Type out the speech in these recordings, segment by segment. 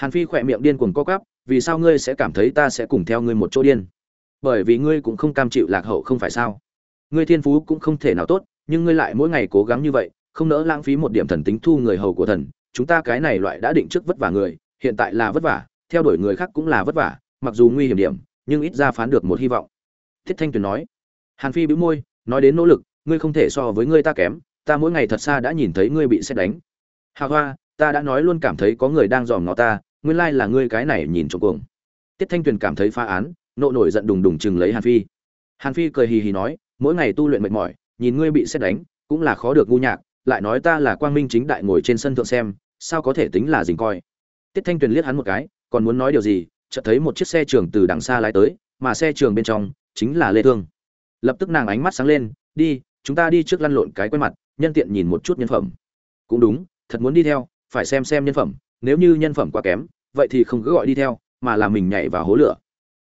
hàn phi khỏe miệng điên cuồng co cắp vì sao ngươi sẽ cảm thấy ta sẽ cùng theo ngươi một chỗ điên? Bởi vì ngươi cũng không cam chịu lạc hậu không phải sao? Ngươi thiên phú cũng không thể nào tốt, nhưng ngươi lại mỗi ngày cố gắng như vậy, không nỡ lãng phí một điểm thần tính thu người hầu của thần. Chúng ta cái này loại đã định trước vất vả người, hiện tại là vất vả, theo đuổi người khác cũng là vất vả, mặc dù nguy hiểm điểm, nhưng ít ra phán được một hy vọng. Thiết thanh tuyền nói. Hàn phi bĩu môi, nói đến nỗ lực, ngươi không thể so với ngươi ta kém, ta mỗi ngày thật xa đã nhìn thấy ngươi bị xét đánh. Hà hoa, ta đã nói luôn cảm thấy có người đang dòm ngó ta nguyên lai là ngươi cái này nhìn trộm cuồng. Tiết thanh tuyền cảm thấy phá án, nộ nổi giận đùng đùng chừng lấy hàn phi. Hàn phi cười hì hì nói, mỗi ngày tu luyện mệt mỏi, nhìn ngươi bị xét đánh, cũng là khó được ngu nhạc, lại nói ta là quang minh chính đại ngồi trên sân thượng xem, sao có thể tính là dình coi. Tiết thanh tuyền liếc hắn một cái, còn muốn nói điều gì, chợt thấy một chiếc xe trường từ đằng xa lái tới, mà xe trường bên trong, chính là lê thương. Lập tức nàng ánh mắt sáng lên, đi, chúng ta đi trước lăn lộn cái quen mặt, nhân tiện nhìn một chút nhân phẩm. Cũng đúng, thật muốn đi theo, phải xem xem nhân phẩm nếu như nhân phẩm quá kém, vậy thì không cứ gọi đi theo, mà là mình nhảy vào hố lửa.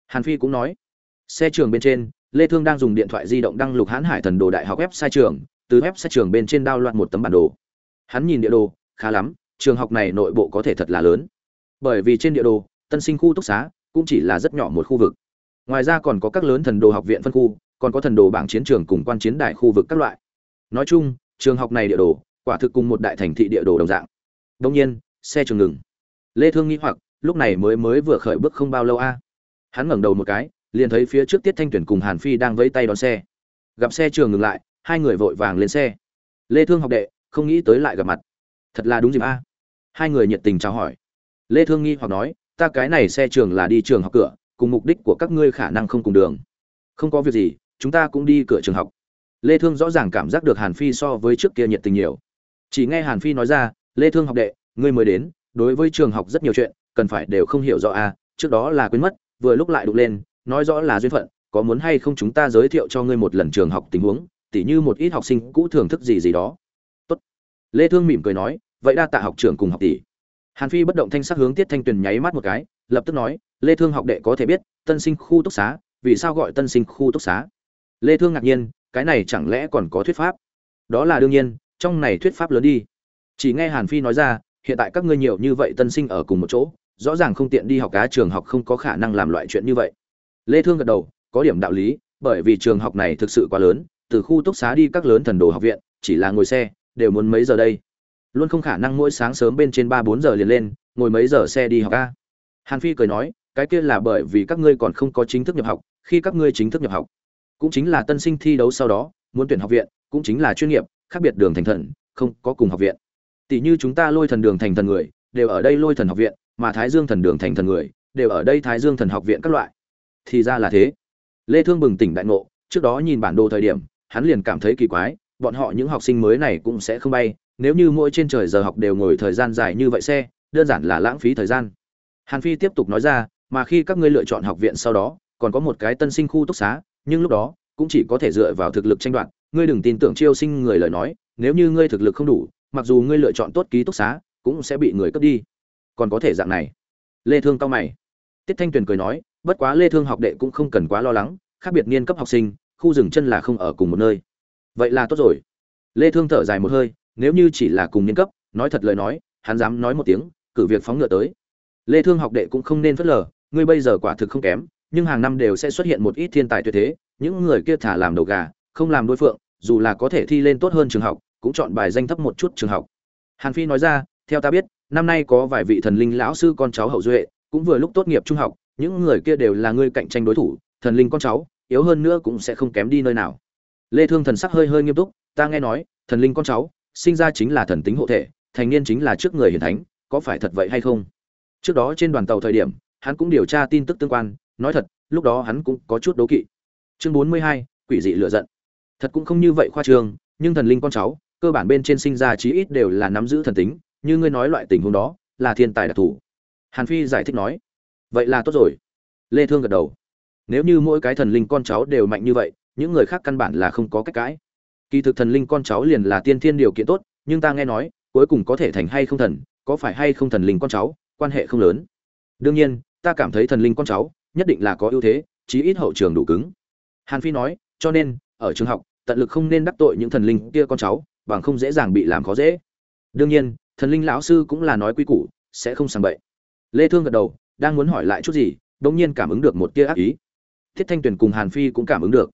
Hàn phi cũng nói, xe trường bên trên, lê thương đang dùng điện thoại di động đăng lục hãn hải thần đồ đại học web sai trường, từ web sai trường bên trên đao loạn một tấm bản đồ. Hắn nhìn địa đồ, khá lắm, trường học này nội bộ có thể thật là lớn. Bởi vì trên địa đồ, tân sinh khu túc xá cũng chỉ là rất nhỏ một khu vực. Ngoài ra còn có các lớn thần đồ học viện phân khu, còn có thần đồ bảng chiến trường cùng quan chiến đại khu vực các loại. Nói chung, trường học này địa đồ, quả thực cùng một đại thành thị địa đồ đồng dạng. Đông nhiên xe trường ngừng. Lê thương nghĩ hoặc, lúc này mới mới vừa khởi bước không bao lâu a. Hắn ngẩng đầu một cái, liền thấy phía trước tiết thanh tuyển cùng hàn phi đang vẫy tay đón xe. Gặp xe trường ngừng lại, hai người vội vàng lên xe. Lê thương học đệ, không nghĩ tới lại gặp mặt. Thật là đúng dịp a. Hai người nhiệt tình chào hỏi. Lê thương nghi hoặc nói, ta cái này xe trường là đi trường học cửa, cùng mục đích của các ngươi khả năng không cùng đường. Không có việc gì, chúng ta cũng đi cửa trường học. Lê thương rõ ràng cảm giác được hàn phi so với trước kia nhiệt tình nhiều. Chỉ nghe hàn phi nói ra, lê thương học đệ ngươi mới đến, đối với trường học rất nhiều chuyện, cần phải đều không hiểu rõ à trước đó là quên mất, vừa lúc lại đụng lên, nói rõ là duyên phận, có muốn hay không chúng ta giới thiệu cho ngươi một lần trường học tình huống, tỉ như một ít học sinh cũ thưởng thức gì gì đó. Tốt. Lê thương mỉm cười nói, vậy đa tạ học trưởng cùng học tỷ. Hàn phi bất động thanh sắc hướng tiết thanh tuyền nháy mắt một cái, lập tức nói, lê thương học đệ có thể biết, tân sinh khu túc xá, vì sao gọi tân sinh khu túc xá? Lê thương ngạc nhiên, cái này chẳng lẽ còn có thuyết pháp? Đó là đương nhiên, trong này thuyết pháp lớn đi. Chỉ nghe hàn phi nói ra hiện tại các ngươi nhiều như vậy tân sinh ở cùng một chỗ, rõ ràng không tiện đi học cá trường học không có khả năng làm loại chuyện như vậy. Lê thương gật đầu, có điểm đạo lý, bởi vì trường học này thực sự quá lớn, từ khu túc xá đi các lớn thần đồ học viện, chỉ là ngồi xe, đều muốn mấy giờ đây. Luôn không khả năng mỗi sáng sớm bên trên ba bốn giờ liền lên, ngồi mấy giờ xe đi học ca hàn phi cười nói, cái kia là bởi vì các ngươi còn không có chính thức nhập học, khi các ngươi chính thức nhập học, cũng chính là tân sinh thi đấu sau đó, muốn tuyển học viện, cũng chính là chuyên nghiệp, khác biệt đường thành thần, không có cùng học viện tỷ như chúng ta lôi thần đường thành thần người, đều ở đây lôi thần học viện, mà thái dương thần đường thành thần người, đều ở đây thái dương thần học viện các loại. Thì ra là thế. Lê thương bừng tỉnh đại ngộ, trước đó nhìn bản đồ thời điểm, hắn liền cảm thấy kỳ quái, bọn họ những học sinh mới này cũng sẽ không bay, nếu như mỗi trên trời giờ học đều ngồi thời gian dài như vậy xe, đơn giản là lãng phí thời gian. Hàn phi tiếp tục nói ra, mà khi các ngươi lựa chọn học viện sau đó, còn có một cái tân sinh khu túc xá, nhưng lúc đó, cũng chỉ có thể dựa vào thực lực tranh đoạt. Ngươi đừng tin tưởng chiêu sinh người lời nói, nếu như ngươi thực lực không đủ mặc dù ngươi lựa chọn tốt ký túc xá, cũng sẽ bị người cướp đi. Còn có thể dạng này. Lê thương cao mày. Tiết thanh tuyền cười nói, bất quá lê thương học đệ cũng không cần quá lo lắng, khác biệt niên cấp học sinh, khu dừng chân là không ở cùng một nơi. Vậy là tốt rồi. Lê thương thở dài một hơi, nếu như chỉ là cùng niên cấp, nói thật lời nói, hắn dám nói một tiếng, cử việc phóng ngựa tới. Lê thương học đệ cũng không nên phớt lờ, ngươi bây giờ quả thực không kém, nhưng hàng năm đều sẽ xuất hiện một ít thiên tài tuyệt thế, những người kia thả làm đầu gà, không làm đối phượng, dù là có thể thi lên tốt hơn trường học cũng chọn bài danh thấp một chút trường học. Hàn phi nói ra theo ta biết năm nay có vài vị thần linh lão sư con cháu hậu duệ cũng vừa lúc tốt nghiệp trung học những người kia đều là người cạnh tranh đối thủ thần linh con cháu yếu hơn nữa cũng sẽ không kém đi nơi nào. Lê thương thần sắc hơi hơi nghiêm túc ta nghe nói thần linh con cháu sinh ra chính là thần tính hộ thể thành niên chính là trước người hiển thánh có phải thật vậy hay không? Trước đó trên đoàn tàu thời điểm hắn cũng điều tra tin tức tương quan nói thật lúc đó hắn cũng có chút đố kỵ. Chương 42, quỷ dị lựa giận. Thật cũng không như vậy khoa trương nhưng thần linh con cháu cơ bản bên trên sinh ra chí ít đều là nắm giữ thần tính, như ngươi nói loại tình huống đó, là thiên tài đặc thù. Hàn phi giải thích nói, vậy là tốt rồi. Lê thương gật đầu. Nếu như mỗi cái thần linh con cháu đều mạnh như vậy, những người khác căn bản là không có cách cãi. Kỳ thực thần linh con cháu liền là tiên thiên điều kiện tốt, nhưng ta nghe nói, cuối cùng có thể thành hay không thần, có phải hay không thần linh con cháu, quan hệ không lớn. Đương nhiên, ta cảm thấy thần linh con cháu, nhất định là có ưu thế, chí ít hậu trường đủ cứng. Hàn phi nói, cho nên, ở trường học, tận lực không nên đắc tội những thần linh kia con cháu bằng không dễ dàng bị làm khó dễ. Đương nhiên, thần linh lão sư cũng là nói quy củ, sẽ không sàng bậy. Lê thương gật đầu, đang muốn hỏi lại chút gì đột nhiên cảm ứng được một tia ác ý. Thiết thanh tuyền cùng hàn phi cũng cảm ứng được.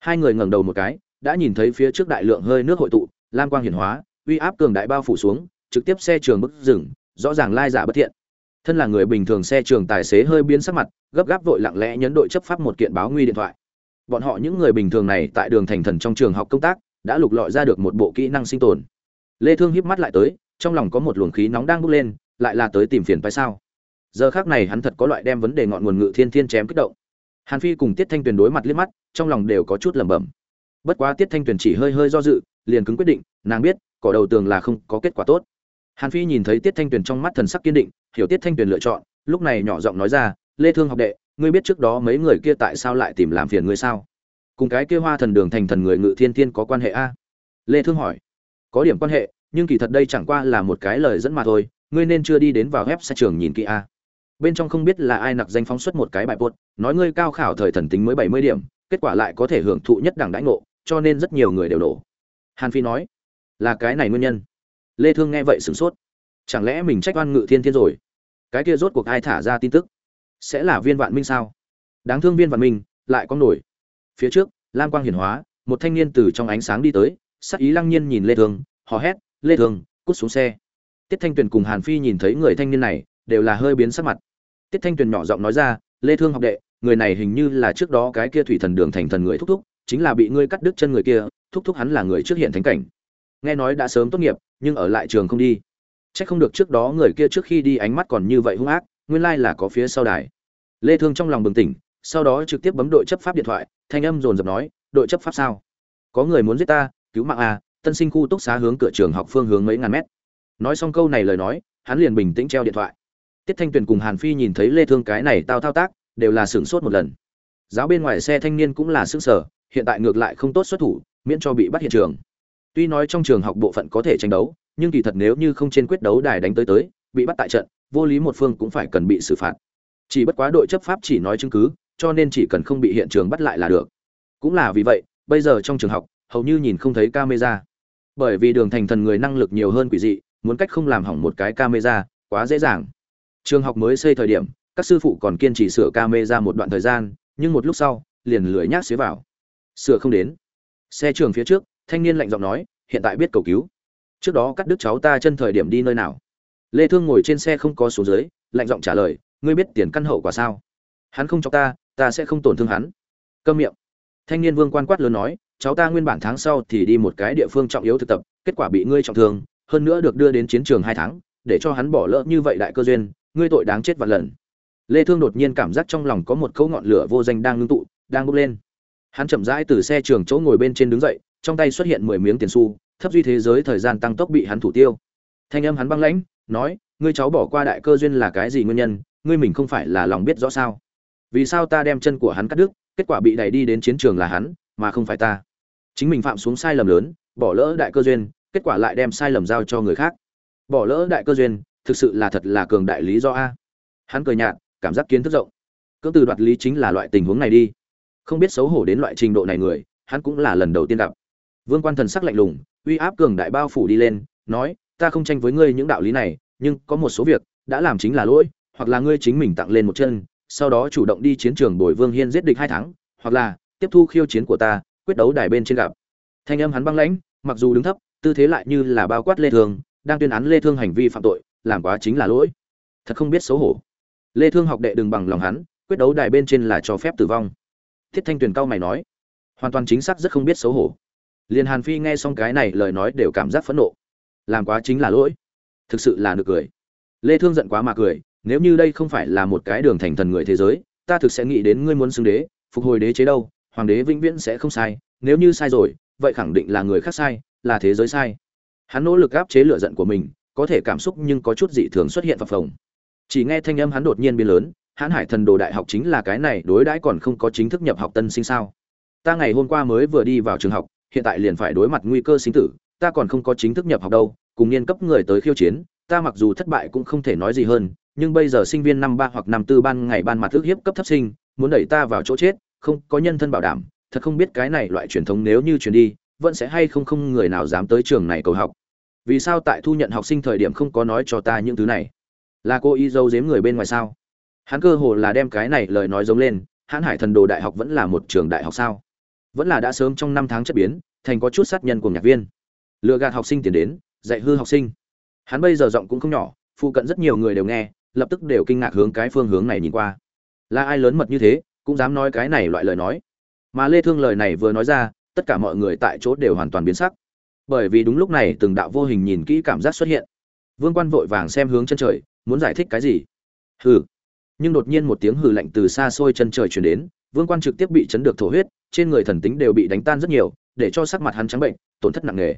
Hai người ngẩng đầu một cái, đã nhìn thấy phía trước đại lượng hơi nước hội tụ, lam quang hiển hóa, uy áp cường đại bao phủ xuống, trực tiếp xe trường bức rừng rõ ràng lai giả bất thiện. Thân là người bình thường xe trường tài xế hơi biến sắc mặt, gấp gáp vội lặng lẽ nhấn đội chấp pháp một kiện báo nguy điện thoại. Bọn họ những người bình thường này tại đường thành thần trong trường học công tác đã lục lọi ra được một bộ kỹ năng sinh tồn. Lê thương híp mắt lại tới, trong lòng có một luồng khí nóng đang bốc lên, lại là tới tìm phiền phải sao? Giờ khắc này hắn thật có loại đem vấn đề ngọn nguồn ngự thiên thiên chém kích động. Hàn phi cùng tiết thanh tuyền đối mặt liếc mắt, trong lòng đều có chút lẩm bẩm. Bất quá tiết thanh tuyền chỉ hơi hơi do dự, liền cứng quyết định, nàng biết, cỏ đầu tường là không có kết quả tốt. Hàn phi nhìn thấy tiết thanh tuyền trong mắt thần sắc kiên định, hiểu tiết thanh tuyền lựa chọn, lúc này nhỏ giọng nói ra, lê thương học đệ, ngươi biết trước đó mấy người kia tại sao lại tìm làm phiền ngươi sao? Cùng cái kia hoa thần đường thành thần người ngự thiên thiên có quan hệ a? Lê thương hỏi. Có điểm quan hệ, nhưng kỳ thật đây chẳng qua là một cái lời dẫn mà thôi, ngươi nên chưa đi đến vào web sai trường nhìn kỹ a. Bên trong không biết là ai nặc danh phóng xuất một cái bài buốt nói ngươi cao khảo thời thần tính mới 70 điểm, kết quả lại có thể hưởng thụ nhất đẳng đãi ngộ, cho nên rất nhiều người đều nổ hàn phi nói. Là cái này nguyên nhân. Lê thương nghe vậy sửng sốt. Chẳng lẽ mình trách oan ngự thiên thiên rồi? Cái kia rốt cuộc ai thả ra tin tức? Sẽ là viên vạn minh sao? Đáng thương viên vạn minh, lại có nổi phía trước, lam quang hiển hóa, một thanh niên từ trong ánh sáng đi tới, sắc ý lăng nhiên nhìn lê thương hò hét, lê thương cút xuống xe. Tiết thanh tuyền cùng hàn phi nhìn thấy người thanh niên này, đều là hơi biến sắc mặt. Tiết thanh tuyền nhỏ giọng nói ra, lê thương học đệ, người này hình như là trước đó cái kia thủy thần đường thành thần người thúc thúc, chính là bị ngươi cắt đứt chân người kia, thúc thúc hắn là người trước hiện thánh cảnh. Nghe nói đã sớm tốt nghiệp, nhưng ở lại trường không đi. Chắc không được trước đó người kia trước khi đi ánh mắt còn như vậy hung ác, nguyên lai là có phía sau đài. Lê thương trong lòng bừng tỉnh sau đó trực tiếp bấm đội chấp pháp điện thoại, thanh âm dồn dập nói, đội chấp pháp sao? Có người muốn giết ta, cứu mạng à tân sinh khu túc xá hướng cửa trường học phương hướng mấy ngàn mét. Nói xong câu này lời nói, hắn liền bình tĩnh treo điện thoại. Tiết thanh tuyền cùng hàn phi nhìn thấy lê thương cái này tao thao tác, đều là sửng sốt một lần. Giáo bên ngoài xe thanh niên cũng là sững sờ, hiện tại ngược lại không tốt xuất thủ, miễn cho bị bắt hiện trường. Tuy nói trong trường học bộ phận có thể tranh đấu, nhưng kỳ thật nếu như không trên quyết đấu đài đánh tới tới, bị bắt tại trận, vô lý một phương cũng phải cần bị xử phạt. Chỉ bất quá đội chấp pháp chỉ nói chứng cứ cho nên chỉ cần không bị hiện trường bắt lại là được. Cũng là vì vậy, bây giờ trong trường học, hầu như nhìn không thấy camera. Bởi vì đường thành thần người năng lực nhiều hơn quỷ dị, muốn cách không làm hỏng một cái camera, quá dễ dàng. Trường học mới xây thời điểm, các sư phụ còn kiên trì sửa camera một đoạn thời gian, nhưng một lúc sau, liền lười nhác xế vào. Sửa không đến. Xe trường phía trước, thanh niên lạnh giọng nói, hiện tại biết cầu cứu. Trước đó cắt đứt cháu ta chân thời điểm đi nơi nào? Lê thương ngồi trên xe không có số dưới, lạnh giọng trả lời, ngươi biết tiền căn hậu quả sao? Hắn không cho ta ta sẽ không tổn thương hắn. Câm miệng. Thanh niên vương quan quát lớn nói, cháu ta nguyên bản tháng sau thì đi một cái địa phương trọng yếu thực tập, kết quả bị ngươi trọng thương, hơn nữa được đưa đến chiến trường hai tháng, để cho hắn bỏ lỡ như vậy đại cơ duyên, ngươi tội đáng chết vạn lần. Lê thương đột nhiên cảm giác trong lòng có một câu ngọn lửa vô danh đang ngưng tụ, đang bốc lên. Hắn chậm rãi từ xe trường chỗ ngồi bên trên đứng dậy, trong tay xuất hiện mười miếng tiền xu, thấp duy thế giới thời gian tăng tốc bị hắn thủ tiêu. Thanh âm hắn băng lãnh, nói, ngươi cháu bỏ qua đại cơ duyên là cái gì nguyên nhân? Ngươi mình không phải là lòng biết rõ sao? Vì sao ta đem chân của hắn cắt đứt, kết quả bị đẩy đi đến chiến trường là hắn, mà không phải ta. Chính mình phạm xuống sai lầm lớn, bỏ lỡ đại cơ duyên, kết quả lại đem sai lầm giao cho người khác. Bỏ lỡ đại cơ duyên, thực sự là thật là cường đại lý do a. Hắn cười nhạt, cảm giác kiến thức rộng. Cưỡng từ đoạt lý chính là loại tình huống này đi. Không biết xấu hổ đến loại trình độ này người, hắn cũng là lần đầu tiên gặp. Vương quan thần sắc lạnh lùng, uy áp cường đại bao phủ đi lên, nói, ta không tranh với ngươi những đạo lý này, nhưng có một số việc, đã làm chính là lỗi, hoặc là ngươi chính mình tặng lên một chân sau đó chủ động đi chiến trường bồi vương hiên giết địch hai tháng, hoặc là tiếp thu khiêu chiến của ta, quyết đấu đài bên trên gặp. Thanh âm hắn băng lãnh, mặc dù đứng thấp, tư thế lại như là bao quát lê thương, đang tuyên án lê thương hành vi phạm tội, làm quá chính là lỗi. Thật không biết xấu hổ. Lê thương học đệ đừng bằng lòng hắn, quyết đấu đài bên trên là cho phép tử vong. Thiết thanh tuyền cao mày nói, hoàn toàn chính xác rất không biết xấu hổ. Liền hàn phi nghe xong cái này lời nói đều cảm giác phẫn nộ. Làm quá chính là lỗi. Thực sự là nực cười. Lê thương giận quá mà cười nếu như đây không phải là một cái đường thành thần người thế giới, ta thực sẽ nghĩ đến ngươi muốn xưng đế, phục hồi đế chế đâu, hoàng đế vĩnh viễn sẽ không sai, nếu như sai rồi, vậy khẳng định là người khác sai, là thế giới sai. Hắn nỗ lực áp chế lửa giận của mình, có thể cảm xúc nhưng có chút dị thường xuất hiện phập phồng. Chỉ nghe thanh âm hắn đột nhiên biến lớn, hãn hải thần đồ đại học chính là cái này, đối đãi còn không có chính thức nhập học tân sinh sao? Ta ngày hôm qua mới vừa đi vào trường học, hiện tại liền phải đối mặt nguy cơ sinh tử, ta còn không có chính thức nhập học đâu, cùng niên cấp người tới khiêu chiến, ta mặc dù thất bại cũng không thể nói gì hơn nhưng bây giờ sinh viên năm ba hoặc năm tư ban ngày ban mặt ước hiếp cấp thấp sinh, muốn đẩy ta vào chỗ chết, không có nhân thân bảo đảm, thật không biết cái này loại truyền thống nếu như truyền đi, vẫn sẽ hay không không người nào dám tới trường này cầu học. Vì sao tại thu nhận học sinh thời điểm không có nói cho ta những thứ này? Là cô y dâu dếm người bên ngoài sao? Hắn cơ hồ là đem cái này lời nói giống lên, hãn hải thần đồ đại học vẫn là một trường đại học sao? Vẫn là đã sớm trong năm tháng chất biến, thành có chút sát nhân của nhạc viên. Lừa gạt học sinh tiền đến, dạy hư học sinh. Hắn bây giờ giọng cũng không nhỏ, phụ cận rất nhiều người đều nghe lập tức đều kinh ngạc hướng cái phương hướng này nhìn qua. Là ai lớn mật như thế, cũng dám nói cái này loại lời nói. Mà lê thương lời này vừa nói ra, tất cả mọi người tại chỗ đều hoàn toàn biến sắc. Bởi vì đúng lúc này từng đạo vô hình nhìn kỹ cảm giác xuất hiện. Vương quan vội vàng xem hướng chân trời, muốn giải thích cái gì? Hừ. Nhưng đột nhiên một tiếng hừ lạnh từ xa xôi chân trời truyền đến, vương quan trực tiếp bị chấn được thổ huyết, trên người thần tính đều bị đánh tan rất nhiều, để cho sắc mặt hắn trắng bệnh, tổn thất nặng nề.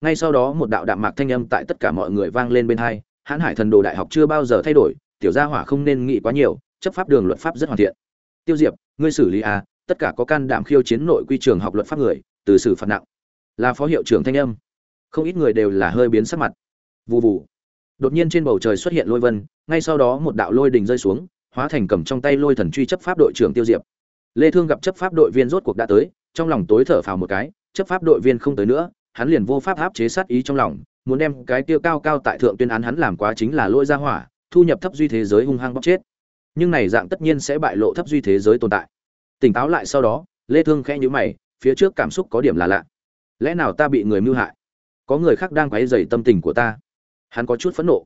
Ngay sau đó một đạo đạm mạc thanh âm tại tất cả mọi người vang lên bên hai hãn hải thần đồ đại học chưa bao giờ thay đổi, tiểu gia hỏa không nên nghĩ quá nhiều, chấp pháp đường luật pháp rất hoàn thiện. Tiêu diệp, ngươi xử lý à tất cả có can đảm khiêu chiến nội quy trường học luật pháp người, từ xử phạt nặng. Là phó hiệu trưởng thanh âm. Không ít người đều là hơi biến sắc mặt. Vụ vụ đột nhiên trên bầu trời xuất hiện lôi vân, ngay sau đó một đạo lôi đình rơi xuống, hóa thành cầm trong tay lôi thần truy chấp pháp đội trưởng tiêu diệp. Lê thương gặp chấp pháp đội viên rốt cuộc đã tới, trong lòng tối thở phào một cái, chấp pháp đội viên không tới nữa, hắn liền vô pháp áp chế sát ý trong lòng muốn đem cái tiêu cao cao tại thượng tuyên án hắn làm quá chính là lôi ra hỏa, thu nhập thấp duy thế giới hung hăng bóc chết. Nhưng này dạng tất nhiên sẽ bại lộ thấp duy thế giới tồn tại. Tỉnh táo lại sau đó, lê thương khẽ nhíu mày, phía trước cảm xúc có điểm là lạ. Lẽ nào ta bị người mưu hại? Có người khác đang quấy rầy tâm tình của ta. Hắn có chút phẫn nộ.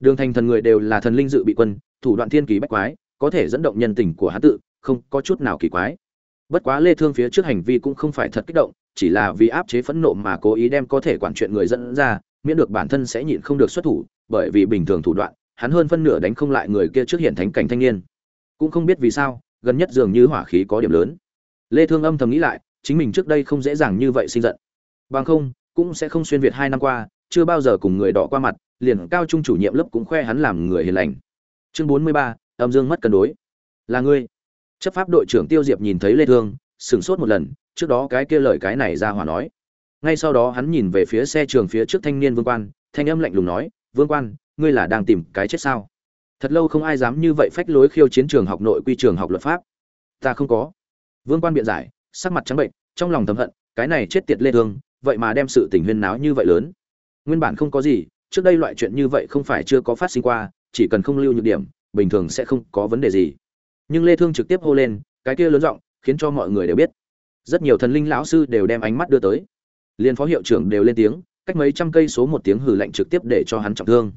Đường thành thần người đều là thần linh dự bị quân, thủ đoạn thiên kỳ bách quái, có thể dẫn động nhân tình của hắn tự, không có chút nào kỳ quái. Bất quá lê thương phía trước hành vi cũng không phải thật kích động, chỉ là vì áp chế phẫn nộ mà cố ý đem có thể quản chuyện người dẫn ra miễn được bản thân sẽ nhịn không được xuất thủ bởi vì bình thường thủ đoạn hắn hơn phân nửa đánh không lại người kia trước hiện thánh cảnh thanh niên. Cũng không biết vì sao gần nhất dường như hỏa khí có điểm lớn. Lê thương âm thầm nghĩ lại chính mình trước đây không dễ dàng như vậy sinh giận. Bằng không cũng sẽ không xuyên việt hai năm qua chưa bao giờ cùng người đỏ qua mặt liền cao trung chủ nhiệm lớp cũng khoe hắn làm người hiền lành. Chương 43, âm dương mất cân đối. Là ngươi. Chấp pháp đội trưởng tiêu diệp nhìn thấy lê thương sửng sốt một lần trước đó cái kia lời cái này ra hòa nói ngay sau đó hắn nhìn về phía xe trường phía trước thanh niên vương quan, thanh âm lạnh lùng nói, vương quan, ngươi là đang tìm cái chết sao? Thật lâu không ai dám như vậy phách lối khiêu chiến trường học nội quy trường học luật pháp. Ta không có. Vương quan biện giải, sắc mặt trắng bệnh, trong lòng thầm hận, cái này chết tiệt lê thương, vậy mà đem sự tình huyên náo như vậy lớn. Nguyên bản không có gì, trước đây loại chuyện như vậy không phải chưa có phát sinh qua, chỉ cần không lưu nhược điểm, bình thường sẽ không có vấn đề gì. Nhưng lê thương trực tiếp hô lên, cái kia lớn giọng khiến cho mọi người đều biết. Rất nhiều thần linh lão sư đều đem ánh mắt đưa tới liên phó hiệu trưởng đều lên tiếng, cách mấy trăm cây số một tiếng hừ lạnh trực tiếp để cho hắn trọng thương.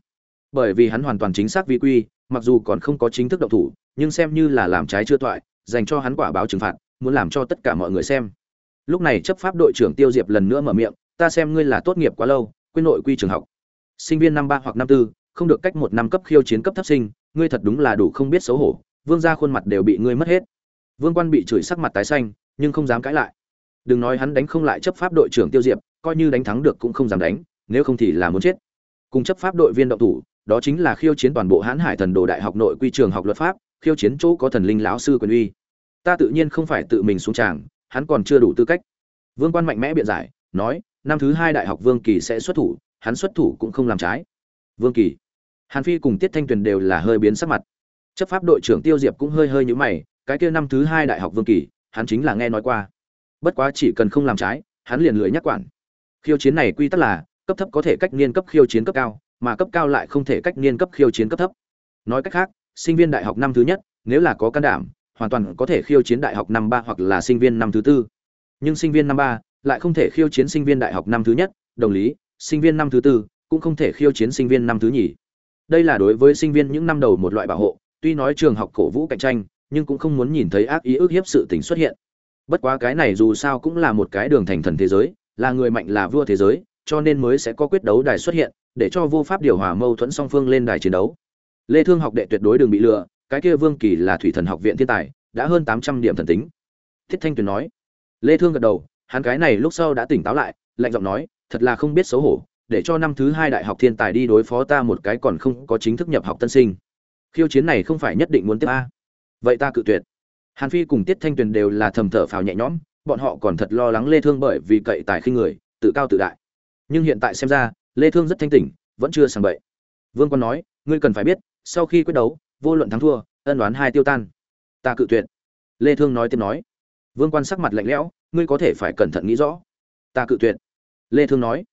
Bởi vì hắn hoàn toàn chính xác vi quy, mặc dù còn không có chính thức động thủ, nhưng xem như là làm trái chưa toại dành cho hắn quả báo trừng phạt, muốn làm cho tất cả mọi người xem. Lúc này chấp pháp đội trưởng tiêu diệp lần nữa mở miệng, ta xem ngươi là tốt nghiệp quá lâu, quên nội quy trường học. Sinh viên năm ba hoặc năm tư, không được cách một năm cấp khiêu chiến cấp thấp sinh, ngươi thật đúng là đủ không biết xấu hổ, vương gia khuôn mặt đều bị ngươi mất hết. Vương quan bị chửi sắc mặt tái xanh, nhưng không dám cãi lại đừng nói hắn đánh không lại chấp pháp đội trưởng tiêu diệp, coi như đánh thắng được cũng không dám đánh, nếu không thì là muốn chết. Cùng chấp pháp đội viên động thủ, đó chính là khiêu chiến toàn bộ hãn hải thần đồ đại học nội quy trường học luật pháp, khiêu chiến chỗ có thần linh lão sư quyền uy. Ta tự nhiên không phải tự mình xuống tràng, hắn còn chưa đủ tư cách. Vương quan mạnh mẽ biện giải, nói, năm thứ hai đại học vương kỳ sẽ xuất thủ, hắn xuất thủ cũng không làm trái. Vương kỳ, hàn phi cùng tiết thanh tuyền đều là hơi biến sắc mặt. Chấp pháp đội trưởng tiêu diệp cũng hơi hơi nhũ mày, cái kia năm thứ hai đại học vương kỳ, hắn chính là nghe nói qua bất quá chỉ cần không làm trái, hắn liền lười nhắc quản. Khiêu chiến này quy tắc là, cấp thấp có thể cách niên cấp khiêu chiến cấp cao, mà cấp cao lại không thể cách niên cấp khiêu chiến cấp thấp. Nói cách khác, sinh viên đại học năm thứ nhất, nếu là có can đảm, hoàn toàn có thể khiêu chiến đại học năm ba hoặc là sinh viên năm thứ tư. Nhưng sinh viên năm ba lại không thể khiêu chiến sinh viên đại học năm thứ nhất, đồng lý, sinh viên năm thứ tư cũng không thể khiêu chiến sinh viên năm thứ nhì. Đây là đối với sinh viên những năm đầu một loại bảo hộ, tuy nói trường học cổ vũ cạnh tranh, nhưng cũng không muốn nhìn thấy ác ý ức hiếp sự tình xuất hiện bất quá cái này dù sao cũng là một cái đường thành thần thế giới, là người mạnh là vua thế giới, cho nên mới sẽ có quyết đấu đài xuất hiện, để cho vô pháp điều hòa mâu thuẫn song phương lên đài chiến đấu. Lê thương học đệ tuyệt đối đừng bị lừa, cái kia vương kỳ là thủy thần học viện thiên tài, đã hơn 800 điểm thần tính. Thiết thanh tuyền nói. Lê thương gật đầu, hắn cái này lúc sau đã tỉnh táo lại, lạnh giọng nói, thật là không biết xấu hổ, để cho năm thứ hai đại học thiên tài đi đối phó ta một cái còn không có chính thức nhập học tân sinh. Khiêu chiến này không phải nhất định muốn tiếp a. Vậy ta cự tuyệt hàn phi cùng tiết thanh tuyền đều là thầm thở phào nhẹ nhõm, bọn họ còn thật lo lắng lê thương bởi vì cậy tài khinh người, tự cao tự đại. Nhưng hiện tại xem ra, lê thương rất thanh tỉnh, vẫn chưa sàng bậy. Vương quan nói, ngươi cần phải biết, sau khi quyết đấu, vô luận thắng thua, ân đoán hai tiêu tan. Ta cự tuyệt. Lê thương nói tiếp nói. Vương quan sắc mặt lạnh lẽo, ngươi có thể phải cẩn thận nghĩ rõ. Ta cự tuyệt. Lê thương nói.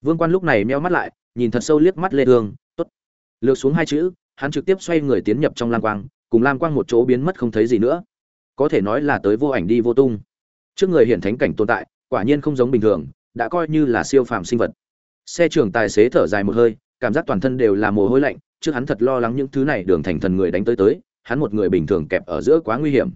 Vương quan lúc này meo mắt lại, nhìn thật sâu liếc mắt lê thương, tốt. Lược xuống hai chữ, hắn trực tiếp xoay người tiến nhập trong lam quang, cùng lam quang một chỗ biến mất không thấy gì nữa có thể nói là tới vô ảnh đi vô tung. Trước người hiện thánh cảnh tồn tại, quả nhiên không giống bình thường, đã coi như là siêu phàm sinh vật. Xe trưởng tài xế thở dài một hơi, cảm giác toàn thân đều là mồ hôi lạnh, trước hắn thật lo lắng những thứ này đường thành thần người đánh tới tới, hắn một người bình thường kẹp ở giữa quá nguy hiểm.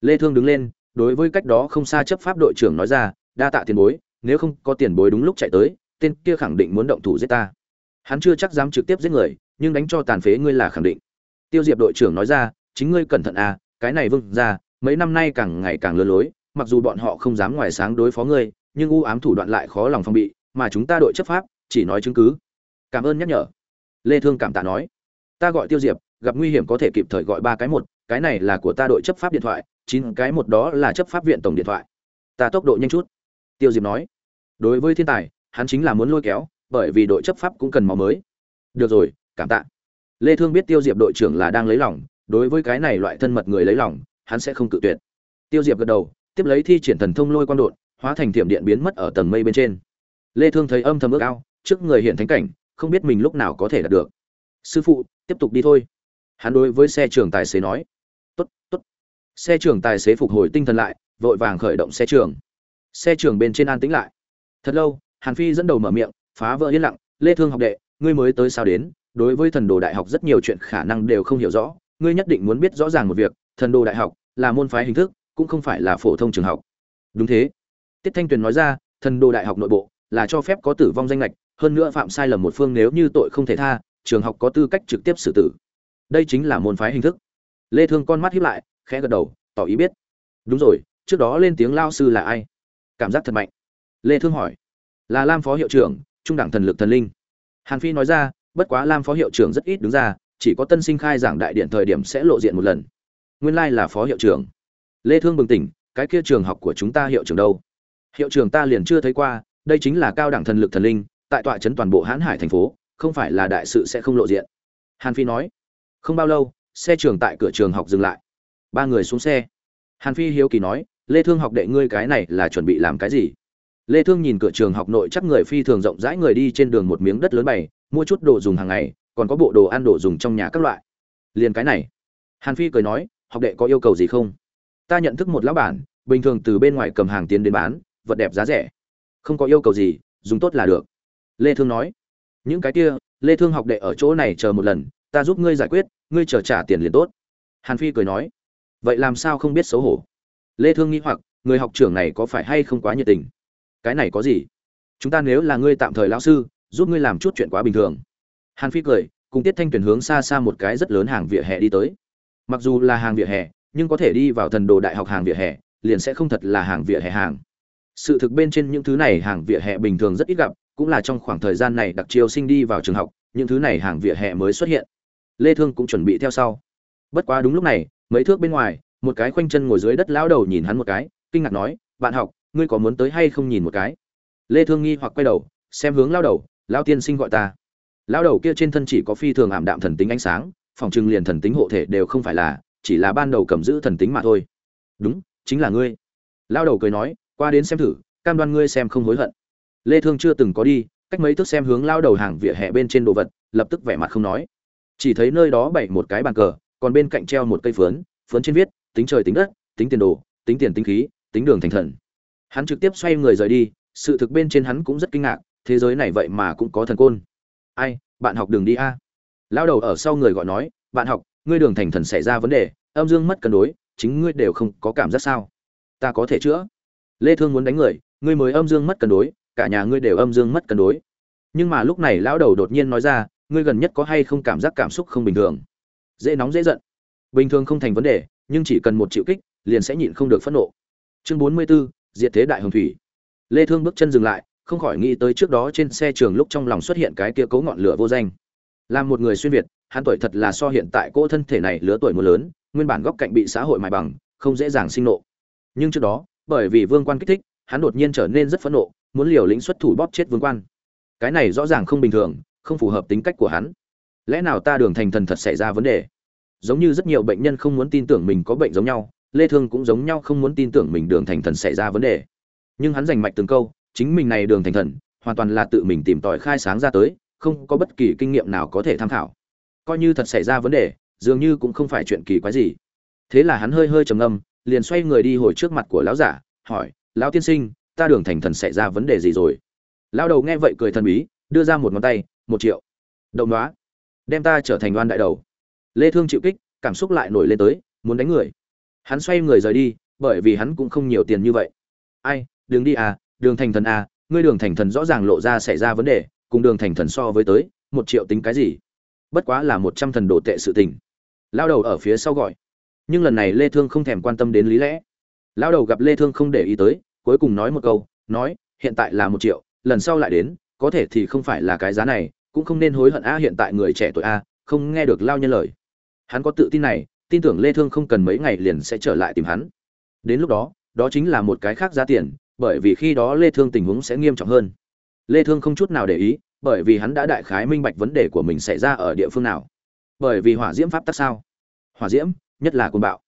Lê thương đứng lên, đối với cách đó không xa chấp pháp đội trưởng nói ra, đa tạ tiền bối, nếu không có tiền bối đúng lúc chạy tới, tên kia khẳng định muốn động thủ giết ta. Hắn chưa chắc dám trực tiếp giết người, nhưng đánh cho tàn phế ngươi là khẳng định. Tiêu diệp đội trưởng nói ra, chính ngươi cẩn thận à cái này vương ra mấy năm nay càng ngày càng lừa lối, mặc dù bọn họ không dám ngoài sáng đối phó ngươi, nhưng u ám thủ đoạn lại khó lòng phòng bị, mà chúng ta đội chấp pháp, chỉ nói chứng cứ. Cảm ơn nhắc nhở. Lê thương cảm tạ nói. Ta gọi tiêu diệp, gặp nguy hiểm có thể kịp thời gọi ba cái một, cái này là của ta đội chấp pháp điện thoại, chín cái một đó là chấp pháp viện tổng điện thoại. Ta tốc độ nhanh chút. Tiêu diệp nói. Đối với thiên tài, hắn chính là muốn lôi kéo, bởi vì đội chấp pháp cũng cần máu mới. Được rồi, cảm tạ. Lê thương biết tiêu diệp đội trưởng là đang lấy lòng, đối với cái này loại thân mật người lấy lòng hắn sẽ không cự tuyệt. Tiêu diệp gật đầu, tiếp lấy thi triển thần thông lôi quang đột, hóa thành thiểm điện biến mất ở tầng mây bên trên. Lê thương thấy âm thầm ước ao, trước người hiện thánh cảnh, không biết mình lúc nào có thể đạt được. Sư phụ, tiếp tục đi thôi. Hắn đối với xe trưởng tài xế nói. Tốt tốt. Xe trưởng tài xế phục hồi tinh thần lại, vội vàng khởi động xe trường. Xe trường bên trên an tĩnh lại. Thật lâu, hàn phi dẫn đầu mở miệng, phá vỡ yên lặng, lê thương học đệ, ngươi mới tới sao đến? Đối với thần đồ đại học rất nhiều chuyện khả năng đều không hiểu rõ, ngươi nhất định muốn biết rõ ràng một việc, thần đồ đại học là môn phái hình thức, cũng không phải là phổ thông trường học. Đúng thế. Tiết thanh tuyền nói ra, thần đồ đại học nội bộ là cho phép có tử vong danh lệch, hơn nữa phạm sai lầm một phương nếu như tội không thể tha, trường học có tư cách trực tiếp xử tử. Đây chính là môn phái hình thức. Lê thương con mắt hiếp lại, khẽ gật đầu, tỏ ý biết. Đúng rồi, trước đó lên tiếng lao sư là ai? Cảm giác thật mạnh. Lê thương hỏi. Là lam phó hiệu trưởng, trung đẳng thần lực thần linh. Hàn phi nói ra, bất quá lam phó hiệu trưởng rất ít đứng ra, chỉ có tân sinh khai giảng đại điện thời điểm sẽ lộ diện một lần nguyên lai là phó hiệu trưởng. Lê thương bừng tỉnh, cái kia trường học của chúng ta hiệu trưởng đâu? Hiệu trưởng ta liền chưa thấy qua, đây chính là cao đẳng thần lực thần linh, tại tọa trấn toàn bộ hãn hải thành phố, không phải là đại sự sẽ không lộ diện. Hàn phi nói, không bao lâu, xe trường tại cửa trường học dừng lại. Ba người xuống xe. Hàn phi hiếu kỳ nói, lê thương học đệ ngươi cái này là chuẩn bị làm cái gì? Lê thương nhìn cửa trường học nội chắc người phi thường rộng rãi người đi trên đường một miếng đất lớn bày, mua chút đồ dùng hàng ngày, còn có bộ đồ ăn đồ dùng trong nhà các loại. Liền cái này. Hàn phi cười nói học đệ có yêu cầu gì không? Ta nhận thức một lão bản, bình thường từ bên ngoài cầm hàng tiến đến bán, vật đẹp giá rẻ. Không có yêu cầu gì, dùng tốt là được. Lê thương nói. Những cái kia, lê thương học đệ ở chỗ này chờ một lần, ta giúp ngươi giải quyết, ngươi chờ trả tiền liền tốt. Hàn phi cười nói. Vậy làm sao không biết xấu hổ? Lê thương nghĩ hoặc, người học trưởng này có phải hay không quá nhiệt tình? Cái này có gì? Chúng ta nếu là ngươi tạm thời lão sư, giúp ngươi làm chút chuyện quá bình thường. Hàn phi cười, cùng tiết thanh tuyển hướng xa xa một cái rất lớn hàng vỉa hè đi tới mặc dù là hàng vỉa hè, nhưng có thể đi vào thần đồ đại học hàng vỉa hè, liền sẽ không thật là hàng vỉa hè hàng. Sự thực bên trên những thứ này hàng vỉa hè bình thường rất ít gặp, cũng là trong khoảng thời gian này đặc chiêu sinh đi vào trường học, những thứ này hàng vỉa hè mới xuất hiện. Lê thương cũng chuẩn bị theo sau. Bất quá đúng lúc này, mấy thước bên ngoài, một cái khoanh chân ngồi dưới đất lão đầu nhìn hắn một cái, kinh ngạc nói, bạn học, ngươi có muốn tới hay không nhìn một cái? Lê thương nghi hoặc quay đầu, xem hướng lão đầu, lão tiên sinh gọi ta. Lão đầu kia trên thân chỉ có phi thường ảm đạm thần tính ánh sáng phòng trưng liền thần tính hộ thể đều không phải là, chỉ là ban đầu cầm giữ thần tính mà thôi. Đúng, chính là ngươi. Lão đầu cười nói, qua đến xem thử, cam đoan ngươi xem không hối hận. Lê thương chưa từng có đi, cách mấy thước xem hướng lão đầu hàng vỉa hè bên trên đồ vật, lập tức vẻ mặt không nói. Chỉ thấy nơi đó bày một cái bàn cờ, còn bên cạnh treo một cây phướn phướn trên viết, tính trời tính đất, tính tiền đồ, tính tiền tính khí, tính đường thành thần. Hắn trực tiếp xoay người rời đi, sự thực bên trên hắn cũng rất kinh ngạc, thế giới này vậy mà cũng có thần côn. Ai, bạn học đường đi a? Lao đầu ở sau người gọi nói bạn học ngươi đường thành thần xảy ra vấn đề âm dương mất cân đối chính ngươi đều không có cảm giác sao? Ta có thể chữa. Lê thương muốn đánh người ngươi mới âm dương mất cân đối cả nhà ngươi đều âm dương mất cân đối. Nhưng mà lúc này lão đầu đột nhiên nói ra ngươi gần nhất có hay không cảm giác cảm xúc không bình thường? Dễ nóng dễ giận. Bình thường không thành vấn đề nhưng chỉ cần một triệu kích liền sẽ nhịn không được phẫn nộ. Chương 44, diệt thế đại hồng thủy. Lê thương bước chân dừng lại không khỏi nghĩ tới trước đó trên xe trường lúc trong lòng xuất hiện cái kia cấu ngọn lửa vô danh làm một người xuyên việt, hắn tuổi thật là so hiện tại cô thân thể này lứa tuổi mưa lớn, nguyên bản góc cạnh bị xã hội mài bằng, không dễ dàng sinh nộ. Nhưng trước đó, bởi vì vương quan kích thích, hắn đột nhiên trở nên rất phẫn nộ, muốn liều lĩnh xuất thủ bóp chết vương quan. Cái này rõ ràng không bình thường, không phù hợp tính cách của hắn. Lẽ nào ta đường thành thần thật xảy ra vấn đề? Giống như rất nhiều bệnh nhân không muốn tin tưởng mình có bệnh giống nhau, lê thương cũng giống nhau không muốn tin tưởng mình đường thành thần xảy ra vấn đề. Nhưng hắn giành mạch từng câu, chính mình này đường thành thần, hoàn toàn là tự mình tìm tòi khai sáng ra tới không có bất kỳ kinh nghiệm nào có thể tham khảo. Coi như thật xảy ra vấn đề, dường như cũng không phải chuyện kỳ quái gì. Thế là hắn hơi hơi trầm ngâm, liền xoay người đi hồi trước mặt của lão giả, hỏi, lão tiên sinh, ta đường thành thần xảy ra vấn đề gì rồi? Lão đầu nghe vậy cười thần bí, đưa ra một ngón tay, một triệu. Động đoá. Đem ta trở thành đoan đại đầu. Lê thương chịu kích, cảm xúc lại nổi lên tới, muốn đánh người. Hắn xoay người rời đi, bởi vì hắn cũng không nhiều tiền như vậy. Ai đường đi à đường thành thần à ngươi đường thành thần rõ ràng lộ ra xảy ra vấn đề cùng đường thành thần so với tới, một triệu tính cái gì? Bất quá là một trăm thần đồ tệ sự tình. Lao đầu ở phía sau gọi. Nhưng lần này lê thương không thèm quan tâm đến lý lẽ. Lao đầu gặp lê thương không để ý tới, cuối cùng nói một câu, nói, hiện tại là một triệu, lần sau lại đến, có thể thì không phải là cái giá này, cũng không nên hối hận a hiện tại người trẻ tuổi a không nghe được lao nhân lời. Hắn có tự tin này, tin tưởng lê thương không cần mấy ngày liền sẽ trở lại tìm hắn. Đến lúc đó đó chính là một cái khác giá tiền, bởi vì khi đó lê thương tình huống sẽ nghiêm trọng hơn lê thương không chút nào để ý, bởi vì hắn đã đại khái minh bạch vấn đề của mình xảy ra ở địa phương nào. Bởi vì hỏa diễm pháp tắc sao? Hỏa diễm, nhất là côn bạo.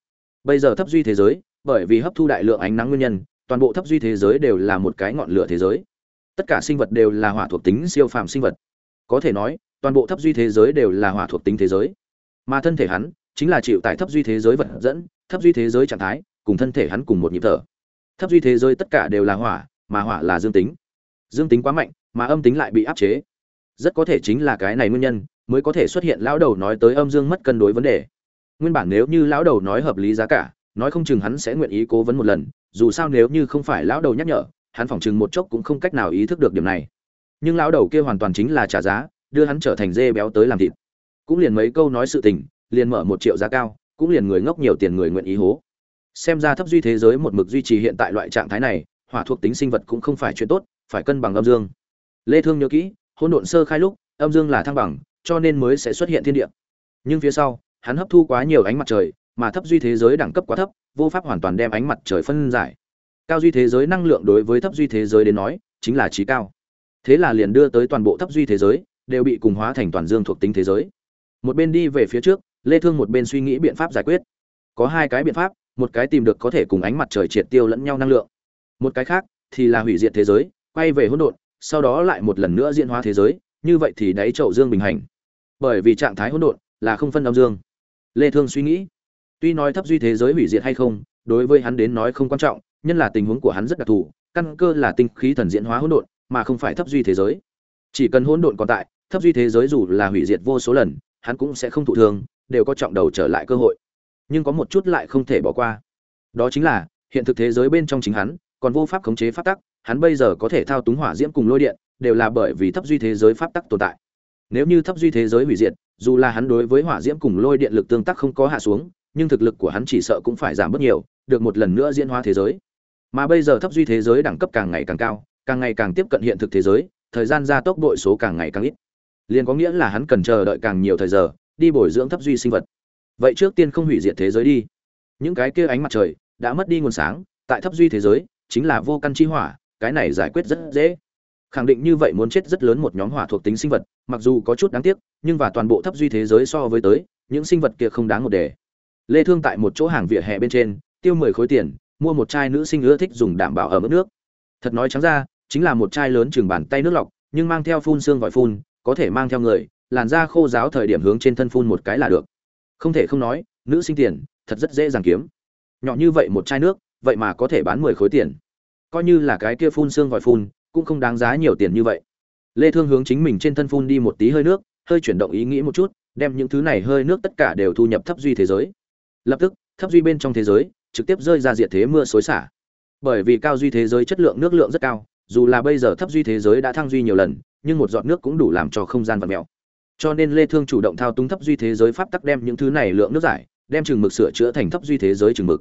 Bây giờ thấp duy thế giới, bởi vì hấp thu đại lượng ánh nắng nguyên nhân, toàn bộ thấp duy thế giới đều là một cái ngọn lửa thế giới. Tất cả sinh vật đều là hỏa thuộc tính siêu phàm sinh vật. Có thể nói, toàn bộ thấp duy thế giới đều là hỏa thuộc tính thế giới. Mà thân thể hắn, chính là chịu tại thấp duy thế giới vật dẫn, thấp duy thế giới trạng thái, cùng thân thể hắn cùng một nhịp thở. Thấp duy thế giới tất cả đều là hỏa, mà hỏa là dương tính dương tính quá mạnh, mà âm tính lại bị áp chế. Rất có thể chính là cái này nguyên nhân, mới có thể xuất hiện lão đầu nói tới âm dương mất cân đối vấn đề. Nguyên bản nếu như lão đầu nói hợp lý giá cả, nói không chừng hắn sẽ nguyện ý cố vấn một lần, dù sao nếu như không phải lão đầu nhắc nhở, hắn phỏng chừng một chốc cũng không cách nào ý thức được điểm này. Nhưng lão đầu kia hoàn toàn chính là trả giá, đưa hắn trở thành dê béo tới làm thịt. Cũng liền mấy câu nói sự tình, liền mở một triệu giá cao, cũng liền người ngốc nhiều tiền người nguyện ý hố. Xem ra thấp duy thế giới một mực duy trì hiện tại loại trạng thái này, hỏa thuộc tính sinh vật cũng không phải chuyện tốt phải cân bằng âm dương. Lê thương nhớ kỹ, hỗn độn sơ khai lúc, âm dương là thăng bằng, cho nên mới sẽ xuất hiện thiên địa. Nhưng phía sau, hắn hấp thu quá nhiều ánh mặt trời, mà thấp duy thế giới đẳng cấp quá thấp, vô pháp hoàn toàn đem ánh mặt trời phân giải. Cao duy thế giới năng lượng đối với thấp duy thế giới đến nói, chính là trí cao. Thế là liền đưa tới toàn bộ thấp duy thế giới, đều bị cùng hóa thành toàn dương thuộc tính thế giới. Một bên đi về phía trước, lê thương một bên suy nghĩ biện pháp giải quyết. Có hai cái biện pháp, một cái tìm được có thể cùng ánh mặt trời triệt tiêu lẫn nhau năng lượng. Một cái khác thì là hủy diệt thế giới quay về hỗn độn, sau đó lại một lần nữa diễn hóa thế giới, như vậy thì đáy chậu dương bình hành. Bởi vì trạng thái hỗn độn là không phân âm dương. Lê thương suy nghĩ, tuy nói thấp duy thế giới hủy diệt hay không, đối với hắn đến nói không quan trọng nhân là tình huống của hắn rất đặc thù, căn cơ là tinh khí thần diễn hóa hỗn độn, mà không phải thấp duy thế giới. Chỉ cần hỗn độn còn tại, thấp duy thế giới dù là hủy diệt vô số lần, hắn cũng sẽ không thụ thương, đều có trọng đầu trở lại cơ hội. Nhưng có một chút lại không thể bỏ qua. Đó chính là, hiện thực thế giới bên trong chính hắn, còn vô pháp khống chế pháp tắc hắn bây giờ có thể thao túng hỏa diễm cùng lôi điện, đều là bởi vì thấp duy thế giới pháp tắc tồn tại. Nếu như thấp duy thế giới hủy diệt, dù là hắn đối với hỏa diễm cùng lôi điện lực tương tác không có hạ xuống, nhưng thực lực của hắn chỉ sợ cũng phải giảm bớt nhiều, được một lần nữa diễn hóa thế giới. Mà bây giờ thấp duy thế giới đẳng cấp càng ngày càng cao, càng ngày càng tiếp cận hiện thực thế giới, thời gian gia tốc đội số càng ngày càng ít. Liền có nghĩa là hắn cần chờ đợi càng nhiều thời giờ, đi bồi dưỡng thấp duy sinh vật. Vậy trước tiên không hủy diệt thế giới đi. Những cái kia ánh mặt trời đã mất đi nguồn sáng, tại thấp duy thế giới, chính là vô căn chi hỏa cái này giải quyết rất dễ. Khẳng định như vậy muốn chết rất lớn một nhóm hỏa thuộc tính sinh vật, mặc dù có chút đáng tiếc, nhưng và toàn bộ thấp duy thế giới so với tới, những sinh vật kia không đáng một đề. Lê thương tại một chỗ hàng vỉa hè bên trên, tiêu 10 khối tiền, mua một chai nữ sinh ưa thích dùng đảm bảo ở mức nước. Thật nói trắng ra, chính là một chai lớn chừng bàn tay nước lọc, nhưng mang theo phun xương vòi phun, có thể mang theo người, làn da khô ráo thời điểm hướng trên thân phun một cái là được. Không thể không nói, nữ sinh tiền, thật rất dễ dàng kiếm. Nhỏ như vậy một chai nước, vậy mà có thể bán 10 khối tiền coi như là cái kia phun xương vòi phun, cũng không đáng giá nhiều tiền như vậy. Lê thương hướng chính mình trên thân phun đi một tí hơi nước, hơi chuyển động ý nghĩ một chút, đem những thứ này hơi nước tất cả đều thu nhập thấp duy thế giới. Lập tức, thấp duy bên trong thế giới, trực tiếp rơi ra diệt thế mưa xối xả. Bởi vì cao duy thế giới chất lượng nước lượng rất cao, dù là bây giờ thấp duy thế giới đã thăng duy nhiều lần, nhưng một giọt nước cũng đủ làm cho không gian vật mèo. Cho nên lê thương chủ động thao túng thấp duy thế giới pháp tắc đem những thứ này lượng nước giải, đem chừng mực sửa chữa thành thấp duy thế giới chừng mực.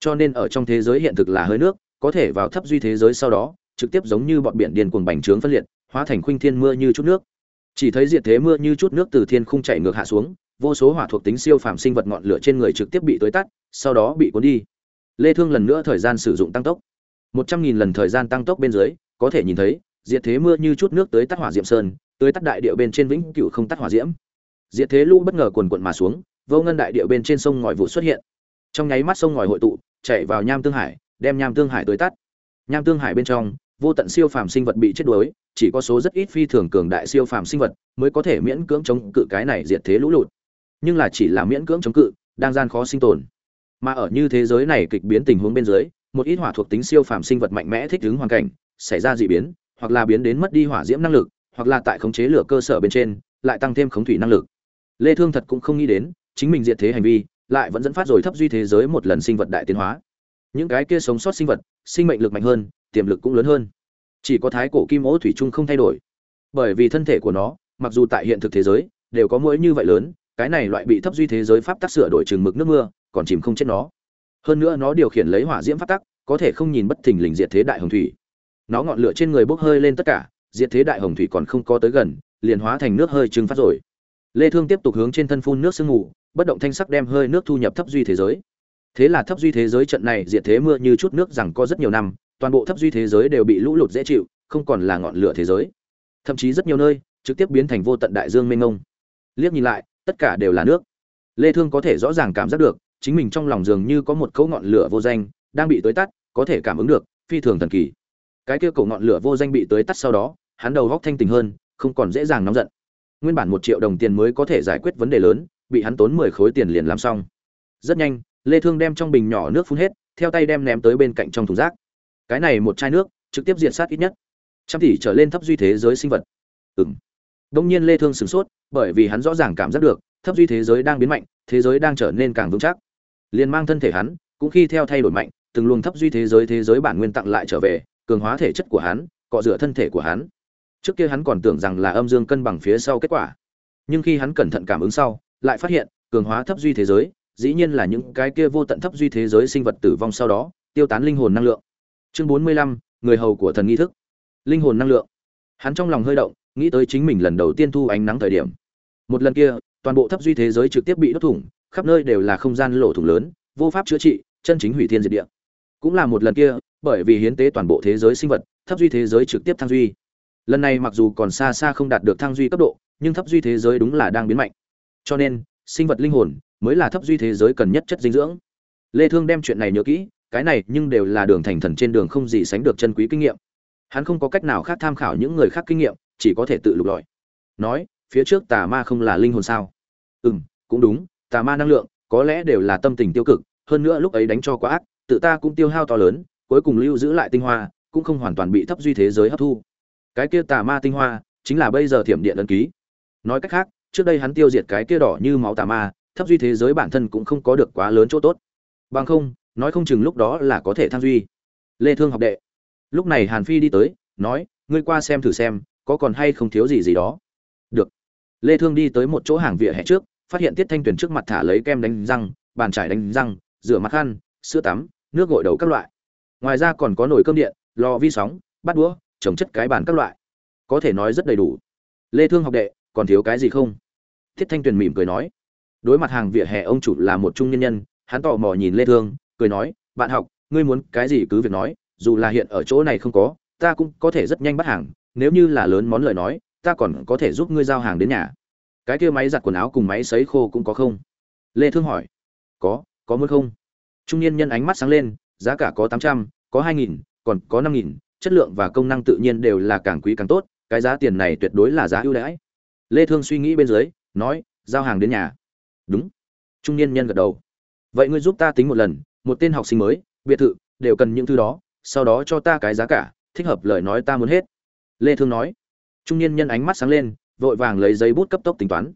Cho nên ở trong thế giới hiện thực là hơi nước có thể vào thấp duy thế giới sau đó, trực tiếp giống như bọn biển điền cuồng bành trướng phân liệt, hóa thành khuynh thiên mưa như chút nước. Chỉ thấy diệt thế mưa như chút nước từ thiên khung chảy ngược hạ xuống, vô số hỏa thuộc tính siêu phàm sinh vật ngọn lửa trên người trực tiếp bị tối tắt, sau đó bị cuốn đi. Lê thương lần nữa thời gian sử dụng tăng tốc. Một trăm nghìn lần thời gian tăng tốc bên dưới, có thể nhìn thấy, diệt thế mưa như chút nước tới tắt hỏa diệm sơn tới tắt đại địa bên trên vĩnh cửu không tắt hỏa diễm. Diệt thế lũ bất ngờ cuồn cuộn mà xuống, vô ngân đại địa bên trên sông ngòi vụ xuất hiện. Trong nháy mắt sông ngòi hội tụ, chảy vào nham tương hải đem nham tương hải tới tắt. Nham tương hải bên trong, vô tận siêu phàm sinh vật bị chết đuối, chỉ có số rất ít phi thường cường đại siêu phàm sinh vật mới có thể miễn cưỡng chống cự cái này diệt thế lũ lụt. Nhưng là chỉ là miễn cưỡng chống cự, đang gian khó sinh tồn. Mà ở như thế giới này kịch biến tình huống bên dưới, một ít hỏa thuộc tính siêu phàm sinh vật mạnh mẽ thích ứng hoàn cảnh, xảy ra dị biến, hoặc là biến đến mất đi hỏa diễm năng lực, hoặc là tại khống chế lửa cơ sở bên trên, lại tăng thêm khống thủy năng lực. Lê thương thật cũng không nghĩ đến, chính mình diệt thế hành vi, lại vẫn dẫn phát rồi thấp duy thế giới một lần sinh vật đại tiến hóa những cái kia sống sót sinh vật, sinh mệnh lực mạnh hơn, tiềm lực cũng lớn hơn. Chỉ có thái cổ kim ố thủy chung không thay đổi. Bởi vì thân thể của nó, mặc dù tại hiện thực thế giới, đều có mũi như vậy lớn, cái này loại bị thấp duy thế giới pháp tắc sửa đổi chừng mực nước mưa, còn chìm không chết nó. Hơn nữa nó điều khiển lấy hỏa diễm pháp tắc, có thể không nhìn bất thình lình diệt thế đại hồng thủy. Nó ngọn lửa trên người bốc hơi lên tất cả, diệt thế đại hồng thủy còn không có tới gần, liền hóa thành nước hơi trừng phát rồi. Lê thương tiếp tục hướng trên thân phun nước sương mù, bất động thanh sắc đem hơi nước thu nhập thấp duy thế giới thế là thấp duy thế giới trận này diệt thế mưa như chút nước rằng có rất nhiều năm, toàn bộ thấp duy thế giới đều bị lũ lụt dễ chịu, không còn là ngọn lửa thế giới. Thậm chí rất nhiều nơi, trực tiếp biến thành vô tận đại dương mênh mông. Liếc nhìn lại, tất cả đều là nước. Lê thương có thể rõ ràng cảm giác được, chính mình trong lòng dường như có một cỗ ngọn lửa vô danh, đang bị tới tắt, có thể cảm ứng được, phi thường thần kỳ. Cái kia cổ ngọn lửa vô danh bị tới tắt sau đó, hắn đầu góc thanh tình hơn, không còn dễ dàng nóng giận. Nguyên bản một triệu đồng tiền mới có thể giải quyết vấn đề lớn, bị hắn tốn mười khối tiền liền làm xong. Rất nhanh lê thương đem trong bình nhỏ nước phun hết, theo tay đem ném tới bên cạnh trong thùng rác. Cái này một chai nước, trực tiếp diệt sát ít nhất. Trăm tỷ trở lên thấp duy thế giới sinh vật. Ừm. Đông nhiên lê thương sửng sốt, bởi vì hắn rõ ràng cảm giác được, thấp duy thế giới đang biến mạnh, thế giới đang trở nên càng vững chắc. Liền mang thân thể hắn, cũng khi theo thay đổi mạnh, từng luồng thấp duy thế giới thế giới bản nguyên tặng lại trở về, cường hóa thể chất của hắn, cọ rửa thân thể của hắn. Trước kia hắn còn tưởng rằng là âm dương cân bằng phía sau kết quả. Nhưng khi hắn cẩn thận cảm ứng sau, lại phát hiện, cường hóa thấp duy thế giới dĩ nhiên là những cái kia vô tận thấp duy thế giới sinh vật tử vong sau đó, tiêu tán linh hồn năng lượng. Chương bốn mươi lăm, người hầu của thần nghi thức. Linh hồn năng lượng. Hắn trong lòng hơi động, nghĩ tới chính mình lần đầu tiên thu ánh nắng thời điểm. Một lần kia, toàn bộ thấp duy thế giới trực tiếp bị đốt thủng, khắp nơi đều là không gian lỗ thủng lớn, vô pháp chữa trị, chân chính hủy thiên diệt địa. Cũng là một lần kia, bởi vì hiến tế toàn bộ thế giới sinh vật, thấp duy thế giới trực tiếp thăng duy. Lần này mặc dù còn xa xa không đạt được thăng duy cấp độ, nhưng thấp duy thế giới đúng là đang biến mạnh. Cho nên, sinh vật linh hồn mới là thấp duy thế giới cần nhất chất dinh dưỡng. Lê thương đem chuyện này nhớ kỹ, cái này nhưng đều là đường thành thần trên đường không gì sánh được chân quý kinh nghiệm. Hắn không có cách nào khác tham khảo những người khác kinh nghiệm, chỉ có thể tự lục lọi. Nói, phía trước tà ma không là linh hồn sao? Ừm, cũng đúng, tà ma năng lượng, có lẽ đều là tâm tình tiêu cực, hơn nữa lúc ấy đánh cho quá ác, tự ta cũng tiêu hao to lớn, cuối cùng lưu giữ lại tinh hoa, cũng không hoàn toàn bị thấp duy thế giới hấp thu. Cái kia tà ma tinh hoa, chính là bây giờ thiểm điện ấn ký. Nói cách khác, trước đây hắn tiêu diệt cái kia đỏ như máu tà ma thấp duy thế giới bản thân cũng không có được quá lớn chỗ tốt. Bằng không, nói không chừng lúc đó là có thể tham duy. Lê thương học đệ. Lúc này hàn phi đi tới, nói, ngươi qua xem thử xem, có còn hay không thiếu gì gì đó? Được. Lê thương đi tới một chỗ hàng vỉa hè trước, phát hiện tiết thanh tuyền trước mặt thả lấy kem đánh răng, bàn chải đánh răng, rửa mặt khăn sữa tắm, nước gội đầu các loại. Ngoài ra còn có nồi cơm điện, lò vi sóng, bát đũa, trồng chất cái bàn các loại. Có thể nói rất đầy đủ. Lê thương học đệ, còn thiếu cái gì không? Tiết thanh tuyền mỉm cười nói đối mặt hàng vỉa hè ông chủ là một trung nhân nhân hắn tò mò nhìn lê thương cười nói bạn học ngươi muốn cái gì cứ việc nói dù là hiện ở chỗ này không có ta cũng có thể rất nhanh bắt hàng nếu như là lớn món lời nói ta còn có thể giúp ngươi giao hàng đến nhà. Cái kia máy giặt quần áo cùng máy sấy khô cũng có không? Lê thương hỏi. Có có muốn không? Trung niên nhân ánh mắt sáng lên giá cả có 800, có 2000, còn có 5000, chất lượng và công năng tự nhiên đều là càng quý càng tốt cái giá tiền này tuyệt đối là giá ưu đãi. Lê thương suy nghĩ bên dưới nói giao hàng đến nhà đúng. Trung niên nhân gật đầu. Vậy ngươi giúp ta tính một lần, một tên học sinh mới, biệt thự, đều cần những thứ đó, sau đó cho ta cái giá cả, thích hợp lời nói ta muốn hết. Lê thương nói. Trung niên nhân ánh mắt sáng lên, vội vàng lấy giấy bút cấp tốc tính toán.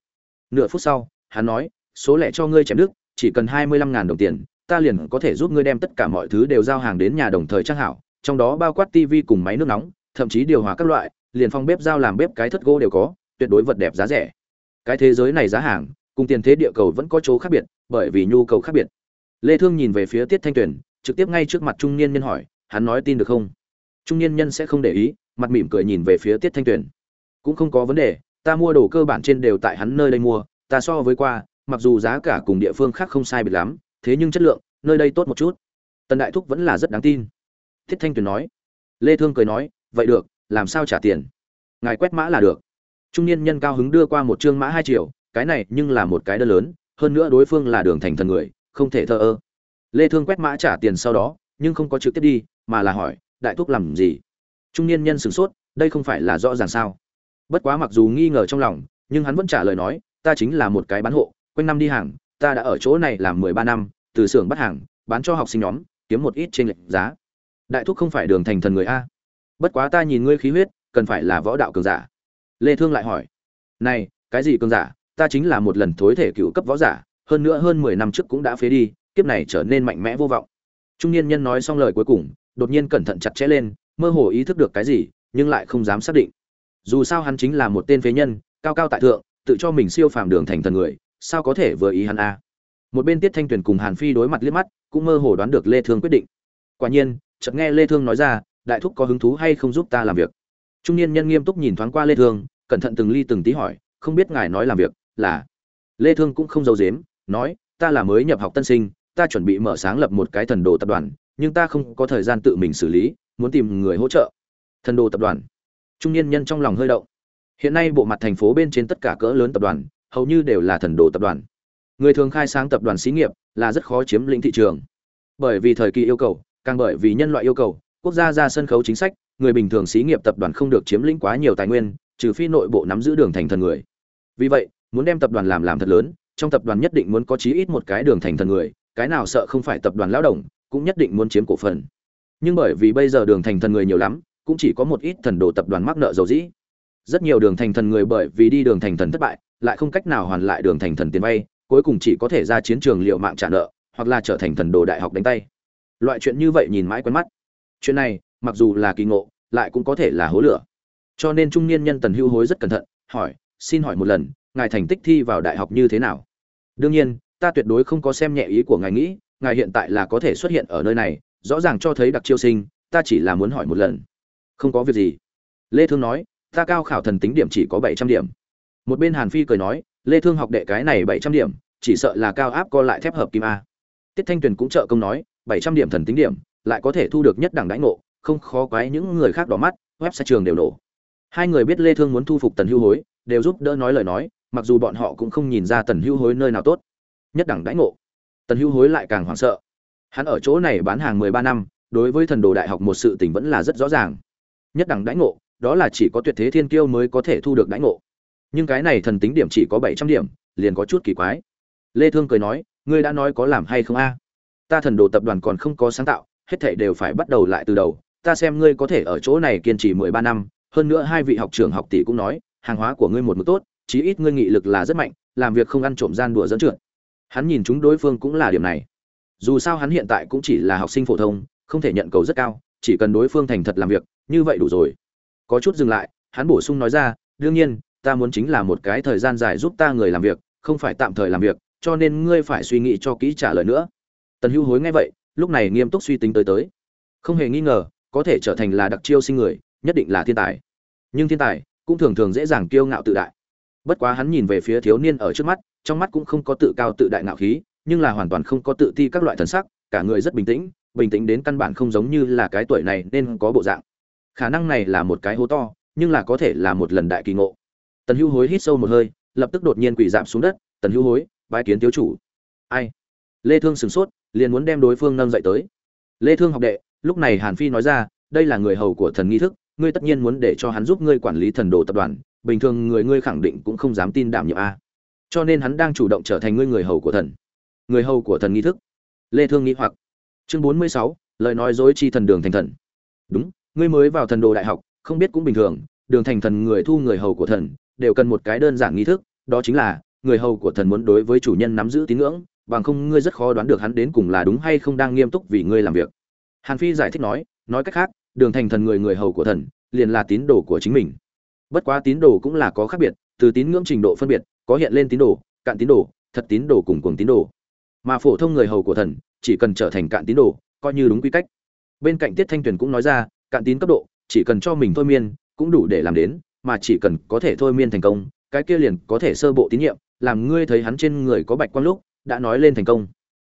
Nửa phút sau, hắn nói, số lẻ cho ngươi chém đức chỉ cần hai mươi lăm ngàn đồng tiền, ta liền có thể giúp ngươi đem tất cả mọi thứ đều giao hàng đến nhà đồng thời trang hảo, trong đó bao quát tivi cùng máy nước nóng, thậm chí điều hòa các loại, liền phong bếp giao làm bếp cái thất gỗ đều có, tuyệt đối vật đẹp giá rẻ. Cái thế giới này giá hàng cùng tiền thế địa cầu vẫn có chỗ khác biệt, bởi vì nhu cầu khác biệt. Lê thương nhìn về phía tiết thanh tuyền, trực tiếp ngay trước mặt trung niên nhân hỏi, hắn nói tin được không? Trung niên nhân sẽ không để ý, mặt mỉm cười nhìn về phía tiết thanh tuyền. Cũng không có vấn đề, ta mua đồ cơ bản trên đều tại hắn nơi đây mua, ta so với qua, mặc dù giá cả cùng địa phương khác không sai biệt lắm, thế nhưng chất lượng, nơi đây tốt một chút. Tần đại thúc vẫn là rất đáng tin. Thiết thanh tuyền nói. Lê thương cười nói, vậy được, làm sao trả tiền? Ngài quét mã là được. Trung niên nhân cao hứng đưa qua một trương mã hai triệu cái này nhưng là một cái đơn lớn, hơn nữa đối phương là đường thành thần người, không thể thờ ơ. Lê thương quét mã trả tiền sau đó, nhưng không có trực tiếp đi, mà là hỏi, đại thúc làm gì? Trung niên nhân sửng sốt, đây không phải là rõ ràng sao? Bất quá mặc dù nghi ngờ trong lòng, nhưng hắn vẫn trả lời nói, ta chính là một cái bán hộ, quanh năm đi hàng, ta đã ở chỗ này làm mười ba năm, từ xưởng bắt hàng, bán cho học sinh nhóm, kiếm một ít trên lệch giá. Đại thúc không phải đường thành thần người a? Bất quá ta nhìn ngươi khí huyết, cần phải là võ đạo cường giả. Lê thương lại hỏi, này, cái gì cường giả? Ta chính là một lần thối thể cựu cấp võ giả, hơn nữa hơn 10 năm trước cũng đã phế đi, kiếp này trở nên mạnh mẽ vô vọng. Trung niên nhân nói xong lời cuối cùng, đột nhiên cẩn thận chặt chẽ lên, mơ hồ ý thức được cái gì, nhưng lại không dám xác định. Dù sao hắn chính là một tên phế nhân, cao cao tại thượng, tự cho mình siêu phàm đường thành thần người, sao có thể vừa ý hắn a? Một bên tiết thanh tuyền cùng hàn phi đối mặt liếc mắt, cũng mơ hồ đoán được lê thương quyết định. Quả nhiên, chợt nghe lê thương nói ra, đại thúc có hứng thú hay không giúp ta làm việc? Trung niên nhân nghiêm túc nhìn thoáng qua lê thương, cẩn thận từng ly từng tí hỏi, không biết ngài nói làm việc là, lê thương cũng không giấu giếm, nói, ta là mới nhập học tân sinh, ta chuẩn bị mở sáng lập một cái thần đồ tập đoàn, nhưng ta không có thời gian tự mình xử lý, muốn tìm người hỗ trợ. Thần đồ tập đoàn. Trung niên nhân trong lòng hơi động. Hiện nay bộ mặt thành phố bên trên tất cả cỡ lớn tập đoàn, hầu như đều là thần đồ tập đoàn. Người thường khai sáng tập đoàn xí nghiệp là rất khó chiếm lĩnh thị trường. Bởi vì thời kỳ yêu cầu, càng bởi vì nhân loại yêu cầu, quốc gia ra sân khấu chính sách, người bình thường xí nghiệp tập đoàn không được chiếm lĩnh quá nhiều tài nguyên, trừ phi nội bộ nắm giữ đường thành thần người. Vì vậy muốn đem tập đoàn làm làm thật lớn, trong tập đoàn nhất định muốn có chí ít một cái đường thành thần người, cái nào sợ không phải tập đoàn lão đồng, cũng nhất định muốn chiếm cổ phần. Nhưng bởi vì bây giờ đường thành thần người nhiều lắm, cũng chỉ có một ít thần đồ tập đoàn mắc nợ dầu dĩ. Rất nhiều đường thành thần người bởi vì đi đường thành thần thất bại, lại không cách nào hoàn lại đường thành thần tiền vay, cuối cùng chỉ có thể ra chiến trường liệu mạng trả nợ, hoặc là trở thành thần đồ đại học đánh tay. Loại chuyện như vậy nhìn mãi quen mắt. Chuyện này, mặc dù là kỳ ngộ, lại cũng có thể là hố lửa. Cho nên trung niên nhân tần hưu hối rất cẩn thận, hỏi, xin hỏi một lần ngài thành tích thi vào đại học như thế nào? Đương nhiên, ta tuyệt đối không có xem nhẹ ý của ngài nghĩ, ngài hiện tại là có thể xuất hiện ở nơi này, rõ ràng cho thấy đặc chiêu sinh, ta chỉ là muốn hỏi một lần. Không có việc gì. Lê thương nói, ta cao khảo thần tính điểm chỉ có 700 điểm. Một bên hàn phi cười nói, lê thương học đệ cái này 700 điểm, chỉ sợ là cao áp co lại thép hợp kim a. Tiết thanh tuyền cũng trợ công nói 700 điểm thần tính điểm, lại có thể thu được nhất đẳng đãi ngộ, không khó quái những người khác đỏ mắt, website trường đều nổ. Hai người biết lê thương muốn thu phục tần hưu hối, đều giúp đỡ nói lời nói mặc dù bọn họ cũng không nhìn ra tần hưu hối nơi nào tốt, nhất đẳng đãi ngộ. Tần hưu hối lại càng hoảng sợ. Hắn ở chỗ này bán hàng 13 năm, đối với thần đồ đại học một sự tình vẫn là rất rõ ràng. Nhất đẳng đãi ngộ, đó là chỉ có tuyệt thế thiên kiêu mới có thể thu được đãi ngộ. Nhưng cái này thần tính điểm chỉ có 700 điểm, liền có chút kỳ quái. Lê thương cười nói, ngươi đã nói có làm hay không a? Ta thần đồ tập đoàn còn không có sáng tạo, hết thảy đều phải bắt đầu lại từ đầu. Ta xem ngươi có thể ở chỗ này kiên trì 13 năm, hơn nữa hai vị học trưởng học tỷ cũng nói, hàng hóa của ngươi một mức tốt chí ít ngươi nghị lực là rất mạnh, làm việc không ăn trộm gian đùa dẫn trượt. Hắn nhìn chúng đối phương cũng là điểm này. Dù sao hắn hiện tại cũng chỉ là học sinh phổ thông, không thể nhận cầu rất cao, chỉ cần đối phương thành thật làm việc, như vậy đủ rồi. Có chút dừng lại, hắn bổ sung nói ra, đương nhiên, ta muốn chính là một cái thời gian dài giúp ta người làm việc, không phải tạm thời làm việc, cho nên ngươi phải suy nghĩ cho kỹ trả lời nữa. Tần hưu hối nghe vậy, lúc này nghiêm túc suy tính tới tới. Không hề nghi ngờ, có thể trở thành là đặc chiêu sinh người, nhất định là thiên tài. Nhưng thiên tài cũng thường thường dễ dàng kiêu ngạo tự đại bất quá hắn nhìn về phía thiếu niên ở trước mắt, trong mắt cũng không có tự cao tự đại ngạo khí, nhưng là hoàn toàn không có tự ti các loại thần sắc, cả người rất bình tĩnh bình tĩnh đến căn bản không giống như là cái tuổi này nên có bộ dạng. Khả năng này là một cái hố to, nhưng là có thể là một lần đại kỳ ngộ. Tần hữu hối hít sâu một hơi, lập tức đột nhiên quỳ dạp xuống đất, tần hữu hối, bái kiến thiếu chủ. Ai? Lê thương sửng sốt, liền muốn đem đối phương nâng dậy tới. Lê thương học đệ, lúc này hàn phi nói ra, đây là người hầu của thần nghi thức, ngươi tất nhiên muốn để cho hắn giúp ngươi quản lý thần đồ tập đoàn bình thường người ngươi khẳng định cũng không dám tin đảm nhiệm a. Cho nên hắn đang chủ động trở thành ngươi người hầu của thần. Người hầu của thần nghi thức. Lê thương nghĩ hoặc. Chương 46, lời nói dối chi thần đường thành thần. Đúng ngươi mới vào thần đồ đại học không biết cũng bình thường đường thành thần người thu người hầu của thần đều cần một cái đơn giản nghi thức đó chính là người hầu của thần muốn đối với chủ nhân nắm giữ tín ngưỡng bằng không ngươi rất khó đoán được hắn đến cùng là đúng hay không đang nghiêm túc vì ngươi làm việc. Hàn phi giải thích nói nói cách khác đường thành thần người người hầu của thần liền là tín đồ của chính mình bất quá tín đồ cũng là có khác biệt, từ tín ngưỡng trình độ phân biệt, có hiện lên tín đồ, cạn tín đồ, thật tín đồ cùng cuồng tín đồ. Mà phổ thông người hầu của thần, chỉ cần trở thành cạn tín đồ, coi như đúng quy cách. Bên cạnh tiết thanh tuyền cũng nói ra, cạn tín cấp độ, chỉ cần cho mình thôi miên, cũng đủ để làm đến, mà chỉ cần có thể thôi miên thành công, cái kia liền có thể sơ bộ tín nhiệm, làm ngươi thấy hắn trên người có bạch quan lúc, đã nói lên thành công.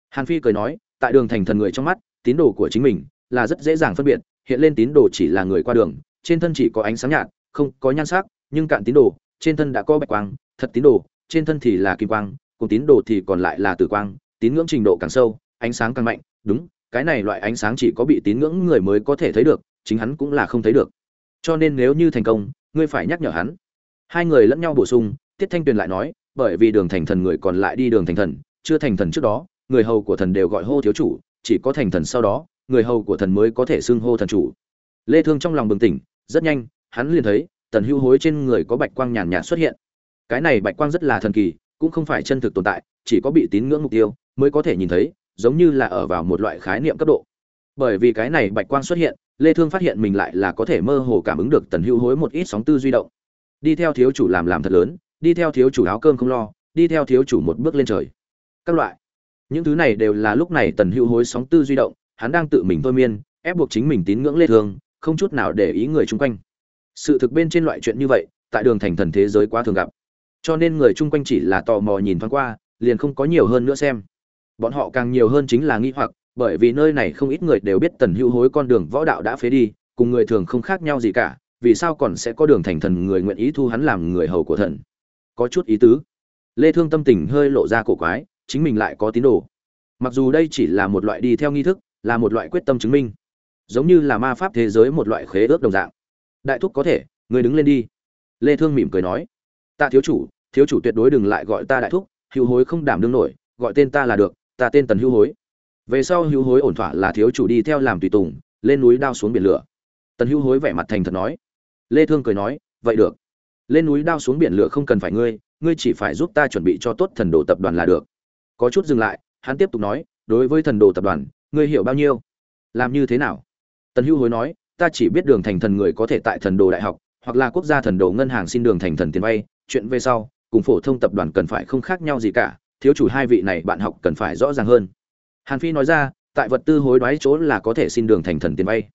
Hàn phi cười nói, tại đường thành thần người trong mắt, tín đồ của chính mình là rất dễ dàng phân biệt, hiện lên tín đồ chỉ là người qua đường, trên thân chỉ có ánh sáng nhạt không có nhan sắc, nhưng cạn tín đồ, trên thân đã có bạch quang, thật tín đồ, trên thân thì là kim quang, cùng tín đồ thì còn lại là tử quang, tín ngưỡng trình độ càng sâu, ánh sáng càng mạnh, đúng, cái này loại ánh sáng chỉ có bị tín ngưỡng người mới có thể thấy được, chính hắn cũng là không thấy được. Cho nên nếu như thành công, ngươi phải nhắc nhở hắn. Hai người lẫn nhau bổ sung, tiết thanh tuyền lại nói, bởi vì đường thành thần người còn lại đi đường thành thần, chưa thành thần trước đó, người hầu của thần đều gọi hô thiếu chủ, chỉ có thành thần sau đó, người hầu của thần mới có thể xưng hô thần chủ. Lê thương trong lòng bừng tỉnh, rất nhanh hắn liền thấy, tần hưu hối trên người có bạch quang nhàn nhạt xuất hiện. Cái này bạch quang rất là thần kỳ, cũng không phải chân thực tồn tại, chỉ có bị tín ngưỡng mục tiêu mới có thể nhìn thấy, giống như là ở vào một loại khái niệm cấp độ. Bởi vì cái này bạch quang xuất hiện, lê thương phát hiện mình lại là có thể mơ hồ cảm ứng được tần hưu hối một ít sóng tư duy động. Đi theo thiếu chủ làm làm thật lớn, đi theo thiếu chủ áo cơm không lo, đi theo thiếu chủ một bước lên trời. Các loại. Những thứ này đều là lúc này tần hưu hối sóng tư duy động, hắn đang tự mình thôi miên, ép buộc chính mình tín ngưỡng lê thương, không chút nào để ý người chung quanh sự thực bên trên loại chuyện như vậy, tại đường thành thần thế giới quá thường gặp. Cho nên người chung quanh chỉ là tò mò nhìn thoáng qua, liền không có nhiều hơn nữa xem. Bọn họ càng nhiều hơn chính là nghi hoặc, bởi vì nơi này không ít người đều biết tần hữu hối con đường võ đạo đã phế đi, cùng người thường không khác nhau gì cả, vì sao còn sẽ có đường thành thần người nguyện ý thu hắn làm người hầu của thần? Có chút ý tứ. Lê thương tâm tình hơi lộ ra cổ quái, chính mình lại có tín đồ. Mặc dù đây chỉ là một loại đi theo nghi thức, là một loại quyết tâm chứng minh. Giống như là ma pháp thế giới một loại khế ước đồng dạng đại thúc có thể người đứng lên đi. Lê thương mỉm cười nói ta thiếu chủ thiếu chủ tuyệt đối đừng lại gọi ta đại thúc, Hưu hối không đảm đương nổi, gọi tên ta là được, ta tên tần Hưu hối. Về sau Hưu hối ổn thỏa là thiếu chủ đi theo làm tùy tùng, lên núi đao xuống biển lửa. Tần Hưu hối vẻ mặt thành thật nói, lê thương cười nói, vậy được. Lên núi đao xuống biển lửa không cần phải ngươi ngươi chỉ phải giúp ta chuẩn bị cho tốt thần đồ tập đoàn là được. Có chút dừng lại, hắn tiếp tục nói, đối với thần đồ tập đoàn, ngươi hiểu bao nhiêu? Làm như thế nào? Tần Hưu hối nói ta chỉ biết đường thành thần người có thể tại thần đồ đại học, hoặc là quốc gia thần đồ ngân hàng xin đường thành thần tiền vay. Chuyện về sau, cùng phổ thông tập đoàn cần phải không khác nhau gì cả, thiếu chủ hai vị này bạn học cần phải rõ ràng hơn. Hàn phi nói ra, tại vật tư hối đoái chỗ là có thể xin đường thành thần tiền vay.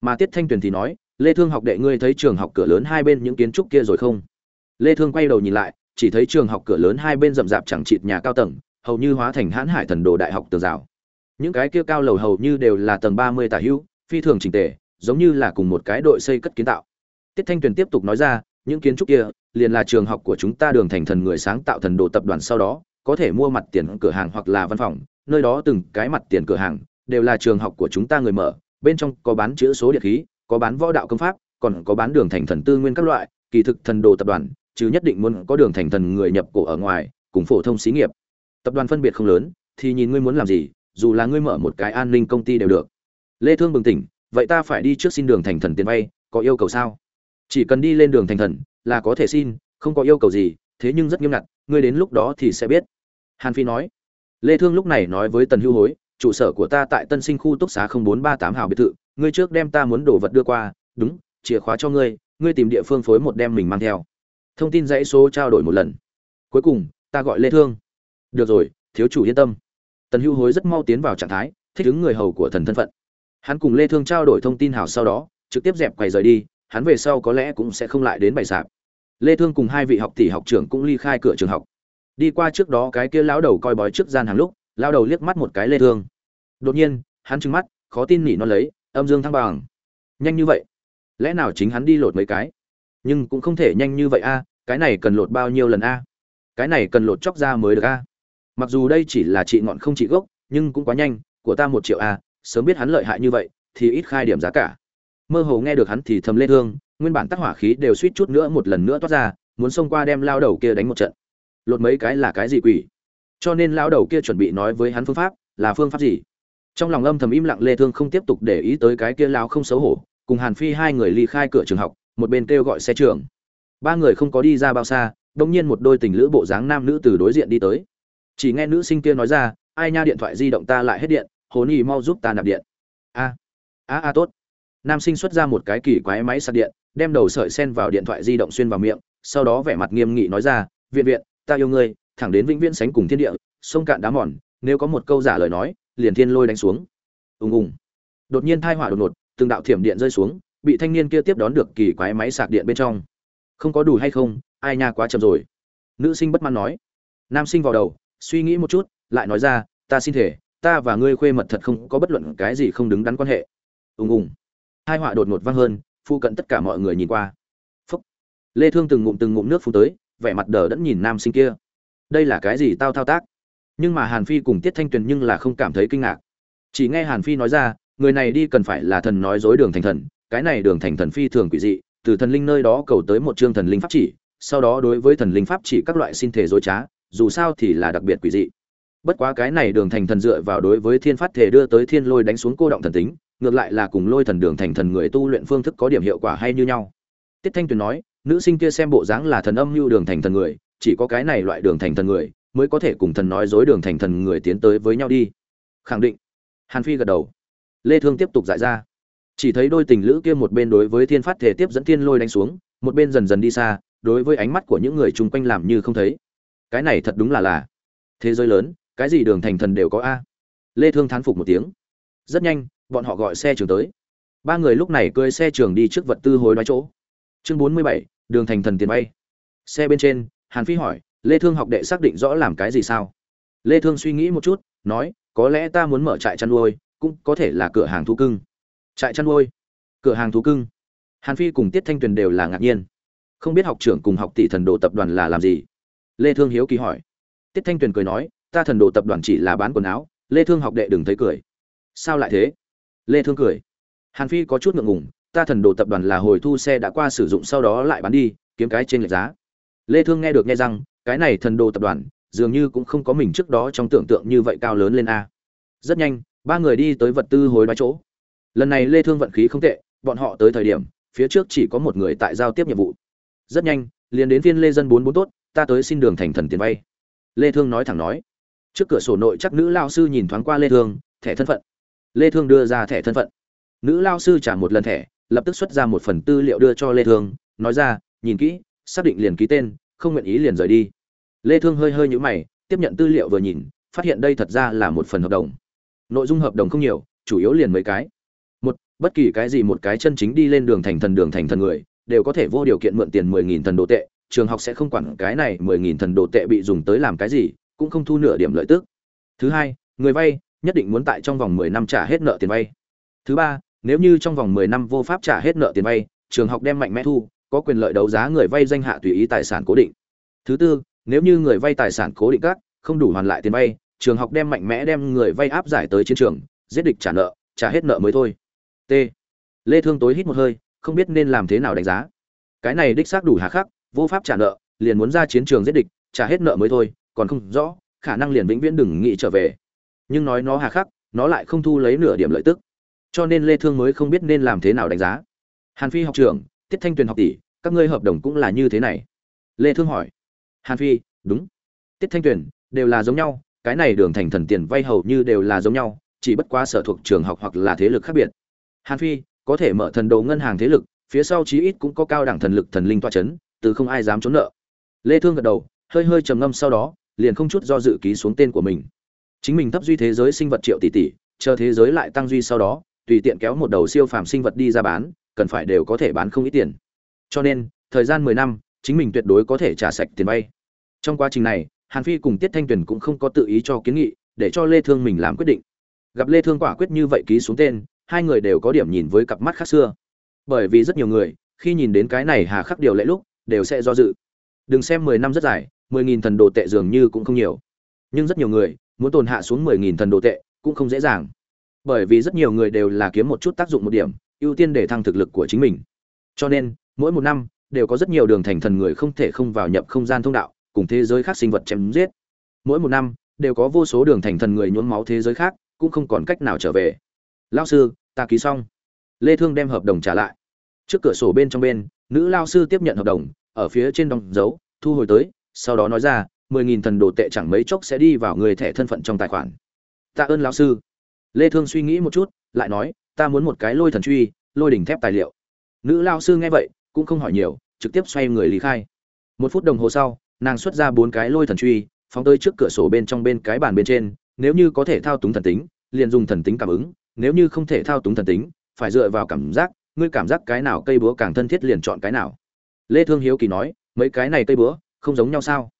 Mà tiết thanh tuyền thì nói, lê thương học đệ ngươi thấy trường học cửa lớn hai bên những kiến trúc kia rồi không? Lê thương quay đầu nhìn lại, chỉ thấy trường học cửa lớn hai bên rậm rạp chẳng chịt nhà cao tầng, hầu như hóa thành hãn hải thần đồ đại học tường rào. Những cái kia cao lầu hầu như đều là tầng 30 tả hữu, phi thường chỉnh tề giống như là cùng một cái đội xây cất kiến tạo. Tiết thanh tuyền tiếp tục nói ra, những kiến trúc kia liền là trường học của chúng ta đường thành thần người sáng tạo thần đồ tập đoàn sau đó, có thể mua mặt tiền cửa hàng hoặc là văn phòng, nơi đó từng cái mặt tiền cửa hàng đều là trường học của chúng ta người mở, bên trong có bán chữ số điện khí, có bán võ đạo công pháp, còn có bán đường thành thần tư nguyên các loại, kỳ thực thần đồ tập đoàn, chứ nhất định muốn có đường thành thần người nhập cổ ở ngoài, cùng phổ thông xí nghiệp. Tập đoàn phân biệt không lớn, thì nhìn ngươi muốn làm gì, dù là ngươi mở một cái an ninh công ty đều được. Lê thương bừng tỉnh vậy ta phải đi trước xin đường thành thần tiền vay, có yêu cầu sao? Chỉ cần đi lên đường thành thần, là có thể xin, không có yêu cầu gì, thế nhưng rất nghiêm ngặt, ngươi đến lúc đó thì sẽ biết. Hàn phi nói. Lê thương lúc này nói với tần hưu hối, trụ sở của ta tại tân sinh khu túc xá 0438 hào biệt thự, ngươi trước đem ta muốn đồ vật đưa qua, đúng, chìa khóa cho ngươi ngươi tìm địa phương phối một đem mình mang theo. Thông tin dãy số trao đổi một lần. Cuối cùng, ta gọi lê thương. Được rồi, thiếu chủ yên tâm. Tần hưu hối rất mau tiến vào trạng thái, thích ứng người hầu của thần thân phận hắn cùng lê thương trao đổi thông tin hảo sau đó, trực tiếp dẹp quầy rời đi, hắn về sau có lẽ cũng sẽ không lại đến bày sạp. Lê thương cùng hai vị học tỷ học trưởng cũng ly khai cửa trường học. Đi qua trước đó cái kia lão đầu coi bói trước gian hàng lúc, lão đầu liếc mắt một cái lê thương. Đột nhiên, hắn trừng mắt, khó tin nỉ nó lấy, âm dương thăng bằng. Nhanh như vậy? Lẽ nào chính hắn đi lột mấy cái? Nhưng cũng không thể nhanh như vậy a, cái này cần lột bao nhiêu lần a? Cái này cần lột chóc ra mới được a. Mặc dù đây chỉ là trị ngọn không trị gốc, nhưng cũng quá nhanh, của ta một triệu a sớm biết hắn lợi hại như vậy, thì ít khai điểm giá cả. Mơ hồ nghe được hắn thì thầm lên thương nguyên bản tắc hỏa khí đều suýt chút nữa một lần nữa toát ra, muốn xông qua đem lao đầu kia đánh một trận. Lột mấy cái là cái gì quỷ? Cho nên lao đầu kia chuẩn bị nói với hắn phương pháp, là phương pháp gì? Trong lòng âm thầm im lặng lê thương không tiếp tục để ý tới cái kia lao không xấu hổ, cùng hàn phi hai người ly khai cửa trường học, một bên kêu gọi xe trường. Ba người không có đi ra bao xa, đông nhiên một đôi tình lữ bộ dáng nam nữ từ đối diện đi tới. Chỉ nghe nữ sinh kia nói ra, ai nha, điện thoại di động ta lại hết điện hồ nhi mau giúp ta nạp điện. A a a, tốt. Nam sinh xuất ra một cái kỳ quái máy sạc điện, đem đầu sợi sen vào điện thoại di động xuyên vào miệng, sau đó vẻ mặt nghiêm nghị nói ra, viện viện, ta yêu ngươi, thẳng đến vĩnh viễn sánh cùng thiên địa, sông cạn đá mòn, nếu có một câu giả lời nói, liền thiên lôi đánh xuống. Ùng ùng. Đột nhiên thai hỏa đột ngột, từng đạo thiểm điện rơi xuống, bị thanh niên kia tiếp đón được kỳ quái máy sạc điện bên trong. Không có đủ hay không? Ai nha quá chậm rồi. Nữ sinh bất mãn nói. Nam sinh vào đầu, suy nghĩ một chút, lại nói ra, ta xin thể ta và ngươi khuê mật thật không có bất luận cái gì không đứng đắn quan hệ. Ùng ùng. Hai họa đột ngột vang hơn, phụ cận tất cả mọi người nhìn qua. Phúc. Lê thương từng ngụm từng ngụm nước phun tới, vẻ mặt đờ đẫn nhìn nam sinh kia. Đây là cái gì tao thao tác? Nhưng mà hàn phi cùng tiết thanh tuyền nhưng là không cảm thấy kinh ngạc. Chỉ nghe hàn phi nói ra, người này đi cần phải là thần nói dối đường thành thần, cái này đường thành thần phi thường quỷ dị, từ thần linh nơi đó cầu tới một chương thần linh pháp chỉ, sau đó đối với thần linh pháp chỉ các loại xin thể dối trá, dù sao thì là đặc biệt quỷ dị bất quá cái này đường thành thần dựa vào đối với thiên phát thể đưa tới thiên lôi đánh xuống cô động thần tính, ngược lại là cùng lôi thần đường thành thần người tu luyện phương thức có điểm hiệu quả hay như nhau. Tiết thanh tuyền nói, nữ sinh kia xem bộ dáng là thần âm mưu đường thành thần người, chỉ có cái này loại đường thành thần người, mới có thể cùng thần nói dối đường thành thần người tiến tới với nhau đi. Khẳng định. Hàn phi gật đầu. Lê thương tiếp tục giải ra. Chỉ thấy đôi tình lữ kia một bên đối với thiên phát thể tiếp dẫn thiên lôi đánh xuống, một bên dần dần đi xa, đối với ánh mắt của những người chung quanh làm như không thấy. Cái này thật đúng là là thế giới lớn cái gì đường thành thần đều có a? Lê thương thán phục một tiếng. Rất nhanh bọn họ gọi xe trường tới. Ba người lúc này cưỡi xe trường đi trước vật tư hối đoái chỗ. Chương 47, đường thành thần tiền bay xe bên trên hàn phi hỏi lê thương học đệ xác định rõ làm cái gì sao? Lê thương suy nghĩ một chút nói có lẽ ta muốn mở trại chăn nuôi cũng có thể là cửa hàng thú cưng. Trại chăn nuôi? Cửa hàng thú cưng? Hàn phi cùng tiết thanh tuyền đều là ngạc nhiên. Không biết học trưởng cùng học tỷ thần đồ tập đoàn là làm gì. Lê thương hiếu kỳ hỏi. Tiết thanh tuyền cười nói ta thần đồ tập đoàn chỉ là bán quần áo, lê thương học đệ đừng thấy cười. Sao lại thế? Lê thương cười. Hàn phi có chút ngượng ngùng, ta thần đồ tập đoàn là hồi thu xe đã qua sử dụng sau đó lại bán đi, kiếm cái trên lệch giá. Lê thương nghe được nghe rằng cái này thần đồ tập đoàn, dường như cũng không có mình trước đó trong tưởng tượng như vậy cao lớn lên a. Rất nhanh, ba người đi tới vật tư hối đoái chỗ. Lần này lê thương vận khí không tệ, bọn họ tới thời điểm, phía trước chỉ có một người tại giao tiếp nhiệm vụ. Rất nhanh, liền đến viên lê dân bốn bốn tốt, ta tới xin đường thành thần tiền vay. Lê thương nói thẳng nói trước cửa sổ nội chắc nữ lao sư nhìn thoáng qua lê thương, thẻ thân phận. Lê thương đưa ra thẻ thân phận. Nữ lao sư trả một lần thẻ, lập tức xuất ra một phần tư liệu đưa cho lê thương, nói ra, nhìn kỹ, xác định liền ký tên, không nguyện ý liền rời đi. Lê thương hơi hơi nhũ mày, tiếp nhận tư liệu vừa nhìn, phát hiện đây thật ra là một phần hợp đồng. Nội dung hợp đồng không nhiều, chủ yếu liền mấy cái. Một, bất kỳ cái gì một cái chân chính đi lên đường thành thần đường thành thần người, đều có thể vô điều kiện mượn tiền 10.000 thần đồ tệ, trường học sẽ không quản cái này 10.000 thần đồ tệ bị dùng tới làm cái gì cũng không thu nửa điểm lợi tức. Thứ hai, người vay nhất định muốn tại trong vòng 10 năm trả hết nợ tiền vay. Thứ ba, nếu như trong vòng 10 năm vô pháp trả hết nợ tiền vay, trường học đem mạnh mẽ thu, có quyền lợi đấu giá người vay danh hạ tùy ý tài sản cố định. Thứ tư, nếu như người vay tài sản cố định các, không đủ hoàn lại tiền vay, trường học đem mạnh mẽ đem người vay áp giải tới chiến trường, giết địch trả nợ, trả hết nợ mới thôi. T. Lê thương tối hít một hơi, không biết nên làm thế nào đánh giá. Cái này đích xác đủ hà khắc, vô pháp trả nợ, liền muốn ra chiến trường giết địch, trả hết nợ mới thôi còn không rõ, khả năng liền vĩnh viễn đừng nghĩ trở về. Nhưng nói nó hà khắc, nó lại không thu lấy nửa điểm lợi tức. Cho nên lê thương mới không biết nên làm thế nào đánh giá. Hàn phi học trưởng, tiết thanh tuyền học tỷ, các ngươi hợp đồng cũng là như thế này. Lê thương hỏi. Hàn phi, đúng. Tiết thanh tuyền, đều là giống nhau, cái này đường thành thần tiền vay hầu như đều là giống nhau, chỉ bất quá sở thuộc trường học hoặc là thế lực khác biệt. Hàn phi, có thể mở thần đồ ngân hàng thế lực, phía sau chí ít cũng có cao đẳng thần lực thần linh toa chấn, từ không ai dám trốn nợ. Lê thương gật đầu, hơi hơi trầm ngâm sau đó liền không chút do dự ký xuống tên của mình. Chính mình thấp duy thế giới sinh vật triệu tỷ tỷ, chờ thế giới lại tăng duy sau đó, tùy tiện kéo một đầu siêu phàm sinh vật đi ra bán, cần phải đều có thể bán không ít tiền. Cho nên, thời gian 10 năm, chính mình tuyệt đối có thể trả sạch tiền vay. Trong quá trình này, hàn phi cùng tiết thanh tuyền cũng không có tự ý cho kiến nghị, để cho lê thương mình làm quyết định. Gặp lê thương quả quyết như vậy ký xuống tên, hai người đều có điểm nhìn với cặp mắt khác xưa. Bởi vì rất nhiều người, khi nhìn đến cái này hà khắc điều lệ lúc, đều sẽ do dự. Đừng xem 10 năm rất dài 10.000 thần đồ tệ dường như cũng không nhiều. Nhưng rất nhiều người, muốn tồn hạ xuống 10.000 thần đồ tệ, cũng không dễ dàng. Bởi vì rất nhiều người đều là kiếm một chút tác dụng một điểm, ưu tiên để thăng thực lực của chính mình. Cho nên, mỗi một năm, đều có rất nhiều đường thành thần người không thể không vào nhập không gian thông đạo, cùng thế giới khác sinh vật chém giết. Mỗi một năm, đều có vô số đường thành thần người nhuốm máu thế giới khác, cũng không còn cách nào trở về. Lao sư, ta ký xong. Lê thương đem hợp đồng trả lại. Trước cửa sổ bên trong bên, nữ lao sư tiếp nhận hợp đồng, ở phía trên đóng dấu, thu hồi tới sau đó nói ra, mười nghìn thần đồ tệ chẳng mấy chốc sẽ đi vào người thẻ thân phận trong tài khoản. Tạ ơn lão sư. Lê thương suy nghĩ một chút, lại nói, ta muốn một cái lôi thần truy, lôi đỉnh thép tài liệu. Nữ lao sư nghe vậy, cũng không hỏi nhiều, trực tiếp xoay người lý khai. Một phút đồng hồ sau, nàng xuất ra bốn cái lôi thần truy, phóng tới trước cửa sổ bên trong bên cái bàn bên trên, nếu như có thể thao túng thần tính, liền dùng thần tính cảm ứng, nếu như không thể thao túng thần tính, phải dựa vào cảm giác, ngươi cảm giác cái nào cây búa càng thân thiết liền chọn cái nào. Lê thương hiếu kỳ nói, mấy cái này cây búa không giống nhau sao?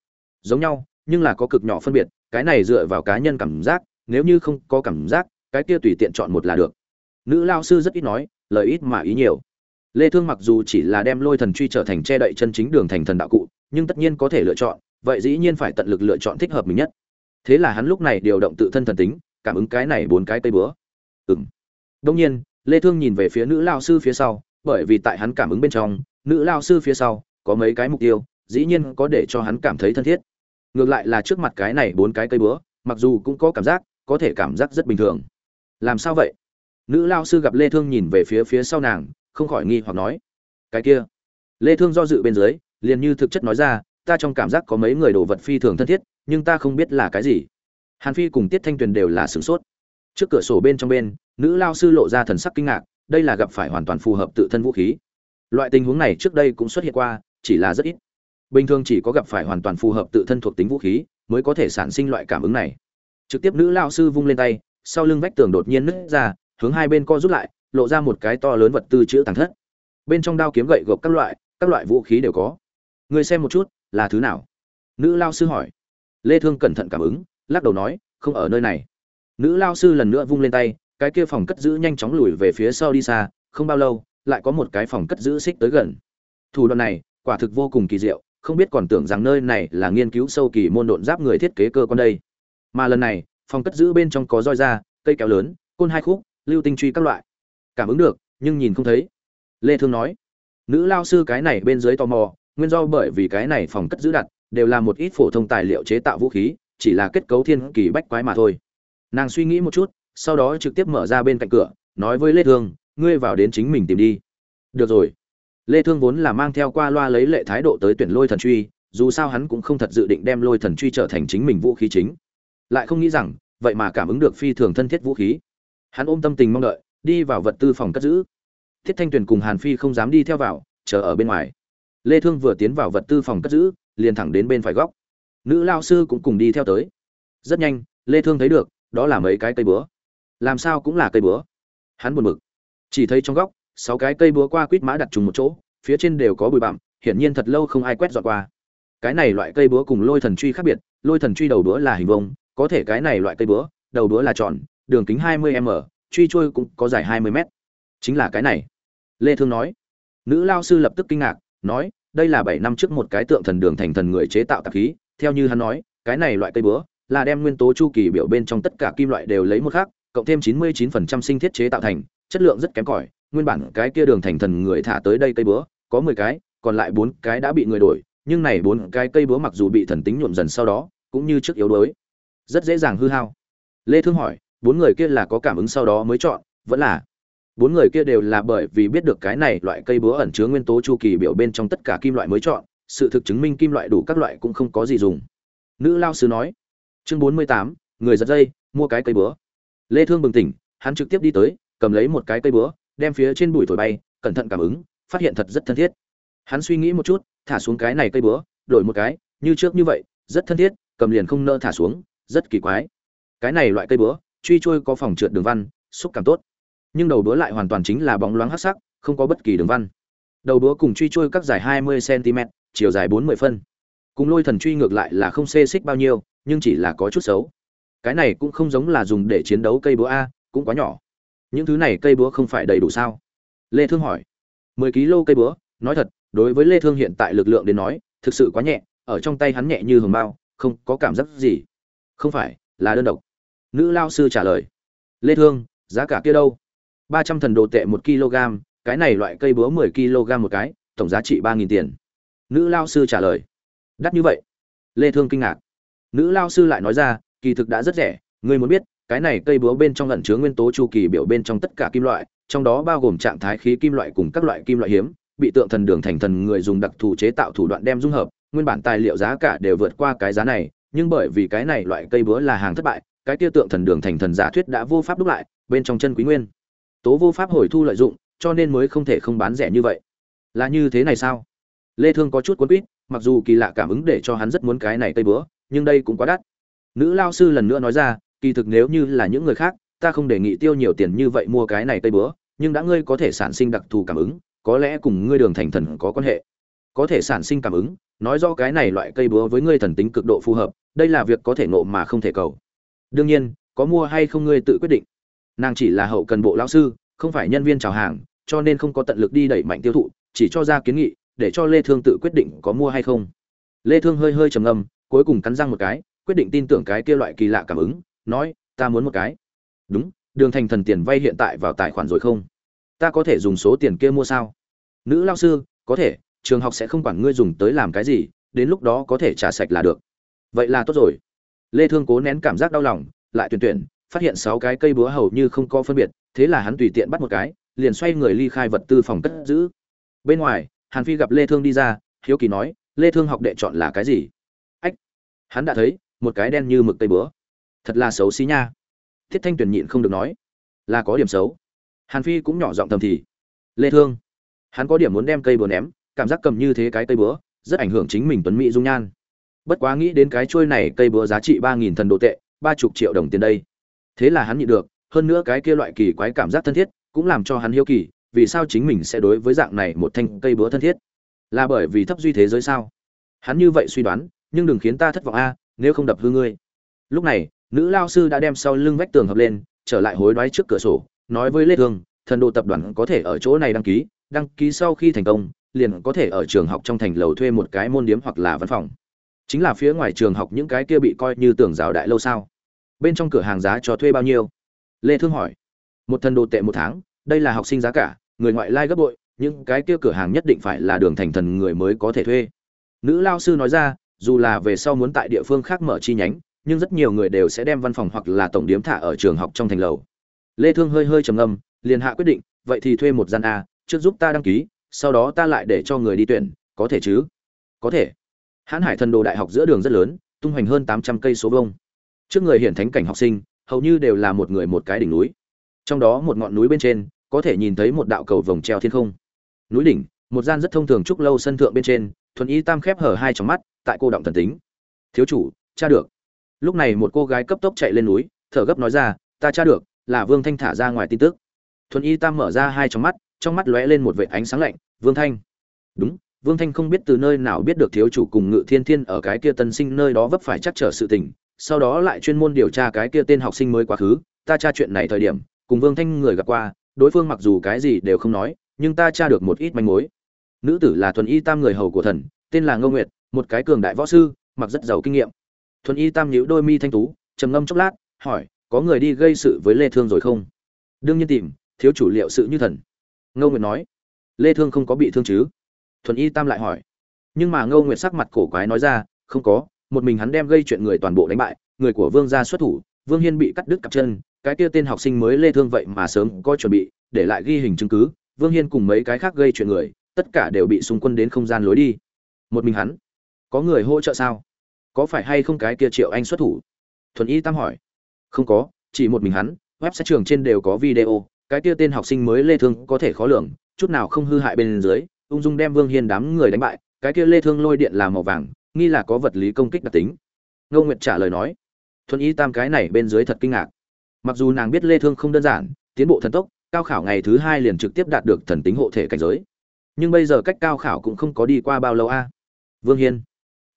Giống nhau, nhưng là có cực nhỏ phân biệt, cái này dựa vào cá nhân cảm giác, nếu như không có cảm giác, cái kia tùy tiện chọn một là được. Nữ lao sư rất ít nói, lời ít mà ý nhiều. Lê thương mặc dù chỉ là đem lôi thần truy trở thành che đậy chân chính đường thành thần đạo cụ, nhưng tất nhiên có thể lựa chọn, vậy dĩ nhiên phải tận lực lựa chọn thích hợp mình nhất. Thế là hắn lúc này điều động tự thân thần tính, cảm ứng cái này bốn cái cây búa. Ừm. Đương nhiên, lê thương nhìn về phía nữ lao sư phía sau, bởi vì tại hắn cảm ứng bên trong, nữ lao sư phía sau có mấy cái mục tiêu dĩ nhiên có để cho hắn cảm thấy thân thiết. Ngược lại là trước mặt cái này bốn cái cây búa, mặc dù cũng có cảm giác, có thể cảm giác rất bình thường. Làm sao vậy? Nữ lao sư gặp lê thương nhìn về phía phía sau nàng, không khỏi nghi hoặc nói, cái kia. Lê thương do dự bên dưới, liền như thực chất nói ra, ta trong cảm giác có mấy người đồ vật phi thường thân thiết, nhưng ta không biết là cái gì. Hàn phi cùng tiết thanh tuyền đều là sửng sốt. Trước cửa sổ bên trong bên, nữ lao sư lộ ra thần sắc kinh ngạc, đây là gặp phải hoàn toàn phù hợp tự thân vũ khí. Loại tình huống này trước đây cũng xuất hiện qua, chỉ là rất ít bình thường chỉ có gặp phải hoàn toàn phù hợp tự thân thuộc tính vũ khí mới có thể sản sinh loại cảm ứng này. Trực tiếp nữ lao sư vung lên tay, sau lưng vách tường đột nhiên nứt ra, hướng hai bên co rút lại, lộ ra một cái to lớn vật tư chữ tàng thất. Bên trong đao kiếm gậy gộc các loại các loại vũ khí đều có. Người xem một chút, là thứ nào? Nữ lao sư hỏi. Lê thương cẩn thận cảm ứng, lắc đầu nói, không ở nơi này. Nữ lao sư lần nữa vung lên tay, cái kia phòng cất giữ nhanh chóng lùi về phía sau đi xa, không bao lâu, lại có một cái phòng cất giữ xích tới gần. Thủ đoạn này, quả thực vô cùng kỳ diệu không biết còn tưởng rằng nơi này là nghiên cứu sâu kỳ môn độn giáp người thiết kế cơ quan đây. Mà lần này phòng cất giữ bên trong có roi da, cây kéo lớn, côn hai khúc, lưu tinh truy các loại. Cảm ứng được, nhưng nhìn không thấy. Lê thương nói, nữ lao sư cái này bên dưới tò mò, nguyên do bởi vì cái này phòng cất giữ đặt, đều là một ít phổ thông tài liệu chế tạo vũ khí, chỉ là kết cấu thiên kỳ bách quái mà thôi. Nàng suy nghĩ một chút, sau đó trực tiếp mở ra bên cạnh cửa, nói với lê thương, ngươi vào đến chính mình tìm đi. Được rồi lê thương vốn là mang theo qua loa lấy lệ thái độ tới tuyển lôi thần truy, dù sao hắn cũng không thật dự định đem lôi thần truy trở thành chính mình vũ khí chính. Lại không nghĩ rằng, vậy mà cảm ứng được phi thường thân thiết vũ khí. Hắn ôm tâm tình mong đợi, đi vào vật tư phòng cất giữ. Thiết thanh tuyền cùng hàn phi không dám đi theo vào, chờ ở bên ngoài. Lê thương vừa tiến vào vật tư phòng cất giữ, liền thẳng đến bên phải góc. Nữ lao sư cũng cùng đi theo tới. Rất nhanh, lê thương thấy được, đó là mấy cái cây búa. Làm sao cũng là cây búa. Hắn buồn bực. Chỉ thấy trong góc sáu cái cây búa qua quýt mã đặt trùng một chỗ, phía trên đều có bụi bặm, hiển nhiên thật lâu không ai quét dọn qua. Cái này loại cây búa cùng lôi thần truy khác biệt, lôi thần truy đầu búa là hình vông có thể cái này loại cây búa, đầu búa là tròn, đường kính 20 m, truy trôi cũng có dài 20 m. Chính là cái này. Lê thương nói. Nữ lao sư lập tức kinh ngạc, nói, đây là 7 năm trước một cái tượng thần đường thành thần người chế tạo tạp khí, theo như hắn nói, cái này loại cây búa là đem nguyên tố chu kỳ biểu bên trong tất cả kim loại đều lấy một khác, cộng thêm 99% sinh thiết chế tạo thành, chất lượng rất kém cỏi nguyên bản cái kia đường thành thần người thả tới đây cây búa có 10 cái còn lại bốn cái đã bị người đổi nhưng này bốn cái cây búa mặc dù bị thần tính nhuộm dần sau đó cũng như trước yếu đuối. Rất dễ dàng hư hao. Lê thương hỏi bốn người kia là có cảm ứng sau đó mới chọn vẫn là? Bốn người kia đều là bởi vì biết được cái này loại cây búa ẩn chứa nguyên tố chu kỳ biểu bên trong tất cả kim loại mới chọn sự thực chứng minh kim loại đủ các loại cũng không có gì dùng. Nữ lao sư nói chương 48, người giật dây mua cái cây búa. Lê thương bừng tỉnh hắn trực tiếp đi tới cầm lấy một cái cây búa đem phía trên bụi thổi bay, cẩn thận cảm ứng, phát hiện thật rất thân thiết. Hắn suy nghĩ một chút, thả xuống cái này cây búa, đổi một cái, như trước như vậy, rất thân thiết, cầm liền không nỡ thả xuống, rất kỳ quái. Cái này loại cây búa, truy trôi có phòng trượt đường văn, xúc cảm tốt. Nhưng đầu búa lại hoàn toàn chính là bóng loáng hắc sắc, không có bất kỳ đường văn. Đầu búa cùng truy trôi các dài 20 cm chiều dài 40 phân. Cùng lôi thần truy ngược lại là không xê xích bao nhiêu, nhưng chỉ là có chút xấu. Cái này cũng không giống là dùng để chiến đấu cây búa a, cũng quá nhỏ những thứ này cây búa không phải đầy đủ sao? Lê thương hỏi. 10 kg cây búa, nói thật, đối với lê thương hiện tại lực lượng đến nói, thực sự quá nhẹ, ở trong tay hắn nhẹ như hồng bao, không có cảm giác gì. Không phải, là đơn độc. Nữ lao sư trả lời. Lê thương, giá cả kia đâu? Ba trăm thần đồ tệ một kg, cái này loại cây búa mười kg một cái, tổng giá trị ba nghìn tiền. Nữ lao sư trả lời. Đắt như vậy? Lê thương kinh ngạc. Nữ lao sư lại nói ra, kỳ thực đã rất rẻ, ngươi muốn biết cái này cây búa bên trong lẩn chứa nguyên tố chu kỳ biểu bên trong tất cả kim loại, trong đó bao gồm trạng thái khí kim loại cùng các loại kim loại hiếm, bị tượng thần đường thành thần người dùng đặc thù chế tạo thủ đoạn đem dung hợp, nguyên bản tài liệu giá cả đều vượt qua cái giá này, nhưng bởi vì cái này loại cây búa là hàng thất bại, cái kia tượng thần đường thành thần giả thuyết đã vô pháp đúc lại, bên trong chân quý nguyên. Tố vô pháp hồi thu lợi dụng, cho nên mới không thể không bán rẻ như vậy. Là như thế này sao? Lê thương có chút cuốn quýt, mặc dù kỳ lạ cảm ứng để cho hắn rất muốn cái này cây búa, nhưng đây cũng quá đắt. Nữ lao sư lần nữa nói ra kỳ thực nếu như là những người khác, ta không đề nghị tiêu nhiều tiền như vậy mua cái này cây búa, nhưng đã ngươi có thể sản sinh đặc thù cảm ứng, có lẽ cùng ngươi đường thành thần có quan hệ. Có thể sản sinh cảm ứng, nói rõ cái này loại cây búa với ngươi thần tính cực độ phù hợp, đây là việc có thể nộ mà không thể cầu. Đương nhiên, có mua hay không ngươi tự quyết định. Nàng chỉ là hậu cần bộ lão sư, không phải nhân viên chào hàng, cho nên không có tận lực đi đẩy mạnh tiêu thụ, chỉ cho ra kiến nghị, để cho lê thương tự quyết định có mua hay không. Lê thương hơi hơi trầm ngâm, cuối cùng cắn răng một cái, quyết định tin tưởng cái kia loại kỳ lạ cảm ứng nói, ta muốn một cái. Đúng, đường thành thần tiền vay hiện tại vào tài khoản rồi không? Ta có thể dùng số tiền kia mua sao? Nữ lão sư, có thể, trường học sẽ không quản ngươi dùng tới làm cái gì, đến lúc đó có thể trả sạch là được. Vậy là tốt rồi. Lê thương cố nén cảm giác đau lòng, lại tuyển tuyển, phát hiện sáu cái cây búa hầu như không có phân biệt, thế là hắn tùy tiện bắt một cái, liền xoay người ly khai vật tư phòng cất giữ. Bên ngoài, hàn phi gặp lê thương đi ra, hiếu kỳ nói, lê thương học đệ chọn là cái gì? Ách, hắn đã thấy, một cái đen như mực cây búa thật là xấu xí nha. Thiết thanh tuyển nhịn không được nói. Là có điểm xấu. Hàn phi cũng nhỏ giọng thầm thì. Lê thương. Hắn có điểm muốn đem cây búa ném, cảm giác cầm như thế cái cây búa, rất ảnh hưởng chính mình tuấn mỹ dung nhan. Bất quá nghĩ đến cái chuôi này, cây búa giá trị ba nghìn thần đồ tệ, ba chục triệu đồng tiền đây. Thế là hắn nhịn được, hơn nữa cái kia loại kỳ quái cảm giác thân thiết, cũng làm cho hắn hiếu kỳ, vì sao chính mình sẽ đối với dạng này một thanh cây búa thân thiết? Là bởi vì thấp duy thế giới sao? Hắn như vậy suy đoán, nhưng đừng khiến ta thất vọng a, nếu không đập hư ngươi. Lúc này nữ lao sư đã đem sau lưng vách tường hợp lên, trở lại hối đoái trước cửa sổ, nói với lê thương, thần đồ tập đoàn có thể ở chỗ này đăng ký đăng ký sau khi thành công, liền có thể ở trường học trong thành lầu thuê một cái môn điếm hoặc là văn phòng. Chính là phía ngoài trường học những cái kia bị coi như tưởng rào đại lâu sao? Bên trong cửa hàng giá cho thuê bao nhiêu? Lê thương hỏi. Một thần đồ tệ một tháng, đây là học sinh giá cả, người ngoại lai gấp bội, những cái kia cửa hàng nhất định phải là đường thành thần người mới có thể thuê. Nữ lao sư nói ra, dù là về sau muốn tại địa phương khác mở chi nhánh nhưng rất nhiều người đều sẽ đem văn phòng hoặc là tổng điếm thả ở trường học trong thành lầu. Lê thương hơi hơi trầm ngâm, liền hạ quyết định, vậy thì thuê một gian a, trước giúp ta đăng ký, sau đó ta lại để cho người đi tuyển, có thể chứ? Có thể. Hãn hải thần đồ đại học giữa đường rất lớn, tung hoành hơn 800 cây số vuông. Trước người hiển thánh cảnh học sinh, hầu như đều là một người một cái đỉnh núi. Trong đó một ngọn núi bên trên, có thể nhìn thấy một đạo cầu vồng treo thiên không. Núi đỉnh, một gian rất thông thường trúc lâu sân thượng bên trên, thuần y tam khép hở hai trong mắt, tại cô động thần tính. Thiếu chủ, cha được lúc này một cô gái cấp tốc chạy lên núi, thở gấp nói ra, ta tra được, là vương thanh thả ra ngoài tin tức. Thuần y tam mở ra hai trong mắt trong mắt lóe lên một vệ ánh sáng lạnh, vương thanh. Đúng, vương thanh không biết từ nơi nào biết được thiếu chủ cùng ngự thiên thiên ở cái kia tân sinh nơi đó vấp phải chắc trở sự tình, sau đó lại chuyên môn điều tra cái kia tên học sinh mới quá khứ, ta tra chuyện này thời điểm, cùng vương thanh người gặp qua, đối phương mặc dù cái gì đều không nói, nhưng ta tra được một ít manh mối. Nữ tử là thuần y tam người hầu của thần, tên là ngô nguyệt, một cái cường đại võ sư, mặc rất giàu kinh nghiệm thuần y tam nhíu đôi mi thanh tú, trầm ngâm chốc lát, hỏi, có người đi gây sự với lê thương rồi không? Đương nhiên tìm, thiếu chủ liệu sự như thần. Ngô nguyệt nói, lê thương không có bị thương chứ? Thuần y tam lại hỏi, nhưng mà ngô nguyệt sắc mặt cổ quái nói ra, không có, một mình hắn đem gây chuyện người toàn bộ đánh bại, người của vương gia xuất thủ, vương hiên bị cắt đứt cặp chân, cái kia tên học sinh mới lê thương vậy mà sớm có chuẩn bị, để lại ghi hình chứng cứ, vương hiên cùng mấy cái khác gây chuyện người, tất cả đều bị xung quân đến không gian lối đi. Một mình hắn, có người hỗ trợ sao? Có phải hay không cái kia triệu anh xuất thủ? Thuần y tam hỏi. Không có, chỉ một mình hắn, web sách trường trên đều có video, cái kia tên học sinh mới lê thương có thể khó lường, chút nào không hư hại bên dưới, ung dung đem vương hiên đám người đánh bại, cái kia lê thương lôi điện là màu vàng, nghi là có vật lý công kích đặc tính. Ngô nguyệt trả lời nói. Thuần y tam cái này bên dưới thật kinh ngạc. Mặc dù nàng biết lê thương không đơn giản, tiến bộ thần tốc, cao khảo ngày thứ hai liền trực tiếp đạt được thần tính hộ thể cảnh giới. Nhưng bây giờ cách cao khảo cũng không có đi qua bao lâu a. Vương hiên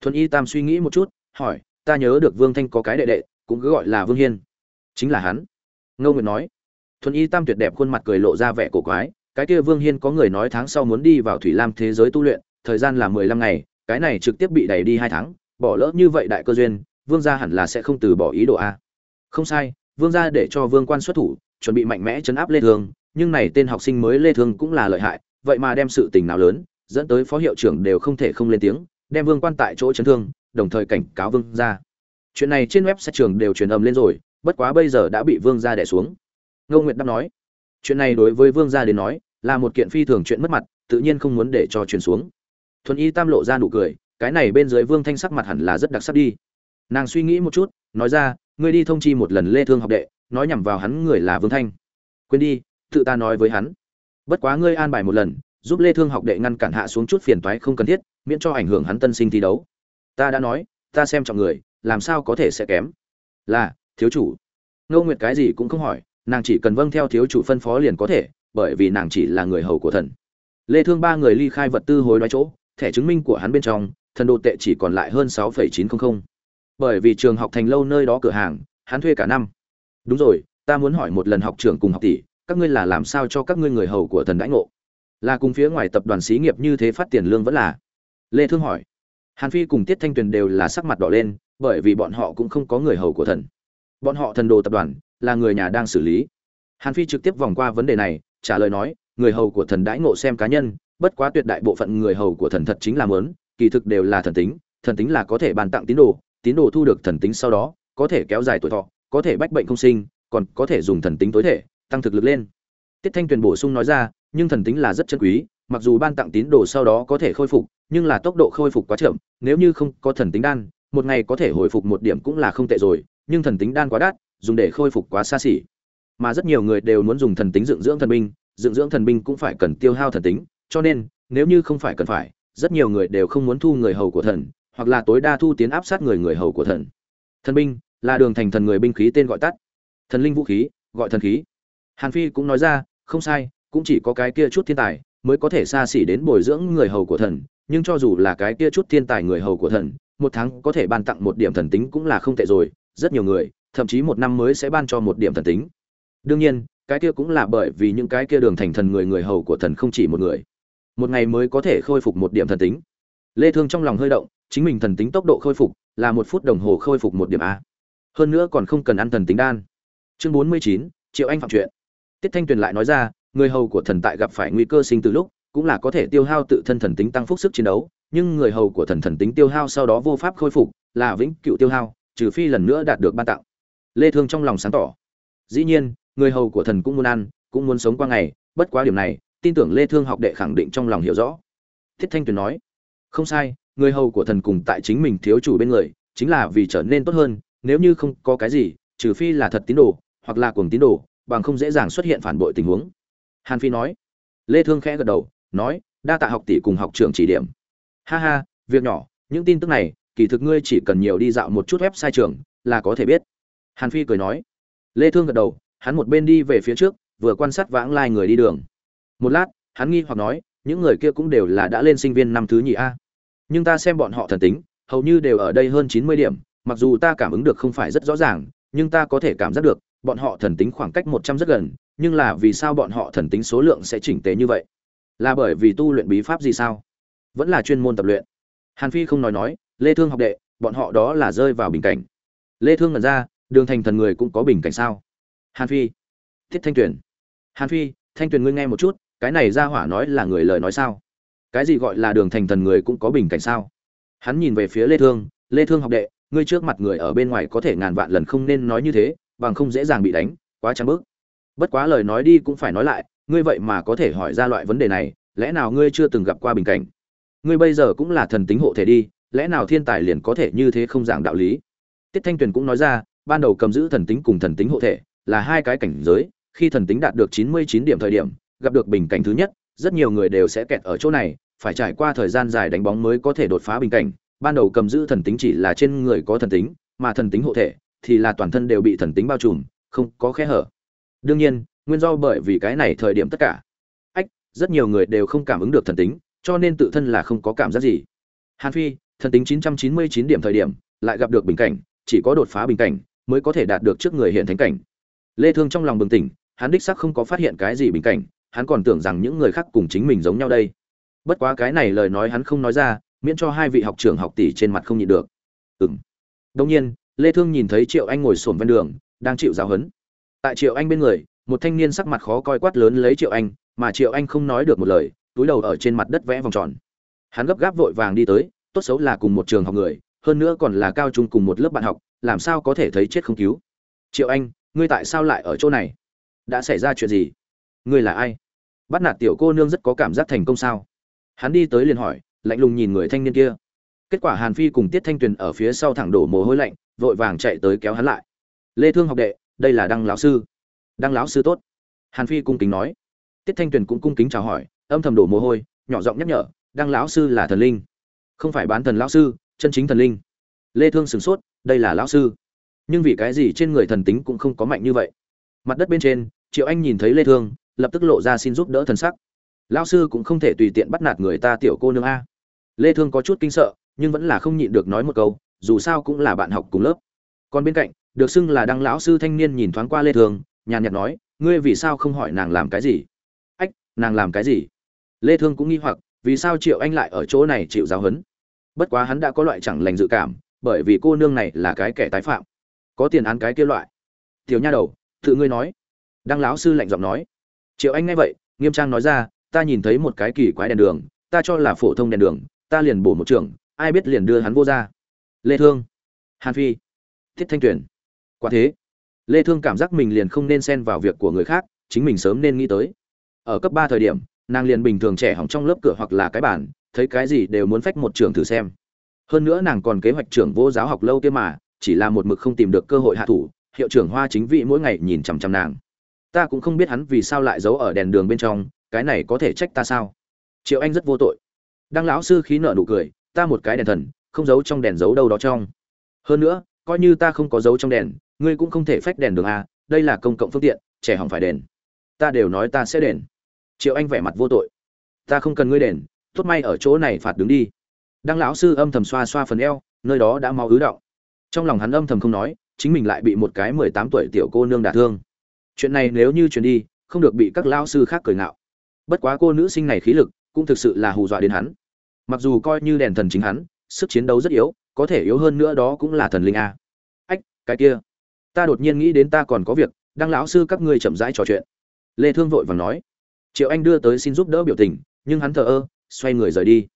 thuần y tam suy nghĩ một chút, hỏi, ta nhớ được vương thanh có cái đệ đệ, cũng cứ gọi là vương hiên. Chính là hắn. Ngô nguyệt nói. Thuần y tam tuyệt đẹp khuôn mặt cười lộ ra vẻ cổ quái, cái kia vương hiên có người nói tháng sau muốn đi vào thủy lam thế giới tu luyện, thời gian là mười lăm ngày, cái này trực tiếp bị đẩy đi hai tháng, bỏ lỡ như vậy đại cơ duyên, vương gia hẳn là sẽ không từ bỏ ý đồ a. Không sai, vương gia để cho vương quan xuất thủ, chuẩn bị mạnh mẽ chấn áp lê thương, nhưng này tên học sinh mới lê thương cũng là lợi hại, vậy mà đem sự tình nào lớn, dẫn tới phó hiệu trưởng đều không thể không lên tiếng đem vương quan tại chỗ chấn thương, đồng thời cảnh cáo vương gia. Chuyện này trên web sách trường đều truyền âm lên rồi, bất quá bây giờ đã bị vương gia đẻ xuống. Ngô nguyệt đáp nói, chuyện này đối với vương gia đến nói, là một kiện phi thường chuyện mất mặt, tự nhiên không muốn để cho truyền xuống. Thuần y tam lộ ra nụ cười, cái này bên dưới vương thanh sắc mặt hẳn là rất đặc sắc đi. Nàng suy nghĩ một chút, nói ra, ngươi đi thông chi một lần lê thương học đệ, nói nhằm vào hắn người là vương thanh. Quên đi, tự ta nói với hắn. Bất quá ngươi an bài một lần, giúp lê thương học đệ ngăn cản hạ xuống chút phiền toái không cần thiết miễn cho ảnh hưởng hắn tân sinh thi đấu. Ta đã nói ta xem trọng người làm sao có thể sẽ kém? Là thiếu chủ. Ngô nguyệt cái gì cũng không hỏi nàng chỉ cần vâng theo thiếu chủ phân phó liền có thể bởi vì nàng chỉ là người hầu của thần. Lê thương ba người ly khai vật tư hối đoái chỗ thẻ chứng minh của hắn bên trong thần đồ tệ chỉ còn lại hơn 6,900. bởi vì trường học thành lâu nơi đó cửa hàng hắn thuê cả năm. Đúng rồi ta muốn hỏi một lần học trưởng cùng học tỷ các ngươi là làm sao cho các ngươi người hầu của thần đãi ngộ? Là cùng phía ngoài tập đoàn xí nghiệp như thế phát tiền lương vẫn là? Lê thương hỏi. Hàn phi cùng tiết thanh tuyền đều là sắc mặt đỏ lên bởi vì bọn họ cũng không có người hầu của thần. Bọn họ thần đồ tập đoàn là người nhà đang xử lý. Hàn phi trực tiếp vòng qua vấn đề này trả lời nói người hầu của thần đãi ngộ xem cá nhân bất quá tuyệt đại bộ phận người hầu của thần thật chính là lớn, kỳ thực đều là thần tính thần tính là có thể bàn tặng tín đồ tín đồ thu được thần tính sau đó có thể kéo dài tuổi thọ có thể bách bệnh không sinh còn có thể dùng thần tính tối thể tăng thực lực lên. Tiết thanh tuyền bổ sung nói ra nhưng thần tính là rất chân quý mặc dù ban tặng tín đồ sau đó có thể khôi phục, nhưng là tốc độ khôi phục quá chậm, nếu như không có thần tính đan, một ngày có thể hồi phục một điểm cũng là không tệ rồi, nhưng thần tính đan quá đắt, dùng để khôi phục quá xa xỉ. Mà rất nhiều người đều muốn dùng thần tính dựng dưỡng thần binh, dựng dưỡng thần binh cũng phải cần tiêu hao thần tính, cho nên, nếu như không phải cần phải, rất nhiều người đều không muốn thu người hầu của thần, hoặc là tối đa thu tiến áp sát người người hầu của thần. Thần binh là đường thành thần người binh khí tên gọi tắt. Thần linh vũ khí, gọi thần khí. Hàn phi cũng nói ra, không sai, cũng chỉ có cái kia chút thiên tài mới có thể xa xỉ đến bồi dưỡng người hầu của thần nhưng cho dù là cái kia chút thiên tài người hầu của thần một tháng có thể ban tặng một điểm thần tính cũng là không tệ rồi rất nhiều người thậm chí một năm mới sẽ ban cho một điểm thần tính. Đương nhiên cái kia cũng là bởi vì những cái kia đường thành thần người người hầu của thần không chỉ một người. Một ngày mới có thể khôi phục một điểm thần tính. Lê thương trong lòng hơi động chính mình thần tính tốc độ khôi phục là một phút đồng hồ khôi phục một điểm a. Hơn nữa còn không cần ăn thần tính đan. Chương 49, triệu anh phạm chuyện. Tiết thanh tuyền lại nói ra người hầu của thần tại gặp phải nguy cơ sinh từ lúc, cũng là có thể tiêu hao tự thân thần tính tăng phúc sức chiến đấu, nhưng người hầu của thần thần tính tiêu hao sau đó vô pháp khôi phục, là vĩnh cựu tiêu hao, trừ phi lần nữa đạt được ban tặng. Lê thương trong lòng sáng tỏ. Dĩ nhiên, người hầu của thần cũng muốn ăn, cũng muốn sống qua ngày, bất quá điểm này, tin tưởng lê thương học đệ khẳng định trong lòng hiểu rõ. Thiết thanh tuyền nói, không sai, người hầu của thần cùng tại chính mình thiếu chủ bên người, chính là vì trở nên tốt hơn, nếu như không có cái gì, trừ phi là thật tín đồ, hoặc là cuồng tín đồ, bằng không dễ dàng xuất hiện phản bội tình huống hàn phi nói. Lê thương khẽ gật đầu, nói, đa tạ học tỷ cùng học trưởng chỉ điểm. Ha ha, việc nhỏ, những tin tức này, kỳ thực ngươi chỉ cần nhiều đi dạo một chút website trường, là có thể biết. Hàn phi cười nói. Lê thương gật đầu, hắn một bên đi về phía trước, vừa quan sát vãng lai người đi đường. Một lát, hắn nghi hoặc nói, những người kia cũng đều là đã lên sinh viên năm thứ nhì a. Nhưng ta xem bọn họ thần tính, hầu như đều ở đây hơn 90 điểm, mặc dù ta cảm ứng được không phải rất rõ ràng, nhưng ta có thể cảm giác được bọn họ thần tính khoảng cách 100 rất gần, nhưng là vì sao bọn họ thần tính số lượng sẽ chỉnh tế như vậy? Là bởi vì tu luyện bí pháp gì sao? Vẫn là chuyên môn tập luyện. Hàn phi không nói nói, lê thương học đệ, bọn họ đó là rơi vào bình cảnh. Lê thương ngẩn ra, đường thành thần người cũng có bình cảnh sao? Hàn phi, thiết thanh tuyền. Hàn phi, thanh tuyền ngươi nghe một chút, cái này ra hỏa nói là người lời nói sao? Cái gì gọi là đường thành thần người cũng có bình cảnh sao? Hắn nhìn về phía lê thương lê thương học đệ, ngươi trước mặt người ở bên ngoài có thể ngàn vạn lần không nên nói như thế bằng không dễ dàng bị đánh, quá trắng bước bất quá lời nói đi cũng phải nói lại, ngươi vậy mà có thể hỏi ra loại vấn đề này, lẽ nào ngươi chưa từng gặp qua bình cảnh? Ngươi bây giờ cũng là thần tính hộ thể đi, lẽ nào thiên tài liền có thể như thế không giảng đạo lý? Tiết thanh tuyền cũng nói ra, ban đầu cầm giữ thần tính cùng thần tính hộ thể là hai cái cảnh giới, khi thần tính đạt được chín mươi chín điểm thời điểm, gặp được bình cảnh thứ nhất, rất nhiều người đều sẽ kẹt ở chỗ này, phải trải qua thời gian dài đánh bóng mới có thể đột phá bình cảnh. Ban đầu cầm giữ thần tính chỉ là trên người có thần tính, mà thần tính hộ thể thì là toàn thân đều bị thần tính bao trùm, không có khe hở. Đương nhiên, nguyên do bởi vì cái này thời điểm tất cả. Ách, rất nhiều người đều không cảm ứng được thần tính, cho nên tự thân là không có cảm giác gì. Hàn phi, thần tính 999 điểm thời điểm, lại gặp được bình cảnh, chỉ có đột phá bình cảnh, mới có thể đạt được trước người hiện thánh cảnh. Lê thương trong lòng bừng tỉnh, hắn đích xác không có phát hiện cái gì bình cảnh, hắn còn tưởng rằng những người khác cùng chính mình giống nhau đây. Bất quá cái này lời nói hắn không nói ra, miễn cho hai vị học trưởng học tỷ trên mặt không nhịn được. Ừm. Đương nhiên lê thương nhìn thấy triệu anh ngồi sồn ven đường, đang chịu giáo huấn tại triệu anh bên người, một thanh niên sắc mặt khó coi quát lớn lấy triệu anh, mà triệu anh không nói được một lời, túi đầu ở trên mặt đất vẽ vòng tròn. Hắn gấp gáp vội vàng đi tới, tốt xấu là cùng một trường học người, hơn nữa còn là cao trung cùng một lớp bạn học, làm sao có thể thấy chết không cứu. Triệu anh, ngươi tại sao lại ở chỗ này? Đã xảy ra chuyện gì? Ngươi là ai? Bắt nạt tiểu cô nương rất có cảm giác thành công sao? Hắn đi tới liền hỏi, lạnh lùng nhìn người thanh niên kia. Kết quả hàn phi cùng tiết thanh tuyền ở phía sau thẳng đổ mồ hôi lạnh vội vàng chạy tới kéo hắn lại. Lê thương học đệ, đây là đăng lão sư. Đăng lão sư tốt. Hàn phi cung kính nói. Tiết thanh tuyền cũng cung kính chào hỏi, âm thầm đổ mồ hôi, nhỏ giọng nhắc nhở, đăng lão sư là thần linh. Không phải bán thần lão sư, chân chính thần linh. Lê thương sửng sốt, đây là lão sư. Nhưng vì cái gì trên người thần tính cũng không có mạnh như vậy. Mặt đất bên trên, triệu anh nhìn thấy lê thương, lập tức lộ ra xin giúp đỡ thần sắc. Lão sư cũng không thể tùy tiện bắt nạt người ta tiểu cô nương a. Lê thương có chút kinh sợ, nhưng vẫn là không nhịn được nói một câu dù sao cũng là bạn học cùng lớp. Còn bên cạnh, được xưng là đăng lão sư thanh niên nhìn thoáng qua lê thương nhàn nhạt nói, ngươi vì sao không hỏi nàng làm cái gì? Ách, nàng làm cái gì? Lê thương cũng nghi hoặc, vì sao triệu anh lại ở chỗ này chịu giáo huấn? Bất quá hắn đã có loại chẳng lành dự cảm, bởi vì cô nương này là cái kẻ tái phạm. Có tiền án cái kia loại. Tiểu nha đầu, tự ngươi nói. Đăng lão sư lạnh giọng nói. Triệu anh nghe vậy, nghiêm trang nói ra, ta nhìn thấy một cái kỳ quái đèn đường, ta cho là phổ thông đèn đường, ta liền bổ một trường, ai biết liền đưa hắn vô ra lê thương. Hàn phi. Thiết thanh tuyển quả thế, lê thương cảm giác mình liền không nên xen vào việc của người khác, chính mình sớm nên nghĩ tới. Ở cấp 3 thời điểm, nàng liền bình thường trẻ hỏng trong lớp cửa hoặc là cái bản thấy cái gì đều muốn phách một trường thử xem. Hơn nữa nàng còn kế hoạch trưởng vô giáo học lâu kia mà, chỉ là một mực không tìm được cơ hội hạ thủ, hiệu trưởng hoa chính vị mỗi ngày nhìn chằm chằm nàng. Ta cũng không biết hắn vì sao lại giấu ở đèn đường bên trong, cái này có thể trách ta sao? Triệu anh rất vô tội. Đăng lão sư khí nợ nụ cười, ta một cái đèn thần không giấu trong đèn giấu đâu đó trong. Hơn nữa, coi như ta không có giấu trong đèn, ngươi cũng không thể phách đèn đường a, đây là công cộng phương tiện, trẻ hỏng phải đèn ta đều nói ta sẽ đèn triệu anh vẻ mặt vô tội. Ta không cần ngươi đèn tốt may ở chỗ này phạt đứng đi. Đăng lão sư âm thầm xoa xoa phần eo, nơi đó đã mau ứ động trong lòng hắn âm thầm không nói, chính mình lại bị một cái mười tám tuổi tiểu cô nương đả thương. Chuyện này nếu như chuyển đi, không được bị các lão sư khác cười ngạo. Bất quá cô nữ sinh này khí lực, cũng thực sự là hù dọa đến hắn. Mặc dù coi như đèn thần chính hắn sức chiến đấu rất yếu, có thể yếu hơn nữa đó cũng là thần linh a. Ách, cái kia. Ta đột nhiên nghĩ đến ta còn có việc, đăng lão sư các ngươi chậm rãi trò chuyện. Lê thương vội vàng nói. Triệu anh đưa tới xin giúp đỡ biểu tình, nhưng hắn thờ ơ, xoay người rời đi.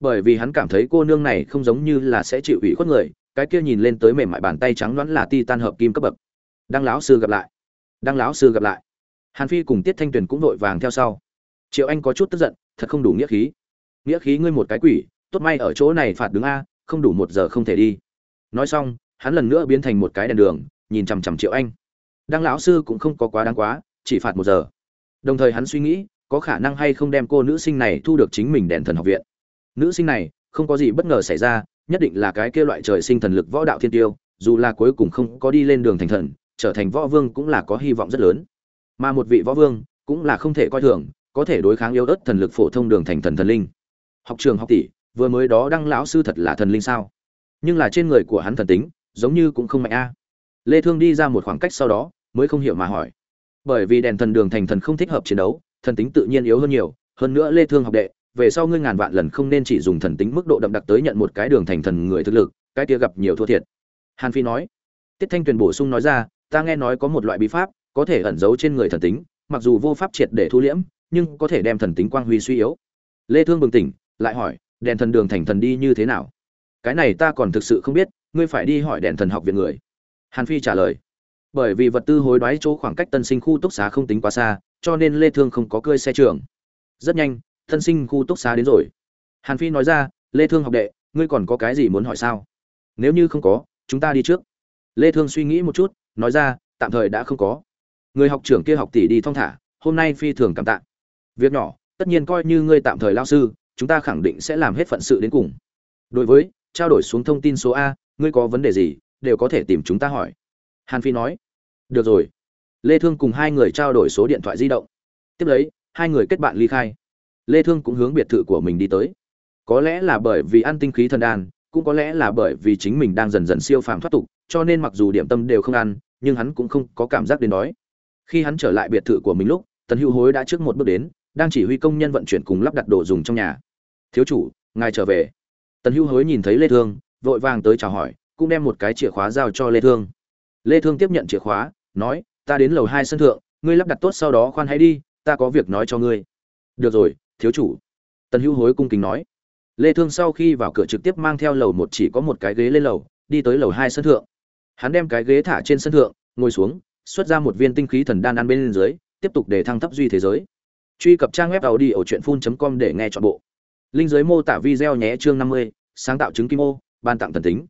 Bởi vì hắn cảm thấy cô nương này không giống như là sẽ chịu ủy khuất người, cái kia nhìn lên tới mềm mại bàn tay trắng loãng là ti tan hợp kim cấp bậc. Đăng lão sư gặp lại. Đăng lão sư gặp lại. Hàn phi cùng tiết thanh tuyền cũng vội vàng theo sau. Triệu anh có chút tức giận, thật không đủ nghĩa khí. Nghĩa khí ngươi một cái quỷ tốt may ở chỗ này phạt đứng a, không đủ một giờ không thể đi. Nói xong, hắn lần nữa biến thành một cái đèn đường, nhìn chằm chằm triệu anh. Đăng lão sư cũng không có quá đáng quá, chỉ phạt một giờ. Đồng thời hắn suy nghĩ, có khả năng hay không đem cô nữ sinh này thu được chính mình đèn thần học viện. Nữ sinh này, không có gì bất ngờ xảy ra, nhất định là cái kia loại trời sinh thần lực võ đạo thiên tiêu, dù là cuối cùng không có đi lên đường thành thần, trở thành võ vương cũng là có hy vọng rất lớn. Mà một vị võ vương cũng là không thể coi thường, có thể đối kháng yếu ớt thần lực phổ thông đường thành thần thần linh. Học trường học tỷ vừa mới đó đăng lão sư thật là thần linh sao? Nhưng là trên người của hắn thần tính, giống như cũng không mạnh a. Lê thương đi ra một khoảng cách sau đó, mới không hiểu mà hỏi. Bởi vì đèn thần đường thành thần không thích hợp chiến đấu, thần tính tự nhiên yếu hơn nhiều. Hơn nữa lê thương học đệ, về sau ngươi ngàn vạn lần không nên chỉ dùng thần tính mức độ đậm đặc tới nhận một cái đường thành thần người thực lực, cái kia gặp nhiều thua thiệt. Hàn phi nói. Tiết thanh tuyền bổ sung nói ra, ta nghe nói có một loại bí pháp, có thể ẩn giấu trên người thần tính, mặc dù vô pháp triệt để thu liễm, nhưng có thể đem thần tính quang huy suy yếu. Lê thương bừng tỉnh, lại hỏi đèn thần đường thành thần đi như thế nào? Cái này ta còn thực sự không biết, ngươi phải đi hỏi đèn thần học viện người. Hàn phi trả lời. Bởi vì vật tư hối đoái chỗ khoảng cách tân sinh khu túc xá không tính quá xa, cho nên lê thương không có cơi xe trường. Rất nhanh, tân sinh khu túc xá đến rồi. Hàn phi nói ra, lê thương học đệ, ngươi còn có cái gì muốn hỏi sao? Nếu như không có, chúng ta đi trước. Lê thương suy nghĩ một chút, nói ra, tạm thời đã không có. Người học trưởng kia học tỷ đi thong thả, hôm nay phi thường cảm tạ. Việc nhỏ, tất nhiên coi như ngươi tạm thời lao sư chúng ta khẳng định sẽ làm hết phận sự đến cùng. Đối với, trao đổi xuống thông tin số a, ngươi có vấn đề gì, đều có thể tìm chúng ta hỏi. Hàn phi nói. Được rồi. Lê thương cùng hai người trao đổi số điện thoại di động. Tiếp lấy, hai người kết bạn ly khai. Lê thương cũng hướng biệt thự của mình đi tới. Có lẽ là bởi vì ăn tinh khí thần đan, cũng có lẽ là bởi vì chính mình đang dần dần siêu phàm thoát tục, cho nên mặc dù điểm tâm đều không ăn, nhưng hắn cũng không có cảm giác đến đói. Khi hắn trở lại biệt thự của mình lúc, tần hữu hối đã trước một bước đến, đang chỉ huy công nhân vận chuyển cùng lắp đặt đồ dùng trong nhà thiếu chủ, ngài trở về. Tần hữu hối nhìn thấy lê thương, vội vàng tới chào hỏi, cũng đem một cái chìa khóa giao cho lê thương. Lê thương tiếp nhận chìa khóa, nói, ta đến lầu hai sân thượng, ngươi lắp đặt tốt sau đó khoan hãy đi, ta có việc nói cho ngươi. Được rồi, thiếu chủ. Tần hữu hối cung kính nói. Lê thương sau khi vào cửa trực tiếp mang theo lầu một chỉ có một cái ghế lên lầu, đi tới lầu hai sân thượng. Hắn đem cái ghế thả trên sân thượng, ngồi xuống, xuất ra một viên tinh khí thần đan ăn bên dưới, tiếp tục để thăng thấp duy thế giới. Truy cập trang web tàu đi ở truyện com để nghe chọn bộ linh giới mô tả video nhé chương 50, sáng tạo chứng kim ô ban tặng thần tính.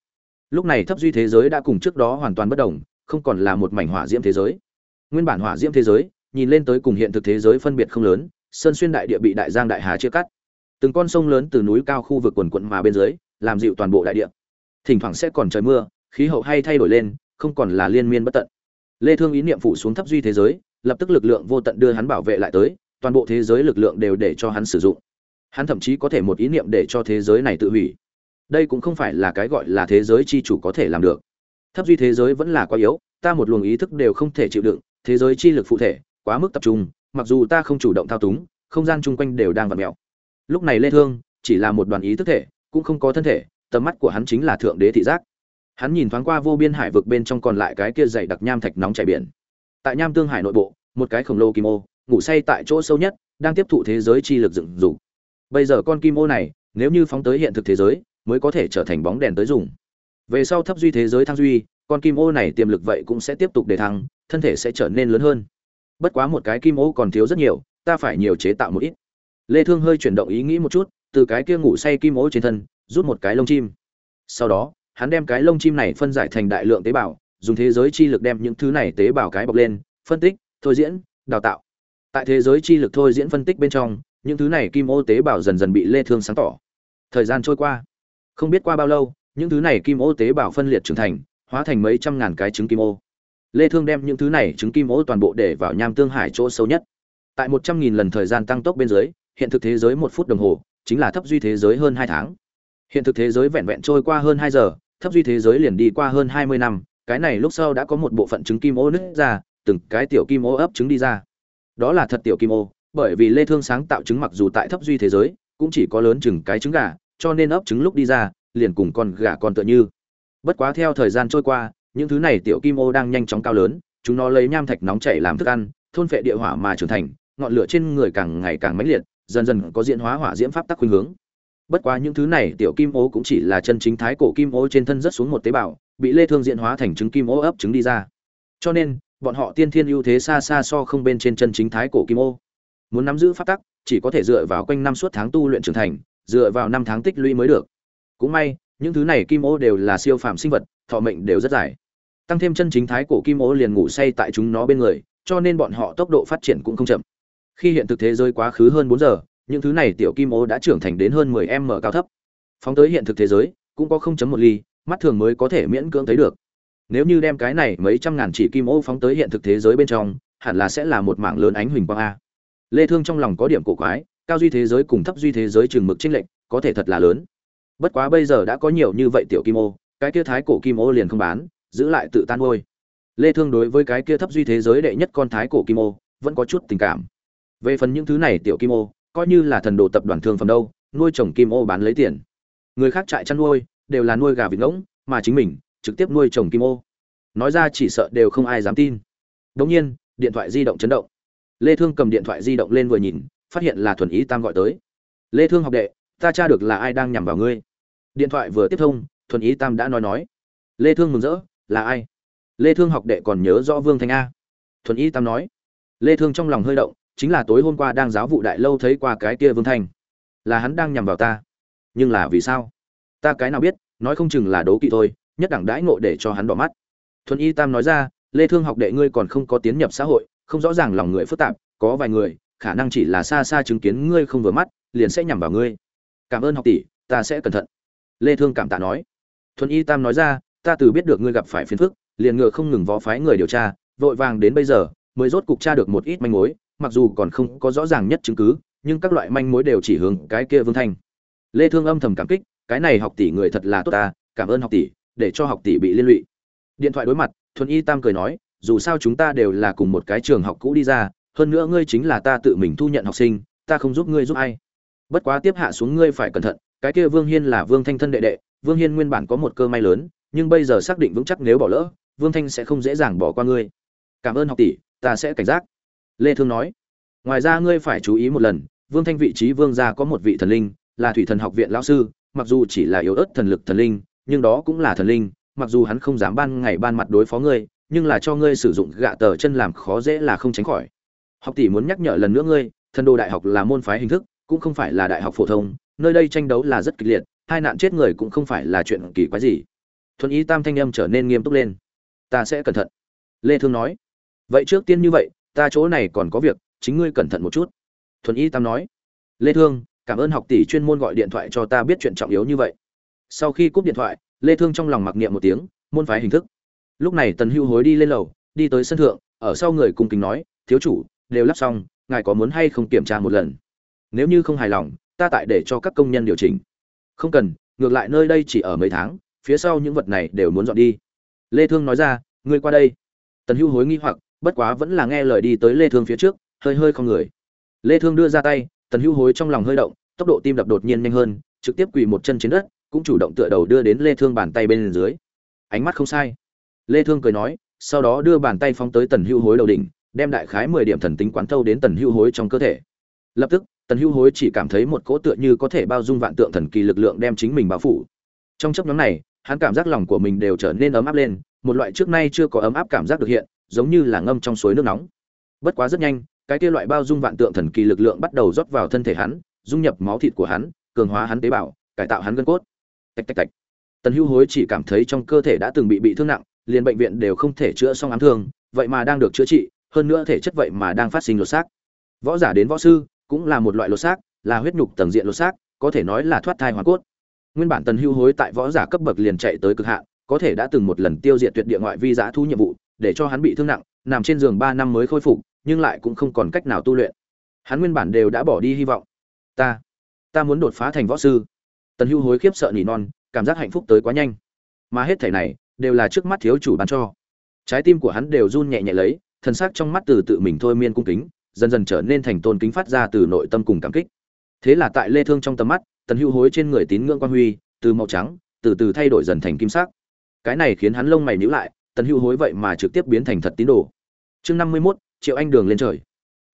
Lúc này thấp duy thế giới đã cùng trước đó hoàn toàn bất đồng không còn là một mảnh hỏa diễm thế giới. Nguyên bản hỏa diễm thế giới nhìn lên tới cùng hiện thực thế giới phân biệt không lớn sơn xuyên đại địa bị đại giang đại hà chia cắt. Từng con sông lớn từ núi cao khu vực quần quận mà bên dưới làm dịu toàn bộ đại địa. Thỉnh thoảng sẽ còn trời mưa khí hậu hay thay đổi lên không còn là liên miên bất tận. Lê thương ý niệm phủ xuống thấp duy thế giới lập tức lực lượng vô tận đưa hắn bảo vệ lại tới toàn bộ thế giới lực lượng đều để cho hắn sử dụng hắn thậm chí có thể một ý niệm để cho thế giới này tự hủy. Đây cũng không phải là cái gọi là thế giới chi chủ có thể làm được. Thấp duy thế giới vẫn là quá yếu, ta một luồng ý thức đều không thể chịu đựng, thế giới chi lực phụ thể, quá mức tập trung, mặc dù ta không chủ động thao túng, không gian chung quanh đều đang vặn mẹo lúc này lê thương chỉ là một đoàn ý thức thể, cũng không có thân thể, tầm mắt của hắn chính là thượng đế thị giác. Hắn nhìn thoáng qua vô biên hải vực bên trong còn lại cái kia dày đặc nham thạch nóng chảy biển. Tại nham tương hải nội bộ, một cái khổng lồ kim ô, ngủ say tại chỗ sâu nhất, đang tiếp thụ thế giới chi lực dựng dục bây giờ con kim ô này, nếu như phóng tới hiện thực thế giới, mới có thể trở thành bóng đèn tới dùng. Về sau thấp duy thế giới thăng duy, con kim ô này tiềm lực vậy cũng sẽ tiếp tục để thăng, thân thể sẽ trở nên lớn hơn. Bất quá một cái kim ô còn thiếu rất nhiều, ta phải nhiều chế tạo một ít. Lê thương hơi chuyển động ý nghĩ một chút, từ cái kia ngủ say kim ô trên thân, rút một cái lông chim. Sau đó, hắn đem cái lông chim này phân giải thành đại lượng tế bào, dùng thế giới chi lực đem những thứ này tế bào cái bọc lên, phân tích, thôi diễn, đào tạo. Tại thế giới chi lực thôi diễn phân tích bên trong những thứ này kim ô tế bào dần dần bị lê thương sáng tỏ. Thời gian trôi qua. Không biết qua bao lâu, những thứ này kim ô tế bào phân liệt trưởng thành, hóa thành mấy trăm ngàn cái trứng kim ô. Lê thương đem những thứ này trứng kim ô toàn bộ để vào nham tương hải chỗ sâu nhất. Tại một trăm nghìn lần thời gian tăng tốc bên dưới, hiện thực thế giới một phút đồng hồ, chính là thấp duy thế giới hơn hai tháng. Hiện thực thế giới vẹn vẹn trôi qua hơn hai giờ, thấp duy thế giới liền đi qua hơn hai mươi năm, cái này lúc sau đã có một bộ phận trứng kim ô nứt ra, từng cái tiểu kim ô ấp trứng đi ra. Đó là thật tiểu kim ô bởi vì lê thương sáng tạo trứng mặc dù tại thấp duy thế giới, cũng chỉ có lớn chừng cái trứng gà, cho nên ấp trứng lúc đi ra, liền cùng con gà con tựa như. Bất quá theo thời gian trôi qua, những thứ này tiểu kim ô đang nhanh chóng cao lớn, chúng nó lấy nham thạch nóng chảy làm thức ăn, thôn phệ địa hỏa mà trưởng thành, ngọn lửa trên người càng ngày càng mãnh liệt, dần dần có diễn hóa hỏa diễm pháp tắc khuynh hướng. Bất quá những thứ này tiểu kim ô cũng chỉ là chân chính thái cổ kim ô trên thân rất xuống một tế bào, bị lê thương diễn hóa thành trứng kim ô ấp trứng đi ra. Cho nên, bọn họ tiên thiên ưu thế xa xa so không bên trên chân chính thái cổ kim ô muốn nắm giữ pháp tắc, chỉ có thể dựa vào quanh năm suốt tháng tu luyện trưởng thành, dựa vào năm tháng tích lũy mới được. Cũng may, những thứ này kim ô đều là siêu phàm sinh vật, thọ mệnh đều rất dài. Tăng thêm chân chính thái cổ kim ô liền ngủ say tại chúng nó bên người, cho nên bọn họ tốc độ phát triển cũng không chậm. Khi hiện thực thế giới quá khứ hơn bốn giờ, những thứ này tiểu kim ô đã trưởng thành đến hơn 10 m cao thấp. Phóng tới hiện thực thế giới, cũng có 0.1 ly, mắt thường mới có thể miễn cưỡng thấy được. Nếu như đem cái này mấy trăm ngàn chỉ kim ô phóng tới hiện thực thế giới bên trong, hẳn là sẽ là một mảng lớn ánh huỳnh quang a lê thương trong lòng có điểm cổ quái, cao duy thế giới cùng thấp duy thế giới trường mực chênh lệch, có thể thật là lớn. Bất quá bây giờ đã có nhiều như vậy tiểu kim ô, cái kia thái cổ kim ô liền không bán, giữ lại tự tan nuôi lê thương đối với cái kia thấp duy thế giới đệ nhất con thái cổ kim ô, vẫn có chút tình cảm. Về phần những thứ này tiểu kim ô, coi như là thần đồ tập đoàn thương phẩm đâu, nuôi trồng kim ô bán lấy tiền. Người khác trại chăn nuôi, đều là nuôi gà vịt ngỗng, mà chính mình, trực tiếp nuôi trồng kim ô. Nói ra chỉ sợ đều không ai dám tin. Đống nhiên, điện thoại di động chấn động lê thương cầm điện thoại di động lên vừa nhìn, phát hiện là thuần ý tam gọi tới. Lê thương học đệ, ta tra được là ai đang nhằm vào ngươi. Điện thoại vừa tiếp thông, thuần ý tam đã nói nói. Lê thương mừng rỡ, là ai? Lê thương học đệ còn nhớ rõ vương thanh a. Thuần ý tam nói. Lê thương trong lòng hơi động, chính là tối hôm qua đang giáo vụ đại lâu thấy qua cái kia vương thanh. Là hắn đang nhằm vào ta. Nhưng là vì sao? Ta cái nào biết, nói không chừng là đố kỵ thôi, nhất đẳng đãi ngộ để cho hắn bỏ mắt. Thuần y tam nói ra, lê thương học đệ ngươi còn không có tiến nhập xã hội không rõ ràng lòng người phức tạp, có vài người, khả năng chỉ là xa xa chứng kiến ngươi không vừa mắt, liền sẽ nhằm vào ngươi. Cảm ơn học tỷ, ta sẽ cẩn thận. Lê thương cảm tạ nói. Thuần y tam nói ra, ta từ biết được ngươi gặp phải phiền phức, liền ngựa không ngừng vó phái người điều tra, vội vàng đến bây giờ, mới rốt cục tra được một ít manh mối, mặc dù còn không có rõ ràng nhất chứng cứ, nhưng các loại manh mối đều chỉ hướng cái kia vương thanh. Lê thương âm thầm cảm kích, cái này học tỷ người thật là tốt ta, cảm ơn học tỷ, để cho học tỷ bị liên lụy. Điện thoại đối mặt, thuần y tam cười nói dù sao chúng ta đều là cùng một cái trường học cũ đi ra, hơn nữa ngươi chính là ta tự mình thu nhận học sinh, ta không giúp ngươi giúp ai. Bất quá tiếp hạ xuống ngươi phải cẩn thận, cái kia vương hiên là vương thanh thân đệ đệ, vương hiên nguyên bản có một cơ may lớn, nhưng bây giờ xác định vững chắc nếu bỏ lỡ, vương thanh sẽ không dễ dàng bỏ qua ngươi. Cảm ơn học tỷ, ta sẽ cảnh giác. Lê thương nói. Ngoài ra ngươi phải chú ý một lần, vương thanh vị trí vương gia có một vị thần linh, là thủy thần học viện lão sư, mặc dù chỉ là yếu ớt thần lực thần linh, nhưng đó cũng là thần linh, mặc dù hắn không dám ban ngày ban mặt đối phó ngươi nhưng là cho ngươi sử dụng gạ tờ chân làm khó dễ là không tránh khỏi. Học tỷ muốn nhắc nhở lần nữa ngươi, thần đồ đại học là môn phái hình thức, cũng không phải là đại học phổ thông, nơi đây tranh đấu là rất kịch liệt, hai nạn chết người cũng không phải là chuyện kỳ quái gì. Thuần ý tam thanh âm trở nên nghiêm túc lên. Ta sẽ cẩn thận. Lê thương nói. Vậy trước tiên như vậy, ta chỗ này còn có việc, chính ngươi cẩn thận một chút. Thuần y tam nói. Lê thương, cảm ơn học tỷ chuyên môn gọi điện thoại cho ta biết chuyện trọng yếu như vậy. Sau khi cúp điện thoại, lê thương trong lòng mặc niệm một tiếng, môn phái hình thức lúc này tần hưu hối đi lên lầu, đi tới sân thượng, ở sau người cung kính nói, thiếu chủ, đều lắp xong, ngài có muốn hay không kiểm tra một lần? Nếu như không hài lòng, ta tại để cho các công nhân điều chỉnh. Không cần, ngược lại nơi đây chỉ ở mấy tháng, phía sau những vật này đều muốn dọn đi. Lê thương nói ra, ngươi qua đây. Tần hưu hối nghi hoặc, bất quá vẫn là nghe lời đi tới lê thương phía trước, hơi hơi không người. Lê thương đưa ra tay, tần hưu hối trong lòng hơi động, tốc độ tim đập đột nhiên nhanh hơn, trực tiếp quỳ một chân trên đất, cũng chủ động tựa đầu đưa đến lê thương bàn tay bên dưới. Ánh mắt không sai lê thương cười nói, sau đó đưa bàn tay phóng tới tần hưu hối đầu đỉnh, đem đại khái 10 điểm thần tính quán thâu đến tần hưu hối trong cơ thể. Lập tức, tần hưu hối chỉ cảm thấy một cỗ tựa như có thể bao dung vạn tượng thần kỳ lực lượng đem chính mình bao phủ. Trong chấp nhóm này, hắn cảm giác lòng của mình đều trở nên ấm áp lên, một loại trước nay chưa có ấm áp cảm giác được hiện, giống như là ngâm trong suối nước nóng. Bất quá rất nhanh, cái kia loại bao dung vạn tượng thần kỳ lực lượng bắt đầu rót vào thân thể hắn, dung nhập máu thịt của hắn, cường hóa hắn tế bào, cải tạo hắn gân cốt. Tạch tạch tạch. Tần hưu hối chỉ cảm thấy trong cơ thể đã từng bị bị thương nặng liền bệnh viện đều không thể chữa xong ám thương, vậy mà đang được chữa trị, hơn nữa thể chất vậy mà đang phát sinh lột xác. Võ giả đến võ sư cũng là một loại lột xác, là huyết nhục tầng diện lột xác, có thể nói là thoát thai hoàn cốt. Nguyên bản tần hưu hối tại võ giả cấp bậc liền chạy tới cực hạn, có thể đã từng một lần tiêu diệt tuyệt địa ngoại vi giã thu nhiệm vụ, để cho hắn bị thương nặng, nằm trên giường ba năm mới khôi phục, nhưng lại cũng không còn cách nào tu luyện. Hắn nguyên bản đều đã bỏ đi hy vọng. Ta ta muốn đột phá thành võ sư. Tần hưu hối khiếp sợ nỉ non, cảm giác hạnh phúc tới quá nhanh. Mà hết thể này đều là trước mắt thiếu chủ bán cho. Trái tim của hắn đều run nhẹ nhẹ lấy thần sắc trong mắt từ tự mình thôi miên cung kính dần dần trở nên thành tôn kính phát ra từ nội tâm cùng cảm kích. Thế là tại lê thương trong tầm mắt tần hưu hối trên người tín ngưỡng quan huy từ màu trắng từ từ thay đổi dần thành kim sắc. Cái này khiến hắn lông mày nhíu lại tần hưu hối vậy mà trực tiếp biến thành thật tín đồ. Chương 51, triệu anh đường lên trời.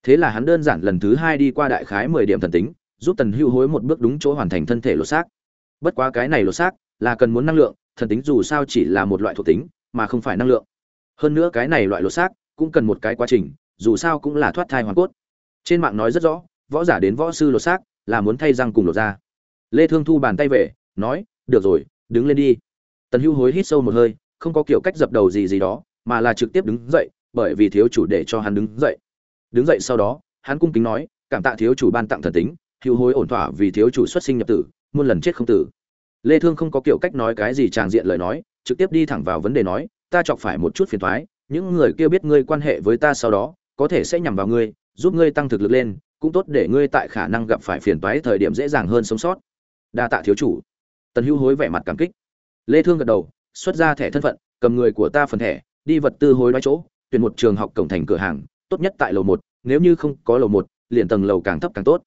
Thế là hắn đơn giản lần thứ hai đi qua đại khái 10 điểm thần tính giúp tần hưu hối một bước đúng chỗ hoàn thành thân thể lột xác. Bất quá cái này lột xác là cần muốn năng lượng, thần tính dù sao chỉ là một loại thuộc tính, mà không phải năng lượng. Hơn nữa cái này loại lột xác cũng cần một cái quá trình, dù sao cũng là thoát thai hoàn cốt. Trên mạng nói rất rõ, võ giả đến võ sư lột xác là muốn thay răng cùng lột ra lê thương thu bàn tay về, nói, được rồi, đứng lên đi. Tần hưu hối hít sâu một hơi, không có kiểu cách dập đầu gì gì đó, mà là trực tiếp đứng dậy, bởi vì thiếu chủ để cho hắn đứng dậy. Đứng dậy sau đó, hắn cung kính nói, cảm tạ thiếu chủ ban tặng thần tính hưu hối ổn thỏa vì thiếu chủ xuất sinh nhập tử, muôn lần chết không tử lê thương không có kiểu cách nói cái gì tràng diện lời nói, trực tiếp đi thẳng vào vấn đề nói, ta chọc phải một chút phiền toái, những người kia biết ngươi quan hệ với ta sau đó, có thể sẽ nhằm vào ngươi, giúp ngươi tăng thực lực lên, cũng tốt để ngươi tại khả năng gặp phải phiền toái thời điểm dễ dàng hơn sống sót. Đa tạ thiếu chủ. Tần hữu hối vẻ mặt cảm kích. Lê thương gật đầu, xuất ra thẻ thân phận, cầm người của ta phần thẻ, đi vật tư hối đoái chỗ, tuyển một trường học cổng thành cửa hàng, tốt nhất tại lầu một, nếu như không có lầu một, liền tầng lầu càng thấp càng tốt.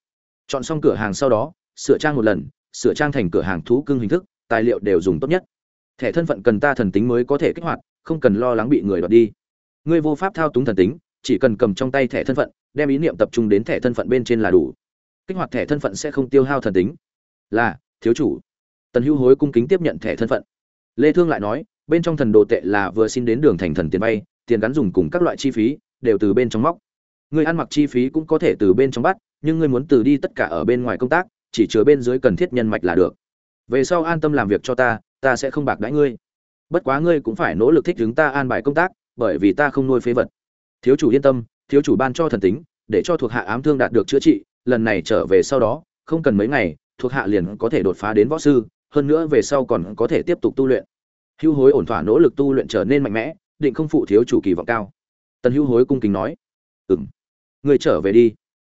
Chọn xong cửa hàng sau đó, sửa trang một lần sửa trang thành cửa hàng thú cưng hình thức, tài liệu đều dùng tốt nhất. Thẻ thân phận cần ta thần tính mới có thể kích hoạt, không cần lo lắng bị người đoạt đi. Ngươi vô pháp thao túng thần tính, chỉ cần cầm trong tay thẻ thân phận, đem ý niệm tập trung đến thẻ thân phận bên trên là đủ. Kích hoạt thẻ thân phận sẽ không tiêu hao thần tính. Là, thiếu chủ. Tần hữu hối cung kính tiếp nhận thẻ thân phận. Lê thương lại nói, bên trong thần đồ tệ là vừa xin đến đường thành thần tiền vay tiền gắn dùng cùng các loại chi phí, đều từ bên trong móc. Người ăn mặc chi phí cũng có thể từ bên trong bắt, nhưng ngươi muốn từ đi tất cả ở bên ngoài công tác chỉ chứa bên dưới cần thiết nhân mạch là được. Về sau an tâm làm việc cho ta ta sẽ không bạc đãi ngươi. Bất quá ngươi cũng phải nỗ lực thích ứng ta an bài công tác, bởi vì ta không nuôi phế vật. Thiếu chủ yên tâm, thiếu chủ ban cho thần tính, để cho thuộc hạ ám thương đạt được chữa trị, lần này trở về sau đó, không cần mấy ngày, thuộc hạ liền có thể đột phá đến võ sư, hơn nữa về sau còn có thể tiếp tục tu luyện. Hưu hối ổn thỏa nỗ lực tu luyện trở nên mạnh mẽ, định không phụ thiếu chủ kỳ vọng cao. Tần hưu hối cung kính nói ừ m người trở về đi.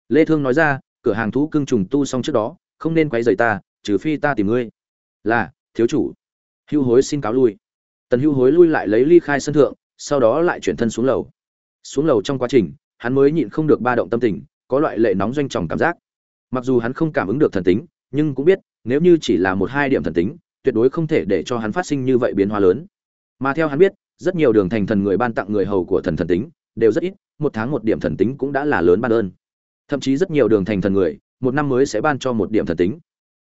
Lê thương nói ra, cửa hàng thú cưng trùng tu xong trước đó không nên quấy rầy ta, trừ phi ta tìm ngươi. Là, thiếu chủ. Hưu hối xin cáo lui. Tần hưu hối lui lại lấy ly khai sân thượng, sau đó lại chuyển thân xuống lầu. Xuống lầu trong quá trình, hắn mới nhịn không được ba động tâm tình, có loại lệ nóng doanh tròng cảm giác. Mặc dù hắn không cảm ứng được thần tính, nhưng cũng biết, nếu như chỉ là một hai điểm thần tính, tuyệt đối không thể để cho hắn phát sinh như vậy biến hóa lớn. Mà theo hắn biết, rất nhiều đường thành thần người ban tặng người hầu của thần thần tính, đều rất ít, một tháng một điểm thần tính cũng đã là lớn ban ơn. Thậm chí rất nhiều đường thành thần người một năm mới sẽ ban cho một điểm thần tính.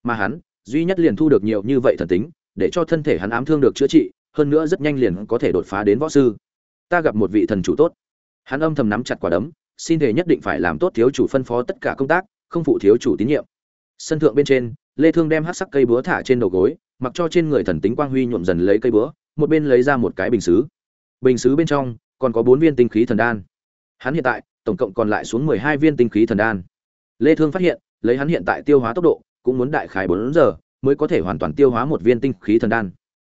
Mà hắn, duy nhất liền thu được nhiều như vậy thần tính, để cho thân thể hắn ám thương được chữa trị, hơn nữa rất nhanh liền có thể đột phá đến võ sư. Ta gặp một vị thần chủ tốt. Hắn âm thầm nắm chặt quả đấm, xin thể nhất định phải làm tốt thiếu chủ phân phó tất cả công tác, không phụ thiếu chủ tín nhiệm. Sân thượng bên trên, lê thương đem hắc sắc cây búa thả trên đầu gối, mặc cho trên người thần tính quang huy nhuộm dần lấy cây búa, một bên lấy ra một cái bình sứ bình sứ bên trong, còn có bốn viên tinh khí thần đan. Hắn hiện tại, tổng cộng còn lại xuống 12 viên tinh khí thần đan lê thương phát hiện, lấy hắn hiện tại tiêu hóa tốc độ, cũng muốn đại khái 4 giờ, mới có thể hoàn toàn tiêu hóa một viên tinh khí thần đan.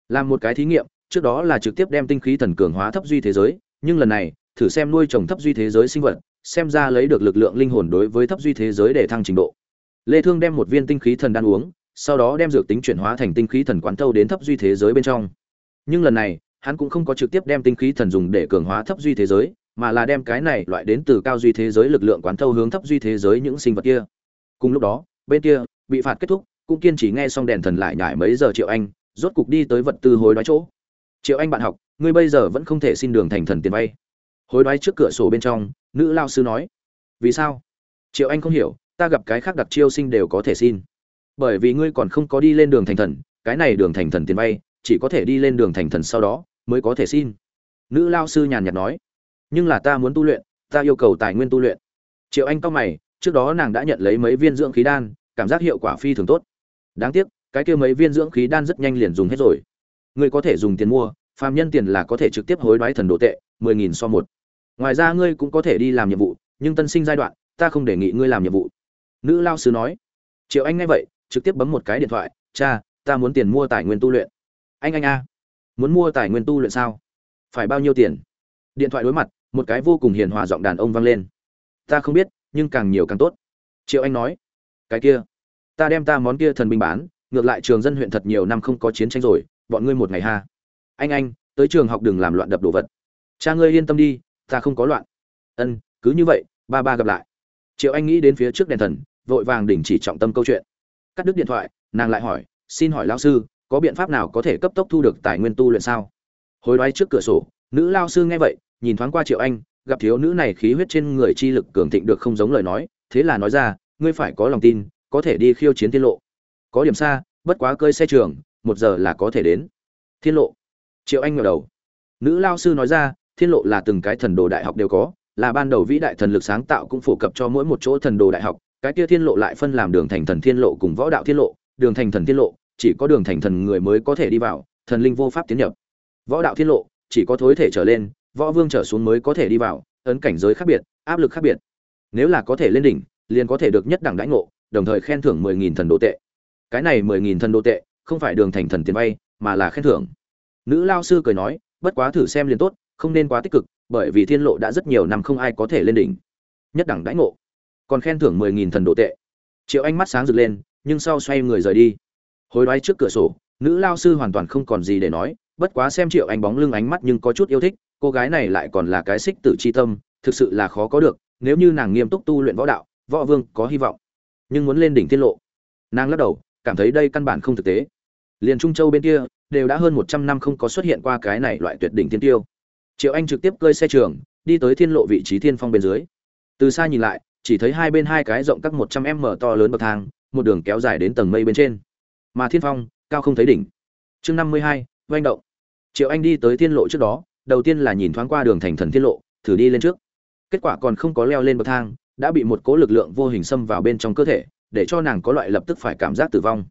Làm một cái thí nghiệm, trước đó là trực tiếp đem tinh khí thần cường hóa thấp duy thế giới, nhưng lần này, thử xem nuôi trồng thấp duy thế giới sinh vật, xem ra lấy được lực lượng linh hồn đối với thấp duy thế giới để thăng trình độ. Lê thương đem một viên tinh khí thần đan uống, sau đó đem dược tính chuyển hóa thành tinh khí thần quán thâu đến thấp duy thế giới bên trong. Nhưng lần này, hắn cũng không có trực tiếp đem tinh khí thần dùng để cường hóa thấp duy thế giới mà là đem cái này loại đến từ cao duy thế giới lực lượng quán thâu hướng thấp duy thế giới những sinh vật kia. Cùng lúc đó, bên kia, bị phạt kết thúc, cũng kiên trì nghe xong đèn thần lại nhải mấy giờ triệu anh, rốt cục đi tới vật tư hối đoái chỗ. Triệu anh bạn học, ngươi bây giờ vẫn không thể xin đường thành thần tiền vay. Hối đoái trước cửa sổ bên trong, nữ lao sư nói. Vì sao? Triệu anh không hiểu, ta gặp cái khác đặc chiêu sinh đều có thể xin. Bởi vì ngươi còn không có đi lên đường thành thần, cái này đường thành thần tiền vay, chỉ có thể đi lên đường thành thần sau đó mới có thể xin. Nữ lao sư nhàn nhạt nói nhưng là ta muốn tu luyện, ta yêu cầu tài nguyên tu luyện. Triệu anh cao mày, trước đó nàng đã nhận lấy mấy viên dưỡng khí đan, cảm giác hiệu quả phi thường tốt. Đáng tiếc, cái kia mấy viên dưỡng khí đan rất nhanh liền dùng hết rồi. Ngươi có thể dùng tiền mua, phàm nhân tiền là có thể trực tiếp hối đoái thần đồ tệ, mười nghìn so một. Ngoài ra ngươi cũng có thể đi làm nhiệm vụ, nhưng tân sinh giai đoạn, ta không đề nghị ngươi làm nhiệm vụ. Nữ lao sứ nói. Triệu anh nghe vậy, trực tiếp bấm một cái điện thoại, cha, ta muốn tiền mua tài nguyên tu luyện. Anh anh, a, muốn mua tài nguyên tu luyện sao? Phải bao nhiêu tiền? Điện thoại đối mặt một cái vô cùng hiền hòa giọng đàn ông vang lên. Ta không biết, nhưng càng nhiều càng tốt. Triệu anh nói, cái kia, ta đem ta món kia thần binh bán, ngược lại trường dân huyện thật nhiều năm không có chiến tranh rồi, bọn ngươi một ngày ha. Anh anh, tới trường học đừng làm loạn đập đồ vật. Cha ngươi yên tâm đi, ta không có loạn. Ân, cứ như vậy, ba ba gặp lại. Triệu anh nghĩ đến phía trước đèn thần, vội vàng đình chỉ trọng tâm câu chuyện. Cắt đứt điện thoại, nàng lại hỏi, xin hỏi lão sư, có biện pháp nào có thể cấp tốc thu được tài nguyên tu luyện sao? Hồi đoái trước cửa sổ, nữ lao sư nghe vậy nhìn thoáng qua triệu anh, gặp thiếu nữ này khí huyết trên người chi lực cường thịnh được không giống lời nói, thế là nói ra, ngươi phải có lòng tin, có thể đi khiêu chiến thiên lộ. Có điểm xa, bất quá cơi xe trường, một giờ là có thể đến. Thiên lộ? Triệu anh ngờ đầu. Nữ lao sư nói ra, thiên lộ là từng cái thần đồ đại học đều có, là ban đầu vĩ đại thần lực sáng tạo cũng phổ cập cho mỗi một chỗ thần đồ đại học, cái kia thiên lộ lại phân làm đường thành thần thiên lộ cùng võ đạo thiên lộ, đường thành thần thiên lộ, chỉ có đường thành thần người mới có thể đi vào, thần linh vô pháp tiến nhập. Võ đạo thiên lộ, chỉ có thối thể trở lên võ vương trở xuống mới có thể đi vào, ấn cảnh giới khác biệt, áp lực khác biệt. Nếu là có thể lên đỉnh, liền có thể được nhất đẳng đãi ngộ, đồng thời khen thưởng mười nghìn thần đô tệ. Cái này mười nghìn thần đô tệ, không phải đường thành thần tiền vay, mà là khen thưởng. Nữ lao sư cười nói, bất quá thử xem liền tốt, không nên quá tích cực, bởi vì thiên lộ đã rất nhiều năm không ai có thể lên đỉnh. Nhất đẳng đãi ngộ. Còn khen thưởng mười nghìn thần đô tệ. Triệu anh mắt sáng rực lên, nhưng sau xoay người rời đi. Hối đoái trước cửa sổ, nữ lao sư hoàn toàn không còn gì để nói, bất quá xem triệu anh bóng lưng ánh mắt nhưng có chút yêu thích cô gái này lại còn là cái xích tử chi tâm, thực sự là khó có được, nếu như nàng nghiêm túc tu luyện võ đạo, võ vương có hy vọng. Nhưng muốn lên đỉnh thiên lộ. Nàng lắc đầu, cảm thấy đây căn bản không thực tế. Liền trung châu bên kia, đều đã hơn một trăm năm không có xuất hiện qua cái này loại tuyệt đỉnh thiên tiêu. Triệu anh trực tiếp cơi xe trường, đi tới thiên lộ vị trí thiên phong bên dưới. Từ xa nhìn lại, chỉ thấy hai bên hai cái rộng các một trăm m to lớn bậc thang, một đường kéo dài đến tầng mây bên trên. Mà thiên phong, cao không thấy đỉnh. Chương năm mươi hai oanh động. Triệu anh đi tới thiên lộ trước đó đầu tiên là nhìn thoáng qua đường thành thần thiên lộ, thử đi lên trước. Kết quả còn không có leo lên bậc thang, đã bị một cố lực lượng vô hình xâm vào bên trong cơ thể, để cho nàng có loại lập tức phải cảm giác tử vong.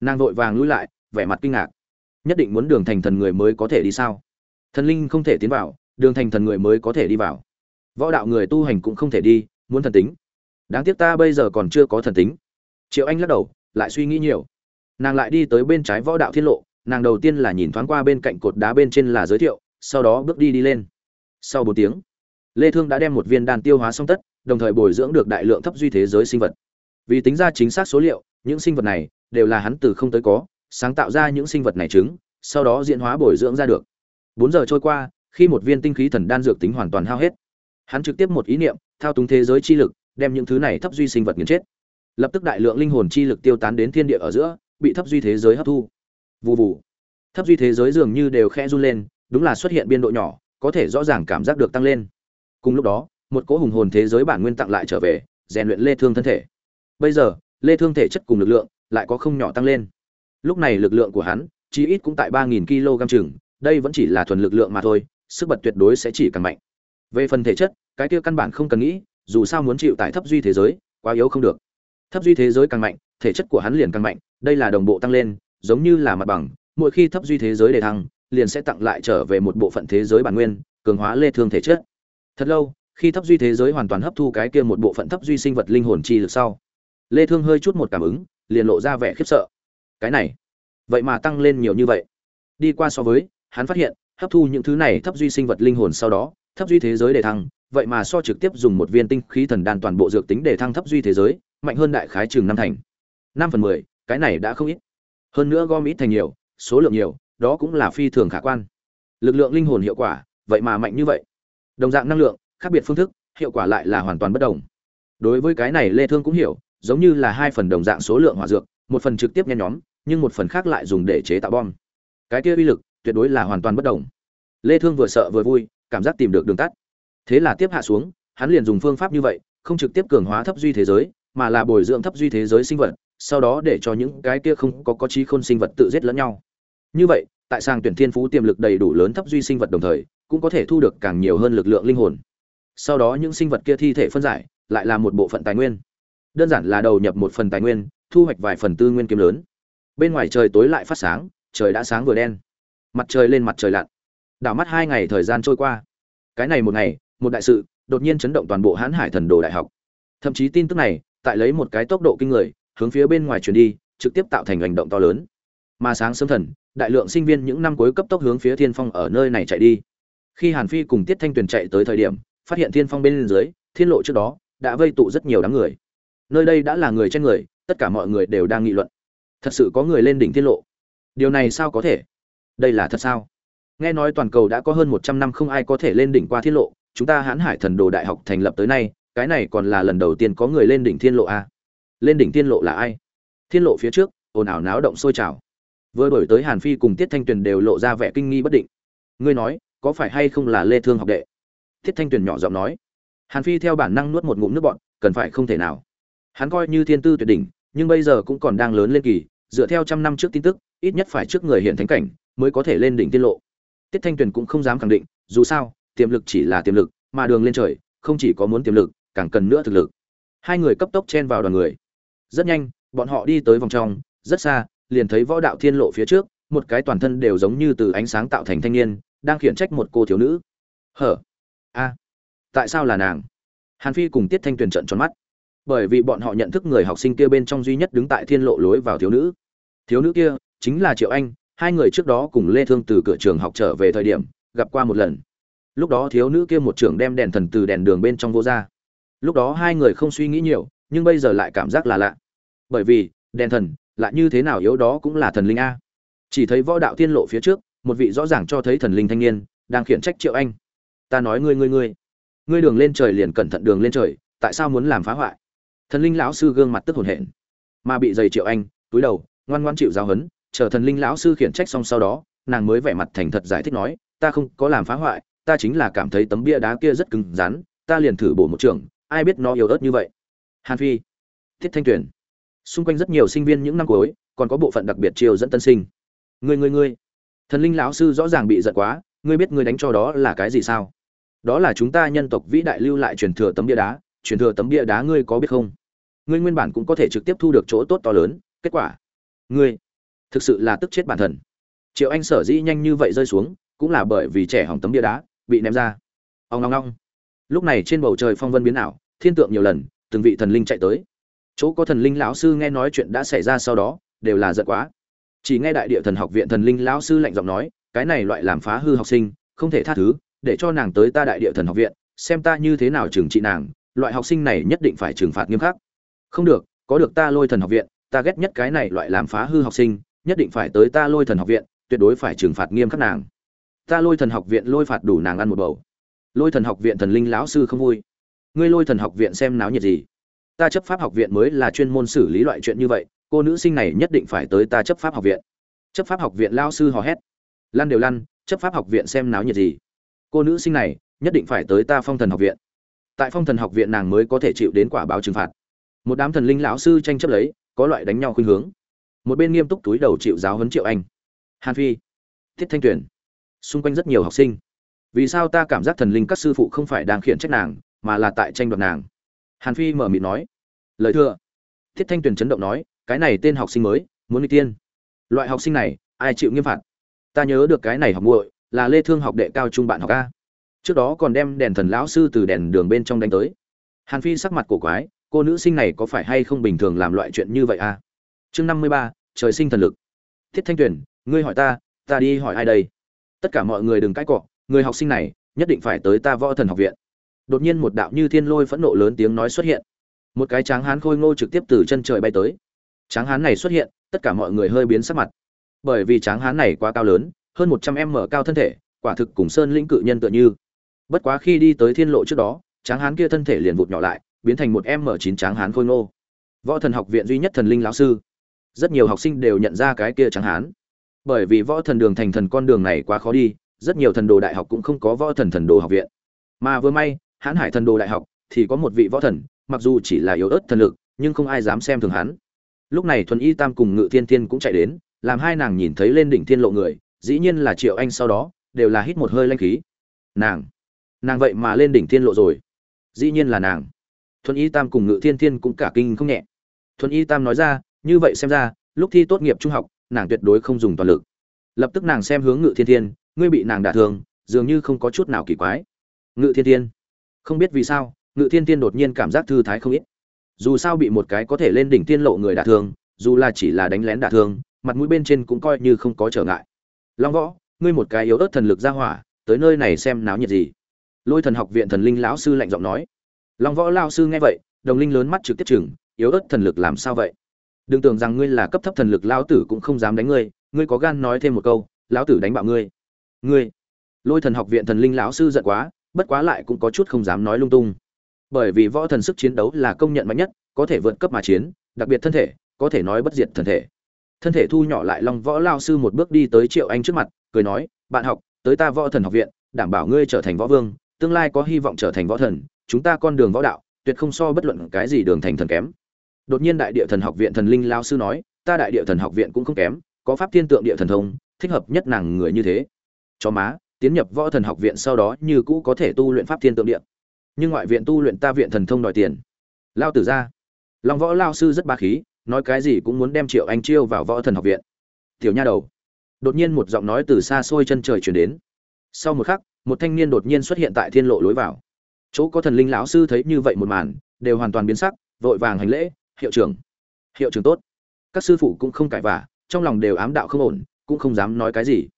Nàng vội vàng lui lại, vẻ mặt kinh ngạc. Nhất định muốn đường thành thần người mới có thể đi sao? Thần linh không thể tiến vào, đường thành thần người mới có thể đi vào. Võ đạo người tu hành cũng không thể đi, muốn thần tính. Đáng tiếc ta bây giờ còn chưa có thần tính. Triệu anh lắc đầu, lại suy nghĩ nhiều. Nàng lại đi tới bên trái võ đạo thiên lộ, nàng đầu tiên là nhìn thoáng qua bên cạnh cột đá bên trên là giới thiệu sau đó bước đi đi lên. Sau bốn tiếng, lê thương đã đem một viên đan tiêu hóa xong tất, đồng thời bồi dưỡng được đại lượng thấp duy thế giới sinh vật. Vì tính ra chính xác số liệu, những sinh vật này đều là hắn từ không tới có, sáng tạo ra những sinh vật này trứng, sau đó diễn hóa bồi dưỡng ra được. Bốn giờ trôi qua, khi một viên tinh khí thần đan dược tính hoàn toàn hao hết, hắn trực tiếp một ý niệm, thao túng thế giới chi lực, đem những thứ này thấp duy sinh vật nghiền chết. Lập tức đại lượng linh hồn chi lực tiêu tán đến thiên địa ở giữa, bị thấp duy thế giới hấp thu. Vù vù. Thấp duy thế giới dường như đều khẽ run lên đúng là xuất hiện biên độ nhỏ, có thể rõ ràng cảm giác được tăng lên. Cùng lúc đó, một cỗ hùng hồn thế giới bản nguyên tặng lại trở về, rèn luyện lê thương thân thể. Bây giờ, lê thương thể chất cùng lực lượng lại có không nhỏ tăng lên. Lúc này lực lượng của hắn, chí ít cũng tại 3.000 kg chừng, đây vẫn chỉ là thuần lực lượng mà thôi, sức bật tuyệt đối sẽ chỉ càng mạnh. Về phần thể chất, cái kia căn bản không cần nghĩ, dù sao muốn chịu tại thấp duy thế giới, quá yếu không được. Thấp duy thế giới càng mạnh, thể chất của hắn liền càng mạnh, đây là đồng bộ tăng lên, giống như là mặt bằng, mỗi khi thấp duy thế giới đề thăng liền sẽ tặng lại trở về một bộ phận thế giới bản nguyên, cường hóa lê thương thể chất. Thật lâu, khi thấp duy thế giới hoàn toàn hấp thu cái kia một bộ phận thấp duy sinh vật linh hồn chi lực sau, lê thương hơi chút một cảm ứng, liền lộ ra vẻ khiếp sợ. Cái này, vậy mà tăng lên nhiều như vậy. Đi qua so với, hắn phát hiện, hấp thu những thứ này thấp duy sinh vật linh hồn sau đó, thấp duy thế giới để thăng, vậy mà so trực tiếp dùng một viên tinh khí thần đan toàn bộ dược tính để thăng thấp duy thế giới, mạnh hơn đại khái trường năm thành. Năm phần mười, cái này đã không ít. Hơn nữa gom ít thành nhiều, số lượng nhiều đó cũng là phi thường khả quan. Lực lượng linh hồn hiệu quả, vậy mà mạnh như vậy. Đồng dạng năng lượng, khác biệt phương thức, hiệu quả lại là hoàn toàn bất đồng. Đối với cái này lê thương cũng hiểu, giống như là hai phần đồng dạng số lượng hỏa dược, một phần trực tiếp nhen nhóm, nhưng một phần khác lại dùng để chế tạo bom. Cái kia uy lực, tuyệt đối là hoàn toàn bất đồng. Lê thương vừa sợ vừa vui, cảm giác tìm được đường tắt. Thế là tiếp hạ xuống, hắn liền dùng phương pháp như vậy, không trực tiếp cường hóa thấp duy thế giới, mà là bồi dưỡng thấp duy thế giới sinh vật, sau đó để cho những cái kia không có có trí khôn sinh vật tự giết lẫn nhau như vậy, tại sàng tuyển thiên phú tiềm lực đầy đủ lớn thấp duy sinh vật đồng thời, cũng có thể thu được càng nhiều hơn lực lượng linh hồn. Sau đó những sinh vật kia thi thể phân giải, lại là một bộ phận tài nguyên. Đơn giản là đầu nhập một phần tài nguyên, thu hoạch vài phần tư nguyên kiếm lớn. Bên ngoài trời tối lại phát sáng, trời đã sáng vừa đen. Mặt trời lên mặt trời lặn. Đảo mắt hai ngày thời gian trôi qua. Cái này một ngày, một đại sự, đột nhiên chấn động toàn bộ hãn hải thần đồ đại học. Thậm chí tin tức này, tại lấy một cái tốc độ kinh người, hướng phía bên ngoài truyền đi, trực tiếp tạo thành hành động to lớn. Mà sáng sớm thần đại lượng sinh viên những năm cuối cấp tốc hướng phía thiên phong ở nơi này chạy đi. Khi hàn phi cùng tiết thanh tuyền chạy tới thời điểm, phát hiện thiên phong bên dưới, thiên lộ trước đó, đã vây tụ rất nhiều đám người. Nơi đây đã là người trên người, tất cả mọi người đều đang nghị luận. Thật sự có người lên đỉnh thiên lộ. Điều này sao có thể? Đây là thật sao? Nghe nói toàn cầu đã có hơn một trăm năm không ai có thể lên đỉnh qua thiên lộ, chúng ta Hán hải thần đồ đại học thành lập tới nay, cái này còn là lần đầu tiên có người lên đỉnh thiên lộ a lên đỉnh thiên lộ là ai? Thiên lộ phía trước, ồn ào náo động sôi trào vừa đổi tới hàn phi cùng tiết thanh tuyền đều lộ ra vẻ kinh nghi bất định. Ngươi nói, có phải hay không là lê thương học đệ? Tiết thanh tuyền nhỏ giọng nói. Hàn phi theo bản năng nuốt một ngụm nước bọt, cần phải không thể nào. Hắn coi như thiên tư tuyệt đỉnh, nhưng bây giờ cũng còn đang lớn lên kỳ, dựa theo trăm năm trước tin tức, ít nhất phải trước người hiện thánh cảnh, mới có thể lên đỉnh tiết lộ. Tiết thanh tuyền cũng không dám khẳng định, dù sao, tiềm lực chỉ là tiềm lực, mà đường lên trời, không chỉ có muốn tiềm lực, càng cần nữa thực lực. Hai người cấp tốc chen vào đoàn người. Rất nhanh, bọn họ đi tới vòng trong, rất xa liền thấy võ đạo thiên lộ phía trước, một cái toàn thân đều giống như từ ánh sáng tạo thành thanh niên, đang khiển trách một cô thiếu nữ. Hở? A. Tại sao là nàng? Hàn phi cùng tiết thanh tuyền trận tròn mắt. Bởi vì bọn họ nhận thức người học sinh kia bên trong duy nhất đứng tại thiên lộ lối vào thiếu nữ. Thiếu nữ kia chính là triệu anh, hai người trước đó cùng lê thương từ cửa trường học trở về thời điểm, gặp qua một lần. Lúc đó thiếu nữ kia một trưởng đem đèn thần từ đèn đường bên trong vô ra. Lúc đó hai người không suy nghĩ nhiều, nhưng bây giờ lại cảm giác là lạ. Bởi vì, đèn thần lại như thế nào yếu đó cũng là thần linh a. Chỉ thấy võ đạo tiên lộ phía trước, một vị rõ ràng cho thấy thần linh thanh niên, đang khiển trách triệu anh. Ta nói ngươi ngươi ngươi. Ngươi đường lên trời liền cẩn thận đường lên trời, tại sao muốn làm phá hoại? Thần linh lão sư gương mặt tức hồn hển, mà bị dày triệu anh, túi đầu, ngoan ngoan chịu giáo hấn chờ thần linh lão sư khiển trách xong sau đó, nàng mới vẻ mặt thành thật giải thích nói, ta không có làm phá hoại, ta chính là cảm thấy tấm bia đá kia rất cứng rắn, ta liền thử bổ một trường, ai biết nó yếu ớt như vậy. Hàn phi, thiết thanh tuyền xung quanh rất nhiều sinh viên những năm cuối, còn có bộ phận đặc biệt chiều dẫn tân sinh. Người người người thần linh lão sư rõ ràng bị giận quá, ngươi biết ngươi đánh cho đó là cái gì sao? Đó là chúng ta nhân tộc vĩ đại lưu lại truyền thừa tấm bia đá, truyền thừa tấm bia đá ngươi có biết không? Ngươi nguyên bản cũng có thể trực tiếp thu được chỗ tốt to lớn, kết quả? Ngươi, thực sự là tức chết bản thân. Triệu anh sở dĩ nhanh như vậy rơi xuống, cũng là bởi vì trẻ hỏng tấm bia đá, bị ném ra. Ông long long lúc này trên bầu trời phong vân biến ảo, thiên tượng nhiều lần, từng vị thần linh chạy tới chỗ có thần linh lão sư nghe nói chuyện đã xảy ra sau đó, đều là giận quá. Chỉ nghe đại địa thần học viện thần linh lão sư lạnh giọng nói, cái này loại làm phá hư học sinh, không thể tha thứ, để cho nàng tới ta đại địa thần học viện, xem ta như thế nào trừng trị nàng, loại học sinh này nhất định phải trừng phạt nghiêm khắc. Không được, có được ta lôi thần học viện, ta ghét nhất cái này loại làm phá hư học sinh, nhất định phải tới ta lôi thần học viện, tuyệt đối phải trừng phạt nghiêm khắc nàng. Ta lôi thần học viện lôi phạt đủ nàng ăn một bầu. Lôi thần học viện thần linh lão sư không vui. Ngươi lôi thần học viện xem náo nhiệt gì? Ta chấp pháp học viện mới là chuyên môn xử lý loại chuyện như vậy, cô nữ sinh này nhất định phải tới ta chấp pháp học viện. Chấp pháp học viện lao sư hò hét. Lăn đều lăn, chấp pháp học viện xem náo nhiệt gì. Cô nữ sinh này nhất định phải tới ta phong thần học viện. Tại phong thần học viện nàng mới có thể chịu đến quả báo trừng phạt. Một đám thần linh lão sư tranh chấp lấy, có loại đánh nhau khuynh hướng. Một bên nghiêm túc túi đầu chịu giáo huấn triệu anh. Hàn phi, thiết thanh tuyển xung quanh rất nhiều học sinh. Vì sao ta cảm giác thần linh các sư phụ không phải đang khiển trách nàng, mà là tại tranh đoạt nàng? Hàn phi mở mịt nói, lời thưa. Thiết thanh tuyền chấn động nói, cái này tên học sinh mới, muốn đi tiên. Loại học sinh này, ai chịu nghiêm phạt? Ta nhớ được cái này học muội, là lê thương học đệ cao trung bạn học a. Trước đó còn đem đèn thần lão sư từ đèn đường bên trong đánh tới. Hàn phi sắc mặt cổ quái, cô nữ sinh này có phải hay không bình thường làm loại chuyện như vậy a? Chương năm mươi ba, trời sinh thần lực. Thiết thanh tuyền, ngươi hỏi ta ta đi hỏi ai đây? Tất cả mọi người đừng cãi cọ, người học sinh này, nhất định phải tới ta võ thần học viện đột nhiên một đạo như thiên lôi phẫn nộ lớn tiếng nói xuất hiện. Một cái tráng hán khôi ngô trực tiếp từ chân trời bay tới. Tráng hán này xuất hiện, tất cả mọi người hơi biến sắc mặt. Bởi vì tráng hán này quá cao lớn, hơn một trăm em mở cao thân thể, quả thực cùng sơn lĩnh cự nhân tựa như. Bất quá khi đi tới thiên lộ trước đó, tráng hán kia thân thể liền vụt nhỏ lại, biến thành một m chín tráng hán khôi ngô. Võ thần học viện duy nhất thần linh lão sư. Rất nhiều học sinh đều nhận ra cái kia tráng hán. Bởi vì võ thần đường thành thần con đường này quá khó đi, rất nhiều thần đồ đại học cũng không có võ thần thần đồ học viện. Mà vừa may hãn hải thần đồ đại học thì có một vị võ thần, mặc dù chỉ là yếu ớt thần lực, nhưng không ai dám xem thường hắn. Lúc này thuần y tam cùng ngự thiên thiên cũng chạy đến, làm hai nàng nhìn thấy lên đỉnh thiên lộ người, dĩ nhiên là triệu anh sau đó, đều là hít một hơi lanh khí. Nàng nàng vậy mà lên đỉnh thiên lộ rồi. Dĩ nhiên là nàng. Thuần y tam cùng ngự thiên thiên cũng cả kinh không nhẹ. Thuần y tam nói ra, như vậy xem ra, lúc thi tốt nghiệp trung học, nàng tuyệt đối không dùng toàn lực. Lập tức nàng xem hướng ngự thiên thiên, ngươi bị nàng đả thương, dường như không có chút nào kỳ quái. Ngự thiên thiên không biết vì sao, ngự thiên thiên đột nhiên cảm giác thư thái không ít. Dù sao bị một cái có thể lên đỉnh tiên lộ người đả thương, dù là chỉ là đánh lén đả thương, mặt mũi bên trên cũng coi như không có trở ngại. Long võ, ngươi một cái yếu ớt thần lực ra hỏa, tới nơi này xem náo nhiệt gì? Lôi thần học viện thần linh lão sư lạnh giọng nói. Long võ lao sư nghe vậy, đồng linh lớn mắt trực tiếp chừng, yếu ớt thần lực làm sao vậy? Đừng tưởng rằng ngươi là cấp thấp thần lực lão tử cũng không dám đánh ngươi ngươi có gan nói thêm một câu, lão tử đánh bạo ngươi. Ngươi. Lôi thần học viện thần linh lão sư giận quá bất quá lại cũng có chút không dám nói lung tung. Bởi vì võ thần sức chiến đấu là công nhận mạnh nhất, có thể vượt cấp mà chiến, đặc biệt thân thể, có thể nói bất diệt thân thể. Thân thể thu nhỏ lại long võ lao sư một bước đi tới triệu anh trước mặt, cười nói, bạn học, tới ta võ thần học viện, đảm bảo ngươi trở thành võ vương, tương lai có hy vọng trở thành võ thần, chúng ta con đường võ đạo, tuyệt không so bất luận cái gì đường thành thần kém. Đột nhiên đại địa thần học viện thần linh lao sư nói, ta đại địa thần học viện cũng không kém, có pháp thiên tượng địa thần thông, thích hợp nhất nàng người như thế. Cho má tiến nhập võ thần học viện sau đó như cũ có thể tu luyện pháp thiên tượng địa. Nhưng ngoại viện tu luyện ta viện thần thông đòi tiền. Lao tử ra. Long võ lao sư rất ba khí, nói cái gì cũng muốn đem triệu anh chiêu vào võ thần học viện. Tiểu nha đầu. Đột nhiên một giọng nói từ xa xôi chân trời chuyển đến. Sau một khắc, một thanh niên đột nhiên xuất hiện tại thiên lộ lối vào. Chỗ có thần linh lão sư thấy như vậy một màn, đều hoàn toàn biến sắc, vội vàng hành lễ, hiệu trưởng. Hiệu trưởng tốt. Các sư phụ cũng không cãi vả trong lòng đều ám đạo không ổn, cũng không dám nói cái gì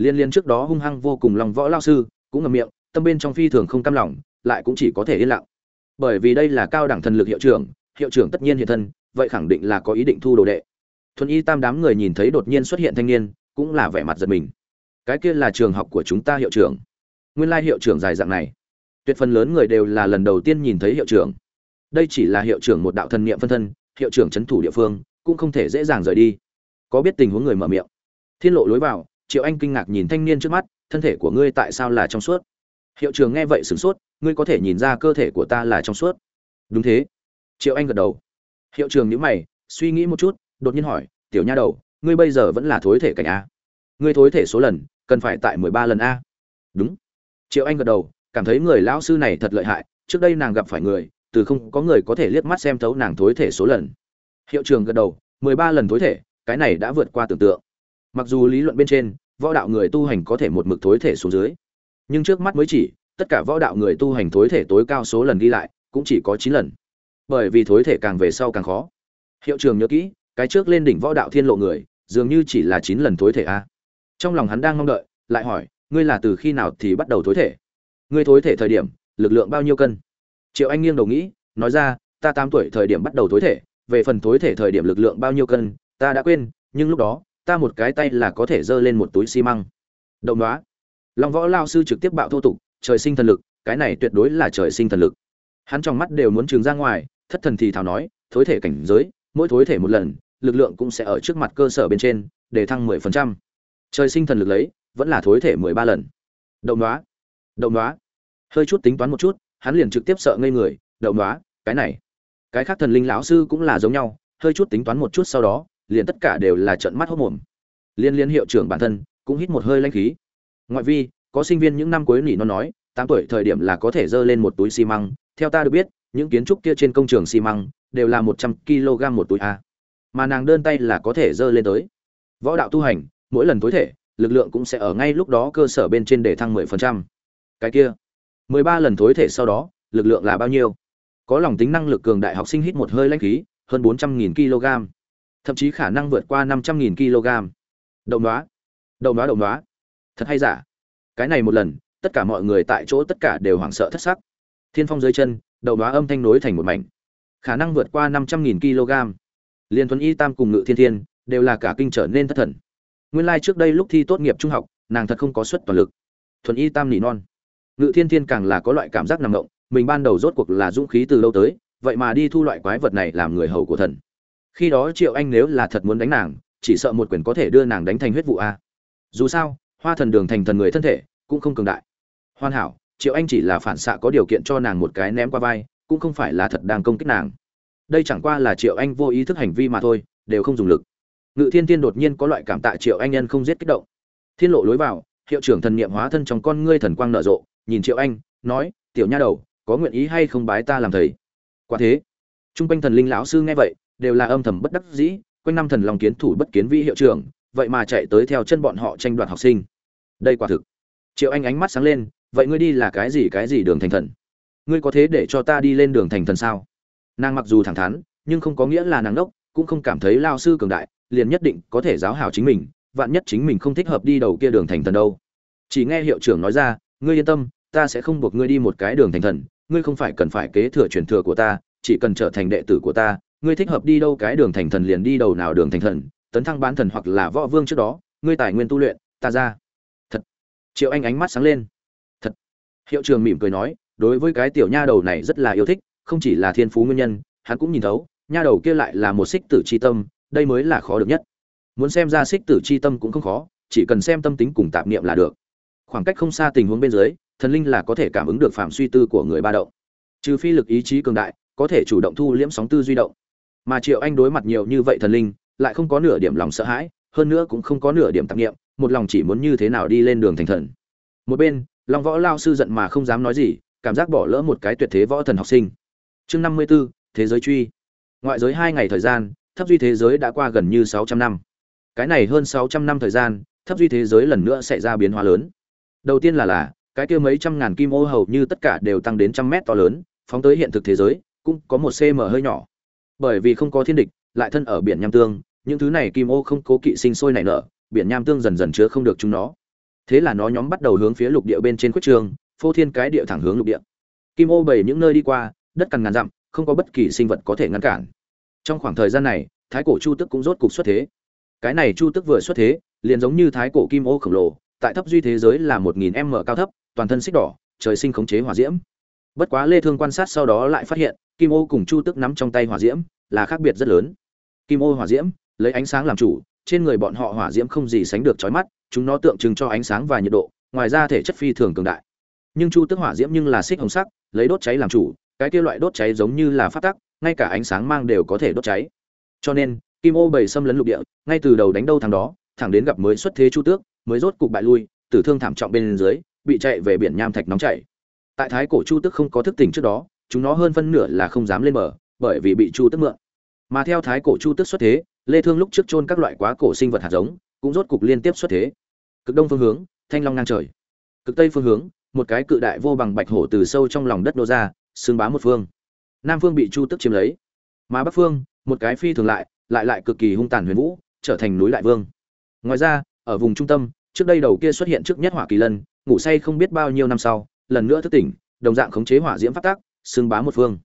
liên liên trước đó hung hăng vô cùng lòng võ lao sư, cũng ngậm miệng, tâm bên trong phi thường không cam lòng, lại cũng chỉ có thể yên lặng. Bởi vì đây là cao đẳng thần lực hiệu trưởng hiệu trưởng tất nhiên hiện thân, vậy khẳng định là có ý định thu đồ đệ. Thuần y tam đám người nhìn thấy đột nhiên xuất hiện thanh niên, cũng là vẻ mặt giật mình. Cái kia là trường học của chúng ta hiệu trưởng. Nguyên lai hiệu trưởng dài dạng này. Tuyệt phần lớn người đều là lần đầu tiên nhìn thấy hiệu trưởng. Đây chỉ là hiệu trưởng một đạo thần niệm phân thân, hiệu trưởng trấn thủ địa phương, cũng không thể dễ dàng rời đi. Có biết tình huống người mở miệng. Thiên lộ lối vào triệu anh kinh ngạc nhìn thanh niên trước mắt, thân thể của ngươi tại sao là trong suốt? Hiệu Trường nghe vậy sửng sốt, ngươi có thể nhìn ra cơ thể của ta là trong suốt. Đúng thế. Triệu anh gật đầu. Hiệu trường nhữ mày, suy nghĩ một chút, đột nhiên hỏi, tiểu nha đầu, ngươi bây giờ vẫn là thối thể cảnh a? Ngươi thối thể số lần, cần phải tại mười ba lần a. Đúng. Triệu anh gật đầu, cảm thấy người lão sư này thật lợi hại, trước đây nàng gặp phải người, từ không có người có thể liếc mắt xem thấu nàng thối thể số lần. Hiệu Trường gật đầu, mười ba lần thối thể, cái này đã vượt qua tưởng tượng mặc dù lý luận bên trên, võ đạo người tu hành có thể một mực thối thể xuống dưới, nhưng trước mắt mới chỉ, tất cả võ đạo người tu hành thối thể tối cao số lần đi lại, cũng chỉ có chín lần. Bởi vì thối thể càng về sau càng khó. Hiệu trường nhớ kỹ, cái trước lên đỉnh võ đạo thiên lộ người, dường như chỉ là chín lần thối thể a. Trong lòng hắn đang mong đợi, lại hỏi, ngươi là từ khi nào thì bắt đầu thối thể? Ngươi thối thể thời điểm, lực lượng bao nhiêu cân? Triệu anh nghiêng đầu nghĩ, nói ra, ta tám tuổi thời điểm bắt đầu thối thể, về phần thối thể thời điểm lực lượng bao nhiêu cân, ta đã quên, nhưng lúc đó ta một cái tay là có thể giơ lên một túi xi măng. Động đoá. Long võ lao sư trực tiếp bạo thô tục, trời sinh thần lực, cái này tuyệt đối là trời sinh thần lực. Hắn trong mắt đều muốn trường ra ngoài, thất thần thì thào nói, thối thể cảnh giới, mỗi thối thể một lần, lực lượng cũng sẽ ở trước mặt cơ sở bên trên, để thăng mười phần trăm. Trời sinh thần lực lấy, vẫn là thối thể mười ba lần. Động đoá. Động đoá. Hơi chút tính toán một chút, hắn liền trực tiếp sợ ngây người, động đoá, cái này. Cái khác thần linh lão sư cũng là giống nhau, hơi chút tính toán một chút sau đó liền tất cả đều là trận mắt hốt mồm. Liên liên hiệu trưởng bản thân cũng hít một hơi lanh khí. Ngoại vi, có sinh viên những năm cuối nỉ nó nói, tám tuổi thời điểm là có thể dơ lên một túi xi măng. Theo ta được biết, những kiến trúc kia trên công trường xi măng đều là một trăm kg một túi a. Mà nàng đơn tay là có thể dơ lên tới. Võ đạo tu hành, mỗi lần tối thể, lực lượng cũng sẽ ở ngay lúc đó cơ sở bên trên để thăng mười phần trăm. Cái kia, mười ba lần tối thể sau đó, lực lượng là bao nhiêu? Có lòng tính năng lực cường đại học sinh hít một hơi lãnh khí, hơn bốn trăm nghìn kg thậm chí khả năng vượt qua năm trăm nghìn kg. Đậu đoá đậu đoá đậu đoá thật hay giả? Cái này một lần, tất cả mọi người tại chỗ tất cả đều hoảng sợ thất sắc. Thiên phong dưới chân, đậu đoá âm thanh nối thành một mảnh. Khả năng vượt qua năm trăm nghìn kg. Liên thuần y, tam cùng ngự thiên thiên đều là cả kinh trở nên thất thần. Nguyên lai trước đây lúc thi tốt nghiệp trung học, nàng thật không có suất toàn lực. Thuần y, tam nỉ non. Ngự thiên thiên càng là có loại cảm giác nằm động, mình ban đầu rốt cuộc là dũng khí từ lâu tới, vậy mà đi thu loại quái vật này làm người hầu của thần khi đó triệu anh nếu là thật muốn đánh nàng, chỉ sợ một quyền có thể đưa nàng đánh thành huyết vụ a. Dù sao, hoa thần đường thành thần người thân thể, cũng không cường đại. Hoàn hảo, triệu anh chỉ là phản xạ có điều kiện cho nàng một cái ném qua vai, cũng không phải là thật đang công kích nàng. Đây chẳng qua là triệu anh vô ý thức hành vi mà thôi, đều không dùng lực. Ngự thiên tiên đột nhiên có loại cảm tạ triệu anh nhân không giết kích động. Thiên lộ lối vào, hiệu trưởng thần niệm hóa thân trong con ngươi thần quang nở rộ, nhìn triệu anh, nói, tiểu nha đầu, có nguyện ý hay không bái ta làm thầy? Quả thế, trung quanh thần linh lão sư nghe vậy đều là âm thầm bất đắc dĩ, quanh năm thần lòng kiến thủ bất kiến vi hiệu trưởng, vậy mà chạy tới theo chân bọn họ tranh đoạt học sinh. Đây quả thực. Triệu anh ánh mắt sáng lên, vậy ngươi đi là cái gì cái gì đường thành thần? Ngươi có thế để cho ta đi lên đường thành thần sao? Nàng mặc dù thẳng thắn, nhưng không có nghĩa là nàng đốc, cũng không cảm thấy lao sư cường đại, liền nhất định có thể giáo hảo chính mình, vạn nhất chính mình không thích hợp đi đầu kia đường thành thần đâu. Chỉ nghe hiệu trưởng nói ra, ngươi yên tâm, ta sẽ không buộc ngươi đi một cái đường thành thần, ngươi không phải cần phải kế thừa truyền thừa của ta, chỉ cần trở thành đệ tử của ta ngươi thích hợp đi đâu cái đường thành thần liền đi đầu nào đường thành thần, tấn thăng bán thần hoặc là võ vương trước đó, ngươi tài nguyên tu luyện, ta ra. Thật. Triệu anh ánh mắt sáng lên. Thật. Hiệu trường mỉm cười nói, đối với cái tiểu nha đầu này rất là yêu thích, không chỉ là thiên phú nguyên nhân, hắn cũng nhìn thấu, nha đầu kia lại là một xích tử c h i tâm, đây mới là khó được nhất. Muốn xem ra xích tử c h i tâm cũng không khó, chỉ cần xem tâm tính cùng tạp niệm là được. Khoảng cách không xa tình huống bên dưới, thần linh là có thể cảm ứng được phạm suy tư của người ba động. Trừ phi lực ý chí cường đại, có thể chủ động thu liễm sóng tư duy động mà triệu anh đối mặt nhiều như vậy thần linh lại không có nửa điểm lòng sợ hãi hơn nữa cũng không có nửa điểm tạp niệm một lòng chỉ muốn như thế nào đi lên đường thành thần. Một bên long võ lao sư giận mà không dám nói gì cảm giác bỏ lỡ một cái tuyệt thế võ thần học sinh. Chương năm mươi 54, thế giới truy. Ngoại giới hai ngày thời gian thấp duy thế giới đã qua gần như sáu trăm năm. Cái này hơn sáu trăm năm thời gian thấp duy thế giới lần nữa sẽ ra biến hóa lớn. Đầu tiên là là cái kia mấy trăm ngàn kim ô hầu như tất cả đều tăng đến trăm mét to lớn phóng tới hiện thực thế giới cũng có một cm hơi nhỏ bởi vì không có thiên địch, lại thân ở biển nham tương, những thứ này kim ô không cố kỵ sinh sôi nảy nở, biển nham tương dần dần chứa không được chúng nó. Thế là nó nhóm bắt đầu hướng phía lục địa bên trên khuất trường, phô thiên cái địa thẳng hướng lục địa. Kim ô bảy những nơi đi qua, đất cằn ngàn dặm, không có bất kỳ sinh vật có thể ngăn cản. Trong khoảng thời gian này, thái cổ chu tức cũng rốt cục xuất thế. Cái này chu tức vừa xuất thế, liền giống như thái cổ kim ô khổng lồ, tại thấp duy thế giới là một nghìn m cao thấp, toàn thân xích đỏ, trời sinh khống chế hỏa diễm bất quá lê thương quan sát sau đó lại phát hiện, kim ô cùng chu tức nắm trong tay hỏa diễm là khác biệt rất lớn. Kim ô hỏa diễm, lấy ánh sáng làm chủ, trên người bọn họ hỏa diễm không gì sánh được chói mắt, chúng nó tượng trưng cho ánh sáng và nhiệt độ, ngoài ra thể chất phi thường cường đại. Nhưng chu tức hỏa diễm nhưng là xích hồng sắc, lấy đốt cháy làm chủ, cái kia loại đốt cháy giống như là phát tắc, ngay cả ánh sáng mang đều có thể đốt cháy. Cho nên, kim ô bảy xâm lấn lục địa, ngay từ đầu đánh đâu thằng đó, thẳng đến gặp mới xuất thế chu tước, mới rốt cục bại lui, tử thương thảm trọng bên dưới, bị chạy về biển nham thạch nóng chảy tại thái cổ chu Tức không có thức tỉnh trước đó chúng nó hơn phân nửa là không dám lên mở, bởi vì bị chu Tức mượn. Mà theo thái cổ chu Tức xuất thế lê thương lúc trước chôn các loại quá cổ sinh vật hạt giống cũng rốt cục liên tiếp xuất thế. Cực đông phương hướng thanh long ngang trời. Cực tây phương hướng một cái cự đại vô bằng bạch hổ từ sâu trong lòng đất nô ra xương bá một phương. Nam phương bị chu tức chiếm lấy. Mà bắc phương một cái phi thường lại lại lại cực kỳ hung tàn huyền vũ trở thành núi lại vương. Ngoài ra ở vùng trung tâm trước đây đầu kia xuất hiện trước nhất hỏa kỳ lân ngủ say không biết bao nhiêu năm sau lần nữa thức tỉnh, đồng dạng khống chế hỏa diễm phát tác xương bá một phương.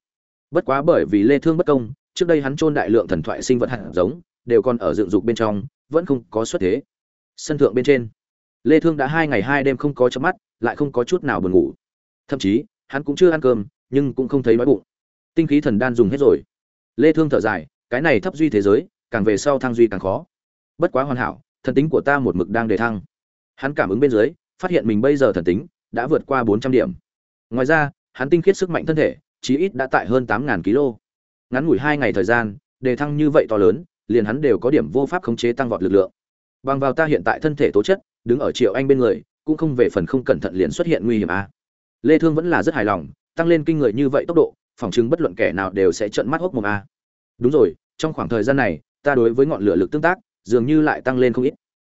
Bất quá bởi vì lê thương bất công, trước đây hắn trôn đại lượng thần thoại sinh vật hạt giống, đều còn ở dựng dục bên trong, vẫn không có xuất thế. Sân thượng bên trên, lê thương đã hai ngày hai đêm không có chớp mắt, lại không có chút nào buồn ngủ. Thậm chí, hắn cũng chưa ăn cơm, nhưng cũng không thấy đói bụng. Tinh khí thần đan dùng hết rồi. Lê thương thở dài, cái này thấp duy thế giới, càng về sau thăng duy càng khó. Bất quá hoàn hảo, thần tính của ta một mực đang đề thăng. Hắn cảm ứng bên dưới, phát hiện mình bây giờ thần tính đã vượt qua 400 điểm. Ngoài ra, hắn tinh khiết sức mạnh thân thể, chí ít đã tại hơn 8000 kg ngắn ngủi hai ngày thời gian, đề thăng như vậy to lớn, liền hắn đều có điểm vô pháp khống chế tăng vọt lực lượng. Bằng vào ta hiện tại thân thể tố chất, đứng ở triệu anh bên người, cũng không về phần không cẩn thận liền xuất hiện nguy hiểm a. Lê thương vẫn là rất hài lòng, tăng lên kinh người như vậy tốc độ phỏng chứng bất luận kẻ nào đều sẽ trợn mắt hốc mồm a. Đúng rồi, trong khoảng thời gian này, ta đối với ngọn lửa lực tương tác, dường như lại tăng lên không ít.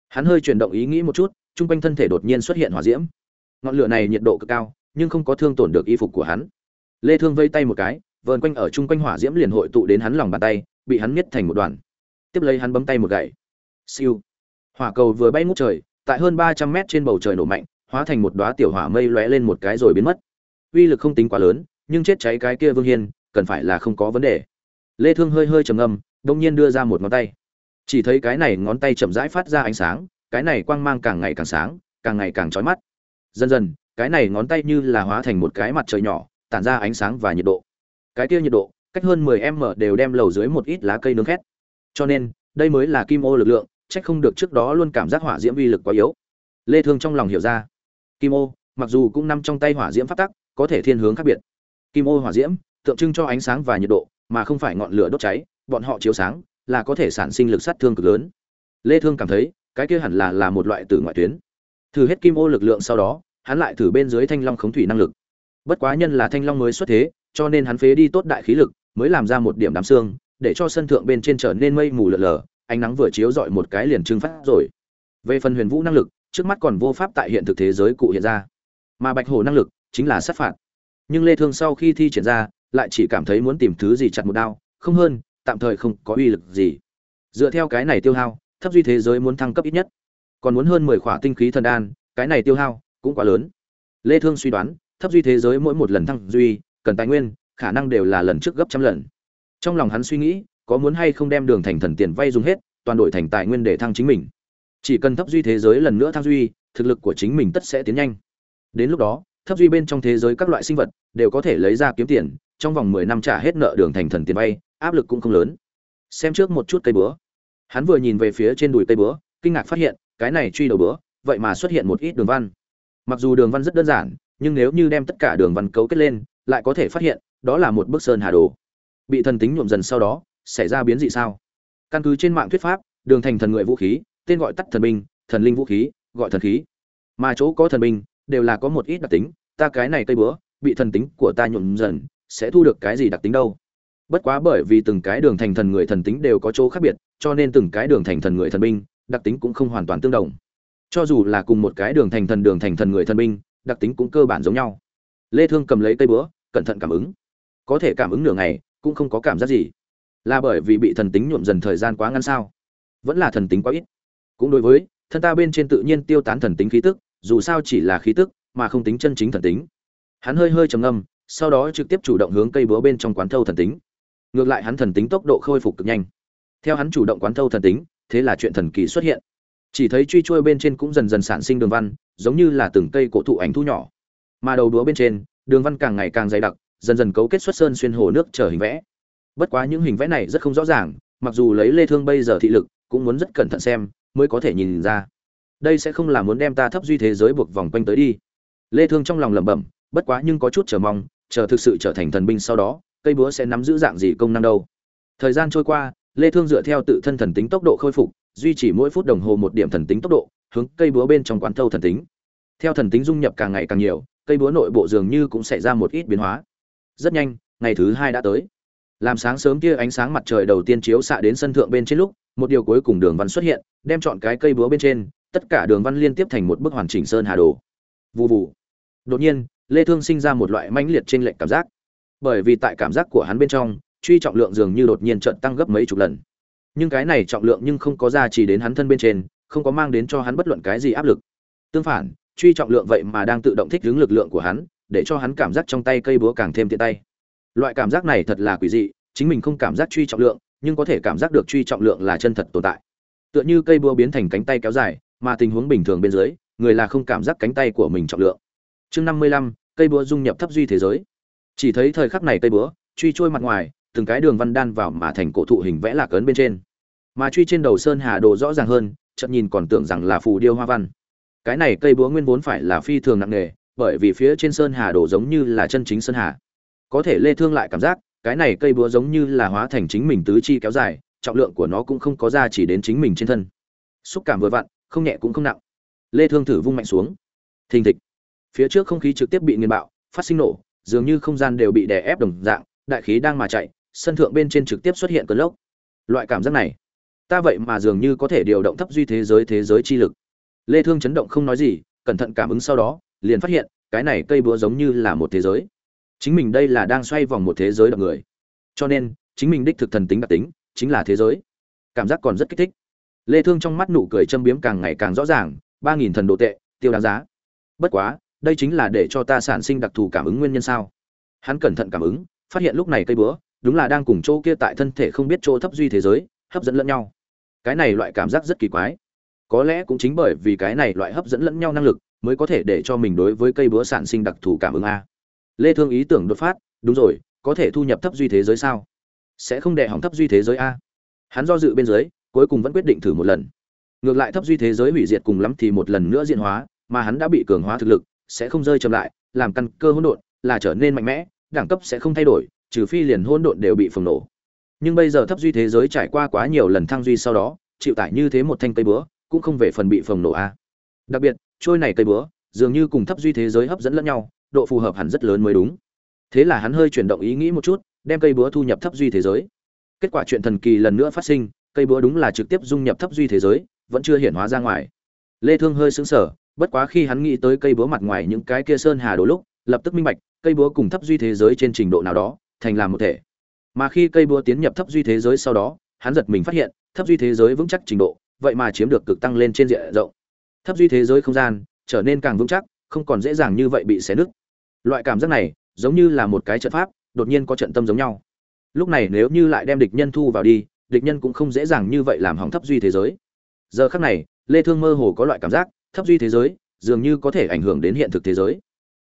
Hắn hơi chuyển động ý nghĩ một chút trung quanh thân thể đột nhiên xuất hiện hỏa diễm ngọn lửa này nhiệt độ cực cao, nhưng không có thương tổn được y phục của hắn. Lê thương vây tay một cái, vờn quanh ở trung quanh hỏa diễm liền hội tụ đến hắn lòng bàn tay, bị hắn miết thành một đoàn. Tiếp lấy hắn bấm tay một gậy. Siêu. Hỏa cầu vừa bay ngút trời, tại hơn 300 mét trên bầu trời nổ mạnh, hóa thành một đóa tiểu hỏa mây lóe lên một cái rồi biến mất. Uy lực không tính quá lớn, nhưng chết cháy cái kia vương hiên, cần phải là không có vấn đề. Lê thương hơi hơi trầm ngâm, đông nhiên đưa ra một ngón tay. Chỉ thấy cái này ngón tay chậm rãi phát ra ánh sáng, cái này quang mang càng ngày càng sáng, càng ngày càng chói mắt dần dần, cái này ngón tay như là hóa thành một cái mặt trời nhỏ, tản ra ánh sáng và nhiệt độ. Cái kia nhiệt độ, cách hơn 10 m đều đem lầu dưới một ít lá cây nướng khét. Cho nên, đây mới là kim ô lực lượng trách không được trước đó luôn cảm giác hỏa diễm uy lực quá yếu. Lê thương trong lòng hiểu ra. Kim ô, mặc dù cũng nằm trong tay hỏa diễm phát tắc, có thể thiên hướng khác biệt. Kim ô hỏa diễm, tượng trưng cho ánh sáng và nhiệt độ, mà không phải ngọn lửa đốt cháy, bọn họ chiếu sáng, là có thể sản sinh lực sát thương cực lớn. Lê thương cảm thấy, cái kia hẳn là là một loại tử ngoại tuyến thử hết kim ô lực lượng sau đó, hắn lại thử bên dưới thanh long khống thủy năng lực. Bất quá nhân là thanh long mới xuất thế, cho nên hắn phế đi tốt đại khí lực, mới làm ra một điểm đám xương, để cho sân thượng bên trên trở nên mây mù lờ lờ, ánh nắng vừa chiếu dọi một cái liền trưng phát rồi. Về phần huyền vũ năng lực, trước mắt còn vô pháp tại hiện thực thế giới cụ hiện ra. Mà bạch hổ năng lực, chính là sát phạt. Nhưng lê thương sau khi thi triển ra, lại chỉ cảm thấy muốn tìm thứ gì chặt một đao, không hơn, tạm thời không có uy lực gì. Dựa theo cái này tiêu hao, thấp duy thế giới muốn thăng cấp ít nhất còn muốn hơn 10 khỏa tinh khí thần đan, cái này tiêu hao cũng quá lớn. Lê thương suy đoán, thấp duy thế giới mỗi một lần thăng duy, cần tài nguyên, khả năng đều là lần trước gấp trăm lần. Trong lòng hắn suy nghĩ, có muốn hay không đem đường thành thần tiền vay dùng hết, toàn đổi thành tài nguyên để thăng chính mình. Chỉ cần thấp duy thế giới lần nữa thăng duy, thực lực của chính mình tất sẽ tiến nhanh. Đến lúc đó, thấp duy bên trong thế giới các loại sinh vật đều có thể lấy ra kiếm tiền, trong vòng mười năm trả hết nợ đường thành thần tiền vay, áp lực cũng không lớn. Xem trước một chút cây búa. Hắn vừa nhìn về phía trên đùi cây búa, kinh ngạc phát hiện cái này truy đầu búa vậy mà xuất hiện một ít đường văn. Mặc dù đường văn rất đơn giản, nhưng nếu như đem tất cả đường văn cấu kết lên, lại có thể phát hiện, đó là một bức sơn hà đồ. Bị thần tính nhuộm dần sau đó, xảy ra biến dị sao? Căn cứ trên mạng thuyết pháp, đường thành thần người vũ khí, tên gọi tắt thần binh, thần linh vũ khí, gọi thần khí. Mà chỗ có thần binh, đều là có một ít đặc tính, ta cái này cây búa bị thần tính của ta nhuộm dần, sẽ thu được cái gì đặc tính đâu? Bất quá bởi vì từng cái đường thành thần người thần tính đều có chỗ khác biệt, cho nên từng cái đường thành thần người thần binh đặc tính cũng không hoàn toàn tương đồng. Cho dù là cùng một cái đường thành thần, đường thành thần người thần binh, đặc tính cũng cơ bản giống nhau. Lê thương cầm lấy cây búa, cẩn thận cảm ứng. Có thể cảm ứng nửa ngày, cũng không có cảm giác gì. Là bởi vì bị thần tính nhuộm dần thời gian quá ngắn sao? Vẫn là thần tính quá ít. Cũng đối với, thân ta bên trên tự nhiên tiêu tán thần tính khí tức, dù sao chỉ là khí tức, mà không tính chân chính thần tính. Hắn hơi hơi trầm ngâm, sau đó trực tiếp chủ động hướng cây búa bên trong quán thâu thần tính. Ngược lại hắn thần tính tốc độ khôi phục cực nhanh. Theo hắn chủ động quán thâu thần tính thế là chuyện thần kỳ xuất hiện. Chỉ thấy truy trôi bên trên cũng dần dần sản sinh đường văn, giống như là từng cây cổ thụ ảnh thu nhỏ. Mà đầu đúa bên trên, đường văn càng ngày càng dày đặc, dần dần cấu kết xuất sơn xuyên hồ nước trở hình vẽ. Bất quá những hình vẽ này rất không rõ ràng, mặc dù lấy lê thương bây giờ thị lực, cũng muốn rất cẩn thận xem, mới có thể nhìn ra. Đây sẽ không là muốn đem ta thấp duy thế giới buộc vòng quanh tới đi. Lê thương trong lòng lẩm bẩm, bất quá nhưng có chút chờ mong, chờ thực sự trở thành thần binh sau đó, cây búa sẽ nắm giữ dạng gì công năng đâu. Thời gian trôi qua lê thương dựa theo tự thân thần tính tốc độ khôi phục, duy trì mỗi phút đồng hồ một điểm thần tính tốc độ, hướng cây búa bên trong quán thâu thần tính. Theo thần tính dung nhập càng ngày càng nhiều, cây búa nội bộ dường như cũng xảy ra một ít biến hóa. Rất nhanh, ngày thứ hai đã tới. Làm sáng sớm kia ánh sáng mặt trời đầu tiên chiếu xạ đến sân thượng bên trên lúc, một điều cuối cùng đường văn xuất hiện, đem chọn cái cây búa bên trên, tất cả đường văn liên tiếp thành một bức hoàn chỉnh sơn hà đồ. Vù vù. đột nhiên, lê thương sinh ra một loại mãnh liệt trên lệnh cảm giác. Bởi vì tại cảm giác của hắn bên trong truy trọng lượng dường như đột nhiên chợt tăng gấp mấy chục lần. Nhưng cái này trọng lượng nhưng không có ra chỉ đến hắn thân bên trên, không có mang đến cho hắn bất luận cái gì áp lực. Tương phản, truy trọng lượng vậy mà đang tự động thích ứng lực lượng của hắn, để cho hắn cảm giác trong tay cây búa càng thêm tiện tay. Loại cảm giác này thật là quỷ dị, chính mình không cảm giác truy trọng lượng, nhưng có thể cảm giác được truy trọng lượng là chân thật tồn tại. Tựa như cây búa biến thành cánh tay kéo dài, mà tình huống bình thường bên dưới, người là không cảm giác cánh tay của mình trọng lượng. Chương năm mươi lăm, cây búa dung nhập thấp duy thế giới. Chỉ thấy thời khắc này cây búa, truy trôi mặt ngoài từng cái đường văn đan vào mà thành cổ thụ hình vẽ lạc ấn bên trên. Mà truy trên đầu sơn hà đồ rõ ràng hơn chậm nhìn còn tưởng rằng là phù điêu hoa văn. Cái này cây búa nguyên vốn phải là phi thường nặng nề, bởi vì phía trên sơn hà đồ giống như là chân chính sơn hà. Có thể lê thương lại cảm giác, cái này cây búa giống như là hóa thành chính mình tứ chi kéo dài, trọng lượng của nó cũng không có ra chỉ đến chính mình trên thân. Xúc cảm vừa vặn, không nhẹ cũng không nặng. Lê thương thử vung mạnh xuống. Thình thịch. Phía trước không khí trực tiếp bị nghiền bạo, phát sinh nổ, dường như không gian đều bị đè ép đồng dạng, đại khí đang mà chạy sân thượng bên trên trực tiếp xuất hiện cơn lốc. Loại cảm giác này, ta vậy mà dường như có thể điều động thấp duy thế giới thế giới chi lực. Lê thương chấn động không nói gì, cẩn thận cảm ứng sau đó, liền phát hiện, cái này cây búa giống như là một thế giới. Chính mình đây là đang xoay vòng một thế giới đập người. Cho nên, chính mình đích thực thần tính đặc tính, chính là thế giới. Cảm giác còn rất kích thích. Lê thương trong mắt nụ cười châm biếm càng ngày càng rõ ràng, ba nghìn thần độ tệ, tiêu đáng giá. Bất quá, đây chính là để cho ta sản sinh đặc thù cảm ứng nguyên nhân sao? Hắn cẩn thận cảm ứng, phát hiện lúc này cây búa đúng là đang cùng chỗ kia tại thân thể không biết chỗ thấp duy thế giới, hấp dẫn lẫn nhau. Cái này loại cảm giác rất kỳ quái. Có lẽ cũng chính bởi vì cái này loại hấp dẫn lẫn nhau năng lực mới có thể để cho mình đối với cây búa sản sinh đặc thù cảm ứng a. Lê thương ý tưởng đột phát, đúng rồi, có thể thu nhập thấp duy thế giới sao? Sẽ không để hỏng thấp duy thế giới a. Hắn do dự bên dưới, cuối cùng vẫn quyết định thử một lần. Ngược lại thấp duy thế giới hủy diệt cùng lắm thì một lần nữa diễn hóa, mà hắn đã bị cường hóa thực lực, sẽ không rơi chậm lại, làm căn cơ hỗn độn, là trở nên mạnh mẽ, đẳng cấp sẽ không thay đổi trừ phi liền hỗn độn đều bị phồng nổ. Nhưng bây giờ thấp duy thế giới trải qua quá nhiều lần thăng duy sau đó, chịu tải như thế một thanh cây búa, cũng không về phần bị phồng nổ a đặc biệt, trôi này cây búa, dường như cùng thấp duy thế giới hấp dẫn lẫn nhau, độ phù hợp hẳn rất lớn mới đúng. Thế là hắn hơi chuyển động ý nghĩ một chút, đem cây búa thu nhập thấp duy thế giới. Kết quả chuyện thần kỳ lần nữa phát sinh, cây búa đúng là trực tiếp dung nhập thấp duy thế giới, vẫn chưa hiển hóa ra ngoài. Lê thương hơi sững sờ, bất quá khi hắn nghĩ tới cây búa mặt ngoài những cái kia sơn hà đồ lúc, lập tức minh bạch, cây búa cùng thấp duy thế giới trên trình độ nào đó thành làm một thể. Mà khi cây búa tiến nhập thấp duy thế giới sau đó, hắn giật mình phát hiện, thấp duy thế giới vững chắc trình độ, vậy mà chiếm được cực tăng lên trên diện rộng. Thấp duy thế giới không gian, trở nên càng vững chắc, không còn dễ dàng như vậy bị xé nứt. Loại cảm giác này, giống như là một cái trận pháp, đột nhiên có trận tâm giống nhau. Lúc này nếu như lại đem địch nhân thu vào đi, địch nhân cũng không dễ dàng như vậy làm hỏng thấp duy thế giới. Giờ khắc này, lê thương mơ hồ có loại cảm giác, thấp duy thế giới dường như có thể ảnh hưởng đến hiện thực thế giới.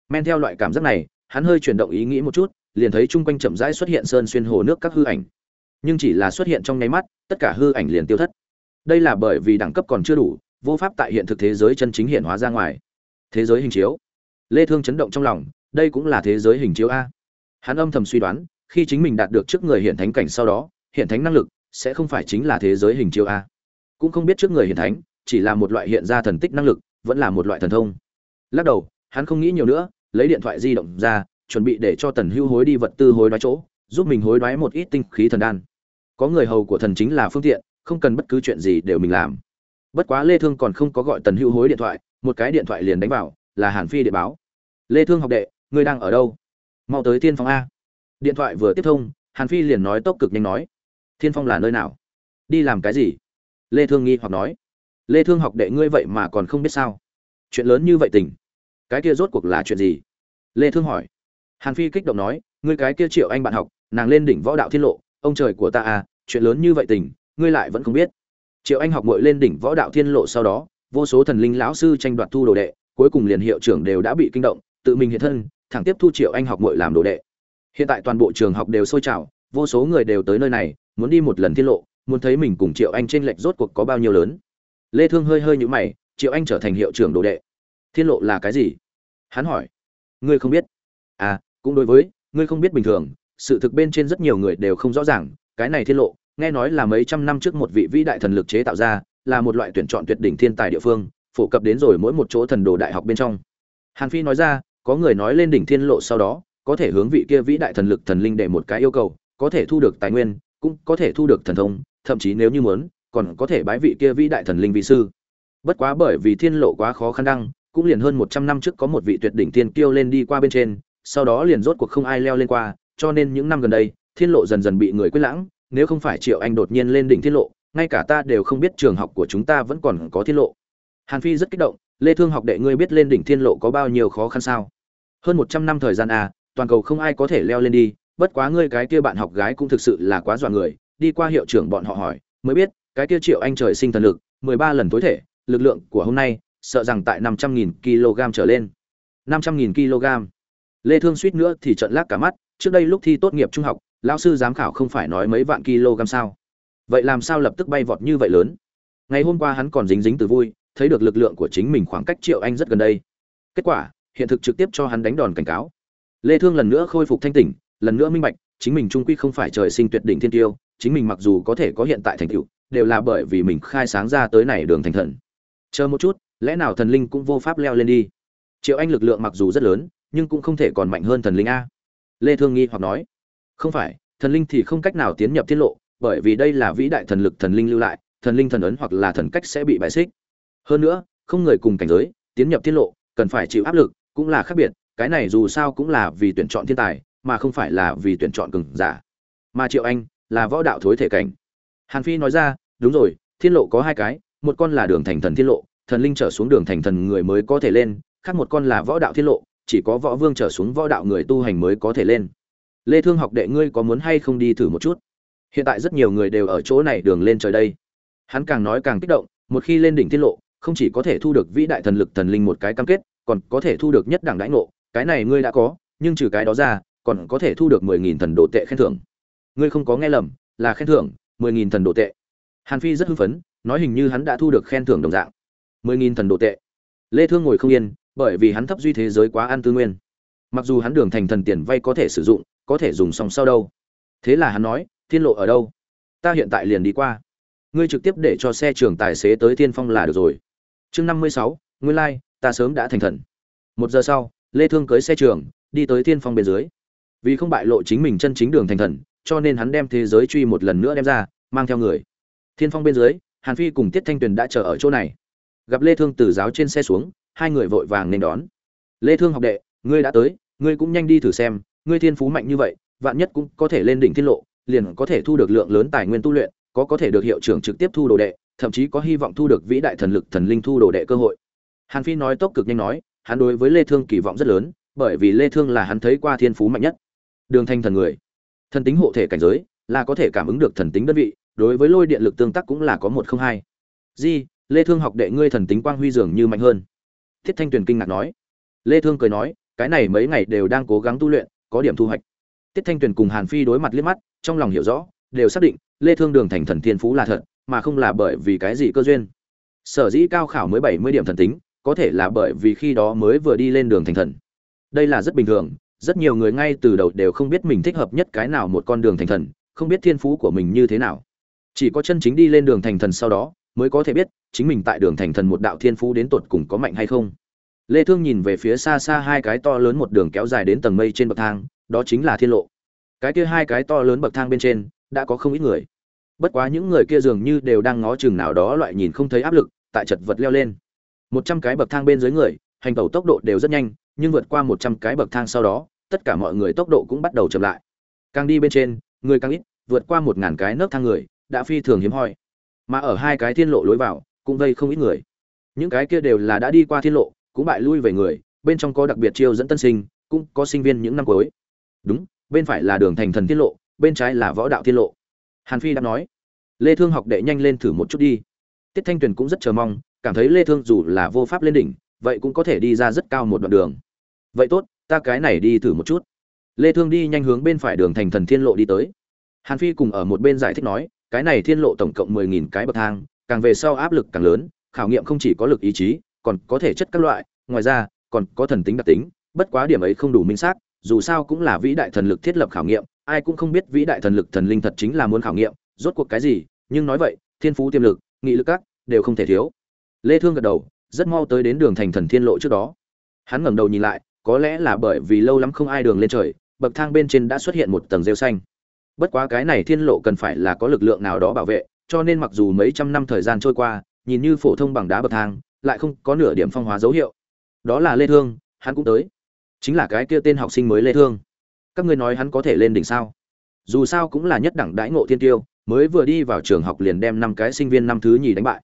Men theo loại cảm giác này, hắn hơi chuyển động ý nghĩ một chút liền thấy chung quanh chậm rãi xuất hiện sơn xuyên hồ nước các hư ảnh. Nhưng chỉ là xuất hiện trong nháy mắt, tất cả hư ảnh liền tiêu thất. Đây là bởi vì đẳng cấp còn chưa đủ, vô pháp tại hiện thực thế giới chân chính hiện hóa ra ngoài. Thế giới hình chiếu. Lê thương chấn động trong lòng, đây cũng là thế giới hình chiếu a. Hắn âm thầm suy đoán, khi chính mình đạt được trước người hiện thánh cảnh sau đó hiện thánh năng lực sẽ không phải chính là thế giới hình chiếu a. Cũng không biết trước người hiện thánh, chỉ là một loại hiện ra thần tích năng lực, vẫn là một loại thần thông. Lắc đầu, hắn không nghĩ nhiều nữa, lấy điện thoại di động ra chuẩn bị để cho tần hưu hối đi vật tư hối đoái chỗ, giúp mình hối đoái một ít tinh khí thần đan. Có người hầu của thần chính là phương tiện, không cần bất cứ chuyện gì đều mình làm. Bất quá lê thương còn không có gọi tần hưu hối điện thoại, một cái điện thoại liền đánh vào, là hàn phi điện báo. Lê thương học đệ, ngươi đang ở đâu? Mau tới thiên phong a. Điện thoại vừa tiếp thông, hàn phi liền nói tốc cực nhanh nói, thiên phong là nơi nào? Đi làm cái gì? Lê thương nghi hoặc nói, lê thương học đệ ngươi vậy mà còn không biết sao? Chuyện lớn như vậy tình, cái kia rốt cuộc là chuyện gì? Lê thương hỏi hàn phi kích động nói, ngươi cái kia triệu anh bạn học, nàng lên đỉnh võ đạo thiên lộ, ông trời của ta à chuyện lớn như vậy tình, ngươi lại vẫn không biết. Triệu anh học muội lên đỉnh võ đạo thiên lộ sau đó, vô số thần linh lão sư tranh đoạt thu đồ đệ, cuối cùng liền hiệu trưởng đều đã bị kinh động, tự mình hiện thân, thẳng tiếp thu triệu anh học muội làm đồ đệ. Hiện tại toàn bộ trường học đều sôi trào, vô số người đều tới nơi này, muốn đi một lần thiên lộ, muốn thấy mình cùng triệu anh trên lệch rốt cuộc có bao nhiêu lớn. Lê thương hơi hơi nhũ mày, triệu anh trở thành hiệu trưởng đồ đệ. Thiên lộ là cái gì? Hắn hỏi. Ngươi không biết à cũng đối với, ngươi không biết bình thường, sự thực bên trên rất nhiều người đều không rõ ràng, cái này thiên lộ, nghe nói là mấy trăm năm trước một vị vĩ đại thần lực chế tạo ra, là một loại tuyển chọn tuyệt đỉnh thiên tài địa phương, phổ cập đến rồi mỗi một chỗ thần đồ đại học bên trong. Hàn phi nói ra, có người nói lên đỉnh thiên lộ sau đó, có thể hướng vị kia vĩ đại thần lực thần linh để một cái yêu cầu, có thể thu được tài nguyên, cũng có thể thu được thần thông, thậm chí nếu như muốn, còn có thể bái vị kia vĩ đại thần linh vị sư. Bất quá bởi vì thiên lộ quá khó khăn đăng, cũng liền hơn một trăm năm trước có một vị tuyệt đỉnh tiên kiêu lên đi qua bên trên sau đó liền rốt cuộc không ai leo lên qua, cho nên những năm gần đây, thiên lộ dần dần bị người quên lãng, nếu không phải triệu anh đột nhiên lên đỉnh thiên lộ, ngay cả ta đều không biết trường học của chúng ta vẫn còn có thiên lộ. Hàn phi rất kích động, lê thương học đệ ngươi biết lên đỉnh thiên lộ có bao nhiêu khó khăn sao? Hơn một trăm năm thời gian à toàn cầu không ai có thể leo lên đi, bất quá ngươi cái kia bạn học gái cũng thực sự là quá dọa người. Đi qua hiệu trưởng bọn họ hỏi, mới biết, cái kia triệu anh trời sinh thần lực, mười ba lần tối thể, lực lượng của hôm nay, sợ rằng tại năm trăm nghìn kg trở lên. năm trăm nghìn kg lê thương suýt nữa thì trợn lác cả mắt, trước đây lúc thi tốt nghiệp trung học, lão sư giám khảo không phải nói mấy vạn kg sao? Vậy làm sao lập tức bay vọt như vậy lớn? Ngày hôm qua hắn còn dính dính từ vui, thấy được lực lượng của chính mình khoảng cách triệu anh rất gần đây. Kết quả, hiện thực trực tiếp cho hắn đánh đòn cảnh cáo. Lê thương lần nữa khôi phục thanh tỉnh, lần nữa minh bạch, chính mình trung quy không phải trời sinh tuyệt đỉnh thiên tiêu, chính mình mặc dù có thể có hiện tại thành tựu, đều là bởi vì mình khai sáng ra tới này đường thành thần. Chờ một chút, lẽ nào thần linh cũng vô pháp leo lên đi? Triệu anh lực lượng mặc dù rất lớn nhưng cũng không thể còn mạnh hơn thần linh a. Lê thương nghi hoặc nói, không phải, thần linh thì không cách nào tiến nhập tiết lộ, bởi vì đây là vĩ đại thần lực thần linh lưu lại, thần linh thần ấn hoặc là thần cách sẽ bị bại xích. Hơn nữa, không người cùng cảnh giới, tiến nhập tiết lộ, cần phải chịu áp lực, cũng là khác biệt, cái này dù sao cũng là vì tuyển chọn thiên tài, mà không phải là vì tuyển chọn cường giả. Mà triệu anh là võ đạo thối thể cảnh. Hàn phi nói ra, đúng rồi, thiên lộ có hai cái, một con là đường thành thần thiên lộ, thần linh trở xuống đường thành thần người mới có thể lên, khác một con là võ đạo thiên lộ chỉ có võ vương trở xuống võ đạo người tu hành mới có thể lên. Lê thương học đệ ngươi có muốn hay không đi thử một chút? Hiện tại rất nhiều người đều ở chỗ này đường lên trời đây. Hắn càng nói càng kích động, một khi lên đỉnh tiết lộ, không chỉ có thể thu được vĩ đại thần lực thần linh một cái cam kết, còn có thể thu được nhất đẳng đãi ngộ, cái này ngươi đã có, nhưng trừ cái đó ra, còn có thể thu được mười nghìn thần đồ tệ khen thưởng. Ngươi không có nghe lầm, là khen thưởng, mười nghìn thần đồ tệ. Hàn phi rất hưng phấn, nói hình như hắn đã thu được khen thưởng đồng dạng. mười nghìn thần đồ tệ. Lê thương ngồi không yên bởi vì hắn thấp duy thế giới quá ăn tư nguyên. Mặc dù hắn đường thành thần tiền vay có thể sử dụng có thể dùng xong sau đâu. Thế là hắn nói thiên lộ ở đâu? Ta hiện tại liền đi qua. Ngươi trực tiếp để cho xe trường tài xế tới thiên phong là được rồi. Chương năm mươi sáu nguyên lai、like, ta sớm đã thành thần. Một giờ sau lê thương cưới xe trường đi tới thiên phong bên dưới. Vì không bại lộ chính mình chân chính đường thành thần cho nên hắn đem thế giới truy một lần nữa đem ra mang theo người. Thiên phong bên dưới hàn phi cùng tiết thanh tuyền đã chờ ở chỗ này. Gặp lê thương từ giáo trên xe xuống hai người vội vàng nên đón. Lê thương học đệ, ngươi đã tới, ngươi cũng nhanh đi thử xem, ngươi thiên phú mạnh như vậy, vạn nhất cũng có thể lên đỉnh thiên lộ, liền có thể thu được lượng lớn tài nguyên tu luyện, có có thể được hiệu trưởng trực tiếp thu đồ đệ, thậm chí có hy vọng thu được vĩ đại thần lực thần linh thu đồ đệ cơ hội. Hàn phi nói tốc cực nhanh nói, hắn đối với lê thương kỳ vọng rất lớn, bởi vì lê thương là hắn thấy qua thiên phú mạnh nhất. Đường thanh thần người. Thần tính hộ thể cảnh giới, là có thể cảm ứng được thần tính đơn vị, đối với lôi điện lực tương tác cũng là có một không hai. Di, lê thương học đệ ngươi thần tính quang huy dường như mạnh hơn thiết thanh tuyền kinh ngạc nói. Lê thương cười nói, cái này mấy ngày đều đang cố gắng tu luyện, có điểm thu hoạch. Tiết thanh tuyền cùng hàn phi đối mặt liếc mắt, trong lòng hiểu rõ, đều xác định, lê thương đường thành thần thiên phú là thật, mà không là bởi vì cái gì cơ duyên. Sở dĩ cao khảo mới 70 điểm thần tính, có thể là bởi vì khi đó mới vừa đi lên đường thành thần. Đây là rất bình thường, rất nhiều người ngay từ đầu đều không biết mình thích hợp nhất cái nào một con đường thành thần, không biết thiên phú của mình như thế nào. Chỉ có chân chính đi lên đường thành thần sau đó mới có thể biết chính mình tại đường thành thần một đạo thiên phú đến tột cùng có mạnh hay không. Lê thương nhìn về phía xa xa hai cái to lớn một đường kéo dài đến tầng mây trên bậc thang, đó chính là thiên lộ. Cái kia hai cái to lớn bậc thang bên trên đã có không ít người. Bất quá những người kia dường như đều đang ngó chừng nào đó loại nhìn không thấy áp lực, tại chật vật leo lên. Một trăm cái bậc thang bên dưới người, hành tẩu tốc độ đều rất nhanh, nhưng vượt qua một trăm cái bậc thang sau đó, tất cả mọi người tốc độ cũng bắt đầu chậm lại. Càng đi bên trên, người càng ít, vượt qua một ngàn cái nấc thang người, đã phi thường hiếm hoi mà ở hai cái thiên lộ lối vào, cũng vây không ít người. Những cái kia đều là đã đi qua thiên lộ, cũng bại lui về người, bên trong có đặc biệt chiêu dẫn tân sinh, cũng có sinh viên những năm cuối. Đúng, bên phải là đường thành thần thiên lộ, bên trái là võ đạo thiên lộ. Hàn phi đã nói, lê thương học đệ nhanh lên thử một chút đi. Tiết thanh tuyền cũng rất chờ mong, cảm thấy lê thương dù là vô pháp lên đỉnh, vậy cũng có thể đi ra rất cao một đoạn đường. Vậy tốt, ta cái này đi thử một chút. Lê thương đi nhanh hướng bên phải đường thành thần thiên lộ đi tới. Hàn phi cùng ở một bên giải thích nói cái này thiên lộ tổng cộng mười nghìn cái bậc thang, càng về sau áp lực càng lớn, khảo nghiệm không chỉ có lực ý chí, còn có thể chất các loại, ngoài ra, còn có thần tính đặc tính, bất quá điểm ấy không đủ minh xác, dù sao cũng là vĩ đại thần lực thiết lập khảo nghiệm, ai cũng không biết vĩ đại thần lực thần linh thật chính là muốn khảo nghiệm, rốt cuộc cái gì, nhưng nói vậy, thiên phú tiềm lực, nghị lực các, đều không thể thiếu. Lê thương gật đầu, rất mau tới đến đường thành thần thiên lộ trước đó. Hắn ngẩng đầu nhìn lại, có lẽ là bởi vì lâu lắm không ai đường lên trời, bậc thang bên trên đã xuất hiện một tầng rêu xanh bất quá cái này thiên lộ cần phải là có lực lượng nào đó bảo vệ, cho nên mặc dù mấy trăm năm thời gian trôi qua, nhìn như phổ thông bằng đá bậc thang, lại không có nửa điểm phong hóa dấu hiệu. Đó là lê thương, hắn cũng tới. Chính là cái kia tên học sinh mới lê thương. Các ngươi nói hắn có thể lên đỉnh sao? Dù sao cũng là nhất đẳng đãi ngộ thiên tiêu, mới vừa đi vào trường học liền đem năm cái sinh viên năm thứ nhì đánh bại.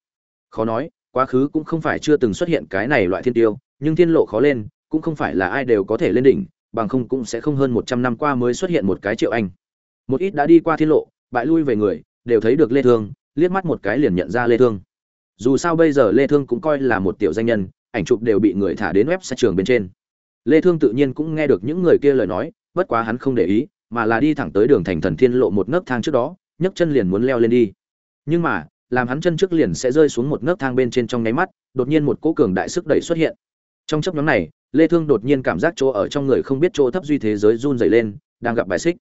Khó nói, quá khứ cũng không phải chưa từng xuất hiện cái này loại thiên tiêu, nhưng thiên lộ khó lên, cũng không phải là ai đều có thể lên đỉnh, bằng không cũng sẽ không hơn 100 năm qua mới xuất hiện một cái triệu anh một ít đã đi qua thiên lộ, bại lui về người, đều thấy được lê thương, liếc mắt một cái liền nhận ra lê thương. Dù sao bây giờ lê thương cũng coi là một tiểu danh nhân, ảnh chụp đều bị người thả đến website trường bên trên. Lê thương tự nhiên cũng nghe được những người kia lời nói, bất quá hắn không để ý, mà là đi thẳng tới đường thành thần thiên lộ một nấc thang trước đó, nhấc chân liền muốn leo lên đi. Nhưng mà, làm hắn chân trước liền sẽ rơi xuống một nấc thang bên trên trong nháy mắt, đột nhiên một cỗ cường đại sức đẩy xuất hiện. Trong chấp nhóm này, lê thương đột nhiên cảm giác chỗ ở trong người không biết chỗ thấp duy thế giới run rẩy lên, đang gặp bài xích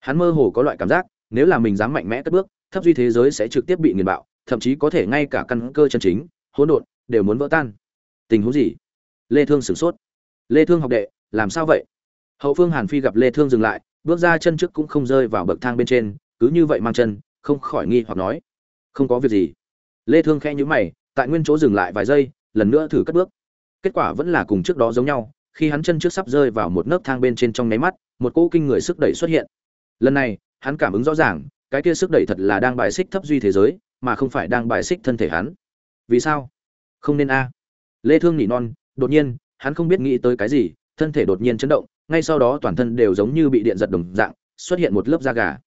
hắn mơ hồ có loại cảm giác, nếu là mình dám mạnh mẽ cất bước, thấp duy thế giới sẽ trực tiếp bị nghiền bạo, thậm chí có thể ngay cả căn cơ chân chính, hỗn độn đều muốn vỡ tan. Tình huống gì? Lê thương sửng sốt. Lê thương học đệ, làm sao vậy? Hậu phương hàn phi gặp lê thương dừng lại, bước ra chân trước cũng không rơi vào bậc thang bên trên, cứ như vậy mang chân, không khỏi nghi hoặc nói. Không có việc gì. Lê thương khẽ nhíu mày, tại nguyên chỗ dừng lại vài giây, lần nữa thử cất bước. Kết quả vẫn là cùng trước đó giống nhau, khi hắn chân trước sắp rơi vào một nấc thang bên trên trong nháy mắt, một cỗ kinh người sức đẩy xuất hiện lần này, hắn cảm ứng rõ ràng, cái kia sức đẩy thật là đang bài xích thấp duy thế giới, mà không phải đang bài xích thân thể hắn. Vì sao? Không nên a. Lê thương nỉ non, đột nhiên, hắn không biết nghĩ tới cái gì, thân thể đột nhiên chấn động, ngay sau đó toàn thân đều giống như bị điện giật đồng dạng, xuất hiện một lớp da gà.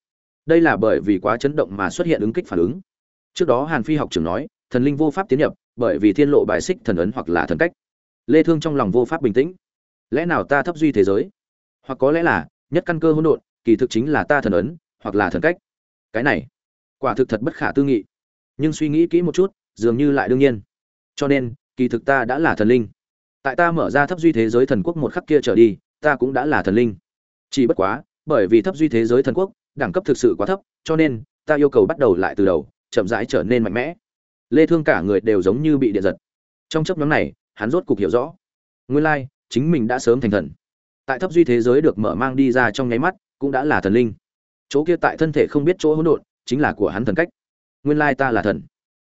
Đây là bởi vì quá chấn động mà xuất hiện ứng kích phản ứng. Trước đó hàn phi học trưởng nói, thần linh vô pháp tiến nhập, bởi vì thiên lộ bài xích thần ấn hoặc là thần cách. Lê thương trong lòng vô pháp bình tĩnh. Lẽ nào ta thấp duy thế giới? Hoặc có lẽ là, nhất căn cơ hỗn độn kỳ thực chính là ta thần ấn, hoặc là thần cách. Cái này, quả thực thật bất khả tư nghị. Nhưng suy nghĩ kỹ một chút, dường như lại đương nhiên. Cho nên, kỳ thực ta đã là thần linh. Tại ta mở ra thấp duy thế giới thần quốc một khắc kia trở đi, ta cũng đã là thần linh. Chỉ bất quá, bởi vì thấp duy thế giới thần quốc, đẳng cấp thực sự quá thấp, cho nên, ta yêu cầu bắt đầu lại từ đầu, chậm rãi trở nên mạnh mẽ. Lê thương cả người đều giống như bị điện giật. Trong chấp nhóm này, hắn rốt cục hiểu rõ. Nguyên lai, chính mình đã sớm thành thần. Tại thấp duy thế giới được mở mang đi ra trong nháy mắt cũng đã là thần linh. Chỗ kia tại thân thể không biết chỗ hỗn độn, chính là của hắn thần cách. Nguyên lai ta là thần.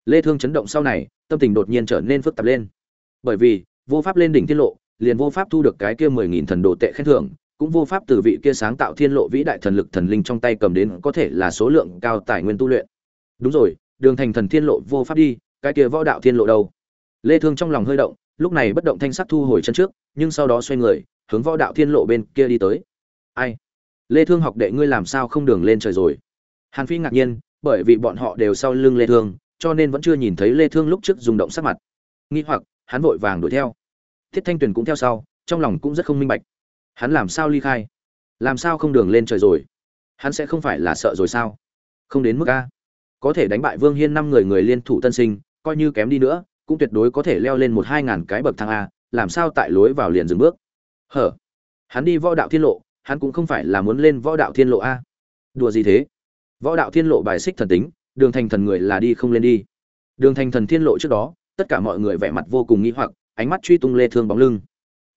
Lê thương chấn động sau này, tâm tình đột nhiên trở nên phức tạp lên. Bởi vì, vô pháp lên đỉnh thiên lộ, liền vô pháp thu được cái kia mười nghìn thần đồ tệ khen thưởng, cũng vô pháp từ vị kia sáng tạo thiên lộ vĩ đại thần lực thần linh trong tay cầm đến có thể là số lượng cao tài nguyên tu luyện. Đúng rồi, đường thành thần thiên lộ vô pháp đi, cái kia võ đạo thiên lộ đâu? Lê thương trong lòng hơi động, lúc này bất động thanh sắc thu hồi chân trước, nhưng sau đó xoay người, hướng võ đạo thiên lộ bên kia đi tới. Ai? Lê thương học đệ ngươi làm sao không đường lên trời rồi? Hàn phi ngạc nhiên, bởi vì bọn họ đều sau lưng lê thương, cho nên vẫn chưa nhìn thấy lê thương lúc trước dùng động sắc mặt. Nghi hoặc, hắn vội vàng đuổi theo. Thiết thanh tuyền cũng theo sau, trong lòng cũng rất không minh bạch. Hắn làm sao ly khai? Làm sao không đường lên trời rồi? Hắn sẽ không phải là sợ rồi sao? Không đến mức a. Có thể đánh bại vương hiên năm người người liên thủ tân sinh, coi như kém đi nữa, cũng tuyệt đối có thể leo lên một hai ngàn cái bậc thang a, làm sao tại lối vào liền dừng bước? Hở. Hắn đi võ đạo thiên lộ hắn cũng không phải là muốn lên võ đạo thiên lộ a. Đùa gì thế? Võ đạo thiên lộ bài xích thần tính, đường thành thần người là đi không lên đi. Đường thành thần thiên lộ trước đó, tất cả mọi người vẻ mặt vô cùng nghi hoặc, ánh mắt truy tung lê thương bóng lưng.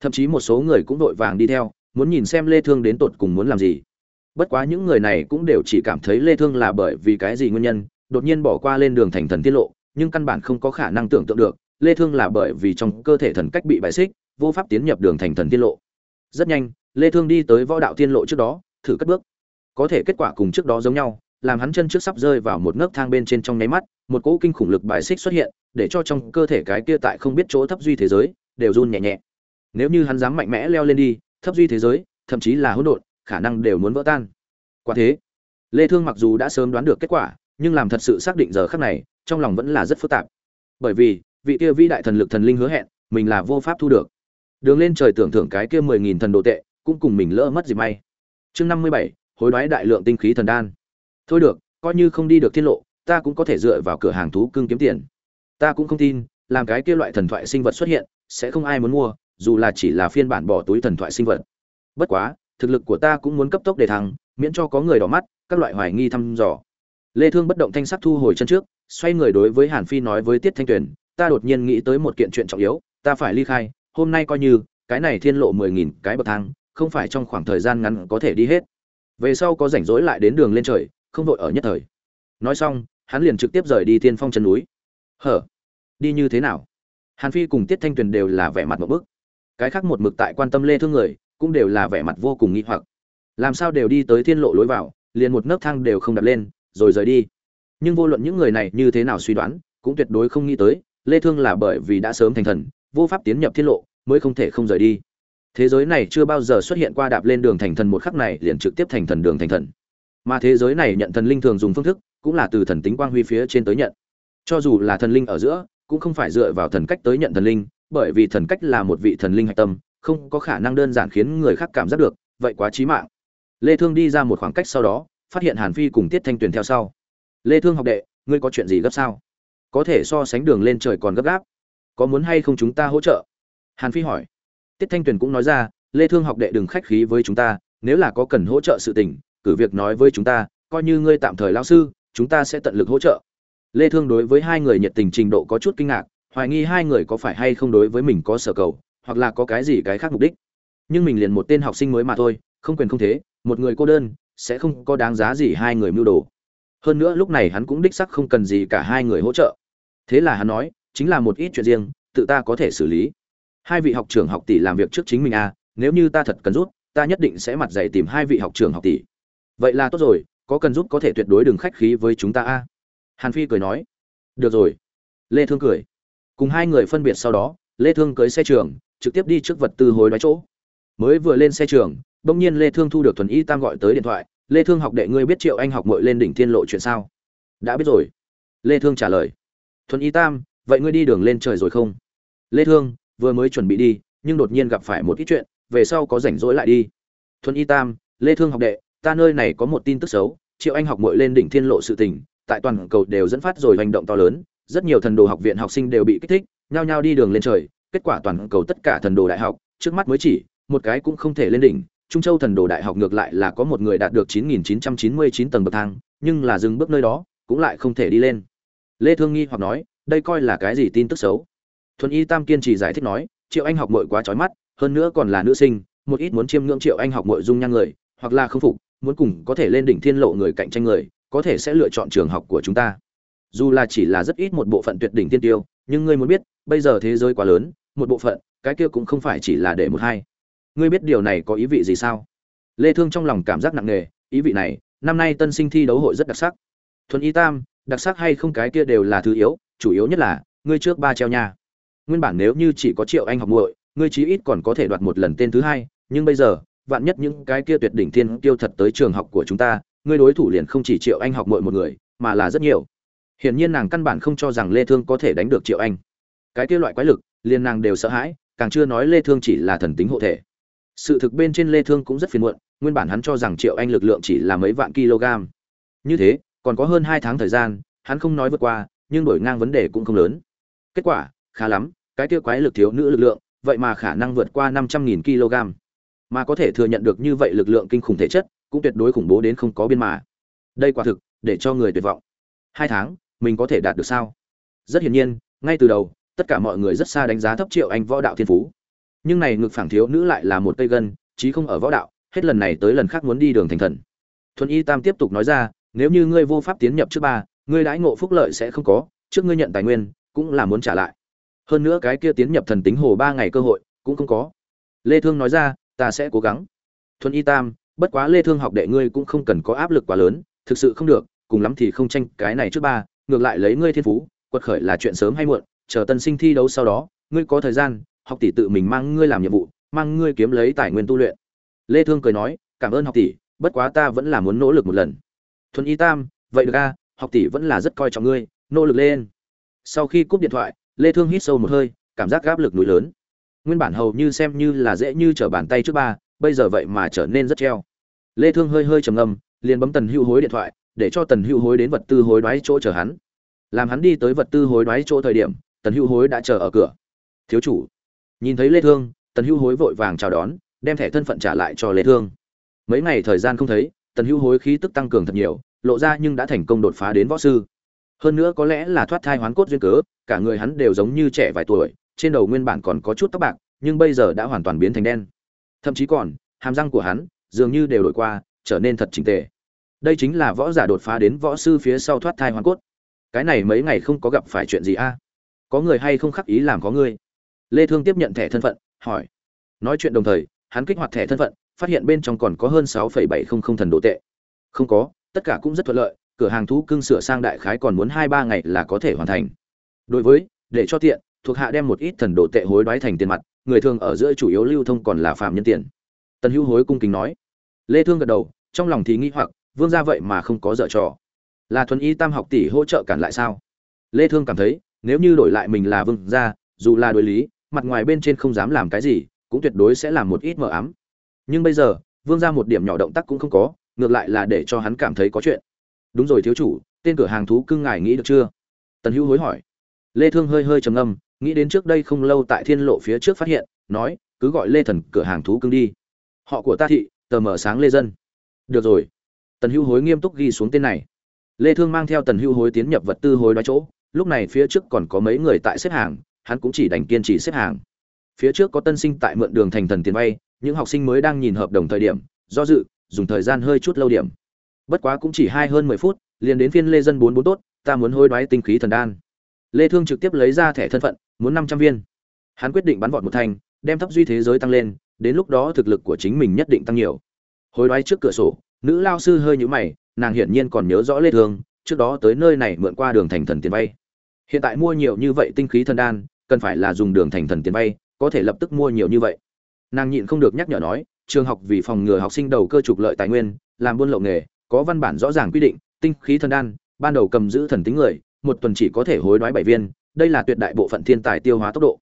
Thậm chí một số người cũng đội vàng đi theo, muốn nhìn xem lê thương đến tột cùng muốn làm gì. Bất quá những người này cũng đều chỉ cảm thấy lê thương là bởi vì cái gì nguyên nhân, đột nhiên bỏ qua lên đường thành thần tiết lộ, nhưng căn bản không có khả năng tưởng tượng được, lê thương là bởi vì trong cơ thể thần cách bị bại xích, vô pháp tiến nhập đường thành thần tiết lộ. Rất nhanh lê thương đi tới võ đạo tiên lộ trước đó, thử cất bước. Có thể kết quả cùng trước đó giống nhau, làm hắn chân trước sắp rơi vào một ngấc thang bên trên trong nháy mắt, một cỗ kinh khủng lực bài xích xuất hiện, để cho trong cơ thể cái kia tại không biết chỗ thấp duy thế giới, đều run nhẹ nhẹ. Nếu như hắn dám mạnh mẽ leo lên đi, thấp duy thế giới, thậm chí là hỗn độn, khả năng đều muốn vỡ tan. Quả thế, lê thương mặc dù đã sớm đoán được kết quả, nhưng làm thật sự xác định giờ khắc này, trong lòng vẫn là rất phức tạp. Bởi vì, vị kia vĩ đại thần lực thần linh hứa hẹn, mình là vô pháp thu được. Đường lên trời tưởng thưởng cái kia mười nghìn thần đồ tệ cũng cùng mình lỡ mất gì may. Chương năm mươi bảy, hối đoái đại lượng tinh khí thần đan. Thôi được, coi như không đi được tiết lộ, ta cũng có thể dựa vào cửa hàng thú cưng kiếm tiền. Ta cũng không tin, làm cái kia loại thần thoại sinh vật xuất hiện, sẽ không ai muốn mua, dù là chỉ là phiên bản bỏ túi thần thoại sinh vật. Bất quá, thực lực của ta cũng muốn cấp tốc để thăng, miễn cho có người đỏ mắt, các loại hoài nghi thăm dò. Lê thương bất động thanh sắc thu hồi chân trước, xoay người đối với hàn phi nói với tiết thanh tuyền, ta đột nhiên nghĩ tới một kiện chuyện trọng yếu, ta phải ly khai, hôm nay coi như, cái này thiên lộ mười nghìn cái bậc thang không phải trong khoảng thời gian ngắn có thể đi hết. Về sau có rảnh rỗi lại đến đường lên trời, không vội ở nhất thời. Nói xong, hắn liền trực tiếp rời đi tiên phong chân núi. Hở? Đi như thế nào? Hàn phi cùng tiết thanh tuyền đều là vẻ mặt một bức. Cái khác một mực tại quan tâm lê thương người, cũng đều là vẻ mặt vô cùng nghi hoặc. Làm sao đều đi tới thiên lộ lối vào, liền một nấc thang đều không đặt lên, rồi rời đi. Nhưng vô luận những người này như thế nào suy đoán, cũng tuyệt đối không nghĩ tới, lê thương là bởi vì đã sớm thành thần, vô pháp tiến nhập thiên lộ, mới không thể không rời đi thế giới này chưa bao giờ xuất hiện qua đạp lên đường thành thần một khắc này, liền trực tiếp thành thần đường thành thần. Mà thế giới này nhận thần linh thường dùng phương thức, cũng là từ thần tính quang huy phía trên tới nhận. Cho dù là thần linh ở giữa, cũng không phải dựa vào thần cách tới nhận thần linh, bởi vì thần cách là một vị thần linh hạch tâm, không có khả năng đơn giản khiến người khác cảm giác được, vậy quá trí mạng. Lê thương đi ra một khoảng cách sau đó, phát hiện hàn phi cùng tiết thanh tuyền theo sau. Lê thương học đệ, ngươi có chuyện gì gấp sao? Có thể so sánh đường lên trời còn gấp gáp. Có muốn hay không chúng ta hỗ trợ? Hàn phi hỏi tiết thanh tuyền cũng nói ra, lê thương học đệ đừng khách khí với chúng ta, nếu là có cần hỗ trợ sự tình, cử việc nói với chúng ta, coi như ngươi tạm thời lão sư, chúng ta sẽ tận lực hỗ trợ. Lê thương đối với hai người nhiệt tình trình độ có chút kinh ngạc, hoài nghi hai người có phải hay không đối với mình có sở cầu, hoặc là có cái gì cái khác mục đích. Nhưng mình liền một tên học sinh mới mà thôi, không quyền không thế, một người cô đơn, sẽ không có đáng giá gì hai người mưu đồ. Hơn nữa lúc này hắn cũng đích sắc không cần gì cả hai người hỗ trợ. Thế là hắn nói, chính là một ít chuyện riêng, tự ta có thể xử lý hai vị học trưởng học tỷ làm việc trước chính mình à nếu như ta thật cần rút ta nhất định sẽ mặt dạy tìm hai vị học trưởng học tỷ. Vậy là tốt rồi, có cần rút có thể tuyệt đối đừng khách khí với chúng ta a à. hàn phi cười nói. Được rồi. Lê thương cười. Cùng hai người phân biệt sau đó, lê thương cưới xe trường, trực tiếp đi trước vật tư hối đoái chỗ. Mới vừa lên xe trường, bỗng nhiên lê thương thu được thuần y tam gọi tới điện thoại. Lê thương học đệ ngươi biết triệu anh học muội lên đỉnh thiên lộ chuyện sao? Đã biết rồi. Lê thương trả lời. Thuần y tam, vậy ngươi đi đường lên trời rồi không? Lê thương vừa mới chuẩn bị đi, nhưng đột nhiên gặp phải một ít chuyện, về sau có rảnh rỗi lại đi. Thuần y tam, lê thương học đệ, ta nơi này có một tin tức xấu, triệu anh học muội lên đỉnh thiên lộ sự tình, tại toàn cầu đều dẫn phát rồi hành động to lớn, rất nhiều thần đồ học viện học sinh đều bị kích thích, nhao nhao đi đường lên trời, kết quả toàn cầu tất cả thần đồ đại học, trước mắt mới chỉ, một cái cũng không thể lên đỉnh, trung châu thần đồ đại học ngược lại là có một người đạt được 9.999 tầng bậc thang, nhưng là dừng bước nơi đó, cũng lại không thể đi lên. Lê thương nghi hoặc nói, đây coi là cái gì tin tức xấu? Thuần y tam kiên trì giải thích nói, triệu anh học Mội quá trói mắt, hơn nữa còn là nữ sinh, một ít muốn chiêm ngưỡng triệu anh học Mội dung nhan người, hoặc là không phục, muốn cùng có thể lên đỉnh thiên lộ người cạnh tranh người, có thể sẽ lựa chọn trường học của chúng ta. Dù là chỉ là rất ít một bộ phận tuyệt đỉnh tiên tiêu, nhưng ngươi muốn biết, bây giờ thế giới quá lớn, một bộ phận, cái kia cũng không phải chỉ là để một hai. Ngươi biết điều này có ý vị gì sao? Lê thương trong lòng cảm giác nặng nề, ý vị này, năm nay tân sinh thi đấu hội rất đặc sắc. Thuần y tam, đặc sắc hay không cái kia đều là thứ yếu, chủ yếu nhất là, ngươi trước ba treo nha nguyên bản nếu như chỉ có triệu anh học muội, ngươi chí ít còn có thể đoạt một lần tên thứ hai, nhưng bây giờ, vạn nhất những cái kia tuyệt đỉnh thiên tiêu thật tới trường học của chúng ta, ngươi đối thủ liền không chỉ triệu anh học muội một người, mà là rất nhiều. Hiển nhiên nàng căn bản không cho rằng lê thương có thể đánh được triệu anh. Cái kia loại quái lực, liền nàng đều sợ hãi, càng chưa nói lê thương chỉ là thần tính hộ thể. Sự thực bên trên lê thương cũng rất phiền muộn, nguyên bản hắn cho rằng triệu anh lực lượng chỉ là mấy vạn kg. Như thế, còn có hơn hai tháng thời gian, hắn không nói vượt qua, nhưng đổi ngang vấn đề cũng không lớn. Kết quả khá lắm, cái kia quái lực thiếu nữ lực lượng, vậy mà khả năng vượt qua 500.000 kg. Mà có thể thừa nhận được như vậy lực lượng kinh khủng thể chất, cũng tuyệt đối khủng bố đến không có biên mà. Đây quả thực, để cho người tuyệt vọng. Hai tháng, mình có thể đạt được sao? Rất hiển nhiên, ngay từ đầu, tất cả mọi người rất xa đánh giá thấp triệu anh võ đạo thiên phú. Nhưng này ngực phản thiếu nữ lại là một cây gân, chí không ở võ đạo, hết lần này tới lần khác muốn đi đường thành thần. Thuần y tam tiếp tục nói ra, nếu như ngươi vô pháp tiến nhập trước ba, ngươi đãi ngộ phúc lợi sẽ không có, trước ngươi nhận tài nguyên, cũng là muốn trả lại hơn nữa cái kia tiến nhập thần tính hồ ba ngày cơ hội, cũng không có. Lê thương nói ra, ta sẽ cố gắng. Thuần y tam, bất quá lê thương học đệ ngươi cũng không cần có áp lực quá lớn, thực sự không được, cùng lắm thì không tranh cái này trước ba, ngược lại lấy ngươi thiên phú, quật khởi là chuyện sớm hay muộn, chờ tân sinh thi đấu sau đó, ngươi có thời gian, học tỷ tự mình mang ngươi làm nhiệm vụ, mang ngươi kiếm lấy tài nguyên tu luyện. Lê thương cười nói, cảm ơn học tỷ, bất quá ta vẫn là muốn nỗ lực một lần. Thuần y tam, vậy được a, học tỷ vẫn là rất coi trọng ngươi, nỗ lực lên. Sau khi cúp điện thoại lê thương hít sâu một hơi, cảm giác áp lực núi lớn. Nguyên bản hầu như xem như là dễ như trở bàn tay trước ba, bây giờ vậy mà trở nên rất treo. Lê thương hơi hơi trầm ngâm, liền bấm tần hữu hối điện thoại, để cho tần hữu hối đến vật tư hối đoái chỗ chờ hắn. Làm hắn đi tới vật tư hối đoái chỗ thời điểm, tần hữu hối đã chờ ở cửa. Thiếu chủ. Nhìn thấy lê thương, tần hữu hối vội vàng chào đón, đem thẻ thân phận trả lại cho lê thương. Mấy ngày thời gian không thấy, tần hữu hối khí tức tăng cường thật nhiều, lộ ra nhưng đã thành công đột phá đến võ sư hơn nữa có lẽ là thoát thai hoán cốt duyên cớ cả người hắn đều giống như trẻ vài tuổi trên đầu nguyên bản còn có chút tóc bạc nhưng bây giờ đã hoàn toàn biến thành đen. Thậm chí còn hàm răng của hắn dường như đều đổi qua trở nên thật chính tề. Đây chính là võ giả đột phá đến võ sư phía sau thoát thai hoán cốt. Cái này mấy ngày không có gặp phải chuyện gì a? Có người hay không khắc ý làm có ngươi lê thương tiếp nhận thẻ thân phận hỏi. Nói chuyện đồng thời hắn kích hoạt thẻ thân phận phát hiện bên trong còn có hơn 6,700 thần độ tệ. Không có tất cả cũng rất thuận lợi cửa hàng thú cưng sửa sang đại khái còn muốn hai ba ngày là có thể hoàn thành. Đối với, để cho tiện, thuộc hạ đem một ít thần đồ tệ hối đoái thành tiền mặt, người thường ở giữa chủ yếu lưu thông còn là phạm nhân tiền. Tần hữu hối cung kính nói. Lê thương gật đầu, trong lòng thì nghĩ hoặc, vương gia vậy mà không có dở trò. Là thuần y tam học tỷ hỗ trợ cản lại sao? Lê thương cảm thấy, nếu như đổi lại mình là vương gia, dù là đối lý, mặt ngoài bên trên không dám làm cái gì, cũng tuyệt đối sẽ làm một ít mờ ám. Nhưng bây giờ, vương gia một điểm nhỏ động tác cũng không có, ngược lại là để cho hắn cảm thấy có chuyện đúng rồi thiếu chủ, tên cửa hàng thú cưng ngài nghĩ được chưa? Tần hữu hối hỏi. Lê thương hơi hơi trầm ngâm, nghĩ đến trước đây không lâu tại thiên lộ phía trước phát hiện, nói, cứ gọi lê thần cửa hàng thú cưng đi. Họ của ta thị, tờ mở sáng lê dân. Được rồi. Tần hữu hối nghiêm túc ghi xuống tên này. Lê thương mang theo tần hữu hối tiến nhập vật tư hối đoái chỗ. Lúc này phía trước còn có mấy người tại xếp hàng, hắn cũng chỉ đành kiên trì xếp hàng. Phía trước có tân sinh tại mượn đường thành thần tiền vay, những học sinh mới đang nhìn hợp đồng thời điểm, do dự, dùng thời gian hơi chút lâu điểm bất quá cũng chỉ hai hơn mười phút, liền đến phiên lê dân bốn bốn tốt, ta muốn hối đoái tinh khí thần đan. Lê thương trực tiếp lấy ra thẻ thân phận, muốn năm trăm viên. Hắn quyết định bắn vọt một thành, đem thấp duy thế giới tăng lên, đến lúc đó thực lực của chính mình nhất định tăng nhiều. Hối đoái trước cửa sổ, nữ lao sư hơi nhũ mày, nàng hiển nhiên còn nhớ rõ lê thương, trước đó tới nơi này mượn qua đường thành thần tiền vay. Hiện tại mua nhiều như vậy tinh khí thần đan, cần phải là dùng đường thành thần tiền vay, có thể lập tức mua nhiều như vậy. Nàng nhịn không được nhắc nhở nói, trường học vì phòng ngừa học sinh đầu cơ trục lợi tài nguyên, làm buôn lậu nghề có văn bản rõ ràng quy định, tinh khí thần đan, ban đầu cầm giữ thần tính người, một tuần chỉ có thể hối đoái bảy viên, đây là tuyệt đại bộ phận thiên tài tiêu hóa tốc độ.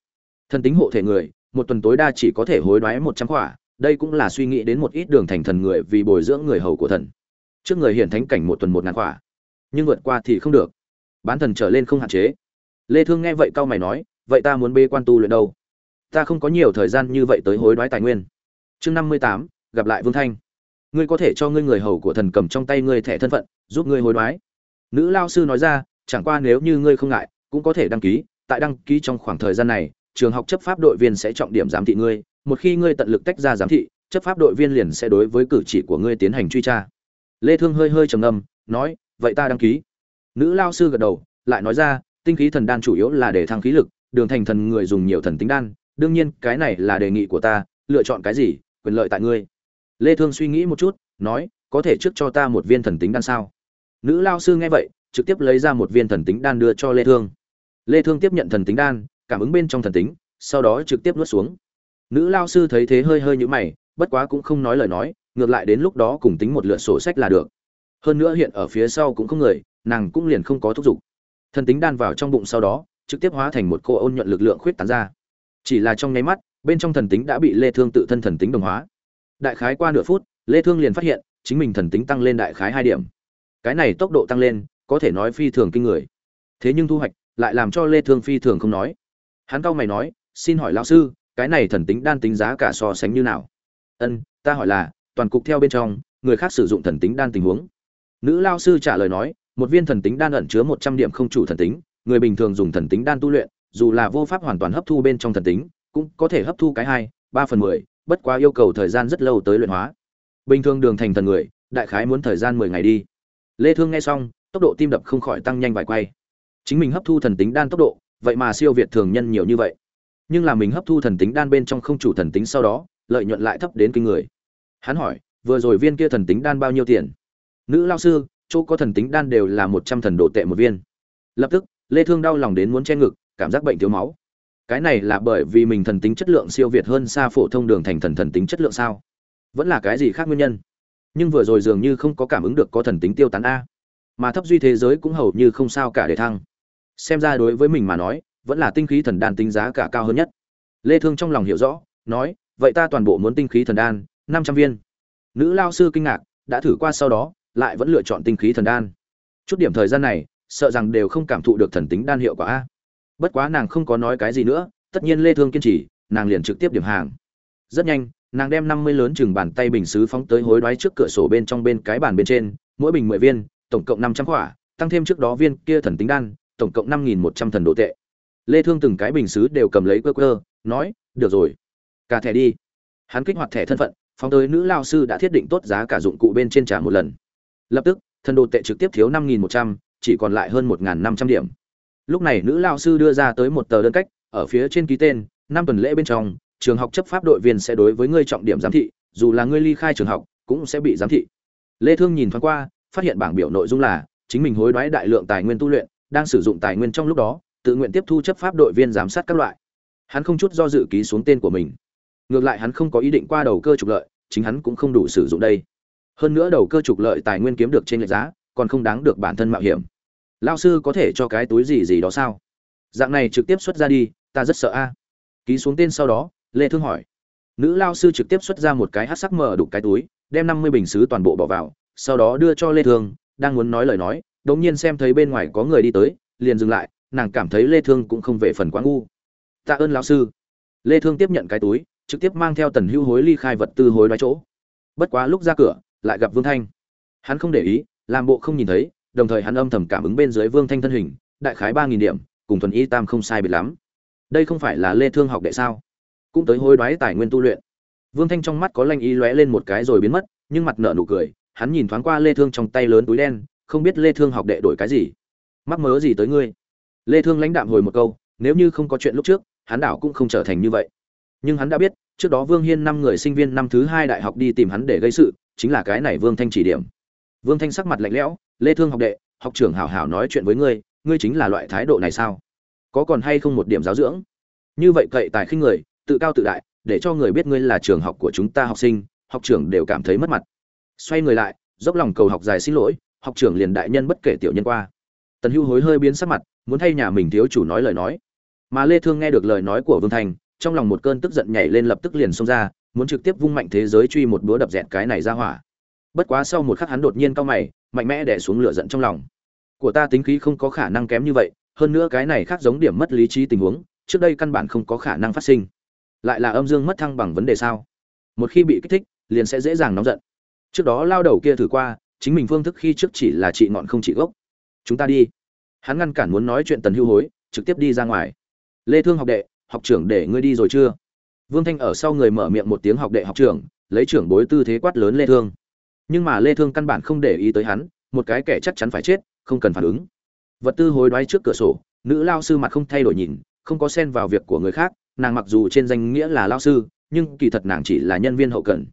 Thần tính hộ thể người, một tuần tối đa chỉ có thể hối đoái một trăm quả đây cũng là suy nghĩ đến một ít đường thành thần người vì bồi dưỡng người hầu của thần. Trước người hiển thánh cảnh một tuần một ngàn quả nhưng vượt qua thì không được. Bán thần trở lên không hạn chế. Lê thương nghe vậy cao mày nói, vậy ta muốn bê quan tu luyện đâu? Ta không có nhiều thời gian như vậy tới hối đoái tài nguyên. Chương năm mươi tám, gặp lại vương thanh ngươi có thể cho ngươi người hầu của thần cầm trong tay ngươi thẻ thân phận, giúp ngươi hối đoái. Nữ lao sư nói ra, chẳng qua nếu như ngươi không ngại, cũng có thể đăng ký. Tại đăng ký trong khoảng thời gian này, trường học chấp pháp đội viên sẽ trọng điểm giám thị ngươi. Một khi ngươi tận lực tách ra giám thị, chấp pháp đội viên liền sẽ đối với cử chỉ của ngươi tiến hành truy tra. Lê thương hơi hơi trầm ngâm, nói, vậy ta đăng ký. Nữ lao sư gật đầu, lại nói ra, tinh khí thần đan chủ yếu là để thăng khí lực, đường thành thần người dùng nhiều thần tính đan, đương nhiên cái này là đề nghị của ta, lựa chọn cái gì, quyền lợi tại ngươi lê thương suy nghĩ một chút, nói, có thể trước cho ta một viên thần tính đan sao? Nữ lao sư nghe vậy, trực tiếp lấy ra một viên thần tính đan đưa cho lê thương. Lê thương tiếp nhận thần tính đan, cảm ứng bên trong thần tính, sau đó trực tiếp nuốt xuống. Nữ lao sư thấy thế hơi hơi như mày, bất quá cũng không nói lời nói, ngược lại đến lúc đó cùng tính một lượt sổ sách là được. Hơn nữa hiện ở phía sau cũng không người, nàng cũng liền không có thúc giục. Thần tính đan vào trong bụng sau đó, trực tiếp hóa thành một cô ôn nhuận lực lượng khuyết tán ra. Chỉ là trong nháy mắt, bên trong thần tính đã bị lê thương tự thân thần tính đồng hóa đại khái qua nửa phút, lê thương liền phát hiện, chính mình thần tính tăng lên đại khái hai điểm. Cái này tốc độ tăng lên, có thể nói phi thường kinh người. Thế nhưng thu hoạch, lại làm cho lê thương phi thường không nói. Hắn cao mày nói, xin hỏi lão sư, cái này thần tính đan tính giá cả so sánh như nào? Ân, ta hỏi là, toàn cục theo bên trong, người khác sử dụng thần tính đan tình huống. Nữ lao sư trả lời nói, một viên thần tính đan ẩn chứa một trăm điểm không chủ thần tính, người bình thường dùng thần tính đan tu luyện, dù là vô pháp hoàn toàn hấp thu bên trong thần tính, cũng có thể hấp thu cái hai, ba phần mười bất quá yêu cầu thời gian rất lâu tới luyện hóa. Bình thường đường thành thần người, đại khái muốn thời gian mười ngày đi. Lê thương nghe xong, tốc độ tim đập không khỏi tăng nhanh vài quay. Chính mình hấp thu thần tính đan tốc độ, vậy mà siêu việt thường nhân nhiều như vậy. Nhưng là mình hấp thu thần tính đan bên trong không chủ thần tính sau đó, lợi nhuận lại thấp đến kinh người. Hắn hỏi, vừa rồi viên kia thần tính đan bao nhiêu tiền? Nữ lao sư, chỗ có thần tính đan đều là một trăm thần độ tệ một viên. Lập tức, lê thương đau lòng đến muốn che ngực, cảm giác bệnh thiếu máu cái này là bởi vì mình thần tính chất lượng siêu việt hơn xa phổ thông đường thành thần thần tính chất lượng sao? Vẫn là cái gì khác nguyên nhân? Nhưng vừa rồi dường như không có cảm ứng được có thần tính tiêu tán a. Mà thấp duy thế giới cũng hầu như không sao cả để thăng. Xem ra đối với mình mà nói, vẫn là tinh khí thần đan tính giá cả cao hơn nhất. Lê thương trong lòng hiểu rõ, nói, vậy ta toàn bộ muốn tinh khí thần đan, năm trăm viên. Nữ lao sư kinh ngạc, đã thử qua sau đó, lại vẫn lựa chọn tinh khí thần đan. Chút điểm thời gian này, sợ rằng đều không cảm thụ được thần tính đan hiệu quả a bất quá nàng không có nói cái gì nữa tất nhiên lê thương kiên trì nàng liền trực tiếp điểm hàng. Rất nhanh nàng đem 50 lớn chừng bàn tay bình sứ phóng tới hối đoái trước cửa sổ bên trong bên cái bàn bên trên mỗi bình 10 viên tổng cộng 500 quả tăng thêm trước đó viên kia thần tính đan tổng cộng 5.100 thần độ tệ. Lê thương từng cái bình sứ đều cầm lấy cơ cơ nói được rồi cả thẻ đi. Hắn kích hoạt thẻ thân phận phóng tới nữ lao sư đã thiết định tốt giá cả dụng cụ bên trên trả một lần. Lập tức thần độ tệ trực tiếp thiếu 5.100, chỉ còn lại hơn 1.500 điểm lúc này nữ lao sư đưa ra tới một tờ đơn cách, ở phía trên ký tên, năm tuần lễ bên trong, trường học chấp pháp đội viên sẽ đối với ngươi trọng điểm giám thị, dù là ngươi ly khai trường học, cũng sẽ bị giám thị. Lê thương nhìn thoáng qua, phát hiện bảng biểu nội dung là, chính mình hối đoái đại lượng tài nguyên tu luyện, đang sử dụng tài nguyên trong lúc đó, tự nguyện tiếp thu chấp pháp đội viên giám sát các loại. Hắn không chút do dự ký xuống tên của mình. Ngược lại hắn không có ý định qua đầu cơ trục lợi, chính hắn cũng không đủ sử dụng đây. Hơn nữa đầu cơ trục lợi tài nguyên kiếm được trên lệch giá, còn không đáng được bản thân mạo hiểm lao sư có thể cho cái túi gì gì đó sao? Dạng này trực tiếp xuất ra đi, ta rất sợ a. Ký xuống tên sau đó, lê thương hỏi. Nữ lao sư trực tiếp xuất ra một cái hát sắc mở đục cái túi, đem 50 bình sứ toàn bộ bỏ vào, sau đó đưa cho lê thương, đang muốn nói lời nói đống nhiên xem thấy bên ngoài có người đi tới, liền dừng lại, nàng cảm thấy lê thương cũng không về phần quá ngu. Tạ ơn lão sư. Lê thương tiếp nhận cái túi, trực tiếp mang theo tần hưu hối ly khai vật tư hối đoái chỗ. Bất quá lúc ra cửa, lại gặp vương thanh. Hắn không để ý, làm bộ không nhìn thấy đồng thời hắn âm thầm cảm ứng bên dưới vương thanh thân hình, đại khái ba nghìn điểm, cùng thuần y tam không sai biệt lắm. Đây không phải là lê thương học đệ sao? Cũng tới hối đoái tài nguyên tu luyện. Vương thanh trong mắt có lanh ý lóe lên một cái rồi biến mất, nhưng mặt nở nụ cười, hắn nhìn thoáng qua lê thương trong tay lớn túi đen, không biết lê thương học đệ đổi cái gì. Mắc mớ gì tới ngươi? Lê thương lãnh đạm hồi một câu, nếu như không có chuyện lúc trước, hắn đảo cũng không trở thành như vậy. Nhưng hắn đã biết, trước đó vương hiên năm người sinh viên năm thứ hai đại học đi tìm hắn để gây sự, chính là cái này vương thanh chỉ điểm. Vương thanh sắc mặt lạnh lẽo lê thương học đệ, học trưởng hảo hảo nói chuyện với ngươi ngươi chính là loại thái độ này sao? Có còn hay không một điểm giáo dưỡng? Như vậy cậy tài khinh người, tự cao tự đại, để cho người biết ngươi là trường học của chúng ta học sinh, học trưởng đều cảm thấy mất mặt. Xoay người lại, dốc lòng cầu học dài xin lỗi, học trưởng liền đại nhân bất kể tiểu nhân qua. Tần hưu hối hơi biến sắc mặt, muốn thay nhà mình thiếu chủ nói lời nói. Mà lê thương nghe được lời nói của vương thành, trong lòng một cơn tức giận nhảy lên lập tức liền xông ra, muốn trực tiếp vung mạnh thế giới truy một búa đập dẹt cái này ra hỏa. Bất quá sau một khắc hắn đột nhiên cao mày mạnh mẽ đè xuống lửa giận trong lòng. Của ta tính khí không có khả năng kém như vậy, hơn nữa cái này khác giống điểm mất lý trí tình huống, trước đây căn bản không có khả năng phát sinh. Lại là âm dương mất thăng bằng vấn đề sao? Một khi bị kích thích, liền sẽ dễ dàng nóng giận. Trước đó lao đầu kia thử qua, chính mình phương thức khi trước chỉ là trị ngọn không trị gốc. Chúng ta đi. Hắn ngăn cản muốn nói chuyện tần hưu hối, trực tiếp đi ra ngoài. Lê thương học đệ, học trưởng để ngươi đi rồi chưa? Vương thanh ở sau người mở miệng một tiếng học đệ học trưởng, lấy trưởng bối tư thế quát lớn lê thương nhưng mà lê thương căn bản không để ý tới hắn, một cái kẻ chắc chắn phải chết, không cần phản ứng. Vật tư hối đoái trước cửa sổ, nữ lao sư mặt không thay đổi nhìn, không có xen vào việc của người khác, nàng mặc dù trên danh nghĩa là lao sư, nhưng kỳ thật nàng chỉ là nhân viên hậu cần.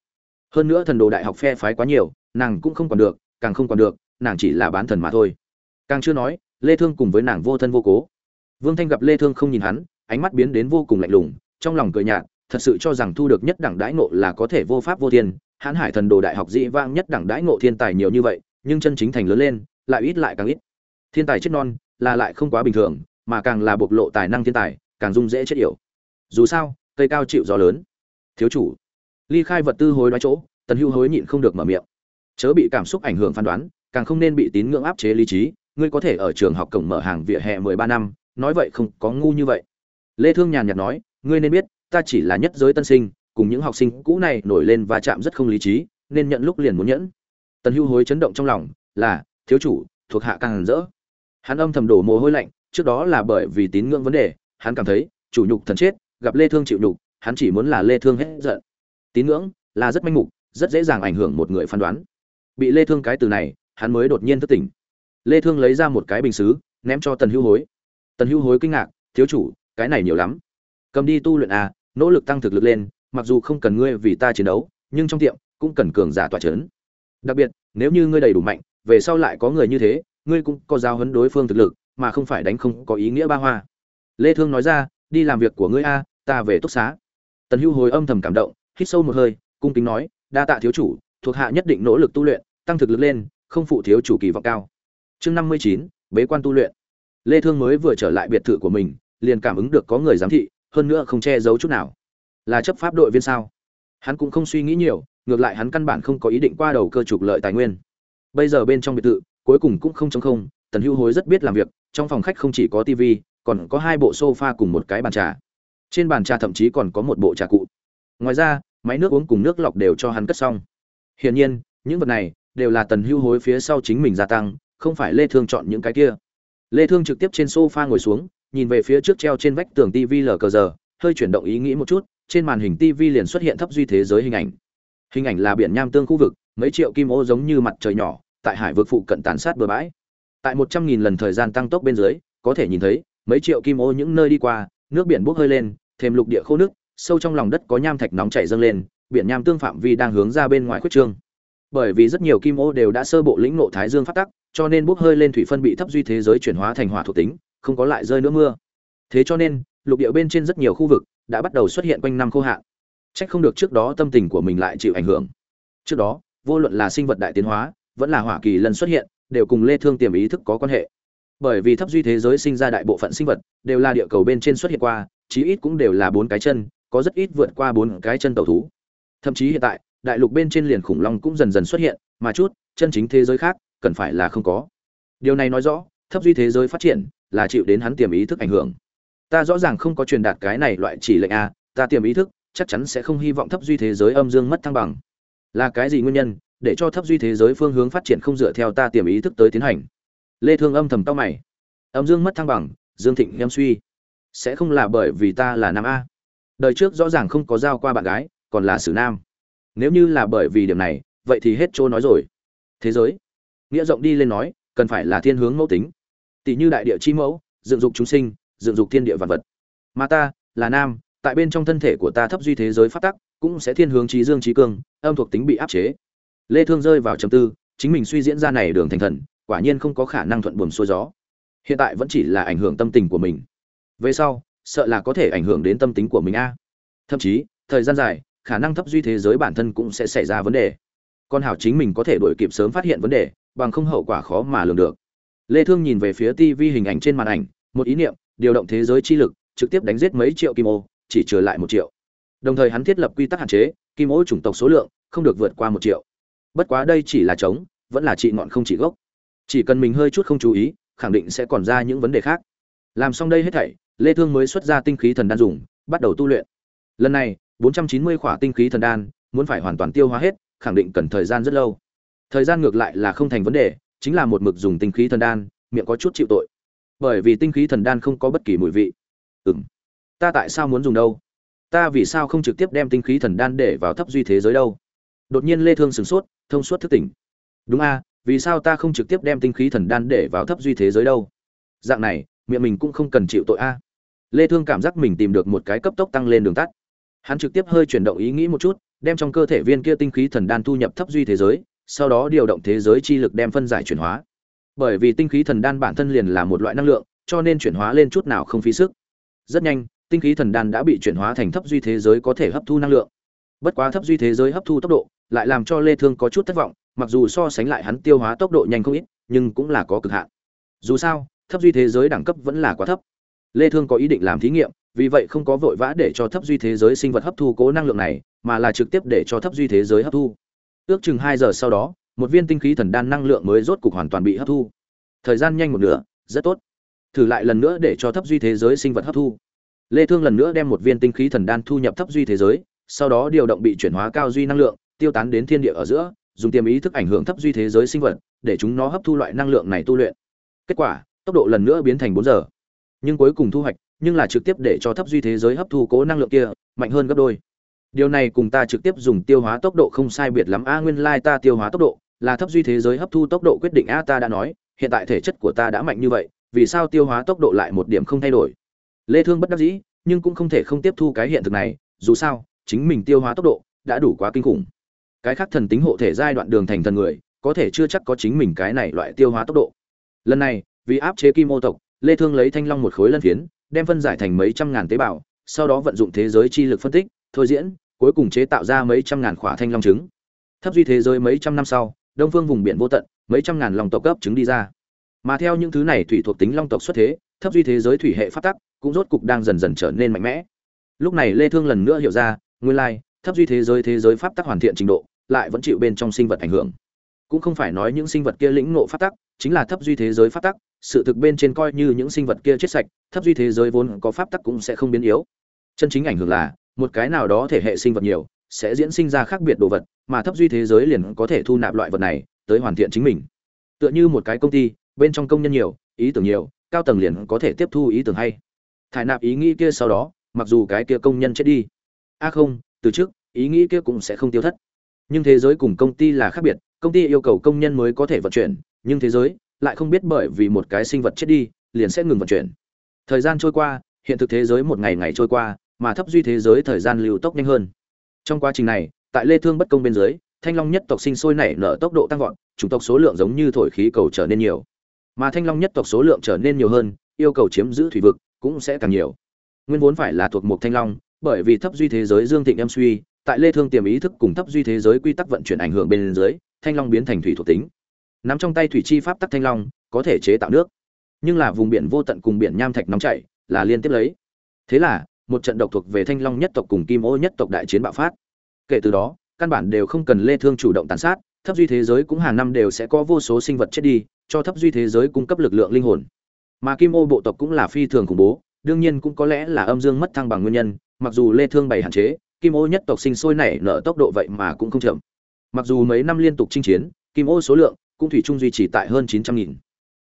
Hơn nữa thần đồ đại học phe phái quá nhiều, nàng cũng không còn được, càng không còn được, nàng chỉ là bán thần mà thôi. Càng chưa nói, lê thương cùng với nàng vô thân vô cố. Vương thanh gặp lê thương không nhìn hắn, ánh mắt biến đến vô cùng lạnh lùng, trong lòng cười nhạt, thật sự cho rằng thu được nhất đẳng đãi ngộ là có thể vô pháp vô thiên hãn hải thần đồ đại học dĩ vang nhất đẳng đãi ngộ thiên tài nhiều như vậy, nhưng chân chính thành lớn lên, lại ít lại càng ít. Thiên tài chết non là lại không quá bình thường, mà càng là bộc lộ tài năng thiên tài, càng dung dễ chết yểu. Dù sao, cây cao chịu gió lớn. Thiếu chủ. Ly khai vật tư hối đoái chỗ, tần hưu hối nhịn không được mở miệng. Chớ bị cảm xúc ảnh hưởng phán đoán, càng không nên bị tín ngưỡng áp chế lý trí. Ngươi có thể ở trường học cổng mở hàng vỉa hè mười ba năm, nói vậy không có ngu như vậy. Lê thương nhàn nhạt nói, ngươi nên biết, ta chỉ là nhất giới tân sinh cùng những học sinh cũ này nổi lên và chạm rất không lý trí, nên nhận lúc liền muốn nhẫn. Tần hưu hối chấn động trong lòng, là, thiếu chủ, thuộc hạ càng rỡ. Hắn âm thầm đổ mồ hôi lạnh, trước đó là bởi vì tín ngưỡng vấn đề, hắn cảm thấy, chủ nhục thần chết, gặp lê thương chịu nhục, hắn chỉ muốn là lê thương hết giận. Tín ngưỡng, là rất manh mục, rất dễ dàng ảnh hưởng một người phán đoán. Bị lê thương cái từ này, hắn mới đột nhiên thức tỉnh. Lê thương lấy ra một cái bình sứ ném cho tần hưu hối. Tần hưu hối kinh ngạc, thiếu chủ, cái này nhiều lắm. Cầm đi tu luyện à nỗ lực tăng thực lực lên mặc dù không cần ngươi vì ta chiến đấu nhưng trong tiệm cũng cần cường giả tỏa chấn. Đặc biệt nếu như ngươi đầy đủ mạnh về sau lại có người như thế ngươi cũng có giao hấn đối phương thực lực mà không phải đánh không có ý nghĩa ba hoa. Lê thương nói ra đi làm việc của ngươi a ta về túc xá. Tần hưu hồi âm thầm cảm động hít sâu một hơi cung kính nói đa tạ thiếu chủ thuộc hạ nhất định nỗ lực tu luyện tăng thực lực lên không phụ thiếu chủ kỳ vọng cao. Chương 59, bế quan tu luyện. Lê thương mới vừa trở lại biệt thự của mình liền cảm ứng được có người giám thị hơn nữa không che giấu chút nào là chấp pháp đội viên sao? Hắn cũng không suy nghĩ nhiều, ngược lại hắn căn bản không có ý định qua đầu cơ trục lợi tài nguyên. Bây giờ bên trong biệt thự, cuối cùng cũng không chống không, tần hưu hối rất biết làm việc, trong phòng khách không chỉ có tv còn có hai bộ sofa cùng một cái bàn trà. Trên bàn trà thậm chí còn có một bộ trà cụ. Ngoài ra, máy nước uống cùng nước lọc đều cho hắn cất xong. Hiển nhiên, những vật này đều là tần hưu hối phía sau chính mình gia tăng, không phải lê thương chọn những cái kia. Lê thương trực tiếp trên sofa ngồi xuống, nhìn về phía trước treo trên vách tường tv lờ cờ giờ, hơi chuyển động ý nghĩ một chút trên màn hình tv liền xuất hiện thấp duy thế giới hình ảnh. Hình ảnh là biển nham tương khu vực, mấy triệu kim ô giống như mặt trời nhỏ, tại hải vực phụ cận tàn sát bờ bãi. Tại một trăm nghìn lần thời gian tăng tốc bên dưới, có thể nhìn thấy, mấy triệu kim ô những nơi đi qua, nước biển bốc hơi lên, thêm lục địa khô nước, sâu trong lòng đất có nham thạch nóng chảy dâng lên, biển nham tương phạm vi đang hướng ra bên ngoài khuất trương. Bởi vì rất nhiều kim ô đều đã sơ bộ lĩnh ngộ thái dương phát tắc, cho nên bốc hơi lên thủy phân bị thấp duy thế giới chuyển hóa thành hỏa thuộc tính, không có lại rơi nữa mưa. Thế cho nên, lục địa bên trên rất nhiều khu vực đã bắt đầu xuất hiện quanh năm khô hạn. Trách không được trước đó tâm tình của mình lại chịu ảnh hưởng. Trước đó, vô luận là sinh vật đại tiến hóa, vẫn là hỏa kỳ lần xuất hiện, đều cùng lê thương tiềm ý thức có quan hệ. Bởi vì thấp duy thế giới sinh ra đại bộ phận sinh vật, đều là địa cầu bên trên xuất hiện qua, chí ít cũng đều là bốn cái chân, có rất ít vượt qua bốn cái chân tàu thú. Thậm chí hiện tại, đại lục bên trên liền khủng long cũng dần dần xuất hiện, mà chút, chân chính thế giới khác, cần phải là không có. Điều này nói rõ, thấp duy thế giới phát triển là chịu đến hắn tiềm ý thức ảnh hưởng ta rõ ràng không có truyền đạt cái này loại chỉ lệnh a, ta tiềm ý thức, chắc chắn sẽ không hy vọng thấp duy thế giới âm dương mất thăng bằng. Là cái gì nguyên nhân, để cho thấp duy thế giới phương hướng phát triển không dựa theo ta tiềm ý thức tới tiến hành? Lê thương âm thầm tao mày. Âm dương mất thăng bằng, dương thịnh em suy. Sẽ không là bởi vì ta là nam a. Đời trước rõ ràng không có giao qua bạn gái, còn là xử nam. Nếu như là bởi vì điểm này, vậy thì hết chỗ nói rồi. Thế giới. Nghĩa rộng đi lên nói, cần phải là thiên hướng mẫu tính. Tỷ như đại địa chi mẫu, dựng dục chúng sinh dựng dục thiên địa vạn vật. Mà ta, là nam, tại bên trong thân thể của ta thấp duy thế giới phát tắc, cũng sẽ thiên hướng trí dương trí cương, âm thuộc tính bị áp chế. Lê thương rơi vào trầm tư, chính mình suy diễn ra này đường thành thần, quả nhiên không có khả năng thuận buồm xuôi gió. Hiện tại vẫn chỉ là ảnh hưởng tâm tình của mình. Về sau, sợ là có thể ảnh hưởng đến tâm tính của mình a. Thậm chí, thời gian dài, khả năng thấp duy thế giới bản thân cũng sẽ xảy ra vấn đề. Con hảo chính mình có thể đuổi kịp sớm phát hiện vấn đề, bằng không hậu quả khó mà lường được. Lê thương nhìn về phía tivi hình ảnh trên màn ảnh, một ý niệm điều động thế giới chi lực, trực tiếp đánh giết mấy triệu kim ô, chỉ trở lại một triệu. Đồng thời hắn thiết lập quy tắc hạn chế, kim ô chủng tộc số lượng không được vượt qua một triệu. Bất quá đây chỉ là chống vẫn là trị ngọn không trị gốc. Chỉ cần mình hơi chút không chú ý, khẳng định sẽ còn ra những vấn đề khác. Làm xong đây hết thảy, lê thương mới xuất ra tinh khí thần đan dùng, bắt đầu tu luyện. Lần này 490 khỏa tinh khí thần đan, muốn phải hoàn toàn tiêu hóa hết, khẳng định cần thời gian rất lâu. Thời gian ngược lại là không thành vấn đề, chính là một mực dùng tinh khí thần đan, miệng có chút chịu tội bởi vì tinh khí thần đan không có bất kỳ mùi vị. Ừm. Ta tại sao muốn dùng đâu? Ta vì sao không trực tiếp đem tinh khí thần đan để vào thấp duy thế giới đâu? Đột nhiên lê thương sửng sốt, thông suốt thức tỉnh. Đúng a, vì sao ta không trực tiếp đem tinh khí thần đan để vào thấp duy thế giới đâu? Dạng này, miệng mình cũng không cần chịu tội a. Lê thương cảm giác mình tìm được một cái cấp tốc tăng lên đường tắt. Hắn trực tiếp hơi chuyển động ý nghĩ một chút, đem trong cơ thể viên kia tinh khí thần đan thu nhập thấp duy thế giới, sau đó điều động thế giới chi lực đem phân giải chuyển hóa bởi vì tinh khí thần đan bản thân liền là một loại năng lượng, cho nên chuyển hóa lên chút nào không phí sức. Rất nhanh, tinh khí thần đan đã bị chuyển hóa thành thấp duy thế giới có thể hấp thu năng lượng. Bất quá thấp duy thế giới hấp thu tốc độ lại làm cho lê thương có chút thất vọng, mặc dù so sánh lại hắn tiêu hóa tốc độ nhanh không ít, nhưng cũng là có cực hạn. Dù sao, thấp duy thế giới đẳng cấp vẫn là quá thấp. Lê thương có ý định làm thí nghiệm, vì vậy không có vội vã để cho thấp duy thế giới sinh vật hấp thu cố năng lượng này, mà là trực tiếp để cho thấp duy thế giới hấp thu. Ước chừng 2 giờ sau đó một viên tinh khí thần đan năng lượng mới rốt cục hoàn toàn bị hấp thu. Thời gian nhanh một nửa, rất tốt. Thử lại lần nữa để cho thấp duy thế giới sinh vật hấp thu. Lê thương lần nữa đem một viên tinh khí thần đan thu nhập thấp duy thế giới, sau đó điều động bị chuyển hóa cao duy năng lượng, tiêu tán đến thiên địa ở giữa, dùng tiềm ý thức ảnh hưởng thấp duy thế giới sinh vật, để chúng nó hấp thu loại năng lượng này tu luyện. Kết quả, tốc độ lần nữa biến thành 4 giờ. Nhưng cuối cùng thu hoạch, nhưng là trực tiếp để cho thấp duy thế giới hấp thu cố năng lượng kia, mạnh hơn gấp đôi. Điều này cùng ta trực tiếp dùng tiêu hóa tốc độ không sai biệt lắm. A, nguyên lai ta tiêu hóa tốc độ là thấp duy thế giới hấp thu tốc độ quyết định a ta đã nói, hiện tại thể chất của ta đã mạnh như vậy, vì sao tiêu hóa tốc độ lại một điểm không thay đổi? Lê thương bất đắc dĩ, nhưng cũng không thể không tiếp thu cái hiện thực này, dù sao, chính mình tiêu hóa tốc độ đã đủ quá kinh khủng. Cái khác thần tính hộ thể giai đoạn đường thành thần người, có thể chưa chắc có chính mình cái này loại tiêu hóa tốc độ. Lần này, vì áp chế kim ô tộc, lê thương lấy thanh long một khối lân phiến, đem phân giải thành mấy trăm ngàn tế bào, sau đó vận dụng thế giới chi lực phân tích, thôi diễn, cuối cùng chế tạo ra mấy trăm ngàn khỏa thanh long trứng. Thấp duy thế giới mấy trăm năm sau đông phương vùng biển vô tận, mấy trăm ngàn long tộc cấp trứng đi ra. Mà theo những thứ này thủy thuộc tính long tộc xuất thế, thấp duy thế giới thủy hệ phát tắc cũng rốt cục đang dần dần trở nên mạnh mẽ. Lúc này lê thương lần nữa hiểu ra, nguyên lai, thấp duy thế giới thế giới pháp tắc hoàn thiện trình độ, lại vẫn chịu bên trong sinh vật ảnh hưởng. Cũng không phải nói những sinh vật kia lĩnh ngộ pháp tắc, chính là thấp duy thế giới pháp tắc, sự thực bên trên coi như những sinh vật kia chết sạch, thấp duy thế giới vốn có pháp tắc cũng sẽ không biến yếu. Chân chính ảnh hưởng là, một cái nào đó thể hệ sinh vật nhiều, sẽ diễn sinh ra khác biệt đồ vật mà thấp duy thế giới liền có thể thu nạp loại vật này tới hoàn thiện chính mình. Tựa như một cái công ty, bên trong công nhân nhiều, ý tưởng nhiều, cao tầng liền có thể tiếp thu ý tưởng hay. Thải nạp ý nghĩ kia sau đó, mặc dù cái kia công nhân chết đi. A không, từ trước, ý nghĩ kia cũng sẽ không tiêu thất. Nhưng thế giới cùng công ty là khác biệt, công ty yêu cầu công nhân mới có thể vận chuyển, nhưng thế giới lại không biết bởi vì một cái sinh vật chết đi, liền sẽ ngừng vận chuyển. Thời gian trôi qua, hiện thực thế giới một ngày ngày trôi qua, mà thấp duy thế giới thời gian lưu tốc nhanh hơn. Trong quá trình này tại lê thương bất công bên dưới, thanh long nhất tộc sinh sôi nảy nở tốc độ tăng vọt, chủng tộc số lượng giống như thổi khí cầu trở nên nhiều. Mà thanh long nhất tộc số lượng trở nên nhiều hơn, yêu cầu chiếm giữ thủy vực cũng sẽ càng nhiều. Nguyên vốn phải là thuộc một thanh long, bởi vì thấp duy thế giới dương thịnh em suy, tại lê thương tiềm ý thức cùng thấp duy thế giới quy tắc vận chuyển ảnh hưởng bên dưới, thanh long biến thành thủy thuộc tính. Nắm trong tay thủy chi pháp tắc thanh long, có thể chế tạo nước. Nhưng là vùng biển vô tận cùng biển nham thạch nóng chảy, là liên tiếp lấy. Thế là, một trận độc thuộc về thanh long nhất tộc cùng kim ô nhất tộc đại chiến bạo phát kể từ đó, căn bản đều không cần lê thương chủ động tàn sát, thấp duy thế giới cũng hàng năm đều sẽ có vô số sinh vật chết đi, cho thấp duy thế giới cung cấp lực lượng linh hồn. Mà kim ô bộ tộc cũng là phi thường khủng bố, đương nhiên cũng có lẽ là âm dương mất thăng bằng nguyên nhân, mặc dù lê thương bày hạn chế, kim ô nhất tộc sinh sôi nảy nở tốc độ vậy mà cũng không chậm. Mặc dù mấy năm liên tục chinh chiến, kim ô số lượng cũng thủy chung duy trì tại hơn 900.000.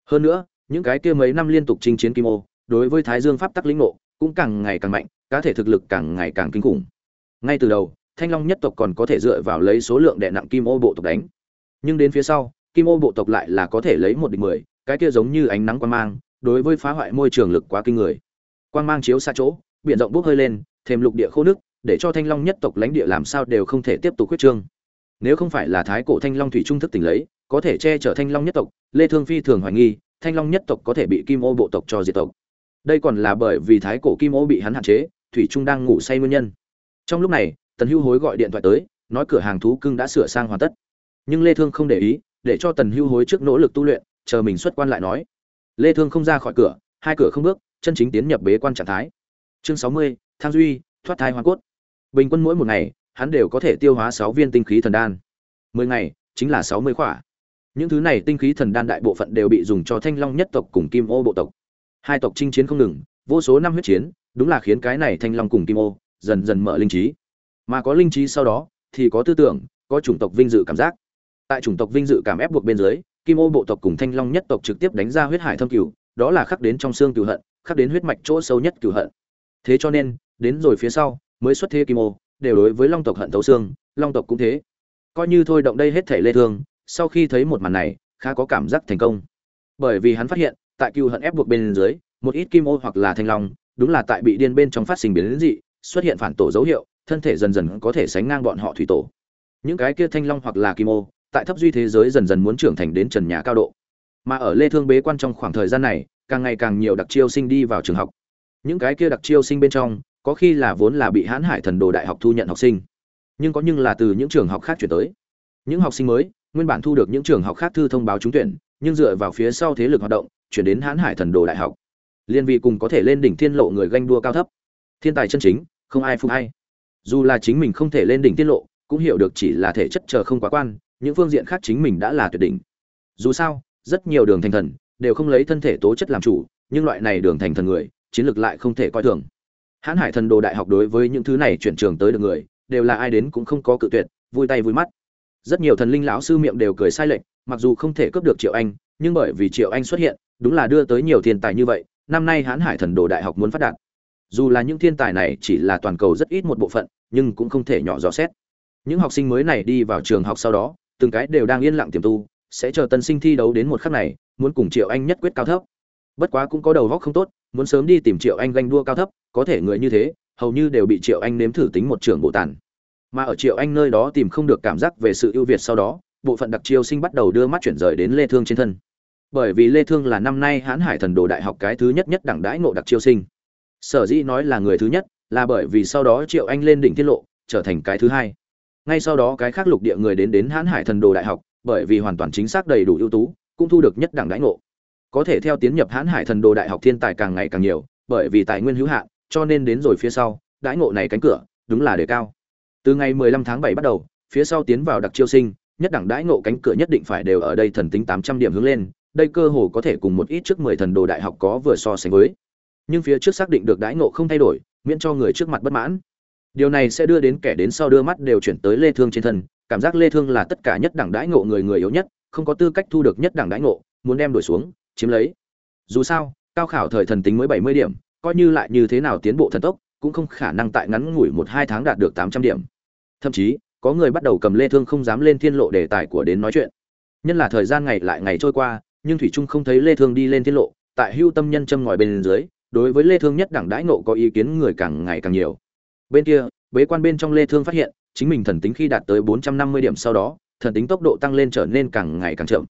hơn nữa, những cái kia mấy năm liên tục chinh chiến kim ô, đối với thái dương pháp tắc lĩnh ngộ cũng càng ngày càng mạnh, cá thể thực lực càng ngày càng kinh khủng. Ngay từ đầu thanh long nhất tộc còn có thể dựa vào lấy số lượng đệ nặng kim ô bộ tộc đánh. Nhưng đến phía sau, kim ô bộ tộc lại là có thể lấy một địch mười, cái kia giống như ánh nắng quang mang, đối với phá hoại môi trường lực quá kinh người. Quang mang chiếu xa chỗ, biển rộng bốc hơi lên thêm lục địa khô nước, để cho thanh long nhất tộc lãnh địa làm sao đều không thể tiếp tục quyết trương. Nếu không phải là thái cổ thanh long thủy trung thức tỉnh lấy, có thể che chở thanh long nhất tộc, lê thương phi thường hoài nghi, thanh long nhất tộc có thể bị kim ô bộ tộc cho diệt tộc. Đây còn là bởi vì thái cổ kim ô bị hắn hạn chế, thủy trung đang ngủ say nguyên nhân. Trong lúc này tần hưu hối gọi điện thoại tới nói cửa hàng thú cưng đã sửa sang hoàn tất. Nhưng lê thương không để ý để cho tần hưu hối trước nỗ lực tu luyện chờ mình xuất quan lại nói. Lê thương không ra khỏi cửa hai cửa không bước chân chính tiến nhập bế quan trạng thái. Chương 60, thang duy thoát thai hoa cốt. Bình quân mỗi một ngày hắn đều có thể tiêu hóa 6 viên tinh khí thần đan. 10 ngày chính là 60 khỏa. Những thứ này tinh khí thần đan đại bộ phận đều bị dùng cho thanh long nhất tộc cùng kim ô bộ tộc. Hai tộc chinh chiến không ngừng vô số năm huyết chiến đúng là khiến cái này thanh long cùng kim ô dần dần mở linh trí mà có linh trí sau đó, thì có tư tưởng, có chủng tộc vinh dự cảm giác. Tại chủng tộc vinh dự cảm ép buộc bên dưới, kim ô bộ tộc cùng thanh long nhất tộc trực tiếp đánh ra huyết hải thâm cửu, đó là khắc đến trong xương cửu hận, khắc đến huyết mạch chỗ sâu nhất cửu hận. Thế cho nên, đến rồi phía sau, mới xuất thế kim ô, đều đối với long tộc hận thấu xương, long tộc cũng thế. Coi như thôi động đây hết thể lê thương, sau khi thấy một màn này, khá có cảm giác thành công. Bởi vì hắn phát hiện, tại cửu hận ép buộc bên dưới, một ít kim ô hoặc là thanh long, đúng là tại bị điên bên trong phát sinh biến dị, xuất hiện phản tổ dấu hiệu thân thể dần dần có thể sánh ngang bọn họ thủy tổ. Những cái kia thanh long hoặc là kim ô, tại thấp duy thế giới dần dần muốn trưởng thành đến trần nhà cao độ. Mà ở lê thương bế quan trong khoảng thời gian này, càng ngày càng nhiều đặc chiêu sinh đi vào trường học. Những cái kia đặc chiêu sinh bên trong, có khi là vốn là bị hãn hải thần đồ đại học thu nhận học sinh. Nhưng có nhưng là từ những trường học khác chuyển tới. Những học sinh mới, nguyên bản thu được những trường học khác thư thông báo trúng tuyển, nhưng dựa vào phía sau thế lực hoạt động, chuyển đến hãn hải thần đồ đại học. Liên vị cùng có thể lên đỉnh thiên lộ người ganh đua cao thấp. Thiên tài chân chính, không ai phục hay dù là chính mình không thể lên đỉnh tiết lộ, cũng hiểu được chỉ là thể chất chờ không quá quan, những phương diện khác chính mình đã là tuyệt đỉnh. Dù sao, rất nhiều đường thành thần đều không lấy thân thể tố chất làm chủ, nhưng loại này đường thành thần người, chiến lược lại không thể coi thường. Hãn hải thần đồ đại học đối với những thứ này chuyển trường tới được người, đều là ai đến cũng không có cự tuyệt, vui tay vui mắt. Rất nhiều thần linh lão sư miệng đều cười sai lệch, mặc dù không thể cướp được triệu anh, nhưng bởi vì triệu anh xuất hiện, đúng là đưa tới nhiều thiên tài như vậy, năm nay hãn hải thần đồ đại học muốn phát đạt dù là những thiên tài này chỉ là toàn cầu rất ít một bộ phận, nhưng cũng không thể nhỏ dò xét. Những học sinh mới này đi vào trường học sau đó, từng cái đều đang yên lặng tiềm tu, sẽ chờ tân sinh thi đấu đến một khắc này, muốn cùng triệu anh nhất quyết cao thấp. Bất quá cũng có đầu góc không tốt, muốn sớm đi tìm triệu anh ganh đua cao thấp, có thể người như thế, hầu như đều bị triệu anh nếm thử tính một trường bộ tàn. Mà ở triệu anh nơi đó tìm không được cảm giác về sự ưu việt sau đó, bộ phận đặc chiêu sinh bắt đầu đưa mắt chuyển rời đến lê thương trên thân. Bởi vì lê thương là năm nay hãn hải thần đồ đại học cái thứ nhất nhất đẳng đãi ngộ đặc chiêu sinh sở dĩ nói là người thứ nhất, là bởi vì sau đó triệu anh lên đỉnh tiết lộ, trở thành cái thứ hai. Ngay sau đó cái khác lục địa người đến đến hãn hải thần đồ đại học, bởi vì hoàn toàn chính xác đầy đủ ưu tú, cũng thu được nhất đẳng đãi ngộ. Có thể theo tiến nhập hãn hải thần đồ đại học thiên tài càng ngày càng nhiều, bởi vì tài nguyên hữu hạn, cho nên đến rồi phía sau, đãi ngộ này cánh cửa, đúng là đề cao. Từ ngày 15 tháng 7 bắt đầu, phía sau tiến vào đặc chiêu sinh, nhất đẳng đãi ngộ cánh cửa nhất định phải đều ở đây thần tính 800 điểm hướng lên, đây cơ hồ có thể cùng một ít trước 10 thần đồ đại học có vừa so sánh với nhưng phía trước xác định được đãi ngộ không thay đổi, miễn cho người trước mặt bất mãn. Điều này sẽ đưa đến kẻ đến sau đưa mắt đều chuyển tới lê thương trên thân, cảm giác lê thương là tất cả nhất đẳng đãi ngộ người người yếu nhất, không có tư cách thu được nhất đẳng đãi ngộ, muốn đem đổi xuống, chiếm lấy. Dù sao, cao khảo thời thần tính mới 70 điểm, coi như lại như thế nào tiến bộ thần tốc, cũng không khả năng tại ngắn ngủi một hai tháng đạt được 800 điểm. Thậm chí, có người bắt đầu cầm lê thương không dám lên thiên lộ đề tài của đến nói chuyện. Nhân là thời gian ngày lại ngày trôi qua, nhưng thủy trung không thấy lê thương đi lên thiên lộ, tại hưu tâm nhân châm ngòi bên dưới đối với lê thương nhất đẳng đãi ngộ có ý kiến người càng ngày càng nhiều. Bên kia, bế quan bên trong lê thương phát hiện, chính mình thần tính khi đạt tới 450 điểm sau đó, thần tính tốc độ tăng lên trở nên càng ngày càng chậm.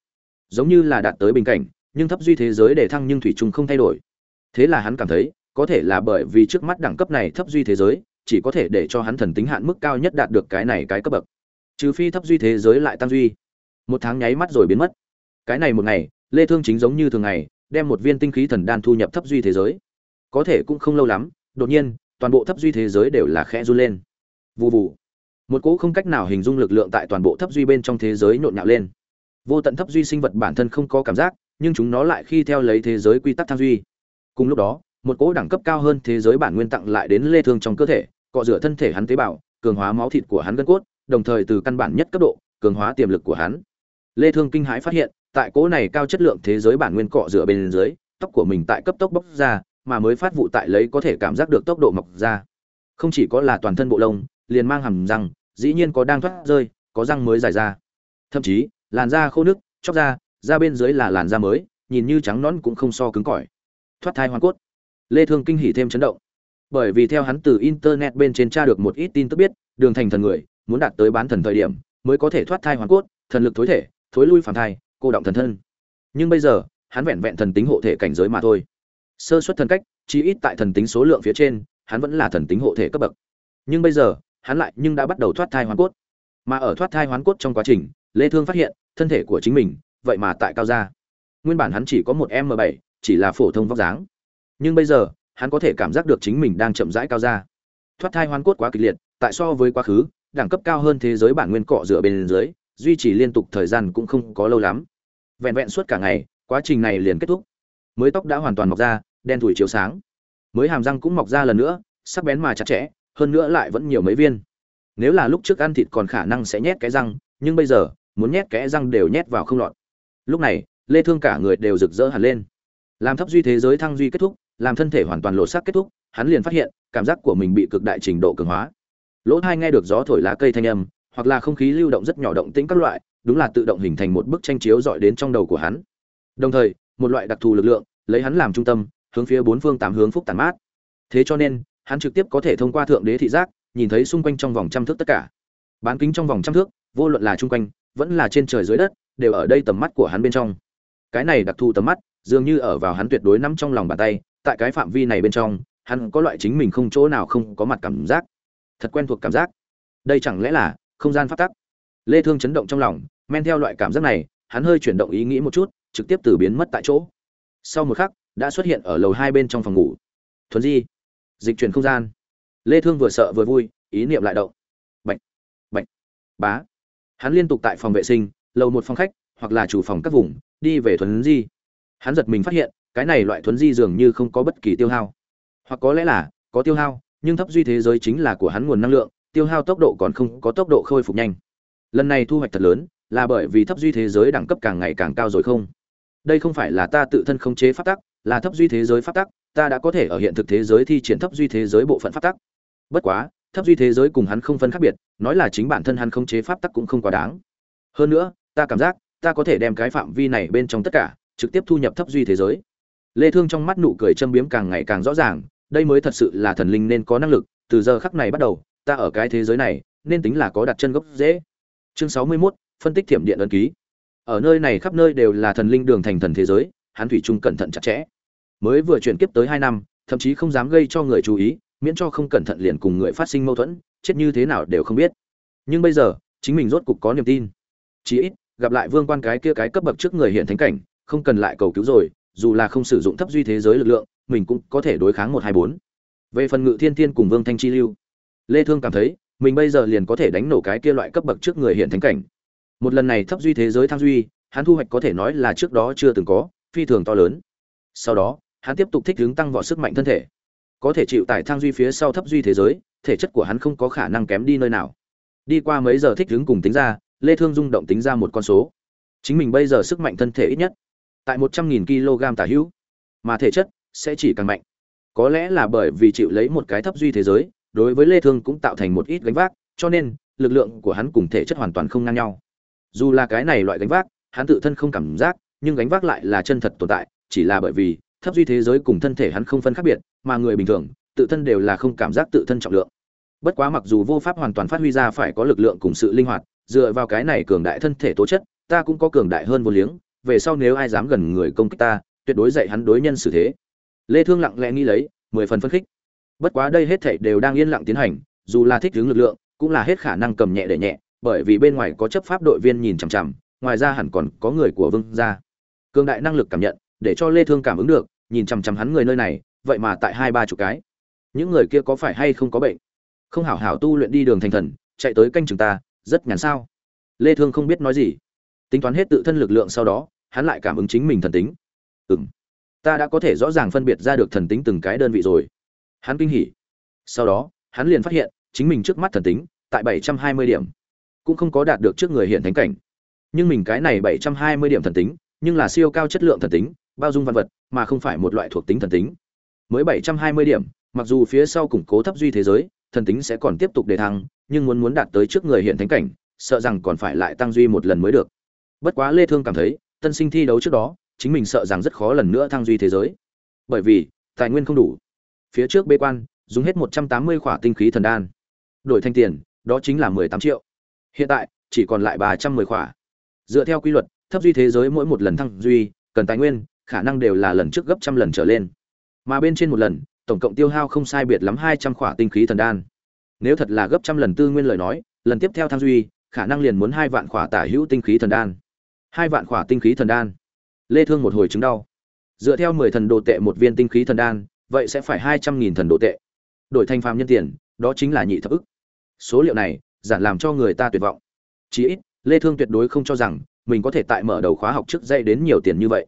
Giống như là đạt tới bình cảnh, nhưng thấp duy thế giới để thăng nhưng thủy chung không thay đổi. Thế là hắn cảm thấy, có thể là bởi vì trước mắt đẳng cấp này thấp duy thế giới, chỉ có thể để cho hắn thần tính hạn mức cao nhất đạt được cái này cái cấp bậc. Trừ phi thấp duy thế giới lại tăng duy. Một tháng nháy mắt rồi biến mất. Cái này một ngày, lê thương chính giống như thường ngày, đem một viên tinh khí thần đan thu nhập thấp duy thế giới có thể cũng không lâu lắm, đột nhiên, toàn bộ thấp duy thế giới đều là khẽ run lên. Vù vù. Một cỗ không cách nào hình dung lực lượng tại toàn bộ thấp duy bên trong thế giới nhộn nhạo lên. Vô tận thấp duy sinh vật bản thân không có cảm giác, nhưng chúng nó lại khi theo lấy thế giới quy tắc tham duy. Cùng lúc đó, một cỗ đẳng cấp cao hơn thế giới bản nguyên tặng lại đến lê thương trong cơ thể, cọ rửa thân thể hắn tế bào, cường hóa máu thịt của hắn gân cốt, đồng thời từ căn bản nhất cấp độ, cường hóa tiềm lực của hắn. Lê thương kinh hãi phát hiện, tại cỗ này cao chất lượng thế giới bản nguyên cọ rửa bên dưới, tóc của mình tại cấp tốc bốc ra mà mới phát vụ tại lấy có thể cảm giác được tốc độ mọc ra. Không chỉ có là toàn thân bộ lông, liền mang hàm răng, dĩ nhiên có đang thoát rơi, có răng mới dài ra. Thậm chí, làn da khô nước, chóc da da bên dưới là làn da mới, nhìn như trắng nón cũng không so cứng cỏi. Thoát thai hoàn cốt. Lê thương kinh hỉ thêm chấn động. Bởi vì theo hắn từ internet bên trên tra được một ít tin tức biết, đường thành thần người, muốn đạt tới bán thần thời điểm, mới có thể thoát thai hoàn cốt, thần lực thối thể, thối lui phàm thai, cô động thần thân. Nhưng bây giờ, hắn vẹn vẹn thần tính hộ thể cảnh giới mà thôi sơ xuất thần cách chỉ ít tại thần tính số lượng phía trên, hắn vẫn là thần tính hộ thể cấp bậc. Nhưng bây giờ, hắn lại nhưng đã bắt đầu thoát thai hoàn cốt. Mà ở thoát thai hoàn cốt trong quá trình, lê thương phát hiện, thân thể của chính mình, vậy mà tại cao gia. Nguyên bản hắn chỉ có một m 7 chỉ là phổ thông vóc dáng. Nhưng bây giờ, hắn có thể cảm giác được chính mình đang chậm rãi cao gia. thoát thai hoàn cốt quá kịch liệt, tại so với quá khứ, đẳng cấp cao hơn thế giới bản nguyên cọ dựa bên dưới, duy trì liên tục thời gian cũng không có lâu lắm. Vẹn vẹn suốt cả ngày, quá trình này liền kết thúc. Mới tóc đã hoàn toàn mọc ra đen thủi chiếu sáng. Mới hàm răng cũng mọc ra lần nữa, sắc bén mà chặt chẽ, hơn nữa lại vẫn nhiều mấy viên. Nếu là lúc trước ăn thịt còn khả năng sẽ nhét cái răng, nhưng bây giờ, muốn nhét cái răng đều nhét vào không lọt. Lúc này, lê thương cả người đều rực rỡ hẳn lên. Làm thấp duy thế giới thăng duy kết thúc, làm thân thể hoàn toàn lộ sắc kết thúc, hắn liền phát hiện, cảm giác của mình bị cực đại trình độ cường hóa. Lỗ hai nghe được gió thổi lá cây thanh âm, hoặc là không khí lưu động rất nhỏ động tĩnh các loại, đúng là tự động hình thành một bức tranh chiếu dọi đến trong đầu của hắn. Đồng thời, một loại đặc thù lực lượng, lấy hắn làm trung tâm hướng phía bốn phương tám hướng phúc tàn mát. Thế cho nên, hắn trực tiếp có thể thông qua thượng đế thị giác, nhìn thấy xung quanh trong vòng trăm thước tất cả. Bán kính trong vòng trăm thước, vô luận là chung quanh, vẫn là trên trời dưới đất, đều ở đây tầm mắt của hắn bên trong. Cái này đặc thù tầm mắt, dường như ở vào hắn tuyệt đối nắm trong lòng bàn tay, tại cái phạm vi này bên trong, hắn có loại chính mình không chỗ nào không có mặt cảm giác. Thật quen thuộc cảm giác. Đây chẳng lẽ là không gian phát tắc? Lê thương chấn động trong lòng, men theo loại cảm giác này, hắn hơi chuyển động ý nghĩ một chút, trực tiếp từ biến mất tại chỗ. Sau một khắc đã xuất hiện ở lầu hai bên trong phòng ngủ. Thuần di, dịch chuyển không gian. Lê thương vừa sợ vừa vui, ý niệm lại động. Bệnh bệnh bá. Hắn liên tục tại phòng vệ sinh, lầu một phòng khách, hoặc là chủ phòng các vùng, đi về thuần di. Hắn giật mình phát hiện, cái này loại thuần di dường như không có bất kỳ tiêu hao. Hoặc có lẽ là, có tiêu hao, nhưng thấp duy thế giới chính là của hắn nguồn năng lượng, tiêu hao tốc độ còn không có tốc độ khôi phục nhanh. Lần này thu hoạch thật lớn, là bởi vì thấp duy thế giới đẳng cấp càng ngày càng cao rồi không? Đây không phải là ta tự thân khống chế pháp tắc là thấp duy thế giới pháp tắc ta đã có thể ở hiện thực thế giới thi triển thấp duy thế giới bộ phận pháp tắc. Bất quá thấp duy thế giới cùng hắn không phân khác biệt nói là chính bản thân hắn khống chế pháp tắc cũng không quá đáng. Hơn nữa ta cảm giác ta có thể đem cái phạm vi này bên trong tất cả trực tiếp thu nhập thấp duy thế giới. Lê thương trong mắt nụ cười châm biếm càng ngày càng rõ ràng đây mới thật sự là thần linh nên có năng lực từ giờ khắc này bắt đầu ta ở cái thế giới này nên tính là có đặt chân gốc dễ chương 61, phân tích thiểm điện ấn ký. Ở nơi này khắp nơi đều là thần linh đường thành thần thế giới hắn thủy chung cẩn thận chặt chẽ. Mới vừa chuyển kiếp tới hai năm, thậm chí không dám gây cho người chú ý, miễn cho không cẩn thận liền cùng người phát sinh mâu thuẫn, chết như thế nào đều không biết. Nhưng bây giờ, chính mình rốt cục có niềm tin. Chí ít, gặp lại vương quan cái kia cái cấp bậc trước người hiện thánh cảnh, không cần lại cầu cứu rồi, dù là không sử dụng thấp duy thế giới lực lượng, mình cũng có thể đối kháng một hai bốn. Về phần ngự thiên thiên cùng vương thanh chi lưu, lê thương cảm thấy, mình bây giờ liền có thể đánh nổ cái kia loại cấp bậc trước người hiện thánh cảnh. Một lần này thấp duy thế giới thăng duy, hắn thu hoạch có thể nói là trước đó chưa từng có phi thường to lớn. Sau đó, hắn tiếp tục thích ứng tăng vọt sức mạnh thân thể. Có thể chịu tải thang duy phía sau thấp duy thế giới, thể chất của hắn không có khả năng kém đi nơi nào. Đi qua mấy giờ thích ứng cùng tính ra, lê thương dung động tính ra một con số. Chính mình bây giờ sức mạnh thân thể ít nhất, tại một trăm nghìn kg tả hữu. Mà thể chất sẽ chỉ càng mạnh. Có lẽ là bởi vì chịu lấy một cái thấp duy thế giới, đối với lê thương cũng tạo thành một ít gánh vác, cho nên, lực lượng của hắn cùng thể chất hoàn toàn không ngang nhau. Dù là cái này loại gánh vác, hắn tự thân không cảm giác nhưng gánh vác lại là chân thật tồn tại, chỉ là bởi vì thấp duy thế giới cùng thân thể hắn không phân khác biệt, mà người bình thường, tự thân đều là không cảm giác tự thân trọng lượng. Bất quá mặc dù vô pháp hoàn toàn phát huy ra phải có lực lượng cùng sự linh hoạt, dựa vào cái này cường đại thân thể tố chất, ta cũng có cường đại hơn vô liếng, về sau nếu ai dám gần người công kích ta, tuyệt đối dạy hắn đối nhân xử thế. Lê thương lặng lẽ nghĩ lấy, mười phần phân khích. Bất quá đây hết thảy đều đang yên lặng tiến hành, dù là thích ứng lực lượng, cũng là hết khả năng cầm nhẹ để nhẹ, bởi vì bên ngoài có chấp pháp đội viên nhìn chằm chằm, ngoài ra hẳn còn có người của vương gia cường đại năng lực cảm nhận, để cho lê thương cảm ứng được, nhìn chằm chằm hắn người nơi này, vậy mà tại hai ba chục cái. Những người kia có phải hay không có bệnh? Không hảo hảo tu luyện đi đường thành thần, chạy tới canh chừng ta, rất nhàn sao? Lê thương không biết nói gì. Tính toán hết tự thân lực lượng sau đó, hắn lại cảm ứng chính mình thần tính. Ừm, ta đã có thể rõ ràng phân biệt ra được thần tính từng cái đơn vị rồi. Hắn kinh hỉ. Sau đó, hắn liền phát hiện, chính mình trước mắt thần tính, tại 720 điểm. Cũng không có đạt được trước người hiện thánh cảnh. Nhưng mình cái này 720 điểm thần tính nhưng là siêu cao chất lượng thần tính, bao dung văn vật, mà không phải một loại thuộc tính thần tính. Mới 720 điểm, mặc dù phía sau củng cố thấp duy thế giới, thần tính sẽ còn tiếp tục đề thăng, nhưng muốn muốn đạt tới trước người hiện thánh cảnh, sợ rằng còn phải lại tăng duy một lần mới được. Bất quá lê thương cảm thấy, tân sinh thi đấu trước đó, chính mình sợ rằng rất khó lần nữa thăng duy thế giới. Bởi vì, tài nguyên không đủ. Phía trước bê quan, dùng hết 180 khỏa tinh khí thần đan. Đổi thành tiền, đó chính là 18 triệu. Hiện tại, chỉ còn lại 310 khỏa. Dựa theo quy luật thấp duy thế giới mỗi một lần thăng duy, cần tài nguyên, khả năng đều là lần trước gấp trăm lần trở lên. Mà bên trên một lần, tổng cộng tiêu hao không sai biệt lắm hai trăm khỏa tinh khí thần đan. Nếu thật là gấp trăm lần tư nguyên lời nói, lần tiếp theo thăng duy, khả năng liền muốn hai vạn khỏa tả hữu tinh khí thần đan. Hai vạn khỏa tinh khí thần đan. Lê thương một hồi chứng đau. Dựa theo mười thần đồ tệ một viên tinh khí thần đan, vậy sẽ phải hai trăm nghìn thần đồ tệ. Đổi thành phàm nhân tiền, đó chính là nhị thập ức. Số liệu này, giản làm cho người ta tuyệt vọng. Chí ít, lê thương tuyệt đối không cho rằng mình có thể tại mở đầu khóa học trước dạy đến nhiều tiền như vậy.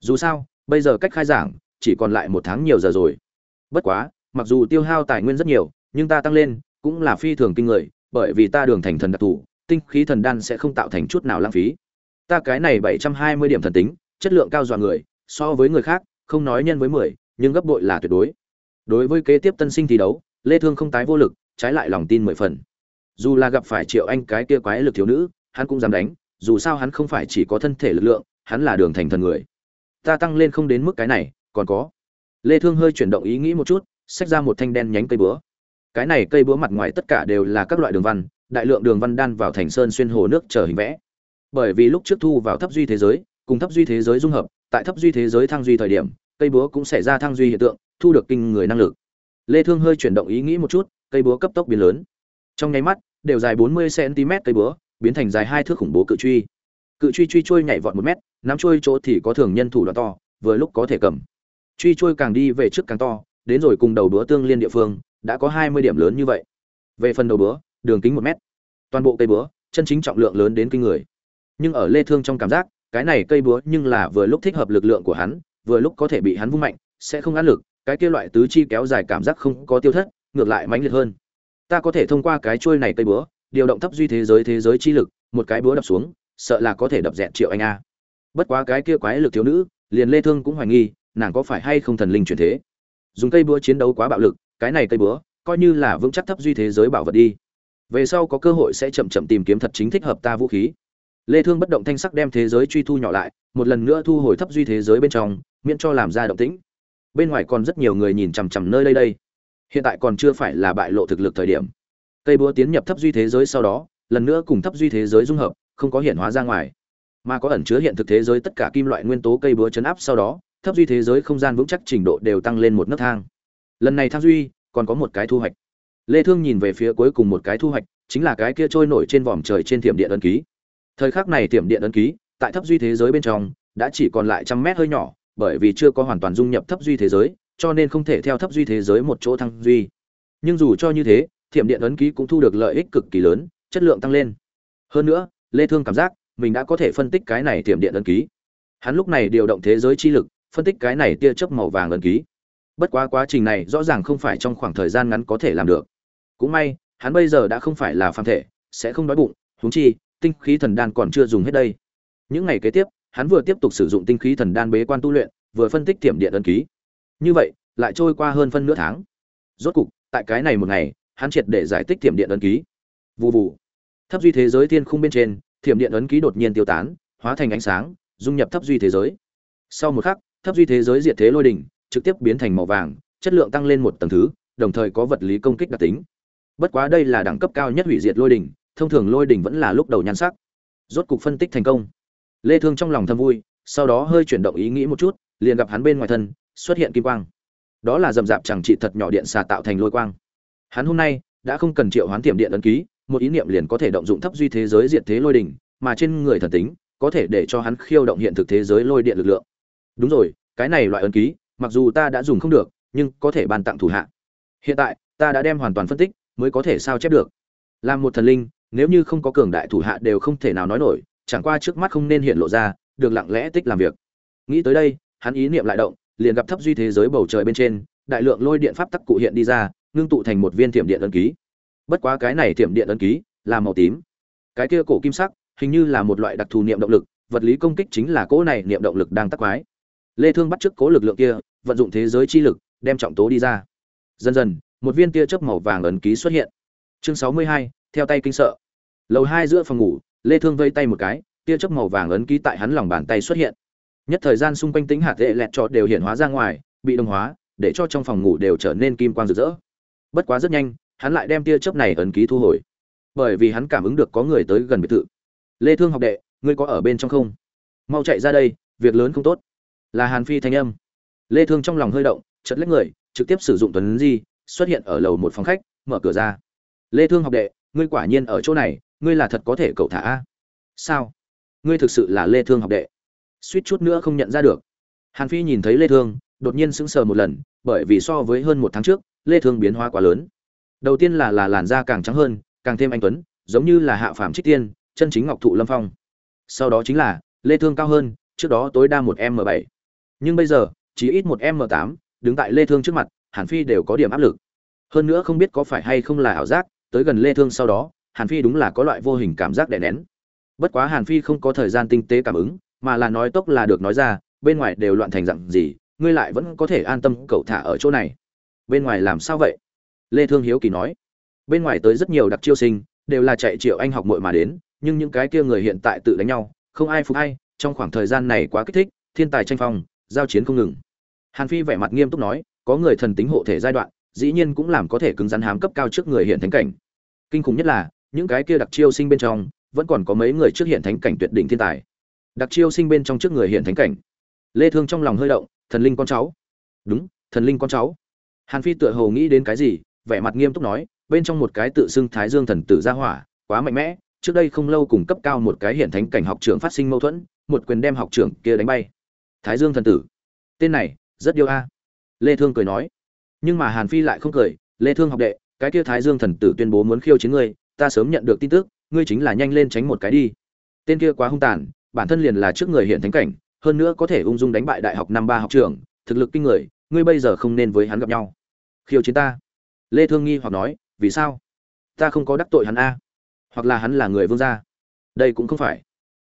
Dù sao, bây giờ cách khai giảng, chỉ còn lại một tháng nhiều giờ rồi. Bất quá, mặc dù tiêu hao tài nguyên rất nhiều, nhưng ta tăng lên cũng là phi thường kinh người, bởi vì ta đường thành thần đặc thù, tinh khí thần đan sẽ không tạo thành chút nào lãng phí. Ta cái này bảy trăm hai mươi điểm thần tính, chất lượng cao dọa người, so với người khác, không nói nhân với mười, nhưng gấp bội là tuyệt đối. Đối với kế tiếp tân sinh thi đấu, lê thương không tái vô lực, trái lại lòng tin mười phần. Dù là gặp phải triệu anh cái kia quái lực thiếu nữ, hắn cũng dám đánh dù sao hắn không phải chỉ có thân thể lực lượng, hắn là đường thành thần người. Ta tăng lên không đến mức cái này, còn có. Lê thương hơi chuyển động ý nghĩ một chút, xách ra một thanh đen nhánh cây búa. Cái này cây búa mặt ngoài tất cả đều là các loại đường văn, đại lượng đường văn đan vào thành sơn xuyên hồ nước trở hình vẽ. Bởi vì lúc trước thu vào thấp duy thế giới, cùng thấp duy thế giới dung hợp, tại thấp duy thế giới thăng duy thời điểm, cây búa cũng xảy ra thăng duy hiện tượng, thu được kinh người năng lực. Lê thương hơi chuyển động ý nghĩ một chút, cây búa cấp tốc biến lớn. Trong nháy mắt, đều dài 40 cm cây búa biến thành dài hai thước khủng bố cự truy. Cự truy truy trôi nhảy vọt một mét, nắm trôi chỗ thì có thường nhân thủ đoạn to, vừa lúc có thể cầm. Truy trôi càng đi về trước càng to, đến rồi cùng đầu búa tương liên địa phương, đã có 20 điểm lớn như vậy. Về phần đầu búa đường kính một mét. Toàn bộ cây búa chân chính trọng lượng lớn đến kinh người. Nhưng ở lê thương trong cảm giác, cái này cây búa nhưng là vừa lúc thích hợp lực lượng của hắn, vừa lúc có thể bị hắn vung mạnh, sẽ không áp lực, cái kia loại tứ chi kéo dài cảm giác không có tiêu thất, ngược lại mãnh liệt hơn. Ta có thể thông qua cái chuôi này cây búa điều động thấp duy thế giới thế giới chi lực, một cái búa đập xuống, sợ là có thể đập dẹn triệu anh a. Bất quá cái kia quái lực thiếu nữ, liền lê thương cũng hoài nghi, nàng có phải hay không thần linh chuyển thế. Dùng cây búa chiến đấu quá bạo lực, cái này cây búa, coi như là vững chắc thấp duy thế giới bảo vật đi. Về sau có cơ hội sẽ chậm chậm tìm kiếm thật chính thích hợp ta vũ khí. Lê thương bất động thanh sắc đem thế giới truy thu nhỏ lại, một lần nữa thu hồi thấp duy thế giới bên trong, miễn cho làm ra động tĩnh. Bên ngoài còn rất nhiều người nhìn chằm chằm nơi đây đây. Hiện tại còn chưa phải là bại lộ thực lực thời điểm cây búa tiến nhập thấp duy thế giới sau đó, lần nữa cùng thấp duy thế giới dung hợp, không có hiện hóa ra ngoài. Mà có ẩn chứa hiện thực thế giới tất cả kim loại nguyên tố cây búa chấn áp sau đó, thấp duy thế giới không gian vững chắc trình độ đều tăng lên một nấc thang. Lần này thang duy, còn có một cái thu hoạch. Lê thương nhìn về phía cuối cùng một cái thu hoạch, chính là cái kia trôi nổi trên vòm trời trên tiệm điện ấn ký. Thời khắc này tiệm điện ấn ký, tại thấp duy thế giới bên trong, đã chỉ còn lại trăm mét hơi nhỏ, bởi vì chưa có hoàn toàn dung nhập thấp duy thế giới, cho nên không thể theo thấp duy thế giới một chỗ thăng duy. Nhưng dù cho như thế thiểm điện ấn ký cũng thu được lợi ích cực kỳ lớn, chất lượng tăng lên. Hơn nữa, lê thương cảm giác mình đã có thể phân tích cái này thiểm điện ấn ký. Hắn lúc này điều động thế giới chi lực, phân tích cái này tia chớp màu vàng ấn ký. Bất quá quá trình này rõ ràng không phải trong khoảng thời gian ngắn có thể làm được. Cũng may, hắn bây giờ đã không phải là phàm thể, sẽ không đói bụng, huống chi, tinh khí thần đan còn chưa dùng hết đây. Những ngày kế tiếp, hắn vừa tiếp tục sử dụng tinh khí thần đan bế quan tu luyện, vừa phân tích thiểm điện ấn ký. Như vậy, lại trôi qua hơn phân nửa tháng. Rốt cục, tại cái này một ngày hắn triệt để giải tích thiểm điện ấn ký. Vù vù. Thấp duy thế giới thiên khung bên trên, thiểm điện ấn ký đột nhiên tiêu tán, hóa thành ánh sáng, dung nhập thấp duy thế giới. Sau một khắc, thấp duy thế giới diệt thế lôi đỉnh, trực tiếp biến thành màu vàng, chất lượng tăng lên một tầng thứ, đồng thời có vật lý công kích đặc tính. Bất quá đây là đẳng cấp cao nhất hủy diệt lôi đỉnh, thông thường lôi đỉnh vẫn là lúc đầu nhan sắc. Rốt cục phân tích thành công. Lê thương trong lòng thầm vui, sau đó hơi chuyển động ý nghĩ một chút, liền gặp hắn bên ngoài thân, xuất hiện kim quang. Đó là dầm dạp chẳng trị thật nhỏ điện xà tạo thành lôi quang hắn hôm nay đã không cần triệu hoán tiệm điện ấn ký, một ý niệm liền có thể động dụng thấp duy thế giới diệt thế lôi đỉnh mà trên người thần tính có thể để cho hắn khiêu động hiện thực thế giới lôi điện lực lượng. Đúng rồi, cái này loại ấn ký, mặc dù ta đã dùng không được, nhưng có thể ban tặng thủ hạ. Hiện tại, ta đã đem hoàn toàn phân tích, mới có thể sao chép được. Làm một thần linh, nếu như không có cường đại thủ hạ đều không thể nào nói nổi, chẳng qua trước mắt không nên hiện lộ ra, được lặng lẽ tích làm việc. Nghĩ tới đây, hắn ý niệm lại động, liền gặp thấp duy thế giới bầu trời bên trên, đại lượng lôi điện pháp tắc cụ hiện đi ra ngưng tụ thành một viên thiểm điện ấn ký. Bất quá cái này thiểm điện ấn ký là màu tím. Cái kia cổ kim sắc hình như là một loại đặc thù niệm động lực vật lý công kích chính là cỗ này niệm động lực đang tác quái. Lê thương bắt trước cố lực lượng kia vận dụng thế giới chi lực đem trọng tố đi ra. Dần dần một viên tia chớp màu vàng ấn ký xuất hiện. Chương 62, theo tay kinh sợ. Lầu hai giữa phòng ngủ lê thương vây tay một cái tia chớp màu vàng ấn ký tại hắn lòng bàn tay xuất hiện. Nhất thời gian xung quanh tính hạt lệ lẹt cho đều hiện hóa ra ngoài bị đồng hóa để cho trong phòng ngủ đều trở nên kim quang rực rỡ bất quá rất nhanh, hắn lại đem tia chớp này ấn ký thu hồi. Bởi vì hắn cảm ứng được có người tới gần biệt thự. Lê thương học đệ, ngươi có ở bên trong không? Mau chạy ra đây, việc lớn không tốt. Là hàn phi thanh âm. Lê thương trong lòng hơi động, chợt lách người, trực tiếp sử dụng tuấn di, xuất hiện ở lầu một phòng khách, mở cửa ra. Lê thương học đệ, ngươi quả nhiên ở chỗ này, ngươi là thật có thể cậu thả a? Sao? Ngươi thực sự là lê thương học đệ. Suýt chút nữa không nhận ra được. Hàn phi nhìn thấy lê thương, đột nhiên sững sờ một lần, bởi vì so với hơn một tháng trước lê thương biến hóa quá lớn. Đầu tiên là là làn da càng trắng hơn, càng thêm anh tuấn, giống như là hạ phàm trích tiên, chân chính ngọc thụ lâm phong. Sau đó chính là, lê thương cao hơn, trước đó tối đa một m 7 nhưng bây giờ, chỉ ít một m 8 đứng tại lê thương trước mặt, hàn phi đều có điểm áp lực. Hơn nữa không biết có phải hay không là ảo giác, tới gần lê thương sau đó, hàn phi đúng là có loại vô hình cảm giác đè nén. Bất quá hàn phi không có thời gian tinh tế cảm ứng, mà là nói tốc là được nói ra, bên ngoài đều loạn thành dặn gì, ngươi lại vẫn có thể an tâm cậu thả ở chỗ này bên ngoài làm sao vậy? Lê thương hiếu kỳ nói. Bên ngoài tới rất nhiều đặc chiêu sinh, đều là chạy triệu anh học muội mà đến, nhưng những cái kia người hiện tại tự đánh nhau, không ai phục ai, trong khoảng thời gian này quá kích thích, thiên tài tranh phong, giao chiến không ngừng. Hàn phi vẻ mặt nghiêm túc nói, có người thần tính hộ thể giai đoạn, dĩ nhiên cũng làm có thể cứng rắn hám cấp cao trước người hiện thánh cảnh. Kinh khủng nhất là, những cái kia đặc chiêu sinh bên trong, vẫn còn có mấy người trước hiện thánh cảnh tuyệt đỉnh thiên tài. Đặc chiêu sinh bên trong trước người hiện thánh cảnh. Lê thương trong lòng hơi động, thần linh con cháu. Đúng, thần linh con cháu hàn phi tựa hồ nghĩ đến cái gì, vẻ mặt nghiêm túc nói, bên trong một cái tự xưng thái dương thần tử Ra hỏa, quá mạnh mẽ, trước đây không lâu cùng cấp cao một cái hiện thánh cảnh học trưởng phát sinh mâu thuẫn, một quyền đem học trưởng kia đánh bay. Thái dương thần tử. Tên này, rất yêu a. Lê thương cười nói. Nhưng mà hàn phi lại không cười, lê thương học đệ, cái kia thái dương thần tử tuyên bố muốn khiêu chiến ngươi, ta sớm nhận được tin tức, ngươi chính là nhanh lên tránh một cái đi. Tên kia quá hung tàn, bản thân liền là trước người hiện thánh cảnh, hơn nữa có thể ung dung đánh bại đại học năm ba học trưởng, thực lực kinh người, ngươi bây giờ không nên với hắn gặp nhau khiêu chiến ta. Lê thương nghi hoặc nói, vì sao? Ta không có đắc tội hắn a, hoặc là hắn là người vương gia. Đây cũng không phải.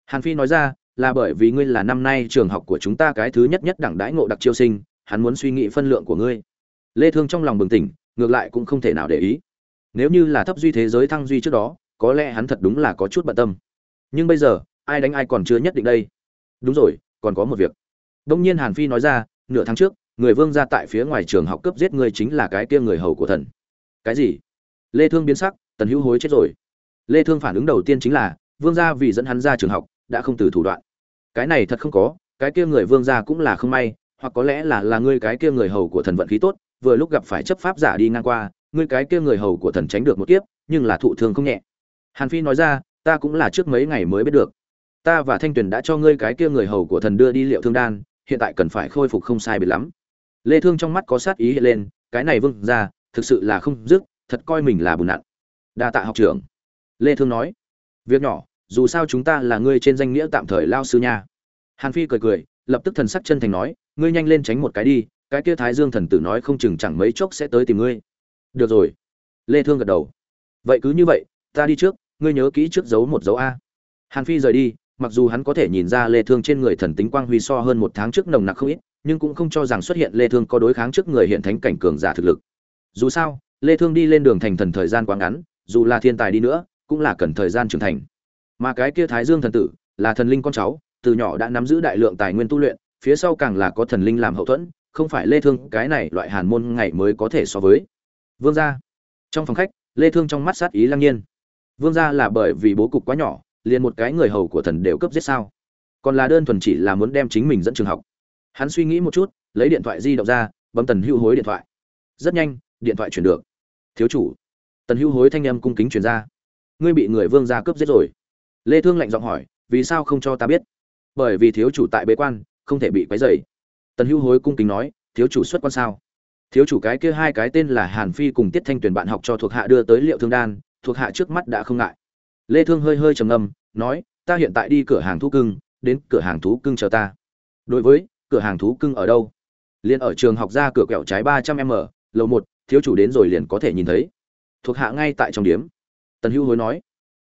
Hàn phi nói ra, là bởi vì ngươi là năm nay trường học của chúng ta cái thứ nhất nhất đẳng đãi ngộ đặc chiêu sinh, hắn muốn suy nghĩ phân lượng của ngươi. Lê thương trong lòng bừng tỉnh, ngược lại cũng không thể nào để ý. Nếu như là thấp duy thế giới thăng duy trước đó, có lẽ hắn thật đúng là có chút bận tâm. Nhưng bây giờ, ai đánh ai còn chưa nhất định đây. Đúng rồi, còn có một việc. Đông nhiên hàn phi nói ra, nửa tháng trước người vương ra tại phía ngoài trường học cướp giết người chính là cái kia người hầu của thần. Cái gì? Lê thương biến sắc, tần hữu hối chết rồi. Lê thương phản ứng đầu tiên chính là, vương gia vì dẫn hắn ra trường học, đã không từ thủ đoạn. Cái này thật không có, cái kia người vương gia cũng là không may, hoặc có lẽ là là ngươi cái kia người hầu của thần vận khí tốt, vừa lúc gặp phải chấp pháp giả đi ngang qua, ngươi cái kia người hầu của thần tránh được một kiếp, nhưng là thụ thương không nhẹ. Hàn phi nói ra, ta cũng là trước mấy ngày mới biết được. Ta và thanh tuyền đã cho ngươi cái kia người hầu của thần đưa đi liệu thương đan, hiện tại cần phải khôi phục không sai biệt lắm lê thương trong mắt có sát ý hiện lên, cái này vương gia, thực sự là không dứt, thật coi mình là bùn nặn. Đa tạ học trưởng. Lê thương nói, việc nhỏ, dù sao chúng ta là ngươi trên danh nghĩa tạm thời lao sư nha. Hàn phi cười cười, lập tức thần sắc chân thành nói, ngươi nhanh lên tránh một cái đi, cái kia thái dương thần tử nói không chừng chẳng mấy chốc sẽ tới tìm ngươi. Được rồi. Lê thương gật đầu. Vậy cứ như vậy, ta đi trước, ngươi nhớ kỹ trước dấu một dấu a. Hàn phi rời đi, mặc dù hắn có thể nhìn ra lê thương trên người thần tính quang huy so hơn một tháng trước nồng nặc không ít nhưng cũng không cho rằng xuất hiện lê thương có đối kháng trước người hiện thánh cảnh cường giả thực lực. Dù sao, lê thương đi lên đường thành thần thời gian quá ngắn, dù là thiên tài đi nữa, cũng là cần thời gian trưởng thành. Mà cái kia thái dương thần tử là thần linh con cháu, từ nhỏ đã nắm giữ đại lượng tài nguyên tu luyện, phía sau càng là có thần linh làm hậu thuẫn, không phải lê thương, cái này loại hàn môn ngày mới có thể so với. Vương gia. Trong phòng khách, lê thương trong mắt sát ý lăng nhiên. Vương gia là bởi vì bố cục quá nhỏ, liền một cái người hầu của thần đều cấp giết sao? Còn là đơn thuần chỉ là muốn đem chính mình dẫn trường học hắn suy nghĩ một chút, lấy điện thoại di động ra, bấm tần hưu hối điện thoại. Rất nhanh, điện thoại chuyển được. Thiếu chủ. Tần hưu hối thanh âm cung kính truyền ra. Ngươi bị người vương gia cướp giết rồi. Lê thương lạnh giọng hỏi, vì sao không cho ta biết? Bởi vì thiếu chủ tại bế quan, không thể bị quấy rầy. Tần hưu hối cung kính nói, thiếu chủ xuất quan sao? Thiếu chủ cái kia hai cái tên là hàn phi cùng tiết thanh tuyển bạn học cho thuộc hạ đưa tới liệu thương đan, thuộc hạ trước mắt đã không ngại. Lê thương hơi hơi trầm ngâm, nói, ta hiện tại đi cửa hàng thú cưng, đến cửa hàng thú cưng chờ ta. Đối với cửa hàng thú cưng ở đâu? Liền ở trường học ra cửa kẹo trái 300 m lầu một, thiếu chủ đến rồi liền có thể nhìn thấy. Thuộc hạ ngay tại trong điếm. Tần hữu hối nói.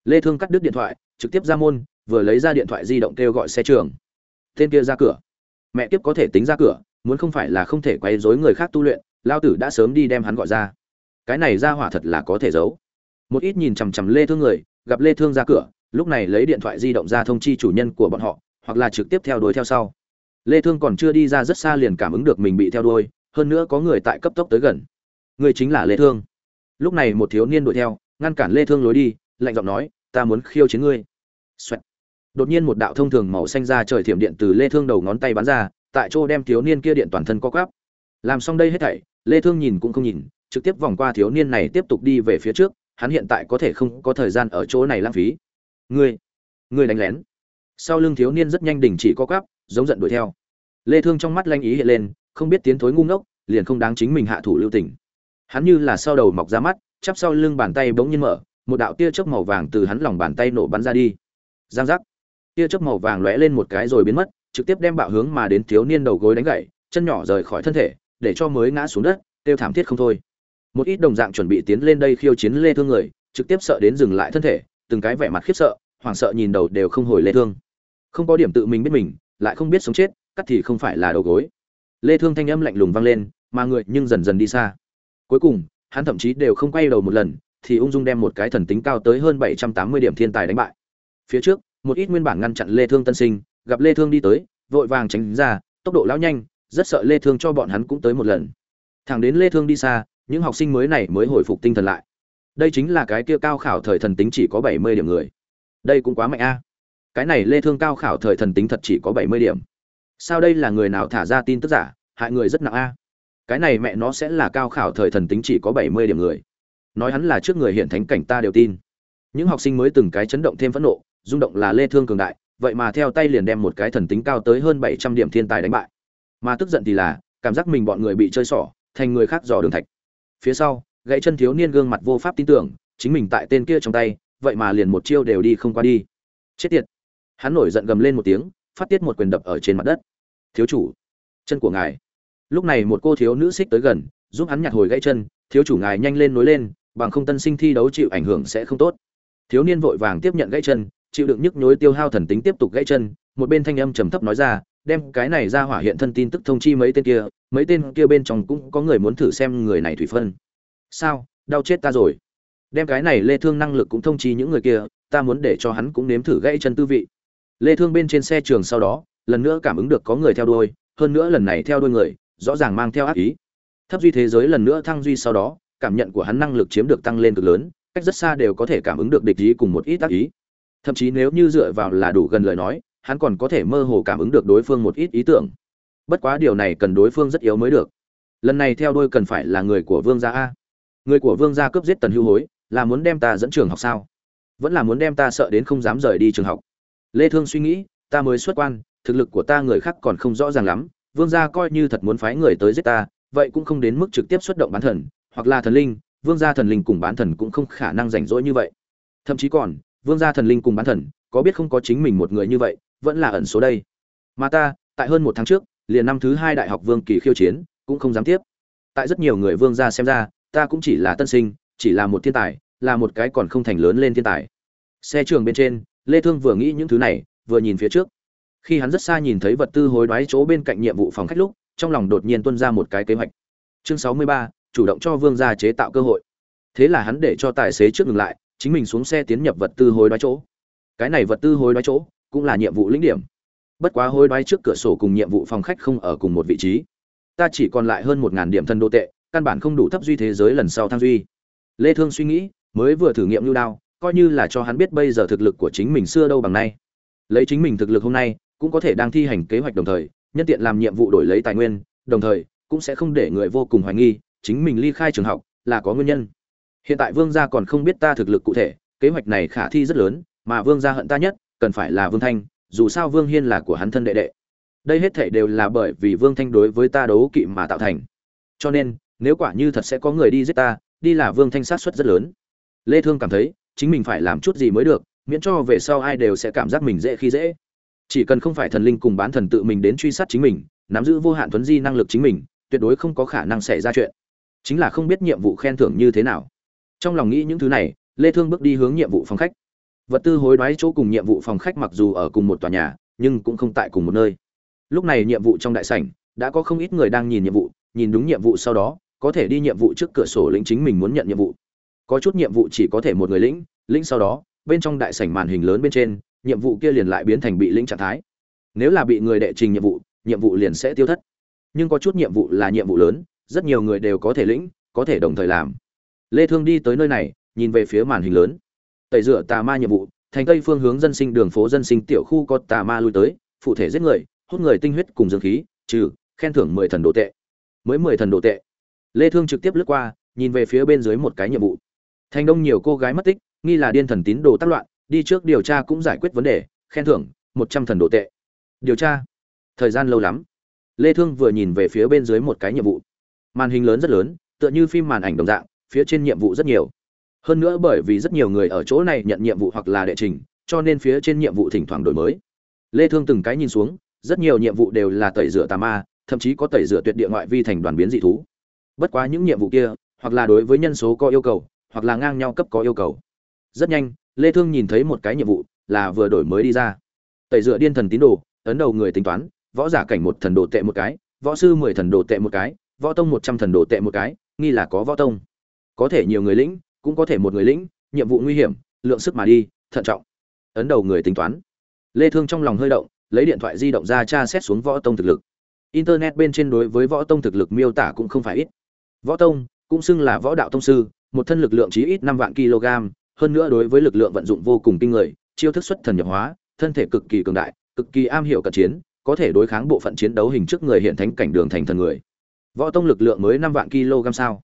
Lê thương cắt đứt điện thoại, trực tiếp ra môn, vừa lấy ra điện thoại di động kêu gọi xe trường. Tên kia ra cửa. Mẹ tiếp có thể tính ra cửa, muốn không phải là không thể quay rối người khác tu luyện, lao tử đã sớm đi đem hắn gọi ra. Cái này ra hỏa thật là có thể giấu. Một ít nhìn chằm chằm lê thương người, gặp lê thương ra cửa, lúc này lấy điện thoại di động ra thông chi chủ nhân của bọn họ, hoặc là trực tiếp theo đuổi theo sau lê thương còn chưa đi ra rất xa liền cảm ứng được mình bị theo đuôi, hơn nữa có người tại cấp tốc tới gần. Người chính là lê thương. Lúc này một thiếu niên đuổi theo, ngăn cản lê thương lối đi, lạnh giọng nói, ta muốn khiêu chiến ngươi. Xoẹt. đột nhiên một đạo thông thường màu xanh ra trời thiểm điện từ lê thương đầu ngón tay bắn ra, tại chỗ đem thiếu niên kia điện toàn thân co quắp. Làm xong đây hết thảy, lê thương nhìn cũng không nhìn, trực tiếp vòng qua thiếu niên này tiếp tục đi về phía trước, hắn hiện tại có thể không có thời gian ở chỗ này lãng phí. Ngươi ngươi đánh lén. Sau lưng thiếu niên rất nhanh đình chỉ co quắp giống giận đuổi theo. Lê thương trong mắt lanh ý hiện lên, không biết tiến thối ngu ngốc, liền không đáng chính mình hạ thủ lưu tình. Hắn như là sau đầu mọc ra mắt, chắp sau lưng bàn tay bỗng nhiên mở, một đạo tia chớp màu vàng từ hắn lòng bàn tay nổ bắn ra đi. Giang giác. Tia chớp màu vàng lóe lên một cái rồi biến mất, trực tiếp đem bạo hướng mà đến thiếu niên đầu gối đánh gãy chân nhỏ rời khỏi thân thể, để cho mới ngã xuống đất tiêu thảm thiết không thôi. Một ít đồng dạng chuẩn bị tiến lên đây khiêu chiến lê thương người, trực tiếp sợ đến dừng lại thân thể, từng cái vẻ mặt khiếp sợ, hoảng sợ nhìn đầu đều không hồi lê thương. Không có điểm tự mình biết mình lại không biết sống chết, cắt thì không phải là đầu gối. Lê thương thanh âm lạnh lùng vang lên, mà người nhưng dần dần đi xa. Cuối cùng, hắn thậm chí đều không quay đầu một lần, thì ung dung đem một cái thần tính cao tới hơn 780 điểm thiên tài đánh bại. Phía trước, một ít nguyên bản ngăn chặn lê thương tân sinh, gặp lê thương đi tới, vội vàng tránh ra, tốc độ lão nhanh, rất sợ lê thương cho bọn hắn cũng tới một lần. Thẳng đến lê thương đi xa, những học sinh mới này mới hồi phục tinh thần lại. Đây chính là cái kia cao khảo thời thần tính chỉ có 70 điểm người. Đây cũng quá mạnh a cái này lê thương cao khảo thời thần tính thật chỉ có 70 điểm. Sao đây là người nào thả ra tin tức giả? Hại người rất nặng a. Cái này mẹ nó sẽ là cao khảo thời thần tính chỉ có 70 điểm người. Nói hắn là trước người hiện thánh cảnh ta đều tin. Những học sinh mới từng cái chấn động thêm phẫn nộ, rung động là lê thương cường đại, vậy mà theo tay liền đem một cái thần tính cao tới hơn 700 điểm thiên tài đánh bại. Mà tức giận thì là, cảm giác mình bọn người bị chơi xỏ, thành người khác dò đường thạch. Phía sau, gãy chân thiếu niên gương mặt vô pháp tin tưởng, chính mình tại tên kia trong tay, vậy mà liền một chiêu đều đi không qua đi. Chết tiệt! Hắn nổi giận gầm lên một tiếng, phát tiết một quyền đập ở trên mặt đất. Thiếu chủ, chân của ngài. Lúc này một cô thiếu nữ xích tới gần, giúp hắn nhặt hồi gãy chân, thiếu chủ ngài nhanh lên nối lên, bằng không tân sinh thi đấu chịu ảnh hưởng sẽ không tốt. Thiếu niên vội vàng tiếp nhận gãy chân, chịu đựng nhức nhối tiêu hao thần tính tiếp tục gãy chân, một bên thanh âm trầm thấp nói ra, đem cái này ra hỏa hiện thân tin tức thông chi mấy tên kia, mấy tên kia bên trong cũng có người muốn thử xem người này thủy phân. Sao? Đau chết ta rồi. Đem cái này lê thương năng lực cũng thông chi những người kia, ta muốn để cho hắn cũng nếm thử gãy chân tư vị lê thương bên trên xe trường sau đó, lần nữa cảm ứng được có người theo đuôi, hơn nữa lần này theo đuôi người, rõ ràng mang theo ác ý. Thấp duy thế giới lần nữa thăng duy sau đó, cảm nhận của hắn năng lực chiếm được tăng lên cực lớn, cách rất xa đều có thể cảm ứng được địch ý cùng một ít ác ý. Thậm chí nếu như dựa vào là đủ gần lời nói, hắn còn có thể mơ hồ cảm ứng được đối phương một ít ý tưởng. Bất quá điều này cần đối phương rất yếu mới được. Lần này theo đuôi cần phải là người của vương gia a. Người của vương gia cướp giết tần hưu hối, là muốn đem ta dẫn trường học sao? Vẫn là muốn đem ta sợ đến không dám rời đi trường học lê thương suy nghĩ, ta mới xuất quan, thực lực của ta người khác còn không rõ ràng lắm, vương gia coi như thật muốn phái người tới giết ta, vậy cũng không đến mức trực tiếp xuất động bán thần, hoặc là thần linh, vương gia thần linh cùng bán thần cũng không khả năng rảnh rỗi như vậy. Thậm chí còn, vương gia thần linh cùng bán thần, có biết không có chính mình một người như vậy, vẫn là ẩn số đây. Mà ta, tại hơn một tháng trước, liền năm thứ hai đại học vương kỳ khiêu chiến, cũng không dám tiếp. Tại rất nhiều người vương gia xem ra, ta cũng chỉ là tân sinh, chỉ là một thiên tài, là một cái còn không thành lớn lên thiên tài. Xe trường bên trên lê thương vừa nghĩ những thứ này vừa nhìn phía trước. Khi hắn rất xa nhìn thấy vật tư hối đoái chỗ bên cạnh nhiệm vụ phòng khách lúc trong lòng đột nhiên tuôn ra một cái kế hoạch. Chương 63, chủ động cho vương gia chế tạo cơ hội. Thế là hắn để cho tài xế trước ngừng lại chính mình xuống xe tiến nhập vật tư hối đoái chỗ. Cái này vật tư hối đoái chỗ cũng là nhiệm vụ lĩnh điểm. Bất quá hối đoái trước cửa sổ cùng nhiệm vụ phòng khách không ở cùng một vị trí. Ta chỉ còn lại hơn một ngàn điểm thân đô tệ căn bản không đủ thấp duy thế giới lần sau thăng duy. Lê thương suy nghĩ mới vừa thử nghiệm lưu đao coi như là cho hắn biết bây giờ thực lực của chính mình xưa đâu bằng nay. Lấy chính mình thực lực hôm nay, cũng có thể đang thi hành kế hoạch đồng thời, nhân tiện làm nhiệm vụ đổi lấy tài nguyên, đồng thời, cũng sẽ không để người vô cùng hoài nghi, chính mình ly khai trường học là có nguyên nhân. Hiện tại vương gia còn không biết ta thực lực cụ thể, kế hoạch này khả thi rất lớn, mà vương gia hận ta nhất, cần phải là vương thanh, dù sao vương hiên là của hắn thân đệ đệ. Đây hết thể đều là bởi vì vương thanh đối với ta đấu kỵ mà tạo thành. Cho nên, nếu quả như thật sẽ có người đi giết ta, đi là vương thanh sát suất rất lớn. Lê thương cảm thấy chính mình phải làm chút gì mới được, miễn cho về sau ai đều sẽ cảm giác mình dễ khi dễ. Chỉ cần không phải thần linh cùng bán thần tự mình đến truy sát chính mình, nắm giữ vô hạn tuấn di năng lực chính mình, tuyệt đối không có khả năng xảy ra chuyện. Chính là không biết nhiệm vụ khen thưởng như thế nào. Trong lòng nghĩ những thứ này, lê thương bước đi hướng nhiệm vụ phòng khách. Vật tư hối đoái chỗ cùng nhiệm vụ phòng khách mặc dù ở cùng một tòa nhà, nhưng cũng không tại cùng một nơi. Lúc này nhiệm vụ trong đại sảnh, đã có không ít người đang nhìn nhiệm vụ, nhìn đúng nhiệm vụ sau đó, có thể đi nhiệm vụ trước cửa sổ lĩnh chính mình muốn nhận nhiệm vụ có chút nhiệm vụ chỉ có thể một người lĩnh lĩnh sau đó, bên trong đại sảnh màn hình lớn bên trên, nhiệm vụ kia liền lại biến thành bị lĩnh trạng thái. Nếu là bị người đệ trình nhiệm vụ nhiệm vụ liền sẽ tiêu thất. Nhưng có chút nhiệm vụ là nhiệm vụ lớn, rất nhiều người đều có thể lĩnh, có thể đồng thời làm. Lê thương đi tới nơi này, nhìn về phía màn hình lớn. Tẩy rửa tà ma nhiệm vụ, thành tây phương hướng dân sinh đường phố dân sinh tiểu khu có tà ma lui tới, phụ thể giết người, hút người tinh huyết cùng dương khí, trừ, khen thưởng 10 thần độ tệ. Mới 10 thần độ tệ. Lê thương trực tiếp lướt qua, nhìn về phía bên dưới một cái nhiệm vụ thành đông nhiều cô gái mất tích, nghi là điên thần tín đồ tác loạn, đi trước điều tra cũng giải quyết vấn đề, khen thưởng 100 thần độ tệ. Điều tra? Thời gian lâu lắm. Lê thương vừa nhìn về phía bên dưới một cái nhiệm vụ. Màn hình lớn rất lớn, tựa như phim màn ảnh đồng dạng, phía trên nhiệm vụ rất nhiều. Hơn nữa bởi vì rất nhiều người ở chỗ này nhận nhiệm vụ hoặc là đệ trình, cho nên phía trên nhiệm vụ thỉnh thoảng đổi mới. Lê thương từng cái nhìn xuống, rất nhiều nhiệm vụ đều là tẩy rửa tà ma, thậm chí có tẩy rửa tuyệt địa ngoại vi thành đoàn biến dị thú. Bất quá những nhiệm vụ kia, hoặc là đối với nhân số có yêu cầu hoặc là ngang nhau cấp có yêu cầu. Rất nhanh, lê thương nhìn thấy một cái nhiệm vụ, là vừa đổi mới đi ra. Tẩy dựa điên thần tín đồ, ấn đầu người tính toán, võ giả cảnh một thần đồ tệ một cái, võ sư mười thần đồ tệ một cái, võ tông một trăm thần đồ tệ một cái, nghi là có võ tông. Có thể nhiều người lĩnh, cũng có thể một người lĩnh, nhiệm vụ nguy hiểm, lượng sức mà đi, thận trọng. Ấn đầu người tính toán. Lê thương trong lòng hơi động, lấy điện thoại di động ra tra xét xuống võ tông thực lực. Internet bên trên đối với võ tông thực lực miêu tả cũng không phải ít. Võ tông, cũng xưng là võ đạo tông sư một thân lực lượng chí ít 5 vạn kg, hơn nữa đối với lực lượng vận dụng vô cùng kinh người, chiêu thức xuất thần nhập hóa, thân thể cực kỳ cường đại, cực kỳ am hiểu cận chiến, có thể đối kháng bộ phận chiến đấu hình trước người hiện thánh cảnh đường thành thần người. Võ tông lực lượng mới 5 vạn kg sao?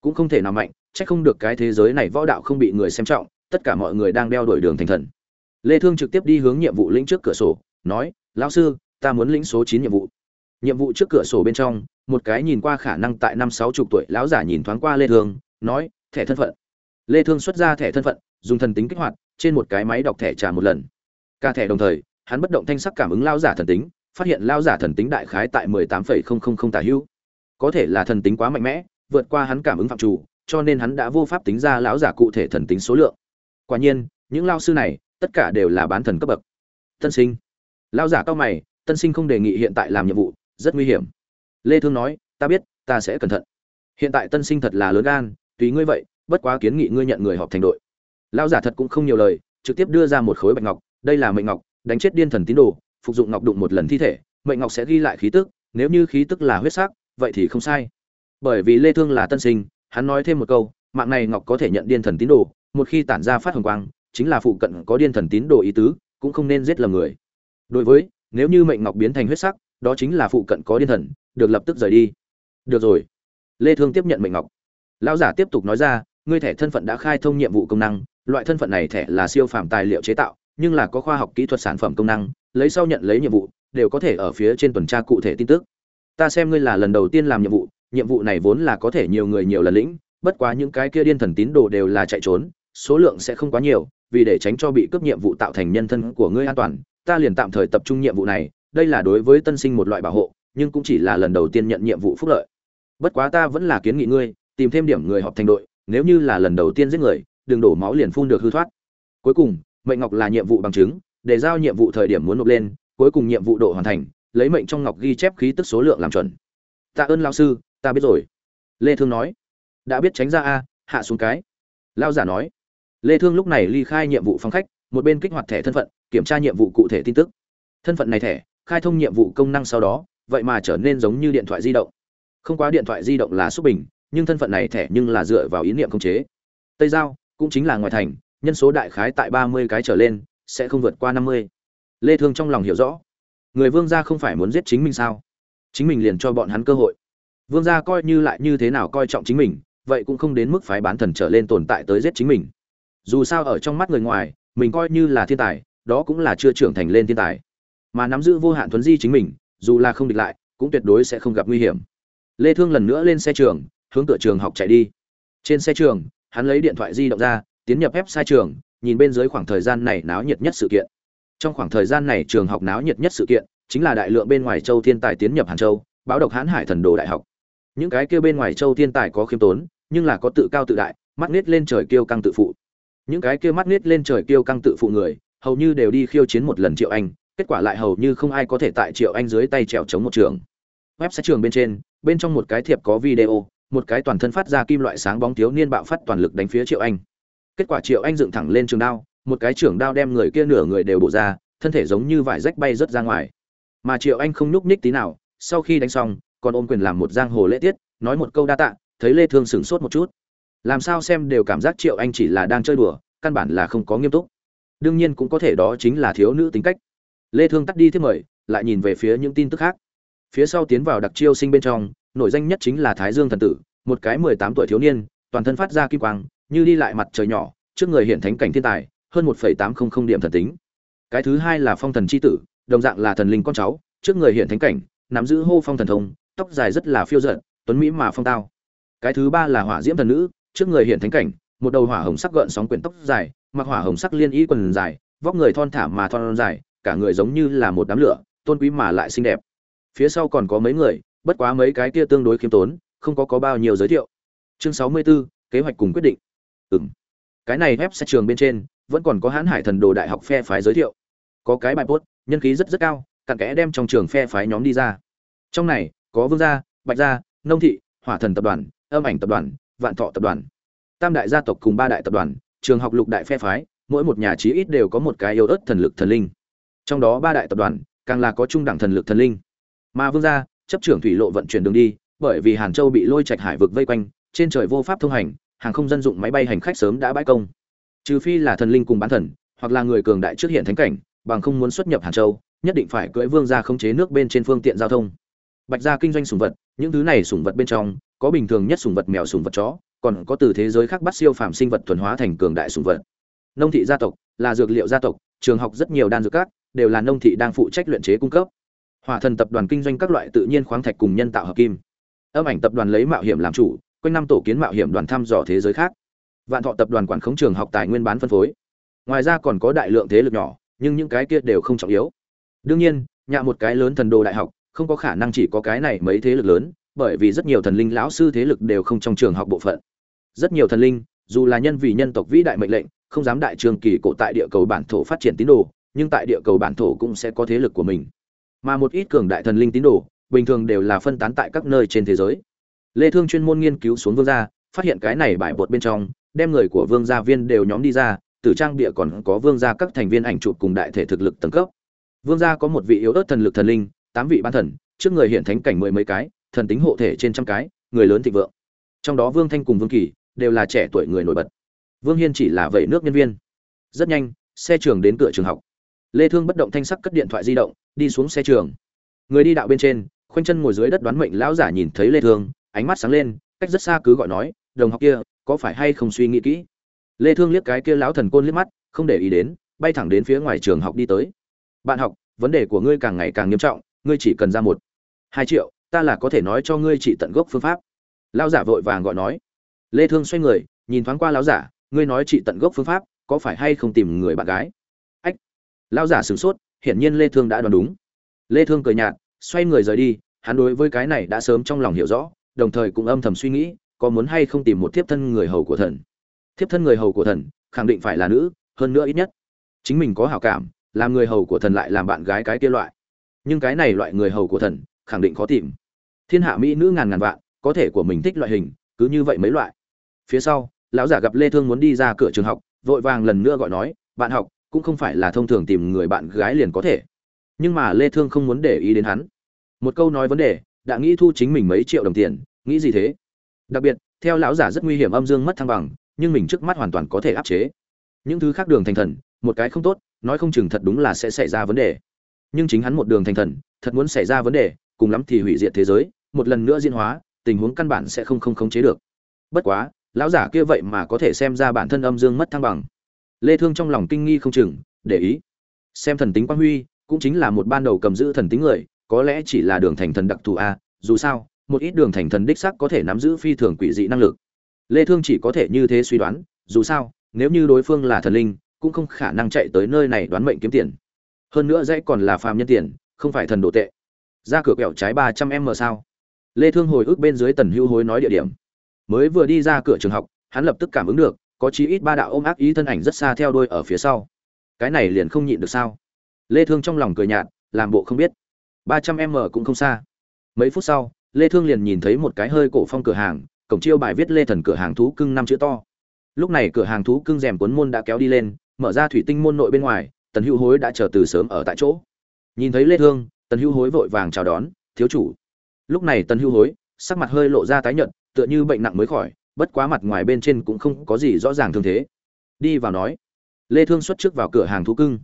Cũng không thể nào mạnh, chắc không được cái thế giới này võ đạo không bị người xem trọng, tất cả mọi người đang đeo đuổi đường thành thần. Lê thương trực tiếp đi hướng nhiệm vụ lĩnh trước cửa sổ, nói, lão sư, ta muốn lĩnh số 9 nhiệm vụ. Nhiệm vụ trước cửa sổ bên trong, một cái nhìn qua khả năng tại năm sáu chục tuổi lão giả nhìn thoáng qua lê thương, nói thẻ thân phận. Lê thương xuất ra thẻ thân phận dùng thần tính kích hoạt trên một cái máy đọc thẻ trả một lần. Ca thẻ đồng thời hắn bất động thanh sắc cảm ứng lão giả thần tính phát hiện lão giả thần tính đại khái tại 18,000 tả hữu. Có thể là thần tính quá mạnh mẽ vượt qua hắn cảm ứng phạm chủ cho nên hắn đã vô pháp tính ra lão giả cụ thể thần tính số lượng. Quả nhiên những lão sư này tất cả đều là bán thần cấp bậc. Tân sinh. Lão giả cao mày tân sinh không đề nghị hiện tại làm nhiệm vụ rất nguy hiểm. Lê thương nói ta biết ta sẽ cẩn thận. Hiện tại tân sinh thật là lớn gan tùy ngươi vậy, bất quá kiến nghị ngươi nhận người họp thành đội. Lão giả thật cũng không nhiều lời, trực tiếp đưa ra một khối bạch ngọc, đây là mệnh ngọc, đánh chết điên thần tín đồ, phục dụng ngọc đụng một lần thi thể, mệnh ngọc sẽ ghi lại khí tức, nếu như khí tức là huyết sắc, vậy thì không sai. Bởi vì lê thương là tân sinh, hắn nói thêm một câu, mạng này ngọc có thể nhận điên thần tín đồ, một khi tản ra phát hồng quang, chính là phụ cận có điên thần tín đồ ý tứ, cũng không nên giết lầm người. Đối với, nếu như mệnh ngọc biến thành huyết sắc, đó chính là phụ cận có điên thần, được lập tức rời đi. Được rồi. Lê thương tiếp nhận mệnh ngọc lão giả tiếp tục nói ra, ngươi thẻ thân phận đã khai thông nhiệm vụ công năng, loại thân phận này thẻ là siêu phàm tài liệu chế tạo, nhưng là có khoa học kỹ thuật sản phẩm công năng, lấy sau nhận lấy nhiệm vụ, đều có thể ở phía trên tuần tra cụ thể tin tức. Ta xem ngươi là lần đầu tiên làm nhiệm vụ nhiệm vụ này vốn là có thể nhiều người nhiều lần lĩnh, bất quá những cái kia điên thần tín đồ đều là chạy trốn, số lượng sẽ không quá nhiều, vì để tránh cho bị cướp nhiệm vụ tạo thành nhân thân của ngươi an toàn, ta liền tạm thời tập trung nhiệm vụ này, đây là đối với tân sinh một loại bảo hộ, nhưng cũng chỉ là lần đầu tiên nhận nhiệm vụ phúc lợi. Bất quá ta vẫn là kiến nghị ngươi tìm thêm điểm người họp thành đội, nếu như là lần đầu tiên giết người, đừng đổ máu liền phun được hư thoát. Cuối cùng, mệnh ngọc là nhiệm vụ bằng chứng, để giao nhiệm vụ thời điểm muốn nộp lên, cuối cùng nhiệm vụ độ hoàn thành, lấy mệnh trong ngọc ghi chép khí tức số lượng làm chuẩn. Tạ ơn lao sư, ta biết rồi. Lê thương nói. Đã biết tránh ra a, hạ xuống cái. Lao giả nói. Lê thương lúc này ly khai nhiệm vụ phòng khách, một bên kích hoạt thẻ thân phận, kiểm tra nhiệm vụ cụ thể tin tức. Thân phận này thẻ, khai thông nhiệm vụ công năng sau đó, vậy mà trở nên giống như điện thoại di động. Không quá điện thoại di động là xúc bình nhưng thân phận này thẻ nhưng là dựa vào ý niệm khống chế. Tây giao cũng chính là ngoài thành, nhân số đại khái tại 30 cái trở lên, sẽ không vượt qua 50. lê thương trong lòng hiểu rõ. Người vương gia không phải muốn giết chính mình sao? Chính mình liền cho bọn hắn cơ hội. Vương gia coi như lại như thế nào coi trọng chính mình, vậy cũng không đến mức phái bán thần trở lên tồn tại tới giết chính mình. Dù sao ở trong mắt người ngoài, mình coi như là thiên tài, đó cũng là chưa trưởng thành lên thiên tài. Mà nắm giữ vô hạn thuấn di chính mình, dù là không địch lại, cũng tuyệt đối sẽ không gặp nguy hiểm. Lê thương lần nữa lên xe trường hướng cửa trường học chạy đi. Trên xe trường, hắn lấy điện thoại di động ra, tiến nhập ép sai trường, nhìn bên dưới khoảng thời gian này náo nhiệt nhất sự kiện. Trong khoảng thời gian này trường học náo nhiệt nhất sự kiện chính là đại lượng bên ngoài châu thiên tài tiến nhập hàn châu, báo độc hãn hải thần đồ đại học. Những cái kia bên ngoài châu thiên tài có khiêm tốn, nhưng là có tự cao tự đại, mắt nết lên trời kiêu căng tự phụ. Những cái kia mắt nết lên trời kiêu căng tự phụ người, hầu như đều đi khiêu chiến một lần triệu anh, kết quả lại hầu như không ai có thể tại triệu anh dưới tay trèo chống một trường. Website trường bên trên, bên trong một cái thiệp có video một cái toàn thân phát ra kim loại sáng bóng thiếu niên bạo phát toàn lực đánh phía triệu anh. Kết quả triệu anh dựng thẳng lên trường đao, một cái trưởng đao đem người kia nửa người đều bổ ra, thân thể giống như vải rách bay rớt ra ngoài. Mà triệu anh không nhúc nhích tí nào, sau khi đánh xong, còn ôm quyền làm một giang hồ lễ tiết, nói một câu đa tạ, thấy lê thương sửng sốt một chút. Làm sao xem đều cảm giác triệu anh chỉ là đang chơi đùa, căn bản là không có nghiêm túc. Đương nhiên cũng có thể đó chính là thiếu nữ tính cách. Lê thương tắt đi thiết mời, lại nhìn về phía những tin tức khác. Phía sau tiến vào đặc chiêu sinh bên trong nổi danh nhất chính là thái dương thần tử một cái 18 tuổi thiếu niên toàn thân phát ra kim quang như đi lại mặt trời nhỏ trước người hiện thánh cảnh thiên tài hơn 1,800 điểm thần tính. Cái thứ hai là phong thần chi tử đồng dạng là thần linh con cháu trước người hiện thánh cảnh nắm giữ hô phong thần thông tóc dài rất là phiêu dật tuấn mỹ mà phong tao. Cái thứ ba là hỏa diễm thần nữ trước người hiện thánh cảnh một đầu hỏa hồng sắc gợn sóng quyển tóc dài mặc hỏa hồng sắc liên y quần dài vóc người thon thả mà thon dài cả người giống như là một đám lửa tôn quý mà lại xinh đẹp. Phía sau còn có mấy người bất quá mấy cái kia tương đối khiêm tốn không có có bao nhiêu giới thiệu. Chương sáu mươi 64, kế hoạch cùng quyết định. Ừm. Cái này web sẽ trường bên trên vẫn còn có hán hải thần đồ đại học phe phái giới thiệu. Có cái bài post nhân khí rất rất cao cặn kẽ đem trong trường phe phái nhóm đi ra. Trong này có vương gia bạch gia nông thị hỏa thần tập đoàn âm ảnh tập đoàn vạn thọ tập đoàn. Tam đại gia tộc cùng ba đại tập đoàn trường học lục đại phe phái mỗi một nhà chí ít đều có một cái yêu ớt thần lực thần linh. Trong đó ba đại tập đoàn càng là có trung đẳng thần lực thần linh. Mà vương gia chấp trưởng thủy lộ vận chuyển đường đi, bởi vì hàn châu bị lôi trạch hải vực vây quanh, trên trời vô pháp thông hành, hàng không dân dụng máy bay hành khách sớm đã bãi công. Trừ phi là thần linh cùng bán thần, hoặc là người cường đại trước hiện thánh cảnh, bằng không muốn xuất nhập hàn châu, nhất định phải cưỡi vương gia khống chế nước bên trên phương tiện giao thông. Bạch gia kinh doanh sủng vật, những thứ này sủng vật bên trong, có bình thường nhất sủng vật mèo sủng vật chó, còn có từ thế giới khác bắt siêu phàm sinh vật thuần hóa thành cường đại sủng vật. Nông thị gia tộc là dược liệu gia tộc, trường học rất nhiều đan dược các, đều là nông thị đang phụ trách luyện chế cung cấp hỏa thần tập đoàn kinh doanh các loại tự nhiên khoáng thạch cùng nhân tạo hợp kim. Âm ảnh tập đoàn lấy mạo hiểm làm chủ, quanh năm tổ kiến mạo hiểm đoàn thăm dò thế giới khác. Vạn thọ tập đoàn quản khống trường học tài nguyên bán phân phối. Ngoài ra còn có đại lượng thế lực nhỏ, nhưng những cái kia đều không trọng yếu. Đương nhiên nhà một cái lớn thần đồ đại học, không có khả năng chỉ có cái này mấy thế lực lớn, bởi vì rất nhiều thần linh lão sư thế lực đều không trong trường học bộ phận. Rất nhiều thần linh, dù là nhân vì nhân tộc vĩ đại mệnh lệnh, không dám đại trường kỳ cổ tại địa cầu bản thổ phát triển tín đồ, nhưng tại địa cầu bản thổ cũng sẽ có thế lực của mình mà một ít cường đại thần linh tín đồ, bình thường đều là phân tán tại các nơi trên thế giới. Lê thương chuyên môn nghiên cứu xuống vương gia, phát hiện cái này bài bột bên trong, đem người của vương gia viên đều nhóm đi ra tử trang địa còn có vương gia các thành viên ảnh chụp cùng đại thể thực lực tầng cấp. Vương gia có một vị yếu ớt thần lực thần linh, tám vị ban thần, trước người hiện thánh cảnh mười mấy cái, thần tính hộ thể trên trăm cái, người lớn thịnh vượng. Trong đó vương thanh cùng vương kỳ đều là trẻ tuổi người nổi bật. Vương hiên chỉ là vẩy nước nhân viên. Rất nhanh, xe trường đến cửa trường học. Lê thương bất động thanh sắc cất điện thoại di động đi xuống xe trường. Người đi đạo bên trên, khoanh chân ngồi dưới đất đoán mệnh lão giả nhìn thấy lê thương, ánh mắt sáng lên, cách rất xa cứ gọi nói, đồng học kia, có phải hay không suy nghĩ kỹ? Lê thương liếc cái kia lão thần côn liếc mắt, không để ý đến, bay thẳng đến phía ngoài trường học đi tới. Bạn học, vấn đề của ngươi càng ngày càng nghiêm trọng, ngươi chỉ cần ra một, hai triệu, ta là có thể nói cho ngươi trị tận gốc phương pháp. Lão giả vội vàng gọi nói. Lê thương xoay người, nhìn thoáng qua lão giả, ngươi nói trị tận gốc phương pháp, có phải hay không tìm người bạn gái? Ách. Lão giả sửng sốt hiển nhiên lê thương đã đoán đúng. Lê thương cười nhạt, xoay người rời đi, hắn đối với cái này đã sớm trong lòng hiểu rõ, đồng thời cũng âm thầm suy nghĩ, có muốn hay không tìm một thiếp thân người hầu của thần. Thiếp thân người hầu của thần, khẳng định phải là nữ, hơn nữa ít nhất. Chính mình có hảo cảm, làm người hầu của thần lại làm bạn gái cái kia loại. Nhưng cái này loại người hầu của thần, khẳng định khó tìm. Thiên hạ mỹ nữ ngàn ngàn vạn, có thể của mình thích loại hình, cứ như vậy mấy loại. Phía sau, lão giả gặp lê thương muốn đi ra cửa trường học, vội vàng lần nữa gọi nói, bạn học cũng không phải là thông thường tìm người bạn gái liền có thể. Nhưng mà lê thương không muốn để ý đến hắn. Một câu nói vấn đề, đã nghĩ thu chính mình mấy triệu đồng tiền, nghĩ gì thế? Đặc biệt, theo lão giả rất nguy hiểm âm dương mất thăng bằng, nhưng mình trước mắt hoàn toàn có thể áp chế. Những thứ khác đường thành thần, một cái không tốt, nói không chừng thật đúng là sẽ xảy ra vấn đề. Nhưng chính hắn một đường thành thần, thật muốn xảy ra vấn đề, cùng lắm thì hủy diệt thế giới, một lần nữa diễn hóa, tình huống căn bản sẽ không không khống chế được. Bất quá, lão giả kia vậy mà có thể xem ra bản thân âm dương mất thăng bằng lê thương trong lòng kinh nghi không chừng, để ý. Xem thần tính quang huy, cũng chính là một ban đầu cầm giữ thần tính người, có lẽ chỉ là đường thành thần đặc thù a, dù sao, một ít đường thành thần đích sắc có thể nắm giữ phi thường quỷ dị năng lực. Lê thương chỉ có thể như thế suy đoán, dù sao, nếu như đối phương là thần linh, cũng không khả năng chạy tới nơi này đoán mệnh kiếm tiền. Hơn nữa dãy còn là phàm nhân tiền, không phải thần đồ tệ. Ra cửa kẹo trái 300 m sao? Lê thương hồi ức bên dưới tần hưu hối nói địa điểm. Mới vừa đi ra cửa trường học, hắn lập tức cảm ứng được có chí ít ba đạo ôm ác ý thân ảnh rất xa theo đuôi ở phía sau. Cái này liền không nhịn được sao? Lê thương trong lòng cười nhạt, làm bộ không biết. 300 m cũng không xa. Mấy phút sau, lê thương liền nhìn thấy một cái hơi cổ phong cửa hàng, cổng chiêu bài viết lê thần cửa hàng thú cưng năm chữ to. Lúc này cửa hàng thú cưng rèm cuốn môn đã kéo đi lên, mở ra thủy tinh môn nội bên ngoài, tần hữu hối đã chờ từ sớm ở tại chỗ. Nhìn thấy lê thương, tần hữu hối vội vàng chào đón, thiếu chủ. Lúc này tần hữu hối, sắc mặt hơi lộ ra tái nhợt, tựa như bệnh nặng mới khỏi bất quá mặt ngoài bên trên cũng không có gì rõ ràng thương thế. Đi vào nói, lê thương xuất trước vào cửa hàng thú cưng.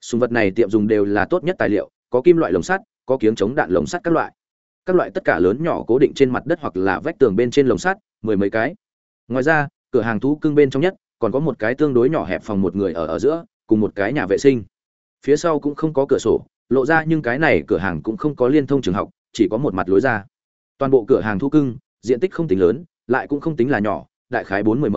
Súng vật này tiệm dùng đều là tốt nhất tài liệu, có kim loại lồng sắt, có kiếng chống đạn lồng sắt các loại. Các loại tất cả lớn nhỏ cố định trên mặt đất hoặc là vách tường bên trên lồng sắt, mười mấy cái. Ngoài ra, cửa hàng thú cưng bên trong nhất, còn có một cái tương đối nhỏ hẹp phòng một người ở ở giữa, cùng một cái nhà vệ sinh. Phía sau cũng không có cửa sổ, lộ ra nhưng cái này cửa hàng cũng không có liên thông trường học, chỉ có một mặt lối ra. Toàn bộ cửa hàng thú cưng, diện tích không tính lớn lại cũng không tính là nhỏ, đại khái bốn mươi m.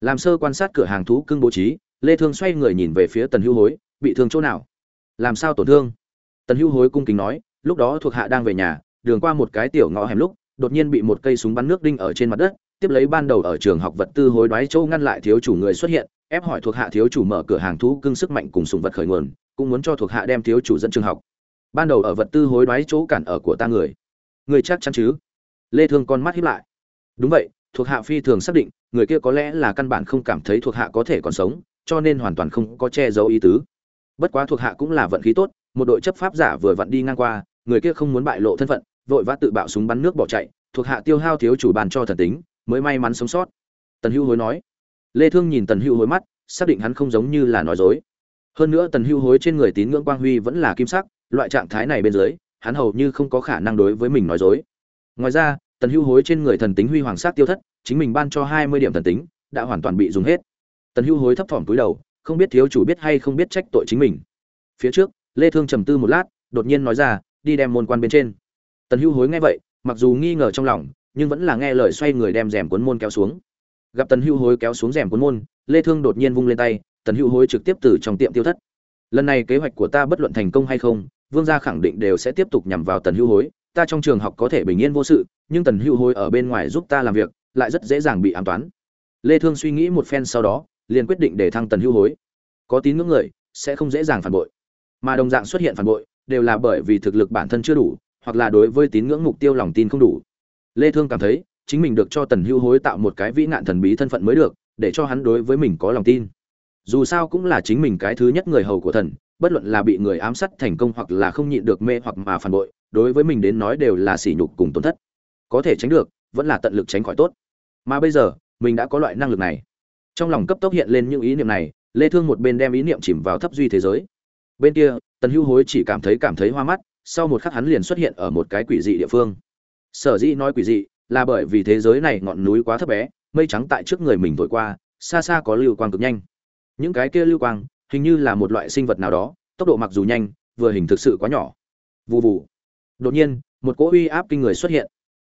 Làm sơ quan sát cửa hàng thú cưng bố trí, lê thương xoay người nhìn về phía tần hưu hối, bị thương chỗ nào? Làm sao tổn thương? Tần hưu hối cung kính nói, lúc đó thuộc hạ đang về nhà, đường qua một cái tiểu ngõ hẻm lúc, đột nhiên bị một cây súng bắn nước đinh ở trên mặt đất, tiếp lấy ban đầu ở trường học vật tư hối đoái châu ngăn lại thiếu chủ người xuất hiện, ép hỏi thuộc hạ thiếu chủ mở cửa hàng thú cưng sức mạnh cùng sùng vật khởi nguồn, cũng muốn cho thuộc hạ đem thiếu chủ dẫn trường học. Ban đầu ở vật tư hối đoái chỗ cản ở của ta người. Người chắc chắn chứ? Lê thương con mắt hiếp lại đúng vậy, thuộc hạ phi thường xác định, người kia có lẽ là căn bản không cảm thấy thuộc hạ có thể còn sống, cho nên hoàn toàn không có che giấu ý tứ. Bất quá thuộc hạ cũng là vận khí tốt, một đội chấp pháp giả vừa vặn đi ngang qua, người kia không muốn bại lộ thân phận, vội vã tự bạo súng bắn nước bỏ chạy, thuộc hạ tiêu hao thiếu chủ bàn cho thần tính, mới may mắn sống sót. Tần hưu hối nói. Lê thương nhìn tần hưu hối mắt, xác định hắn không giống như là nói dối. Hơn nữa tần hưu hối trên người tín ngưỡng quang huy vẫn là kim sắc, loại trạng thái này bên dưới, hắn hầu như không có khả năng đối với mình nói dối. Ngoài ra tần hưu hối trên người thần tính huy hoàng sát tiêu thất, chính mình ban cho 20 điểm thần tính, đã hoàn toàn bị dùng hết. Tần hưu hối thấp thỏm cúi đầu, không biết thiếu chủ biết hay không biết trách tội chính mình. Phía trước, lê thương trầm tư một lát, đột nhiên nói ra, đi đem môn quan bên trên. Tần hưu hối nghe vậy, mặc dù nghi ngờ trong lòng, nhưng vẫn là nghe lời xoay người đem rèm cuốn môn kéo xuống. Gặp tần hưu hối kéo xuống rèm cuốn môn, lê thương đột nhiên vung lên tay, tần hưu hối trực tiếp từ trong tiệm tiêu thất. Lần này kế hoạch của ta bất luận thành công hay không, vương gia khẳng định đều sẽ tiếp tục nhằm vào tần hưu hối ta trong trường học có thể bình yên vô sự, nhưng tần hưu hối ở bên ngoài giúp ta làm việc, lại rất dễ dàng bị ám toán. Lê thương suy nghĩ một phen sau đó, liền quyết định để thăng tần hưu hối. Có tín ngưỡng người, sẽ không dễ dàng phản bội. Mà đồng dạng xuất hiện phản bội, đều là bởi vì thực lực bản thân chưa đủ, hoặc là đối với tín ngưỡng mục tiêu lòng tin không đủ. Lê thương cảm thấy, chính mình được cho tần hưu hối tạo một cái vĩ nạn thần bí thân phận mới được, để cho hắn đối với mình có lòng tin dù sao cũng là chính mình cái thứ nhất người hầu của thần, bất luận là bị người ám sát thành công hoặc là không nhịn được mê hoặc mà phản bội, đối với mình đến nói đều là sỉ nhục cùng tổn thất. Có thể tránh được, vẫn là tận lực tránh khỏi tốt. Mà bây giờ, mình đã có loại năng lực này. Trong lòng cấp tốc hiện lên những ý niệm này, lê thương một bên đem ý niệm chìm vào thấp duy thế giới. Bên kia, tần hưu hối chỉ cảm thấy cảm thấy hoa mắt, sau một khắc hắn liền xuất hiện ở một cái quỷ dị địa phương. Sở dĩ nói quỷ dị, là bởi vì thế giới này ngọn núi quá thấp bé, mây trắng tại trước người mình thổi qua, xa xa có lưu quang cực nhanh những cái kia lưu quang, hình như là một loại sinh vật nào đó, tốc độ mặc dù nhanh, vừa hình thực sự quá nhỏ. Vù vù. Đột nhiên, một cỗ uy áp kinh người xuất hiện.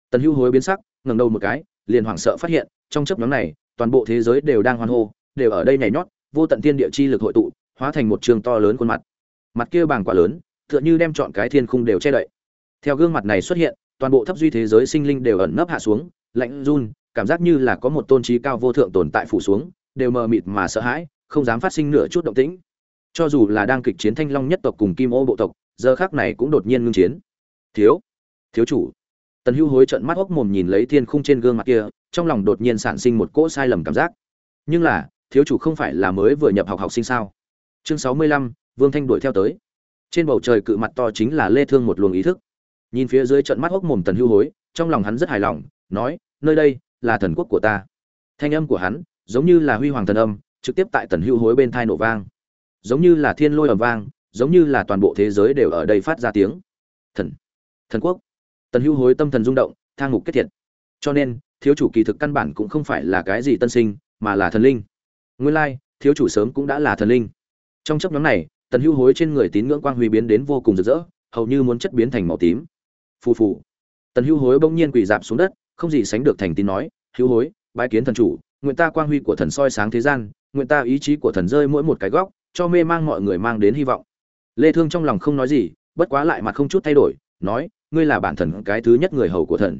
Tần hưu hối biến sắc, ngẩng đầu một cái, liền hoảng sợ phát hiện, trong chấp nhóm này, toàn bộ thế giới đều đang hoan hô, đều ở đây nhảy nhót, vô tận thiên địa chi lực hội tụ, hóa thành một trường to lớn khuôn mặt. Mặt kia bàng quả lớn, tựa như đem chọn cái thiên khung đều che đậy. Theo gương mặt này xuất hiện, toàn bộ thấp duy thế giới sinh linh đều ẩn nấp hạ xuống, lạnh run, cảm giác như là có một tôn trí cao vô thượng tồn tại phủ xuống, đều mờ mịt mà sợ hãi không dám phát sinh nửa chút động tĩnh. Cho dù là đang kịch chiến thanh long nhất tộc cùng kim ô bộ tộc, giờ khác này cũng đột nhiên ngưng chiến. Thiếu thiếu chủ. Tần hưu hối trợn mắt hốc mồm nhìn lấy thiên khung trên gương mặt kia, trong lòng đột nhiên sản sinh một cỗ sai lầm cảm giác. Nhưng là, thiếu chủ không phải là mới vừa nhập học học sinh sao? Chương sáu mươi lăm, vương thanh đuổi theo tới. Trên bầu trời cự mặt to chính là lê thương một luồng ý thức. Nhìn phía dưới trận mắt hốc mồm tần hưu hối, trong lòng hắn rất hài lòng, nói, nơi đây là thần quốc của ta. Thanh âm của hắn giống như là huy hoàng thần âm trực tiếp tại tần hưu hối bên thai nổ vang. Giống như là thiên lôi ầm vang, giống như là toàn bộ thế giới đều ở đây phát ra tiếng. Thần thần quốc. Tần hưu hối tâm thần rung động, thang ngục kết thiệt. Cho nên, thiếu chủ kỳ thực căn bản cũng không phải là cái gì tân sinh, mà là thần linh. Nguyên lai, thiếu chủ sớm cũng đã là thần linh. Trong chấp nhóm này, tần hưu hối trên người tín ngưỡng quang huy biến đến vô cùng rực rỡ, hầu như muốn chất biến thành màu tím. Phù phù. Tần hưu hối bỗng nhiên quỳ dạp xuống đất, không gì sánh được thành tín nói hưu hối, bái kiến thần chủ, nguyện ta quang huy của thần soi sáng thế gian nguyện ta ý chí của thần rơi mỗi một cái góc, cho mê mang mọi người mang đến hy vọng. Lê thương trong lòng không nói gì, bất quá lại mặt không chút thay đổi, nói, ngươi là bản thần, cái thứ nhất người hầu của thần.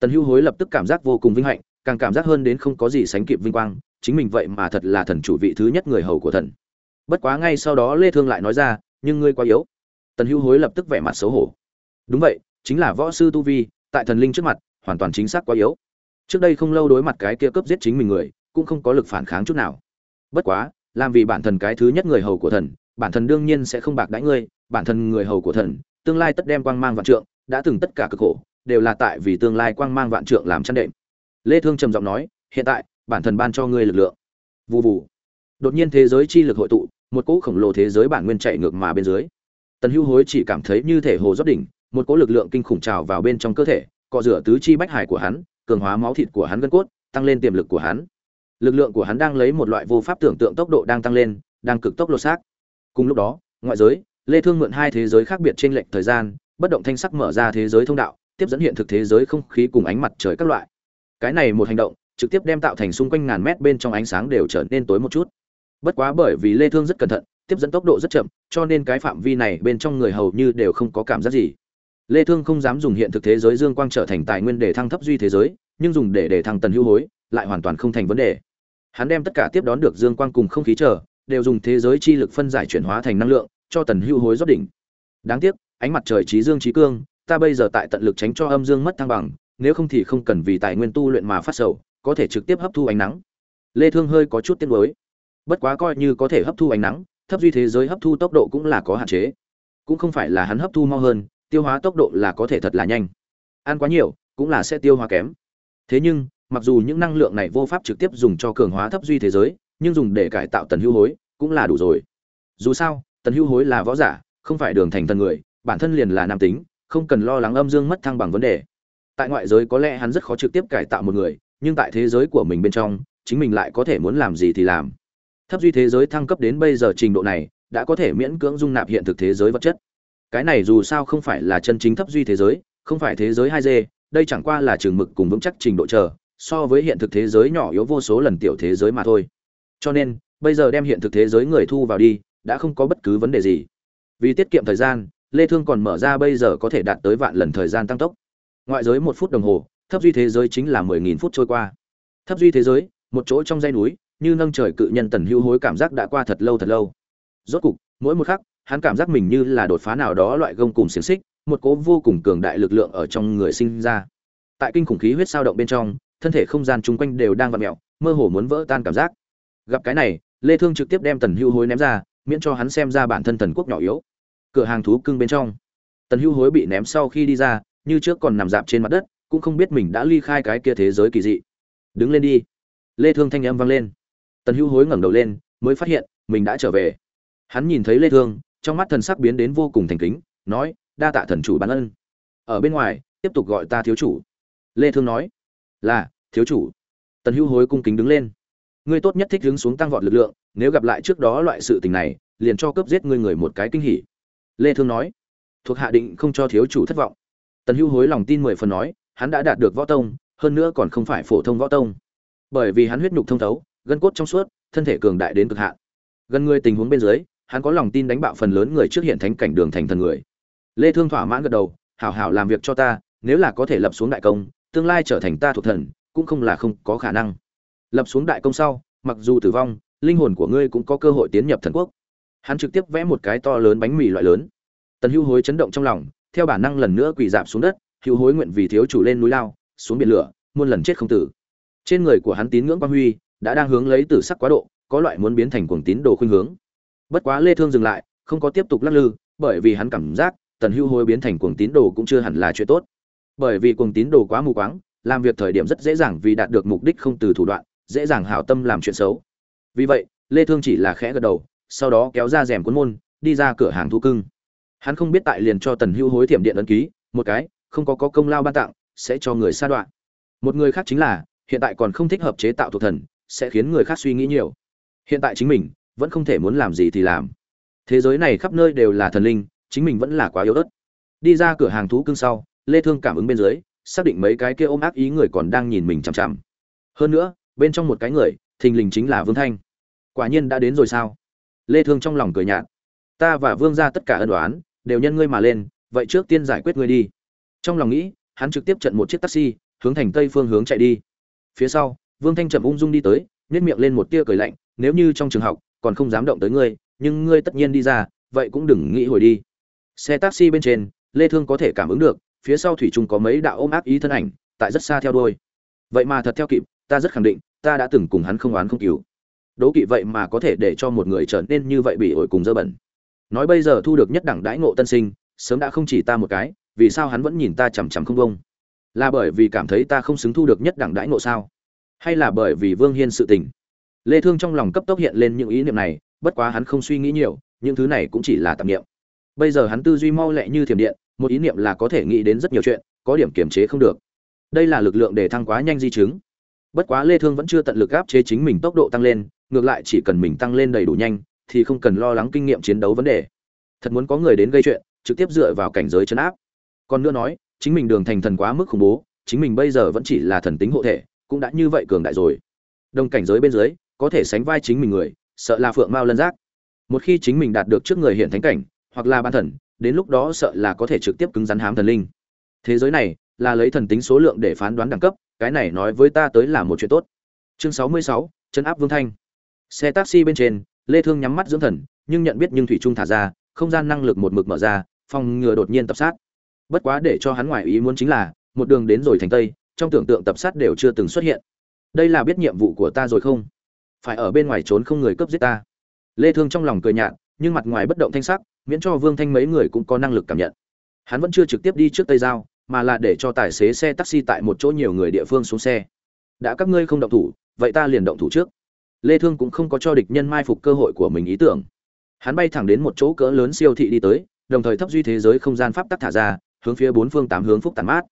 Tần hưu hối lập tức cảm giác vô cùng vinh hạnh, càng cảm giác hơn đến không có gì sánh kịp vinh quang, chính mình vậy mà thật là thần chủ vị thứ nhất người hầu của thần. Bất quá ngay sau đó lê thương lại nói ra, nhưng ngươi quá yếu. Tần hưu hối lập tức vẻ mặt xấu hổ. Đúng vậy, chính là võ sư tu vi, tại thần linh trước mặt, hoàn toàn chính xác quá yếu. Trước đây không lâu đối mặt cái kia cướp giết chính mình người, cũng không có lực phản kháng chút nào bất quá, làm vì bản thần cái thứ nhất người hầu của thần, bản thần đương nhiên sẽ không bạc đãi ngươi, bản thân người hầu của thần, tương lai tất đem quang mang vạn trượng, đã từng tất cả cực khổ, đều là tại vì tương lai quang mang vạn trượng làm chăn đệm. Lê thương trầm giọng nói, hiện tại, bản thần ban cho ngươi lực lượng. Vù vù. Đột nhiên thế giới chi lực hội tụ, một cỗ khổng lồ thế giới bản nguyên chạy ngược mà bên dưới. Tần hưu hối chỉ cảm thấy như thể hồ rót đỉnh, một cỗ lực lượng kinh khủng trào vào bên trong cơ thể cọ rửa tứ chi bách hải của hắn, cường hóa máu thịt của hắn gân cốt, tăng lên tiềm lực của hắn lực lượng của hắn đang lấy một loại vô pháp tưởng tượng tốc độ đang tăng lên, đang cực tốc lột xác. Cùng lúc đó, ngoại giới, lê thương mượn hai thế giới khác biệt trên lệnh thời gian, bất động thanh sắc mở ra thế giới thông đạo, tiếp dẫn hiện thực thế giới không khí cùng ánh mặt trời các loại. Cái này một hành động, trực tiếp đem tạo thành xung quanh ngàn mét bên trong ánh sáng đều trở nên tối một chút. Bất quá bởi vì lê thương rất cẩn thận, tiếp dẫn tốc độ rất chậm, cho nên cái phạm vi này bên trong người hầu như đều không có cảm giác gì. Lê thương không dám dùng hiện thực thế giới dương quang trở thành tài nguyên để thăng thấp duy thế giới, nhưng dùng để để thăng tần hưu hối, lại hoàn toàn không thành vấn đề hắn đem tất cả tiếp đón được dương quang cùng không khí chờ, đều dùng thế giới chi lực phân giải chuyển hóa thành năng lượng, cho tần hưu hối rót đỉnh. Đáng tiếc, ánh mặt trời trí dương trí cương, ta bây giờ tại tận lực tránh cho âm dương mất thăng bằng, nếu không thì không cần vì tài nguyên tu luyện mà phát sầu, có thể trực tiếp hấp thu ánh nắng. Lê thương hơi có chút tiếc nuối. Bất quá coi như có thể hấp thu ánh nắng, thấp duy thế giới hấp thu tốc độ cũng là có hạn chế. Cũng không phải là hắn hấp thu mau hơn, tiêu hóa tốc độ là có thể thật là nhanh. Ăn quá nhiều, cũng là sẽ tiêu hóa kém. Thế nhưng mặc dù những năng lượng này vô pháp trực tiếp dùng cho cường hóa thấp duy thế giới, nhưng dùng để cải tạo tần hưu hối cũng là đủ rồi. Dù sao, tần hưu hối là võ giả, không phải đường thành thần người, bản thân liền là nam tính, không cần lo lắng âm dương mất thăng bằng vấn đề. Tại ngoại giới có lẽ hắn rất khó trực tiếp cải tạo một người, nhưng tại thế giới của mình bên trong, chính mình lại có thể muốn làm gì thì làm. Thấp duy thế giới thăng cấp đến bây giờ trình độ này, đã có thể miễn cưỡng dung nạp hiện thực thế giới vật chất. Cái này dù sao không phải là chân chính thấp duy thế giới, không phải thế giới hai d đây chẳng qua là trường mực cùng vững chắc trình độ chờ so với hiện thực thế giới nhỏ yếu vô số lần tiểu thế giới mà thôi. Cho nên, bây giờ đem hiện thực thế giới người thu vào đi, đã không có bất cứ vấn đề gì. Vì tiết kiệm thời gian, lê thương còn mở ra bây giờ có thể đạt tới vạn lần thời gian tăng tốc. Ngoại giới một phút đồng hồ, thấp duy thế giới chính là 10.000 phút trôi qua. Thấp duy thế giới, một chỗ trong dãy núi, như nâng trời cự nhân tần hưu hối cảm giác đã qua thật lâu thật lâu. Rốt cục, mỗi một khắc, hắn cảm giác mình như là đột phá nào đó loại gông cùng xiềng xích, một cố vô cùng cường đại lực lượng ở trong người sinh ra. Tại kinh khủng khí huyết sao động bên trong thân thể không gian chung quanh đều đang vặn mẹo, mơ hồ muốn vỡ tan cảm giác. Gặp cái này, lê thương trực tiếp đem tần hưu hối ném ra, miễn cho hắn xem ra bản thân thần quốc nhỏ yếu. Cửa hàng thú cưng bên trong. Tần hưu hối bị ném sau khi đi ra, như trước còn nằm dạp trên mặt đất, cũng không biết mình đã ly khai cái kia thế giới kỳ dị. Đứng lên đi. Lê thương thanh âm vang lên. Tần hưu hối ngẩng đầu lên, mới phát hiện, mình đã trở về. Hắn nhìn thấy lê thương, trong mắt thần sắc biến đến vô cùng thành kính, nói, đa tạ thần chủ ban ân. Ở bên ngoài, tiếp tục gọi ta thiếu chủ. Lê thương nói, là thiếu chủ. Tần hưu hối cung kính đứng lên. Ngươi tốt nhất thích hướng xuống tăng vọt lực lượng, nếu gặp lại trước đó loại sự tình này, liền cho cướp giết ngươi người một cái kinh hỉ. Lê thương nói. Thuộc hạ định không cho thiếu chủ thất vọng. Tần hưu hối lòng tin mười phần nói, hắn đã đạt được võ tông, hơn nữa còn không phải phổ thông võ tông. Bởi vì hắn huyết nhục thông thấu, gân cốt trong suốt, thân thể cường đại đến cực hạn. Gần người tình huống bên dưới, hắn có lòng tin đánh bạo phần lớn người trước hiện thánh cảnh đường thành thần người. Lê thương thỏa mãn gật đầu, hảo hảo làm việc cho ta, nếu là có thể lập xuống đại công, tương lai trở thành ta thuộc thần cũng không là không có khả năng. Lập xuống đại công sau, mặc dù tử vong, linh hồn của ngươi cũng có cơ hội tiến nhập thần quốc. Hắn trực tiếp vẽ một cái to lớn bánh mì loại lớn. Tần hưu hối chấn động trong lòng, theo bản năng lần nữa quỳ dạp xuống đất, hưu hối nguyện vì thiếu chủ lên núi lao, xuống biển lửa, muôn lần chết không tử. Trên người của hắn tín ngưỡng quang huy, đã đang hướng lấy tử sắc quá độ, có loại muốn biến thành cuồng tín đồ khuynh hướng. Bất quá lê thương dừng lại, không có tiếp tục lắc lư, bởi vì hắn cảm giác, tần hưu hối biến thành cuồng tín đồ cũng chưa hẳn là chuyện tốt. Bởi vì cuồng tín đồ quá mù quáng làm việc thời điểm rất dễ dàng vì đạt được mục đích không từ thủ đoạn, dễ dàng hảo tâm làm chuyện xấu. Vì vậy, lê thương chỉ là khẽ gật đầu, sau đó kéo ra rèm cuốn môn, đi ra cửa hàng thu cưng. Hắn không biết tại liền cho tần hưu hối thiểm điện ấn ký, một cái, không có có công lao ban tặng, sẽ cho người xa đoạn. Một người khác chính là, hiện tại còn không thích hợp chế tạo thuộc thần, sẽ khiến người khác suy nghĩ nhiều. Hiện tại chính mình, vẫn không thể muốn làm gì thì làm. Thế giới này khắp nơi đều là thần linh, chính mình vẫn là quá yếu ớt. Đi ra cửa hàng thú cưng sau, lê thương cảm ứng bên dưới xác định mấy cái kia ôm ác ý người còn đang nhìn mình chằm chằm. Hơn nữa, bên trong một cái người, thình lình chính là vương thanh. Quả nhiên đã đến rồi sao? Lê thương trong lòng cười nhạt. Ta và vương gia tất cả ân đoán đều nhân ngươi mà lên, vậy trước tiên giải quyết ngươi đi. Trong lòng nghĩ, hắn trực tiếp trận một chiếc taxi, hướng thành tây phương hướng chạy đi. Phía sau, vương thanh chậm ung dung đi tới, nhếch miệng lên một tia cười lạnh, nếu như trong trường học, còn không dám động tới ngươi, nhưng ngươi tất nhiên đi ra, vậy cũng đừng nghĩ hồi đi. Xe taxi bên trên, lê thương có thể cảm ứng được phía sau thủy trung có mấy đạo ôm áp ý thân ảnh, tại rất xa theo đuôi. Vậy mà thật theo kịp, ta rất khẳng định, ta đã từng cùng hắn không oán không cứu đố kỵ vậy mà có thể để cho một người trở nên như vậy bị ổi cùng dơ bẩn. Nói bây giờ thu được nhất đẳng đãi ngộ tân sinh, sớm đã không chỉ ta một cái, vì sao hắn vẫn nhìn ta chằm chằm không bông là bởi vì cảm thấy ta không xứng thu được nhất đẳng đãi ngộ sao? Hay là bởi vì vương hiên sự tình? Lê thương trong lòng cấp tốc hiện lên những ý niệm này, bất quá hắn không suy nghĩ nhiều, những thứ này cũng chỉ là tạp niệm. Bây giờ hắn tư duy mau lẹ như thiểm điện một ý niệm là có thể nghĩ đến rất nhiều chuyện, có điểm kiềm chế không được. Đây là lực lượng để thăng quá nhanh di chứng. Bất quá lê thương vẫn chưa tận lực áp chế chính mình tốc độ tăng lên, ngược lại chỉ cần mình tăng lên đầy đủ nhanh, thì không cần lo lắng kinh nghiệm chiến đấu vấn đề. Thật muốn có người đến gây chuyện, trực tiếp dựa vào cảnh giới chấn áp. Còn nữa nói, chính mình đường thành thần quá mức khủng bố, chính mình bây giờ vẫn chỉ là thần tính hộ thể, cũng đã như vậy cường đại rồi. Đồng cảnh giới bên dưới, có thể sánh vai chính mình người, sợ là phượng mao lân giác. Một khi chính mình đạt được trước người hiện thánh cảnh, hoặc là ban thần đến lúc đó sợ là có thể trực tiếp cứng rắn hám thần linh. Thế giới này, là lấy thần tính số lượng để phán đoán đẳng cấp, cái này nói với ta tới là một chuyện tốt. Chương sáu mươi sáu, chân áp vương thanh. Xe taxi bên trên, lê thương nhắm mắt dưỡng thần, nhưng nhận biết nhưng thủy trung thả ra, không gian năng lực một mực mở ra, phòng ngừa đột nhiên tập sát. Bất quá để cho hắn ngoài ý muốn chính là, một đường đến rồi thành tây, trong tưởng tượng tập sát đều chưa từng xuất hiện. Đây là biết nhiệm vụ của ta rồi không? Phải ở bên ngoài trốn không người cướp giết ta. Lê thương trong lòng cười nhạt, nhưng mặt ngoài bất động thanh sắc miễn cho vương thanh mấy người cũng có năng lực cảm nhận. Hắn vẫn chưa trực tiếp đi trước tây giao, mà là để cho tài xế xe taxi tại một chỗ nhiều người địa phương xuống xe. Đã các ngươi không động thủ, vậy ta liền động thủ trước. Lê thương cũng không có cho địch nhân mai phục cơ hội của mình ý tưởng. Hắn bay thẳng đến một chỗ cỡ lớn siêu thị đi tới, đồng thời thấp duy thế giới không gian pháp tắc thả ra, hướng phía bốn phương tám hướng phúc tản mát.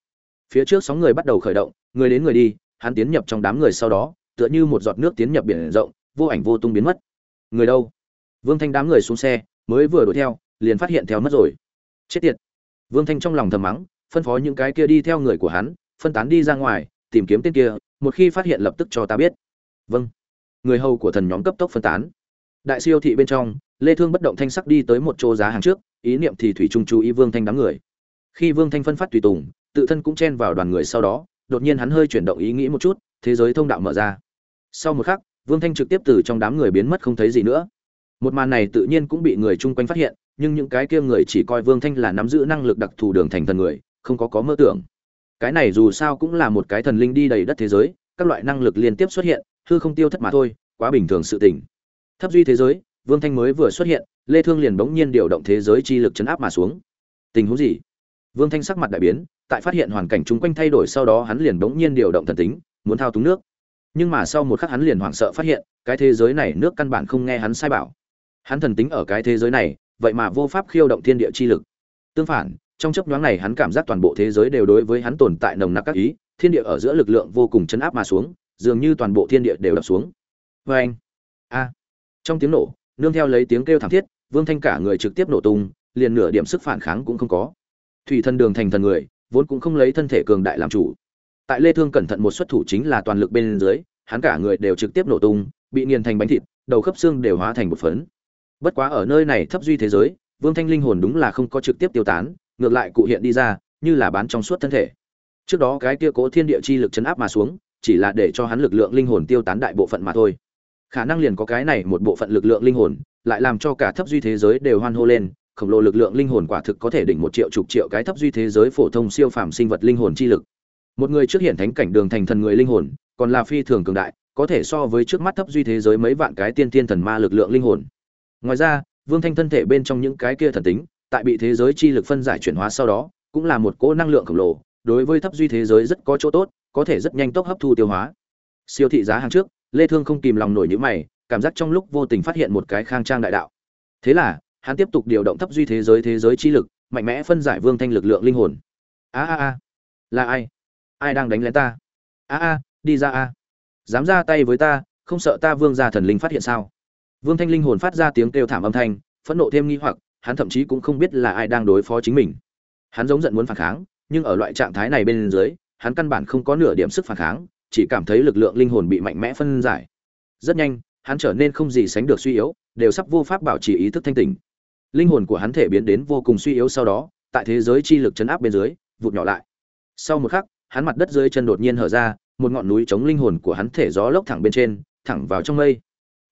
Phía trước sóng người bắt đầu khởi động, người đến người đi, hắn tiến nhập trong đám người sau đó, tựa như một giọt nước tiến nhập biển rộng, vô ảnh vô tung biến mất. Người đâu? Vương thanh đám người xuống xe mới vừa đuổi theo, liền phát hiện theo mất rồi. Chết tiệt. Vương thanh trong lòng thầm mắng, phân phó những cái kia đi theo người của hắn, phân tán đi ra ngoài, tìm kiếm tên kia, một khi phát hiện lập tức cho ta biết. Vâng. Người hầu của thần nhóm cấp tốc phân tán. Đại siêu thị bên trong, lê thương bất động thanh sắc đi tới một chỗ giá hàng trước, ý niệm thì thủy trung chú ý vương thanh đám người. Khi vương thanh phân phát tùy tùng, tự thân cũng chen vào đoàn người sau đó, đột nhiên hắn hơi chuyển động ý nghĩ một chút, thế giới thông đạo mở ra. Sau một khắc, vương thanh trực tiếp từ trong đám người biến mất không thấy gì nữa một màn này tự nhiên cũng bị người chung quanh phát hiện, nhưng những cái kia người chỉ coi vương thanh là nắm giữ năng lực đặc thù đường thành thần người, không có có mơ tưởng. Cái này dù sao cũng là một cái thần linh đi đầy đất thế giới, các loại năng lực liên tiếp xuất hiện, hư không tiêu thất mà thôi, quá bình thường sự tình. Thấp duy thế giới, vương thanh mới vừa xuất hiện, lê thương liền bỗng nhiên điều động thế giới chi lực chấn áp mà xuống. Tình huống gì? Vương thanh sắc mặt đại biến, tại phát hiện hoàn cảnh chung quanh thay đổi sau đó hắn liền bỗng nhiên điều động thần tính, muốn thao túng nước. Nhưng mà sau một khắc hắn liền hoảng sợ phát hiện, cái thế giới này nước căn bản không nghe hắn sai bảo hắn thần tính ở cái thế giới này, vậy mà vô pháp khiêu động thiên địa chi lực. Tương phản, trong chấp nhoáng này hắn cảm giác toàn bộ thế giới đều đối với hắn tồn tại nồng nặc các ý, thiên địa ở giữa lực lượng vô cùng chấn áp mà xuống, dường như toàn bộ thiên địa đều đập xuống. Vê anh, a, trong tiếng nổ, nương theo lấy tiếng kêu thảm thiết, vương thanh cả người trực tiếp nổ tung, liền nửa điểm sức phản kháng cũng không có. Thủy thân đường thành thần người, vốn cũng không lấy thân thể cường đại làm chủ. Tại lê thương cẩn thận một xuất thủ chính là toàn lực bên dưới, hắn cả người đều trực tiếp nổ tung, bị nghiền thành bánh thịt, đầu khớp xương đều hóa thành một phấn bất quá ở nơi này thấp duy thế giới, vương thanh linh hồn đúng là không có trực tiếp tiêu tán, ngược lại cụ hiện đi ra, như là bán trong suốt thân thể. Trước đó cái kia cố thiên địa chi lực chấn áp mà xuống, chỉ là để cho hắn lực lượng linh hồn tiêu tán đại bộ phận mà thôi. Khả năng liền có cái này một bộ phận lực lượng linh hồn, lại làm cho cả thấp duy thế giới đều hoan hô lên, khổng lồ lực lượng linh hồn quả thực có thể đỉnh một triệu chục triệu cái thấp duy thế giới phổ thông siêu phàm sinh vật linh hồn chi lực. Một người trước hiện thánh cảnh đường thành thần người linh hồn, còn là phi thường cường đại, có thể so với trước mắt thấp duy thế giới mấy vạn cái tiên tiên thần ma lực lượng linh hồn ngoài ra, vương thanh thân thể bên trong những cái kia thần tính, tại bị thế giới chi lực phân giải chuyển hóa sau đó, cũng là một cỗ năng lượng khổng lồ, đối với thấp duy thế giới rất có chỗ tốt, có thể rất nhanh tốc hấp thu tiêu hóa. Siêu thị giá hàng trước, lê thương không kìm lòng nổi những mày, cảm giác trong lúc vô tình phát hiện một cái khang trang đại đạo. Thế là, hắn tiếp tục điều động thấp duy thế giới thế giới chi lực, mạnh mẽ phân giải vương thanh lực lượng linh hồn. A a a. Là ai? Ai đang đánh lén ta? A a, đi ra a. Dám ra tay với ta, không sợ ta vương gia thần linh phát hiện sao? Vương thanh linh hồn phát ra tiếng kêu thảm âm thanh, phẫn nộ thêm nghi hoặc, hắn thậm chí cũng không biết là ai đang đối phó chính mình. Hắn giống giận muốn phản kháng, nhưng ở loại trạng thái này bên dưới, hắn căn bản không có nửa điểm sức phản kháng, chỉ cảm thấy lực lượng linh hồn bị mạnh mẽ phân giải. Rất nhanh, hắn trở nên không gì sánh được suy yếu, đều sắp vô pháp bảo trì ý thức thanh tỉnh. Linh hồn của hắn thể biến đến vô cùng suy yếu sau đó, tại thế giới chi lực chấn áp bên dưới, vụt nhỏ lại. Sau một khắc, hắn mặt đất dưới chân đột nhiên hở ra, một ngọn núi chống linh hồn của hắn thể gió lốc thẳng bên trên, thẳng vào trong mây.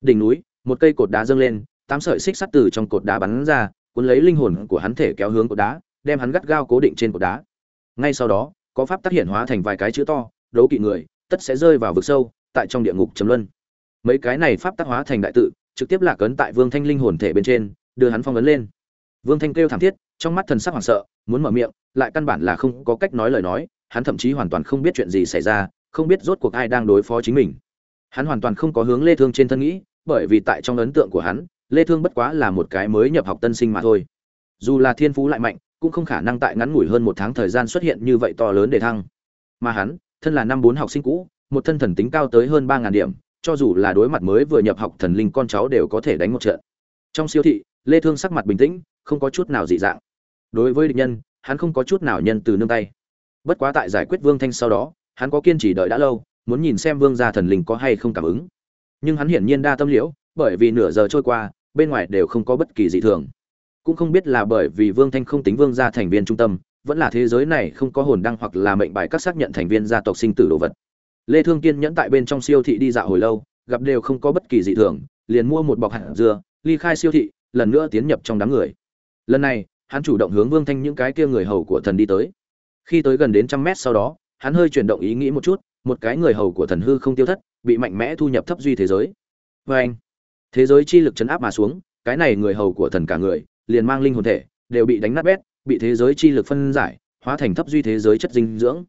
Đỉnh núi một cây cột đá dâng lên, tám sợi xích sắt từ trong cột đá bắn ra, cuốn lấy linh hồn của hắn thể kéo hướng cột đá, đem hắn gắt gao cố định trên cột đá. Ngay sau đó, có pháp tác hiện hóa thành vài cái chữ to, đấu kỵ người, tất sẽ rơi vào vực sâu, tại trong địa ngục chấm luân. Mấy cái này pháp tác hóa thành đại tự, trực tiếp lạc ấn tại vương thanh linh hồn thể bên trên, đưa hắn phong ấn lên. Vương thanh kêu thảm thiết, trong mắt thần sắc hoảng sợ, muốn mở miệng, lại căn bản là không có cách nói lời nói, hắn thậm chí hoàn toàn không biết chuyện gì xảy ra, không biết rốt cuộc ai đang đối phó chính mình. Hắn hoàn toàn không có hướng lê thương trên thân nghĩ bởi vì tại trong ấn tượng của hắn, lê thương bất quá là một cái mới nhập học tân sinh mà thôi. Dù là thiên phú lại mạnh, cũng không khả năng tại ngắn ngủi hơn một tháng thời gian xuất hiện như vậy to lớn để thăng. Mà hắn, thân là năm bốn học sinh cũ, một thân thần tính cao tới hơn ba ngàn điểm, cho dù là đối mặt mới vừa nhập học thần linh con cháu đều có thể đánh một trận. Trong siêu thị, lê thương sắc mặt bình tĩnh, không có chút nào dị dạng. Đối với địch nhân, hắn không có chút nào nhân từ nương tay. Bất quá tại giải quyết vương thanh sau đó, hắn có kiên trì đợi đã lâu, muốn nhìn xem vương gia thần linh có hay không cảm ứng nhưng hắn hiển nhiên đa tâm liễu, bởi vì nửa giờ trôi qua, bên ngoài đều không có bất kỳ dị thường. Cũng không biết là bởi vì vương thanh không tính vương gia thành viên trung tâm, vẫn là thế giới này không có hồn đăng hoặc là mệnh bài các xác nhận thành viên gia tộc sinh tử đồ vật. Lê thương kiên nhẫn tại bên trong siêu thị đi dạo hồi lâu, gặp đều không có bất kỳ dị thường, liền mua một bọc hạt dưa, ly khai siêu thị, lần nữa tiến nhập trong đám người. Lần này, hắn chủ động hướng vương thanh những cái kia người hầu của thần đi tới. Khi tới gần đến trăm mét sau đó, hắn hơi chuyển động ý nghĩ một chút một cái người hầu của thần hư không tiêu thất, bị mạnh mẽ thu nhập thấp duy thế giới. Vê anh. Thế giới chi lực chấn áp mà xuống, cái này người hầu của thần cả người, liền mang linh hồn thể, đều bị đánh nát bét, bị thế giới chi lực phân giải, hóa thành thấp duy thế giới chất dinh dưỡng.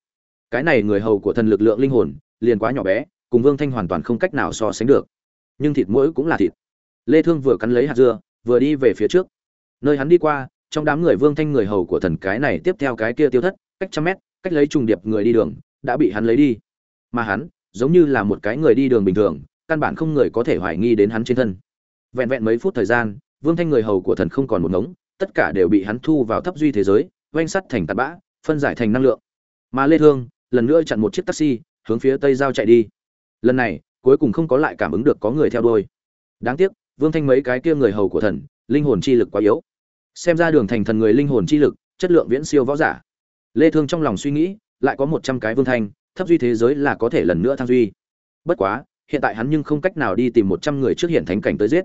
Cái này người hầu của thần lực lượng linh hồn, liền quá nhỏ bé, cùng vương thanh hoàn toàn không cách nào so sánh được. Nhưng thịt mũi cũng là thịt. Lê thương vừa cắn lấy hạt dưa, vừa đi về phía trước. Nơi hắn đi qua, trong đám người vương thanh người hầu của thần cái này tiếp theo cái kia tiêu thất, cách trăm mét, cách lấy trùng điệp người đi đường, đã bị hắn lấy đi mà hắn, giống như là một cái người đi đường bình thường, căn bản không người có thể hoài nghi đến hắn trên thân. Vẹn vẹn mấy phút thời gian, vương thanh người hầu của thần không còn một ngống, tất cả đều bị hắn thu vào thấp duy thế giới, oanh sắt thành tạt bã, phân giải thành năng lượng. Mà lê thương, lần nữa chặn một chiếc taxi, hướng phía tây giao chạy đi. Lần này, cuối cùng không có lại cảm ứng được có người theo đuôi. Đáng tiếc, vương thanh mấy cái kia người hầu của thần, linh hồn chi lực quá yếu. Xem ra đường thành thần người linh hồn chi lực, chất lượng viễn siêu võ giả. Lê thương trong lòng suy nghĩ, lại có 100 cái vương thanh thấp duy thế giới là có thể lần nữa thăng duy. Bất quá, hiện tại hắn nhưng không cách nào đi tìm 100 người trước hiện thánh cảnh tới giết.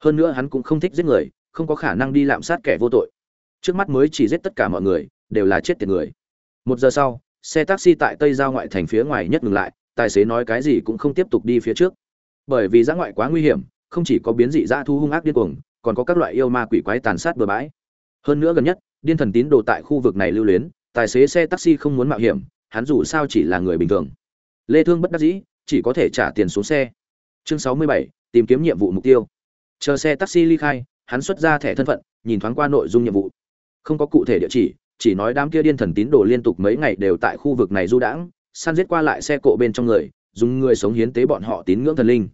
Hơn nữa hắn cũng không thích giết người, không có khả năng đi lạm sát kẻ vô tội. Trước mắt mới chỉ giết tất cả mọi người, đều là chết tiệt người. Một giờ sau, xe taxi tại tây giao ngoại thành phía ngoài nhất ngừng lại, tài xế nói cái gì cũng không tiếp tục đi phía trước. Bởi vì giã ngoại quá nguy hiểm, không chỉ có biến dị dã thu hung ác điên cuồng, còn có các loại yêu ma quỷ quái tàn sát bừa bãi. Hơn nữa gần nhất, điên thần tín đồ tại khu vực này lưu luyến, tài xế xe taxi không muốn mạo hiểm hắn dù sao chỉ là người bình thường. Lê thương bất đắc dĩ chỉ có thể trả tiền xuống xe. Chương 67, tìm kiếm nhiệm vụ mục tiêu. Chờ xe taxi ly khai hắn xuất ra thẻ thân phận nhìn thoáng qua nội dung nhiệm vụ. Không có cụ thể địa chỉ chỉ nói đám kia điên thần tín đồ liên tục mấy ngày đều tại khu vực này du đãng săn giết qua lại xe cộ bên trong người dùng người sống hiến tế bọn họ tín ngưỡng thần linh.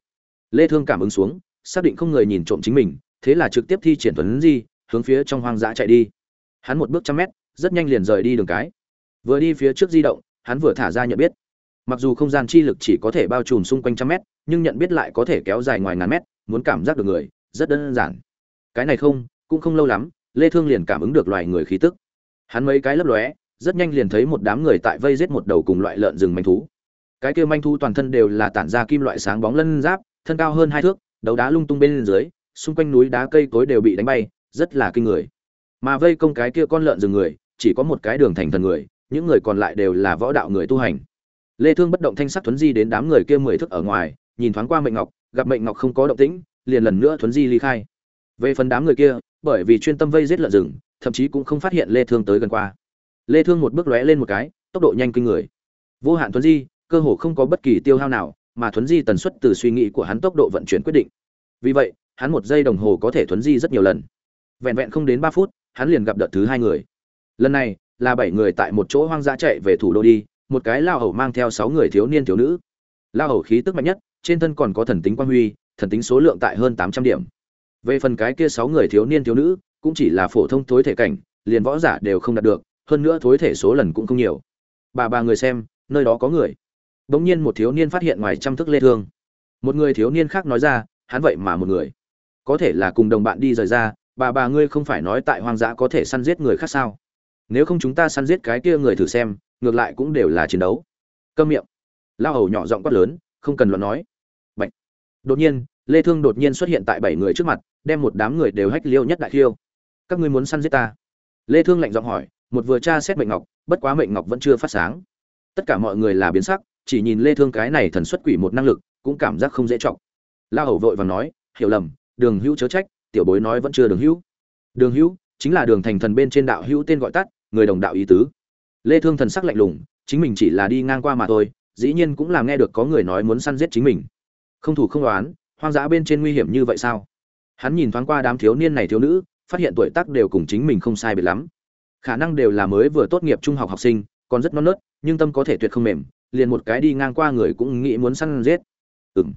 Lê thương cảm ứng xuống xác định không người nhìn trộm chính mình thế là trực tiếp thi triển tuấn di hướng phía trong hoang dã chạy đi. Hắn một bước trăm mét rất nhanh liền rời đi đường cái vừa đi phía trước di động, hắn vừa thả ra nhận biết. Mặc dù không gian chi lực chỉ có thể bao trùm xung quanh trăm mét, nhưng nhận biết lại có thể kéo dài ngoài ngàn mét, muốn cảm giác được người, rất đơn giản. Cái này không, cũng không lâu lắm, lê thương liền cảm ứng được loài người khí tức. Hắn mấy cái lấp lóe, rất nhanh liền thấy một đám người tại vây giết một đầu cùng loại lợn rừng manh thú. Cái kia manh thú toàn thân đều là tản ra kim loại sáng bóng lân giáp, thân cao hơn hai thước, đấu đá lung tung bên dưới, xung quanh núi đá cây cối đều bị đánh bay, rất là kinh người. Mà vây công cái kia con lợn rừng người, chỉ có một cái đường thành thần người những người còn lại đều là võ đạo người tu hành. Lê thương bất động thanh sắc thuấn di đến đám người kia mười thước ở ngoài, nhìn thoáng qua mệnh ngọc, gặp mệnh ngọc không có động tĩnh, liền lần nữa thuấn di ly khai. Về phần đám người kia, bởi vì chuyên tâm vây giết lợn rừng, thậm chí cũng không phát hiện lê thương tới gần qua. Lê thương một bước lóe lên một cái, tốc độ nhanh kinh người. Vô hạn thuấn di, cơ hồ không có bất kỳ tiêu hao nào, mà thuấn di tần suất từ suy nghĩ của hắn tốc độ vận chuyển quyết định. Vì vậy, hắn một giây đồng hồ có thể thuấn di rất nhiều lần. Vẹn vẹn không đến 3 phút, hắn liền gặp đợt thứ hai người. Lần này là bảy người tại một chỗ hoang dã chạy về thủ đô đi, một cái lao hầu mang theo sáu người thiếu niên thiếu nữ. Lao hầu khí tức mạnh nhất, trên thân còn có thần tính quan huy, thần tính số lượng tại hơn 800 điểm. Về phần cái kia sáu người thiếu niên thiếu nữ, cũng chỉ là phổ thông thối thể cảnh, liền võ giả đều không đạt được, hơn nữa thối thể số lần cũng không nhiều. Bà bà người xem, nơi đó có người. Bỗng nhiên một thiếu niên phát hiện ngoài trăm thức lê thương. Một người thiếu niên khác nói ra, hắn vậy mà một người. Có thể là cùng đồng bạn đi rời ra, bà bà ngươi không phải nói tại hoang dã có thể săn giết người khác sao? Nếu không chúng ta săn giết cái kia người thử xem, ngược lại cũng đều là chiến đấu. Câm miệng. Lao hầu nhỏ giọng quát lớn, không cần luận nói. Bạch. đột nhiên, lê thương đột nhiên xuất hiện tại bảy người trước mặt, đem một đám người đều hách liêu nhất đại khiêu. Các ngươi muốn săn giết ta? Lê thương lạnh giọng hỏi, một vừa tra xét mệnh ngọc, bất quá mệnh ngọc vẫn chưa phát sáng. Tất cả mọi người là biến sắc, chỉ nhìn lê thương cái này thần xuất quỷ một năng lực, cũng cảm giác không dễ trọng la hầu vội vàng nói, hiểu lầm, đường hữu chớ trách, tiểu bối nói vẫn chưa đường hữu. Đường hữu, chính là đường thành thần bên trên đạo hữu tên gọi tắt người đồng đạo ý tứ. Lê thương thần sắc lạnh lùng, chính mình chỉ là đi ngang qua mà thôi, dĩ nhiên cũng là nghe được có người nói muốn săn giết chính mình. Không thủ không đoán hoang dã bên trên nguy hiểm như vậy sao? Hắn nhìn thoáng qua đám thiếu niên này thiếu nữ, phát hiện tuổi tác đều cùng chính mình không sai biệt lắm. Khả năng đều là mới vừa tốt nghiệp trung học học sinh, còn rất non nớt, nhưng tâm có thể tuyệt không mềm, liền một cái đi ngang qua người cũng nghĩ muốn săn giết. Ừm.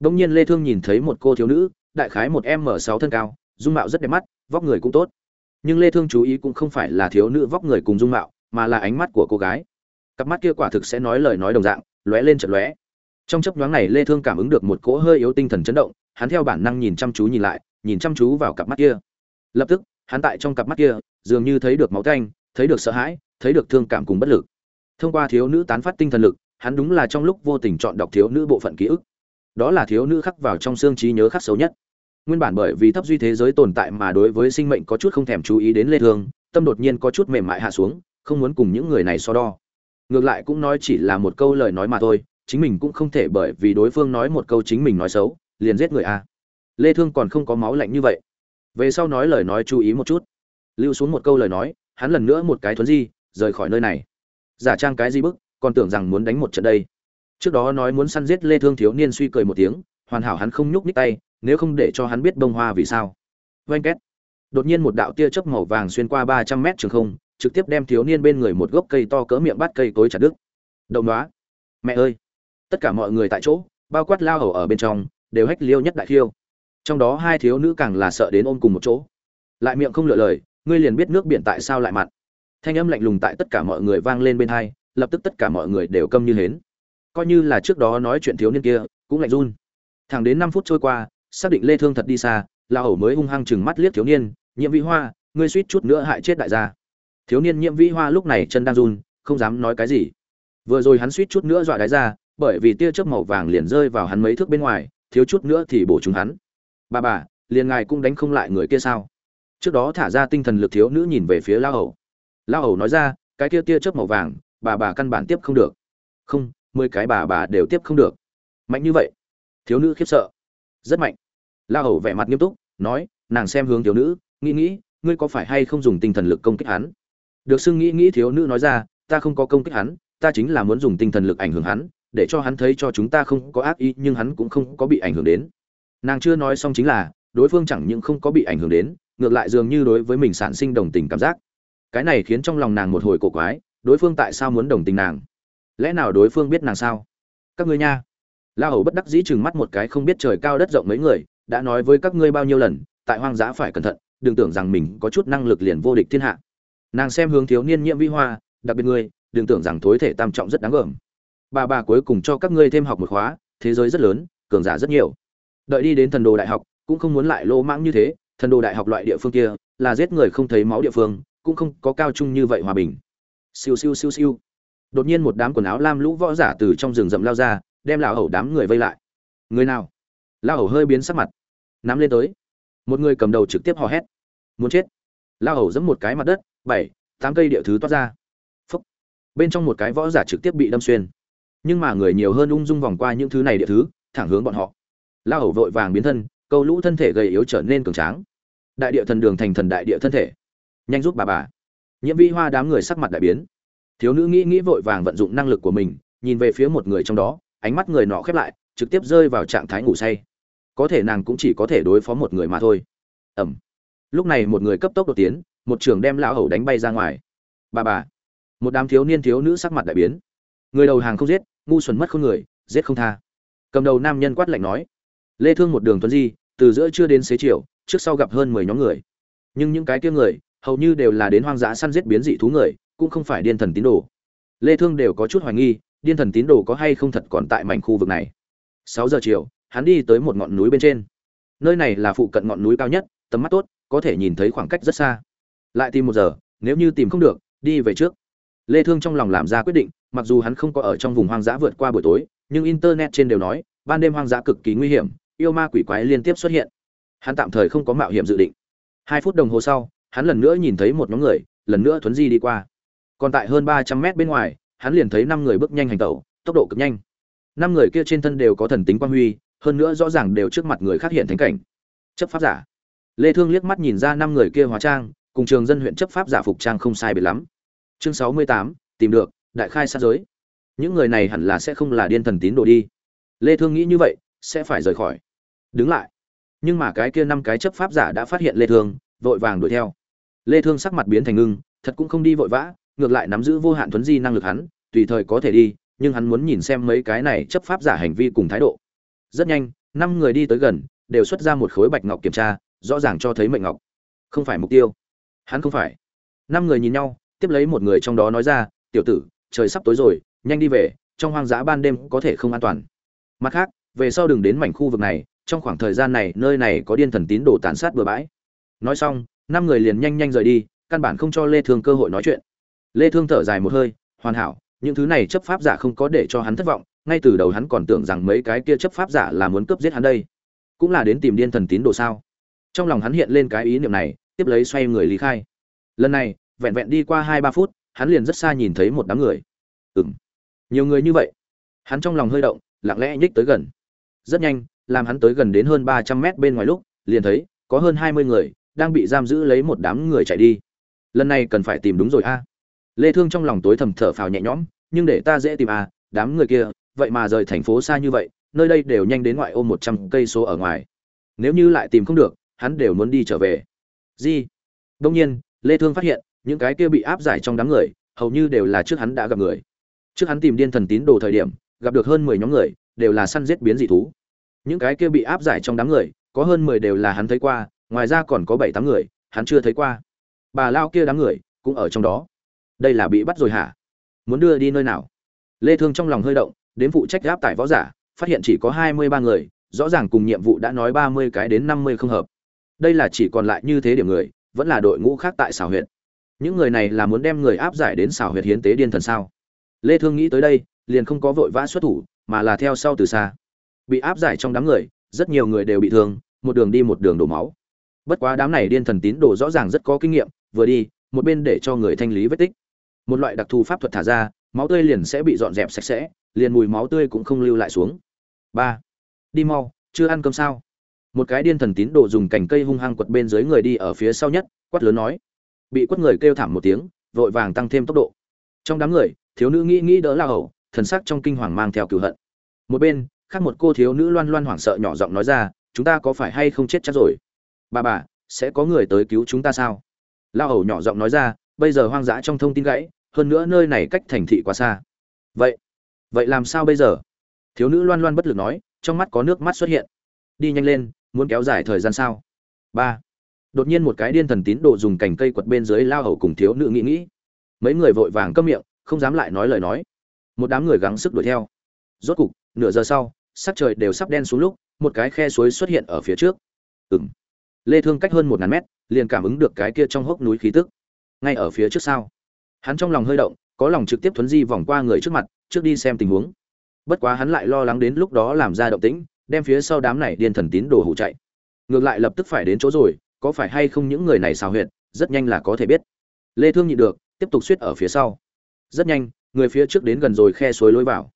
đông nhiên lê thương nhìn thấy một cô thiếu nữ, đại khái một m sáu thân cao, dung mạo rất đẹp mắt, vóc người cũng tốt nhưng lê thương chú ý cũng không phải là thiếu nữ vóc người cùng dung mạo, mà là ánh mắt của cô gái. Cặp mắt kia quả thực sẽ nói lời nói đồng dạng, lóe lên chợt lóe. Trong chấp nhoáng này, lê thương cảm ứng được một cỗ hơi yếu tinh thần chấn động, hắn theo bản năng nhìn chăm chú nhìn lại, nhìn chăm chú vào cặp mắt kia. Lập tức, hắn tại trong cặp mắt kia, dường như thấy được máu tanh, thấy được sợ hãi, thấy được thương cảm cùng bất lực. Thông qua thiếu nữ tán phát tinh thần lực, hắn đúng là trong lúc vô tình chọn đọc thiếu nữ bộ phận ký ức. Đó là thiếu nữ khắc vào trong xương trí nhớ khắc xấu nhất nguyên bản bởi vì thấp duy thế giới tồn tại mà đối với sinh mệnh có chút không thèm chú ý đến lê thương, tâm đột nhiên có chút mềm mại hạ xuống, không muốn cùng những người này so đo. Ngược lại cũng nói chỉ là một câu lời nói mà thôi, chính mình cũng không thể bởi vì đối phương nói một câu chính mình nói xấu, liền giết người a. Lê thương còn không có máu lạnh như vậy. Về sau nói lời nói chú ý một chút. Lưu xuống một câu lời nói, hắn lần nữa một cái thuấn di, rời khỏi nơi này. Giả trang cái gì bức, còn tưởng rằng muốn đánh một trận đây. Trước đó nói muốn săn giết lê thương thiếu niên suy cười một tiếng, hoàn hảo hắn không nhúc nhích tay nếu không để cho hắn biết bông hoa vì sao. Oanh két. Đột nhiên một đạo tia chớp màu vàng xuyên qua 300 mét trường không, trực tiếp đem thiếu niên bên người một gốc cây to cỡ miệng bắt cây tối chặt đứt. Đậu nóa mẹ ơi. Tất cả mọi người tại chỗ, bao quát lao hầu ở bên trong, đều hách liêu nhất đại khiêu. Trong đó hai thiếu nữ càng là sợ đến ôm cùng một chỗ. Lại miệng không lựa lời, ngươi liền biết nước biển tại sao lại mặn. Thanh âm lạnh lùng tại tất cả mọi người vang lên bên hai, lập tức tất cả mọi người đều câm như hến. Coi như là trước đó nói chuyện thiếu niên kia, cũng lạnh run. Thẳng đến năm phút trôi qua xác định lê thương thật đi xa la hầu mới hung hăng chừng mắt liếc thiếu niên nhiễm vĩ hoa, ngươi suýt chút nữa hại chết đại gia. Thiếu niên nhiễm vĩ hoa lúc này chân đang run, không dám nói cái gì. Vừa rồi hắn suýt chút nữa dọa đáy ra bởi vì tia chớp màu vàng liền rơi vào hắn mấy thước bên ngoài, thiếu chút nữa thì bổ trúng hắn. Bà bà, liền ngài cũng đánh không lại người kia sao? Trước đó thả ra tinh thần lực thiếu nữ nhìn về phía la hầu la hầu nói ra, cái kia tia chớp màu vàng, bà bà căn bản tiếp không được. Không, mười cái bà bà đều tiếp không được. Mạnh như vậy. Thiếu nữ khiếp sợ rất mạnh. La hầu vẻ mặt nghiêm túc, nói, nàng xem hướng thiếu nữ, nghĩ nghĩ, ngươi có phải hay không dùng tinh thần lực công kích hắn? Được xưng nghĩ nghĩ thiếu nữ nói ra, ta không có công kích hắn, ta chính là muốn dùng tinh thần lực ảnh hưởng hắn, để cho hắn thấy cho chúng ta không có ác ý, nhưng hắn cũng không có bị ảnh hưởng đến. Nàng chưa nói xong chính là, đối phương chẳng những không có bị ảnh hưởng đến, ngược lại dường như đối với mình sản sinh đồng tình cảm giác. Cái này khiến trong lòng nàng một hồi cổ quái, đối phương tại sao muốn đồng tình nàng? Lẽ nào đối phương biết nàng sao? Các ngươi nha la hầu bất đắc dĩ chừng mắt một cái không biết trời cao đất rộng mấy người, đã nói với các ngươi bao nhiêu lần, tại hoang dã phải cẩn thận, đừng tưởng rằng mình có chút năng lực liền vô địch thiên hạ. Nàng xem hướng thiếu niên nhiễm vi hoa, đặc biệt ngươi, đừng tưởng rằng thối thể tam trọng rất đáng gờm bà bà cuối cùng cho các ngươi thêm học một khóa, thế giới rất lớn, cường giả rất nhiều. Đợi đi đến thần đồ đại học, cũng không muốn lại lô mãng như thế, thần đồ đại học loại địa phương kia, là giết người không thấy máu địa phương, cũng không có cao trung như vậy hòa bình. Siêu siêu siêu siêu. Đột nhiên một đám quần áo lam lũ võ giả từ trong rừng rậm lao ra đem lão hầu đám người vây lại. Người nào? Lão hầu hơi biến sắc mặt, nắm lên tới. Một người cầm đầu trực tiếp hò hét. Muốn chết. Lão hầu giẫm một cái mặt đất, bảy, tám cây địa thứ toát ra. Phúc. bên trong một cái võ giả trực tiếp bị đâm xuyên. Nhưng mà người nhiều hơn ung dung vòng qua những thứ này địa thứ, thẳng hướng bọn họ. Lão hầu vội vàng biến thân, câu lũ thân thể gầy yếu trở nên cường tráng. Đại địa thần đường thành thần đại địa thân thể. Nhanh giúp bà bà. Nhiễm vi hoa đám người sắc mặt đại biến. Thiếu nữ nghĩ nghĩ vội vàng vận dụng năng lực của mình, nhìn về phía một người trong đó ánh mắt người nọ khép lại, trực tiếp rơi vào trạng thái ngủ say. Có thể nàng cũng chỉ có thể đối phó một người mà thôi. Ẩm. Lúc này một người cấp tốc đột tiến, một trường đem lão hầu đánh bay ra ngoài. Bà bà. Một đám thiếu niên thiếu nữ sắc mặt đại biến. Người đầu hàng không giết, ngu xuẩn mất không người, giết không tha. Cầm đầu nam nhân quát lạnh nói. Lê thương một đường tuấn di, từ giữa trưa đến xế chiều, trước sau gặp hơn 10 nhóm người. Nhưng những cái kia người, hầu như đều là đến hoang dã săn giết biến dị thú người, cũng không phải điên thần tín đồ. Lê thương đều có chút hoài nghi điên thần tín đồ có hay không thật còn tại mảnh khu vực này? 6 giờ chiều, hắn đi tới một ngọn núi bên trên. Nơi này là phụ cận ngọn núi cao nhất, tầm mắt tốt, có thể nhìn thấy khoảng cách rất xa. Lại tìm một giờ, nếu như tìm không được, đi về trước. Lê thương trong lòng làm ra quyết định, mặc dù hắn không có ở trong vùng hoang dã vượt qua buổi tối, nhưng internet trên đều nói, ban đêm hoang dã cực kỳ nguy hiểm, yêu ma quỷ quái liên tiếp xuất hiện. Hắn tạm thời không có mạo hiểm dự định. Hai phút đồng hồ sau, hắn lần nữa nhìn thấy một nhóm người, lần nữa thuấn di đi qua. Còn tại hơn ba trăm mét bên ngoài hắn liền thấy năm người bước nhanh hành tẩu tốc độ cực nhanh. Năm người kia trên thân đều có thần tính quan huy hơn nữa rõ ràng đều trước mặt người khác hiện thánh cảnh. Chấp pháp giả. Lê thương liếc mắt nhìn ra năm người kia hóa trang cùng trường dân huyện chấp pháp giả phục trang không sai biệt lắm. Chương 68, tìm được đại khai sát giới. Những người này hẳn là sẽ không là điên thần tín đồ đi. Lê thương nghĩ như vậy sẽ phải rời khỏi. Đứng lại. Nhưng mà cái kia năm cái chấp pháp giả đã phát hiện lê thương vội vàng đuổi theo. Lê thương sắc mặt biến thành ngưng thật cũng không đi vội vã ngược lại nắm giữ vô hạn thuấn di năng lực hắn, tùy thời có thể đi, nhưng hắn muốn nhìn xem mấy cái này chấp pháp giả hành vi cùng thái độ. Rất nhanh, năm người đi tới gần, đều xuất ra một khối bạch ngọc kiểm tra, rõ ràng cho thấy mệnh ngọc. Không phải mục tiêu. Hắn không phải. Năm người nhìn nhau, tiếp lấy một người trong đó nói ra, tiểu tử, trời sắp tối rồi, nhanh đi về, trong hoang dã ban đêm có thể không an toàn. Mặt khác, về sau đừng đến mảnh khu vực này, trong khoảng thời gian này, nơi này có điên thần tín đồ tàn sát bừa bãi. Nói xong, năm người liền nhanh nhanh rời đi, căn bản không cho lê thương cơ hội nói chuyện lê thương thở dài một hơi hoàn hảo những thứ này chấp pháp giả không có để cho hắn thất vọng ngay từ đầu hắn còn tưởng rằng mấy cái kia chấp pháp giả là muốn cướp giết hắn đây. Cũng là đến tìm điên thần tín đồ sao? Trong lòng hắn hiện lên cái ý niệm này tiếp lấy xoay người lý khai. Lần này vẹn vẹn đi qua hai ba phút hắn liền rất xa nhìn thấy một đám người. Ừm, nhiều người như vậy. Hắn trong lòng hơi động lặng lẽ nhích tới gần. Rất nhanh làm hắn tới gần đến hơn ba trăm mét bên ngoài lúc liền thấy có hơn hai mươi người đang bị giam giữ lấy một đám người chạy đi. Lần này cần phải tìm đúng rồi a lê thương trong lòng tối thầm thở phào nhẹ nhõm, nhưng để ta dễ tìm à? đám người kia, vậy mà rời thành phố xa như vậy, nơi đây đều nhanh đến ngoại ô một trăm cây số ở ngoài. Nếu như lại tìm không được, hắn đều muốn đi trở về. Gì? Đông nhiên, lê thương phát hiện, những cái kia bị áp giải trong đám người, hầu như đều là trước hắn đã gặp người. Trước hắn tìm điên thần tín đồ thời điểm, gặp được hơn 10 nhóm người, đều là săn giết biến dị thú. Những cái kia bị áp giải trong đám người, có hơn 10 đều là hắn thấy qua, ngoài ra còn có bảy tám người, hắn chưa thấy qua. Bà lao kia đám người, cũng ở trong đó đây là bị bắt rồi hả? Muốn đưa đi nơi nào? Lê thương trong lòng hơi động, đến phụ trách áp tải võ giả, phát hiện chỉ có 23 người, rõ ràng cùng nhiệm vụ đã nói 30 cái đến 50 không hợp. Đây là chỉ còn lại như thế điểm người, vẫn là đội ngũ khác tại xảo huyện những người này là muốn đem người áp giải đến xảo huyệt hiến tế điên thần sao? Lê thương nghĩ tới đây, liền không có vội vã xuất thủ, mà là theo sau từ xa. Bị áp giải trong đám người, rất nhiều người đều bị thương, một đường đi một đường đổ máu. Bất quá đám này điên thần tín đồ rõ ràng rất có kinh nghiệm, vừa đi, một bên để cho người thanh lý vết tích một loại đặc thù pháp thuật thả ra, máu tươi liền sẽ bị dọn dẹp sạch sẽ, liền mùi máu tươi cũng không lưu lại xuống. Ba, đi mau, chưa ăn cơm sao? Một cái điên thần tín đồ dùng cành cây hung hăng quật bên dưới người đi ở phía sau nhất, quát lớn nói. Bị quất người kêu thảm một tiếng, vội vàng tăng thêm tốc độ. Trong đám người, thiếu nữ nghĩ nghĩ đỡ la hầu, thần sắc trong kinh hoàng mang theo cửu hận. Một bên, khác một cô thiếu nữ loan loan hoảng sợ nhỏ giọng nói ra, chúng ta có phải hay không chết chắc rồi? Bà bà, sẽ có người tới cứu chúng ta sao? La hầu nhỏ giọng nói ra bây giờ hoang dã trong thông tin gãy, hơn nữa nơi này cách thành thị quá xa. Vậy vậy làm sao bây giờ? Thiếu nữ loan loan bất lực nói, trong mắt có nước mắt xuất hiện. Đi nhanh lên, muốn kéo dài thời gian sao? Ba. Đột nhiên một cái điên thần tín đồ dùng cành cây quật bên dưới lao hầu cùng thiếu nữ nghĩ nghĩ. Mấy người vội vàng câm miệng, không dám lại nói lời nói. Một đám người gắng sức đuổi theo. Rốt cục, nửa giờ sau, sắc trời đều sắp đen xuống lúc, một cái khe suối xuất hiện ở phía trước. Ừng lê thương cách hơn một ngàn mét, liền cảm ứng được cái kia trong hốc núi khí tức ngay ở phía trước sau hắn trong lòng hơi động, có lòng trực tiếp thuấn di vòng qua người trước mặt, trước đi xem tình huống. Bất quá hắn lại lo lắng đến lúc đó làm ra động tĩnh, đem phía sau đám này điên thần tín đồ hủ chạy. Ngược lại lập tức phải đến chỗ rồi, có phải hay không những người này xào huyệt, rất nhanh là có thể biết. Lê thương nhịn được, tiếp tục suýt ở phía sau. Rất nhanh, người phía trước đến gần rồi khe suối lối vào.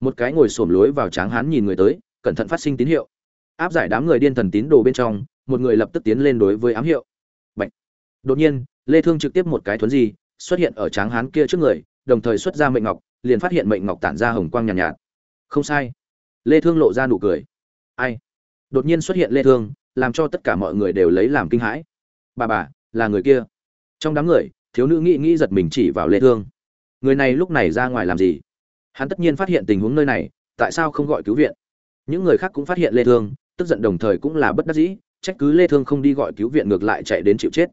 Một cái ngồi xổm lối vào tráng hán nhìn người tới, cẩn thận phát sinh tín hiệu. Áp giải đám người điên thần tín đồ bên trong, một người lập tức tiến lên đối với ám hiệu. Bạch. đột nhiên lê thương trực tiếp một cái thuấn gì xuất hiện ở tráng hán kia trước người đồng thời xuất ra mệnh ngọc liền phát hiện mệnh ngọc tản ra hồng quang nhàn nhạt, nhạt. Không sai. Lê thương lộ ra nụ cười. Ai? Đột nhiên xuất hiện lê thương làm cho tất cả mọi người đều lấy làm kinh hãi. Bà bà là người kia. Trong đám người thiếu nữ nghĩ nghĩ giật mình chỉ vào lê thương. Người này lúc này ra ngoài làm gì? Hắn tất nhiên phát hiện tình huống nơi này tại sao không gọi cứu viện? Những người khác cũng phát hiện lê thương tức giận đồng thời cũng là bất đắc dĩ trách cứ lê thương không đi gọi cứu viện ngược lại chạy đến chịu chết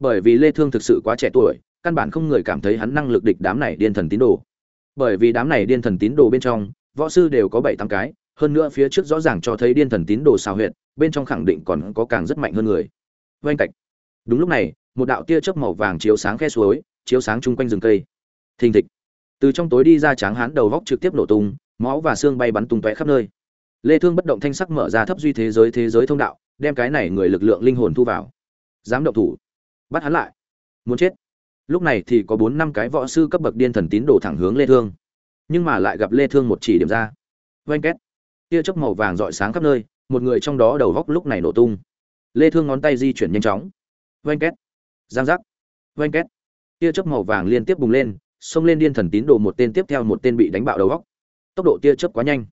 bởi vì lê thương thực sự quá trẻ tuổi, căn bản không người cảm thấy hắn năng lực địch đám này điên thần tín đồ. Bởi vì đám này điên thần tín đồ bên trong, võ sư đều có bảy tám cái, hơn nữa phía trước rõ ràng cho thấy điên thần tín đồ xào huyệt, bên trong khẳng định còn có càng rất mạnh hơn người. Vênh cạch. Đúng lúc này, một đạo tia chớp màu vàng chiếu sáng khe suối, chiếu sáng chung quanh rừng cây. Thình thịch. Từ trong tối đi ra tráng hán đầu góc trực tiếp nổ tung, máu và xương bay bắn tung tóe khắp nơi. Lê thương bất động thanh sắc mở ra thấp duy thế giới thế giới thông đạo, đem cái này người lực lượng linh hồn thu vào. Dám động thủ bắt hắn lại. Muốn chết. Lúc này thì có bốn năm cái võ sư cấp bậc điên thần tín đồ thẳng hướng lê thương. Nhưng mà lại gặp lê thương một chỉ điểm ra. Vênh két. Tia chớp màu vàng rọi sáng khắp nơi, một người trong đó đầu góc lúc này nổ tung. Lê thương ngón tay di chuyển nhanh chóng. Vênh két. Giang giác. Vênh két. Tia chớp màu vàng liên tiếp bùng lên, xông lên điên thần tín đồ một tên tiếp theo một tên bị đánh bạo đầu góc. Tốc độ tia chớp quá nhanh.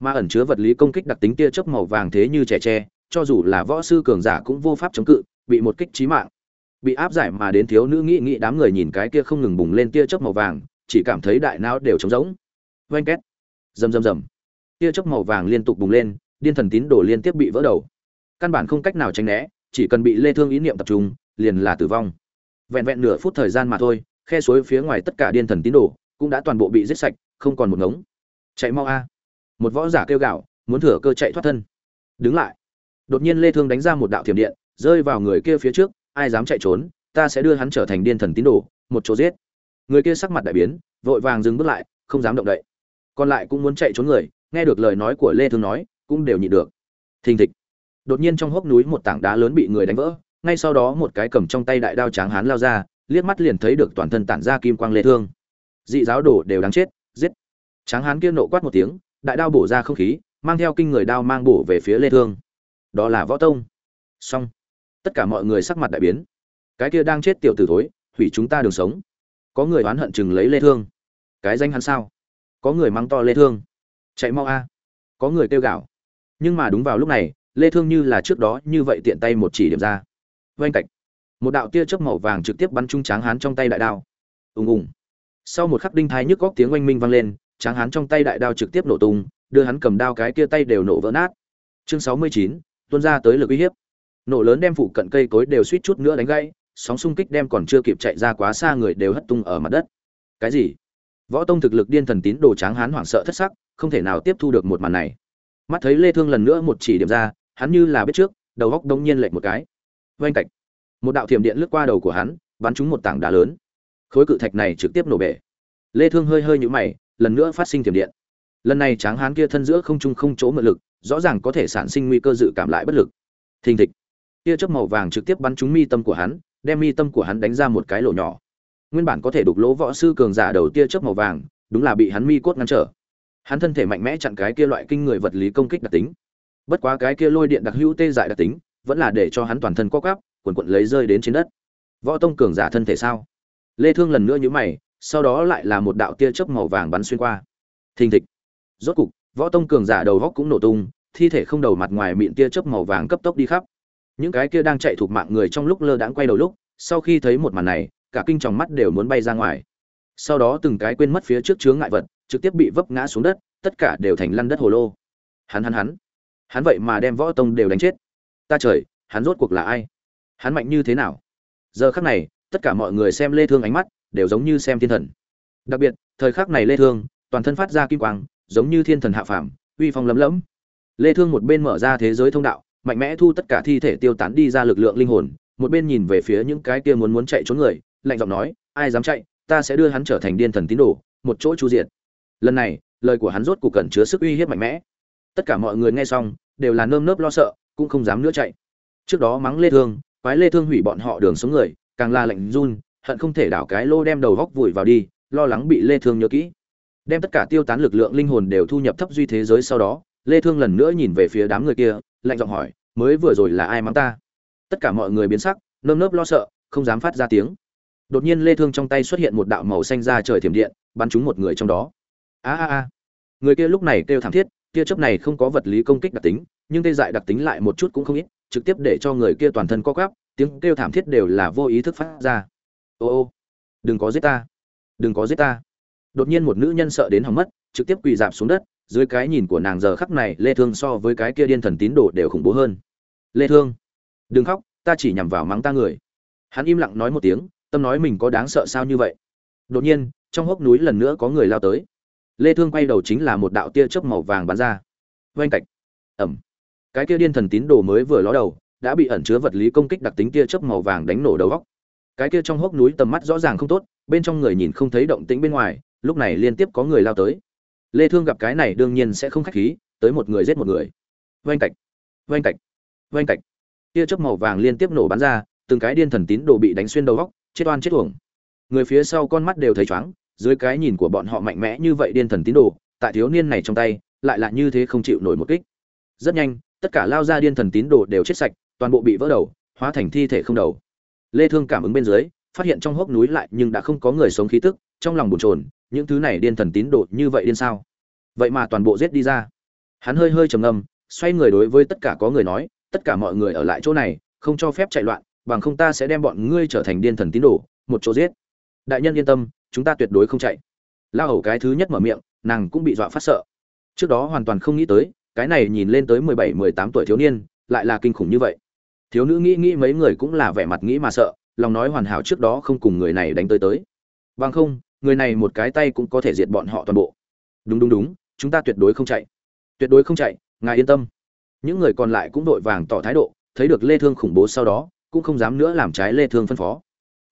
Mà ẩn chứa vật lý công kích đặc tính tia chớp màu vàng thế như trẻ tre, cho dù là võ sư cường giả cũng vô pháp chống cự, bị một kích chí mạng bị áp giải mà đến thiếu nữ nghĩ nghĩ đám người nhìn cái kia không ngừng bùng lên tia chớp màu vàng, chỉ cảm thấy đại não đều trống rỗng. Vênh két. Rầm rầm rầm. Tia chớp màu vàng liên tục bùng lên, điên thần tín đồ liên tiếp bị vỡ đầu. Căn bản không cách nào tránh né, chỉ cần bị lê thương ý niệm tập trung, liền là tử vong. Vẹn vẹn nửa phút thời gian mà thôi, khe suối phía ngoài tất cả điên thần tín đồ cũng đã toàn bộ bị giết sạch, không còn một ngống. Chạy mau a. Một võ giả kêu gào, muốn thừa cơ chạy thoát thân. Đứng lại. Đột nhiên lê thương đánh ra một đạo thiểm điện, rơi vào người kia phía trước ai dám chạy trốn, ta sẽ đưa hắn trở thành điên thần tín đồ, một chỗ giết. Người kia sắc mặt đại biến, vội vàng dừng bước lại, không dám động đậy. Còn lại cũng muốn chạy trốn người, nghe được lời nói của lê thương nói, cũng đều nhịn được. Thình thịch. Đột nhiên trong hốc núi một tảng đá lớn bị người đánh vỡ, ngay sau đó một cái cầm trong tay đại đao tráng hán lao ra, liếc mắt liền thấy được toàn thân tản ra kim quang lê thương. Dị giáo đồ đều đáng chết, giết. Tráng hán kia nộ quát một tiếng, đại đao bổ ra không khí, mang theo kinh người đao mang bổ về phía lê thương. Đó là võ tông. Xong tất cả mọi người sắc mặt đại biến. Cái kia đang chết tiểu tử thối hủy chúng ta đường sống. Có người oán hận chừng lấy lê thương. Cái danh hắn sao? Có người mắng to lê thương. Chạy mau a. Có người kêu gào. Nhưng mà đúng vào lúc này lê thương như là trước đó như vậy tiện tay một chỉ điểm ra. Vênh cạch. Một đạo tia chớp màu vàng trực tiếp bắn trúng tráng hán trong tay đại đao. Ùng ùng. Sau một khắc đinh thái nhức góc tiếng oanh minh vang lên tráng hán trong tay đại đao trực tiếp nổ tung đưa hắn cầm đao cái kia tay đều nổ vỡ nát. Chương 69, tuôn ra tới lực uy hiếp nổ lớn đem phụ cận cây cối đều suýt chút nữa đánh gãy, sóng xung kích đem còn chưa kịp chạy ra quá xa người đều hất tung ở mặt đất. Cái gì? Võ tông thực lực điên thần tín đồ tráng hán hoảng sợ thất sắc, không thể nào tiếp thu được một màn này. Mắt thấy lê thương lần nữa một chỉ điểm ra, hắn như là biết trước, đầu góc đông nhiên lệch một cái. Vang cạch. Một đạo thiểm điện lướt qua đầu của hắn, bắn trúng một tảng đá lớn. Khối cự thạch này trực tiếp nổ bể. Lê thương hơi hơi nhũ mày, lần nữa phát sinh thiểm điện. Lần này tráng hán kia thân giữa không trung không chỗ mượn lực, rõ ràng có thể sản sinh nguy cơ dự cảm lại bất lực. Thình thịch tia chớp màu vàng trực tiếp bắn trúng mi tâm của hắn, đem mi tâm của hắn đánh ra một cái lỗ nhỏ. Nguyên bản có thể đục lỗ võ sư cường giả đầu tia chớp màu vàng, đúng là bị hắn mi cốt ngăn trở. Hắn thân thể mạnh mẽ chặn cái kia loại kinh người vật lý công kích đặc tính. Bất quá cái kia lôi điện đặc hữu tê dại đặc tính, vẫn là để cho hắn toàn thân co quắp quần quận lấy rơi đến trên đất. Võ tông cường giả thân thể sao? Lê thương lần nữa nhíu mày, sau đó lại là một đạo tia chớp màu vàng bắn xuyên qua. Thình thịch. Rốt cục, võ tông cường giả đầu góc cũng nổ tung, thi thể không đầu mặt ngoài miệng tia chớp màu vàng cấp tốc đi khắp những cái kia đang chạy thuộc mạng người trong lúc lơ đãng quay đầu lúc, sau khi thấy một màn này, cả kinh tròng mắt đều muốn bay ra ngoài. Sau đó từng cái quên mất phía trước chướng ngại vật, trực tiếp bị vấp ngã xuống đất, tất cả đều thành lăn đất hồ lô. Hắn hắn hắn. Hắn vậy mà đem võ tông đều đánh chết. Ta trời, hắn rốt cuộc là ai? Hắn mạnh như thế nào? Giờ khắc này, tất cả mọi người xem lê thương ánh mắt, đều giống như xem thiên thần. Đặc biệt, thời khắc này lê thương, toàn thân phát ra kim quang, giống như thiên thần hạ phàm, uy phong lấm lẫm lê thương một bên mở ra thế giới thông đạo mạnh mẽ thu tất cả thi thể tiêu tán đi ra lực lượng linh hồn, một bên nhìn về phía những cái kia muốn muốn chạy trốn người, lạnh giọng nói, ai dám chạy, ta sẽ đưa hắn trở thành điên thần tín đồ, một chỗ chu diệt. Lần này, lời của hắn rốt cuộc cẩn chứa sức uy hiếp mạnh mẽ. Tất cả mọi người nghe xong, đều là nơm nớp lo sợ, cũng không dám nữa chạy. Trước đó mắng lê thương, quái lê thương hủy bọn họ đường xuống người, càng là lạnh run, hận không thể đảo cái lô đem đầu góc vùi vào đi, lo lắng bị lê thương nhớ kỹ. Đem tất cả tiêu tán lực lượng linh hồn đều thu nhập thấp duy thế giới sau đó lê thương lần nữa nhìn về phía đám người kia, lạnh giọng hỏi, mới vừa rồi là ai mắng ta? Tất cả mọi người biến sắc, nơm nớp lo sợ, không dám phát ra tiếng. Đột nhiên lê thương trong tay xuất hiện một đạo màu xanh ra trời thiểm điện, bắn trúng một người trong đó. A a a. Người kia lúc này kêu thảm thiết, tia chớp này không có vật lý công kích đặc tính, nhưng tê dại đặc tính lại một chút cũng không ít, trực tiếp để cho người kia toàn thân co quắp, tiếng kêu thảm thiết đều là vô ý thức phát ra. Ô ô, đừng có giết ta, đừng có giết ta. Đột nhiên một nữ nhân sợ đến hỏng mất, trực tiếp quỳ dạp xuống đất dưới cái nhìn của nàng giờ khắc này, lê thương so với cái kia điên thần tín đồ đều khủng bố hơn. Lê thương, đừng khóc, ta chỉ nhằm vào mắng ta người. Hắn im lặng nói một tiếng, tâm nói mình có đáng sợ sao như vậy. Đột nhiên, trong hốc núi lần nữa có người lao tới. Lê thương quay đầu chính là một đạo tia chớp màu vàng bắn ra. Vang cạch. Ầm cái kia điên thần tín đồ mới vừa ló đầu, đã bị ẩn chứa vật lý công kích đặc tính tia chớp màu vàng đánh nổ đầu góc. Cái kia trong hốc núi tầm mắt rõ ràng không tốt, bên trong người nhìn không thấy động tĩnh bên ngoài, lúc này liên tiếp có người lao tới lê thương gặp cái này đương nhiên sẽ không khách khí, tới một người giết một người. Vang cạch vang cạch vang cạch. Tia chớp màu vàng liên tiếp nổ bắn ra, từng cái điên thần tín đồ bị đánh xuyên đầu góc, chết oan chết uổng. Người phía sau con mắt đều thấy chóng dưới cái nhìn của bọn họ mạnh mẽ như vậy điên thần tín đồ, tại thiếu niên này trong tay, lại là như thế không chịu nổi một kích. Rất nhanh, tất cả lao ra điên thần tín đồ đều chết sạch, toàn bộ bị vỡ đầu, hóa thành thi thể không đầu. Lê thương cảm ứng bên dưới, phát hiện trong hốc núi lại nhưng đã không có người sống khí tức, trong lòng buồn chồn những thứ này điên thần tín đồ như vậy điên sao? Vậy mà toàn bộ giết đi ra. Hắn hơi hơi trầm ngâm, xoay người đối với tất cả có người nói, tất cả mọi người ở lại chỗ này, không cho phép chạy loạn, bằng không ta sẽ đem bọn ngươi trở thành điên thần tín đồ, một chỗ giết. Đại nhân yên tâm, chúng ta tuyệt đối không chạy. La hầu cái thứ nhất mở miệng, nàng cũng bị dọa phát sợ. Trước đó hoàn toàn không nghĩ tới, cái này nhìn lên tới mười bảy, mười tám tuổi thiếu niên, lại là kinh khủng như vậy. Thiếu nữ nghĩ nghĩ mấy người cũng là vẻ mặt nghĩ mà sợ, lòng nói hoàn hảo trước đó không cùng người này đánh tới tới. Bằng không người này một cái tay cũng có thể diệt bọn họ toàn bộ. Đúng đúng đúng, chúng ta tuyệt đối không chạy. Tuyệt đối không chạy, ngài yên tâm. Những người còn lại cũng đội vàng tỏ thái độ, thấy được lê thương khủng bố sau đó, cũng không dám nữa làm trái lê thương phân phó.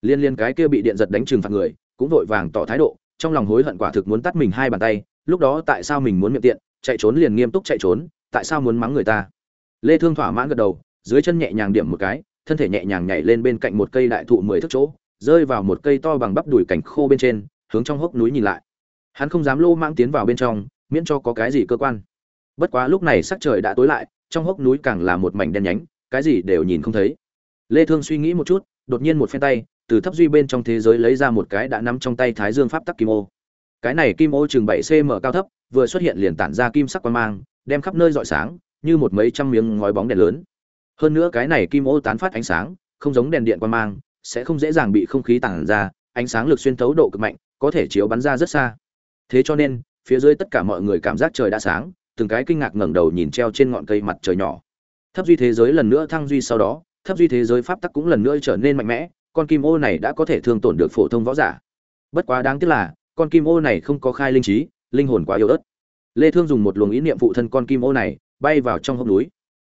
Liên liên cái kia bị điện giật đánh trừng phạt người, cũng vội vàng tỏ thái độ, trong lòng hối hận quả thực muốn tắt mình hai bàn tay, lúc đó tại sao mình muốn miệng tiện, chạy trốn liền nghiêm túc chạy trốn, tại sao muốn mắng người ta? Lê thương thỏa mãn gật đầu, dưới chân nhẹ nhàng điểm một cái, thân thể nhẹ nhàng nhảy lên bên cạnh một cây đại thụ mười thước chỗ, rơi vào một cây to bằng bắp đùi cảnh khô bên trên hướng trong hốc núi nhìn lại. Hắn không dám lô mang tiến vào bên trong, miễn cho có cái gì cơ quan. Bất quá lúc này sắc trời đã tối lại, trong hốc núi càng là một mảnh đen nhánh, cái gì đều nhìn không thấy. Lê thương suy nghĩ một chút, đột nhiên một phen tay, từ thấp duy bên trong thế giới lấy ra một cái đã nắm trong tay thái dương pháp tắc kim ô. Cái này kim ô chừng 7 cm cao thấp, vừa xuất hiện liền tản ra kim sắc quang mang, đem khắp nơi rọi sáng, như một mấy trăm miếng ngói bóng đèn lớn. Hơn nữa cái này kim ô tán phát ánh sáng, không giống đèn điện quang mang, sẽ không dễ dàng bị không khí tản ra, ánh sáng lực xuyên thấu độ cực mạnh có thể chiếu bắn ra rất xa. Thế cho nên, phía dưới tất cả mọi người cảm giác trời đã sáng, từng cái kinh ngạc ngẩng đầu nhìn treo trên ngọn cây mặt trời nhỏ. Thấp duy thế giới lần nữa thăng duy sau đó, thấp duy thế giới pháp tắc cũng lần nữa trở nên mạnh mẽ, con kim ô này đã có thể thương tổn được phổ thông võ giả. Bất quá đáng tiếc là, con kim ô này không có khai linh trí, linh hồn quá yếu ớt. Lê thương dùng một luồng ý niệm phụ thân con kim ô này, bay vào trong hốc núi.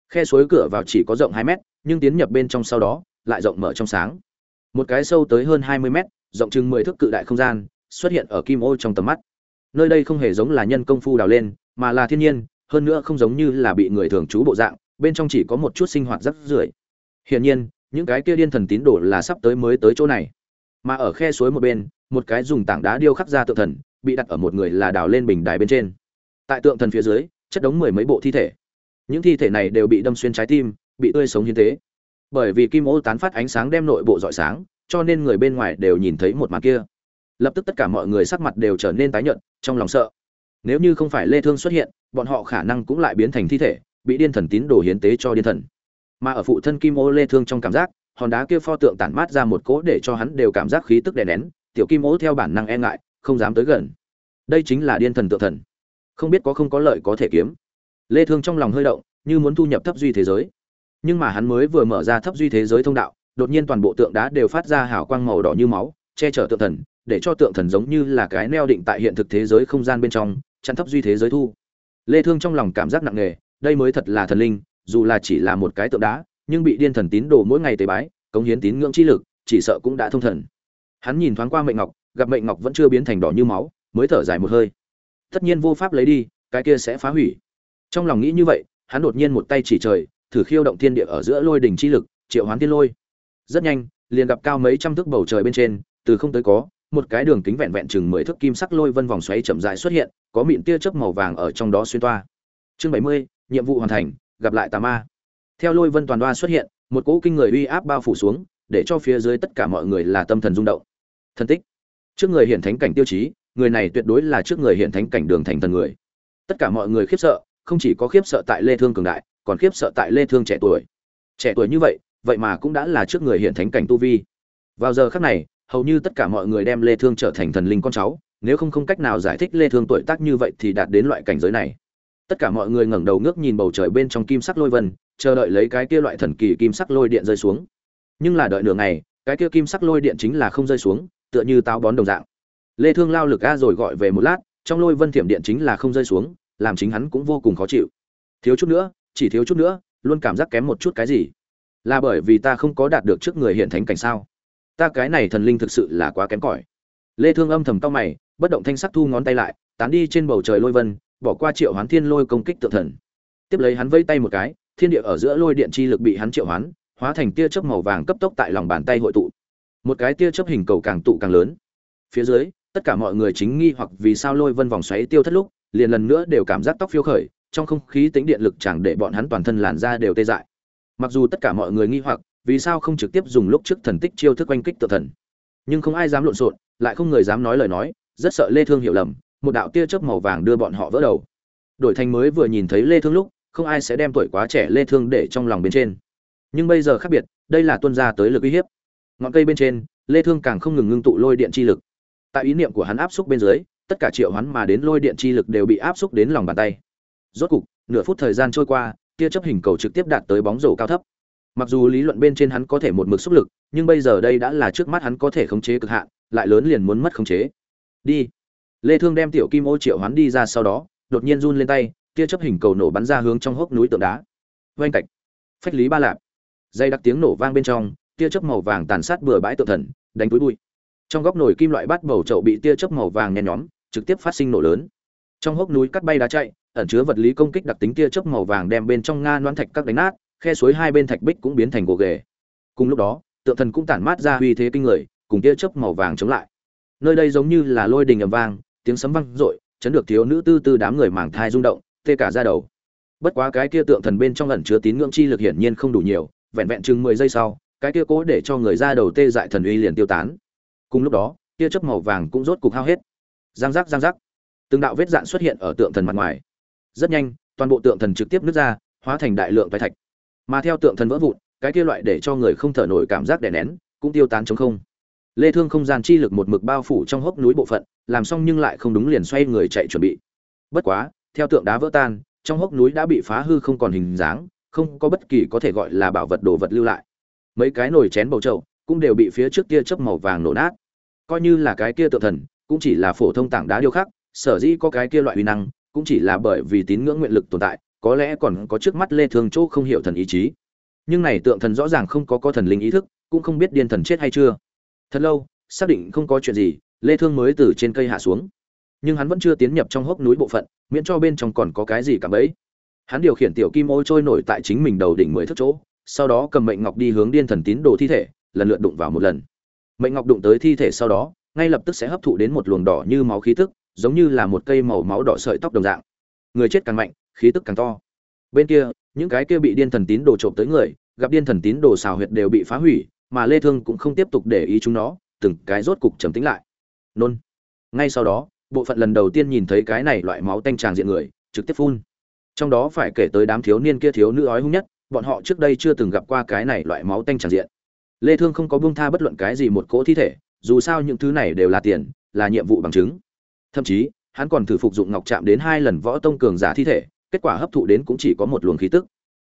Khe suối cửa vào chỉ có rộng 2 mét, nhưng tiến nhập bên trong sau đó, lại rộng mở trong sáng. Một cái sâu tới hơn 20 mét, rộng chừng 10 thước cự đại không gian xuất hiện ở kim ô trong tầm mắt. Nơi đây không hề giống là nhân công phu đào lên, mà là thiên nhiên, hơn nữa không giống như là bị người thường trú bộ dạng, bên trong chỉ có một chút sinh hoạt rất rưởi. Hiển nhiên, những cái kia điên thần tín đồ là sắp tới mới tới chỗ này. Mà ở khe suối một bên, một cái dùng tảng đá điêu khắc ra tượng thần, bị đặt ở một người là đào lên bình đài bên trên. Tại tượng thần phía dưới, chất đống mười mấy bộ thi thể. Những thi thể này đều bị đâm xuyên trái tim, bị tươi sống hiến tế bởi vì kim ô tán phát ánh sáng đem nội bộ rọi sáng, cho nên người bên ngoài đều nhìn thấy một màn kia lập tức tất cả mọi người sắc mặt đều trở nên tái nhợt, trong lòng sợ. Nếu như không phải lê thương xuất hiện, bọn họ khả năng cũng lại biến thành thi thể, bị điên thần tín đồ hiến tế cho điên thần. Mà ở phụ thân kim ô lê thương trong cảm giác, hòn đá kia pho tượng tản mát ra một cỗ để cho hắn đều cảm giác khí tức đè nén, tiểu kim ô theo bản năng e ngại, không dám tới gần. Đây chính là điên thần tự thần. Không biết có không có lợi có thể kiếm. Lê thương trong lòng hơi động, như muốn thu nhập thấp duy thế giới. Nhưng mà hắn mới vừa mở ra thấp duy thế giới thông đạo, đột nhiên toàn bộ tượng đá đều phát ra hào quang màu đỏ như máu, che chở tượng thần để cho tượng thần giống như là cái neo định tại hiện thực thế giới không gian bên trong, chặn thấp duy thế giới thu. Lê thương trong lòng cảm giác nặng nề, đây mới thật là thần linh, dù là chỉ là một cái tượng đá, nhưng bị điên thần tín đồ mỗi ngày tế bái, cống hiến tín ngưỡng chi lực, chỉ sợ cũng đã thông thần. Hắn nhìn thoáng qua mệnh ngọc, gặp mệnh ngọc vẫn chưa biến thành đỏ như máu, mới thở dài một hơi. Tất nhiên vô pháp lấy đi, cái kia sẽ phá hủy. Trong lòng nghĩ như vậy, hắn đột nhiên một tay chỉ trời, thử khiêu động thiên địa ở giữa lôi đỉnh chi lực, triệu hoán thiên lôi. Rất nhanh, liền gặp cao mấy trăm thước bầu trời bên trên, từ không tới có một cái đường kính vẹn vẹn chừng mười thước kim sắc lôi vân vòng xoáy chậm rãi xuất hiện, có mịn tia chớp màu vàng ở trong đó xuyên toa. Chương bảy mươi, nhiệm vụ hoàn thành, gặp lại tà ma. Theo lôi vân toàn đoa xuất hiện, một cỗ kinh người uy áp bao phủ xuống, để cho phía dưới tất cả mọi người là tâm thần rung động. Thân tích. Trước người hiện thánh cảnh tiêu chí, người này tuyệt đối là trước người hiện thánh cảnh đường thành thần người. Tất cả mọi người khiếp sợ, không chỉ có khiếp sợ tại lê thương cường đại, còn khiếp sợ tại lê thương trẻ tuổi. Trẻ tuổi như vậy vậy mà cũng đã là trước người hiện thánh cảnh tu vi. Vào giờ khắc này hầu như tất cả mọi người đem lê thương trở thành thần linh con cháu, nếu không không cách nào giải thích lê thương tuổi tác như vậy thì đạt đến loại cảnh giới này. Tất cả mọi người ngẩng đầu ngước nhìn bầu trời bên trong kim sắc lôi vân, chờ đợi lấy cái kia loại thần kỳ kim sắc lôi điện rơi xuống. Nhưng là đợi nửa ngày, cái kia kim sắc lôi điện chính là không rơi xuống, tựa như táo bón đồng dạng. Lê thương lao lực a rồi gọi về một lát, trong lôi vân thiểm điện chính là không rơi xuống, làm chính hắn cũng vô cùng khó chịu. Thiếu chút nữa, chỉ thiếu chút nữa, luôn cảm giác kém một chút cái gì? Là bởi vì ta không có đạt được trước người hiện thánh cảnh sao? Ta cái này thần linh thực sự là quá kém cỏi. Lê thương âm thầm cao mày, bất động thanh sắc thu ngón tay lại, tán đi trên bầu trời lôi vân, bỏ qua triệu hoán thiên lôi công kích tự thần. Tiếp lấy hắn vây tay một cái, thiên địa ở giữa lôi điện chi lực bị hắn triệu hoán, hóa thành tia chớp màu vàng cấp tốc tại lòng bàn tay hội tụ. Một cái tia chớp hình cầu càng tụ càng lớn. Phía dưới, tất cả mọi người chính nghi hoặc vì sao lôi vân vòng xoáy tiêu thất lúc, liền lần nữa đều cảm giác tóc phiêu khởi, trong không khí tính điện lực chẳng để bọn hắn toàn thân làn da đều tê dại. Mặc dù tất cả mọi người nghi hoặc vì sao không trực tiếp dùng lúc trước thần tích chiêu thức oanh kích tự thần? Nhưng không ai dám lộn xộn, lại không người dám nói lời nói, rất sợ lê thương hiểu lầm, một đạo tia chớp màu vàng đưa bọn họ vỡ đầu. Đổi thành mới vừa nhìn thấy lê thương lúc, không ai sẽ đem tuổi quá trẻ lê thương để trong lòng bên trên. Nhưng bây giờ khác biệt, đây là tuân gia tới lực uy hiếp. Ngọn cây bên trên, lê thương càng không ngừng ngưng tụ lôi điện chi lực. Tại ý niệm của hắn áp xúc bên dưới, tất cả triệu hoán mà đến lôi điện chi lực đều bị áp xúc đến lòng bàn tay. Rốt cục, nửa phút thời gian trôi qua, tia chấp hình cầu trực tiếp đạt tới bóng rổ cao thấp mặc dù lý luận bên trên hắn có thể một mực xúc lực, nhưng bây giờ đây đã là trước mắt hắn có thể khống chế cực hạn, lại lớn liền muốn mất khống chế. Đi. Lê thương đem tiểu kim ô triệu hoán đi ra sau đó, đột nhiên run lên tay, tia chớp hình cầu nổ bắn ra hướng trong hốc núi tượng đá. Vang cạch. Phách lý ba lạp. Dây đặc tiếng nổ vang bên trong, tia chớp màu vàng tàn sát bừa bãi tượng thần, đánh túi bụi. Trong góc nồi kim loại bát bầu chậu bị tia chớp màu vàng nhen nhóm, trực tiếp phát sinh nổ lớn. Trong hốc núi cắt bay đá chạy, ẩn chứa vật lý công kích đặc tính tia chớp màu vàng đem bên trong nga loan thạch các đánh nát khe suối hai bên thạch bích cũng biến thành gỗ ghề. Cùng lúc đó, tượng thần cũng tản mát ra uy thế kinh người, cùng tia chớp màu vàng chống lại. Nơi đây giống như là lôi đình ầm vang, tiếng sấm vang rội chấn được thiếu nữ tư tư đám người màng thai rung động, tê cả ra đầu. Bất quá cái kia tượng thần bên trong ẩn chứa tín ngưỡng chi lực hiển nhiên không đủ nhiều, vẹn vẹn chừng mười giây sau, cái kia cố để cho người ra đầu tê dại thần uy liền tiêu tán. Cùng lúc đó, tia chớp màu vàng cũng rốt cục hao hết. Giang giác giang giác. Từng đạo vết dạn xuất hiện ở tượng thần mặt ngoài. Rất nhanh, toàn bộ tượng thần trực tiếp nứt ra, hóa thành đại lượng toái thạch mà theo tượng thần vỡ vụn, cái kia loại để cho người không thở nổi cảm giác đè nén, cũng tiêu tán chống không. Lê thương không gian chi lực một mực bao phủ trong hốc núi bộ phận, làm xong nhưng lại không đúng liền xoay người chạy chuẩn bị. Bất quá, theo tượng đá vỡ tan, trong hốc núi đã bị phá hư không còn hình dáng, không có bất kỳ có thể gọi là bảo vật đồ vật lưu lại. Mấy cái nồi chén bầu trầu cũng đều bị phía trước kia chớp màu vàng nổ nát. Coi như là cái kia tượng thần, cũng chỉ là phổ thông tảng đá điêu khắc, sở dĩ có cái kia loại uy năng, cũng chỉ là bởi vì tín ngưỡng nguyện lực tồn tại có lẽ còn có trước mắt lê thương chỗ không hiểu thần ý chí. Nhưng này tượng thần rõ ràng không có có thần linh ý thức, cũng không biết điên thần chết hay chưa. Thật lâu, xác định không có chuyện gì, lê thương mới từ trên cây hạ xuống. Nhưng hắn vẫn chưa tiến nhập trong hốc núi bộ phận, miễn cho bên trong còn có cái gì cả bấy. Hắn điều khiển tiểu kim ô trôi nổi tại chính mình đầu đỉnh mười thước chỗ, sau đó cầm mệnh ngọc đi hướng điên thần tín đồ thi thể, lần lượt đụng vào một lần. Mệnh ngọc đụng tới thi thể sau đó, ngay lập tức sẽ hấp thụ đến một luồng đỏ như máu khí tức, giống như là một cây màu máu đỏ sợi tóc đồng dạng. Người chết càng mạnh khí tức càng to. Bên kia, những cái kia bị điên thần tín đồ trộm tới người, gặp điên thần tín đồ xào huyệt đều bị phá hủy, mà lê thương cũng không tiếp tục để ý chúng nó, từng cái rốt cục trầm tĩnh lại. Nôn. Ngay sau đó, bộ phận lần đầu tiên nhìn thấy cái này loại máu tanh tràn diện người, trực tiếp phun. Trong đó phải kể tới đám thiếu niên kia thiếu nữ ói hung nhất, bọn họ trước đây chưa từng gặp qua cái này loại máu tanh tràn diện. Lê thương không có buông tha bất luận cái gì một cỗ thi thể, dù sao những thứ này đều là tiền, là nhiệm vụ bằng chứng. Thậm chí, hắn còn thử phục dụng ngọc chạm đến hai lần võ tông cường giả thi thể kết quả hấp thụ đến cũng chỉ có một luồng khí tức.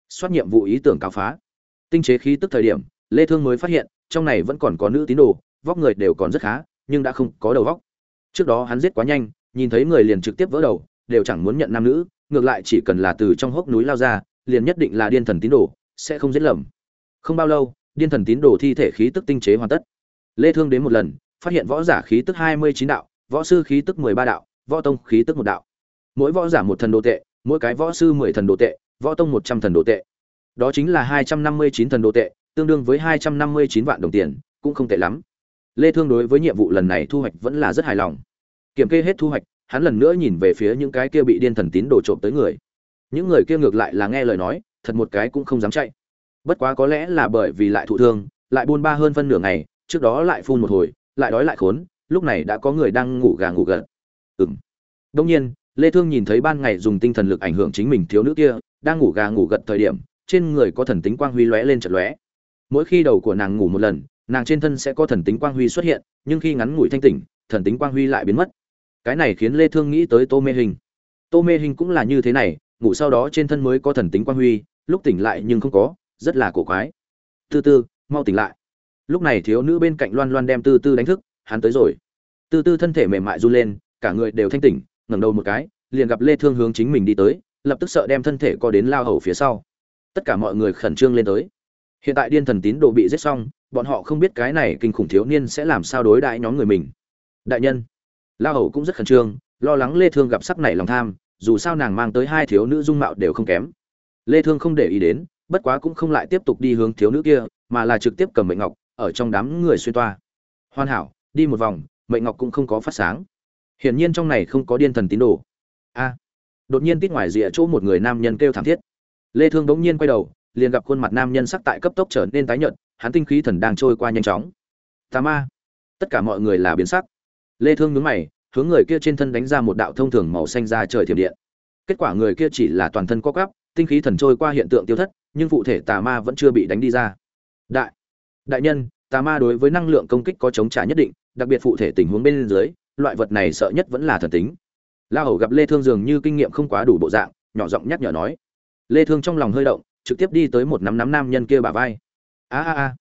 Soát nhiệm vụ ý tưởng cáo phá. Tinh chế khí tức thời điểm, lê thương mới phát hiện, trong này vẫn còn có nữ tín đồ, vóc người đều còn rất khá, nhưng đã không có đầu vóc. Trước đó hắn giết quá nhanh, nhìn thấy người liền trực tiếp vỡ đầu, đều chẳng muốn nhận nam nữ, ngược lại chỉ cần là từ trong hốc núi lao ra, liền nhất định là điên thần tín đồ, sẽ không giết lầm. Không bao lâu, điên thần tín đồ thi thể khí tức tinh chế hoàn tất. Lê thương đến một lần, phát hiện võ giả khí tức 29 đạo, võ sư khí tức 13 đạo, võ tông khí tức một đạo. Mỗi võ giả một thần đồ tệ mỗi cái võ sư 10 thần đồ tệ, võ tông 100 thần đồ tệ. Đó chính là 259 thần đồ tệ, tương đương với 259 vạn đồng tiền, cũng không tệ lắm. Lê thương đối với nhiệm vụ lần này thu hoạch vẫn là rất hài lòng. Kiểm kê hết thu hoạch, hắn lần nữa nhìn về phía những cái kia bị điên thần tín đồ trộm tới người. Những người kia ngược lại là nghe lời nói, thật một cái cũng không dám chạy. Bất quá có lẽ là bởi vì lại thụ thương, lại buôn ba hơn phân nửa ngày, trước đó lại phun một hồi, lại đói lại khốn, lúc này đã có người đang ngủ gà ngủ gật. Ừm. Đông nhiên lê thương nhìn thấy ban ngày dùng tinh thần lực ảnh hưởng chính mình thiếu nữ kia, đang ngủ gà ngủ gật thời điểm, trên người có thần tính quang huy lóe lên chợt lóe. Mỗi khi đầu của nàng ngủ một lần, nàng trên thân sẽ có thần tính quang huy xuất hiện, nhưng khi ngắn ngủi thanh tỉnh, thần tính quang huy lại biến mất. Cái này khiến lê thương nghĩ tới tô mê hình. Tô mê hình cũng là như thế này, ngủ sau đó trên thân mới có thần tính quang huy, lúc tỉnh lại nhưng không có, rất là cổ quái. Tư tư mau tỉnh lại. Lúc này thiếu nữ bên cạnh loan loan đem tư tư đánh thức, hắn tới rồi. Tư tư thân thể mềm mại run lên, cả người đều thanh tỉnh ngẩng đầu một cái, liền gặp lê thương hướng chính mình đi tới, lập tức sợ đem thân thể co đến lao hầu phía sau. Tất cả mọi người khẩn trương lên tới. Hiện tại điên thần tín đồ bị giết xong, bọn họ không biết cái này kinh khủng thiếu niên sẽ làm sao đối đãi nhóm người mình. Đại nhân, lao hầu cũng rất khẩn trương, lo lắng lê thương gặp sắc này lòng tham, dù sao nàng mang tới hai thiếu nữ dung mạo đều không kém. Lê thương không để ý đến, bất quá cũng không lại tiếp tục đi hướng thiếu nữ kia, mà là trực tiếp cầm mệnh ngọc, ở trong đám người xuyên toa. Hoàn hảo, đi một vòng, mệnh ngọc cũng không có phát sáng hiển nhiên trong này không có điên thần tín đồ. A, đột nhiên tít ngoài rìa chỗ một người nam nhân kêu thảm thiết. Lê thương đống nhiên quay đầu, liền gặp khuôn mặt nam nhân sắc tại cấp tốc trở nên tái nhợt, hắn tinh khí thần đang trôi qua nhanh chóng. Tà ma, tất cả mọi người là biến sắc. Lê thương nhướng mày, hướng người kia trên thân đánh ra một đạo thông thường màu xanh ra trời thiểm điện. Kết quả người kia chỉ là toàn thân co quắp, tinh khí thần trôi qua hiện tượng tiêu thất, nhưng phụ thể tà ma vẫn chưa bị đánh đi ra. Đại đại nhân, tà ma đối với năng lượng công kích có chống trả nhất định, đặc biệt phụ thể tình huống bên dưới loại vật này sợ nhất vẫn là thần tính. La hầu gặp lê thương dường như kinh nghiệm không quá đủ bộ dạng nhỏ giọng nhắc nhở nói. Lê thương trong lòng hơi động trực tiếp đi tới một nắm nắm nam nhân kia bả vai. A a a.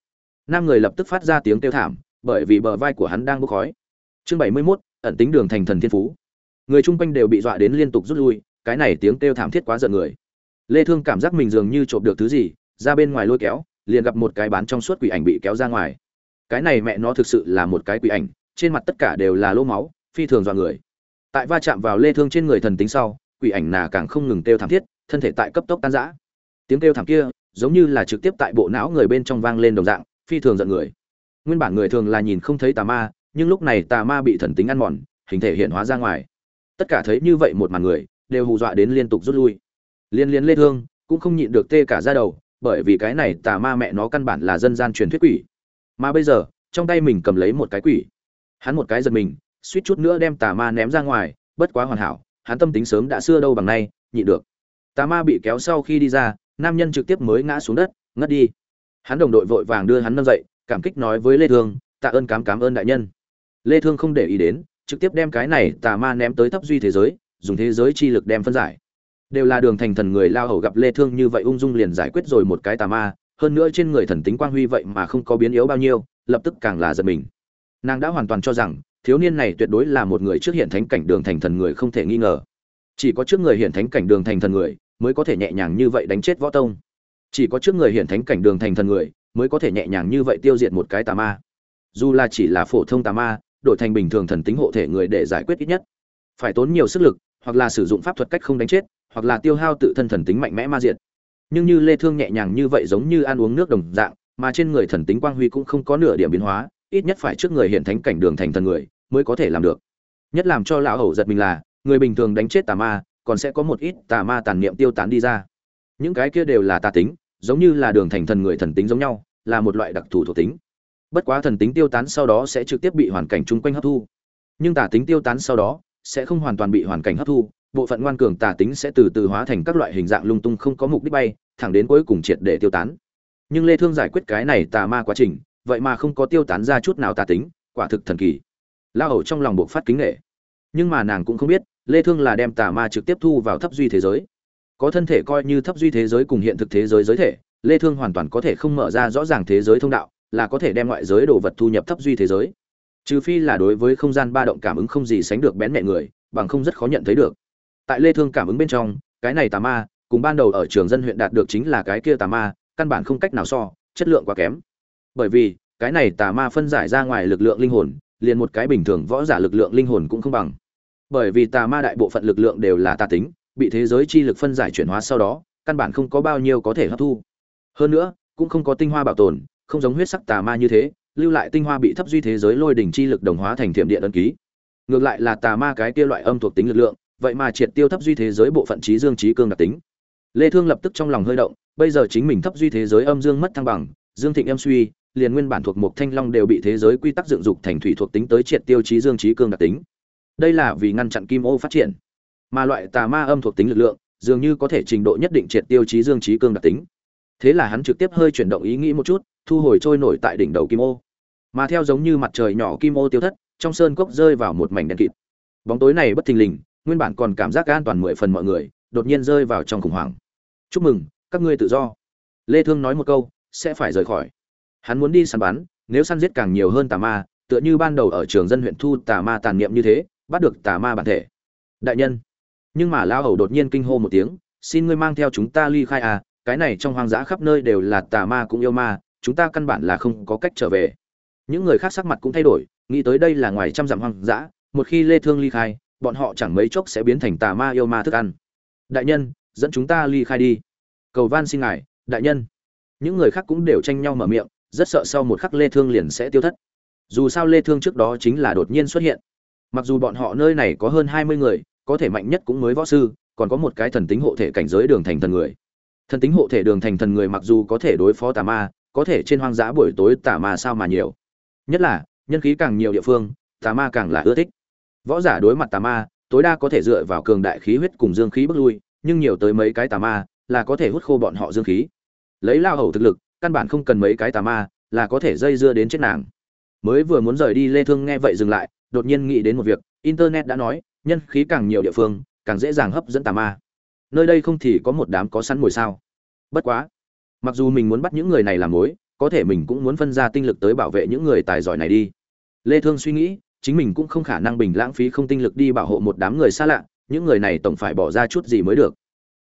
Nam người lập tức phát ra tiếng kêu thảm bởi vì bờ vai của hắn đang bốc khói. Chương 71, ẩn tính đường thành thần thiên phú. Người chung quanh đều bị dọa đến liên tục rút lui cái này tiếng kêu thảm thiết quá giận người. Lê thương cảm giác mình dường như trộm được thứ gì ra bên ngoài lôi kéo liền gặp một cái bán trong suốt quỷ ảnh bị kéo ra ngoài. Cái này mẹ nó thực sự là một cái quỷ ảnh trên mặt tất cả đều là lỗ máu, phi thường dọa người. Tại va chạm vào lê thương trên người thần tính sau, quỷ ảnh nà càng không ngừng kêu thảm thiết, thân thể tại cấp tốc tan rã. Tiếng kêu thảm kia, giống như là trực tiếp tại bộ não người bên trong vang lên đồng dạng, phi thường giận người. Nguyên bản người thường là nhìn không thấy tà ma, nhưng lúc này tà ma bị thần tính ăn mòn, hình thể hiện hóa ra ngoài. Tất cả thấy như vậy một màn người, đều hù dọa đến liên tục rút lui. Liên liên lê thương, cũng không nhịn được tê cả ra đầu, bởi vì cái này tà ma mẹ nó căn bản là dân gian truyền thuyết quỷ. Mà bây giờ, trong tay mình cầm lấy một cái quỷ hắn một cái giật mình, suýt chút nữa đem tà ma ném ra ngoài, bất quá hoàn hảo, hắn tâm tính sớm đã xưa đâu bằng nay, nhịn được. Tà ma bị kéo sau khi đi ra, nam nhân trực tiếp mới ngã xuống đất, ngất đi. Hắn đồng đội vội vàng đưa hắn nâng dậy, cảm kích nói với lê thương, tạ ơn cám cám ơn đại nhân. Lê thương không để ý đến, trực tiếp đem cái này tà ma ném tới thấp duy thế giới, dùng thế giới chi lực đem phân giải. Đều là đường thành thần người lao hầu gặp lê thương như vậy ung dung liền giải quyết rồi một cái tà ma, hơn nữa trên người thần tính quang huy vậy mà không có biến yếu bao nhiêu, lập tức càng là giật mình nàng đã hoàn toàn cho rằng, thiếu niên này tuyệt đối là một người trước hiện thánh cảnh đường thành thần người không thể nghi ngờ. Chỉ có trước người hiện thánh cảnh đường thành thần người, mới có thể nhẹ nhàng như vậy đánh chết võ tông. Chỉ có trước người hiện thánh cảnh đường thành thần người, mới có thể nhẹ nhàng như vậy tiêu diệt một cái tà ma. Dù là chỉ là phổ thông tà ma, đổi thành bình thường thần tính hộ thể người để giải quyết ít nhất. Phải tốn nhiều sức lực, hoặc là sử dụng pháp thuật cách không đánh chết, hoặc là tiêu hao tự thân thần tính mạnh mẽ ma diệt. Nhưng như lê thương nhẹ nhàng như vậy giống như ăn uống nước đồng dạng, mà trên người thần tính quang huy cũng không có nửa điểm biến hóa ít nhất phải trước người hiện thánh cảnh đường thành thần người mới có thể làm được. Nhất làm cho lão hầu giật mình là, người bình thường đánh chết tà ma, còn sẽ có một ít tà ma tàn niệm tiêu tán đi ra. Những cái kia đều là tà tính, giống như là đường thành thần người thần tính giống nhau, là một loại đặc thù thuộc tính. Bất quá thần tính tiêu tán sau đó sẽ trực tiếp bị hoàn cảnh chung quanh hấp thu. Nhưng tà tính tiêu tán sau đó sẽ không hoàn toàn bị hoàn cảnh hấp thu, bộ phận ngoan cường tà tính sẽ từ từ hóa thành các loại hình dạng lung tung không có mục đích bay, thẳng đến cuối cùng triệt để tiêu tán. Nhưng lê thương giải quyết cái này tà ma quá trình vậy mà không có tiêu tán ra chút nào tà tính, quả thực thần kỳ. La hầu trong lòng buộc phát kính nghệ nhưng mà nàng cũng không biết, lê thương là đem tà ma trực tiếp thu vào thấp duy thế giới. Có thân thể coi như thấp duy thế giới cùng hiện thực thế giới giới thể, lê thương hoàn toàn có thể không mở ra rõ ràng thế giới thông đạo, là có thể đem ngoại giới đồ vật thu nhập thấp duy thế giới. Trừ phi là đối với không gian ba động cảm ứng không gì sánh được bén mẹ người, bằng không rất khó nhận thấy được. Tại lê thương cảm ứng bên trong, cái này tà ma, cùng ban đầu ở trường dân huyện đạt được chính là cái kia tà ma, căn bản không cách nào so, chất lượng quá kém bởi vì, cái này tà ma phân giải ra ngoài lực lượng linh hồn, liền một cái bình thường võ giả lực lượng linh hồn cũng không bằng. Bởi vì tà ma đại bộ phận lực lượng đều là tà tính, bị thế giới chi lực phân giải chuyển hóa sau đó, căn bản không có bao nhiêu có thể hấp thu. Hơn nữa, cũng không có tinh hoa bảo tồn, không giống huyết sắc tà ma như thế, lưu lại tinh hoa bị thấp duy thế giới lôi đỉnh chi lực đồng hóa thành thiểm điện ấn ký. Ngược lại là tà ma cái kia loại âm thuộc tính lực lượng, vậy mà triệt tiêu thấp duy thế giới bộ phận trí dương trí cương đặc tính. Lê thương lập tức trong lòng hơi động, bây giờ chính mình thấp duy thế giới âm dương mất thăng bằng, dương thịnh âm suy liền nguyên bản thuộc một thanh long đều bị thế giới quy tắc dựng dục thành thủy thuộc tính tới triệt tiêu trí dương trí cương đặc tính. Đây là vì ngăn chặn kim ô phát triển. Mà loại tà ma âm thuộc tính lực lượng, dường như có thể trình độ nhất định triệt tiêu trí dương trí cương đặc tính. Thế là hắn trực tiếp hơi chuyển động ý nghĩ một chút, thu hồi trôi nổi tại đỉnh đầu kim ô. Mà theo giống như mặt trời nhỏ kim ô tiêu thất, trong sơn cốc rơi vào một mảnh đen kịt. Bóng tối này bất thình lình, nguyên bản còn cảm giác an toàn mười phần mọi người, đột nhiên rơi vào trong khủng hoảng. Chúc mừng, các ngươi tự do. Lê thương nói một câu, sẽ phải rời khỏi hắn muốn đi săn bắn, nếu săn giết càng nhiều hơn tà ma, tựa như ban đầu ở trường dân huyện thu tà ma tàn niệm như thế, bắt được tà ma bản thể. Đại nhân. Nhưng mà lão hầu đột nhiên kinh hô một tiếng, xin ngươi mang theo chúng ta ly khai à cái này trong hoang dã khắp nơi đều là tà ma cũng yêu ma, chúng ta căn bản là không có cách trở về. Những người khác sắc mặt cũng thay đổi, nghĩ tới đây là ngoài trăm dặm hoang dã, một khi lê thương ly khai, bọn họ chẳng mấy chốc sẽ biến thành tà ma yêu ma thức ăn. Đại nhân, dẫn chúng ta ly khai đi. Cầu van xin ngài, đại nhân. Những người khác cũng đều tranh nhau mở miệng rất sợ sau một khắc lê thương liền sẽ tiêu thất. Dù sao lê thương trước đó chính là đột nhiên xuất hiện. Mặc dù bọn họ nơi này có hơn 20 người, có thể mạnh nhất cũng mới võ sư, còn có một cái thần tính hộ thể cảnh giới đường thành thần người. Thần tính hộ thể đường thành thần người mặc dù có thể đối phó tà ma, có thể trên hoang dã buổi tối tà ma sao mà nhiều. Nhất là, nhân khí càng nhiều địa phương, tà ma càng là ưa thích. Võ giả đối mặt tà ma, tối đa có thể dựa vào cường đại khí huyết cùng dương khí bước lui, nhưng nhiều tới mấy cái tà ma là có thể hút khô bọn họ dương khí. Lấy lao hầu thực lực căn bản không cần mấy cái tà ma, là có thể dây dưa đến chết nàng. Mới vừa muốn rời đi lê thương nghe vậy dừng lại, đột nhiên nghĩ đến một việc, internet đã nói, nhân khí càng nhiều địa phương, càng dễ dàng hấp dẫn tà ma. Nơi đây không thì có một đám có sẵn mồi sao? Bất quá, mặc dù mình muốn bắt những người này làm mối có thể mình cũng muốn phân ra tinh lực tới bảo vệ những người tài giỏi này đi. Lê thương suy nghĩ, chính mình cũng không khả năng bình lãng phí không tinh lực đi bảo hộ một đám người xa lạ, những người này tổng phải bỏ ra chút gì mới được.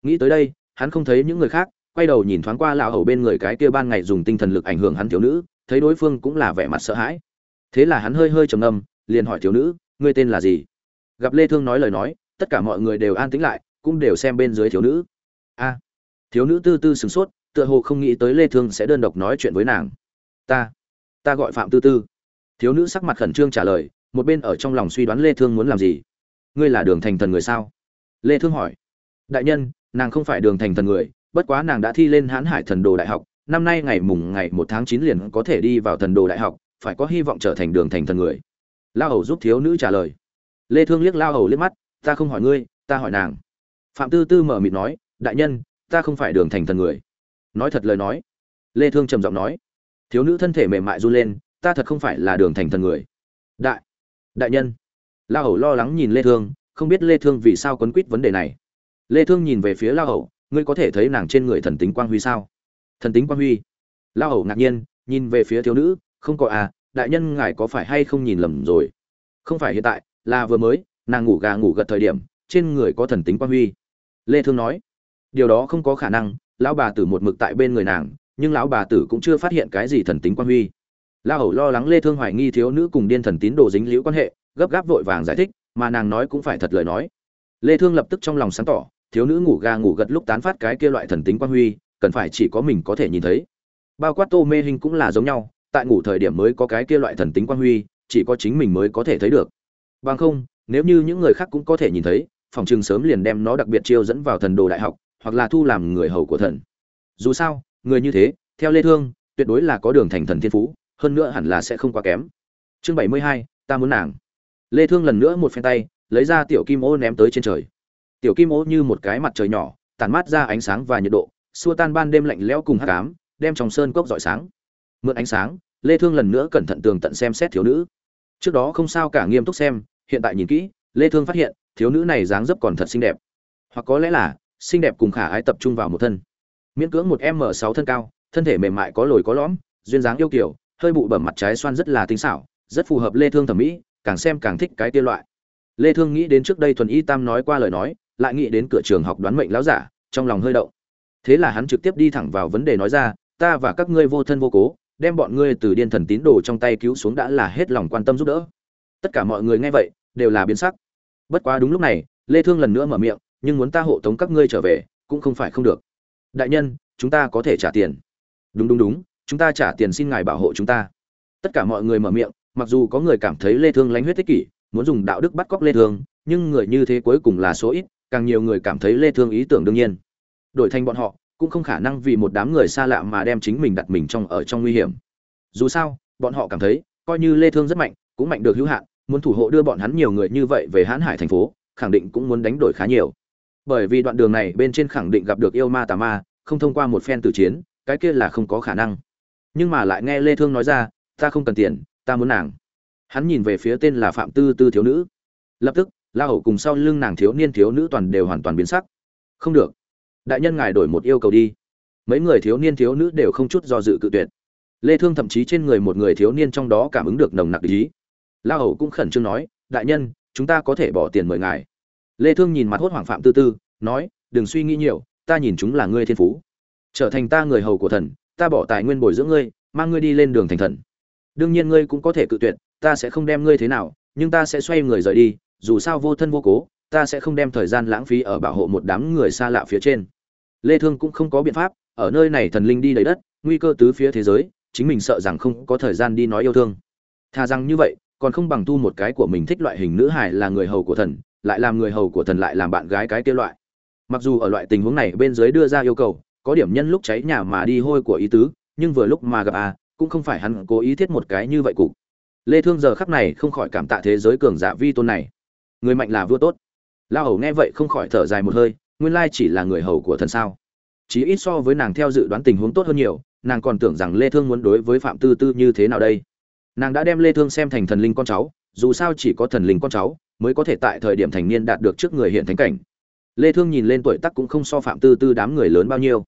Nghĩ tới đây, hắn không thấy những người khác quay đầu nhìn thoáng qua lão hầu bên người cái kia ban ngày dùng tinh thần lực ảnh hưởng hắn thiếu nữ, thấy đối phương cũng là vẻ mặt sợ hãi. Thế là hắn hơi hơi trầm ngâm, liền hỏi thiếu nữ, ngươi tên là gì? Gặp lê thương nói lời nói, tất cả mọi người đều an tĩnh lại, cũng đều xem bên dưới thiếu nữ. A. Thiếu nữ tư tư sửng sốt, tựa hồ không nghĩ tới lê thương sẽ đơn độc nói chuyện với nàng. Ta ta gọi phạm tư tư. Thiếu nữ sắc mặt khẩn trương trả lời, một bên ở trong lòng suy đoán lê thương muốn làm gì. Ngươi là đường thành thần người sao? Lê thương hỏi. Đại nhân, nàng không phải đường thành thần người bất quá nàng đã thi lên hán hải thần đồ đại học, năm nay ngày mùng ngày một tháng chín liền có thể đi vào thần đồ đại học, phải có hy vọng trở thành đường thành thần người. Lao hầu giúp thiếu nữ trả lời. Lê thương liếc lao hầu liếc mắt, ta không hỏi ngươi, ta hỏi nàng. Phạm tư tư mở mịt nói, đại nhân, ta không phải đường thành thần người. Nói thật lời nói. Lê thương trầm giọng nói, thiếu nữ thân thể mềm mại run lên, ta thật không phải là đường thành thần người. Đại đại nhân. La hầu lo lắng nhìn lê thương, không biết lê thương vì sao quấn quýt vấn đề này. Lê thương nhìn về phía la hầu ngươi có thể thấy nàng trên người thần tính quang huy sao? Thần tính quang huy? La hầu ngạc nhiên, nhìn về phía thiếu nữ, không có à đại nhân ngài có phải hay không nhìn lầm rồi? Không phải hiện tại, là vừa mới, nàng ngủ gà ngủ gật thời điểm, trên người có thần tính quang huy. Lê thương nói, điều đó không có khả năng, lão bà tử một mực tại bên người nàng, nhưng lão bà tử cũng chưa phát hiện cái gì thần tính quang huy. La hầu lo lắng lê thương hoài nghi thiếu nữ cùng điên thần tín đồ dính liễu quan hệ, gấp gáp vội vàng giải thích, mà nàng nói cũng phải thật lời nói. Lê thương lập tức trong lòng sáng tỏ thiếu nữ ngủ ga ngủ gật lúc tán phát cái kia loại thần tính quang huy cần phải chỉ có mình có thể nhìn thấy. Bao quát tô mê hình cũng là giống nhau tại ngủ thời điểm mới có cái kia loại thần tính quang huy chỉ có chính mình mới có thể thấy được. Bằng không nếu như những người khác cũng có thể nhìn thấy phòng trường sớm liền đem nó đặc biệt chiêu dẫn vào thần đồ đại học hoặc là thu làm người hầu của thần. Dù sao người như thế theo lê thương tuyệt đối là có đường thành thần thiên phú hơn nữa hẳn là sẽ không quá kém. Chương 72, ta muốn nàng. Lê thương lần nữa một phen tay lấy ra tiểu kim ô ném tới trên trời tiểu kim ô như một cái mặt trời nhỏ, tản mát ra ánh sáng và nhiệt độ, xua tan ban đêm lạnh lẽo cùng hát cám đem trong sơn cốc rọi sáng. Mượn ánh sáng, lê thương lần nữa cẩn thận tường tận xem xét thiếu nữ. Trước đó không sao cả nghiêm túc xem, hiện tại nhìn kỹ, lê thương phát hiện, thiếu nữ này dáng dấp còn thật xinh đẹp. Hoặc có lẽ là, xinh đẹp cùng khả ái tập trung vào một thân. Miễn cưỡng một m 6 thân cao, thân thể mềm mại có lồi có lõm, duyên dáng yêu kiều, hơi bụ bẩm mặt trái xoan rất là tinh xảo, rất phù hợp lê thương thẩm mỹ, càng xem càng thích cái kia loại. Lê thương nghĩ đến trước đây thuần y tam nói qua lời nói lại nghĩ đến cửa trường học đoán mệnh lão giả, trong lòng hơi động. Thế là hắn trực tiếp đi thẳng vào vấn đề nói ra, ta và các ngươi vô thân vô cố, đem bọn ngươi từ điên thần tín đồ trong tay cứu xuống đã là hết lòng quan tâm giúp đỡ. Tất cả mọi người nghe vậy, đều là biến sắc. Bất quá đúng lúc này, lê thương lần nữa mở miệng, nhưng muốn ta hộ tống các ngươi trở về, cũng không phải không được. Đại nhân, chúng ta có thể trả tiền. Đúng đúng đúng, chúng ta trả tiền xin ngài bảo hộ chúng ta. Tất cả mọi người mở miệng, mặc dù có người cảm thấy lê thương lánh huyết tích kỷ, muốn dùng đạo đức bắt cóc lê thương, nhưng người như thế cuối cùng là số ít càng nhiều người cảm thấy lê thương ý tưởng đương nhiên. Đổi thành bọn họ, cũng không khả năng vì một đám người xa lạ mà đem chính mình đặt mình trong, ở trong nguy hiểm. Dù sao, bọn họ cảm thấy, coi như lê thương rất mạnh, cũng mạnh được hữu hạn, muốn thủ hộ đưa bọn hắn nhiều người như vậy về hãn hải thành phố, khẳng định cũng muốn đánh đổi khá nhiều. Bởi vì đoạn đường này bên trên khẳng định gặp được yêu ma tà ma, không thông qua một phen tử chiến, cái kia là không có khả năng. Nhưng mà lại nghe lê thương nói ra, ta không cần tiền, ta muốn nàng. Hắn nhìn về phía tên là phạm tư tư thiếu nữ. Lập tức la hầu cùng sau lưng nàng thiếu niên thiếu nữ toàn đều hoàn toàn biến sắc. Không được. Đại nhân ngài đổi một yêu cầu đi. Mấy người thiếu niên thiếu nữ đều không chút do dự cự tuyệt. Lê thương thậm chí trên người một người thiếu niên trong đó cảm ứng được nồng nặc ý. La hầu cũng khẩn trương nói, đại nhân, chúng ta có thể bỏ tiền mời ngài. Lê thương nhìn mặt hốt hoảng phạm tư tư, nói, đừng suy nghĩ nhiều, ta nhìn chúng là ngươi thiên phú. Trở thành ta người hầu của thần, ta bỏ tài nguyên bồi dưỡng ngươi, mang ngươi đi lên đường thành thần. Đương nhiên ngươi cũng có thể cự tuyệt, ta sẽ không đem ngươi thế nào, nhưng ta sẽ xoay người rời đi dù sao vô thân vô cố, ta sẽ không đem thời gian lãng phí ở bảo hộ một đám người xa lạ phía trên. Lê thương cũng không có biện pháp, ở nơi này thần linh đi đầy đất, nguy cơ tứ phía thế giới, chính mình sợ rằng không có thời gian đi nói yêu thương. Thà rằng như vậy, còn không bằng tu một cái của mình thích loại hình nữ hài là người hầu của thần, lại làm người hầu của thần lại làm bạn gái cái kia loại. Mặc dù ở loại tình huống này bên dưới đưa ra yêu cầu, có điểm nhân lúc cháy nhà mà đi hôi của ý tứ, nhưng vừa lúc mà gặp a cũng không phải hắn cố ý thiết một cái như vậy cục. Lê thương giờ khắc này không khỏi cảm tạ thế giới cường giả vi tôn này người mạnh là vua tốt. La hầu nghe vậy không khỏi thở dài một hơi, nguyên lai chỉ là người hầu của thần sao. Chỉ ít so với nàng theo dự đoán tình huống tốt hơn nhiều, nàng còn tưởng rằng lê thương muốn đối với phạm tư tư như thế nào đây. Nàng đã đem lê thương xem thành thần linh con cháu, dù sao chỉ có thần linh con cháu mới có thể tại thời điểm thành niên đạt được trước người hiện thánh cảnh. Lê thương nhìn lên tuổi tác cũng không so phạm tư tư đám người lớn bao nhiêu.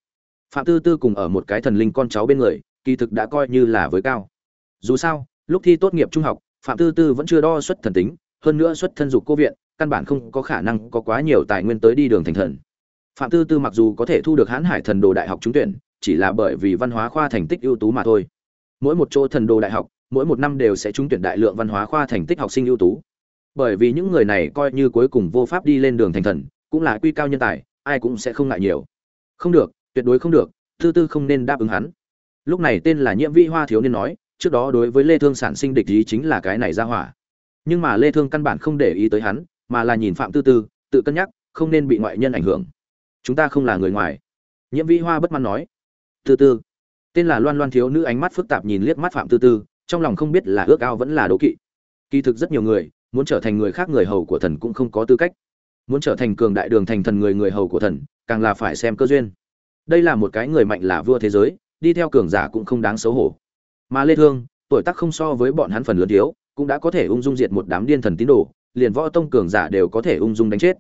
Phạm tư tư cùng ở một cái thần linh con cháu bên người, kỳ thực đã coi như là với cao. Dù sao, lúc thi tốt nghiệp trung học, phạm tư tư vẫn chưa đo xuất thần tính hơn nữa xuất thân dục cô viện, căn bản không có khả năng có quá nhiều tài nguyên tới đi đường thành thần. Phạm tư tư mặc dù có thể thu được hãn hải thần đồ đại học trúng tuyển, chỉ là bởi vì văn hóa khoa thành tích ưu tú mà thôi. Mỗi một chỗ thần đồ đại học, mỗi một năm đều sẽ trúng tuyển đại lượng văn hóa khoa thành tích học sinh ưu tú. Bởi vì những người này coi như cuối cùng vô pháp đi lên đường thành thần, cũng là quy cao nhân tài, ai cũng sẽ không ngại nhiều. Không được, tuyệt đối không được, tư tư không nên đáp ứng hắn. Lúc này tên là nhiễm vi hoa thiếu niên nói, trước đó đối với lê thương sản sinh địch ý chính là cái này ra hỏa nhưng mà lê thương căn bản không để ý tới hắn, mà là nhìn phạm tư tư, tự cân nhắc, không nên bị ngoại nhân ảnh hưởng. Chúng ta không là người ngoài. Nhiễm vi hoa bất mãn nói. Tư tư, tên là loan loan thiếu nữ ánh mắt phức tạp nhìn liếc mắt phạm tư tư, trong lòng không biết là ước ao vẫn là đố kỵ. Kỳ thực rất nhiều người, muốn trở thành người khác người hầu của thần cũng không có tư cách. Muốn trở thành cường đại đường thành thần người người hầu của thần, càng là phải xem cơ duyên. Đây là một cái người mạnh là vua thế giới, đi theo cường giả cũng không đáng xấu hổ. Mà lê thương, tuổi tác không so với bọn hắn phần lớn thiếu cũng đã có thể ung dung diệt một đám điên thần tín đồ, liền võ tông cường giả đều có thể ung dung đánh chết.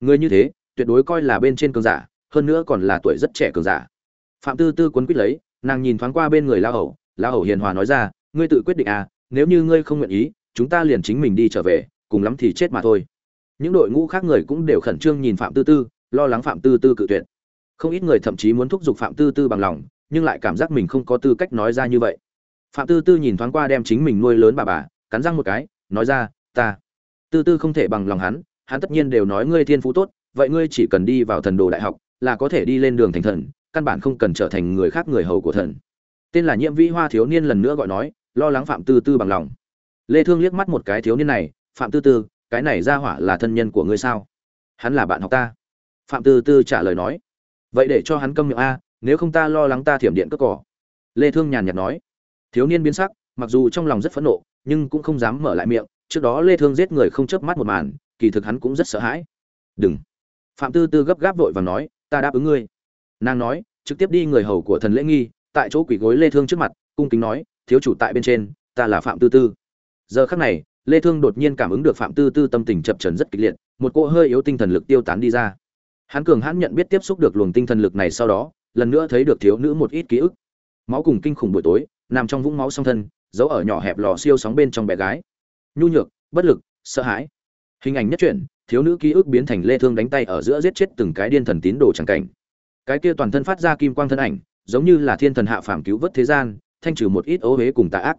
Người như thế, tuyệt đối coi là bên trên cường giả, hơn nữa còn là tuổi rất trẻ cường giả. Phạm tư tư quấn quýt lấy, nàng nhìn thoáng qua bên người la hầu la hầu hiền hòa nói ra, ngươi tự quyết định à nếu như ngươi không nguyện ý, chúng ta liền chính mình đi trở về, cùng lắm thì chết mà thôi. Những đội ngũ khác người cũng đều khẩn trương nhìn phạm tư tư, lo lắng phạm tư tư cự tuyệt. Không ít người thậm chí muốn thúc giục phạm tư tư bằng lòng, nhưng lại cảm giác mình không có tư cách nói ra như vậy. Phạm tư tư nhìn thoáng qua đem chính mình nuôi lớn bà bà cắn răng một cái, nói ra, ta, tư tư không thể bằng lòng hắn hắn tất nhiên đều nói ngươi thiên phú tốt, vậy ngươi chỉ cần đi vào thần đồ đại học là có thể đi lên đường thành thần, căn bản không cần trở thành người khác người hầu của thần. Tên là nhiễm vĩ hoa thiếu niên lần nữa gọi nói, lo lắng phạm tư tư bằng lòng. Lê thương liếc mắt một cái thiếu niên này, phạm tư tư, cái này ra hỏa là thân nhân của ngươi sao? Hắn là bạn học ta. Phạm tư tư trả lời nói, vậy để cho hắn câm miệng a, nếu không ta lo lắng ta thiểm điện cất cỏ. Lê thương nhàn nhạt nói. Thiếu niên biến sắc, mặc dù trong lòng rất phẫn nộ nhưng cũng không dám mở lại miệng, trước đó lê thương giết người không chớp mắt một màn, kỳ thực hắn cũng rất sợ hãi. Đừng. Phạm tư tư gấp gáp vội vàng nói, ta đáp ứng ngươi. Nàng nói, trực tiếp đi người hầu của thần lễ nghi, tại chỗ quỷ gối lê thương trước mặt, cung kính nói, thiếu chủ tại bên trên, ta là phạm tư tư. Giờ khắc này, lê thương đột nhiên cảm ứng được phạm tư tư tâm tình chập chấn rất kịch liệt, một cỗ hơi yếu tinh thần lực tiêu tán đi ra. Hắn cường hãn nhận biết tiếp xúc được luồng tinh thần lực này sau đó, lần nữa thấy được thiếu nữ một ít ký ức. Máu cùng kinh khủng buổi tối, nằm trong vũng máu song thân giấu ở nhỏ hẹp lò siêu sóng bên trong bé gái. Nhu nhược, bất lực, sợ hãi. Hình ảnh nhất truyện thiếu nữ ký ức biến thành lê thương đánh tay ở giữa giết chết từng cái điên thần tín đồ chẳng cảnh. Cái kia toàn thân phát ra kim quang thân ảnh, giống như là thiên thần hạ phàm cứu vớt thế gian, thanh trừ một ít ố huế cùng tà ác.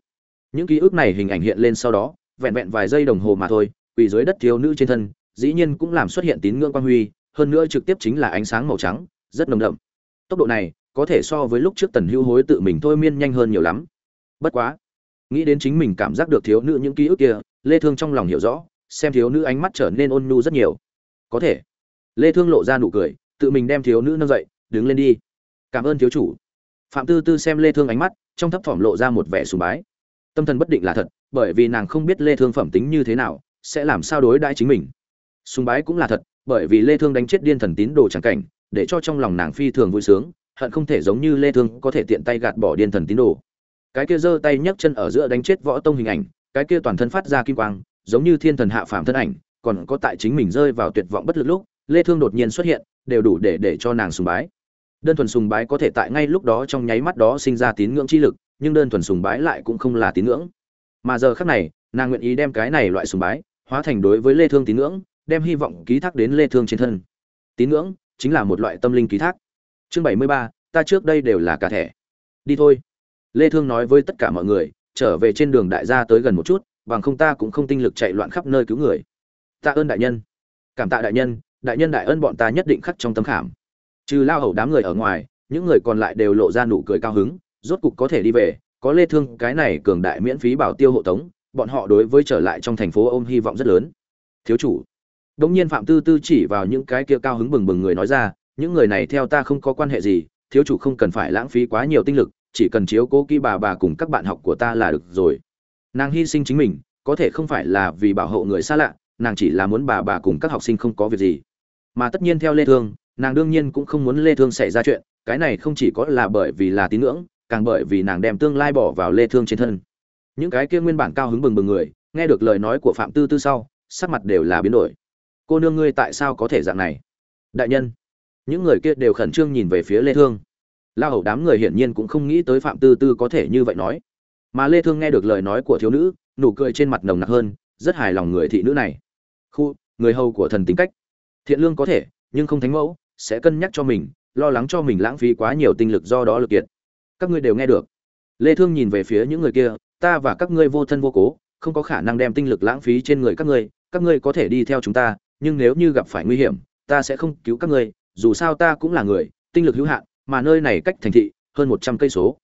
Những ký ức này hình ảnh hiện lên sau đó, vẹn vẹn vài giây đồng hồ mà thôi, quỳ dưới đất thiếu nữ trên thân, dĩ nhiên cũng làm xuất hiện tín ngưỡng quang huy, hơn nữa trực tiếp chính là ánh sáng màu trắng, rất nồng đậm. Tốc độ này, có thể so với lúc trước tần hưu hối tự mình thôi miên nhanh hơn nhiều lắm. Bất quá nghĩ đến chính mình cảm giác được thiếu nữ những ký ức kia, lê thương trong lòng hiểu rõ, xem thiếu nữ ánh mắt trở nên ôn nhu rất nhiều. Có thể. Lê thương lộ ra nụ cười, tự mình đem thiếu nữ nâng dậy, đứng lên đi. Cảm ơn thiếu chủ. Phạm tư tư xem lê thương ánh mắt, trong thấp thỏm lộ ra một vẻ sùng bái. Tâm thần bất định là thật, bởi vì nàng không biết lê thương phẩm tính như thế nào, sẽ làm sao đối đãi chính mình. Sùng bái cũng là thật, bởi vì lê thương đánh chết điên thần tín đồ chẳng cảnh, để cho trong lòng nàng phi thường vui sướng, hận không thể giống như lê thương có thể tiện tay gạt bỏ điên thần tín đồ cái kia giơ tay nhấc chân ở giữa đánh chết võ tông hình ảnh cái kia toàn thân phát ra kim quang giống như thiên thần hạ phàm thân ảnh còn có tại chính mình rơi vào tuyệt vọng bất lực lúc lê thương đột nhiên xuất hiện đều đủ để để cho nàng sùng bái. Đơn thuần sùng bái có thể tại ngay lúc đó trong nháy mắt đó sinh ra tín ngưỡng chi lực nhưng đơn thuần sùng bái lại cũng không là tín ngưỡng. Mà giờ khắc này nàng nguyện ý đem cái này loại sùng bái hóa thành đối với lê thương tín ngưỡng đem hy vọng ký thác đến lê thương trên thân. Tín ngưỡng chính là một loại tâm linh ký thác. Chương 73, ta trước đây đều là cả thể. đi thôi lê thương nói với tất cả mọi người, trở về trên đường đại gia tới gần một chút, bằng không ta cũng không tinh lực chạy loạn khắp nơi cứu người. Tạ ơn đại nhân. Cảm tạ đại nhân đại nhân đại ơn bọn ta nhất định khắc trong tấm khảm. Trừ lao hầu đám người ở ngoài, những người còn lại đều lộ ra nụ cười cao hứng, rốt cục có thể đi về, có lê thương, cái này cường đại miễn phí bảo tiêu hộ tống, bọn họ đối với trở lại trong thành phố ôm hy vọng rất lớn. Thiếu chủ. Đống nhiên phạm tư tư chỉ vào những cái kia cao hứng bừng bừng người nói ra, những người này theo ta không có quan hệ gì, thiếu chủ không cần phải lãng phí quá nhiều tinh lực chỉ cần chiếu cố kỹ bà bà cùng các bạn học của ta là được rồi. Nàng hy sinh chính mình, có thể không phải là vì bảo hộ người xa lạ, nàng chỉ là muốn bà bà cùng các học sinh không có việc gì. Mà tất nhiên theo lê thương, nàng đương nhiên cũng không muốn lê thương xảy ra chuyện, cái này không chỉ có là bởi vì là tín ngưỡng, càng bởi vì nàng đem tương lai bỏ vào lê thương trên thân. Những cái kia nguyên bản cao hứng bừng bừng người, nghe được lời nói của phạm tư tư sau, sắc mặt đều là biến đổi. Cô nương ngươi tại sao có thể dạng này? Đại nhân, những người kia đều khẩn trương nhìn về phía lê thương la hầu đám người hiển nhiên cũng không nghĩ tới phạm tư tư có thể như vậy nói. Mà lê thương nghe được lời nói của thiếu nữ, nụ cười trên mặt nồng nặc hơn, rất hài lòng người thị nữ này. Khu, người hầu của thần tính cách. Thiện lương có thể, nhưng không thánh mẫu, sẽ cân nhắc cho mình, lo lắng cho mình lãng phí quá nhiều tinh lực do đó lực kiệt. Các ngươi đều nghe được. Lê thương nhìn về phía những người kia, ta và các ngươi vô thân vô cố, không có khả năng đem tinh lực lãng phí trên người các ngươi các ngươi có thể đi theo chúng ta, nhưng nếu như gặp phải nguy hiểm, ta sẽ không cứu các ngươi, dù sao ta cũng là người, tinh lực hữu hạn mà nơi này cách thành thị hơn một trăm cây số.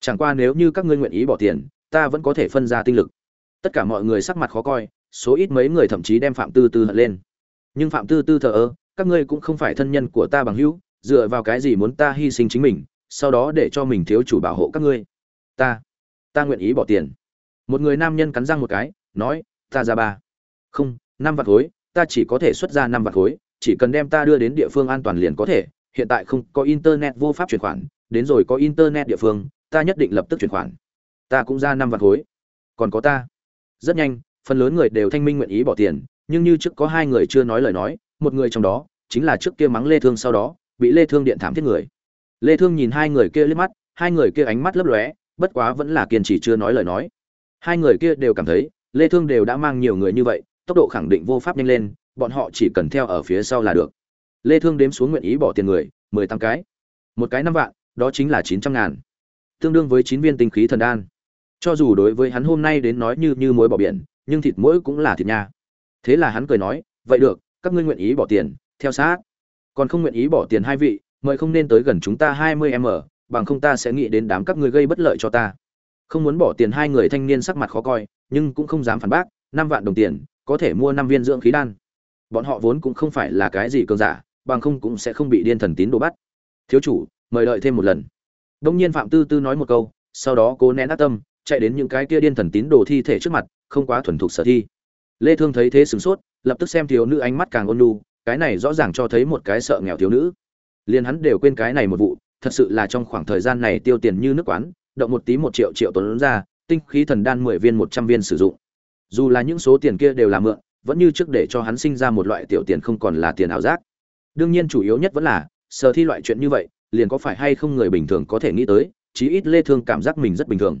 Chẳng qua nếu như các ngươi nguyện ý bỏ tiền, ta vẫn có thể phân ra tinh lực. Tất cả mọi người sắc mặt khó coi, số ít mấy người thậm chí đem phạm tư tư hận lên. Nhưng phạm tư tư thờ ơ, các ngươi cũng không phải thân nhân của ta bằng hữu, dựa vào cái gì muốn ta hy sinh chính mình, sau đó để cho mình thiếu chủ bảo hộ các ngươi? Ta ta nguyện ý bỏ tiền. Một người nam nhân cắn răng một cái, nói, ta ra ba. Không, năm vạn khối, ta chỉ có thể xuất ra năm vạn khối, chỉ cần đem ta đưa đến địa phương an toàn liền có thể hiện tại không có internet vô pháp chuyển khoản, đến rồi có internet địa phương, ta nhất định lập tức chuyển khoản. Ta cũng ra năm vạn khối. Còn có ta. Rất nhanh, phần lớn người đều thanh minh nguyện ý bỏ tiền, nhưng như trước có hai người chưa nói lời nói, một người trong đó, chính là trước kia mắng lê thương sau đó, bị lê thương điện thảm thiết người. Lê thương nhìn hai người kia liếc mắt, hai người kia ánh mắt lấp lóe, bất quá vẫn là kiên trì chưa nói lời nói. Hai người kia đều cảm thấy, lê thương đều đã mang nhiều người như vậy, tốc độ khẳng định vô pháp nhanh lên, bọn họ chỉ cần theo ở phía sau là được lê thương đếm xuống nguyện ý bỏ tiền người, mười tăng cái. Một cái năm vạn, đó chính là chín trăm ngàn. Tương đương với chín viên tinh khí thần đan. Cho dù đối với hắn hôm nay đến nói như như muối bỏ biển, nhưng thịt muối cũng là thịt nha thế là hắn cười nói, vậy được, các ngươi nguyện ý bỏ tiền, theo sát. Còn không nguyện ý bỏ tiền hai vị, mời không nên tới gần chúng ta hai mươi m bằng không ta sẽ nghĩ đến đám các ngươi gây bất lợi cho ta. Không muốn bỏ tiền hai người thanh niên sắc mặt khó coi, nhưng cũng không dám phản bác, năm vạn đồng tiền, có thể mua năm viên dưỡng khí đan. Bọn họ vốn cũng không phải là cái gì cường giả bằng không cũng sẽ không bị điên thần tín đồ bắt. Thiếu chủ, mời đợi thêm một lần. Đông nhiên phạm tư tư nói một câu, sau đó cố nén ác tâm, chạy đến những cái kia điên thần tín đồ thi thể trước mặt, không quá thuần thục sở thi. Lê thương thấy thế sửng sốt, lập tức xem thiếu nữ ánh mắt càng ôn nhu, cái này rõ ràng cho thấy một cái sợ nghèo thiếu nữ. Liền hắn đều quên cái này một vụ, thật sự là trong khoảng thời gian này tiêu tiền như nước quán, động một tí một triệu triệu tốn ra, tinh khí thần đan 10 viên 100 viên sử dụng. Dù là những số tiền kia đều là mượn, vẫn như trước để cho hắn sinh ra một loại tiểu tiền không còn là tiền ảo giác đương nhiên chủ yếu nhất vẫn là sở thi loại chuyện như vậy, liền có phải hay không người bình thường có thể nghĩ tới, chí ít lê thương cảm giác mình rất bình thường.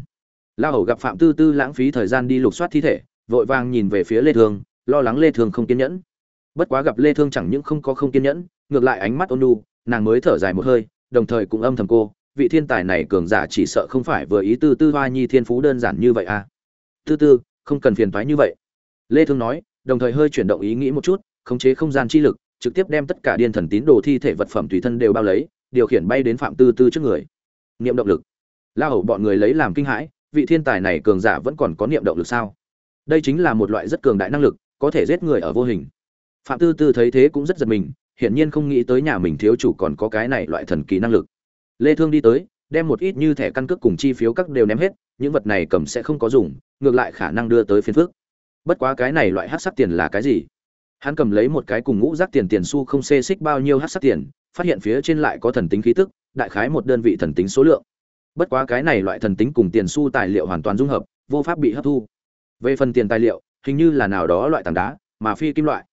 La hầu gặp phạm tư tư lãng phí thời gian đi lục soát thi thể, vội vàng nhìn về phía lê thương, lo lắng lê thương không kiên nhẫn. Bất quá gặp lê thương chẳng những không có không kiên nhẫn, ngược lại ánh mắt ôn nhu, nàng mới thở dài một hơi, đồng thời cũng âm thầm cô, vị thiên tài này cường giả chỉ sợ không phải vừa ý tư tư hoa nhi thiên phú đơn giản như vậy à. Tư tư, không cần phiền toái như vậy. Lê thương nói, đồng thời hơi chuyển động ý nghĩ một chút, khống chế không gian chi lực trực tiếp đem tất cả điên thần tín đồ thi thể vật phẩm tùy thân đều bao lấy, điều khiển bay đến phạm tư tư trước người. Niệm động lực. La hầu bọn người lấy làm kinh hãi, vị thiên tài này cường giả vẫn còn có niệm động lực sao? Đây chính là một loại rất cường đại năng lực, có thể giết người ở vô hình. Phạm tư tư thấy thế cũng rất giật mình, hiển nhiên không nghĩ tới nhà mình thiếu chủ còn có cái này loại thần kỳ năng lực. Lê thương đi tới, đem một ít như thẻ căn cước cùng chi phiếu các đều ném hết, những vật này cầm sẽ không có dùng, ngược lại khả năng đưa tới phiền phức. Bất quá cái này loại hắc sắc tiền là cái gì? Hắn cầm lấy một cái cùng ngũ rác tiền tiền xu không xê xích bao nhiêu hát sắc tiền, phát hiện phía trên lại có thần tính khí tức, đại khái một đơn vị thần tính số lượng. Bất quá cái này loại thần tính cùng tiền xu tài liệu hoàn toàn dung hợp, vô pháp bị hấp thu. Về phần tiền tài liệu, hình như là nào đó loại tảng đá, mà phi kim loại.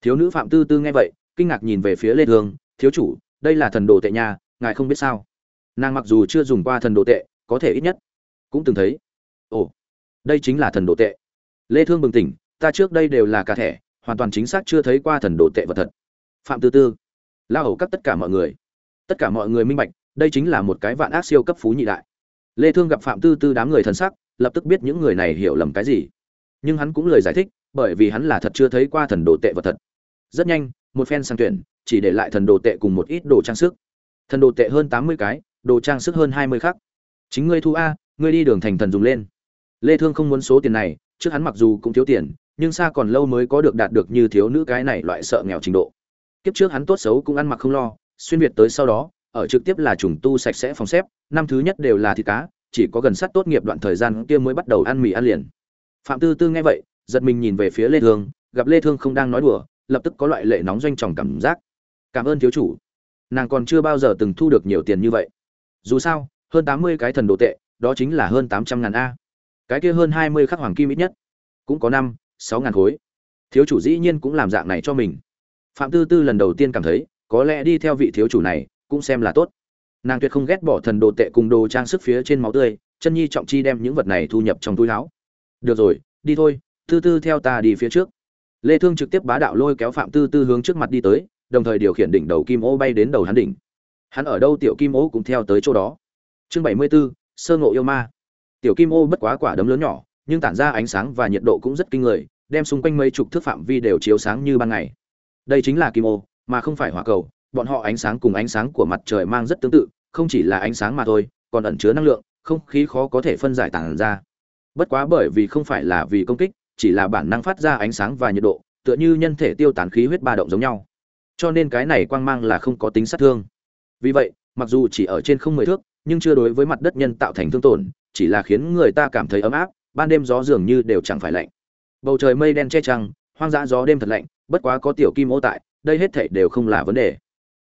Thiếu nữ phạm tư tư nghe vậy, kinh ngạc nhìn về phía lê thương thiếu chủ, đây là thần đồ tệ nhà ngài không biết sao? Nàng mặc dù chưa dùng qua thần đồ tệ, có thể ít nhất cũng từng thấy. Ồ, đây chính là thần đồ tệ. Lê thương bừng tỉnh, ta trước đây đều là cả thẻ hoàn toàn chính xác chưa thấy qua thần đồ tệ vật thật. Phạm tư tư, la hầu các tất cả mọi người. Tất cả mọi người minh bạch, đây chính là một cái vạn ác siêu cấp phú nhị đại. Lê thương gặp phạm tư tư đám người thần sắc, lập tức biết những người này hiểu lầm cái gì. Nhưng hắn cũng lời giải thích, bởi vì hắn là thật chưa thấy qua thần đồ tệ vật thật. Rất nhanh, một phen sang tuyển, chỉ để lại thần đồ tệ cùng một ít đồ trang sức. Thần đồ tệ hơn 80 cái, đồ trang sức hơn 20 khác. Chính ngươi thu a, ngươi đi đường thành thần dùng lên. Lê thương không muốn số tiền này, trước hắn mặc dù cũng thiếu tiền nhưng xa còn lâu mới có được đạt được như thiếu nữ cái này loại sợ nghèo trình độ. Kiếp trước hắn tốt xấu cũng ăn mặc không lo, xuyên việt tới sau đó, ở trực tiếp là trùng tu sạch sẽ phòng xếp, năm thứ nhất đều là thịt cá, chỉ có gần sát tốt nghiệp đoạn thời gian kia mới bắt đầu ăn mì ăn liền. Phạm tư tư nghe vậy, giật mình nhìn về phía lê thương, gặp lê thương không đang nói đùa, lập tức có loại lệ nóng doanh tròng cảm giác. Cảm ơn thiếu chủ. Nàng còn chưa bao giờ từng thu được nhiều tiền như vậy. Dù sao, hơn 80 cái thần đồ tệ, đó chính là hơn 800 ngàn a. Cái kia hơn 20 khắc hoàng kim ít nhất. Cũng có năm sáu ngàn khối. Thiếu chủ dĩ nhiên cũng làm dạng này cho mình. Phạm tư tư lần đầu tiên cảm thấy có lẽ đi theo vị thiếu chủ này cũng xem là tốt. Nàng tuyệt không ghét bỏ thần đồ tệ cùng đồ trang sức phía trên máu tươi chân nhi trọng chi đem những vật này thu nhập trong túi áo. Được rồi đi thôi tư tư theo ta đi phía trước. Lê thương trực tiếp bá đạo lôi kéo phạm tư tư hướng trước mặt đi tới đồng thời điều khiển đỉnh đầu kim ô bay đến đầu hắn đỉnh. Hắn ở đâu tiểu kim ô cũng theo tới chỗ đó. Chương 74, sơ ngộ yêu ma. Tiểu kim ô bất quá quả đấm lớn nhỏ nhưng tản ra ánh sáng và nhiệt độ cũng rất kinh người đem xung quanh mấy chục thước phạm vi đều chiếu sáng như ban ngày. Đây chính là kim ô, mà không phải hỏa cầu. Bọn họ ánh sáng cùng ánh sáng của mặt trời mang rất tương tự, không chỉ là ánh sáng mà thôi, còn ẩn chứa năng lượng, không khí khó có thể phân giải tản ra. Bất quá bởi vì không phải là vì công kích, chỉ là bản năng phát ra ánh sáng và nhiệt độ, tựa như nhân thể tiêu tán khí huyết ba động giống nhau. Cho nên cái này quang mang là không có tính sát thương. Vì vậy, mặc dù chỉ ở trên không mười thước, nhưng chưa đối với mặt đất nhân tạo thành thương tổn, chỉ là khiến người ta cảm thấy ấm áp, ban đêm gió dường như đều chẳng phải lạnh bầu trời mây đen che trăng, hoang dã gió đêm thật lạnh, bất quá có tiểu kim ô tại, đây hết thảy đều không là vấn đề.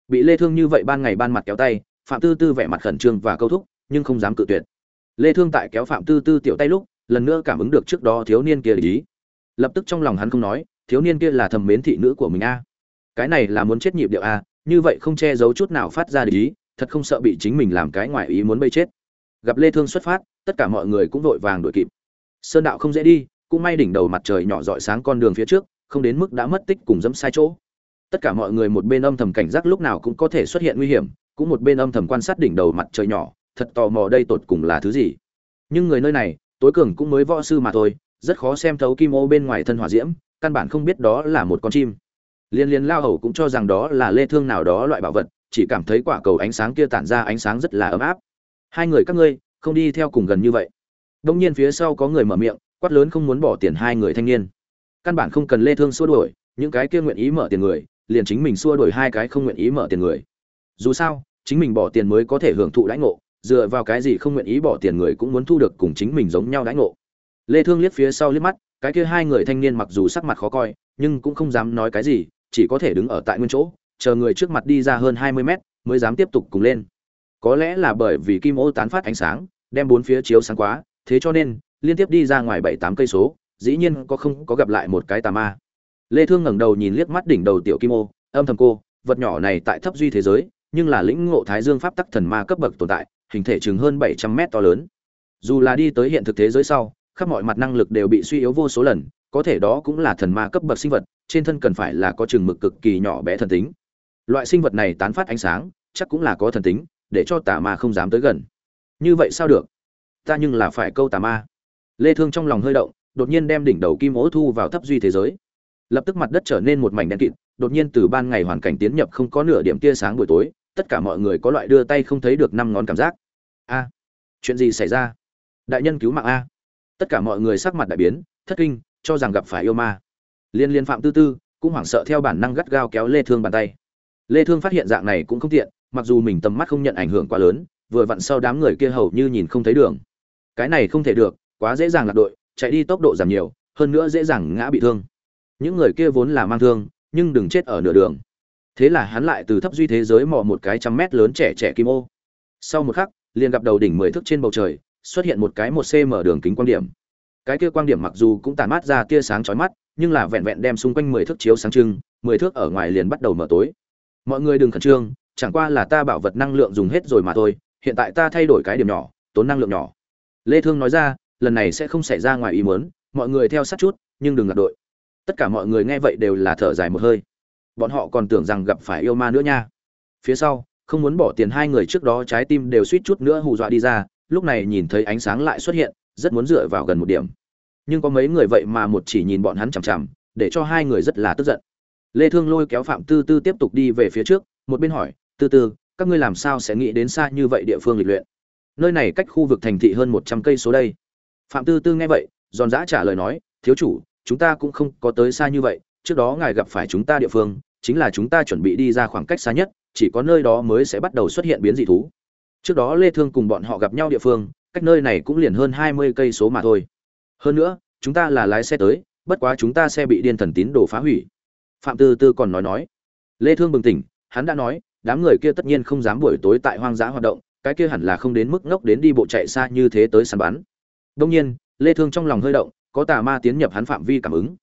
Bị lê thương như vậy ban ngày ban mặt kéo tay, phạm tư tư vẻ mặt khẩn trương và câu thúc, nhưng không dám cự tuyệt. Lê thương tại kéo phạm tư tư tiểu tay lúc, lần nữa cảm ứng được trước đó thiếu niên kia ý. Lập tức trong lòng hắn không nói, thiếu niên kia là thầm mến thị nữ của mình a. Cái này là muốn chết nhịp điệu a, như vậy không che giấu chút nào phát ra ý, thật không sợ bị chính mình làm cái ngoại ý muốn bây chết. Gặp lê thương xuất phát, tất cả mọi người cũng vội vàng đuổi kịp. Sơn đạo không dễ đi cũng may đỉnh đầu mặt trời nhỏ rọi sáng con đường phía trước, không đến mức đã mất tích cùng dẫm sai chỗ. Tất cả mọi người một bên âm thầm cảnh giác lúc nào cũng có thể xuất hiện nguy hiểm, cũng một bên âm thầm quan sát đỉnh đầu mặt trời nhỏ, thật tò mò đây tột cùng là thứ gì. Nhưng người nơi này, tối cường cũng mới võ sư mà thôi, rất khó xem thấu kim ô bên ngoài thân hỏa diễm, căn bản không biết đó là một con chim. Liên liên lao hầu cũng cho rằng đó là lê thương nào đó loại bảo vật, chỉ cảm thấy quả cầu ánh sáng kia tản ra ánh sáng rất là ấm áp. Hai người các ngươi, không đi theo cùng gần như vậy. Đông nhiên phía sau có người mở miệng quát lớn không muốn bỏ tiền hai người thanh niên. Căn bản không cần lê thương xua đuổi, những cái kia nguyện ý mở tiền người, liền chính mình xua đuổi hai cái không nguyện ý mở tiền người. Dù sao, chính mình bỏ tiền mới có thể hưởng thụ đãi ngộ, dựa vào cái gì không nguyện ý bỏ tiền người cũng muốn thu được cùng chính mình giống nhau đãi ngộ. Lê thương liếc phía sau liếc mắt, cái kia hai người thanh niên mặc dù sắc mặt khó coi, nhưng cũng không dám nói cái gì, chỉ có thể đứng ở tại nguyên chỗ, chờ người trước mặt đi ra hơn 20 mét, mới dám tiếp tục cùng lên. Có lẽ là bởi vì kim ô tán phát ánh sáng, đem bốn phía chiếu sáng quá, thế cho nên liên tiếp đi ra ngoài bảy tám cây số, dĩ nhiên có không có gặp lại một cái tà ma. Lê thương ngẩng đầu nhìn liếc mắt đỉnh đầu tiểu kim ô, âm thầm cô, vật nhỏ này tại thấp duy thế giới, nhưng là lĩnh ngộ thái dương pháp tắc thần ma cấp bậc tồn tại, hình thể chừng hơn 700 mét to lớn. Dù là đi tới hiện thực thế giới sau, khắp mọi mặt năng lực đều bị suy yếu vô số lần, có thể đó cũng là thần ma cấp bậc sinh vật, trên thân cần phải là có chừng mực cực kỳ nhỏ bé thần tính. Loại sinh vật này tán phát ánh sáng, chắc cũng là có thần tính, để cho tà ma không dám tới gần. Như vậy sao được? Ta nhưng là phải câu tà ma lê thương trong lòng hơi động, đột nhiên đem đỉnh đầu kim ố thu vào thấp duy thế giới. Lập tức mặt đất trở nên một mảnh đen kịt, đột nhiên từ ban ngày hoàn cảnh tiến nhập không có nửa điểm tia sáng buổi tối, tất cả mọi người có loại đưa tay không thấy được năm ngón cảm giác. A, chuyện gì xảy ra? Đại nhân cứu mạng a. Tất cả mọi người sắc mặt đại biến, thất kinh, cho rằng gặp phải yêu ma. Liên liên phạm tư tư, cũng hoảng sợ theo bản năng gắt gao kéo lê thương bàn tay. Lê thương phát hiện dạng này cũng không tiện, mặc dù mình tầm mắt không nhận ảnh hưởng quá lớn, vừa vặn sau đám người kia hầu như nhìn không thấy đường. Cái này không thể được quá dễ dàng lạc đội, chạy đi tốc độ giảm nhiều, hơn nữa dễ dàng ngã bị thương. Những người kia vốn là mang thương, nhưng đừng chết ở nửa đường. Thế là hắn lại từ thấp duy thế giới mò một cái trăm mét lớn trẻ trẻ kim ô. Sau một khắc, liền gặp đầu đỉnh mười thước trên bầu trời, xuất hiện một cái một cm đường kính quan điểm. Cái kia quan điểm mặc dù cũng tàn mát ra tia sáng chói mắt, nhưng là vẹn vẹn đem xung quanh mười thước chiếu sáng trưng, mười thước ở ngoài liền bắt đầu mở tối. Mọi người đừng khẩn trương, chẳng qua là ta bảo vật năng lượng dùng hết rồi mà thôi, hiện tại ta thay đổi cái điểm nhỏ, tốn năng lượng nhỏ. Lê thương nói ra lần này sẽ không xảy ra ngoài ý muốn, mọi người theo sát chút, nhưng đừng lạc đội. Tất cả mọi người nghe vậy đều là thở dài một hơi. Bọn họ còn tưởng rằng gặp phải yêu ma nữa nha. Phía sau, không muốn bỏ tiền hai người trước đó trái tim đều suýt chút nữa hù dọa đi ra, lúc này nhìn thấy ánh sáng lại xuất hiện, rất muốn dựa vào gần một điểm. Nhưng có mấy người vậy mà một chỉ nhìn bọn hắn chằm chằm, để cho hai người rất là tức giận. Lê thương lôi kéo phạm tư tư tiếp tục đi về phía trước, một bên hỏi, tư tư, các ngươi làm sao sẽ nghĩ đến xa như vậy địa phương lịch luyện? Nơi này cách khu vực thành thị hơn 100 cây số đây phạm tư tư nghe vậy, giòn giã trả lời nói, thiếu chủ, chúng ta cũng không có tới xa như vậy, trước đó ngài gặp phải chúng ta địa phương, chính là chúng ta chuẩn bị đi ra khoảng cách xa nhất, chỉ có nơi đó mới sẽ bắt đầu xuất hiện biến dị thú. Trước đó lê thương cùng bọn họ gặp nhau địa phương, cách nơi này cũng liền hơn 20 cây số mà thôi. Hơn nữa, chúng ta là lái xe tới, bất quá chúng ta xe bị điên thần tín đồ phá hủy. Phạm tư tư còn nói nói. Lê thương bừng tỉnh, hắn đã nói, đám người kia tất nhiên không dám buổi tối tại hoang dã hoạt động, cái kia hẳn là không đến mức ngốc đến đi bộ chạy xa như thế tới săn bắn đông nhiên, lê thương trong lòng hơi động, có tà ma tiến nhập hắn phạm vi cảm ứng.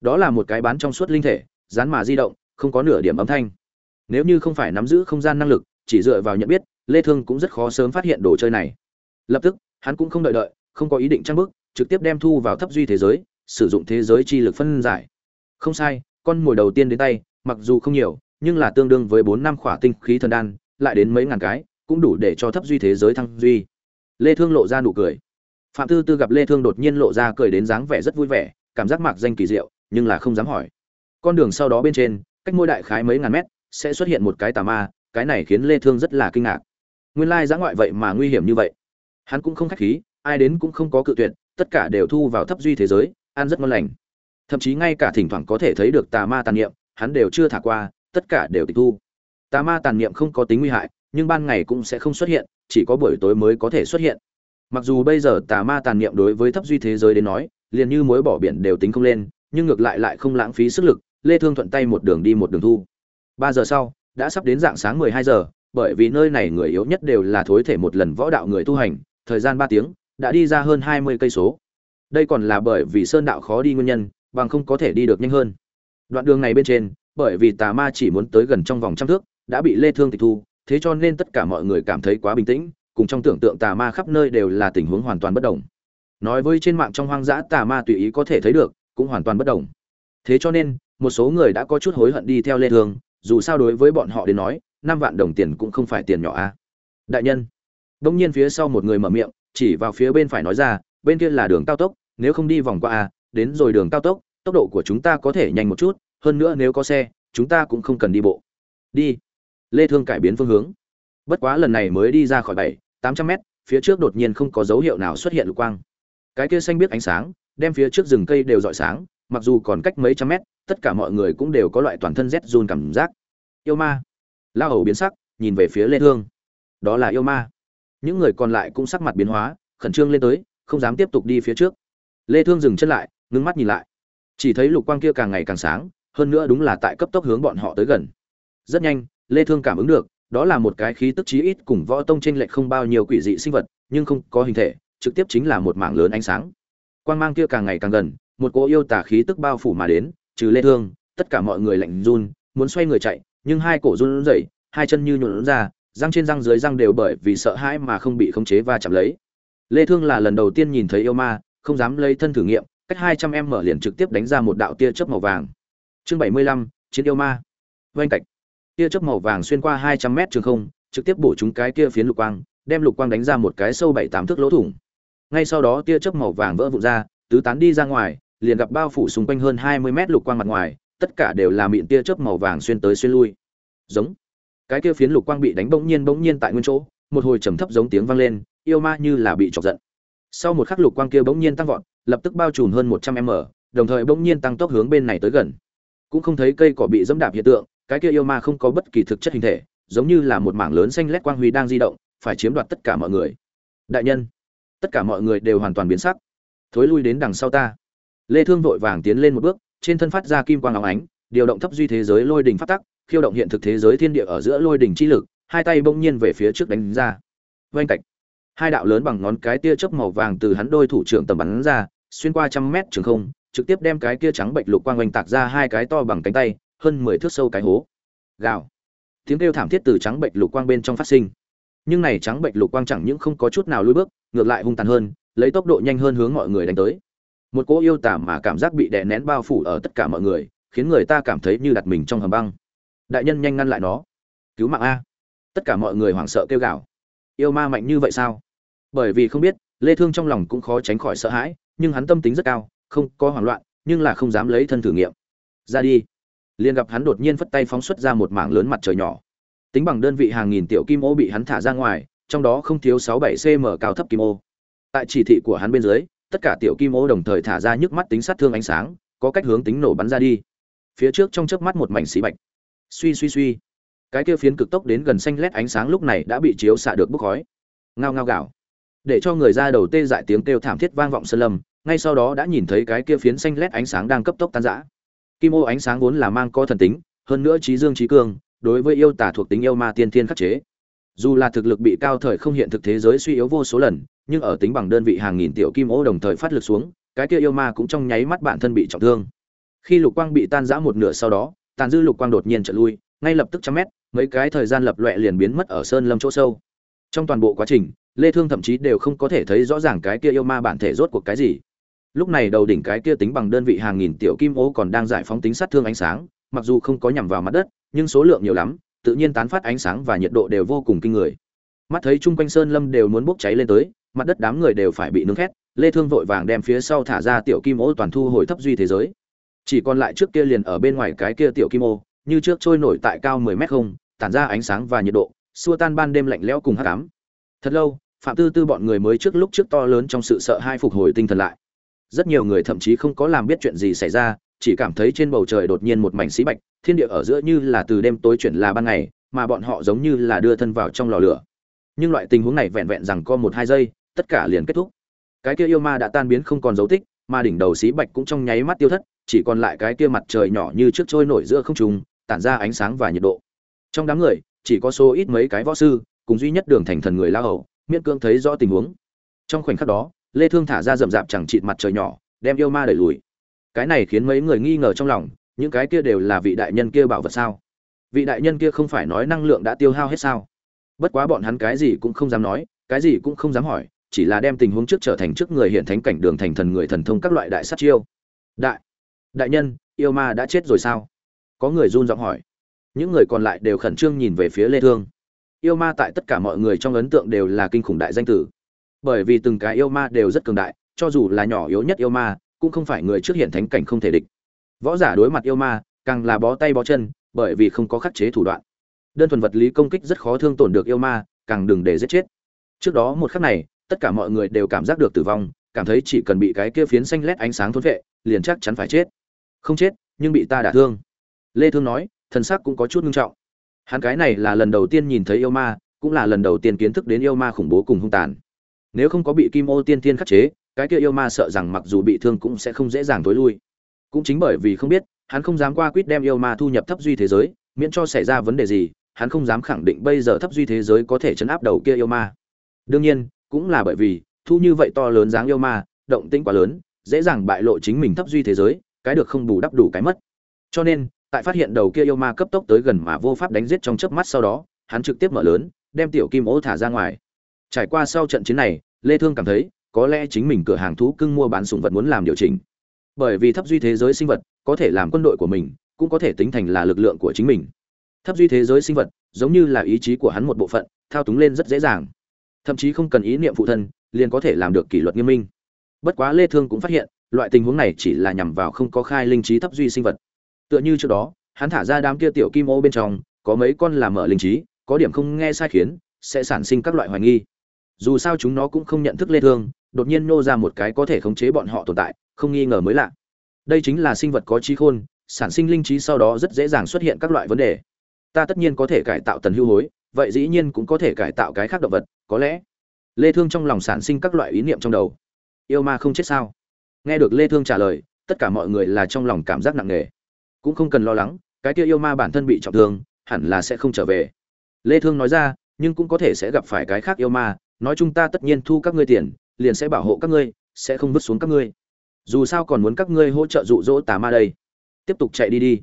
Đó là một cái bán trong suốt linh thể, dán mà di động, không có nửa điểm âm thanh. Nếu như không phải nắm giữ không gian năng lực, chỉ dựa vào nhận biết, lê thương cũng rất khó sớm phát hiện đồ chơi này. Lập tức, hắn cũng không đợi đợi, không có ý định trang bước, trực tiếp đem thu vào thấp duy thế giới, sử dụng thế giới chi lực phân giải. Không sai, con mồi đầu tiên đến tay, mặc dù không nhiều, nhưng là tương đương với 4 năm khỏa tinh khí thần đan, lại đến mấy ngàn cái, cũng đủ để cho thấp duy thế giới thăng duy. Lê thương lộ ra nụ cười phạm tư tư gặp lê thương đột nhiên lộ ra cười đến dáng vẻ rất vui vẻ, cảm giác mạc danh kỳ diệu, nhưng là không dám hỏi. Con đường sau đó bên trên, cách ngôi đại khái mấy ngàn mét, sẽ xuất hiện một cái tà ma, cái này khiến lê thương rất là kinh ngạc. Nguyên lai giã ngoại vậy mà nguy hiểm như vậy. Hắn cũng không khách khí, ai đến cũng không có cự tuyệt, tất cả đều thu vào thấp duy thế giới, ăn rất ngon lành. Thậm chí ngay cả thỉnh thoảng có thể thấy được tà ma tàn niệm, hắn đều chưa thả qua, tất cả đều tịch thu. Tà ma tàn niệm không có tính nguy hại, nhưng ban ngày cũng sẽ không xuất hiện, chỉ có buổi tối mới có thể xuất hiện mặc dù bây giờ tà ma tàn niệm đối với thấp duy thế giới đến nói, liền như mối bỏ biển đều tính không lên, nhưng ngược lại lại không lãng phí sức lực, lê thương thuận tay một đường đi một đường thu. Ba giờ sau, đã sắp đến dạng sáng 12 giờ, bởi vì nơi này người yếu nhất đều là thối thể một lần võ đạo người tu hành, thời gian 3 tiếng, đã đi ra hơn 20 cây số. Đây còn là bởi vì sơn đạo khó đi nguyên nhân, bằng không có thể đi được nhanh hơn. Đoạn đường này bên trên, bởi vì tà ma chỉ muốn tới gần trong vòng trăm thước, đã bị lê thương tịch thu, thế cho nên tất cả mọi người cảm thấy quá bình tĩnh cùng trong tưởng tượng tà ma khắp nơi đều là tình huống hoàn toàn bất đồng. Nói với trên mạng trong hoang dã, tà ma tùy ý có thể thấy được, cũng hoàn toàn bất đồng. Thế cho nên, một số người đã có chút hối hận đi theo lê thương dù sao đối với bọn họ đến nói, năm vạn đồng tiền cũng không phải tiền nhỏ a. Đại nhân, đông nhiên phía sau một người mở miệng, chỉ vào phía bên phải nói ra, bên kia là đường cao tốc, nếu không đi vòng qua a, đến rồi đường cao tốc tốc độ của chúng ta có thể nhanh một chút, hơn nữa nếu có xe, chúng ta cũng không cần đi bộ. Đi. Lê thương cải biến phương hướng. Bất quá lần này mới đi ra khỏi bảy tám trăm mét, phía trước đột nhiên không có dấu hiệu nào xuất hiện lục quang. Cái kia xanh biết ánh sáng, đem phía trước rừng cây đều rọi sáng, mặc dù còn cách mấy trăm mét, tất cả mọi người cũng đều có loại toàn thân rét run cảm giác. Yêu ma. La hầu biến sắc, nhìn về phía lê thương. Đó là yêu ma. Những người còn lại cũng sắc mặt biến hóa, khẩn trương lên tới, không dám tiếp tục đi phía trước. Lê thương dừng chân lại, ngưng mắt nhìn lại. Chỉ thấy lục quang kia càng ngày càng sáng, hơn nữa đúng là tại cấp tốc hướng bọn họ tới gần. Rất nhanh, lê thương cảm ứng được đó là một cái khí tức chí ít cùng võ tông trên lệch không bao nhiêu quỷ dị sinh vật nhưng không có hình thể trực tiếp chính là một mảng lớn ánh sáng. Quang mang kia càng ngày càng gần một cỗ yêu tà khí tức bao phủ mà đến trừ lê thương tất cả mọi người lạnh run muốn xoay người chạy nhưng hai cổ run rẩy hai chân như nhuộn ra răng trên răng dưới răng đều bởi vì sợ hãi mà không bị khống chế và chạm lấy. Lê thương là lần đầu tiên nhìn thấy yêu ma không dám lấy thân thử nghiệm cách 200 em mở liền trực tiếp đánh ra một đạo tia chớp màu vàng. Chương 75, chiến yêu ma. Vanh cạch tia chớp màu vàng xuyên qua 200 mét trường không, trực tiếp bổ trúng cái kia phiến lục quang, đem lục quang đánh ra một cái sâu bảy tám thước lỗ thủng. Ngay sau đó tia chớp màu vàng vỡ vụn ra, tứ tán đi ra ngoài, liền gặp bao phủ xung quanh hơn 20 mét lục quang mặt ngoài, tất cả đều là mịn tia chớp màu vàng xuyên tới xuyên lui. Giống. Cái kia phiến lục quang bị đánh bỗng nhiên bỗng nhiên tại nguyên chỗ, một hồi trầm thấp giống tiếng vang lên, yêu ma như là bị chọc giận. Sau một khắc lục quang kia bỗng nhiên tăng vọt, lập tức bao trùm hơn 100 m, đồng thời bỗng nhiên tăng tốc hướng bên này tới gần. Cũng không thấy cây cỏ bị dẫm đạp hiện tượng cái kia yêu ma không có bất kỳ thực chất hình thể, giống như là một mảng lớn xanh lét quang huy đang di động, phải chiếm đoạt tất cả mọi người. Đại nhân, tất cả mọi người đều hoàn toàn biến sắc. Thối lui đến đằng sau ta. Lê thương vội vàng tiến lên một bước, trên thân phát ra kim quang óng ánh, điều động thấp duy thế giới lôi đỉnh phát tắc, khiêu động hiện thực thế giới thiên địa ở giữa lôi đỉnh chi lực, hai tay bỗng nhiên về phía trước đánh ra. Vang cạch. Hai đạo lớn bằng ngón cái tia chớp màu vàng từ hắn đôi thủ trưởng tầm bắn ra, xuyên qua trăm mét trường không, trực tiếp đem cái kia trắng bệnh lục quang oanh tạc ra hai cái to bằng cánh tay hơn mười thước sâu cái hố. Gào. Tiếng kêu thảm thiết từ trắng bệnh lục quang bên trong phát sinh. Nhưng này trắng bệnh lục quang chẳng những không có chút nào lùi bước, ngược lại hung tàn hơn, lấy tốc độ nhanh hơn hướng mọi người đánh tới. Một cỗ yêu tả mà cảm giác bị đè nén bao phủ ở tất cả mọi người, khiến người ta cảm thấy như đặt mình trong hầm băng. Đại nhân nhanh ngăn lại nó. Cứu mạng a. Tất cả mọi người hoảng sợ kêu gào. Yêu ma mạnh như vậy sao? Bởi vì không biết, lê thương trong lòng cũng khó tránh khỏi sợ hãi, nhưng hắn tâm tính rất cao, không có hoảng loạn, nhưng là không dám lấy thân thử nghiệm. Ra đi liền gặp hắn đột nhiên phất tay phóng xuất ra một mảng lớn mặt trời nhỏ. Tính bằng đơn vị hàng nghìn tiểu kim ô bị hắn thả ra ngoài, trong đó không thiếu sáu bảy cm cao thấp kim ô. Tại chỉ thị của hắn bên dưới, tất cả tiểu kim ô đồng thời thả ra nhức mắt tính sát thương ánh sáng, có cách hướng tính nổ bắn ra đi. Phía trước trong chớp mắt một mảnh xí bạch. Suy suy suy. Cái kia phiến cực tốc đến gần xanh lét ánh sáng lúc này đã bị chiếu xạ được bốc khói. Ngao ngao gạo để cho người ra đầu tê dại tiếng kêu thảm thiết vang vọng sơn lâm, ngay sau đó đã nhìn thấy cái kia phiến xanh lét ánh sáng đang cấp tốc tan rã kim ô ánh sáng vốn là mang có thần tính, hơn nữa trí dương trí cương, đối với yêu tả thuộc tính yêu ma tiên thiên khắc chế. Dù là thực lực bị cao thời không hiện thực thế giới suy yếu vô số lần, nhưng ở tính bằng đơn vị hàng nghìn tiểu kim ô đồng thời phát lực xuống, cái kia yêu ma cũng trong nháy mắt bản thân bị trọng thương. Khi lục quang bị tan rã một nửa sau đó, tàn dư lục quang đột nhiên trở lui, ngay lập tức trăm mét, mấy cái thời gian lập loẹ liền biến mất ở sơn lâm chỗ sâu. Trong toàn bộ quá trình, lê thương thậm chí đều không có thể thấy rõ ràng cái kia yêu ma bản thể rốt cuộc cái gì lúc này đầu đỉnh cái kia tính bằng đơn vị hàng nghìn tiểu kim ô còn đang giải phóng tính sát thương ánh sáng, mặc dù không có nhằm vào mặt đất, nhưng số lượng nhiều lắm, tự nhiên tán phát ánh sáng và nhiệt độ đều vô cùng kinh người. Mắt thấy chung quanh sơn lâm đều muốn bốc cháy lên tới, mặt đất đám người đều phải bị nướng khét, lê thương vội vàng đem phía sau thả ra tiểu kim ô toàn thu hồi thấp duy thế giới. Chỉ còn lại trước kia liền ở bên ngoài cái kia tiểu kim ô, như trước trôi nổi tại cao 10 mét không, tản ra ánh sáng và nhiệt độ, xua tan ban đêm lạnh lẽo cùng hắc ám. Thật lâu, phạm tư tư bọn người mới trước lúc trước to lớn trong sự sợ hai phục hồi tinh thần lại rất nhiều người thậm chí không có làm biết chuyện gì xảy ra, chỉ cảm thấy trên bầu trời đột nhiên một mảnh xí bạch, thiên địa ở giữa như là từ đêm tối chuyển là ban ngày, mà bọn họ giống như là đưa thân vào trong lò lửa. Nhưng loại tình huống này vẹn vẹn rằng có một hai giây, tất cả liền kết thúc. Cái kia yêu ma đã tan biến không còn dấu tích, mà đỉnh đầu xí bạch cũng trong nháy mắt tiêu thất, chỉ còn lại cái kia mặt trời nhỏ như trước trôi nổi giữa không trung, tản ra ánh sáng và nhiệt độ. Trong đám người, chỉ có số ít mấy cái võ sư, cùng duy nhất đường thành thần người la hầu, miễn cương thấy rõ tình huống. Trong khoảnh khắc đó lê thương thả ra rậm rạp chẳng chịt mặt trời nhỏ, đem yêu ma đẩy lùi. Cái này khiến mấy người nghi ngờ trong lòng, những cái kia đều là vị đại nhân kia bảo vật sao? Vị đại nhân kia không phải nói năng lượng đã tiêu hao hết sao? Bất quá bọn hắn cái gì cũng không dám nói, cái gì cũng không dám hỏi, chỉ là đem tình huống trước trở thành trước người hiện thánh cảnh đường thành thần người thần thông các loại đại sát chiêu. Đại đại nhân, yêu ma đã chết rồi sao? Có người run giọng hỏi. Những người còn lại đều khẩn trương nhìn về phía lê thương. Yêu ma tại tất cả mọi người trong ấn tượng đều là kinh khủng đại danh tử bởi vì từng cái yêu ma đều rất cường đại, cho dù là nhỏ yếu nhất yêu ma, cũng không phải người trước hiện thánh cảnh không thể địch. Võ giả đối mặt yêu ma, càng là bó tay bó chân, bởi vì không có khắc chế thủ đoạn. Đơn thuần vật lý công kích rất khó thương tổn được yêu ma, càng đừng để giết chết. Trước đó một khắc này, tất cả mọi người đều cảm giác được tử vong, cảm thấy chỉ cần bị cái kia phiến xanh lét ánh sáng thốn vệ, liền chắc chắn phải chết. Không chết, nhưng bị ta đả thương. Lê thương nói, thần sắc cũng có chút nghiêm trọng. Hắn cái này là lần đầu tiên nhìn thấy yêu ma, cũng là lần đầu tiên kiến thức đến yêu ma khủng bố cùng hung tàn nếu không có bị kim ô tiên tiên khắc chế, cái kia yêu ma sợ rằng mặc dù bị thương cũng sẽ không dễ dàng tối lui. Cũng chính bởi vì không biết, hắn không dám qua quyết đem yêu ma thu nhập thấp duy thế giới, miễn cho xảy ra vấn đề gì, hắn không dám khẳng định bây giờ thấp duy thế giới có thể chấn áp đầu kia yêu ma. Đương nhiên, cũng là bởi vì, thu như vậy to lớn dáng yêu ma, động tĩnh quá lớn, dễ dàng bại lộ chính mình thấp duy thế giới, cái được không bù đắp đủ cái mất. Cho nên, tại phát hiện đầu kia yêu ma cấp tốc tới gần mà vô pháp đánh giết trong chớp mắt sau đó, hắn trực tiếp mở lớn, đem tiểu kim ô thả ra ngoài trải qua sau trận chiến này, lê thương cảm thấy, có lẽ chính mình cửa hàng thú cưng mua bán sủng vật muốn làm điều chỉnh. Bởi vì thấp duy thế giới sinh vật, có thể làm quân đội của mình, cũng có thể tính thành là lực lượng của chính mình. Thấp duy thế giới sinh vật, giống như là ý chí của hắn một bộ phận, thao túng lên rất dễ dàng. Thậm chí không cần ý niệm phụ thân, liền có thể làm được kỷ luật nghiêm minh. Bất quá lê thương cũng phát hiện, loại tình huống này chỉ là nhằm vào không có khai linh trí thấp duy sinh vật. Tựa như trước đó, hắn thả ra đám kia tiểu kim ô bên trong, có mấy con là mở linh trí, có điểm không nghe sai khiến, sẽ sản sinh các loại hoài nghi dù sao chúng nó cũng không nhận thức lê thương, đột nhiên nô ra một cái có thể khống chế bọn họ tồn tại, không nghi ngờ mới lạ. Đây chính là sinh vật có trí khôn, sản sinh linh trí sau đó rất dễ dàng xuất hiện các loại vấn đề. Ta tất nhiên có thể cải tạo tần hưu hối, vậy dĩ nhiên cũng có thể cải tạo cái khác động vật, có lẽ lê thương trong lòng sản sinh các loại ý niệm trong đầu. Yêu ma không chết sao? Nghe được lê thương trả lời, tất cả mọi người là trong lòng cảm giác nặng nề. Cũng không cần lo lắng, cái kia yêu ma bản thân bị trọng thương, hẳn là sẽ không trở về. Lê thương nói ra, nhưng cũng có thể sẽ gặp phải cái khác yêu ma nói chúng ta tất nhiên thu các ngươi tiền, liền sẽ bảo hộ các ngươi, sẽ không vứt xuống các ngươi. Dù sao còn muốn các ngươi hỗ trợ dụ dỗ tà ma đây. Tiếp tục chạy đi đi.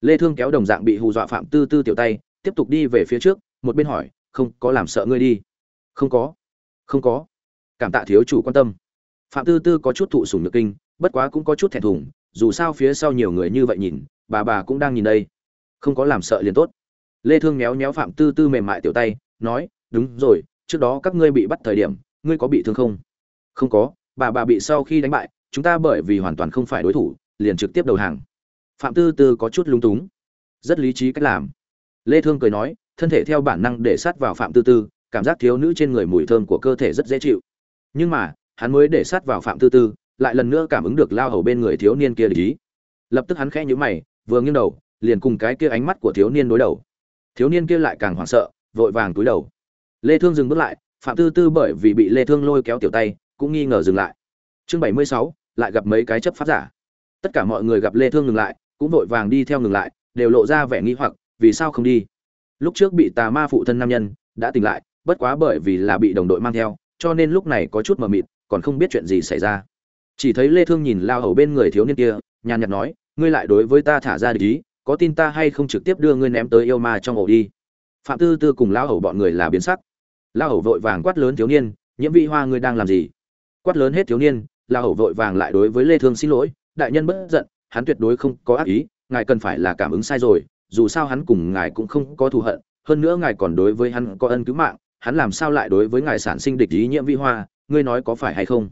Lê thương kéo đồng dạng bị hù dọa phạm tư tư tiểu tay, tiếp tục đi về phía trước, một bên hỏi, không, có làm sợ ngươi đi? Không có không có. Cảm tạ thiếu chủ quan tâm. Phạm tư tư có chút thụ sủng nhược kinh, bất quá cũng có chút thẹn thùng, dù sao phía sau nhiều người như vậy nhìn, bà bà cũng đang nhìn đây. Không có làm sợ liền tốt. Lê thương méo méo phạm tư tư mềm mại tiểu tay, nói, đúng rồi trước đó các ngươi bị bắt thời điểm, ngươi có bị thương không? Không có, bà bà bị sau khi đánh bại, chúng ta bởi vì hoàn toàn không phải đối thủ, liền trực tiếp đầu hàng. Phạm tư tư có chút lung túng. Rất lý trí cách làm. Lê thương cười nói, thân thể theo bản năng để sát vào phạm tư tư, cảm giác thiếu nữ trên người mùi thơm của cơ thể rất dễ chịu. Nhưng mà, hắn mới để sát vào phạm tư tư, lại lần nữa cảm ứng được lao hầu bên người thiếu niên kia lý. Lập tức hắn khẽ nhíu mày, vừa nghiêng đầu, liền cùng cái kia ánh mắt của thiếu niên đối đầu. Thiếu niên kia lại càng hoảng sợ, vội vàng túi đầu lê thương dừng bước lại phạm tư tư bởi vì bị lê thương lôi kéo tiểu tay cũng nghi ngờ dừng lại. Chương 76, lại gặp mấy cái chấp pháp giả. Tất cả mọi người gặp lê thương ngừng lại cũng vội vàng đi theo ngừng lại đều lộ ra vẻ nghi hoặc vì sao không đi? Lúc trước bị tà ma phụ thân nam nhân đã tỉnh lại bất quá bởi vì là bị đồng đội mang theo cho nên lúc này có chút mờ mịt còn không biết chuyện gì xảy ra. Chỉ thấy lê thương nhìn lao hầu bên người thiếu niên kia nhàn nhạt nói ngươi lại đối với ta thả ra địch ý có tin ta hay không trực tiếp đưa ngươi ném tới yêu ma trong ổ đi? Phạm tư tư cùng lao hầu bọn người là biến sắc. Lao hầu vội vàng quát lớn, thiếu niên, nhiễm vi hoa ngươi đang làm gì? Quát lớn hết, thiếu niên lao hầu vội vàng lại đối với lê thương xin lỗi, đại nhân bất giận, hắn tuyệt đối không có ác ý, ngài cần phải là cảm ứng sai rồi, dù sao hắn cùng ngài cũng không có thù hận, hơn nữa ngài còn đối với hắn có ân cứu mạng, hắn làm sao lại đối với ngài sản sinh địch ý nhiễm vi hoa, ngươi nói có phải hay không?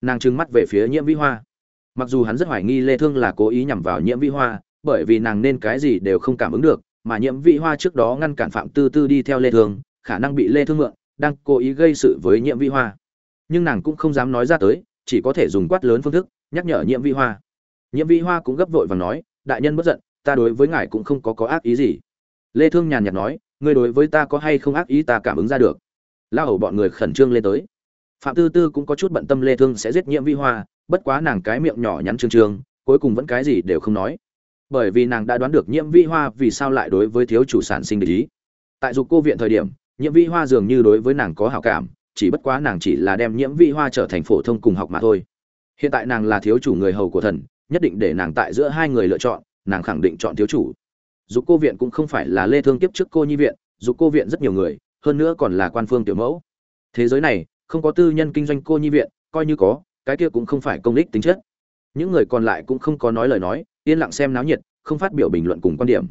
Nàng trừng mắt về phía nhiễm vĩ hoa. Mặc dù hắn rất hoài nghi lê thương là cố ý nhằm vào nhiễm vĩ hoa, bởi vì nàng nên cái gì đều không cảm ứng được mà nhiễm vị hoa trước đó ngăn cản phạm tư tư đi theo lê thương khả năng bị lê thương mượn, đang cố ý gây sự với nhiễm vị hoa. Nhưng nàng cũng không dám nói ra tới, chỉ có thể dùng quát lớn phương thức, nhắc nhở nhiễm vị hoa. Nhiễm vị hoa cũng gấp vội và nói, đại nhân bất giận, ta đối với ngài cũng không có có ác ý gì. Lê thương nhàn nhạt nói, ngươi đối với ta có hay không ác ý ta cảm ứng ra được. La hầu bọn người khẩn trương lên tới. Phạm tư tư cũng có chút bận tâm lê thương sẽ giết nhiễm vi hoa, bất quá nàng cái miệng nhỏ nhắn trương trương, cuối cùng vẫn cái gì đều không nói bởi vì nàng đã đoán được nhiễm vi hoa vì sao lại đối với thiếu chủ sản sinh để ý. Tại dục cô viện thời điểm, nhiễm vi hoa dường như đối với nàng có hảo cảm, chỉ bất quá nàng chỉ là đem nhiễm vi hoa trở thành phổ thông cùng học mà thôi. Hiện tại nàng là thiếu chủ người hầu của thần, nhất định để nàng tại giữa hai người lựa chọn, nàng khẳng định chọn thiếu chủ. Dục cô viện cũng không phải là lê thương tiếp trước cô nhi viện, dục cô viện rất nhiều người, hơn nữa còn là quan phương tiểu mẫu. Thế giới này, không có tư nhân kinh doanh cô nhi viện, coi như có, cái kia cũng không phải công đích tính chất. Những người còn lại cũng không có nói lời nói yên lặng xem náo nhiệt, không phát biểu bình luận cùng quan điểm.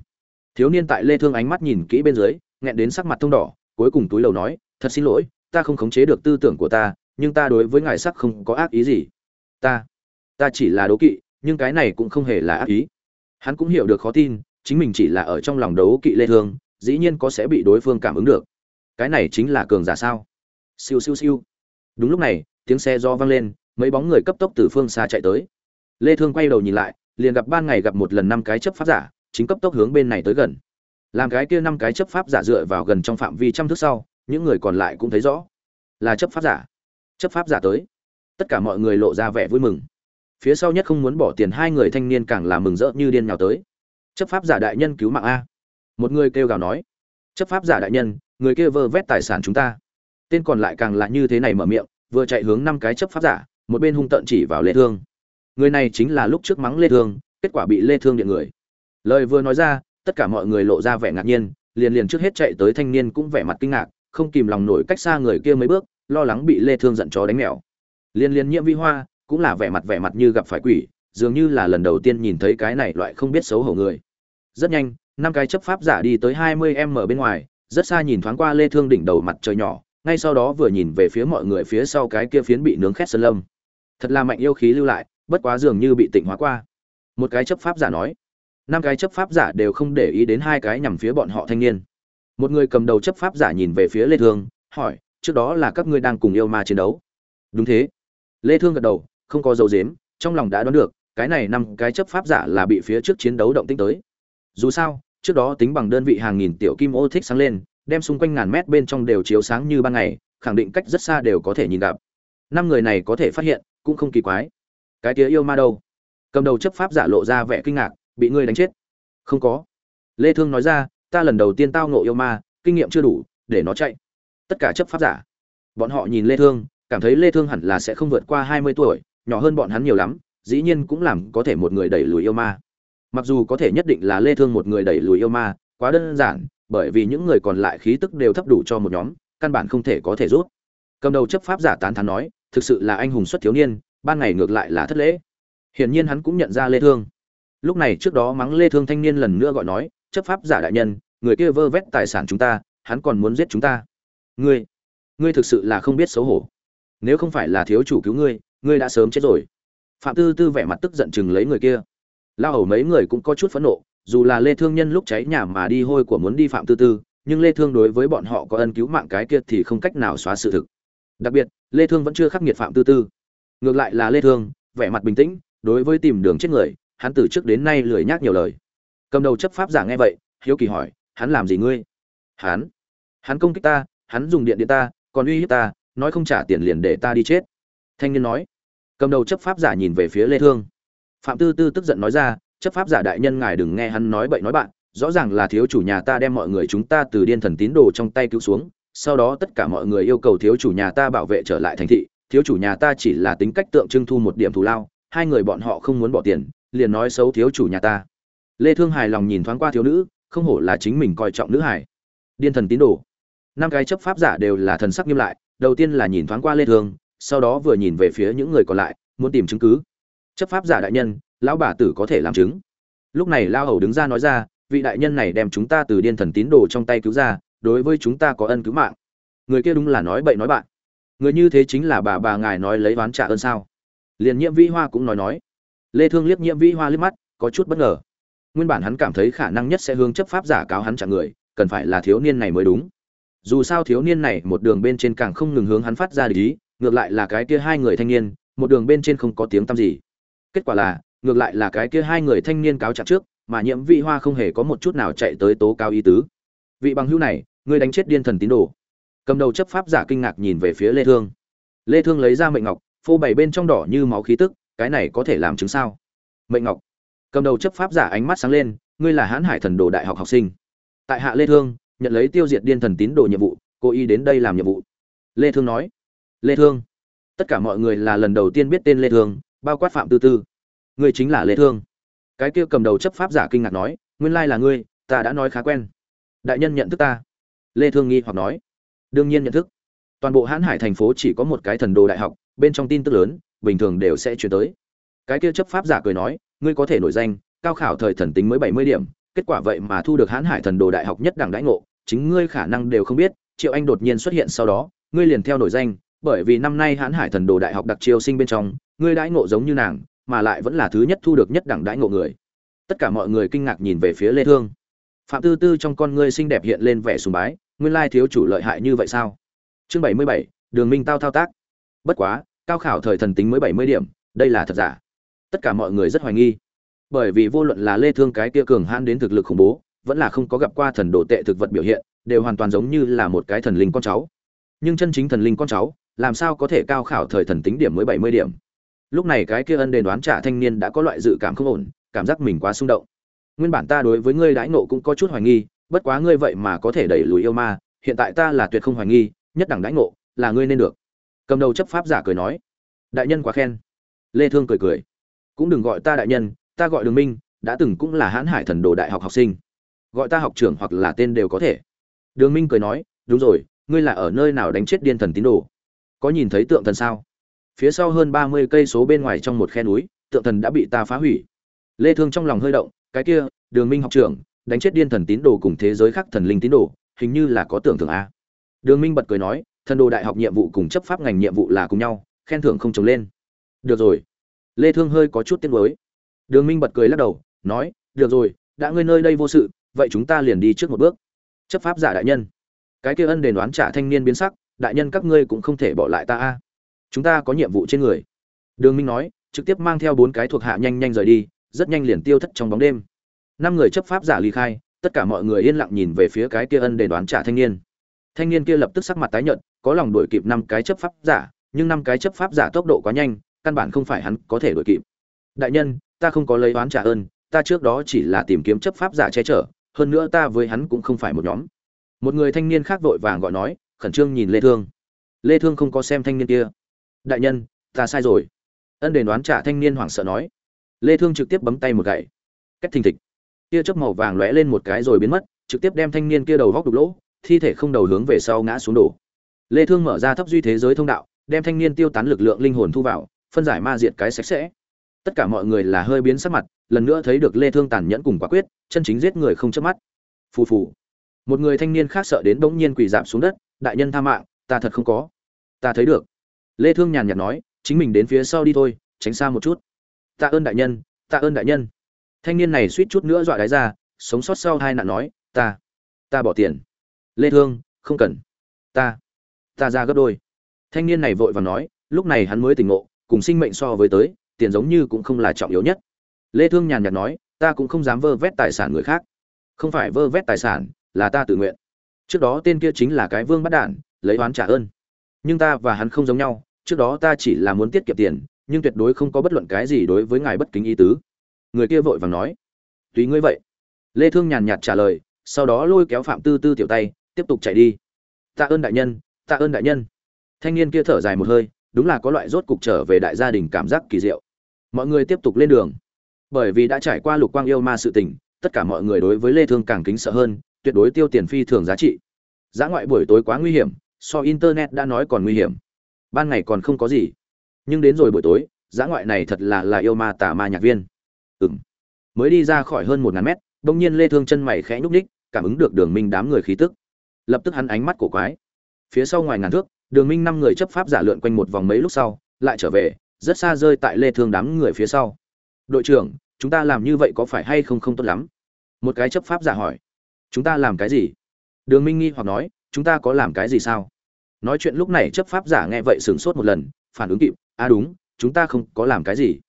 Thiếu niên tại lê thương ánh mắt nhìn kỹ bên dưới, nghẹn đến sắc mặt thông đỏ, cuối cùng túi lầu nói, thật xin lỗi, ta không khống chế được tư tưởng của ta, nhưng ta đối với ngài sắc không có ác ý gì. Ta ta chỉ là đố kỵ, nhưng cái này cũng không hề là ác ý. Hắn cũng hiểu được khó tin, chính mình chỉ là ở trong lòng đấu kỵ lê thương, dĩ nhiên có sẽ bị đối phương cảm ứng được. Cái này chính là cường giả sao? Siêu siêu siêu. Đúng lúc này, tiếng xe do vang lên, mấy bóng người cấp tốc từ phương xa chạy tới. Lê thương quay đầu nhìn lại liền gặp ban ngày gặp một lần năm cái chấp pháp giả, chính cấp tốc hướng bên này tới gần. Làm cái kia năm cái chấp pháp giả dựa vào gần trong phạm vi trăm thước sau, những người còn lại cũng thấy rõ. Là chấp pháp giả. Chấp pháp giả tới. Tất cả mọi người lộ ra vẻ vui mừng. Phía sau nhất không muốn bỏ tiền hai người thanh niên càng là mừng rỡ như điên nhào tới. Chấp pháp giả đại nhân cứu mạng a. Một người kêu gào nói. Chấp pháp giả đại nhân, người kia vơ vét tài sản chúng ta. Tên còn lại càng là như thế này mở miệng, vừa chạy hướng năm cái chấp pháp giả, một bên hung tận chỉ vào lê thương người này chính là lúc trước mắng lê thương, kết quả bị lê thương điện người. Lời vừa nói ra, tất cả mọi người lộ ra vẻ ngạc nhiên, liền liền trước hết chạy tới thanh niên cũng vẻ mặt kinh ngạc, không kìm lòng nổi cách xa người kia mấy bước, lo lắng bị lê thương giận chó đánh mèo. Liên liên nhiễm vi hoa cũng là vẻ mặt vẻ mặt như gặp phải quỷ, dường như là lần đầu tiên nhìn thấy cái này loại không biết xấu hổ người. Rất nhanh, năm cái chấp pháp giả đi tới 20 m bên ngoài, rất xa nhìn thoáng qua lê thương đỉnh đầu mặt trời nhỏ, ngay sau đó vừa nhìn về phía mọi người phía sau cái kia phiến bị nướng khét sơn lâm. Thật là mạnh yêu khí lưu lại bất quá dường như bị tịnh hóa qua. Một cái chấp pháp giả nói. Năm cái chấp pháp giả đều không để ý đến hai cái nhằm phía bọn họ thanh niên. Một người cầm đầu chấp pháp giả nhìn về phía lê thương, hỏi, trước đó là các ngươi đang cùng yêu ma chiến đấu? Đúng thế. Lê thương gật đầu, không có dấu dếm trong lòng đã đoán được, cái này năm cái chấp pháp giả là bị phía trước chiến đấu động tĩnh tới. Dù sao, trước đó tính bằng đơn vị hàng nghìn tiểu kim ô thích sáng lên, đem xung quanh ngàn mét bên trong đều chiếu sáng như ban ngày, khẳng định cách rất xa đều có thể nhìn gặp. Năm người này có thể phát hiện, cũng không kỳ quái cái tía yêu ma đâu? Cầm đầu chấp pháp giả lộ ra vẻ kinh ngạc, bị ngươi đánh chết. Không có. Lê thương nói ra, ta lần đầu tiên tao ngộ yêu ma, kinh nghiệm chưa đủ, để nó chạy. Tất cả chấp pháp giả. Bọn họ nhìn lê thương, cảm thấy lê thương hẳn là sẽ không vượt qua 20 tuổi, nhỏ hơn bọn hắn nhiều lắm, dĩ nhiên cũng làm có thể một người đẩy lùi yêu ma. Mặc dù có thể nhất định là lê thương một người đẩy lùi yêu ma, quá đơn giản, bởi vì những người còn lại khí tức đều thấp đủ cho một nhóm, căn bản không thể có thể rút. Cầm đầu chấp pháp giả tán thán nói, thực sự là anh hùng xuất thiếu niên ban ngày ngược lại là thất lễ. Hiển nhiên hắn cũng nhận ra lê thương. Lúc này trước đó mắng lê thương thanh niên lần nữa gọi nói, chấp pháp giả đại nhân, người kia vơ vét tài sản chúng ta, hắn còn muốn giết chúng ta. Ngươi ngươi thực sự là không biết xấu hổ. Nếu không phải là thiếu chủ cứu ngươi ngươi đã sớm chết rồi. Phạm tư tư vẻ mặt tức giận chừng lấy người kia. Lao hầu mấy người cũng có chút phẫn nộ, dù là lê thương nhân lúc cháy nhà mà đi hôi của muốn đi phạm tư tư, nhưng lê thương đối với bọn họ có ân cứu mạng cái kia thì không cách nào xóa sự thực. Đặc biệt, lê thương vẫn chưa khắc nghiệt phạm tư tư ngược lại là lê thương, vẻ mặt bình tĩnh, đối với tìm đường chết người, hắn từ trước đến nay lười nhác nhiều lời. Cầm đầu chấp pháp giả nghe vậy, hiếu kỳ hỏi, hắn làm gì ngươi? Hắn? Hắn công kích ta, hắn dùng điện điện ta, còn uy hiếp ta, nói không trả tiền liền để ta đi chết. Thanh niên nói. Cầm đầu chấp pháp giả nhìn về phía lê thương. Phạm tư tư tức giận nói ra, chấp pháp giả đại nhân ngài đừng nghe hắn nói bậy nói bạn, rõ ràng là thiếu chủ nhà ta đem mọi người chúng ta từ điên thần tín đồ trong tay cứu xuống, sau đó tất cả mọi người yêu cầu thiếu chủ nhà ta bảo vệ trở lại thành thị thiếu chủ nhà ta chỉ là tính cách tượng trưng thu một điểm thù lao, hai người bọn họ không muốn bỏ tiền, liền nói xấu thiếu chủ nhà ta. Lê thương hài lòng nhìn thoáng qua thiếu nữ, không hổ là chính mình coi trọng nữ hải. Điên thần tín đồ. Năm cái chấp pháp giả đều là thần sắc nghiêm lại, đầu tiên là nhìn thoáng qua lê thương, sau đó vừa nhìn về phía những người còn lại, muốn tìm chứng cứ. Chấp pháp giả đại nhân, lão bà tử có thể làm chứng. Lúc này lao hầu đứng ra nói ra, vị đại nhân này đem chúng ta từ điên thần tín đồ trong tay cứu ra, đối với chúng ta có ân cứu mạng. Người kia đúng là nói bậy nói bạn người như thế chính là bà bà ngài nói lấy oán trả ơn sao? Liền nhiễm vĩ hoa cũng nói nói. Lê thương liếc nhiễm vĩ hoa liếc mắt, có chút bất ngờ. Nguyên bản hắn cảm thấy khả năng nhất sẽ hướng chấp pháp giả cáo hắn trả người, cần phải là thiếu niên này mới đúng. Dù sao thiếu niên này một đường bên trên càng không ngừng hướng hắn phát ra để ý, ngược lại là cái kia hai người thanh niên, một đường bên trên không có tiếng tăm gì. Kết quả là, ngược lại là cái kia hai người thanh niên cáo trạng trước, mà nhiễm vị hoa không hề có một chút nào chạy tới tố cao ý tứ. Vị bằng hữu này, ngươi đánh chết điên thần tín đồ cầm đầu chấp pháp giả kinh ngạc nhìn về phía lê thương. Lê thương lấy ra mệnh ngọc, phô bày bên trong đỏ như máu khí tức, cái này có thể làm chứng sao? Mệnh ngọc. Cầm đầu chấp pháp giả ánh mắt sáng lên, ngươi là hãn hải thần đồ đại học học sinh. Tại hạ lê thương, nhận lấy tiêu diệt điên thần tín đồ nhiệm vụ cô y đến đây làm nhiệm vụ. Lê thương nói. Lê thương. Tất cả mọi người là lần đầu tiên biết tên lê thương, bao quát phạm tư tư. Ngươi chính là lê thương. Cái kia cầm đầu chấp pháp giả kinh ngạc nói, nguyên lai là ngươi, ta đã nói khá quen. Đại nhân nhận thức ta. Lê thương nghi hoặc nói đương nhiên nhận thức. Toàn bộ hãn hải thành phố chỉ có một cái thần đồ đại học, bên trong tin tức lớn, bình thường đều sẽ chuyển tới. Cái kia chấp pháp giả cười nói, ngươi có thể nổi danh, cao khảo thời thần tính mới 70 điểm, kết quả vậy mà thu được hãn hải thần đồ đại học nhất đẳng đãi ngộ, chính ngươi khả năng đều không biết, triệu anh đột nhiên xuất hiện sau đó, ngươi liền theo nổi danh, bởi vì năm nay hãn hải thần đồ đại học đặc chiêu sinh bên trong, ngươi đãi ngộ giống như nàng, mà lại vẫn là thứ nhất thu được nhất đẳng đãi ngộ người. Tất cả mọi người kinh ngạc nhìn về phía lê thương. Phạm tư tư trong con ngươi xinh đẹp hiện lên vẻ sùng bái nguyên lai thiếu chủ lợi hại như vậy sao? Chương 77, đường minh tao thao tác. Bất quá cao khảo thời thần tính mới 70 điểm đây là thật giả? Tất cả mọi người rất hoài nghi. Bởi vì vô luận là lê thương cái kia cường hãn đến thực lực khủng bố vẫn là không có gặp qua thần đồ tệ thực vật biểu hiện đều hoàn toàn giống như là một cái thần linh con cháu. Nhưng chân chính thần linh con cháu làm sao có thể cao khảo thời thần tính điểm mới 70 điểm? Lúc này cái kia ân đền đoán trả thanh niên đã có loại dự cảm không ổn cảm giác mình quá xung động. Nguyên bản ta đối với ngươi đãi nộ cũng có chút hoài nghi bất quá ngươi vậy mà có thể đẩy lùi yêu ma, hiện tại ta là tuyệt không hoài nghi, nhất đẳng đãi ngộ, là ngươi nên được. Cầm đầu chấp pháp giả cười nói. Đại nhân quá khen. Lê thương cười cười. Cũng đừng gọi ta đại nhân, ta gọi đường minh, đã từng cũng là hãn hải thần đồ đại học học sinh. Gọi ta học trưởng hoặc là tên đều có thể. Đường minh cười nói, đúng rồi, ngươi là ở nơi nào đánh chết điên thần tín đồ? Có nhìn thấy tượng thần sao? Phía sau hơn 30 cây số bên ngoài trong một khe núi, tượng thần đã bị ta phá hủy. Lê thương trong lòng hơi động, cái kia, đường minh học trưởng đánh chết điên thần tín đồ cùng thế giới khác thần linh tín đồ, hình như là có tưởng thưởng a. Đường minh bật cười nói, thần đồ đại học nhiệm vụ cùng chấp pháp ngành nhiệm vụ là cùng nhau, khen thưởng không trồng lên. Được rồi. Lê thương hơi có chút tiếc nuối. Đường minh bật cười lắc đầu, nói, được rồi, đã ngươi nơi đây vô sự, vậy chúng ta liền đi trước một bước. Chấp pháp giả đại nhân. Cái kia ân đền đoán trả thanh niên biến sắc, đại nhân các ngươi cũng không thể bỏ lại ta a. Chúng ta có nhiệm vụ trên người. Đường minh nói, trực tiếp mang theo bốn cái thuộc hạ nhanh nhanh rời đi, rất nhanh liền tiêu thất trong bóng đêm năm người chấp pháp giả ly khai, tất cả mọi người yên lặng nhìn về phía cái kia ân để đoán trả thanh niên. Thanh niên kia lập tức sắc mặt tái nhợt, có lòng đuổi kịp năm cái chấp pháp giả, nhưng năm cái chấp pháp giả tốc độ quá nhanh, căn bản không phải hắn có thể đuổi kịp. Đại nhân, ta không có lấy oán trả ơn, ta trước đó chỉ là tìm kiếm chấp pháp giả che chở, hơn nữa ta với hắn cũng không phải một nhóm. Một người thanh niên khác vội vàng gọi nói, khẩn trương nhìn lê thương. Lê thương không có xem thanh niên kia. Đại nhân, ta sai rồi. Ân đền đoán trả thanh niên hoảng sợ nói. Lê thương trực tiếp bấm tay một gậy. Cách thình thịch kia chớp màu vàng lóe lên một cái rồi biến mất, trực tiếp đem thanh niên kia đầu góc đục lỗ, thi thể không đầu hướng về sau ngã xuống đổ. Lê thương mở ra thấp duy thế giới thông đạo, đem thanh niên tiêu tán lực lượng linh hồn thu vào, phân giải ma diệt cái sạch sẽ. Tất cả mọi người là hơi biến sắc mặt, lần nữa thấy được lê thương tàn nhẫn cùng quả quyết, chân chính giết người không chớp mắt. Phù phù. Một người thanh niên khác sợ đến bỗng nhiên quỳ rạp xuống đất, đại nhân tha mạng, ta thật không có. Ta thấy được. Lê thương nhàn nhạt nói, chính mình đến phía sau đi thôi, tránh xa một chút. Tạ ơn đại nhân tạ ơn đại nhân thanh niên này suýt chút nữa dọa đáy ra, sống sót sau hai nạn nói, ta ta bỏ tiền. Lê thương, không cần. Ta ta ra gấp đôi. Thanh niên này vội vàng nói, lúc này hắn mới tỉnh ngộ, cùng sinh mệnh so với tới, tiền giống như cũng không là trọng yếu nhất. Lê thương nhàn nhạt nói, ta cũng không dám vơ vét tài sản người khác. Không phải vơ vét tài sản, là ta tự nguyện. Trước đó tên kia chính là cái vương bắt đản lấy oán trả ơn. Nhưng ta và hắn không giống nhau, trước đó ta chỉ là muốn tiết kiệm tiền, nhưng tuyệt đối không có bất luận cái gì đối với ngài bất kính ý tứ người kia vội vàng nói, tùy ngươi vậy. Lê thương nhàn nhạt trả lời, sau đó lôi kéo phạm tư tư tiểu tay, tiếp tục chạy đi. Tạ ơn đại nhân, tạ ơn đại nhân. Thanh niên kia thở dài một hơi, đúng là có loại rốt cục trở về đại gia đình cảm giác kỳ diệu. Mọi người tiếp tục lên đường. Bởi vì đã trải qua lục quang yêu ma sự tình, tất cả mọi người đối với lê thương càng kính sợ hơn, tuyệt đối tiêu tiền phi thường giá trị. Giá ngoại buổi tối quá nguy hiểm, so internet đã nói còn nguy hiểm. Ban ngày còn không có gì. Nhưng đến rồi buổi tối, giá ngoại này thật là là yêu ma tà ma nhạc viên ừm. Mới đi ra khỏi hơn một ngàn mét đông nhiên lê thương chân mày khẽ nhúc nhích, cảm ứng được đường minh đám người khí tức. Lập tức hắn ánh mắt cổ quái. Phía sau ngoài ngàn thước, đường minh năm người chấp pháp giả lượn quanh một vòng mấy lúc sau, lại trở về, rất xa rơi tại lê thương đám người phía sau. Đội trưởng, chúng ta làm như vậy có phải hay không không tốt lắm? Một cái chấp pháp giả hỏi. Chúng ta làm cái gì? Đường minh nghi hoặc nói, chúng ta có làm cái gì sao? Nói chuyện lúc này chấp pháp giả nghe vậy sửng sốt một lần, phản ứng kịp à đúng, chúng ta không có làm cái gì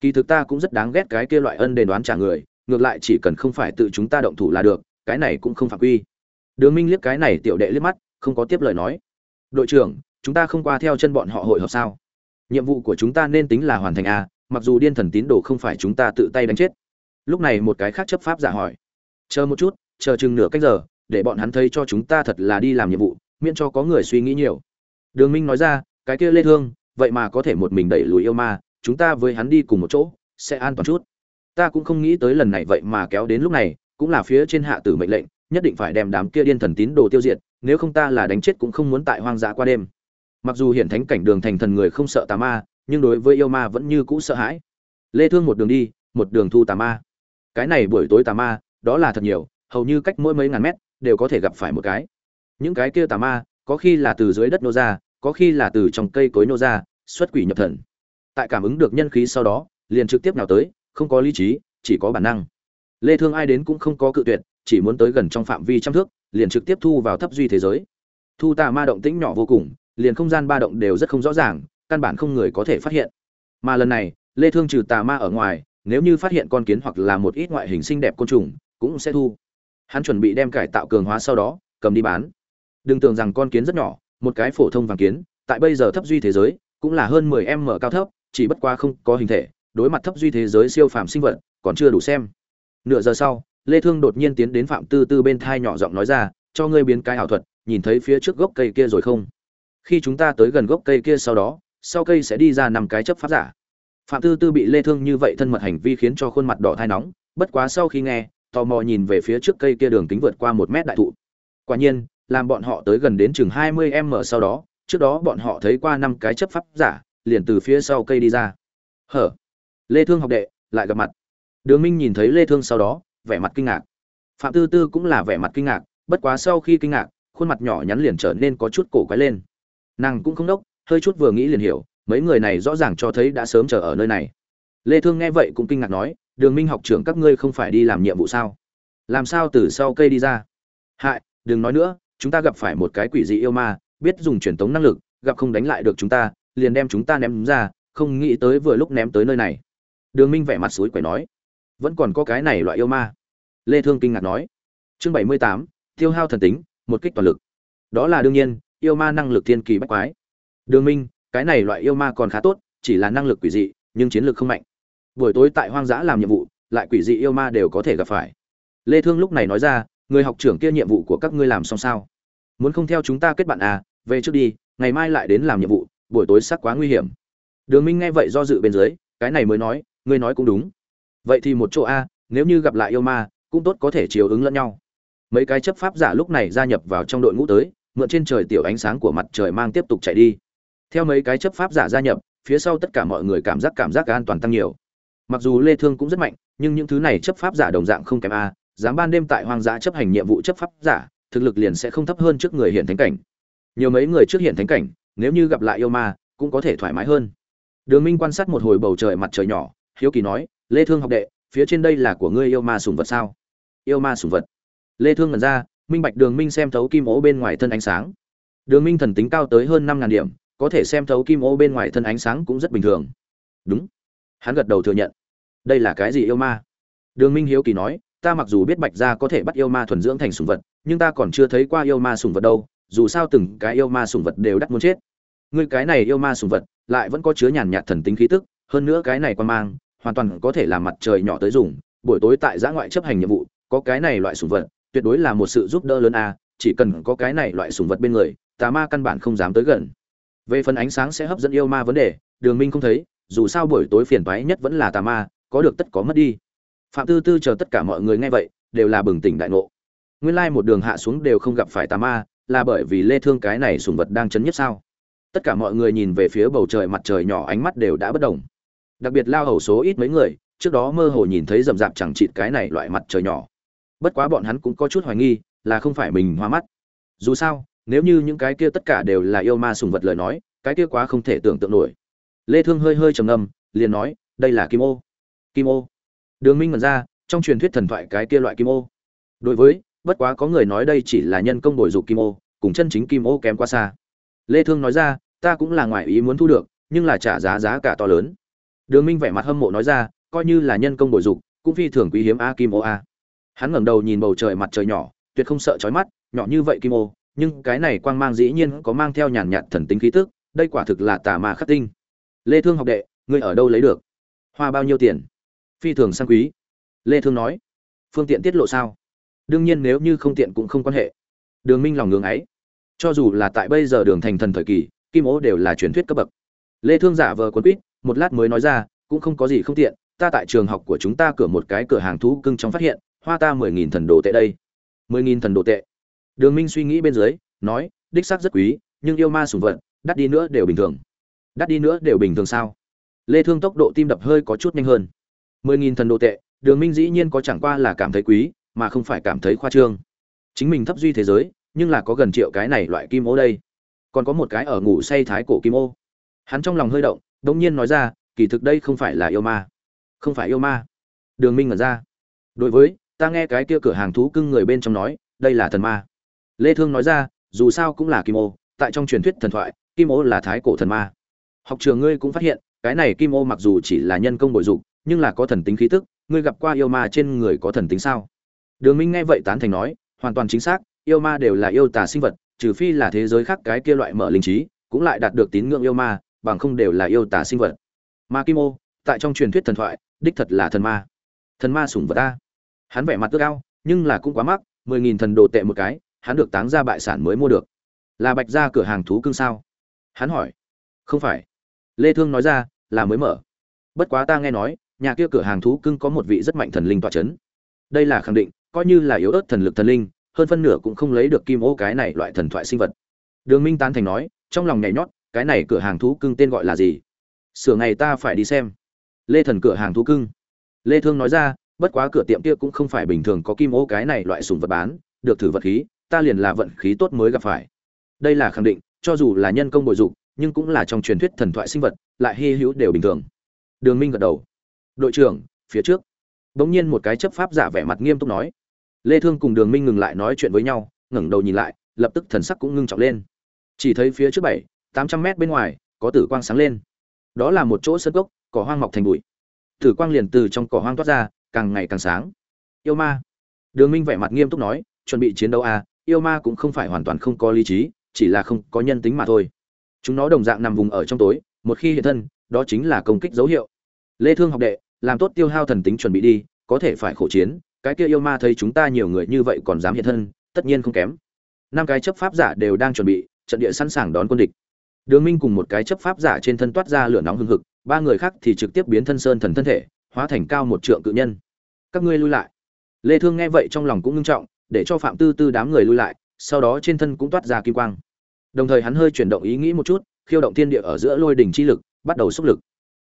kỳ thực ta cũng rất đáng ghét cái kia loại ân đền đoán trả người, ngược lại chỉ cần không phải tự chúng ta động thủ là được, cái này cũng không phạm quy. Đường minh liếc cái này tiểu đệ liếc mắt, không có tiếp lời nói. Đội trưởng, chúng ta không qua theo chân bọn họ hội họp sao? Nhiệm vụ của chúng ta nên tính là hoàn thành a mặc dù điên thần tín đồ không phải chúng ta tự tay đánh chết. Lúc này một cái khác chấp pháp giả hỏi. Chờ một chút, chờ chừng nửa cách giờ, để bọn hắn thấy cho chúng ta thật là đi làm nhiệm vụ, miễn cho có người suy nghĩ nhiều. Đường minh nói ra, cái kia lê thương, vậy mà có thể một mình đẩy lùi yêu ma chúng ta với hắn đi cùng một chỗ, sẽ an toàn chút. Ta cũng không nghĩ tới lần này vậy mà kéo đến lúc này, cũng là phía trên hạ tử mệnh lệnh, nhất định phải đem đám kia điên thần tín đồ tiêu diệt, nếu không ta là đánh chết cũng không muốn tại hoang dã qua đêm. Mặc dù hiện thánh cảnh đường thành thần người không sợ tà ma, nhưng đối với yêu ma vẫn như cũ sợ hãi. Lê thương một đường đi, một đường thu tà ma. Cái này buổi tối tà ma, đó là thật nhiều, hầu như cách mỗi mấy ngàn mét, đều có thể gặp phải một cái. Những cái kia tà ma, có khi là từ dưới đất nô ra, có khi là từ trong cây cối nô ra, xuất quỷ nhập thần tại cảm ứng được nhân khí sau đó, liền trực tiếp nào tới, không có lý trí, chỉ có bản năng. Lê thương ai đến cũng không có cự tuyệt, chỉ muốn tới gần trong phạm vi trăm thước, liền trực tiếp thu vào thấp duy thế giới. Thu tà ma động tĩnh nhỏ vô cùng, liền không gian ba động đều rất không rõ ràng, căn bản không người có thể phát hiện. Mà lần này, lê thương trừ tà ma ở ngoài, nếu như phát hiện con kiến hoặc là một ít ngoại hình xinh đẹp côn trùng, cũng sẽ thu. Hắn chuẩn bị đem cải tạo cường hóa sau đó, cầm đi bán. Đừng tưởng rằng con kiến rất nhỏ, một cái phổ thông vàng kiến, tại bây giờ thấp duy thế giới, cũng là hơn 10 m cao thấp chỉ bất qua không có hình thể, đối mặt thấp duy thế giới siêu phàm sinh vật, còn chưa đủ xem. Nửa giờ sau, lê thương đột nhiên tiến đến phạm tư tư bên thai nhỏ giọng nói ra, cho ngươi biến cái ảo thuật, nhìn thấy phía trước gốc cây kia rồi không? Khi chúng ta tới gần gốc cây kia sau đó, sau cây sẽ đi ra năm cái chấp pháp giả. Phạm tư tư bị lê thương như vậy thân mật hành vi khiến cho khuôn mặt đỏ thai nóng, bất quá sau khi nghe, tò mò nhìn về phía trước cây kia đường kính vượt qua một mét đại thụ. Quả nhiên, làm bọn họ tới gần đến chừng 20 m sau đó, trước đó bọn họ thấy qua năm cái chấp pháp giả liền từ phía sau cây đi ra. Hở? Lê thương học đệ, lại gặp mặt. Đường minh nhìn thấy lê thương sau đó, vẻ mặt kinh ngạc. Phạm tư tư cũng là vẻ mặt kinh ngạc, bất quá sau khi kinh ngạc, khuôn mặt nhỏ nhắn liền trở nên có chút cổ quái lên. Nàng cũng không đốc, hơi chút vừa nghĩ liền hiểu, mấy người này rõ ràng cho thấy đã sớm chờ ở nơi này. Lê thương nghe vậy cũng kinh ngạc nói, đường minh học trưởng các ngươi không phải đi làm nhiệm vụ sao? Làm sao từ sau cây đi ra? Hại, đừng nói nữa, chúng ta gặp phải một cái quỷ dị yêu ma, biết dùng truyền tống năng lực, gặp không đánh lại được chúng ta liền đem chúng ta ném ra không nghĩ tới vừa lúc ném tới nơi này. Đường minh vẻ mặt suối quẩy nói vẫn còn có cái này loại yêu ma. Lê thương kinh ngạc nói chương 78, tiêu hao thần tính một kích toàn lực. Đó là đương nhiên yêu ma năng lực thiên kỳ bách quái. Đường minh cái này loại yêu ma còn khá tốt chỉ là năng lực quỷ dị nhưng chiến lược không mạnh. Buổi tối tại hoang dã làm nhiệm vụ lại quỷ dị yêu ma đều có thể gặp phải. Lê thương lúc này nói ra người học trưởng kia nhiệm vụ của các ngươi làm xong sao? Muốn không theo chúng ta kết bạn à về trước đi ngày mai lại đến làm nhiệm vụ buổi tối sắc quá nguy hiểm. Đường minh nghe vậy do dự bên dưới, cái này mới nói, ngươi nói cũng đúng. Vậy thì một chỗ a, nếu như gặp lại yêu ma, cũng tốt có thể chiều ứng lẫn nhau. Mấy cái chấp pháp giả lúc này gia nhập vào trong đội ngũ tới, mượn trên trời tiểu ánh sáng của mặt trời mang tiếp tục chạy đi. Theo mấy cái chấp pháp giả gia nhập, phía sau tất cả mọi người cảm giác cảm giác an toàn tăng nhiều. Mặc dù lê thương cũng rất mạnh, nhưng những thứ này chấp pháp giả đồng dạng không kém a, dám ban đêm tại hoang dã chấp hành nhiệm vụ chấp pháp giả, thực lực liền sẽ không thấp hơn trước người hiện thánh cảnh. Nhiều mấy người trước hiện thánh cảnh nếu như gặp lại yêu ma, cũng có thể thoải mái hơn. Đường minh quan sát một hồi bầu trời mặt trời nhỏ, hiếu kỳ nói, lê thương học đệ, phía trên đây là của ngươi yêu ma sùng vật sao? Yêu ma sùng vật. Lê thương ngẩn ra, minh bạch đường minh xem thấu kim ố bên ngoài thân ánh sáng. Đường minh thần tính cao tới hơn năm ngàn điểm, có thể xem thấu kim ô bên ngoài thân ánh sáng cũng rất bình thường. Đúng. Hắn gật đầu thừa nhận. Đây là cái gì yêu ma? Đường minh hiếu kỳ nói, ta mặc dù biết bạch gia có thể bắt yêu ma thuần dưỡng thành sùng vật, nhưng ta còn chưa thấy qua yêu ma sùng vật đâu, dù sao từng cái yêu ma sùng vật đều đắt muốn chết ngươi cái này yêu ma sùng vật, lại vẫn có chứa nhàn nhạt thần tính khí tức, hơn nữa cái này quan mang, hoàn toàn có thể làm mặt trời nhỏ tới dùng, buổi tối tại giã ngoại chấp hành nhiệm vụ, có cái này loại sùng vật, tuyệt đối là một sự giúp đỡ lớn a, chỉ cần có cái này loại sùng vật bên người, tà ma căn bản không dám tới gần. Về phần ánh sáng sẽ hấp dẫn yêu ma vấn đề, đường minh không thấy, dù sao buổi tối phiền toái nhất vẫn là tà ma, có được tất có mất đi. Phạm tư tư chờ tất cả mọi người nghe vậy, đều là bừng tỉnh đại ngộ. Nguyên lai một đường hạ xuống đều không gặp phải tà ma, là bởi vì lê thương cái này sùng vật đang chấn nhất sao? Tất cả mọi người nhìn về phía bầu trời mặt trời nhỏ ánh mắt đều đã bất động. Đặc biệt lao hầu số ít mấy người, trước đó mơ hồ nhìn thấy rầm rạp chẳng chịt cái này loại mặt trời nhỏ. Bất quá bọn hắn cũng có chút hoài nghi, là không phải mình hoa mắt. Dù sao, nếu như những cái kia tất cả đều là yêu ma sùng vật lời nói, cái kia quá không thể tưởng tượng nổi. Lê thương hơi hơi trầm ngâm, liền nói, đây là kim ô. Kim ô. Đường minh mần ra, trong truyền thuyết thần thoại cái kia loại kim ô. Đối với, bất quá có người nói đây chỉ là nhân công bồi dục kim ô, cùng chân chính kim ô kém quá xa lê thương nói ra, ta cũng là ngoại ý muốn thu được, nhưng là trả giá giá cả to lớn. Đường minh vẻ mặt hâm mộ nói ra, coi như là nhân công bồi dục, cũng phi thường quý hiếm a, kim ô a. Hắn ngẩng đầu nhìn bầu trời mặt trời nhỏ, tuyệt không sợ chói mắt, nhỏ như vậy kim ô, nhưng cái này quang mang dĩ nhiên có mang theo nhàn nhạt thần tính khí tức, đây quả thực là tà ma khắc tinh. Lê thương học đệ, ngươi ở đâu lấy được? Hoa bao nhiêu tiền? Phi thường sang quý. Lê thương nói, phương tiện tiết lộ sao? Đương nhiên nếu như không tiện cũng không quan hệ. Đường minh lòng ngưỡng ấy cho dù là tại bây giờ đường thành thần thời kỳ, kim ố đều là truyền thuyết cấp bậc. Lê thương giả vờ quấn quýt, một lát mới nói ra, cũng không có gì không tiện, ta tại trường học của chúng ta cửa một cái cửa hàng thú cưng trong phát hiện, hoa ta mười nghìn thần đồ tệ đây. mười nghìn thần đồ tệ. Đường minh suy nghĩ bên dưới, nói, đích xác rất quý, nhưng yêu ma sùng vật, đắt đi nữa đều bình thường. Đắt đi nữa đều bình thường sao? Lê thương tốc độ tim đập hơi có chút nhanh hơn. mười nghìn thần đồ tệ, đường minh dĩ nhiên có chẳng qua là cảm thấy quý, mà không phải cảm thấy khoa trương. Chính mình thấp duy thế giới nhưng là có gần triệu cái này loại kim ô đây. Còn có một cái ở ngủ say thái cổ kim ô. Hắn trong lòng hơi động, đống nhiên nói ra, kỳ thực đây không phải là yêu ma. Không phải yêu ma. Đường minh ngẩn ra. Đối với, ta nghe cái kia cửa hàng thú cưng người bên trong nói, đây là thần ma. Lê thương nói ra, dù sao cũng là kim ô, tại trong truyền thuyết thần thoại, kim ô là thái cổ thần ma. Học trường ngươi cũng phát hiện, cái này kim ô mặc dù chỉ là nhân công bội dục, nhưng là có thần tính khí tức, ngươi gặp qua yêu ma trên người có thần tính sao? Đường minh nghe vậy tán thành nói, hoàn toàn chính xác yêu ma đều là yêu tà sinh vật, trừ phi là thế giới khác cái kia loại mở linh trí, cũng lại đạt được tín ngưỡng yêu ma, bằng không đều là yêu tà sinh vật. Ma kim ô, tại trong truyền thuyết thần thoại, đích thật là thần ma. Thần ma sủng vật ta hắn vẻ mặt ước ao, nhưng là cũng quá mắc, mười nghìn thần đồ tệ một cái, hắn được táng ra bại sản mới mua được. Là bạch ra cửa hàng thú cưng sao? Hắn hỏi. Không phải. Lê thương nói ra, là mới mở. Bất quá ta nghe nói, nhà kia cửa hàng thú cưng có một vị rất mạnh thần linh tọa chấn. Đây là khẳng định, coi như là yếu ớt thần lực thần linh hơn phân nửa cũng không lấy được kim ô cái này loại thần thoại sinh vật. Đường minh tán thành nói, trong lòng nhảy nhót, cái này cửa hàng thú cưng tên gọi là gì? Sửa ngày ta phải đi xem. Lê thần cửa hàng thú cưng. Lê thương nói ra, bất quá cửa tiệm kia cũng không phải bình thường có kim ô cái này loại sùng vật bán, được thử vật khí, ta liền là vận khí tốt mới gặp phải. Đây là khẳng định, cho dù là nhân công bồi dục, nhưng cũng là trong truyền thuyết thần thoại sinh vật, lại hy hữu đều bình thường. Đường minh gật đầu. Đội trưởng, phía trước. Bỗng nhiên một cái chấp pháp giả vẻ mặt nghiêm túc nói lê thương cùng đường minh ngừng lại nói chuyện với nhau, ngẩng đầu nhìn lại, lập tức thần sắc cũng ngưng trọng lên. Chỉ thấy phía trước bảy, tám trăm mét bên ngoài, có tử quang sáng lên. Đó là một chỗ sân gốc cỏ hoang mọc thành bụi. Tử quang liền từ trong cỏ hoang toát ra, càng ngày càng sáng. Yêu ma. Đường minh vẻ mặt nghiêm túc nói, chuẩn bị chiến đấu à yêu ma cũng không phải hoàn toàn không có lý trí, chỉ là không có nhân tính mà thôi. Chúng nó đồng dạng nằm vùng ở trong tối, một khi hiện thân, đó chính là công kích dấu hiệu. Lê thương học đệ, làm tốt tiêu hao thần tính chuẩn bị đi, có thể phải khổ chiến cái kia yêu ma thấy chúng ta nhiều người như vậy còn dám hiện thân, tất nhiên không kém. Năm cái chấp pháp giả đều đang chuẩn bị, trận địa sẵn sàng đón quân địch. Đường minh cùng một cái chấp pháp giả trên thân toát ra lửa nóng hừng hực, ba người khác thì trực tiếp biến thân sơn thần thân thể, hóa thành cao một trượng cự nhân. Các ngươi lui lại. Lê thương nghe vậy trong lòng cũng ngưng trọng, để cho phạm tư tư đám người lui lại, sau đó trên thân cũng toát ra kim quang. Đồng thời hắn hơi chuyển động ý nghĩ một chút, khiêu động thiên địa ở giữa lôi đỉnh chi lực, bắt đầu xúc lực.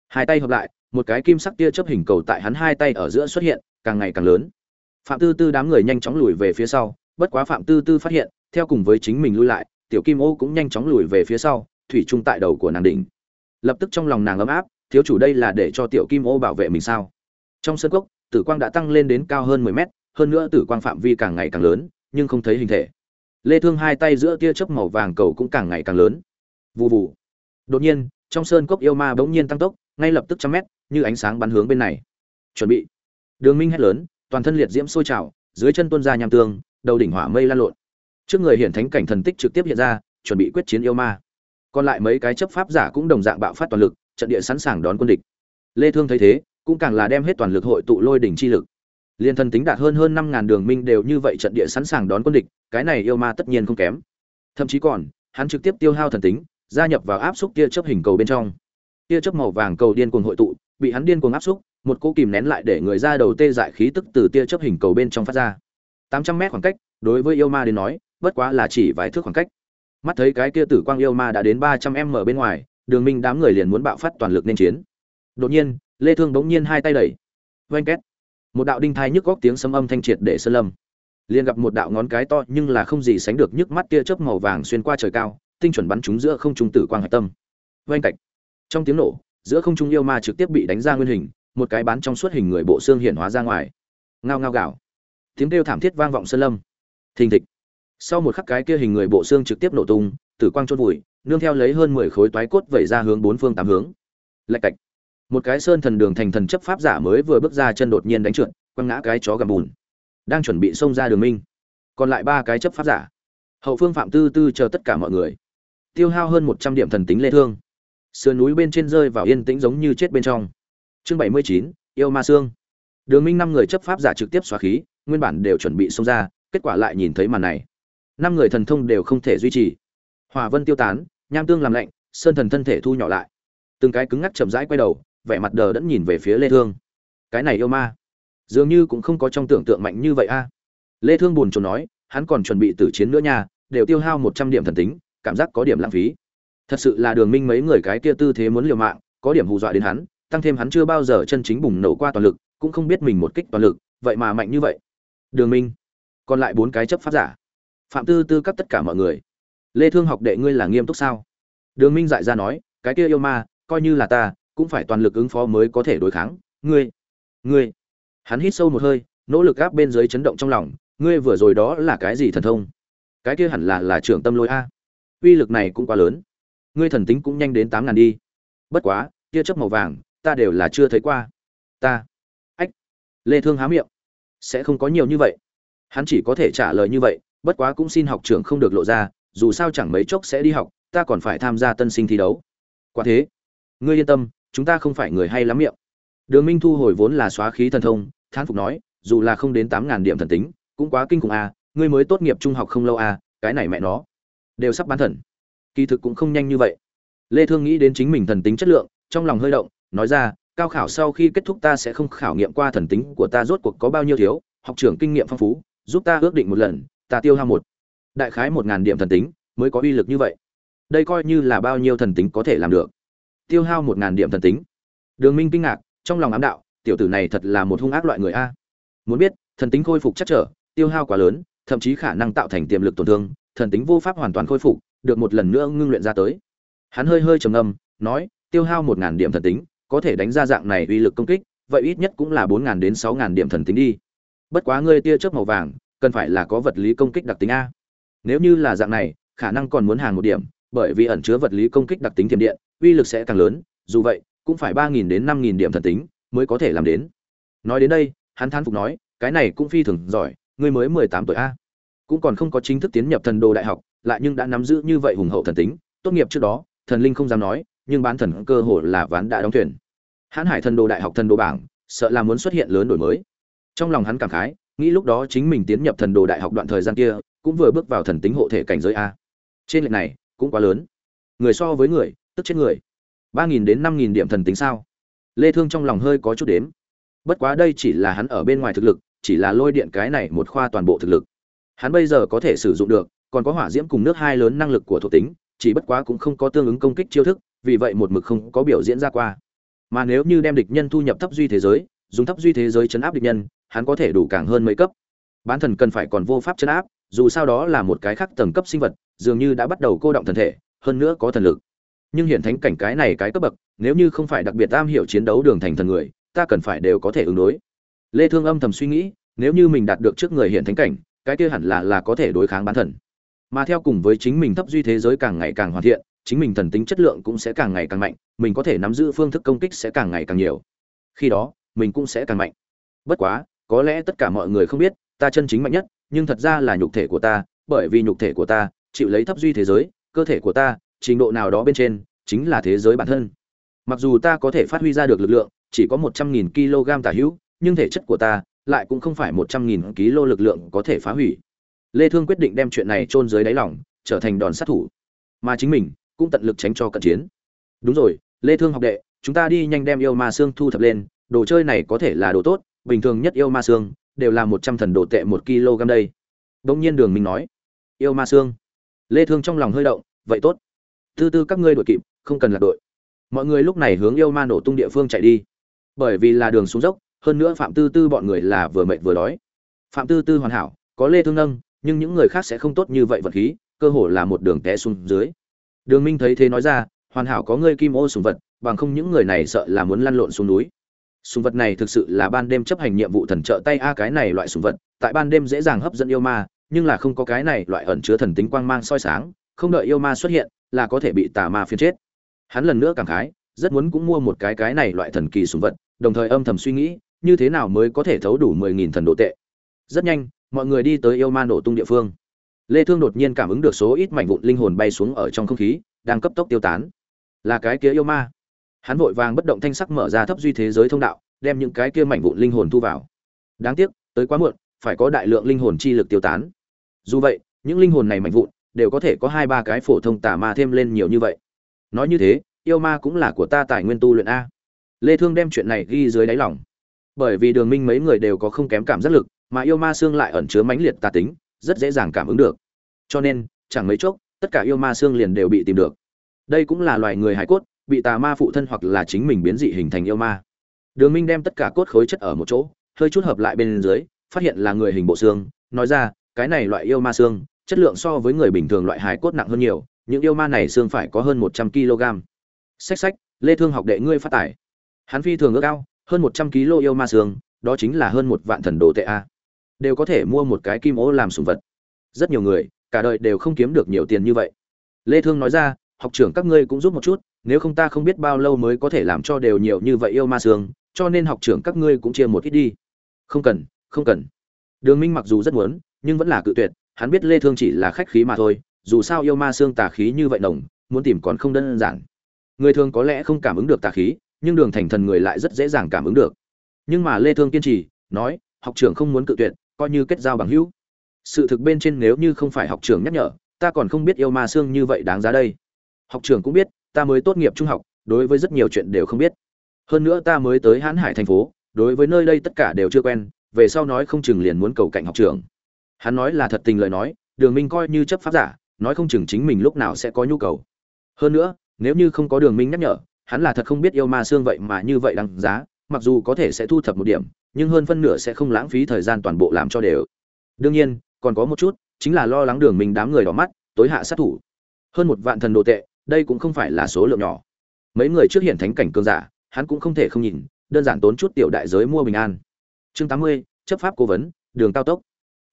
Hai tay hợp lại, một cái kim sắc tia chớp hình cầu tại hắn hai tay ở giữa xuất hiện, càng ngày càng lớn phạm tư tư đám người nhanh chóng lùi về phía sau, bất quá phạm tư tư phát hiện, theo cùng với chính mình lui lại, tiểu kim ô cũng nhanh chóng lùi về phía sau, thủy chung tại đầu của nàng đỉnh. Lập tức trong lòng nàng ấm áp, thiếu chủ đây là để cho tiểu kim ô bảo vệ mình sao? Trong sân cốc, tử quang đã tăng lên đến cao hơn mười mét, hơn nữa tử quang phạm vi càng ngày càng lớn, nhưng không thấy hình thể. Lê thương hai tay giữa tia chớp màu vàng cầu cũng càng ngày càng lớn. Vù vù. Đột nhiên, trong sơn cốc yêu ma bỗng nhiên tăng tốc, ngay lập tức trăm mét, như ánh sáng bắn hướng bên này. Chuẩn bị. Đường minh hét lớn toàn thân liệt diễm sôi trào, dưới chân tuôn ra nham tương, đầu đỉnh hỏa mây lan lộn. Trước người hiển thánh cảnh thần tích trực tiếp hiện ra, chuẩn bị quyết chiến yêu ma. Còn lại mấy cái chấp pháp giả cũng đồng dạng bạo phát toàn lực, trận địa sẵn sàng đón quân địch. Lê thương thấy thế, cũng càng là đem hết toàn lực hội tụ lôi đỉnh chi lực. Liên thân tính đạt hơn hơn năm ngàn đường minh đều như vậy trận địa sẵn sàng đón quân địch, cái này yêu ma tất nhiên không kém. Thậm chí còn, hắn trực tiếp tiêu hao thần tính, gia nhập vào áp xúc tia chớp hình cầu bên trong. Tia chớp màu vàng cầu điên cuồng hội tụ, bị hắn điên cuồng áp xúc một cỗ kìm nén lại để người ra đầu tê dại khí tức từ tia chớp hình cầu bên trong phát ra. 800 mét khoảng cách, đối với yêu ma đến nói, bất quá là chỉ vài thước khoảng cách. Mắt thấy cái kia tử quang yêu ma đã đến 300 m bên ngoài, đường minh đám người liền muốn bạo phát toàn lực nên chiến. Đột nhiên, lê thương bỗng nhiên hai tay đẩy. Vang két. Một đạo đinh thai nhức góc tiếng sấm âm thanh triệt để sơn lâm. Liền gặp một đạo ngón cái to nhưng là không gì sánh được nhức mắt tia chớp màu vàng xuyên qua trời cao, tinh chuẩn bắn trúng giữa không trung tử quang hạch tâm. Vanh cạch. Trong tiếng nổ, giữa không trung yêu ma trực tiếp bị đánh ra nguyên hình một cái bán trong suốt hình người bộ xương hiện hóa ra ngoài. Ngao ngao gạo tiếng kêu thảm thiết vang vọng sơn lâm. Thình thịch. Sau một khắc cái kia hình người bộ xương trực tiếp nổ tung, tử quang chôn vùi, nương theo lấy hơn mười khối toái cốt vẩy ra hướng bốn phương tám hướng. Lạch cạch. Một cái sơn thần đường thành thần chấp pháp giả mới vừa bước ra chân đột nhiên đánh trượt, quăng ngã cái chó gầm bùn. Đang chuẩn bị xông ra đường minh. Còn lại ba cái chấp pháp giả. Hậu phương phạm tư tư chờ tất cả mọi người. Tiêu hao hơn một trăm điểm thần tính lê thương. Sườn núi bên trên rơi vào yên tĩnh giống như chết bên trong chương bảy mươi chín, yêu ma xương. Đường minh năm người chấp pháp giả trực tiếp xóa khí, nguyên bản đều chuẩn bị xông ra, kết quả lại nhìn thấy màn này. Năm người thần thông đều không thể duy trì. Hòa vân tiêu tán, nham tương làm lạnh, sơn thần thân thể thu nhỏ lại. Từng cái cứng ngắc chậm rãi quay đầu, vẻ mặt đờ đẫn nhìn về phía lê thương. Cái này yêu ma, dường như cũng không có trong tưởng tượng mạnh như vậy a. Lê thương buồn chồn nói, hắn còn chuẩn bị tử chiến nữa nha, đều tiêu hao 100 điểm thần tính, cảm giác có điểm lãng phí. Thật sự là đường minh mấy người cái kia tư thế muốn liều mạng, có điểm hù dọa đến hắn tăng thêm hắn chưa bao giờ chân chính bùng nổ qua toàn lực, cũng không biết mình một kích toàn lực, vậy mà mạnh như vậy. Đường minh, còn lại bốn cái chấp pháp giả. Phạm tư tư cấp tất cả mọi người. Lê thương học đệ ngươi là nghiêm túc sao? Đường minh dại ra nói, cái kia yêu ma, coi như là ta, cũng phải toàn lực ứng phó mới có thể đối kháng. Ngươi ngươi. Hắn hít sâu một hơi, nỗ lực gáp bên dưới chấn động trong lòng, ngươi vừa rồi đó là cái gì thần thông? Cái kia hẳn là là trưởng tâm lôi a. Uy lực này cũng quá lớn. Ngươi thần tính cũng nhanh đến tám ngàn đi. Bất quá kia chớp màu vàng ta đều là chưa thấy qua. Ta. Ách. Lê thương há miệng. Sẽ không có nhiều như vậy. Hắn chỉ có thể trả lời như vậy bất quá cũng xin học trưởng không được lộ ra dù sao chẳng mấy chốc sẽ đi học ta còn phải tham gia tân sinh thi đấu. Quả thế. Ngươi yên tâm chúng ta không phải người hay lắm miệng. Đường minh thu hồi vốn là xóa khí thần thông thán phục nói dù là không đến tám ngàn điểm thần tính cũng quá kinh khủng a à, ngươi mới tốt nghiệp trung học không lâu a à, cái này mẹ nó. Đều sắp bán thần. Kỳ thực cũng không nhanh như vậy. Lê thương nghĩ đến chính mình thần tính chất lượng trong lòng hơi động nói ra, cao khảo sau khi kết thúc ta sẽ không khảo nghiệm qua thần tính của ta rốt cuộc có bao nhiêu thiếu, học trưởng kinh nghiệm phong phú, giúp ta ước định một lần, ta tiêu hao một, đại khái một ngàn điểm thần tính mới có uy lực như vậy. Đây coi như là bao nhiêu thần tính có thể làm được. Tiêu hao một ngàn điểm thần tính? Đường minh kinh ngạc, trong lòng ám đạo, tiểu tử này thật là một hung ác loại người a. Muốn biết, thần tính khôi phục chắc trở, tiêu hao quá lớn, thậm chí khả năng tạo thành tiềm lực tổn thương, thần tính vô pháp hoàn toàn khôi phục, được một lần nữa ngưng luyện ra tới. Hắn hơi hơi trầm ngâm, nói, tiêu hao một ngàn điểm thần tính có thể đánh ra dạng này uy lực công kích, vậy ít nhất cũng là bốn ngàn đến sáu ngàn điểm thần tính đi. Bất quá ngươi tia chớp màu vàng, cần phải là có vật lý công kích đặc tính a. Nếu như là dạng này, khả năng còn muốn hàng một điểm, bởi vì ẩn chứa vật lý công kích đặc tính tiềm điện, uy lực sẽ càng lớn, dù vậy, cũng phải ba nghìn đến năm nghìn điểm thần tính mới có thể làm đến. Nói đến đây, hắn thán phục nói, cái này cũng phi thường giỏi, ngươi mới mười tám tuổi a. Cũng còn không có chính thức tiến nhập thần đồ đại học, lại nhưng đã nắm giữ như vậy hùng hậu thần tính, tốt nghiệp trước đó, thần linh không dám nói nhưng bán thần cơ hồ là ván đã đóng thuyền. Hãn hải thần đồ đại học thần đồ bảng, sợ là muốn xuất hiện lớn đổi mới. Trong lòng hắn cảm khái, nghĩ lúc đó chính mình tiến nhập thần đồ đại học đoạn thời gian kia, cũng vừa bước vào thần tính hộ thể cảnh giới a. Trên lệch này, cũng quá lớn. Người so với người, tức chết người. Ba nghìn đến năm nghìn điểm thần tính sao? Lê thương trong lòng hơi có chút đếm. Bất quá đây chỉ là hắn ở bên ngoài thực lực, chỉ là lôi điện cái này một khoa toàn bộ thực lực. Hắn bây giờ có thể sử dụng được, còn có hỏa diễm cùng nước hai lớn năng lực của thuộc tính, chỉ bất quá cũng không có tương ứng công kích chiêu thức vì vậy một mực không có biểu diễn ra qua. Mà nếu như đem địch nhân thu nhập thấp duy thế giới, dùng thấp duy thế giới chấn áp địch nhân, hắn có thể đủ càng hơn mấy cấp. Bán thần cần phải còn vô pháp chấn áp, dù sao đó là một cái khác tầng cấp sinh vật, dường như đã bắt đầu cô động thần thể, hơn nữa có thần lực. Nhưng hiện thánh cảnh cái này cái cấp bậc, nếu như không phải đặc biệt am hiểu chiến đấu đường thành thần người, ta cần phải đều có thể ứng đối. Lê thương âm thầm suy nghĩ, nếu như mình đạt được trước người hiện thánh cảnh, cái kia hẳn là là có thể đối kháng bán thần. Mà theo cùng với chính mình thấp duy thế giới càng ngày càng hoàn thiện chính mình thần tính chất lượng cũng sẽ càng ngày càng mạnh, mình có thể nắm giữ phương thức công kích sẽ càng ngày càng nhiều. Khi đó, mình cũng sẽ càng mạnh. Bất quá, có lẽ tất cả mọi người không biết, ta chân chính mạnh nhất, nhưng thật ra là nhục thể của ta, bởi vì nhục thể của ta chịu lấy thấp duy thế giới, cơ thể của ta, trình độ nào đó bên trên, chính là thế giới bản thân. Mặc dù ta có thể phát huy ra được lực lượng, chỉ có một trăm nghìn kg tả hữu, nhưng thể chất của ta lại cũng không phải một trăm nghìn kg lực lượng có thể phá hủy. Lê thương quyết định đem chuyện này chôn dưới đáy lòng, trở thành đòn sát thủ. Mà chính mình cũng tận lực tránh cho cận chiến. Đúng rồi, lê thương học đệ, chúng ta đi nhanh đem yêu ma xương thu thập lên, đồ chơi này có thể là đồ tốt, bình thường nhất yêu ma xương đều là một trăm thần đồ tệ một kg đây. Đông nhiên đường minh nói, yêu ma xương. Lê thương trong lòng hơi động, vậy tốt. Tư tư các ngươi đội kịp, không cần là đội. Mọi người lúc này hướng yêu ma nổ tung địa phương chạy đi. Bởi vì là đường xuống dốc, hơn nữa phạm tư tư bọn người là vừa mệt vừa đói. Phạm tư tư hoàn hảo, có lê thương nâng, nhưng những người khác sẽ không tốt như vậy vật khí, cơ hồ là một đường té xuống dưới đường minh thấy thế nói ra, hoàn hảo có ngươi kim ô sùng vật, bằng không những người này sợ là muốn lăn lộn xuống núi. Sùng vật này thực sự là ban đêm chấp hành nhiệm vụ thần trợ tay a cái này loại sùng vật, tại ban đêm dễ dàng hấp dẫn yêu ma, nhưng là không có cái này loại ẩn chứa thần tính quang mang soi sáng, không đợi yêu ma xuất hiện, là có thể bị tà ma phiến chết. Hắn lần nữa cảm khái, rất muốn cũng mua một cái cái này loại thần kỳ sùng vật, đồng thời âm thầm suy nghĩ, như thế nào mới có thể thấu đủ mười nghìn thần độ tệ. Rất nhanh, mọi người đi tới yêu ma nổ tung địa phương lê thương đột nhiên cảm ứng được số ít mảnh vụn linh hồn bay xuống ở trong không khí, đang cấp tốc tiêu tán. Là cái kia yêu ma. Hắn vội vàng bất động thanh sắc mở ra thấp duy thế giới thông đạo, đem những cái kia mảnh vụn linh hồn thu vào. Đáng tiếc, tới quá muộn, phải có đại lượng linh hồn chi lực tiêu tán. Dù vậy, những linh hồn này mảnh vụn đều có thể có hai ba cái phổ thông tà ma thêm lên nhiều như vậy. Nói như thế, yêu ma cũng là của ta tài nguyên tu luyện a. Lê thương đem chuyện này ghi dưới đáy lòng. Bởi vì đường minh mấy người đều có không kém cảm giác lực, mà yêu ma xương lại ẩn chứa mãnh liệt tà tính rất dễ dàng cảm ứng được. Cho nên, chẳng mấy chốc, tất cả yêu ma xương liền đều bị tìm được. Đây cũng là loài người hải cốt, bị tà ma phụ thân hoặc là chính mình biến dị hình thành yêu ma. Đường minh đem tất cả cốt khối chất ở một chỗ, hơi chút hợp lại bên dưới, phát hiện là người hình bộ xương, nói ra, cái này loại yêu ma xương, chất lượng so với người bình thường loại hải cốt nặng hơn nhiều, những yêu ma này xương phải có hơn một trăm kg xách xách, lê thương học đệ ngươi phát tải. Hắn phi thường ước cao hơn một trăm kg yêu ma xương, đó chính là hơn một vạn thần đồ tệ a đều có thể mua một cái kim ô làm sủng vật. Rất nhiều người cả đời đều không kiếm được nhiều tiền như vậy. Lê thương nói ra học trưởng các ngươi cũng giúp một chút nếu không ta không biết bao lâu mới có thể làm cho đều nhiều như vậy yêu ma sương, cho nên học trưởng các ngươi cũng chia một ít đi. Không cần không cần. Đường minh mặc dù rất muốn nhưng vẫn là cự tuyệt hắn biết lê thương chỉ là khách khí mà thôi dù sao yêu ma xương tà khí như vậy nồng muốn tìm còn không đơn giản. Người thường có lẽ không cảm ứng được tà khí nhưng đường thành thần người lại rất dễ dàng cảm ứng được. Nhưng mà lê thương kiên trì nói học trưởng không muốn cự tuyệt coi như kết giao bằng hữu. Sự thực bên trên nếu như không phải học trưởng nhắc nhở, ta còn không biết yêu ma xương như vậy đáng giá đây. Học trưởng cũng biết, ta mới tốt nghiệp trung học, đối với rất nhiều chuyện đều không biết. Hơn nữa ta mới tới hãn hải thành phố, đối với nơi đây tất cả đều chưa quen, về sau nói không chừng liền muốn cầu cạnh học trưởng. Hắn nói là thật tình lời nói, đường minh coi như chấp pháp giả, nói không chừng chính mình lúc nào sẽ có nhu cầu. Hơn nữa, nếu như không có đường minh nhắc nhở, hắn là thật không biết yêu ma xương vậy mà như vậy đáng giá, mặc dù có thể sẽ thu thập một điểm nhưng hơn phân nửa sẽ không lãng phí thời gian toàn bộ làm cho đều. Đương nhiên, còn có một chút, chính là lo lắng đường minh đám người đỏ mắt, tối hạ sát thủ. Hơn một vạn thần đồ tệ, đây cũng không phải là số lượng nhỏ. Mấy người trước hiện thánh cảnh cường giả, hắn cũng không thể không nhìn, đơn giản tốn chút tiểu đại giới mua bình an. Chương tám mươi, chấp pháp cố vấn, đường cao tốc.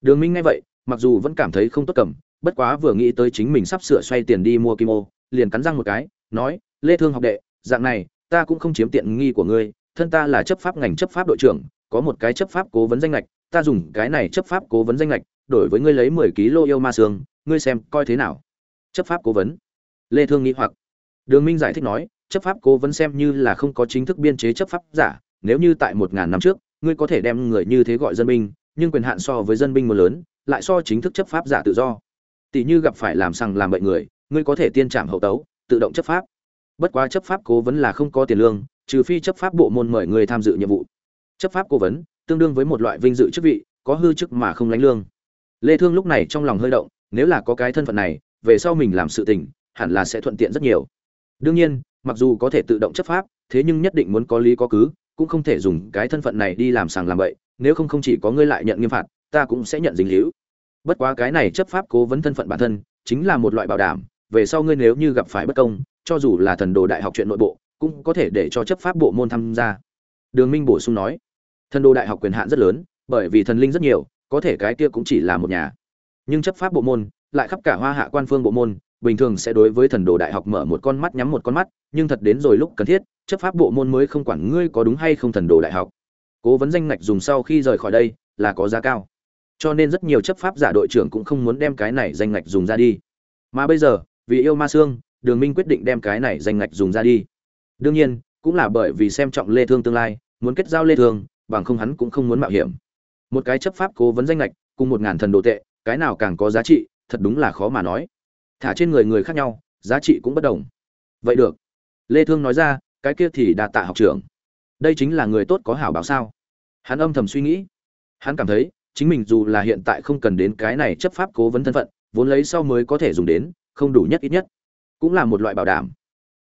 Đường minh nghe vậy, mặc dù vẫn cảm thấy không tốt cầm, bất quá vừa nghĩ tới chính mình sắp sửa xoay tiền đi mua kim ô, liền cắn răng một cái, nói, lê thương học đệ, dạng này, ta cũng không chiếm tiện nghi của ngươi, thân ta là chấp pháp ngành chấp pháp đội trưởng có một cái chấp pháp cố vấn danh lệch ta dùng cái này chấp pháp cố vấn danh lệch đổi với ngươi lấy 10 kg yêu ma xương, ngươi xem coi thế nào. Chấp pháp cố vấn. Lê thương nghĩ hoặc. Đường minh giải thích nói, chấp pháp cố vấn xem như là không có chính thức biên chế chấp pháp giả, nếu như tại một ngàn năm trước, ngươi có thể đem người như thế gọi dân binh, nhưng quyền hạn so với dân binh một lớn, lại so chính thức chấp pháp giả tự do. Tỷ như gặp phải làm sằng làm bệnh người, ngươi có thể tiên trảm hậu tấu, tự động chấp pháp. Bất quá chấp pháp cố vấn là không có tiền lương, trừ phi chấp pháp bộ môn mời người tham dự nhiệm vụ chấp pháp cố vấn, tương đương với một loại vinh dự chức vị, có hư chức mà không lãnh lương. Lê thương lúc này trong lòng hơi động, nếu là có cái thân phận này, về sau mình làm sự tình, hẳn là sẽ thuận tiện rất nhiều. Đương nhiên, mặc dù có thể tự động chấp pháp, thế nhưng nhất định muốn có lý có cứ, cũng không thể dùng cái thân phận này đi làm sàng làm bậy, nếu không không chỉ có ngươi lại nhận nghiêm phạt, ta cũng sẽ nhận dính liễu bất quá cái này chấp pháp cố vấn thân phận bản thân, chính là một loại bảo đảm, về sau ngươi nếu như gặp phải bất công, cho dù là thần đồ đại học chuyện nội bộ, cũng có thể để cho chấp pháp bộ môn tham gia đường minh bổ sung nói, thần đồ đại học quyền hạn rất lớn, bởi vì thần linh rất nhiều, có thể cái kia cũng chỉ là một nhà. Nhưng chấp pháp bộ môn, lại khắp cả hoa hạ quan phương bộ môn, bình thường sẽ đối với thần đồ đại học mở một con mắt nhắm một con mắt, nhưng thật đến rồi lúc cần thiết, chấp pháp bộ môn mới không quản ngươi có đúng hay không thần đồ đại học. Cố vấn danh ngạch dùng sau khi rời khỏi đây, là có giá cao. Cho nên rất nhiều chấp pháp giả đội trưởng cũng không muốn đem cái này danh ngạch dùng ra đi. Mà bây giờ, vì yêu ma xương, đường minh quyết định đem cái này danh ngạch dùng ra đi. Đương nhiên, cũng là bởi vì xem trọng lê thương tương lai muốn kết giao lê thương, bằng không hắn cũng không muốn mạo hiểm. Một cái chấp pháp cố vấn danh lệch cùng một ngàn thần đồ tệ, cái nào càng có giá trị, thật đúng là khó mà nói. Thả trên người người khác nhau, giá trị cũng bất đồng. Vậy được. Lê thương nói ra, cái kia thì đạt tạ học trưởng. Đây chính là người tốt có hảo báo sao? Hắn âm thầm suy nghĩ. Hắn cảm thấy, chính mình dù là hiện tại không cần đến cái này chấp pháp cố vấn thân phận, vốn lấy sau mới có thể dùng đến, không đủ nhất ít nhất. Cũng là một loại bảo đảm.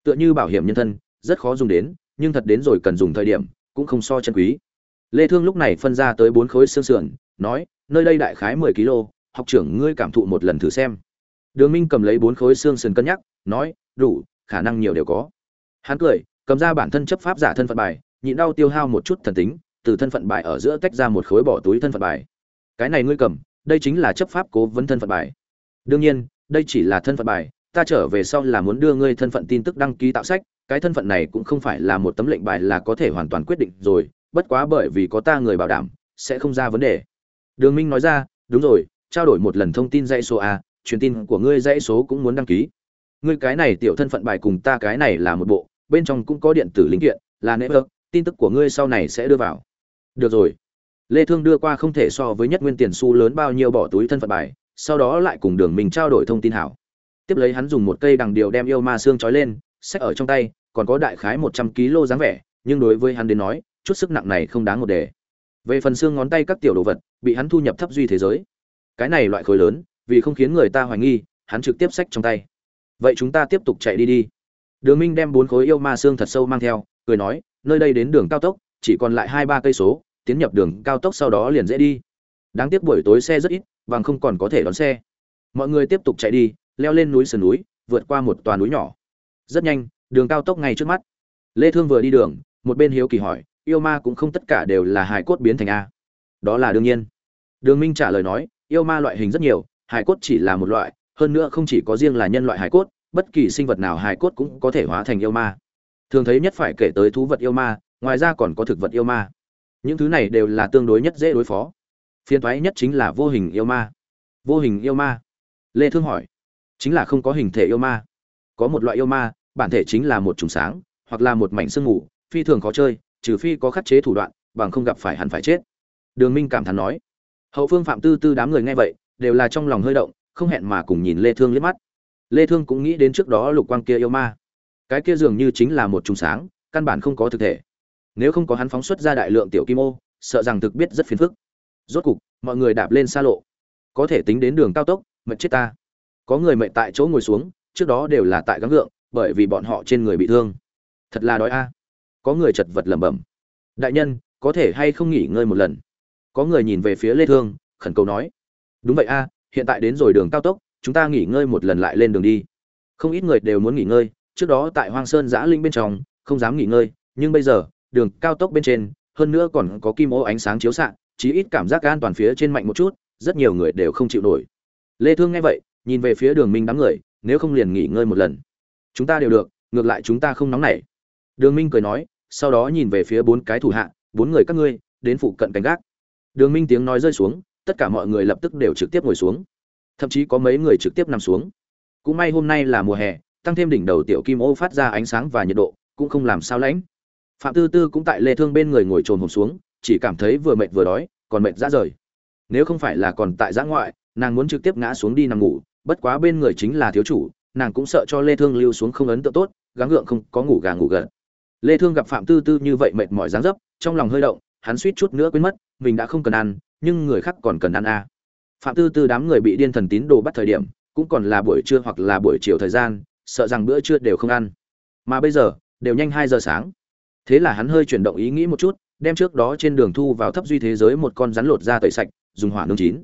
Tựa như bảo hiểm nhân thân, rất khó dùng đến, nhưng thật đến rồi cần dùng thời điểm cũng không so chân quý. Lê thương lúc này phân ra tới bốn khối xương sườn, nói, nơi đây đại khái mười kg học trưởng ngươi cảm thụ một lần thử xem. Đường minh cầm lấy bốn khối xương sườn cân nhắc, nói, đủ, khả năng nhiều đều có. Hắn cười, cầm ra bản thân chấp pháp giả thân phận bài, nhịn đau tiêu hao một chút thần tính, từ thân phận bài ở giữa tách ra một khối bỏ túi thân phận bài. Cái này ngươi cầm, đây chính là chấp pháp cố vấn thân phận bài. Đương nhiên, đây chỉ là thân phận bài, ta trở về sau là muốn đưa ngươi thân phận tin tức đăng ký tạo sách cái thân phận này cũng không phải là một tấm lệnh bài là có thể hoàn toàn quyết định rồi, bất quá bởi vì có ta người bảo đảm, sẽ không ra vấn đề. Đường minh nói ra, đúng rồi, trao đổi một lần thông tin dãy số a, truyền tin của ngươi dãy số cũng muốn đăng ký. Ngươi cái này tiểu thân phận bài cùng ta cái này là một bộ, bên trong cũng có điện tử linh kiện, là nễ ước, tin tức của ngươi sau này sẽ đưa vào. Được rồi. Lê thương đưa qua không thể so với nhất nguyên tiền xu lớn bao nhiêu bỏ túi thân phận bài, sau đó lại cùng đường mình trao đổi thông tin hảo. Tiếp lấy hắn dùng một cây đằng điều đem yêu ma xương trói lên sách ở trong tay còn có đại khái 100 kg dáng vẻ, nhưng đối với hắn đến nói, chút sức nặng này không đáng một đề. Về phần xương ngón tay các tiểu đồ vật, bị hắn thu nhập thấp duy thế giới. Cái này loại khối lớn, vì không khiến người ta hoài nghi, hắn trực tiếp xách trong tay. Vậy chúng ta tiếp tục chạy đi đi. Đường minh đem bốn khối yêu ma xương thật sâu mang theo, cười nói, nơi đây đến đường cao tốc, chỉ còn lại hai ba cây số, tiến nhập đường cao tốc sau đó liền dễ đi. Đáng tiếc buổi tối xe rất ít, bằng không còn có thể đón xe. Mọi người tiếp tục chạy đi, leo lên núi sườn núi, vượt qua một tòa núi nhỏ. Rất nhanh đường cao tốc ngay trước mắt. Lê thương vừa đi đường, một bên hiếu kỳ hỏi, yêu ma cũng không tất cả đều là hài cốt biến thành a? Đó là đương nhiên. Đường minh trả lời nói, yêu ma loại hình rất nhiều, hài cốt chỉ là một loại, hơn nữa không chỉ có riêng là nhân loại hài cốt, bất kỳ sinh vật nào hài cốt cũng có thể hóa thành yêu ma. Thường thấy nhất phải kể tới thú vật yêu ma, ngoài ra còn có thực vật yêu ma. Những thứ này đều là tương đối nhất dễ đối phó. Phiền thoái nhất chính là vô hình yêu ma. Vô hình yêu ma? Lê thương hỏi. Chính là không có hình thể yêu ma. Có một loại yêu ma bản thể chính là một trùng sáng, hoặc là một mảnh sương mù, phi thường khó chơi, trừ phi có khắc chế thủ đoạn, bằng không gặp phải hẳn phải chết. Đường minh cảm thán nói. Hậu phương phạm tư tư đám người nghe vậy, đều là trong lòng hơi động, không hẹn mà cùng nhìn lê thương liếc mắt. Lê thương cũng nghĩ đến trước đó lục quang kia yêu ma. Cái kia dường như chính là một trùng sáng, căn bản không có thực thể. Nếu không có hắn phóng xuất ra đại lượng tiểu kim ô, sợ rằng thực biết rất phiền phức. Rốt cục, mọi người đạp lên xa lộ. Có thể tính đến đường cao tốc, mệt chết ta. Có người mệt tại chỗ ngồi xuống, trước đó đều là tại gắng gượng bởi vì bọn họ trên người bị thương. Thật là đói a. Có người chật vật lẩm bẩm. Đại nhân, có thể hay không nghỉ ngơi một lần? Có người nhìn về phía lê thương, khẩn cầu nói. Đúng vậy a, hiện tại đến rồi đường cao tốc, chúng ta nghỉ ngơi một lần lại lên đường đi. Không ít người đều muốn nghỉ ngơi, trước đó tại hoang sơn giã linh bên trong, không dám nghỉ ngơi, nhưng bây giờ, đường cao tốc bên trên, hơn nữa còn có kim ô ánh sáng chiếu xạ, chí ít cảm giác an toàn phía trên mạnh một chút, rất nhiều người đều không chịu nổi. Lê thương nghe vậy, nhìn về phía đường minh đám người, nếu không liền nghỉ ngơi một lần chúng ta đều được, ngược lại chúng ta không nóng nảy. Đường minh cười nói, sau đó nhìn về phía bốn cái thủ hạ, bốn người các ngươi, đến phụ cận canh gác. Đường minh tiếng nói rơi xuống, tất cả mọi người lập tức đều trực tiếp ngồi xuống. Thậm chí có mấy người trực tiếp nằm xuống. Cũng may hôm nay là mùa hè, tăng thêm đỉnh đầu tiểu kim ô phát ra ánh sáng và nhiệt độ, cũng không làm sao lãnh. Phạm tư tư cũng tại lê thương bên người ngồi trồn hồn xuống, chỉ cảm thấy vừa mệt vừa đói, còn mệt ra rời. Nếu không phải là còn tại giã ngoại, nàng muốn trực tiếp ngã xuống đi nằm ngủ, bất quá bên người chính là thiếu chủ nàng cũng sợ cho lê thương lưu xuống không ấn tượng tốt, gắng gượng không có ngủ gà ngủ gật. Lê thương gặp phạm tư tư như vậy mệt mỏi dáng dấp, trong lòng hơi động, hắn suýt chút nữa quên mất, mình đã không cần ăn, nhưng người khác còn cần ăn à. phạm tư tư đám người bị điên thần tín đồ bắt thời điểm, cũng còn là buổi trưa hoặc là buổi chiều thời gian, sợ rằng bữa trưa đều không ăn. Mà bây giờ, đều nhanh 2 giờ sáng. Thế là hắn hơi chuyển động ý nghĩ một chút, đem trước đó trên đường thu vào thấp duy thế giới một con rắn lột ra tẩy sạch, dùng hỏa nướng chín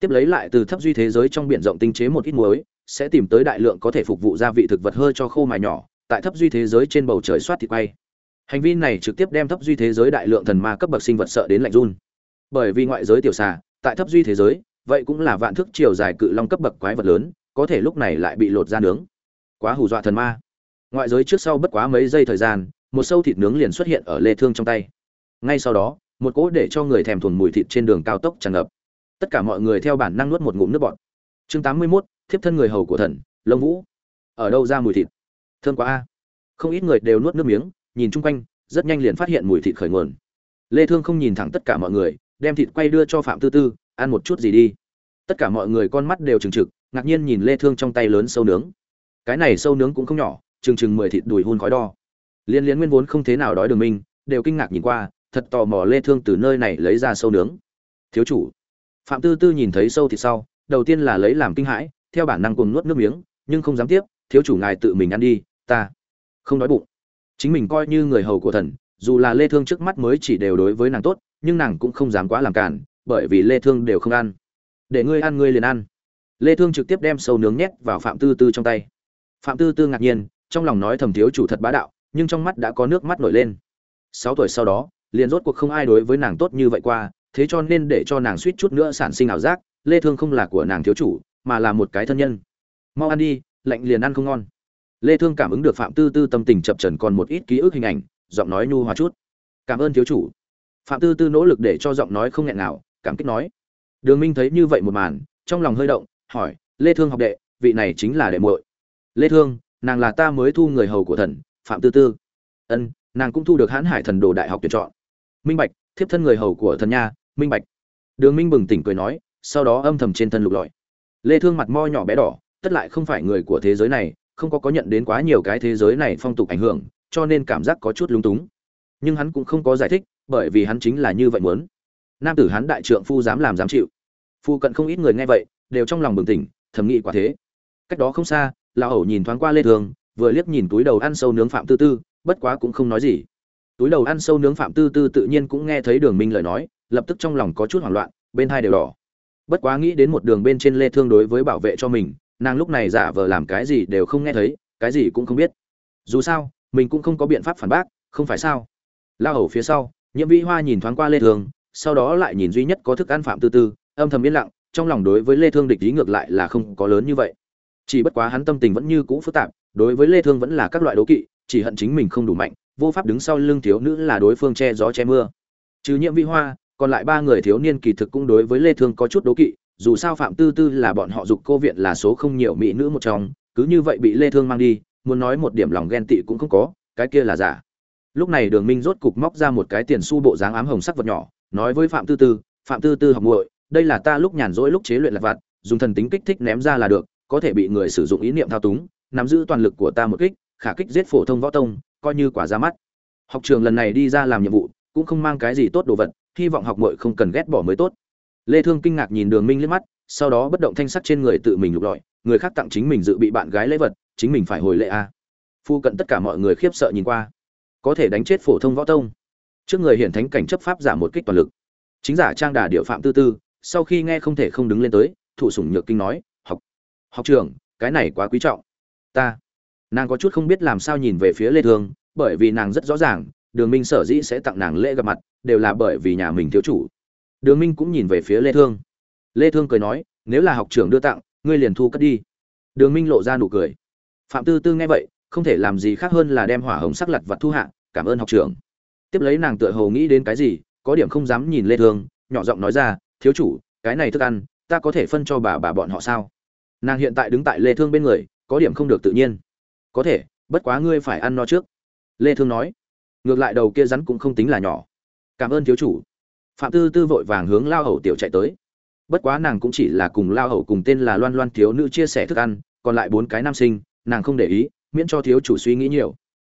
tiếp lấy lại từ thấp duy thế giới trong biển rộng tinh chế một ít muối, sẽ tìm tới đại lượng có thể phục vụ gia vị thực vật hơi cho khô mài nhỏ, tại thấp duy thế giới trên bầu trời soát thịt quay. Hành vi này trực tiếp đem thấp duy thế giới đại lượng thần ma cấp bậc sinh vật sợ đến lạnh run. Bởi vì ngoại giới tiểu xà, tại thấp duy thế giới, vậy cũng là vạn thước chiều dài cự long cấp bậc quái vật lớn, có thể lúc này lại bị lột ra nướng. Quá hù dọa thần ma. Ngoại giới trước sau bất quá mấy giây thời gian, một sâu thịt nướng liền xuất hiện ở lê thương trong tay. Ngay sau đó, một cỗ để cho người thèm thuồng mùi thịt trên đường cao tốc tràn ngập tất cả mọi người theo bản năng nuốt một ngụm nước bọt. Chương 81, thiếp thân người hầu của thần lông vũ. Ở đâu ra mùi thịt? Thơm quá a. Không ít người đều nuốt nước miếng nhìn chung quanh rất nhanh liền phát hiện mùi thịt khởi nguồn. Lê thương không nhìn thẳng tất cả mọi người đem thịt quay đưa cho phạm tư tư ăn một chút gì đi. Tất cả mọi người con mắt đều trừng trực ngạc nhiên nhìn lê thương trong tay lớn sâu nướng. Cái này sâu nướng cũng không nhỏ chừng chừng mười thịt đùi hun khói đo. Liên liên nguyên vốn không thế nào đói đường minh đều kinh ngạc nhìn qua thật tò mò lê thương từ nơi này lấy ra sâu nướng. Thiếu chủ phạm tư tư nhìn thấy sâu thịt sau, đầu tiên là lấy làm kinh hãi, theo bản năng cuồng nuốt nước miếng, nhưng không dám tiếp, thiếu chủ ngài tự mình ăn đi, ta không đói bụng. Chính mình coi như người hầu của thần, dù là lê thương trước mắt mới chỉ đều đối với nàng tốt, nhưng nàng cũng không dám quá làm cản bởi vì lê thương đều không ăn. Để ngươi ăn ngươi liền ăn. Lê thương trực tiếp đem sâu nướng nhét vào phạm tư tư trong tay. Phạm tư tư ngạc nhiên, trong lòng nói thầm thiếu chủ thật bá đạo, nhưng trong mắt đã có nước mắt nổi lên. Sáu tuổi sau đó, liền rốt cuộc không ai đối với nàng tốt như vậy qua thế cho nên để cho nàng suýt chút nữa sản sinh ảo giác, lê thương không là của nàng thiếu chủ, mà là một cái thân nhân. Mau ăn đi, lạnh liền ăn không ngon. Lê thương cảm ứng được phạm tư tư tâm tình chập chần còn một ít ký ức hình ảnh, giọng nói nhu hòa chút. Cảm ơn thiếu chủ. Phạm tư tư nỗ lực để cho giọng nói không nghẹn nào, cảm kích nói. Đường minh thấy như vậy một màn, trong lòng hơi động, hỏi, lê thương học đệ, vị này chính là đệ muội. Lê thương, nàng là ta mới thu người hầu của thần, phạm tư tư. Ân, nàng cũng thu được hãn hải thần đồ đại học tuyển chọn. Minh bạch, thiếp thân người hầu của thần nha minh bạch. Đường minh bừng tỉnh cười nói, sau đó âm thầm trên thân lục lọi. Lê thương mặt mo nhỏ bé đỏ, tất lại không phải người của thế giới này, không có có nhận đến quá nhiều cái thế giới này phong tục ảnh hưởng, cho nên cảm giác có chút lung túng. Nhưng hắn cũng không có giải thích, bởi vì hắn chính là như vậy muốn. Nam tử hắn đại trượng phu dám làm dám chịu. Phu cận không ít người nghe vậy, đều trong lòng bừng tỉnh, thầm nghĩ quả thế. Cách đó không xa, lão hầu nhìn thoáng qua lê thương, vừa liếc nhìn túi đầu ăn sâu nướng phạm tư tư, bất quá cũng không nói gì. Túi đầu ăn sâu nướng phạm tư tư tự nhiên cũng nghe thấy đường minh lời nói lập tức trong lòng có chút hoảng loạn, bên hai đều đỏ. Bất quá nghĩ đến một đường bên trên lê thương đối với bảo vệ cho mình, nàng lúc này giả vờ làm cái gì đều không nghe thấy, cái gì cũng không biết. Dù sao, mình cũng không có biện pháp phản bác, không phải sao? Lao hầu phía sau, nhiễm vĩ hoa nhìn thoáng qua lê thương, sau đó lại nhìn duy nhất có thức ăn phạm tư tư, âm thầm yên lặng, trong lòng đối với lê thương địch ý ngược lại là không có lớn như vậy. Chỉ bất quá hắn tâm tình vẫn như cũ phức tạp, đối với lê thương vẫn là các loại đố kỵ, chỉ hận chính mình không đủ mạnh, vô pháp đứng sau lưng thiếu nữ là đối phương che gió che mưa. Trừ nhiễm vĩ hoa còn lại ba người thiếu niên kỳ thực cũng đối với lê thương có chút đố kỵ, dù sao phạm tư tư là bọn họ dục cô viện là số không nhiều mỹ nữ một trong, cứ như vậy bị lê thương mang đi, muốn nói một điểm lòng ghen tị cũng không có, cái kia là giả. Lúc này đường minh rốt cục móc ra một cái tiền xu bộ dáng ám hồng sắc vật nhỏ, nói với phạm tư tư, phạm tư tư học muội, đây là ta lúc nhàn rỗi lúc chế luyện lặt vặt, dùng thần tính kích thích ném ra là được, có thể bị người sử dụng ý niệm thao túng, nắm giữ toàn lực của ta một kích, khả kích giết phổ thông võ tông, coi như quả ra mắt. Học trường lần này đi ra làm nhiệm vụ, cũng không mang cái gì tốt đồ vật hy vọng học muội không cần ghét bỏ mới tốt. Lê thương kinh ngạc nhìn đường minh liếc mắt, sau đó bất động thanh sắc trên người tự mình lục lọi, người khác tặng chính mình dự bị bạn gái lễ vật, chính mình phải hồi lễ a phu cận tất cả mọi người khiếp sợ nhìn qua. Có thể đánh chết phổ thông võ tông. Trước người hiển thánh cảnh chấp pháp giả một kích toàn lực. Chính giả trang đà điệu phạm tư tư, sau khi nghe không thể không đứng lên tới thủ sủng nhược kinh nói, học học trưởng, cái này quá quý trọng. Ta, nàng có chút không biết làm sao nhìn về phía lê thương, bởi vì nàng rất rõ ràng đường minh sở dĩ sẽ tặng nàng lễ gặp mặt, đều là bởi vì nhà mình thiếu chủ. Đường minh cũng nhìn về phía lê thương. Lê thương cười nói, nếu là học trưởng đưa tặng, ngươi liền thu cất đi. Đường minh lộ ra nụ cười. Phạm tư tư nghe vậy, không thể làm gì khác hơn là đem hỏa hồng sắc lật vật thu hạ, cảm ơn học trưởng. Tiếp lấy nàng tựa hồ nghĩ đến cái gì, có điểm không dám nhìn lê thương, nhỏ giọng nói ra, thiếu chủ, cái này thức ăn, ta có thể phân cho bà bà bọn họ sao? Nàng hiện tại đứng tại lê thương bên người, có điểm không được tự nhiên. Có thể, bất quá ngươi phải ăn no trước. Lê thương nói ngược lại đầu kia rắn cũng không tính là nhỏ. Cảm ơn thiếu chủ. Phạm tư tư vội vàng hướng lao hầu tiểu chạy tới. Bất quá nàng cũng chỉ là cùng lao hầu cùng tên là loan loan thiếu nữ chia sẻ thức ăn, còn lại bốn cái nam sinh, nàng không để ý, miễn cho thiếu chủ suy nghĩ nhiều.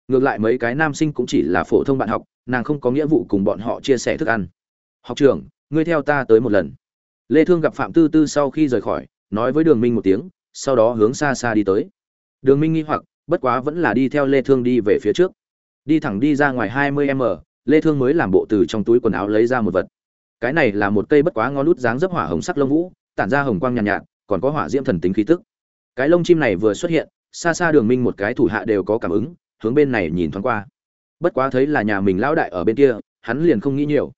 Ngược lại mấy cái nam sinh cũng chỉ là phổ thông bạn học, nàng không có nghĩa vụ cùng bọn họ chia sẻ thức ăn. Học trưởng, ngươi theo ta tới một lần. Lê thương gặp phạm tư tư sau khi rời khỏi, nói với đường minh một tiếng, sau đó hướng xa xa đi tới. Đường minh nghi hoặc, bất quá vẫn là đi theo lê thương đi về phía trước đi thẳng đi ra ngoài 20 m lê thương mới làm bộ từ trong túi quần áo lấy ra một vật. Cái này là một cây bất quá ngon nút dáng dấp hỏa hồng sắc lông vũ tản ra hồng quang nhàn nhạt, nhạt còn có hỏa diễm thần tính khí tức. Cái lông chim này vừa xuất hiện xa xa đường minh một cái thủ hạ đều có cảm ứng hướng bên này nhìn thoáng qua. Bất quá thấy là nhà mình lão đại ở bên kia hắn liền không nghĩ nhiều.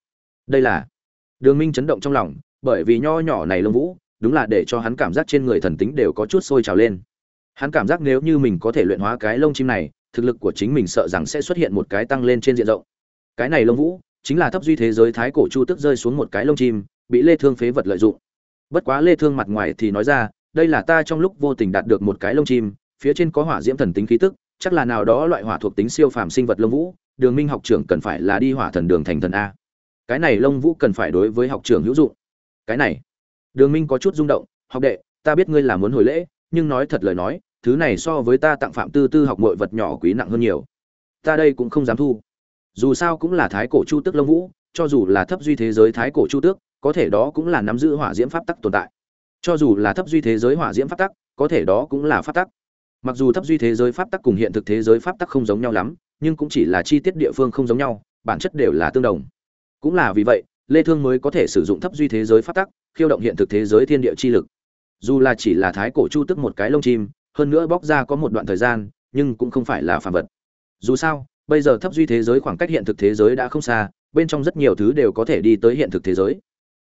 Đây là đường minh chấn động trong lòng bởi vì nho nhỏ này lông vũ đúng là để cho hắn cảm giác trên người thần tính đều có chút sôi trào lên. Hắn cảm giác nếu như mình có thể luyện hóa cái lông chim này thực lực của chính mình sợ rằng sẽ xuất hiện một cái tăng lên trên diện rộng. Cái này lông vũ, chính là thấp duy thế giới thái cổ chu tức rơi xuống một cái lông chim, bị lê thương phế vật lợi dụng. Bất quá lê thương mặt ngoài thì nói ra, đây là ta trong lúc vô tình đạt được một cái lông chim, phía trên có hỏa diễm thần tính khí tức, chắc là nào đó loại hỏa thuộc tính siêu phàm sinh vật lông vũ, đường minh học trưởng cần phải là đi hỏa thần đường thành thần a. Cái này lông vũ cần phải đối với học trưởng hữu dụng. Cái này, đường minh có chút rung động, học đệ, ta biết ngươi là muốn hồi lễ, nhưng nói thật lời nói thứ này so với ta tặng phạm tư tư học mọi vật nhỏ quý nặng hơn nhiều. Ta đây cũng không dám thu. Dù sao cũng là thái cổ chu tước lông vũ, cho dù là thấp duy thế giới thái cổ chu tước, có thể đó cũng là nắm giữ hỏa diễm pháp tắc tồn tại. Cho dù là thấp duy thế giới hỏa diễm pháp tắc, có thể đó cũng là pháp tắc. Mặc dù thấp duy thế giới pháp tắc cùng hiện thực thế giới pháp tắc không giống nhau lắm, nhưng cũng chỉ là chi tiết địa phương không giống nhau, bản chất đều là tương đồng. Cũng là vì vậy, lê thương mới có thể sử dụng thấp duy thế giới pháp tắc, khiêu động hiện thực thế giới thiên địa chi lực. Dù là chỉ là thái cổ chu tức một cái lông chim hơn nữa bóc ra có một đoạn thời gian, nhưng cũng không phải là phàm vật. Dù sao, bây giờ thấp duy thế giới khoảng cách hiện thực thế giới đã không xa, bên trong rất nhiều thứ đều có thể đi tới hiện thực thế giới.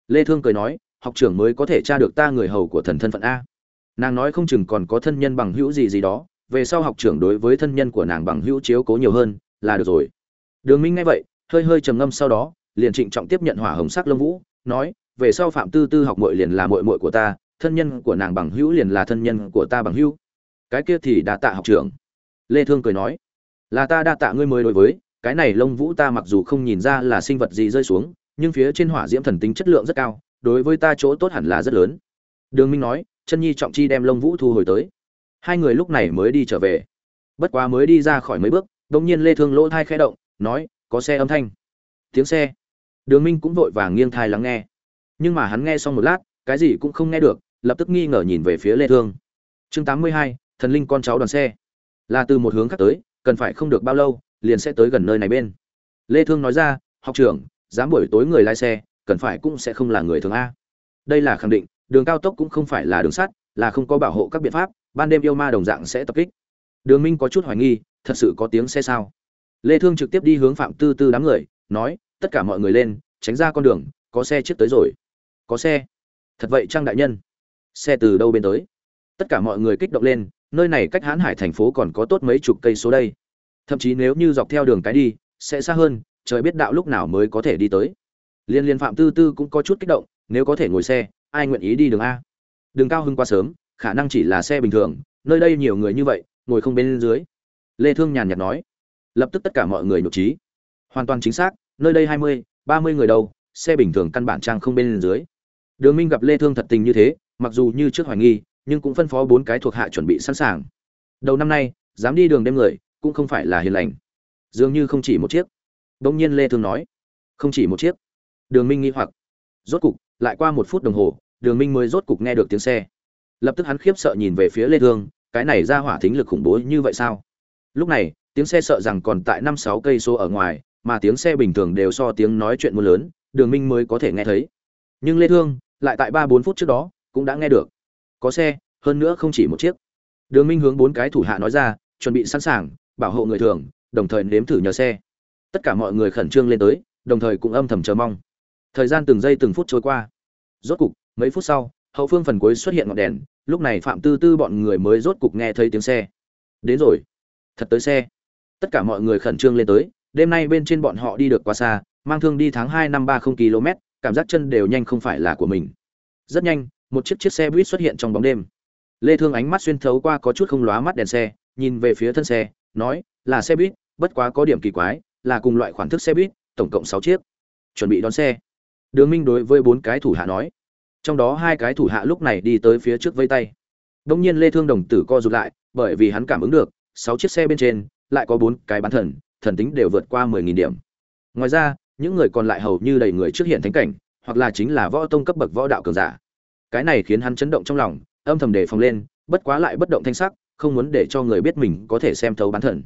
Lê thương cười nói, học trưởng mới có thể tra được ta người hầu của thần thân phận a. Nàng nói không chừng còn có thân nhân bằng hữu gì gì đó, về sau học trưởng đối với thân nhân của nàng bằng hữu chiếu cố nhiều hơn, là được rồi. Đường minh nghe vậy, hơi hơi trầm ngâm sau đó, liền trịnh trọng tiếp nhận hỏa hồng sắc lông vũ, nói, về sau phạm tư tư học muội liền là muội muội của ta, thân nhân của nàng bằng hữu liền là thân nhân của ta bằng hữu cái kia thì đa tạ học trưởng. Lê thương cười nói là ta đa tạ ngươi mới đối với cái này lông vũ ta mặc dù không nhìn ra là sinh vật gì rơi xuống nhưng phía trên hỏa diễm thần tính chất lượng rất cao đối với ta chỗ tốt hẳn là rất lớn. Đường minh nói chân nhi trọng chi đem lông vũ thu hồi tới. Hai người lúc này mới đi trở về. Bất quá mới đi ra khỏi mấy bước đống nhiên lê thương lỗ thai khẽ động nói có xe âm thanh. Tiếng xe. Đường minh cũng vội vàng nghiêng thai lắng nghe. Nhưng mà hắn nghe xong một lát cái gì cũng không nghe được lập tức nghi ngờ nhìn về phía lê thương. Chương 82, thần linh con cháu đoàn xe. Là từ một hướng khác tới, cần phải không được bao lâu, liền sẽ tới gần nơi này bên. Lê thương nói ra, học trưởng, dám buổi tối người lái xe, cần phải cũng sẽ không là người thường a. Đây là khẳng định, đường cao tốc cũng không phải là đường sắt, là không có bảo hộ các biện pháp, ban đêm yêu ma đồng dạng sẽ tập kích. Đường minh có chút hoài nghi, thật sự có tiếng xe sao? Lê thương trực tiếp đi hướng phạm tư tư đám người, nói, tất cả mọi người lên, tránh ra con đường, có xe trước tới rồi. Có xe. Thật vậy trang đại nhân. Xe từ đâu bên tới? Tất cả mọi người kích động lên nơi này cách hãn hải thành phố còn có tốt mấy chục cây số đây. Thậm chí nếu như dọc theo đường cái đi sẽ xa hơn trời biết đạo lúc nào mới có thể đi tới. Liên liên phạm tư tư cũng có chút kích động nếu có thể ngồi xe ai nguyện ý đi đường a? Đường cao hưng quá sớm khả năng chỉ là xe bình thường nơi đây nhiều người như vậy ngồi không bên dưới. Lê thương nhàn nhạt nói. Lập tức tất cả mọi người nhục trí hoàn toàn chính xác nơi đây hai mươi, ba mươi người đâu xe bình thường căn bản trang không bên dưới. Đường minh gặp lê thương thật tình như thế mặc dù như trước hoài nghi nhưng cũng phân phó bốn cái thuộc hạ chuẩn bị sẵn sàng. Đầu năm nay, dám đi đường đêm người, cũng không phải là hiền lành. Dường như không chỉ một chiếc. Đông nhiên lê thương nói. Không chỉ một chiếc. Đường minh nghi hoặc. Rốt cục, lại qua một phút đồng hồ, đường minh mới rốt cục nghe được tiếng xe. Lập tức hắn khiếp sợ nhìn về phía lê thương, cái này ra hỏa thính lực khủng bố như vậy sao? Lúc này, tiếng xe sợ rằng còn tại năm sáu cây số ở ngoài, mà tiếng xe bình thường đều so tiếng nói chuyện muôn lớn, đường minh mới có thể nghe thấy. Nhưng lê thương, lại tại ba bốn phút trước đó, cũng đã nghe được có xe, hơn nữa không chỉ một chiếc. Đường minh hướng bốn cái thủ hạ nói ra, chuẩn bị sẵn sàng, bảo hộ người thường, đồng thời nếm thử nhờ xe. Tất cả mọi người khẩn trương lên tới, đồng thời cũng âm thầm chờ mong. Thời gian từng giây từng phút trôi qua. Rốt cục, mấy phút sau, hậu phương phần cuối xuất hiện ngọn đèn, lúc này phạm tư tư bọn người mới rốt cục nghe thấy tiếng xe. Đến rồi. Thật tới xe. Tất cả mọi người khẩn trương lên tới, đêm nay bên trên bọn họ đi được quá xa, mang thương đi tháng hai năm ba không km cảm giác chân đều nhanh không phải là của mình. Rất nhanh một chiếc chiếc xe buýt xuất hiện trong bóng đêm. Lê thương ánh mắt xuyên thấu qua có chút không lóa mắt đèn xe, nhìn về phía thân xe, nói, là xe buýt, bất quá có điểm kỳ quái, là cùng loại khoản thức xe buýt, tổng cộng 6 chiếc. Chuẩn bị đón xe. Đường minh đối với bốn cái thủ hạ nói. Trong đó hai cái thủ hạ lúc này đi tới phía trước vây tay. Đông nhiên lê thương đồng tử co rụt lại, bởi vì hắn cảm ứng được, sáu chiếc xe bên trên, lại có bốn cái bán thần thần tính đều vượt qua 10.000 điểm. Ngoài ra, những người còn lại hầu như đầy người trước hiện thánh cảnh, hoặc là chính là võ tông cấp bậc võ đạo cường giả cái này khiến hắn chấn động trong lòng, âm thầm đề phòng lên, bất quá lại bất động thanh sắc, không muốn để cho người biết mình có thể xem thấu bán thần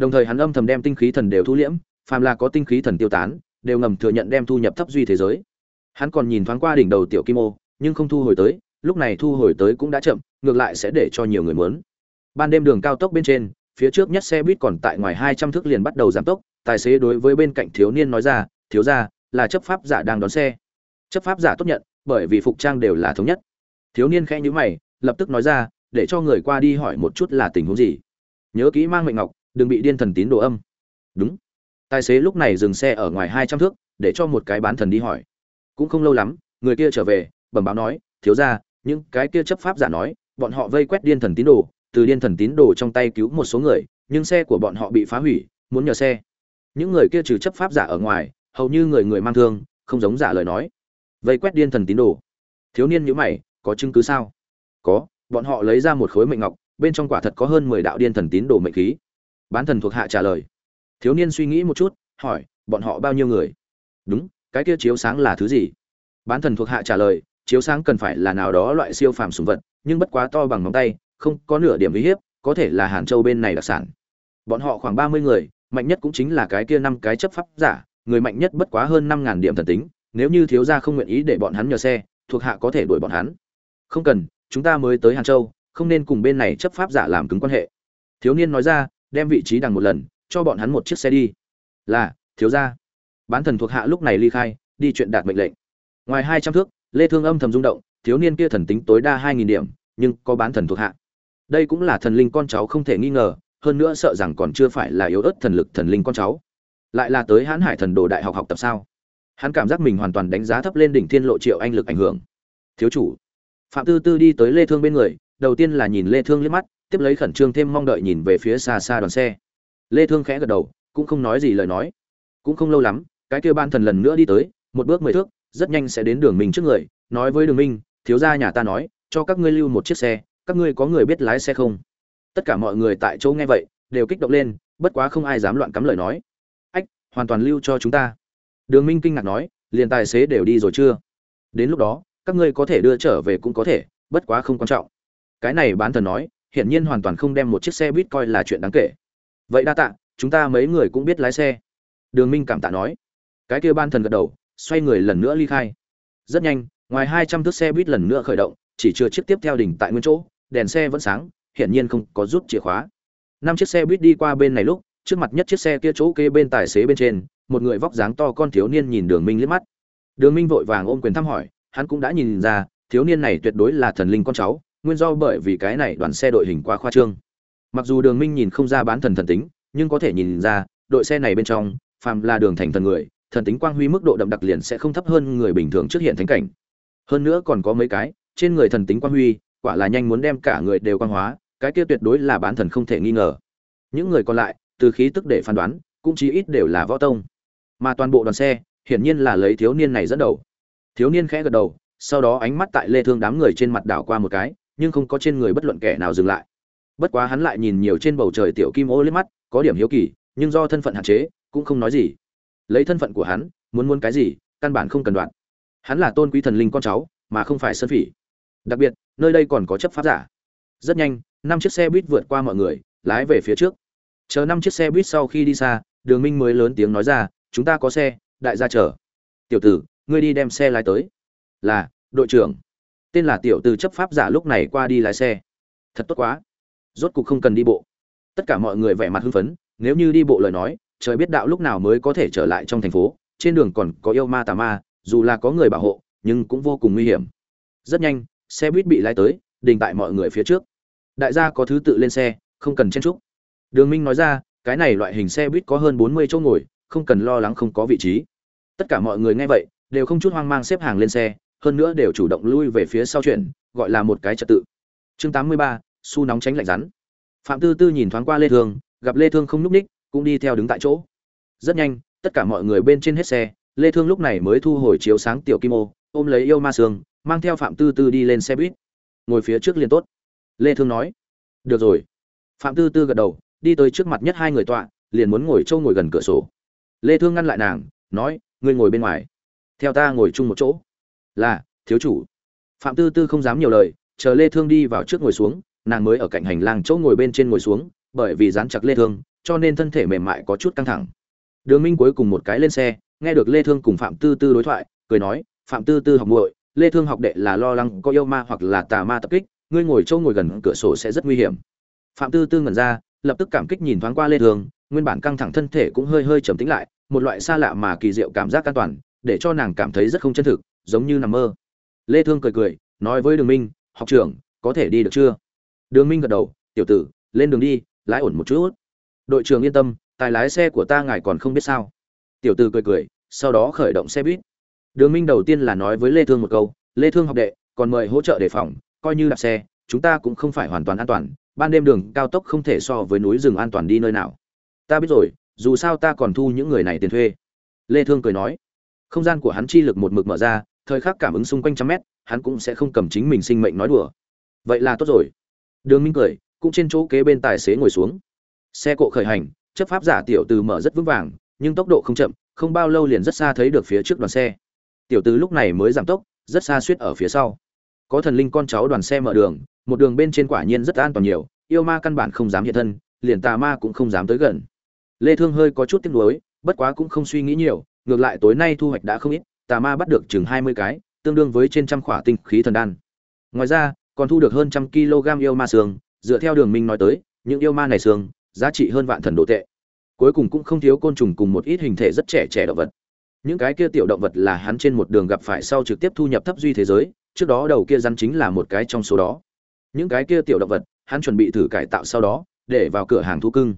đồng thời hắn âm thầm đem tinh khí thần đều thu liễm, phàm là có tinh khí thần tiêu tán, đều ngầm thừa nhận đem thu nhập thấp duy thế giới. Hắn còn nhìn thoáng qua đỉnh đầu tiểu kim ô, nhưng không thu hồi tới, lúc này thu hồi tới cũng đã chậm, ngược lại sẽ để cho nhiều người muốn. Ban đêm đường cao tốc bên trên, phía trước nhất xe buýt còn tại ngoài hai trăm thước liền bắt đầu giảm tốc, tài xế đối với bên cạnh thiếu niên nói ra, thiếu ra là chấp pháp giả đang đón xe. Chấp pháp giả tốt nhận bởi vì phục trang đều là thống nhất. Thiếu niên khẽ nhíu mày, lập tức nói ra, để cho người qua đi hỏi một chút là tình huống gì. Nhớ kỹ mang mệnh ngọc, đừng bị điên thần tín đồ âm. Đúng. Tài xế lúc này dừng xe ở ngoài hai trăm thước, để cho một cái bán thần đi hỏi. Cũng không lâu lắm, người kia trở về, bẩm báo nói, thiếu ra những cái kia chấp pháp giả nói, bọn họ vây quét điên thần tín đồ, từ điên thần tín đồ trong tay cứu một số người, nhưng xe của bọn họ bị phá hủy, muốn nhờ xe. Những người kia trừ chấp pháp giả ở ngoài, hầu như người người mang thương, không giống giả lời nói vây quét điên thần tín đồ. Thiếu niên nhữ mày, có chứng cứ sao? Có, bọn họ lấy ra một khối mệnh ngọc, bên trong quả thật có hơn mười đạo điên thần tín đồ mệnh khí. Bán thần thuộc hạ trả lời. Thiếu niên suy nghĩ một chút, hỏi, bọn họ bao nhiêu người? Đúng, cái kia chiếu sáng là thứ gì? Bán thần thuộc hạ trả lời, chiếu sáng cần phải là nào đó loại siêu phàm sùng vật, nhưng bất quá to bằng ngón tay, không có nửa điểm uy hiếp, có thể là hàn châu bên này đặc sản. Bọn họ khoảng ba mươi người, mạnh nhất cũng chính là cái kia năm cái chấp pháp giả, người mạnh nhất bất quá hơn năm ngàn điểm thần tính nếu như thiếu gia không nguyện ý để bọn hắn nhờ xe, thuộc hạ có thể đuổi bọn hắn. Không cần, chúng ta mới tới hàn châu, không nên cùng bên này chấp pháp giả làm cứng quan hệ. Thiếu niên nói ra, đem vị trí đằng một lần, cho bọn hắn một chiếc xe đi. Là, thiếu gia. Bán thần thuộc hạ lúc này ly khai, đi chuyện đạt mệnh lệnh. Ngoài hai trăm thước, lê thương âm thầm rung động, thiếu niên kia thần tính tối đa hai nghìn điểm, nhưng có bán thần thuộc hạ. Đây cũng là thần linh con cháu không thể nghi ngờ, hơn nữa sợ rằng còn chưa phải là yếu ớt thần lực thần linh con cháu. Lại là tới hãn hải thần đồ đại học học tập sao? Hắn cảm giác mình hoàn toàn đánh giá thấp lên đỉnh thiên lộ triệu anh lực ảnh hưởng. Thiếu chủ, phạm tư tư đi tới lê thương bên người, đầu tiên là nhìn lê thương liếc mắt, tiếp lấy khẩn trương thêm mong đợi nhìn về phía xa xa đoàn xe. Lê thương khẽ gật đầu, cũng không nói gì lời nói. Cũng không lâu lắm, cái kia ban thần lần nữa đi tới, một bước mười thước, rất nhanh sẽ đến đường mình trước người, nói với đường minh thiếu gia nhà ta nói, cho các ngươi lưu một chiếc xe, các ngươi có người biết lái xe không? Tất cả mọi người tại chỗ nghe vậy, đều kích động lên, bất quá không ai dám loạn cắm lời nói. Ách, hoàn toàn lưu cho chúng ta đường minh kinh ngạc nói, liền tài xế đều đi rồi chưa? Đến lúc đó, các ngươi có thể đưa trở về cũng có thể, bất quá không quan trọng. Cái này bán thần nói, hiển nhiên hoàn toàn không đem một chiếc xe buýt coi là chuyện đáng kể. Vậy đa tạ, chúng ta mấy người cũng biết lái xe. Đường minh cảm tạ nói. Cái kia ban thần gật đầu, xoay người lần nữa ly khai. Rất nhanh, ngoài hai trăm thước xe buýt lần nữa khởi động, chỉ chưa chiếc tiếp theo đỉnh tại nguyên chỗ, đèn xe vẫn sáng, hiển nhiên không có rút chìa khóa. Năm chiếc xe buýt đi qua bên này lúc, trước mặt nhất chiếc xe kia chỗ kê bên tài xế bên trên một người vóc dáng to con thiếu niên nhìn đường minh liếc mắt. Đường minh vội vàng ôm quyền thăm hỏi, hắn cũng đã nhìn ra, thiếu niên này tuyệt đối là thần linh con cháu, nguyên do bởi vì cái này đoàn xe đội hình quá khoa trương. Mặc dù đường minh nhìn không ra bán thần thần tính, nhưng có thể nhìn ra, đội xe này bên trong, phàm là đường thành thần người, thần tính quang huy mức độ đậm đặc liền sẽ không thấp hơn người bình thường trước hiện thánh cảnh. Hơn nữa còn có mấy cái, trên người thần tính quang huy, quả là nhanh muốn đem cả người đều quang hóa, cái kia tuyệt đối là bán thần không thể nghi ngờ. Những người còn lại, từ khí tức để phán đoán, cũng chí ít đều là võ tông mà toàn bộ đoàn xe hiển nhiên là lấy thiếu niên này dẫn đầu. Thiếu niên khẽ gật đầu, sau đó ánh mắt tại lê thương đám người trên mặt đảo qua một cái, nhưng không có trên người bất luận kẻ nào dừng lại. Bất quá hắn lại nhìn nhiều trên bầu trời tiểu kim ô lên mắt, có điểm hiếu kỳ, nhưng do thân phận hạn chế, cũng không nói gì. Lấy thân phận của hắn, muốn muốn cái gì, căn bản không cần đoạn hắn là tôn quý thần linh con cháu, mà không phải sơn phỉ. Đặc biệt, nơi đây còn có chấp pháp giả. Rất nhanh, năm chiếc xe buýt vượt qua mọi người, lái về phía trước. Chờ năm chiếc xe buýt sau khi đi xa, đường minh mới lớn tiếng nói ra chúng ta có xe, đại gia chờ. Tiểu tử, ngươi đi đem xe lái tới. Là, đội trưởng. Tên là tiểu tử chấp pháp giả lúc này qua đi lái xe. Thật tốt quá. Rốt cục không cần đi bộ. Tất cả mọi người vẻ mặt hưng phấn, nếu như đi bộ lời nói, trời biết đạo lúc nào mới có thể trở lại trong thành phố. Trên đường còn có yêu ma tà ma, dù là có người bảo hộ, nhưng cũng vô cùng nguy hiểm. Rất nhanh, xe buýt bị lái tới, đình tại mọi người phía trước. Đại gia có thứ tự lên xe, không cần chen trúc đường minh nói ra, cái này loại hình xe buýt có hơn bốn mươi chỗ ngồi không cần lo lắng không có vị trí. Tất cả mọi người nghe vậy, đều không chút hoang mang xếp hàng lên xe, hơn nữa đều chủ động lui về phía sau chuyện gọi là một cái trật tự. Chương tám mươi ba su nóng tránh lạnh rắn. Phạm tư tư nhìn thoáng qua lê thương, gặp lê thương không núp ních, cũng đi theo đứng tại chỗ. Rất nhanh, tất cả mọi người bên trên hết xe, lê thương lúc này mới thu hồi chiếu sáng tiểu kim ô, ôm lấy yêu ma sương, mang theo phạm tư tư đi lên xe buýt. Ngồi phía trước liền tốt. Lê thương nói, được rồi. Phạm tư tư gật đầu, đi tới trước mặt nhất hai người tọa, liền muốn ngồi trâu ngồi gần cửa sổ lê thương ngăn lại nàng, nói, ngươi ngồi bên ngoài. Theo ta ngồi chung một chỗ. Là, thiếu chủ. Phạm tư tư không dám nhiều lời, chờ lê thương đi vào trước ngồi xuống, nàng mới ở cạnh hành lang chỗ ngồi bên trên ngồi xuống, bởi vì dán chặt lê thương, cho nên thân thể mềm mại có chút căng thẳng. Đường minh cuối cùng một cái lên xe, nghe được lê thương cùng phạm tư tư đối thoại, cười nói, phạm tư tư học muội, lê thương học đệ là lo lắng có yêu ma hoặc là tà ma tập kích, ngươi ngồi chỗ ngồi gần cửa sổ sẽ rất nguy hiểm. Phạm tư tư ngẩn ra, lập tức cảm kích nhìn thoáng qua lê thương nguyên bản căng thẳng thân thể cũng hơi hơi trầm tĩnh lại, một loại xa lạ mà kỳ diệu cảm giác an toàn, để cho nàng cảm thấy rất không chân thực, giống như nằm mơ. Lê thương cười cười, nói với đường minh, học trưởng, có thể đi được chưa? Đường minh gật đầu, tiểu tử, lên đường đi, lái ổn một chút. Đội trưởng yên tâm, tài lái xe của ta ngài còn không biết sao. Tiểu tử cười cười, sau đó khởi động xe buýt. Đường minh đầu tiên là nói với lê thương một câu, lê thương học đệ, còn mời hỗ trợ đề phòng, coi như đạp xe, chúng ta cũng không phải hoàn toàn an toàn, ban đêm đường cao tốc không thể so với núi rừng an toàn đi nơi nào ta biết rồi, dù sao ta còn thu những người này tiền thuê. Lê thương cười nói. Không gian của hắn chi lực một mực mở ra, thời khắc cảm ứng xung quanh trăm mét, hắn cũng sẽ không cầm chính mình sinh mệnh nói đùa. Vậy là tốt rồi. Đường minh cười, cũng trên chỗ kế bên tài xế ngồi xuống. Xe cộ khởi hành, chấp pháp giả tiểu từ mở rất vững vàng, nhưng tốc độ không chậm, không bao lâu liền rất xa thấy được phía trước đoàn xe. Tiểu từ lúc này mới giảm tốc, rất xa suýt ở phía sau. Có thần linh con cháu đoàn xe mở đường, một đường bên trên quả nhiên rất an toàn nhiều, yêu ma căn bản không dám hiện thân, liền tà ma cũng không dám tới gần lê thương hơi có chút tiếc nuối, bất quá cũng không suy nghĩ nhiều, ngược lại tối nay thu hoạch đã không ít, tà ma bắt được chừng hai mươi cái, tương đương với trên trăm khỏa tinh khí thần đan. Ngoài ra, còn thu được hơn trăm kg yêu ma xương, dựa theo đường minh nói tới, những yêu ma này xương, giá trị hơn vạn thần đồ tệ. Cuối cùng cũng không thiếu côn trùng cùng một ít hình thể rất trẻ trẻ động vật. Những cái kia tiểu động vật là hắn trên một đường gặp phải sau trực tiếp thu nhập thấp duy thế giới, trước đó đầu kia rắn chính là một cái trong số đó. Những cái kia tiểu động vật, hắn chuẩn bị thử cải tạo sau đó, để vào cửa hàng thu cưng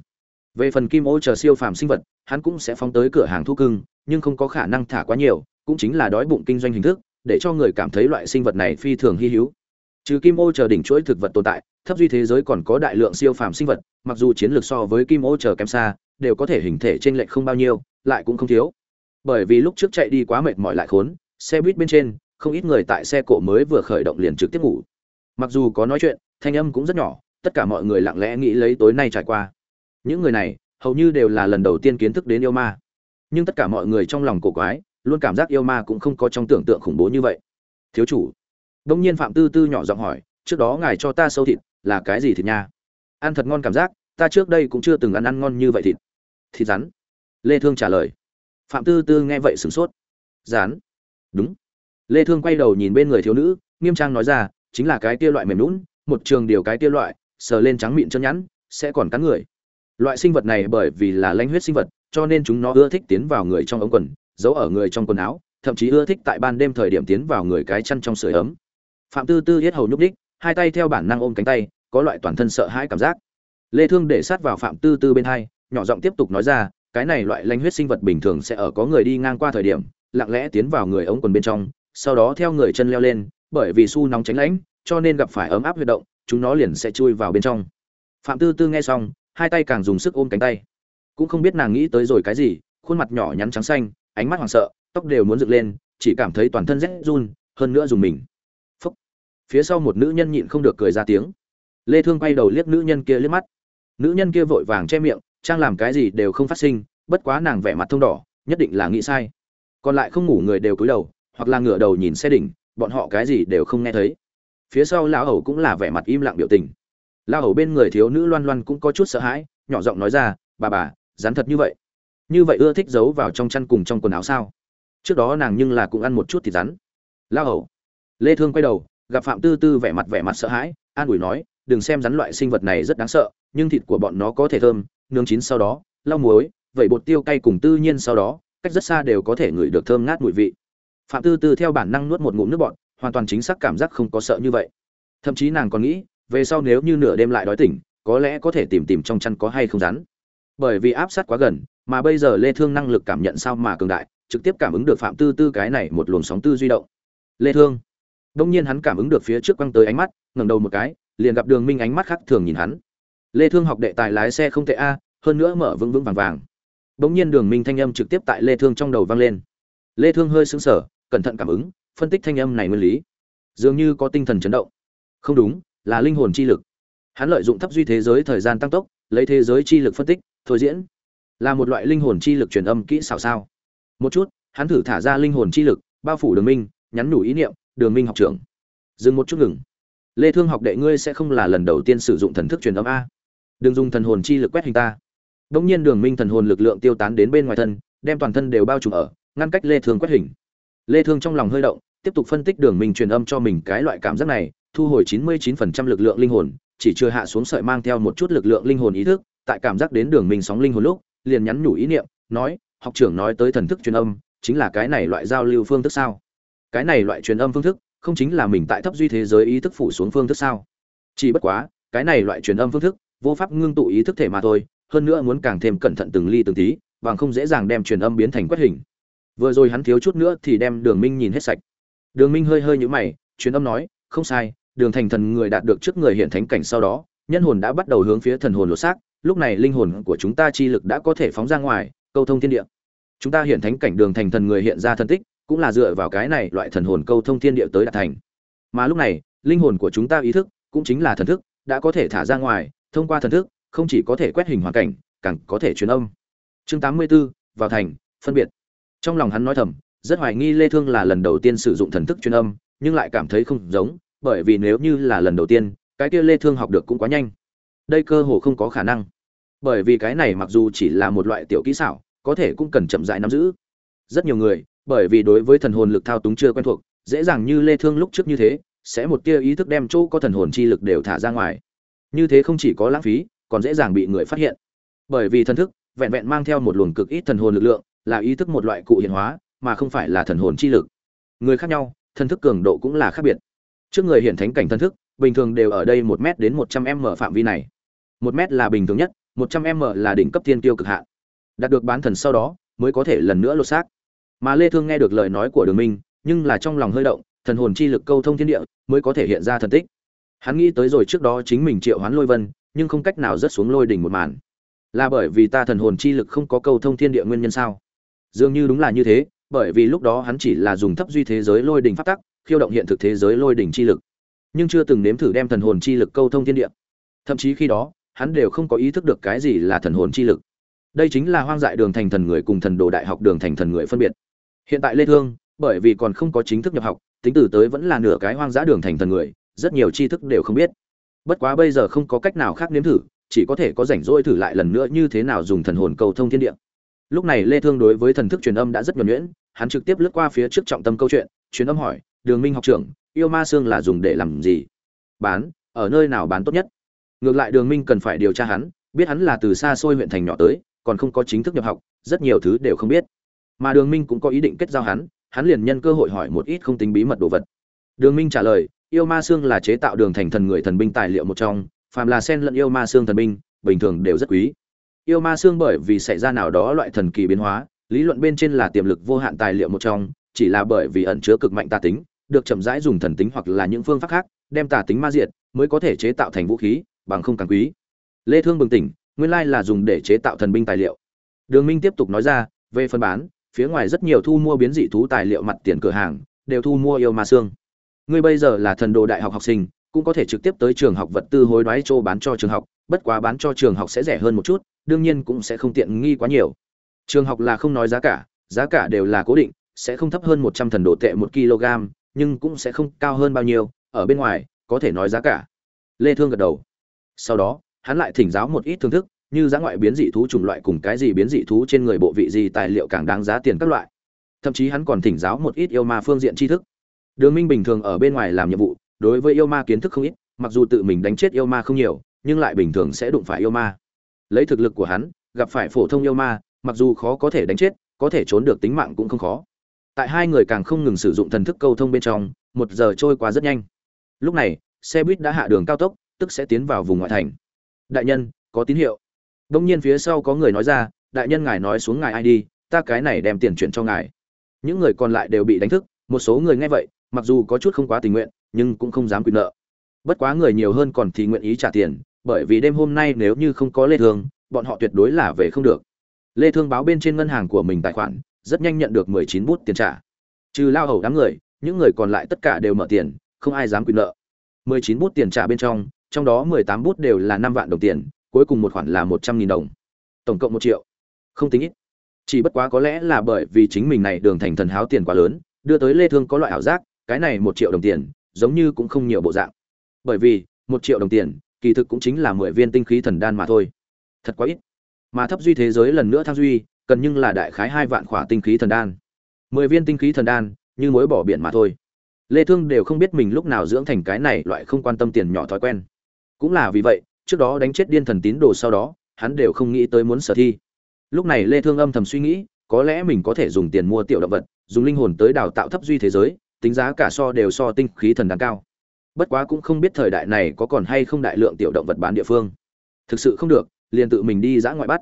về phần kim ô chờ siêu phàm sinh vật, hắn cũng sẽ phóng tới cửa hàng thu cưng, nhưng không có khả năng thả quá nhiều, cũng chính là đói bụng kinh doanh hình thức, để cho người cảm thấy loại sinh vật này phi thường hy hữu. Trừ kim ô chờ đỉnh chuỗi thực vật tồn tại, thấp duy thế giới còn có đại lượng siêu phàm sinh vật, mặc dù chiến lược so với kim ô chờ kém xa, đều có thể hình thể trên lệch không bao nhiêu, lại cũng không thiếu. Bởi vì lúc trước chạy đi quá mệt mỏi lại khốn, xe buýt bên trên, không ít người tại xe cộ mới vừa khởi động liền trực tiếp ngủ. Mặc dù có nói chuyện, thanh âm cũng rất nhỏ, tất cả mọi người lặng lẽ nghĩ lấy tối nay trải qua những người này hầu như đều là lần đầu tiên kiến thức đến yêu ma. Nhưng tất cả mọi người trong lòng cổ quái luôn cảm giác yêu ma cũng không có trong tưởng tượng khủng bố như vậy. Thiếu chủ. Đông nhiên phạm tư tư nhỏ giọng hỏi trước đó ngài cho ta sâu thịt là cái gì thịt nha? Ăn thật ngon cảm giác ta trước đây cũng chưa từng ăn ăn ngon như vậy thịt. Thịt rắn? Lê thương trả lời. Phạm tư tư nghe vậy sửng sốt. Rán đúng. Lê thương quay đầu nhìn bên người thiếu nữ nghiêm trang nói ra chính là cái tia loại mềm lún, một trường điều cái tia loại sờ lên trắng mịn chân nhẵn sẽ còn cắn người loại sinh vật này bởi vì là lanh huyết sinh vật, cho nên chúng nó ưa thích tiến vào người trong ống quần, giấu ở người trong quần áo, thậm chí ưa thích tại ban đêm thời điểm tiến vào người cái chăn trong sưởi ấm. Phạm tư tư yết hầu nhúc đích hai tay theo bản năng ôm cánh tay, có loại toàn thân sợ hãi cảm giác. Lê thương để sát vào phạm tư tư bên hai, nhỏ giọng tiếp tục nói ra, cái này loại lanh huyết sinh vật bình thường sẽ ở có người đi ngang qua thời điểm, lặng lẽ tiến vào người ống quần bên trong, sau đó theo người chân leo lên, bởi vì su nóng tránh lãnh, cho nên gặp phải ấm áp huy động, chúng nó liền sẽ chui vào bên trong. Phạm tư tư nghe xong hai tay càng dùng sức ôm cánh tay. Cũng không biết nàng nghĩ tới rồi cái gì, khuôn mặt nhỏ nhắn trắng xanh, ánh mắt hoảng sợ, tóc đều muốn dựng lên, chỉ cảm thấy toàn thân rét run, hơn nữa dùng mình. Phúc. phía sau một nữ nhân nhịn không được cười ra tiếng. Lê thương quay đầu liếc nữ nhân kia liếc mắt. Nữ nhân kia vội vàng che miệng, trang làm cái gì đều không phát sinh, bất quá nàng vẻ mặt thông đỏ, nhất định là nghĩ sai. Còn lại không ngủ người đều cúi đầu, hoặc là ngửa đầu nhìn xe đỉnh, bọn họ cái gì đều không nghe thấy. Phía sau lão hầu cũng là vẻ mặt im lặng biểu tình lão hầu bên người thiếu nữ loan loan cũng có chút sợ hãi, nhỏ giọng nói ra, bà bà rắn thật như vậy. Như vậy ưa thích giấu vào trong chăn cùng trong quần áo sao? Trước đó nàng nhưng là cũng ăn một chút thịt rắn. Lão hầu. Lê thương quay đầu, gặp phạm tư tư vẻ mặt vẻ mặt sợ hãi, an ủi nói, đừng xem rắn loại sinh vật này rất đáng sợ, nhưng thịt của bọn nó có thể thơm, nướng chín sau đó, lau muối vậy bột tiêu cay cùng tư nhiên sau đó, cách rất xa đều có thể ngửi được thơm ngát mùi vị. Phạm tư tư theo bản năng nuốt một ngụm nước bọt, hoàn toàn chính xác cảm giác không có sợ như vậy. Thậm chí nàng còn nghĩ về sau nếu như nửa đêm lại đói tỉnh, có lẽ có thể tìm tìm trong chăn có hay không rắn. Bởi vì áp sát quá gần, mà bây giờ lê thương năng lực cảm nhận sao mà cường đại, trực tiếp cảm ứng được phạm tư tư cái này một luồng sóng tư duy động. Lê thương. Đông nhiên hắn cảm ứng được phía trước quăng tới ánh mắt, ngẩng đầu một cái, liền gặp đường minh ánh mắt khác thường nhìn hắn. Lê thương học đệ tài lái xe không tệ a, hơn nữa mở vững vững vàng vàng. Đống nhiên đường minh thanh âm trực tiếp tại lê thương trong đầu vang lên. Lê thương hơi sững sờ, cẩn thận cảm ứng, phân tích thanh âm này nguyên lý. Dường như có tinh thần chấn động. Không đúng là linh hồn chi lực. Hắn lợi dụng thấp duy thế giới thời gian tăng tốc, lấy thế giới chi lực phân tích, thôi diễn. Là một loại linh hồn chi lực truyền âm kỹ xảo sao? Một chút, hắn thử thả ra linh hồn chi lực, bao phủ đường minh, nhắn nhủ ý niệm, đường minh học trưởng. Dừng một chút ngừng. Lê thương học đệ ngươi sẽ không là lần đầu tiên sử dụng thần thức truyền âm a. Đừng dùng thần hồn chi lực quét hình ta. Đống nhiên đường minh thần hồn lực lượng tiêu tán đến bên ngoài thân, đem toàn thân đều bao trùm ở, ngăn cách lê thương quét hình. Lê thương trong lòng hơi động, tiếp tục phân tích đường minh truyền âm cho mình cái loại cảm giác này thu hồi 99% lực lượng linh hồn, chỉ chưa hạ xuống sợi mang theo một chút lực lượng linh hồn ý thức, tại cảm giác đến đường minh sóng linh hồn lúc, liền nhắn nhủ ý niệm, nói, học trưởng nói tới thần thức truyền âm, chính là cái này loại giao lưu phương thức sao? Cái này loại truyền âm phương thức, không chính là mình tại thấp duy thế giới ý thức phủ xuống phương thức sao? Chỉ bất quá, cái này loại truyền âm phương thức, vô pháp ngưng tụ ý thức thể mà thôi, hơn nữa muốn càng thêm cẩn thận từng ly từng tí bằng không dễ dàng đem truyền âm biến thành quét hình. Vừa rồi hắn thiếu chút nữa thì đem đường minh nhìn hết sạch. Đường minh hơi hơi nhũ mày, truyền âm nói, không sai đường thành thần người đạt được trước người hiện thánh cảnh sau đó nhân hồn đã bắt đầu hướng phía thần hồn lột xác lúc này linh hồn của chúng ta chi lực đã có thể phóng ra ngoài câu thông thiên địa. Chúng ta hiện thánh cảnh đường thành thần người hiện ra thân tích cũng là dựa vào cái này loại thần hồn câu thông thiên địa tới đạt thành. Mà lúc này linh hồn của chúng ta ý thức cũng chính là thần thức đã có thể thả ra ngoài thông qua thần thức không chỉ có thể quét hình hoàn cảnh càng có thể truyền âm. Chương 84, vào thành phân biệt. Trong lòng hắn nói thầm rất hoài nghi lê thương là lần đầu tiên sử dụng thần thức truyền âm nhưng lại cảm thấy không giống bởi vì nếu như là lần đầu tiên, cái kia lê thương học được cũng quá nhanh. Đây cơ hồ không có khả năng. Bởi vì cái này mặc dù chỉ là một loại tiểu kỹ xảo, có thể cũng cần chậm rãi nắm giữ. Rất nhiều người, bởi vì đối với thần hồn lực thao túng chưa quen thuộc, dễ dàng như lê thương lúc trước như thế, sẽ một tia ý thức đem chỗ có thần hồn chi lực đều thả ra ngoài. Như thế không chỉ có lãng phí, còn dễ dàng bị người phát hiện. Bởi vì thần thức vẹn vẹn mang theo một luồng cực ít thần hồn lực lượng, là ý thức một loại cụ hiện hóa, mà không phải là thần hồn chi lực. Người khác nhau, thần thức cường độ cũng là khác biệt trước người hiện thánh cảnh thân thức, bình thường đều ở đây một m đến một trăm m phạm vi này. Một m là bình thường nhất, một trăm m là đỉnh cấp thiên tiêu cực hạn. Đạt được bán thần sau đó, mới có thể lần nữa lột xác. Mà lê thương nghe được lời nói của đường minh, nhưng là trong lòng hơi động, thần hồn chi lực câu thông thiên địa mới có thể hiện ra thần tích. Hắn nghĩ tới rồi trước đó chính mình triệu hoán lôi vân, nhưng không cách nào rớt xuống lôi đỉnh một màn. Là bởi vì ta thần hồn chi lực không có câu thông thiên địa nguyên nhân sao? Dường như đúng là như thế, bởi vì lúc đó hắn chỉ là dùng thấp duy thế giới lôi đỉnh pháp tắc khiêu động hiện thực thế giới lôi đỉnh chi lực, nhưng chưa từng nếm thử đem thần hồn chi lực câu thông thiên địa. Thậm chí khi đó, hắn đều không có ý thức được cái gì là thần hồn chi lực. Đây chính là hoang dại đường thành thần người cùng thần đồ đại học đường thành thần người phân biệt. Hiện tại lê thương, bởi vì còn không có chính thức nhập học, tính từ tới vẫn là nửa cái hoang dã đường thành thần người, rất nhiều tri thức đều không biết. Bất quá bây giờ không có cách nào khác nếm thử, chỉ có thể có rảnh rỗi thử lại lần nữa như thế nào dùng thần hồn cầu thông thiên địa. Lúc này lê thương đối với thần thức truyền âm đã rất nhuần nhuyễn, hắn trực tiếp lướt qua phía trước trọng tâm câu chuyện, truyền âm hỏi đường minh học trưởng, yêu ma xương là dùng để làm gì? Bán, ở nơi nào bán tốt nhất? Ngược lại đường minh cần phải điều tra hắn, biết hắn là từ xa xôi huyện thành nhỏ tới, còn không có chính thức nhập học, rất nhiều thứ đều không biết. Mà đường minh cũng có ý định kết giao hắn hắn liền nhân cơ hội hỏi một ít không tính bí mật đồ vật. Đường minh trả lời, yêu ma xương là chế tạo đường thành thần người thần binh tài liệu một trong, phàm là sen lẫn yêu ma xương thần binh, bình thường đều rất quý. Yêu ma xương bởi vì xảy ra nào đó loại thần kỳ biến hóa, lý luận bên trên là tiềm lực vô hạn tài liệu một trong, chỉ là bởi vì ẩn chứa cực mạnh ta tính được chậm rãi dùng thần tính hoặc là những phương pháp khác, đem tà tính ma diệt, mới có thể chế tạo thành vũ khí, bằng không càng quý. Lê thương bừng tỉnh, nguyên lai là dùng để chế tạo thần binh tài liệu. Đường minh tiếp tục nói ra, về phân bán, phía ngoài rất nhiều thu mua biến dị thú tài liệu mặt tiền cửa hàng, đều thu mua yêu ma xương. Ngươi bây giờ là thần đồ đại học học sinh, cũng có thể trực tiếp tới trường học vật tư hối đoái chỗ bán cho trường học, bất quá bán cho trường học sẽ rẻ hơn một chút, đương nhiên cũng sẽ không tiện nghi quá nhiều. Trường học là không nói giá cả giá cả đều là cố định, sẽ không thấp hơn một trăm thần đồ tệ một kg nhưng cũng sẽ không cao hơn bao nhiêu, ở bên ngoài, có thể nói giá cả. Lê thương gật đầu. Sau đó, hắn lại thỉnh giáo một ít thương thức, như giá ngoại biến dị thú chủng loại cùng cái gì biến dị thú trên người bộ vị gì tài liệu càng đáng giá tiền các loại. Thậm chí hắn còn thỉnh giáo một ít yêu ma phương diện tri thức. Đường minh bình thường ở bên ngoài làm nhiệm vụ, đối với yêu ma kiến thức không ít, mặc dù tự mình đánh chết yêu ma không nhiều, nhưng lại bình thường sẽ đụng phải yêu ma. Lấy thực lực của hắn, gặp phải phổ thông yêu ma, mặc dù khó có thể đánh chết, có thể trốn được tính mạng cũng không khó tại hai người càng không ngừng sử dụng thần thức câu thông bên trong, một giờ trôi qua rất nhanh. Lúc này, xe buýt đã hạ đường cao tốc, tức sẽ tiến vào vùng ngoại thành. Đại nhân, có tín hiệu. Đông nhiên phía sau có người nói ra, đại nhân ngài nói xuống ngài ai đi ta cái này đem tiền chuyển cho ngài. Những người còn lại đều bị đánh thức, một số người nghe vậy, mặc dù có chút không quá tình nguyện, nhưng cũng không dám quyền nợ. Bất quá người nhiều hơn còn thì nguyện ý trả tiền, bởi vì đêm hôm nay nếu như không có lê thương, bọn họ tuyệt đối là về không được. Lê thương báo bên trên ngân hàng của mình tài khoản rất nhanh nhận được 19 bút tiền trả. Trừ lao hầu đám người, những người còn lại tất cả đều mở tiền, không ai dám quy nợ. 19 bút tiền trả bên trong trong đó 18 bút đều là 5 vạn đồng tiền, cuối cùng một khoản là 100.000 đồng. Tổng cộng 1 triệu. Không tính ít. Chỉ bất quá có lẽ là bởi vì chính mình này đường thành thần háo tiền quá lớn, đưa tới lê thương có loại ảo giác, cái này một triệu đồng tiền, giống như cũng không nhiều bộ dạng. Bởi vì, một triệu đồng tiền, kỳ thực cũng chính là mười viên tinh khí thần đan mà thôi. Thật quá ít. Mà thấp duy thế giới lần nữa thăng duy cần nhưng là đại khái hai vạn khỏa tinh khí thần đan. Mười viên tinh khí thần đan, như mối bỏ biển mà thôi. Lê thương đều không biết mình lúc nào dưỡng thành cái này loại không quan tâm tiền nhỏ thói quen. Cũng là vì vậy, trước đó đánh chết điên thần tín đồ sau đó, hắn đều không nghĩ tới muốn sở thi. Lúc này lê thương âm thầm suy nghĩ, có lẽ mình có thể dùng tiền mua tiểu động vật, dùng linh hồn tới đào tạo thấp duy thế giới, tính giá cả so đều so tinh khí thần đan cao. Bất quá cũng không biết thời đại này có còn hay không đại lượng tiểu động vật bán địa phương. Thực sự không được, liền tự mình đi dã ngoại bắt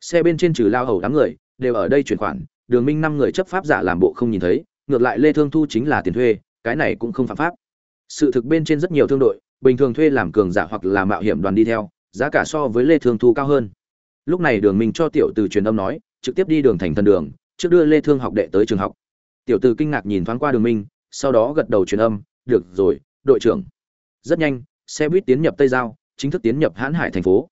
xe bên trên trừ lao hầu đám người, đều ở đây chuyển khoản, đường minh năm người chấp pháp giả làm bộ không nhìn thấy, ngược lại lê thương thu chính là tiền thuê, cái này cũng không phạm pháp. Sự thực bên trên rất nhiều thương đội, bình thường thuê làm cường giả hoặc là mạo hiểm đoàn đi theo, giá cả so với lê thương thu cao hơn. Lúc này đường minh cho tiểu từ truyền âm nói, trực tiếp đi đường thành thần đường, trước đưa lê thương học đệ tới trường học. Tiểu từ kinh ngạc nhìn thoáng qua đường minh, sau đó gật đầu truyền âm, được rồi, đội trưởng. Rất nhanh, xe buýt tiến nhập tây giao, chính thức tiến nhập hãn hải thành phố.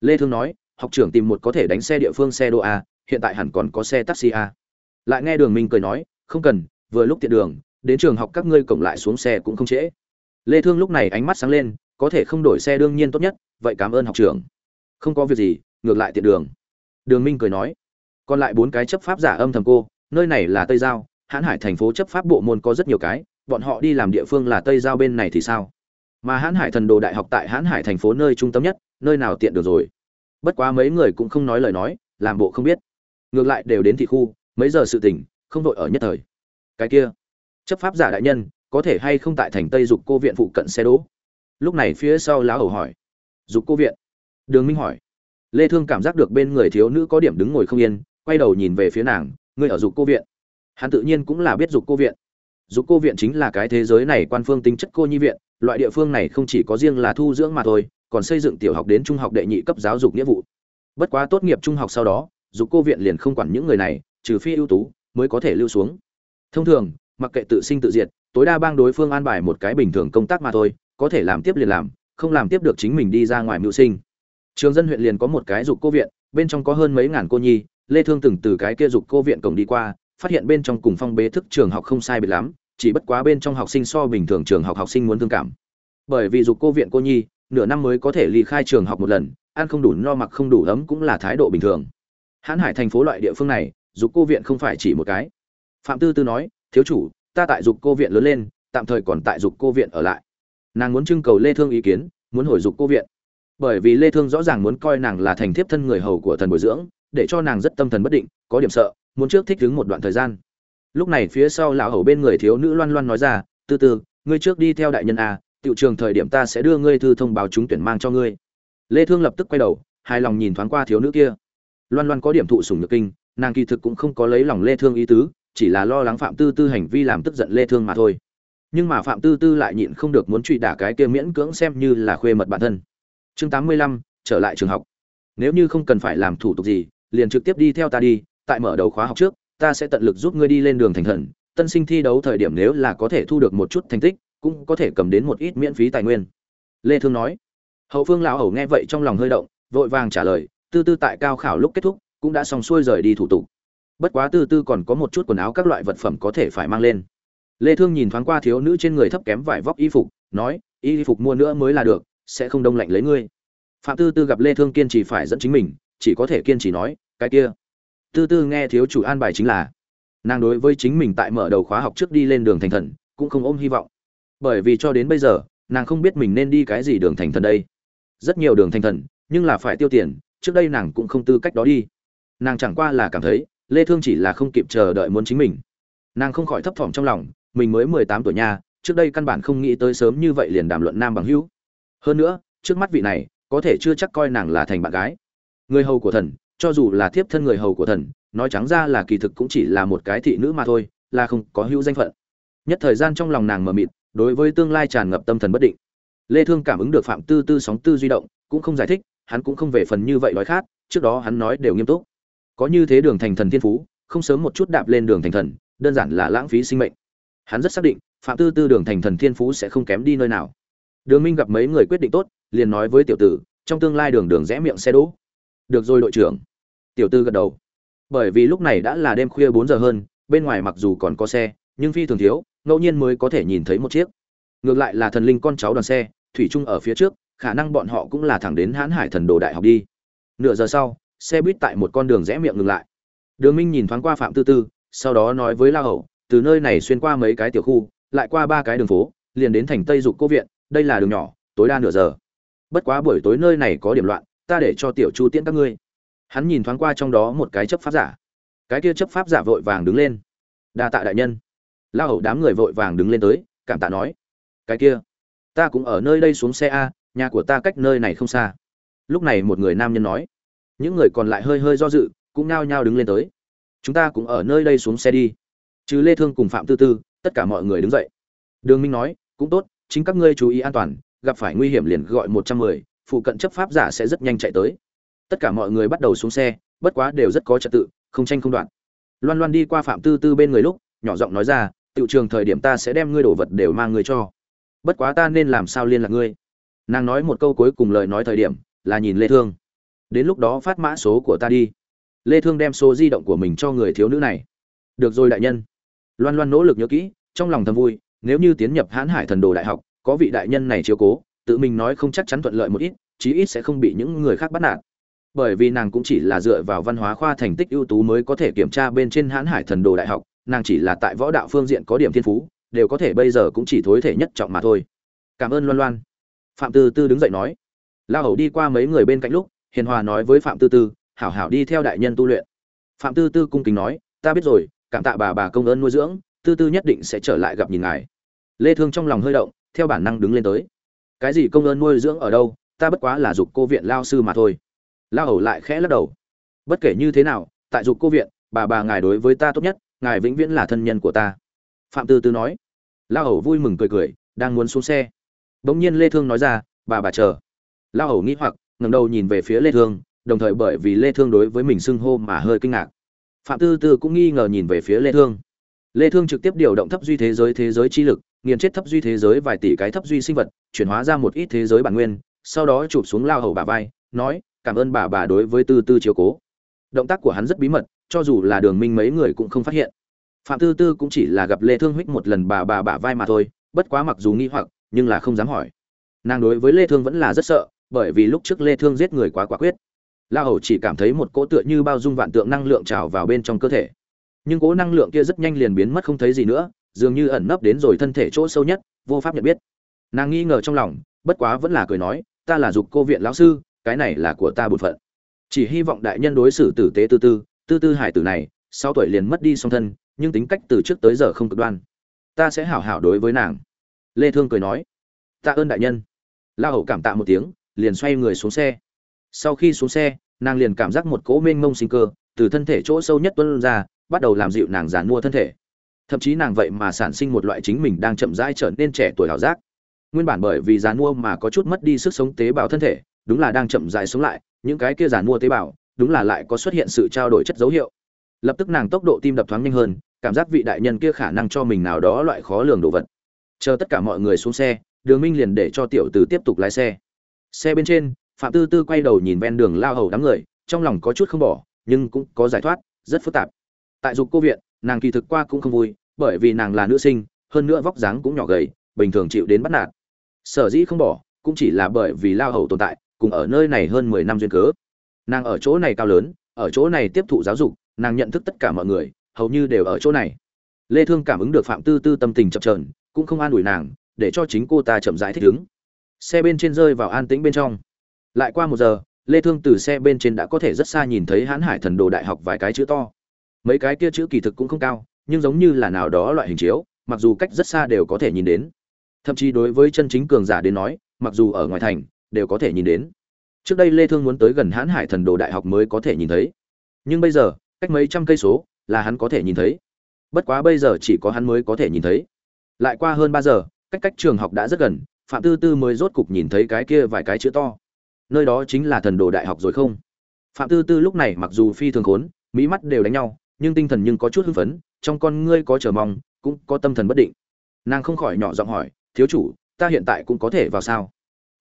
Lê thương nói học trưởng tìm một có thể đánh xe địa phương xe đô a, hiện tại hẳn còn có xe taxi a. Lại nghe đường minh cười nói, không cần, vừa lúc tiện đường, đến trường học các ngươi cổng lại xuống xe cũng không trễ. Lê thương lúc này ánh mắt sáng lên, có thể không đổi xe đương nhiên tốt nhất, vậy cảm ơn học trưởng. Không có việc gì, ngược lại tiện đường. Đường minh cười nói, còn lại bốn cái chấp pháp giả âm thầm cô, nơi này là tây giao, hãn hải thành phố chấp pháp bộ môn có rất nhiều cái, bọn họ đi làm địa phương là tây giao bên này thì sao? Mà hãn hải thần đồ đại học tại hãn hải thành phố nơi trung tâm nhất, nơi nào tiện được rồi? Bất quá mấy người cũng không nói lời nói, làm bộ không biết. Ngược lại đều đến thị khu, mấy giờ sự tỉnh không đội ở nhất thời. Cái kia, chấp pháp giả đại nhân, có thể hay không tại thành tây dục cô viện phụ cận xe đỗ? Lúc này phía sau lão hầu hỏi. Dục cô viện? Đường minh hỏi. Lê thương cảm giác được bên người thiếu nữ có điểm đứng ngồi không yên, quay đầu nhìn về phía nàng, ngươi ở dục cô viện? Hắn tự nhiên cũng là biết dục cô viện. Dục cô viện chính là cái thế giới này quan phương tính chất cô nhi viện, loại địa phương này không chỉ có riêng là thu dưỡng mà thôi còn xây dựng tiểu học đến trung học đệ nhị cấp giáo dục nghĩa vụ. Bất quá tốt nghiệp trung học sau đó, dục cô viện liền không quản những người này, trừ phi ưu tú, mới có thể lưu xuống. Thông thường, mặc kệ tự sinh tự diệt, tối đa bang đối phương an bài một cái bình thường công tác mà thôi, có thể làm tiếp liền làm, không làm tiếp được chính mình đi ra ngoài mưu sinh. Trường dân huyện liền có một cái dục cô viện, bên trong có hơn mấy ngàn cô nhi, lê thương từng từ cái kia dục cô viện cổng đi qua, phát hiện bên trong cùng phong bế thức trường học không sai biệt lắm, chỉ bất quá bên trong học sinh so bình thường trường học học sinh muốn thương cảm. Bởi vì dục cô viện cô nhi nửa năm mới có thể ly khai trường học một lần ăn không đủ no mặc không đủ ấm cũng là thái độ bình thường. Hãn hải thành phố loại địa phương này dục cô viện không phải chỉ một cái. Phạm tư tư nói thiếu chủ ta tại dục cô viện lớn lên tạm thời còn tại dục cô viện ở lại. Nàng muốn trưng cầu lê thương ý kiến muốn hồi dục cô viện. Bởi vì lê thương rõ ràng muốn coi nàng là thành thiếp thân người hầu của thần bồi dưỡng để cho nàng rất tâm thần bất định có điểm sợ muốn trước thích ứng một đoạn thời gian. Lúc này phía sau lão hầu bên người thiếu nữ loan loan nói ra Tư Tư, ngươi trước đi theo đại nhân a tiểu trường thời điểm ta sẽ đưa ngươi thư thông báo trúng tuyển mang cho ngươi. Lê thương lập tức quay đầu hài lòng nhìn thoáng qua thiếu nữ kia. Loan loan có điểm thụ sủng nhược kinh nàng kỳ thực cũng không có lấy lòng lê thương ý tứ chỉ là lo lắng phạm tư tư hành vi làm tức giận lê thương mà thôi. Nhưng mà phạm tư tư lại nhịn không được muốn truy đả cái kia miễn cưỡng xem như là khuê mật bản thân. Chương 85, trở lại trường học. Nếu như không cần phải làm thủ tục gì liền trực tiếp đi theo ta đi tại mở đầu khóa học trước ta sẽ tận lực giúp ngươi đi lên đường thành thần. Tân sinh thi đấu thời điểm nếu là có thể thu được một chút thành tích cũng có thể cầm đến một ít miễn phí tài nguyên. Lê thương nói. Hậu phương lão hầu nghe vậy trong lòng hơi động, vội vàng trả lời, tư tư tại cao khảo lúc kết thúc, cũng đã xong xuôi rời đi thủ tục. Bất quá tư tư còn có một chút quần áo các loại vật phẩm có thể phải mang lên. Lê thương nhìn thoáng qua thiếu nữ trên người thấp kém vải vóc y phục, nói, y phục mua nữa mới là được, sẽ không đông lạnh lấy ngươi. Phạm tư tư gặp lê thương kiên trì phải dẫn chính mình, chỉ có thể kiên trì nói, cái kia. Tư tư nghe thiếu chủ an bài chính là, nàng đối với chính mình tại mở đầu khóa học trước đi lên đường thành thần, cũng không ôm hy vọng bởi vì cho đến bây giờ, nàng không biết mình nên đi cái gì đường thành thần đây. Rất nhiều đường thành thần, nhưng là phải tiêu tiền, trước đây nàng cũng không tư cách đó đi. Nàng chẳng qua là cảm thấy, lê thương chỉ là không kịp chờ đợi muốn chính mình. Nàng không khỏi thấp thỏm trong lòng, mình mới 18 tuổi nha, trước đây căn bản không nghĩ tới sớm như vậy liền đàm luận nam bằng hữu. Hơn nữa, trước mắt vị này, có thể chưa chắc coi nàng là thành bạn gái. Người hầu của thần, cho dù là thiếp thân người hầu của thần, nói trắng ra là kỳ thực cũng chỉ là một cái thị nữ mà thôi, là không có hữu danh phận. Nhất thời gian trong lòng nàng mờ mịt đối với tương lai tràn ngập tâm thần bất định. Lê thương cảm ứng được phạm tư tư sóng tư duy động, cũng không giải thích, hắn cũng không về phần như vậy nói khác trước đó hắn nói đều nghiêm túc. Có như thế đường thành thần thiên phú, không sớm một chút đạp lên đường thành thần, đơn giản là lãng phí sinh mệnh. Hắn rất xác định, phạm tư tư đường thành thần thiên phú sẽ không kém đi nơi nào. Đường minh gặp mấy người quyết định tốt, liền nói với tiểu tử, trong tương lai đường đường rẽ miệng xe đỗ. Được rồi đội trưởng. Tiểu tư gật đầu. Bởi vì lúc này đã là đêm khuya bốn giờ hơn, bên ngoài mặc dù còn có xe nhưng phi thường thiếu, ngẫu nhiên mới có thể nhìn thấy một chiếc. Ngược lại là thần linh con cháu đoàn xe, thủy chung ở phía trước, khả năng bọn họ cũng là thẳng đến hãn hải thần đồ đại học đi. Nửa giờ sau, xe buýt tại một con đường rẽ miệng ngừng lại. Đường minh nhìn thoáng qua phạm tư tư, sau đó nói với la hậu từ nơi này xuyên qua mấy cái tiểu khu, lại qua ba cái đường phố, liền đến thành tây dục cô viện, đây là đường nhỏ, tối đa nửa giờ. Bất quá buổi tối nơi này có điểm loạn, ta để cho tiểu chu tiễn các ngươi. Hắn nhìn thoáng qua trong đó một cái chấp pháp giả. Cái kia chấp pháp giả vội vàng đứng lên. Đa tạ đại nhân la hậu đám người vội vàng đứng lên tới cảm tạ nói cái kia ta cũng ở nơi đây xuống xe a nhà của ta cách nơi này không xa. Lúc này một người nam nhân nói những người còn lại hơi hơi do dự cũng nao nhao đứng lên tới. Chúng ta cũng ở nơi đây xuống xe đi. Chứ lê thương cùng phạm tư tư tất cả mọi người đứng dậy. Đường minh nói cũng tốt chính các ngươi chú ý an toàn gặp phải nguy hiểm liền gọi 110, phụ cận chấp pháp giả sẽ rất nhanh chạy tới. Tất cả mọi người bắt đầu xuống xe bất quá đều rất có trật tự không tranh không đoạn. Loan loan đi qua phạm tư tư bên người lúc nhỏ giọng nói ra tiểu trường thời điểm ta sẽ đem ngươi đồ vật đều mang ngươi cho. Bất quá ta nên làm sao liên lạc ngươi? Nàng nói một câu cuối cùng lời nói thời điểm, là nhìn lê thương. Đến lúc đó phát mã số của ta đi. Lê thương đem số di động của mình cho người thiếu nữ này. Được rồi đại nhân. Loan loan nỗ lực nhớ kỹ, trong lòng thầm vui, nếu như tiến nhập hãn hải thần đồ đại học, có vị đại nhân này chiếu cố, tự mình nói không chắc chắn thuận lợi một ít, chí ít sẽ không bị những người khác bắt nạt. Bởi vì nàng cũng chỉ là dựa vào văn hóa khoa thành tích ưu tú mới có thể kiểm tra bên trên hãn hải thần đồ đại học nàng chỉ là tại võ đạo phương diện có điểm thiên phú, đều có thể bây giờ cũng chỉ thối thể nhất trọng mà thôi. Cảm ơn loan loan. Phạm tư tư đứng dậy nói. La hầu đi qua mấy người bên cạnh lúc, hiền hòa nói với phạm tư tư, hảo hảo đi theo đại nhân tu luyện. Phạm tư tư cung kính nói, ta biết rồi, cảm tạ bà bà công ơn nuôi dưỡng, tư tư nhất định sẽ trở lại gặp nhìn ngài. Lê thương trong lòng hơi động, theo bản năng đứng lên tới. Cái gì công ơn nuôi dưỡng ở đâu, ta bất quá là dục cô viện lao sư mà thôi. La hầu lại khẽ lắc đầu. Bất kể như thế nào, tại dục cô viện, bà bà ngài đối với ta tốt nhất ngài vĩnh viễn là thân nhân của ta. Phạm tư tư nói. La hầu vui mừng cười cười, đang muốn xuống xe. Bỗng nhiên lê thương nói ra, bà bà chờ. La hầu nghĩ hoặc, ngẩng đầu nhìn về phía lê thương, đồng thời bởi vì lê thương đối với mình xưng hô mà hơi kinh ngạc. Phạm tư tư cũng nghi ngờ nhìn về phía lê thương. Lê thương trực tiếp điều động thấp duy thế giới thế giới chi lực, nghiền chết thấp duy thế giới vài tỷ cái thấp duy sinh vật, chuyển hóa ra một ít thế giới bản nguyên, sau đó chụp xuống lao hầu bà vai, nói, cảm ơn bà bà đối với tư tư chiếu cố. Động tác của hắn rất bí mật cho dù là đường minh mấy người cũng không phát hiện. Phạm tư tư cũng chỉ là gặp lê thương huyết một lần bà bà bà vai mà thôi, bất quá mặc dù nghi hoặc, nhưng là không dám hỏi. Nàng đối với lê thương vẫn là rất sợ, bởi vì lúc trước lê thương giết người quá quả quyết. La hầu chỉ cảm thấy một cỗ tựa như bao dung vạn tượng năng lượng trào vào bên trong cơ thể. Nhưng cỗ năng lượng kia rất nhanh liền biến mất không thấy gì nữa, dường như ẩn nấp đến rồi thân thể chỗ sâu nhất, vô pháp nhận biết. Nàng nghi ngờ trong lòng, bất quá vẫn là cười nói, ta là dục cô viện lão sư, cái này là của ta bổn phận. Chỉ hy vọng đại nhân đối xử tử tế tư tư tư tư hải tử này, sau tuổi liền mất đi song thân, nhưng tính cách từ trước tới giờ không cực đoan. Ta sẽ hảo hảo đối với nàng. Lê thương cười nói. Tạ ơn đại nhân. La hậu cảm tạ một tiếng, liền xoay người xuống xe. Sau khi xuống xe, nàng liền cảm giác một cỗ mênh mông sinh cơ, từ thân thể chỗ sâu nhất tuôn ra, bắt đầu làm dịu nàng giàn mua thân thể. Thậm chí nàng vậy mà sản sinh một loại chính mình đang chậm rãi trở nên trẻ tuổi hảo giác. Nguyên bản bởi vì giàn mua mà có chút mất đi sức sống tế bào thân thể, đúng là đang chậm rãi sống lại, những cái kia giàn mua tế bào đúng là lại có xuất hiện sự trao đổi chất dấu hiệu. Lập tức nàng tốc độ tim đập thoáng nhanh hơn, cảm giác vị đại nhân kia khả năng cho mình nào đó loại khó lường đồ vật. Chờ tất cả mọi người xuống xe, đường minh liền để cho tiểu Từ tiếp tục lái xe. Xe bên trên, phạm tư tư quay đầu nhìn ven đường lao hầu đám người, trong lòng có chút không bỏ, nhưng cũng có giải thoát, rất phức tạp. Tại dục cô viện, nàng kỳ thực qua cũng không vui, bởi vì nàng là nữ sinh, hơn nữa vóc dáng cũng nhỏ gầy, bình thường chịu đến bắt nạt. Sở dĩ không bỏ, cũng chỉ là bởi vì lao hầu tồn tại, cùng ở nơi này hơn mười năm duyên cớ nàng ở chỗ này cao lớn, ở chỗ này tiếp thụ giáo dục, nàng nhận thức tất cả mọi người, hầu như đều ở chỗ này. Lê thương cảm ứng được phạm tư tư tâm tình chập chờn, cũng không an ủi nàng, để cho chính cô ta chậm rãi thích ứng. Xe bên trên rơi vào an tĩnh bên trong. Lại qua một giờ, lê thương từ xe bên trên đã có thể rất xa nhìn thấy hãn hải thần đồ đại học vài cái chữ to. Mấy cái kia chữ kỳ thực cũng không cao, nhưng giống như là nào đó loại hình chiếu, mặc dù cách rất xa đều có thể nhìn đến. Thậm chí đối với chân chính cường giả đến nói, mặc dù ở ngoài thành, đều có thể nhìn đến trước đây lê thương muốn tới gần hãn hải thần đồ đại học mới có thể nhìn thấy. Nhưng bây giờ, cách mấy trăm cây số, là hắn có thể nhìn thấy. Bất quá bây giờ chỉ có hắn mới có thể nhìn thấy. Lại qua hơn ba giờ, cách cách trường học đã rất gần, phạm tư tư mới rốt cục nhìn thấy cái kia vài cái chữ to. Nơi đó chính là thần đồ đại học rồi không? Phạm tư tư lúc này mặc dù phi thường khốn, mỹ mắt đều đánh nhau, nhưng tinh thần nhưng có chút hưng phấn, trong con ngươi có chờ mong, cũng có tâm thần bất định. Nàng không khỏi nhỏ giọng hỏi, thiếu chủ, ta hiện tại cũng có thể vào sao?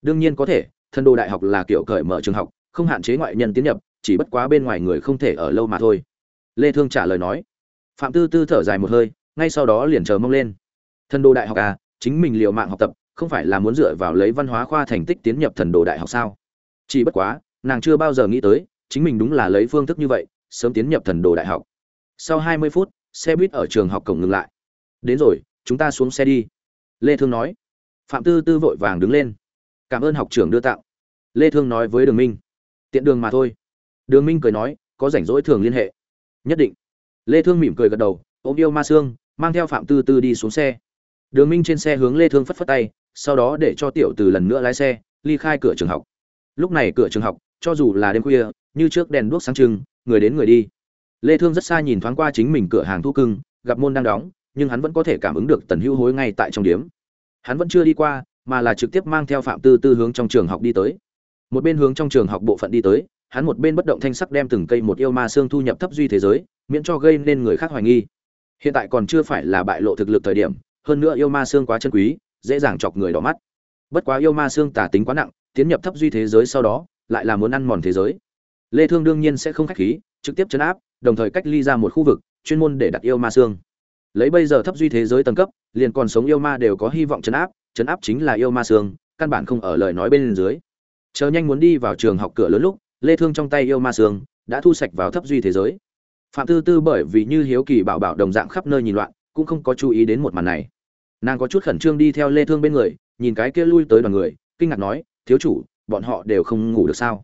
Đương nhiên có thể thần đồ đại học là kiểu cởi mở trường học, không hạn chế ngoại nhân tiến nhập, chỉ bất quá bên ngoài người không thể ở lâu mà thôi. Lê thương trả lời nói. Phạm tư tư thở dài một hơi, ngay sau đó liền chờ mong lên. Thần đồ đại học à chính mình liều mạng học tập, không phải là muốn dựa vào lấy văn hóa khoa thành tích tiến nhập thần đồ đại học sao? Chỉ bất quá, nàng chưa bao giờ nghĩ tới, chính mình đúng là lấy phương thức như vậy, sớm tiến nhập thần đồ đại học. Sau 20 phút, xe buýt ở trường học cổng ngừng lại. Đến rồi, chúng ta xuống xe đi. Lê thương nói. Phạm tư tư vội vàng đứng lên cảm ơn học trưởng đưa tặng. Lê thương nói với đường minh. Tiện đường mà thôi. Đường minh cười nói, có rảnh rỗi thường liên hệ. Nhất định. Lê thương mỉm cười gật đầu, ôm yêu ma xương, mang theo phạm tư tư đi xuống xe. Đường minh trên xe hướng lê thương phất phất tay, sau đó để cho tiểu từ lần nữa lái xe, ly khai cửa trường học. Lúc này cửa trường học, cho dù là đêm khuya, như trước đèn đuốc sáng trưng, người đến người đi. Lê thương rất xa nhìn thoáng qua chính mình cửa hàng thu cưng, gặp môn đang đóng, nhưng hắn vẫn có thể cảm ứng được tần hữu hối ngay tại trong điếm hắn vẫn chưa đi qua mà là trực tiếp mang theo phạm tư tư hướng trong trường học đi tới. Một bên hướng trong trường học bộ phận đi tới, hắn một bên bất động thanh sắc đem từng cây một yêu ma xương thu nhập thấp duy thế giới, miễn cho gây nên người khác hoài nghi. Hiện tại còn chưa phải là bại lộ thực lực thời điểm, hơn nữa yêu ma xương quá chân quý, dễ dàng chọc người đỏ mắt. Bất quá yêu ma xương tà tính quá nặng, tiến nhập thấp duy thế giới sau đó, lại là muốn ăn mòn thế giới. Lê thương đương nhiên sẽ không khách khí, trực tiếp chấn áp, đồng thời cách ly ra một khu vực, chuyên môn để đặt yêu ma xương. Lấy bây giờ thấp duy thế giới tầng cấp, liền còn sống yêu ma đều có hy vọng chấn áp chấn áp chính là yêu ma xương, căn bản không ở lời nói bên dưới. Chờ nhanh muốn đi vào trường học cửa lớn lúc, lê thương trong tay yêu ma xương đã thu sạch vào thấp duy thế giới. Phạm tư tư bởi vì như hiếu kỳ bảo bảo đồng dạng khắp nơi nhìn loạn, cũng không có chú ý đến một màn này. Nàng có chút khẩn trương đi theo lê thương bên người, nhìn cái kia lui tới đoàn người, kinh ngạc nói, thiếu chủ, bọn họ đều không ngủ được sao?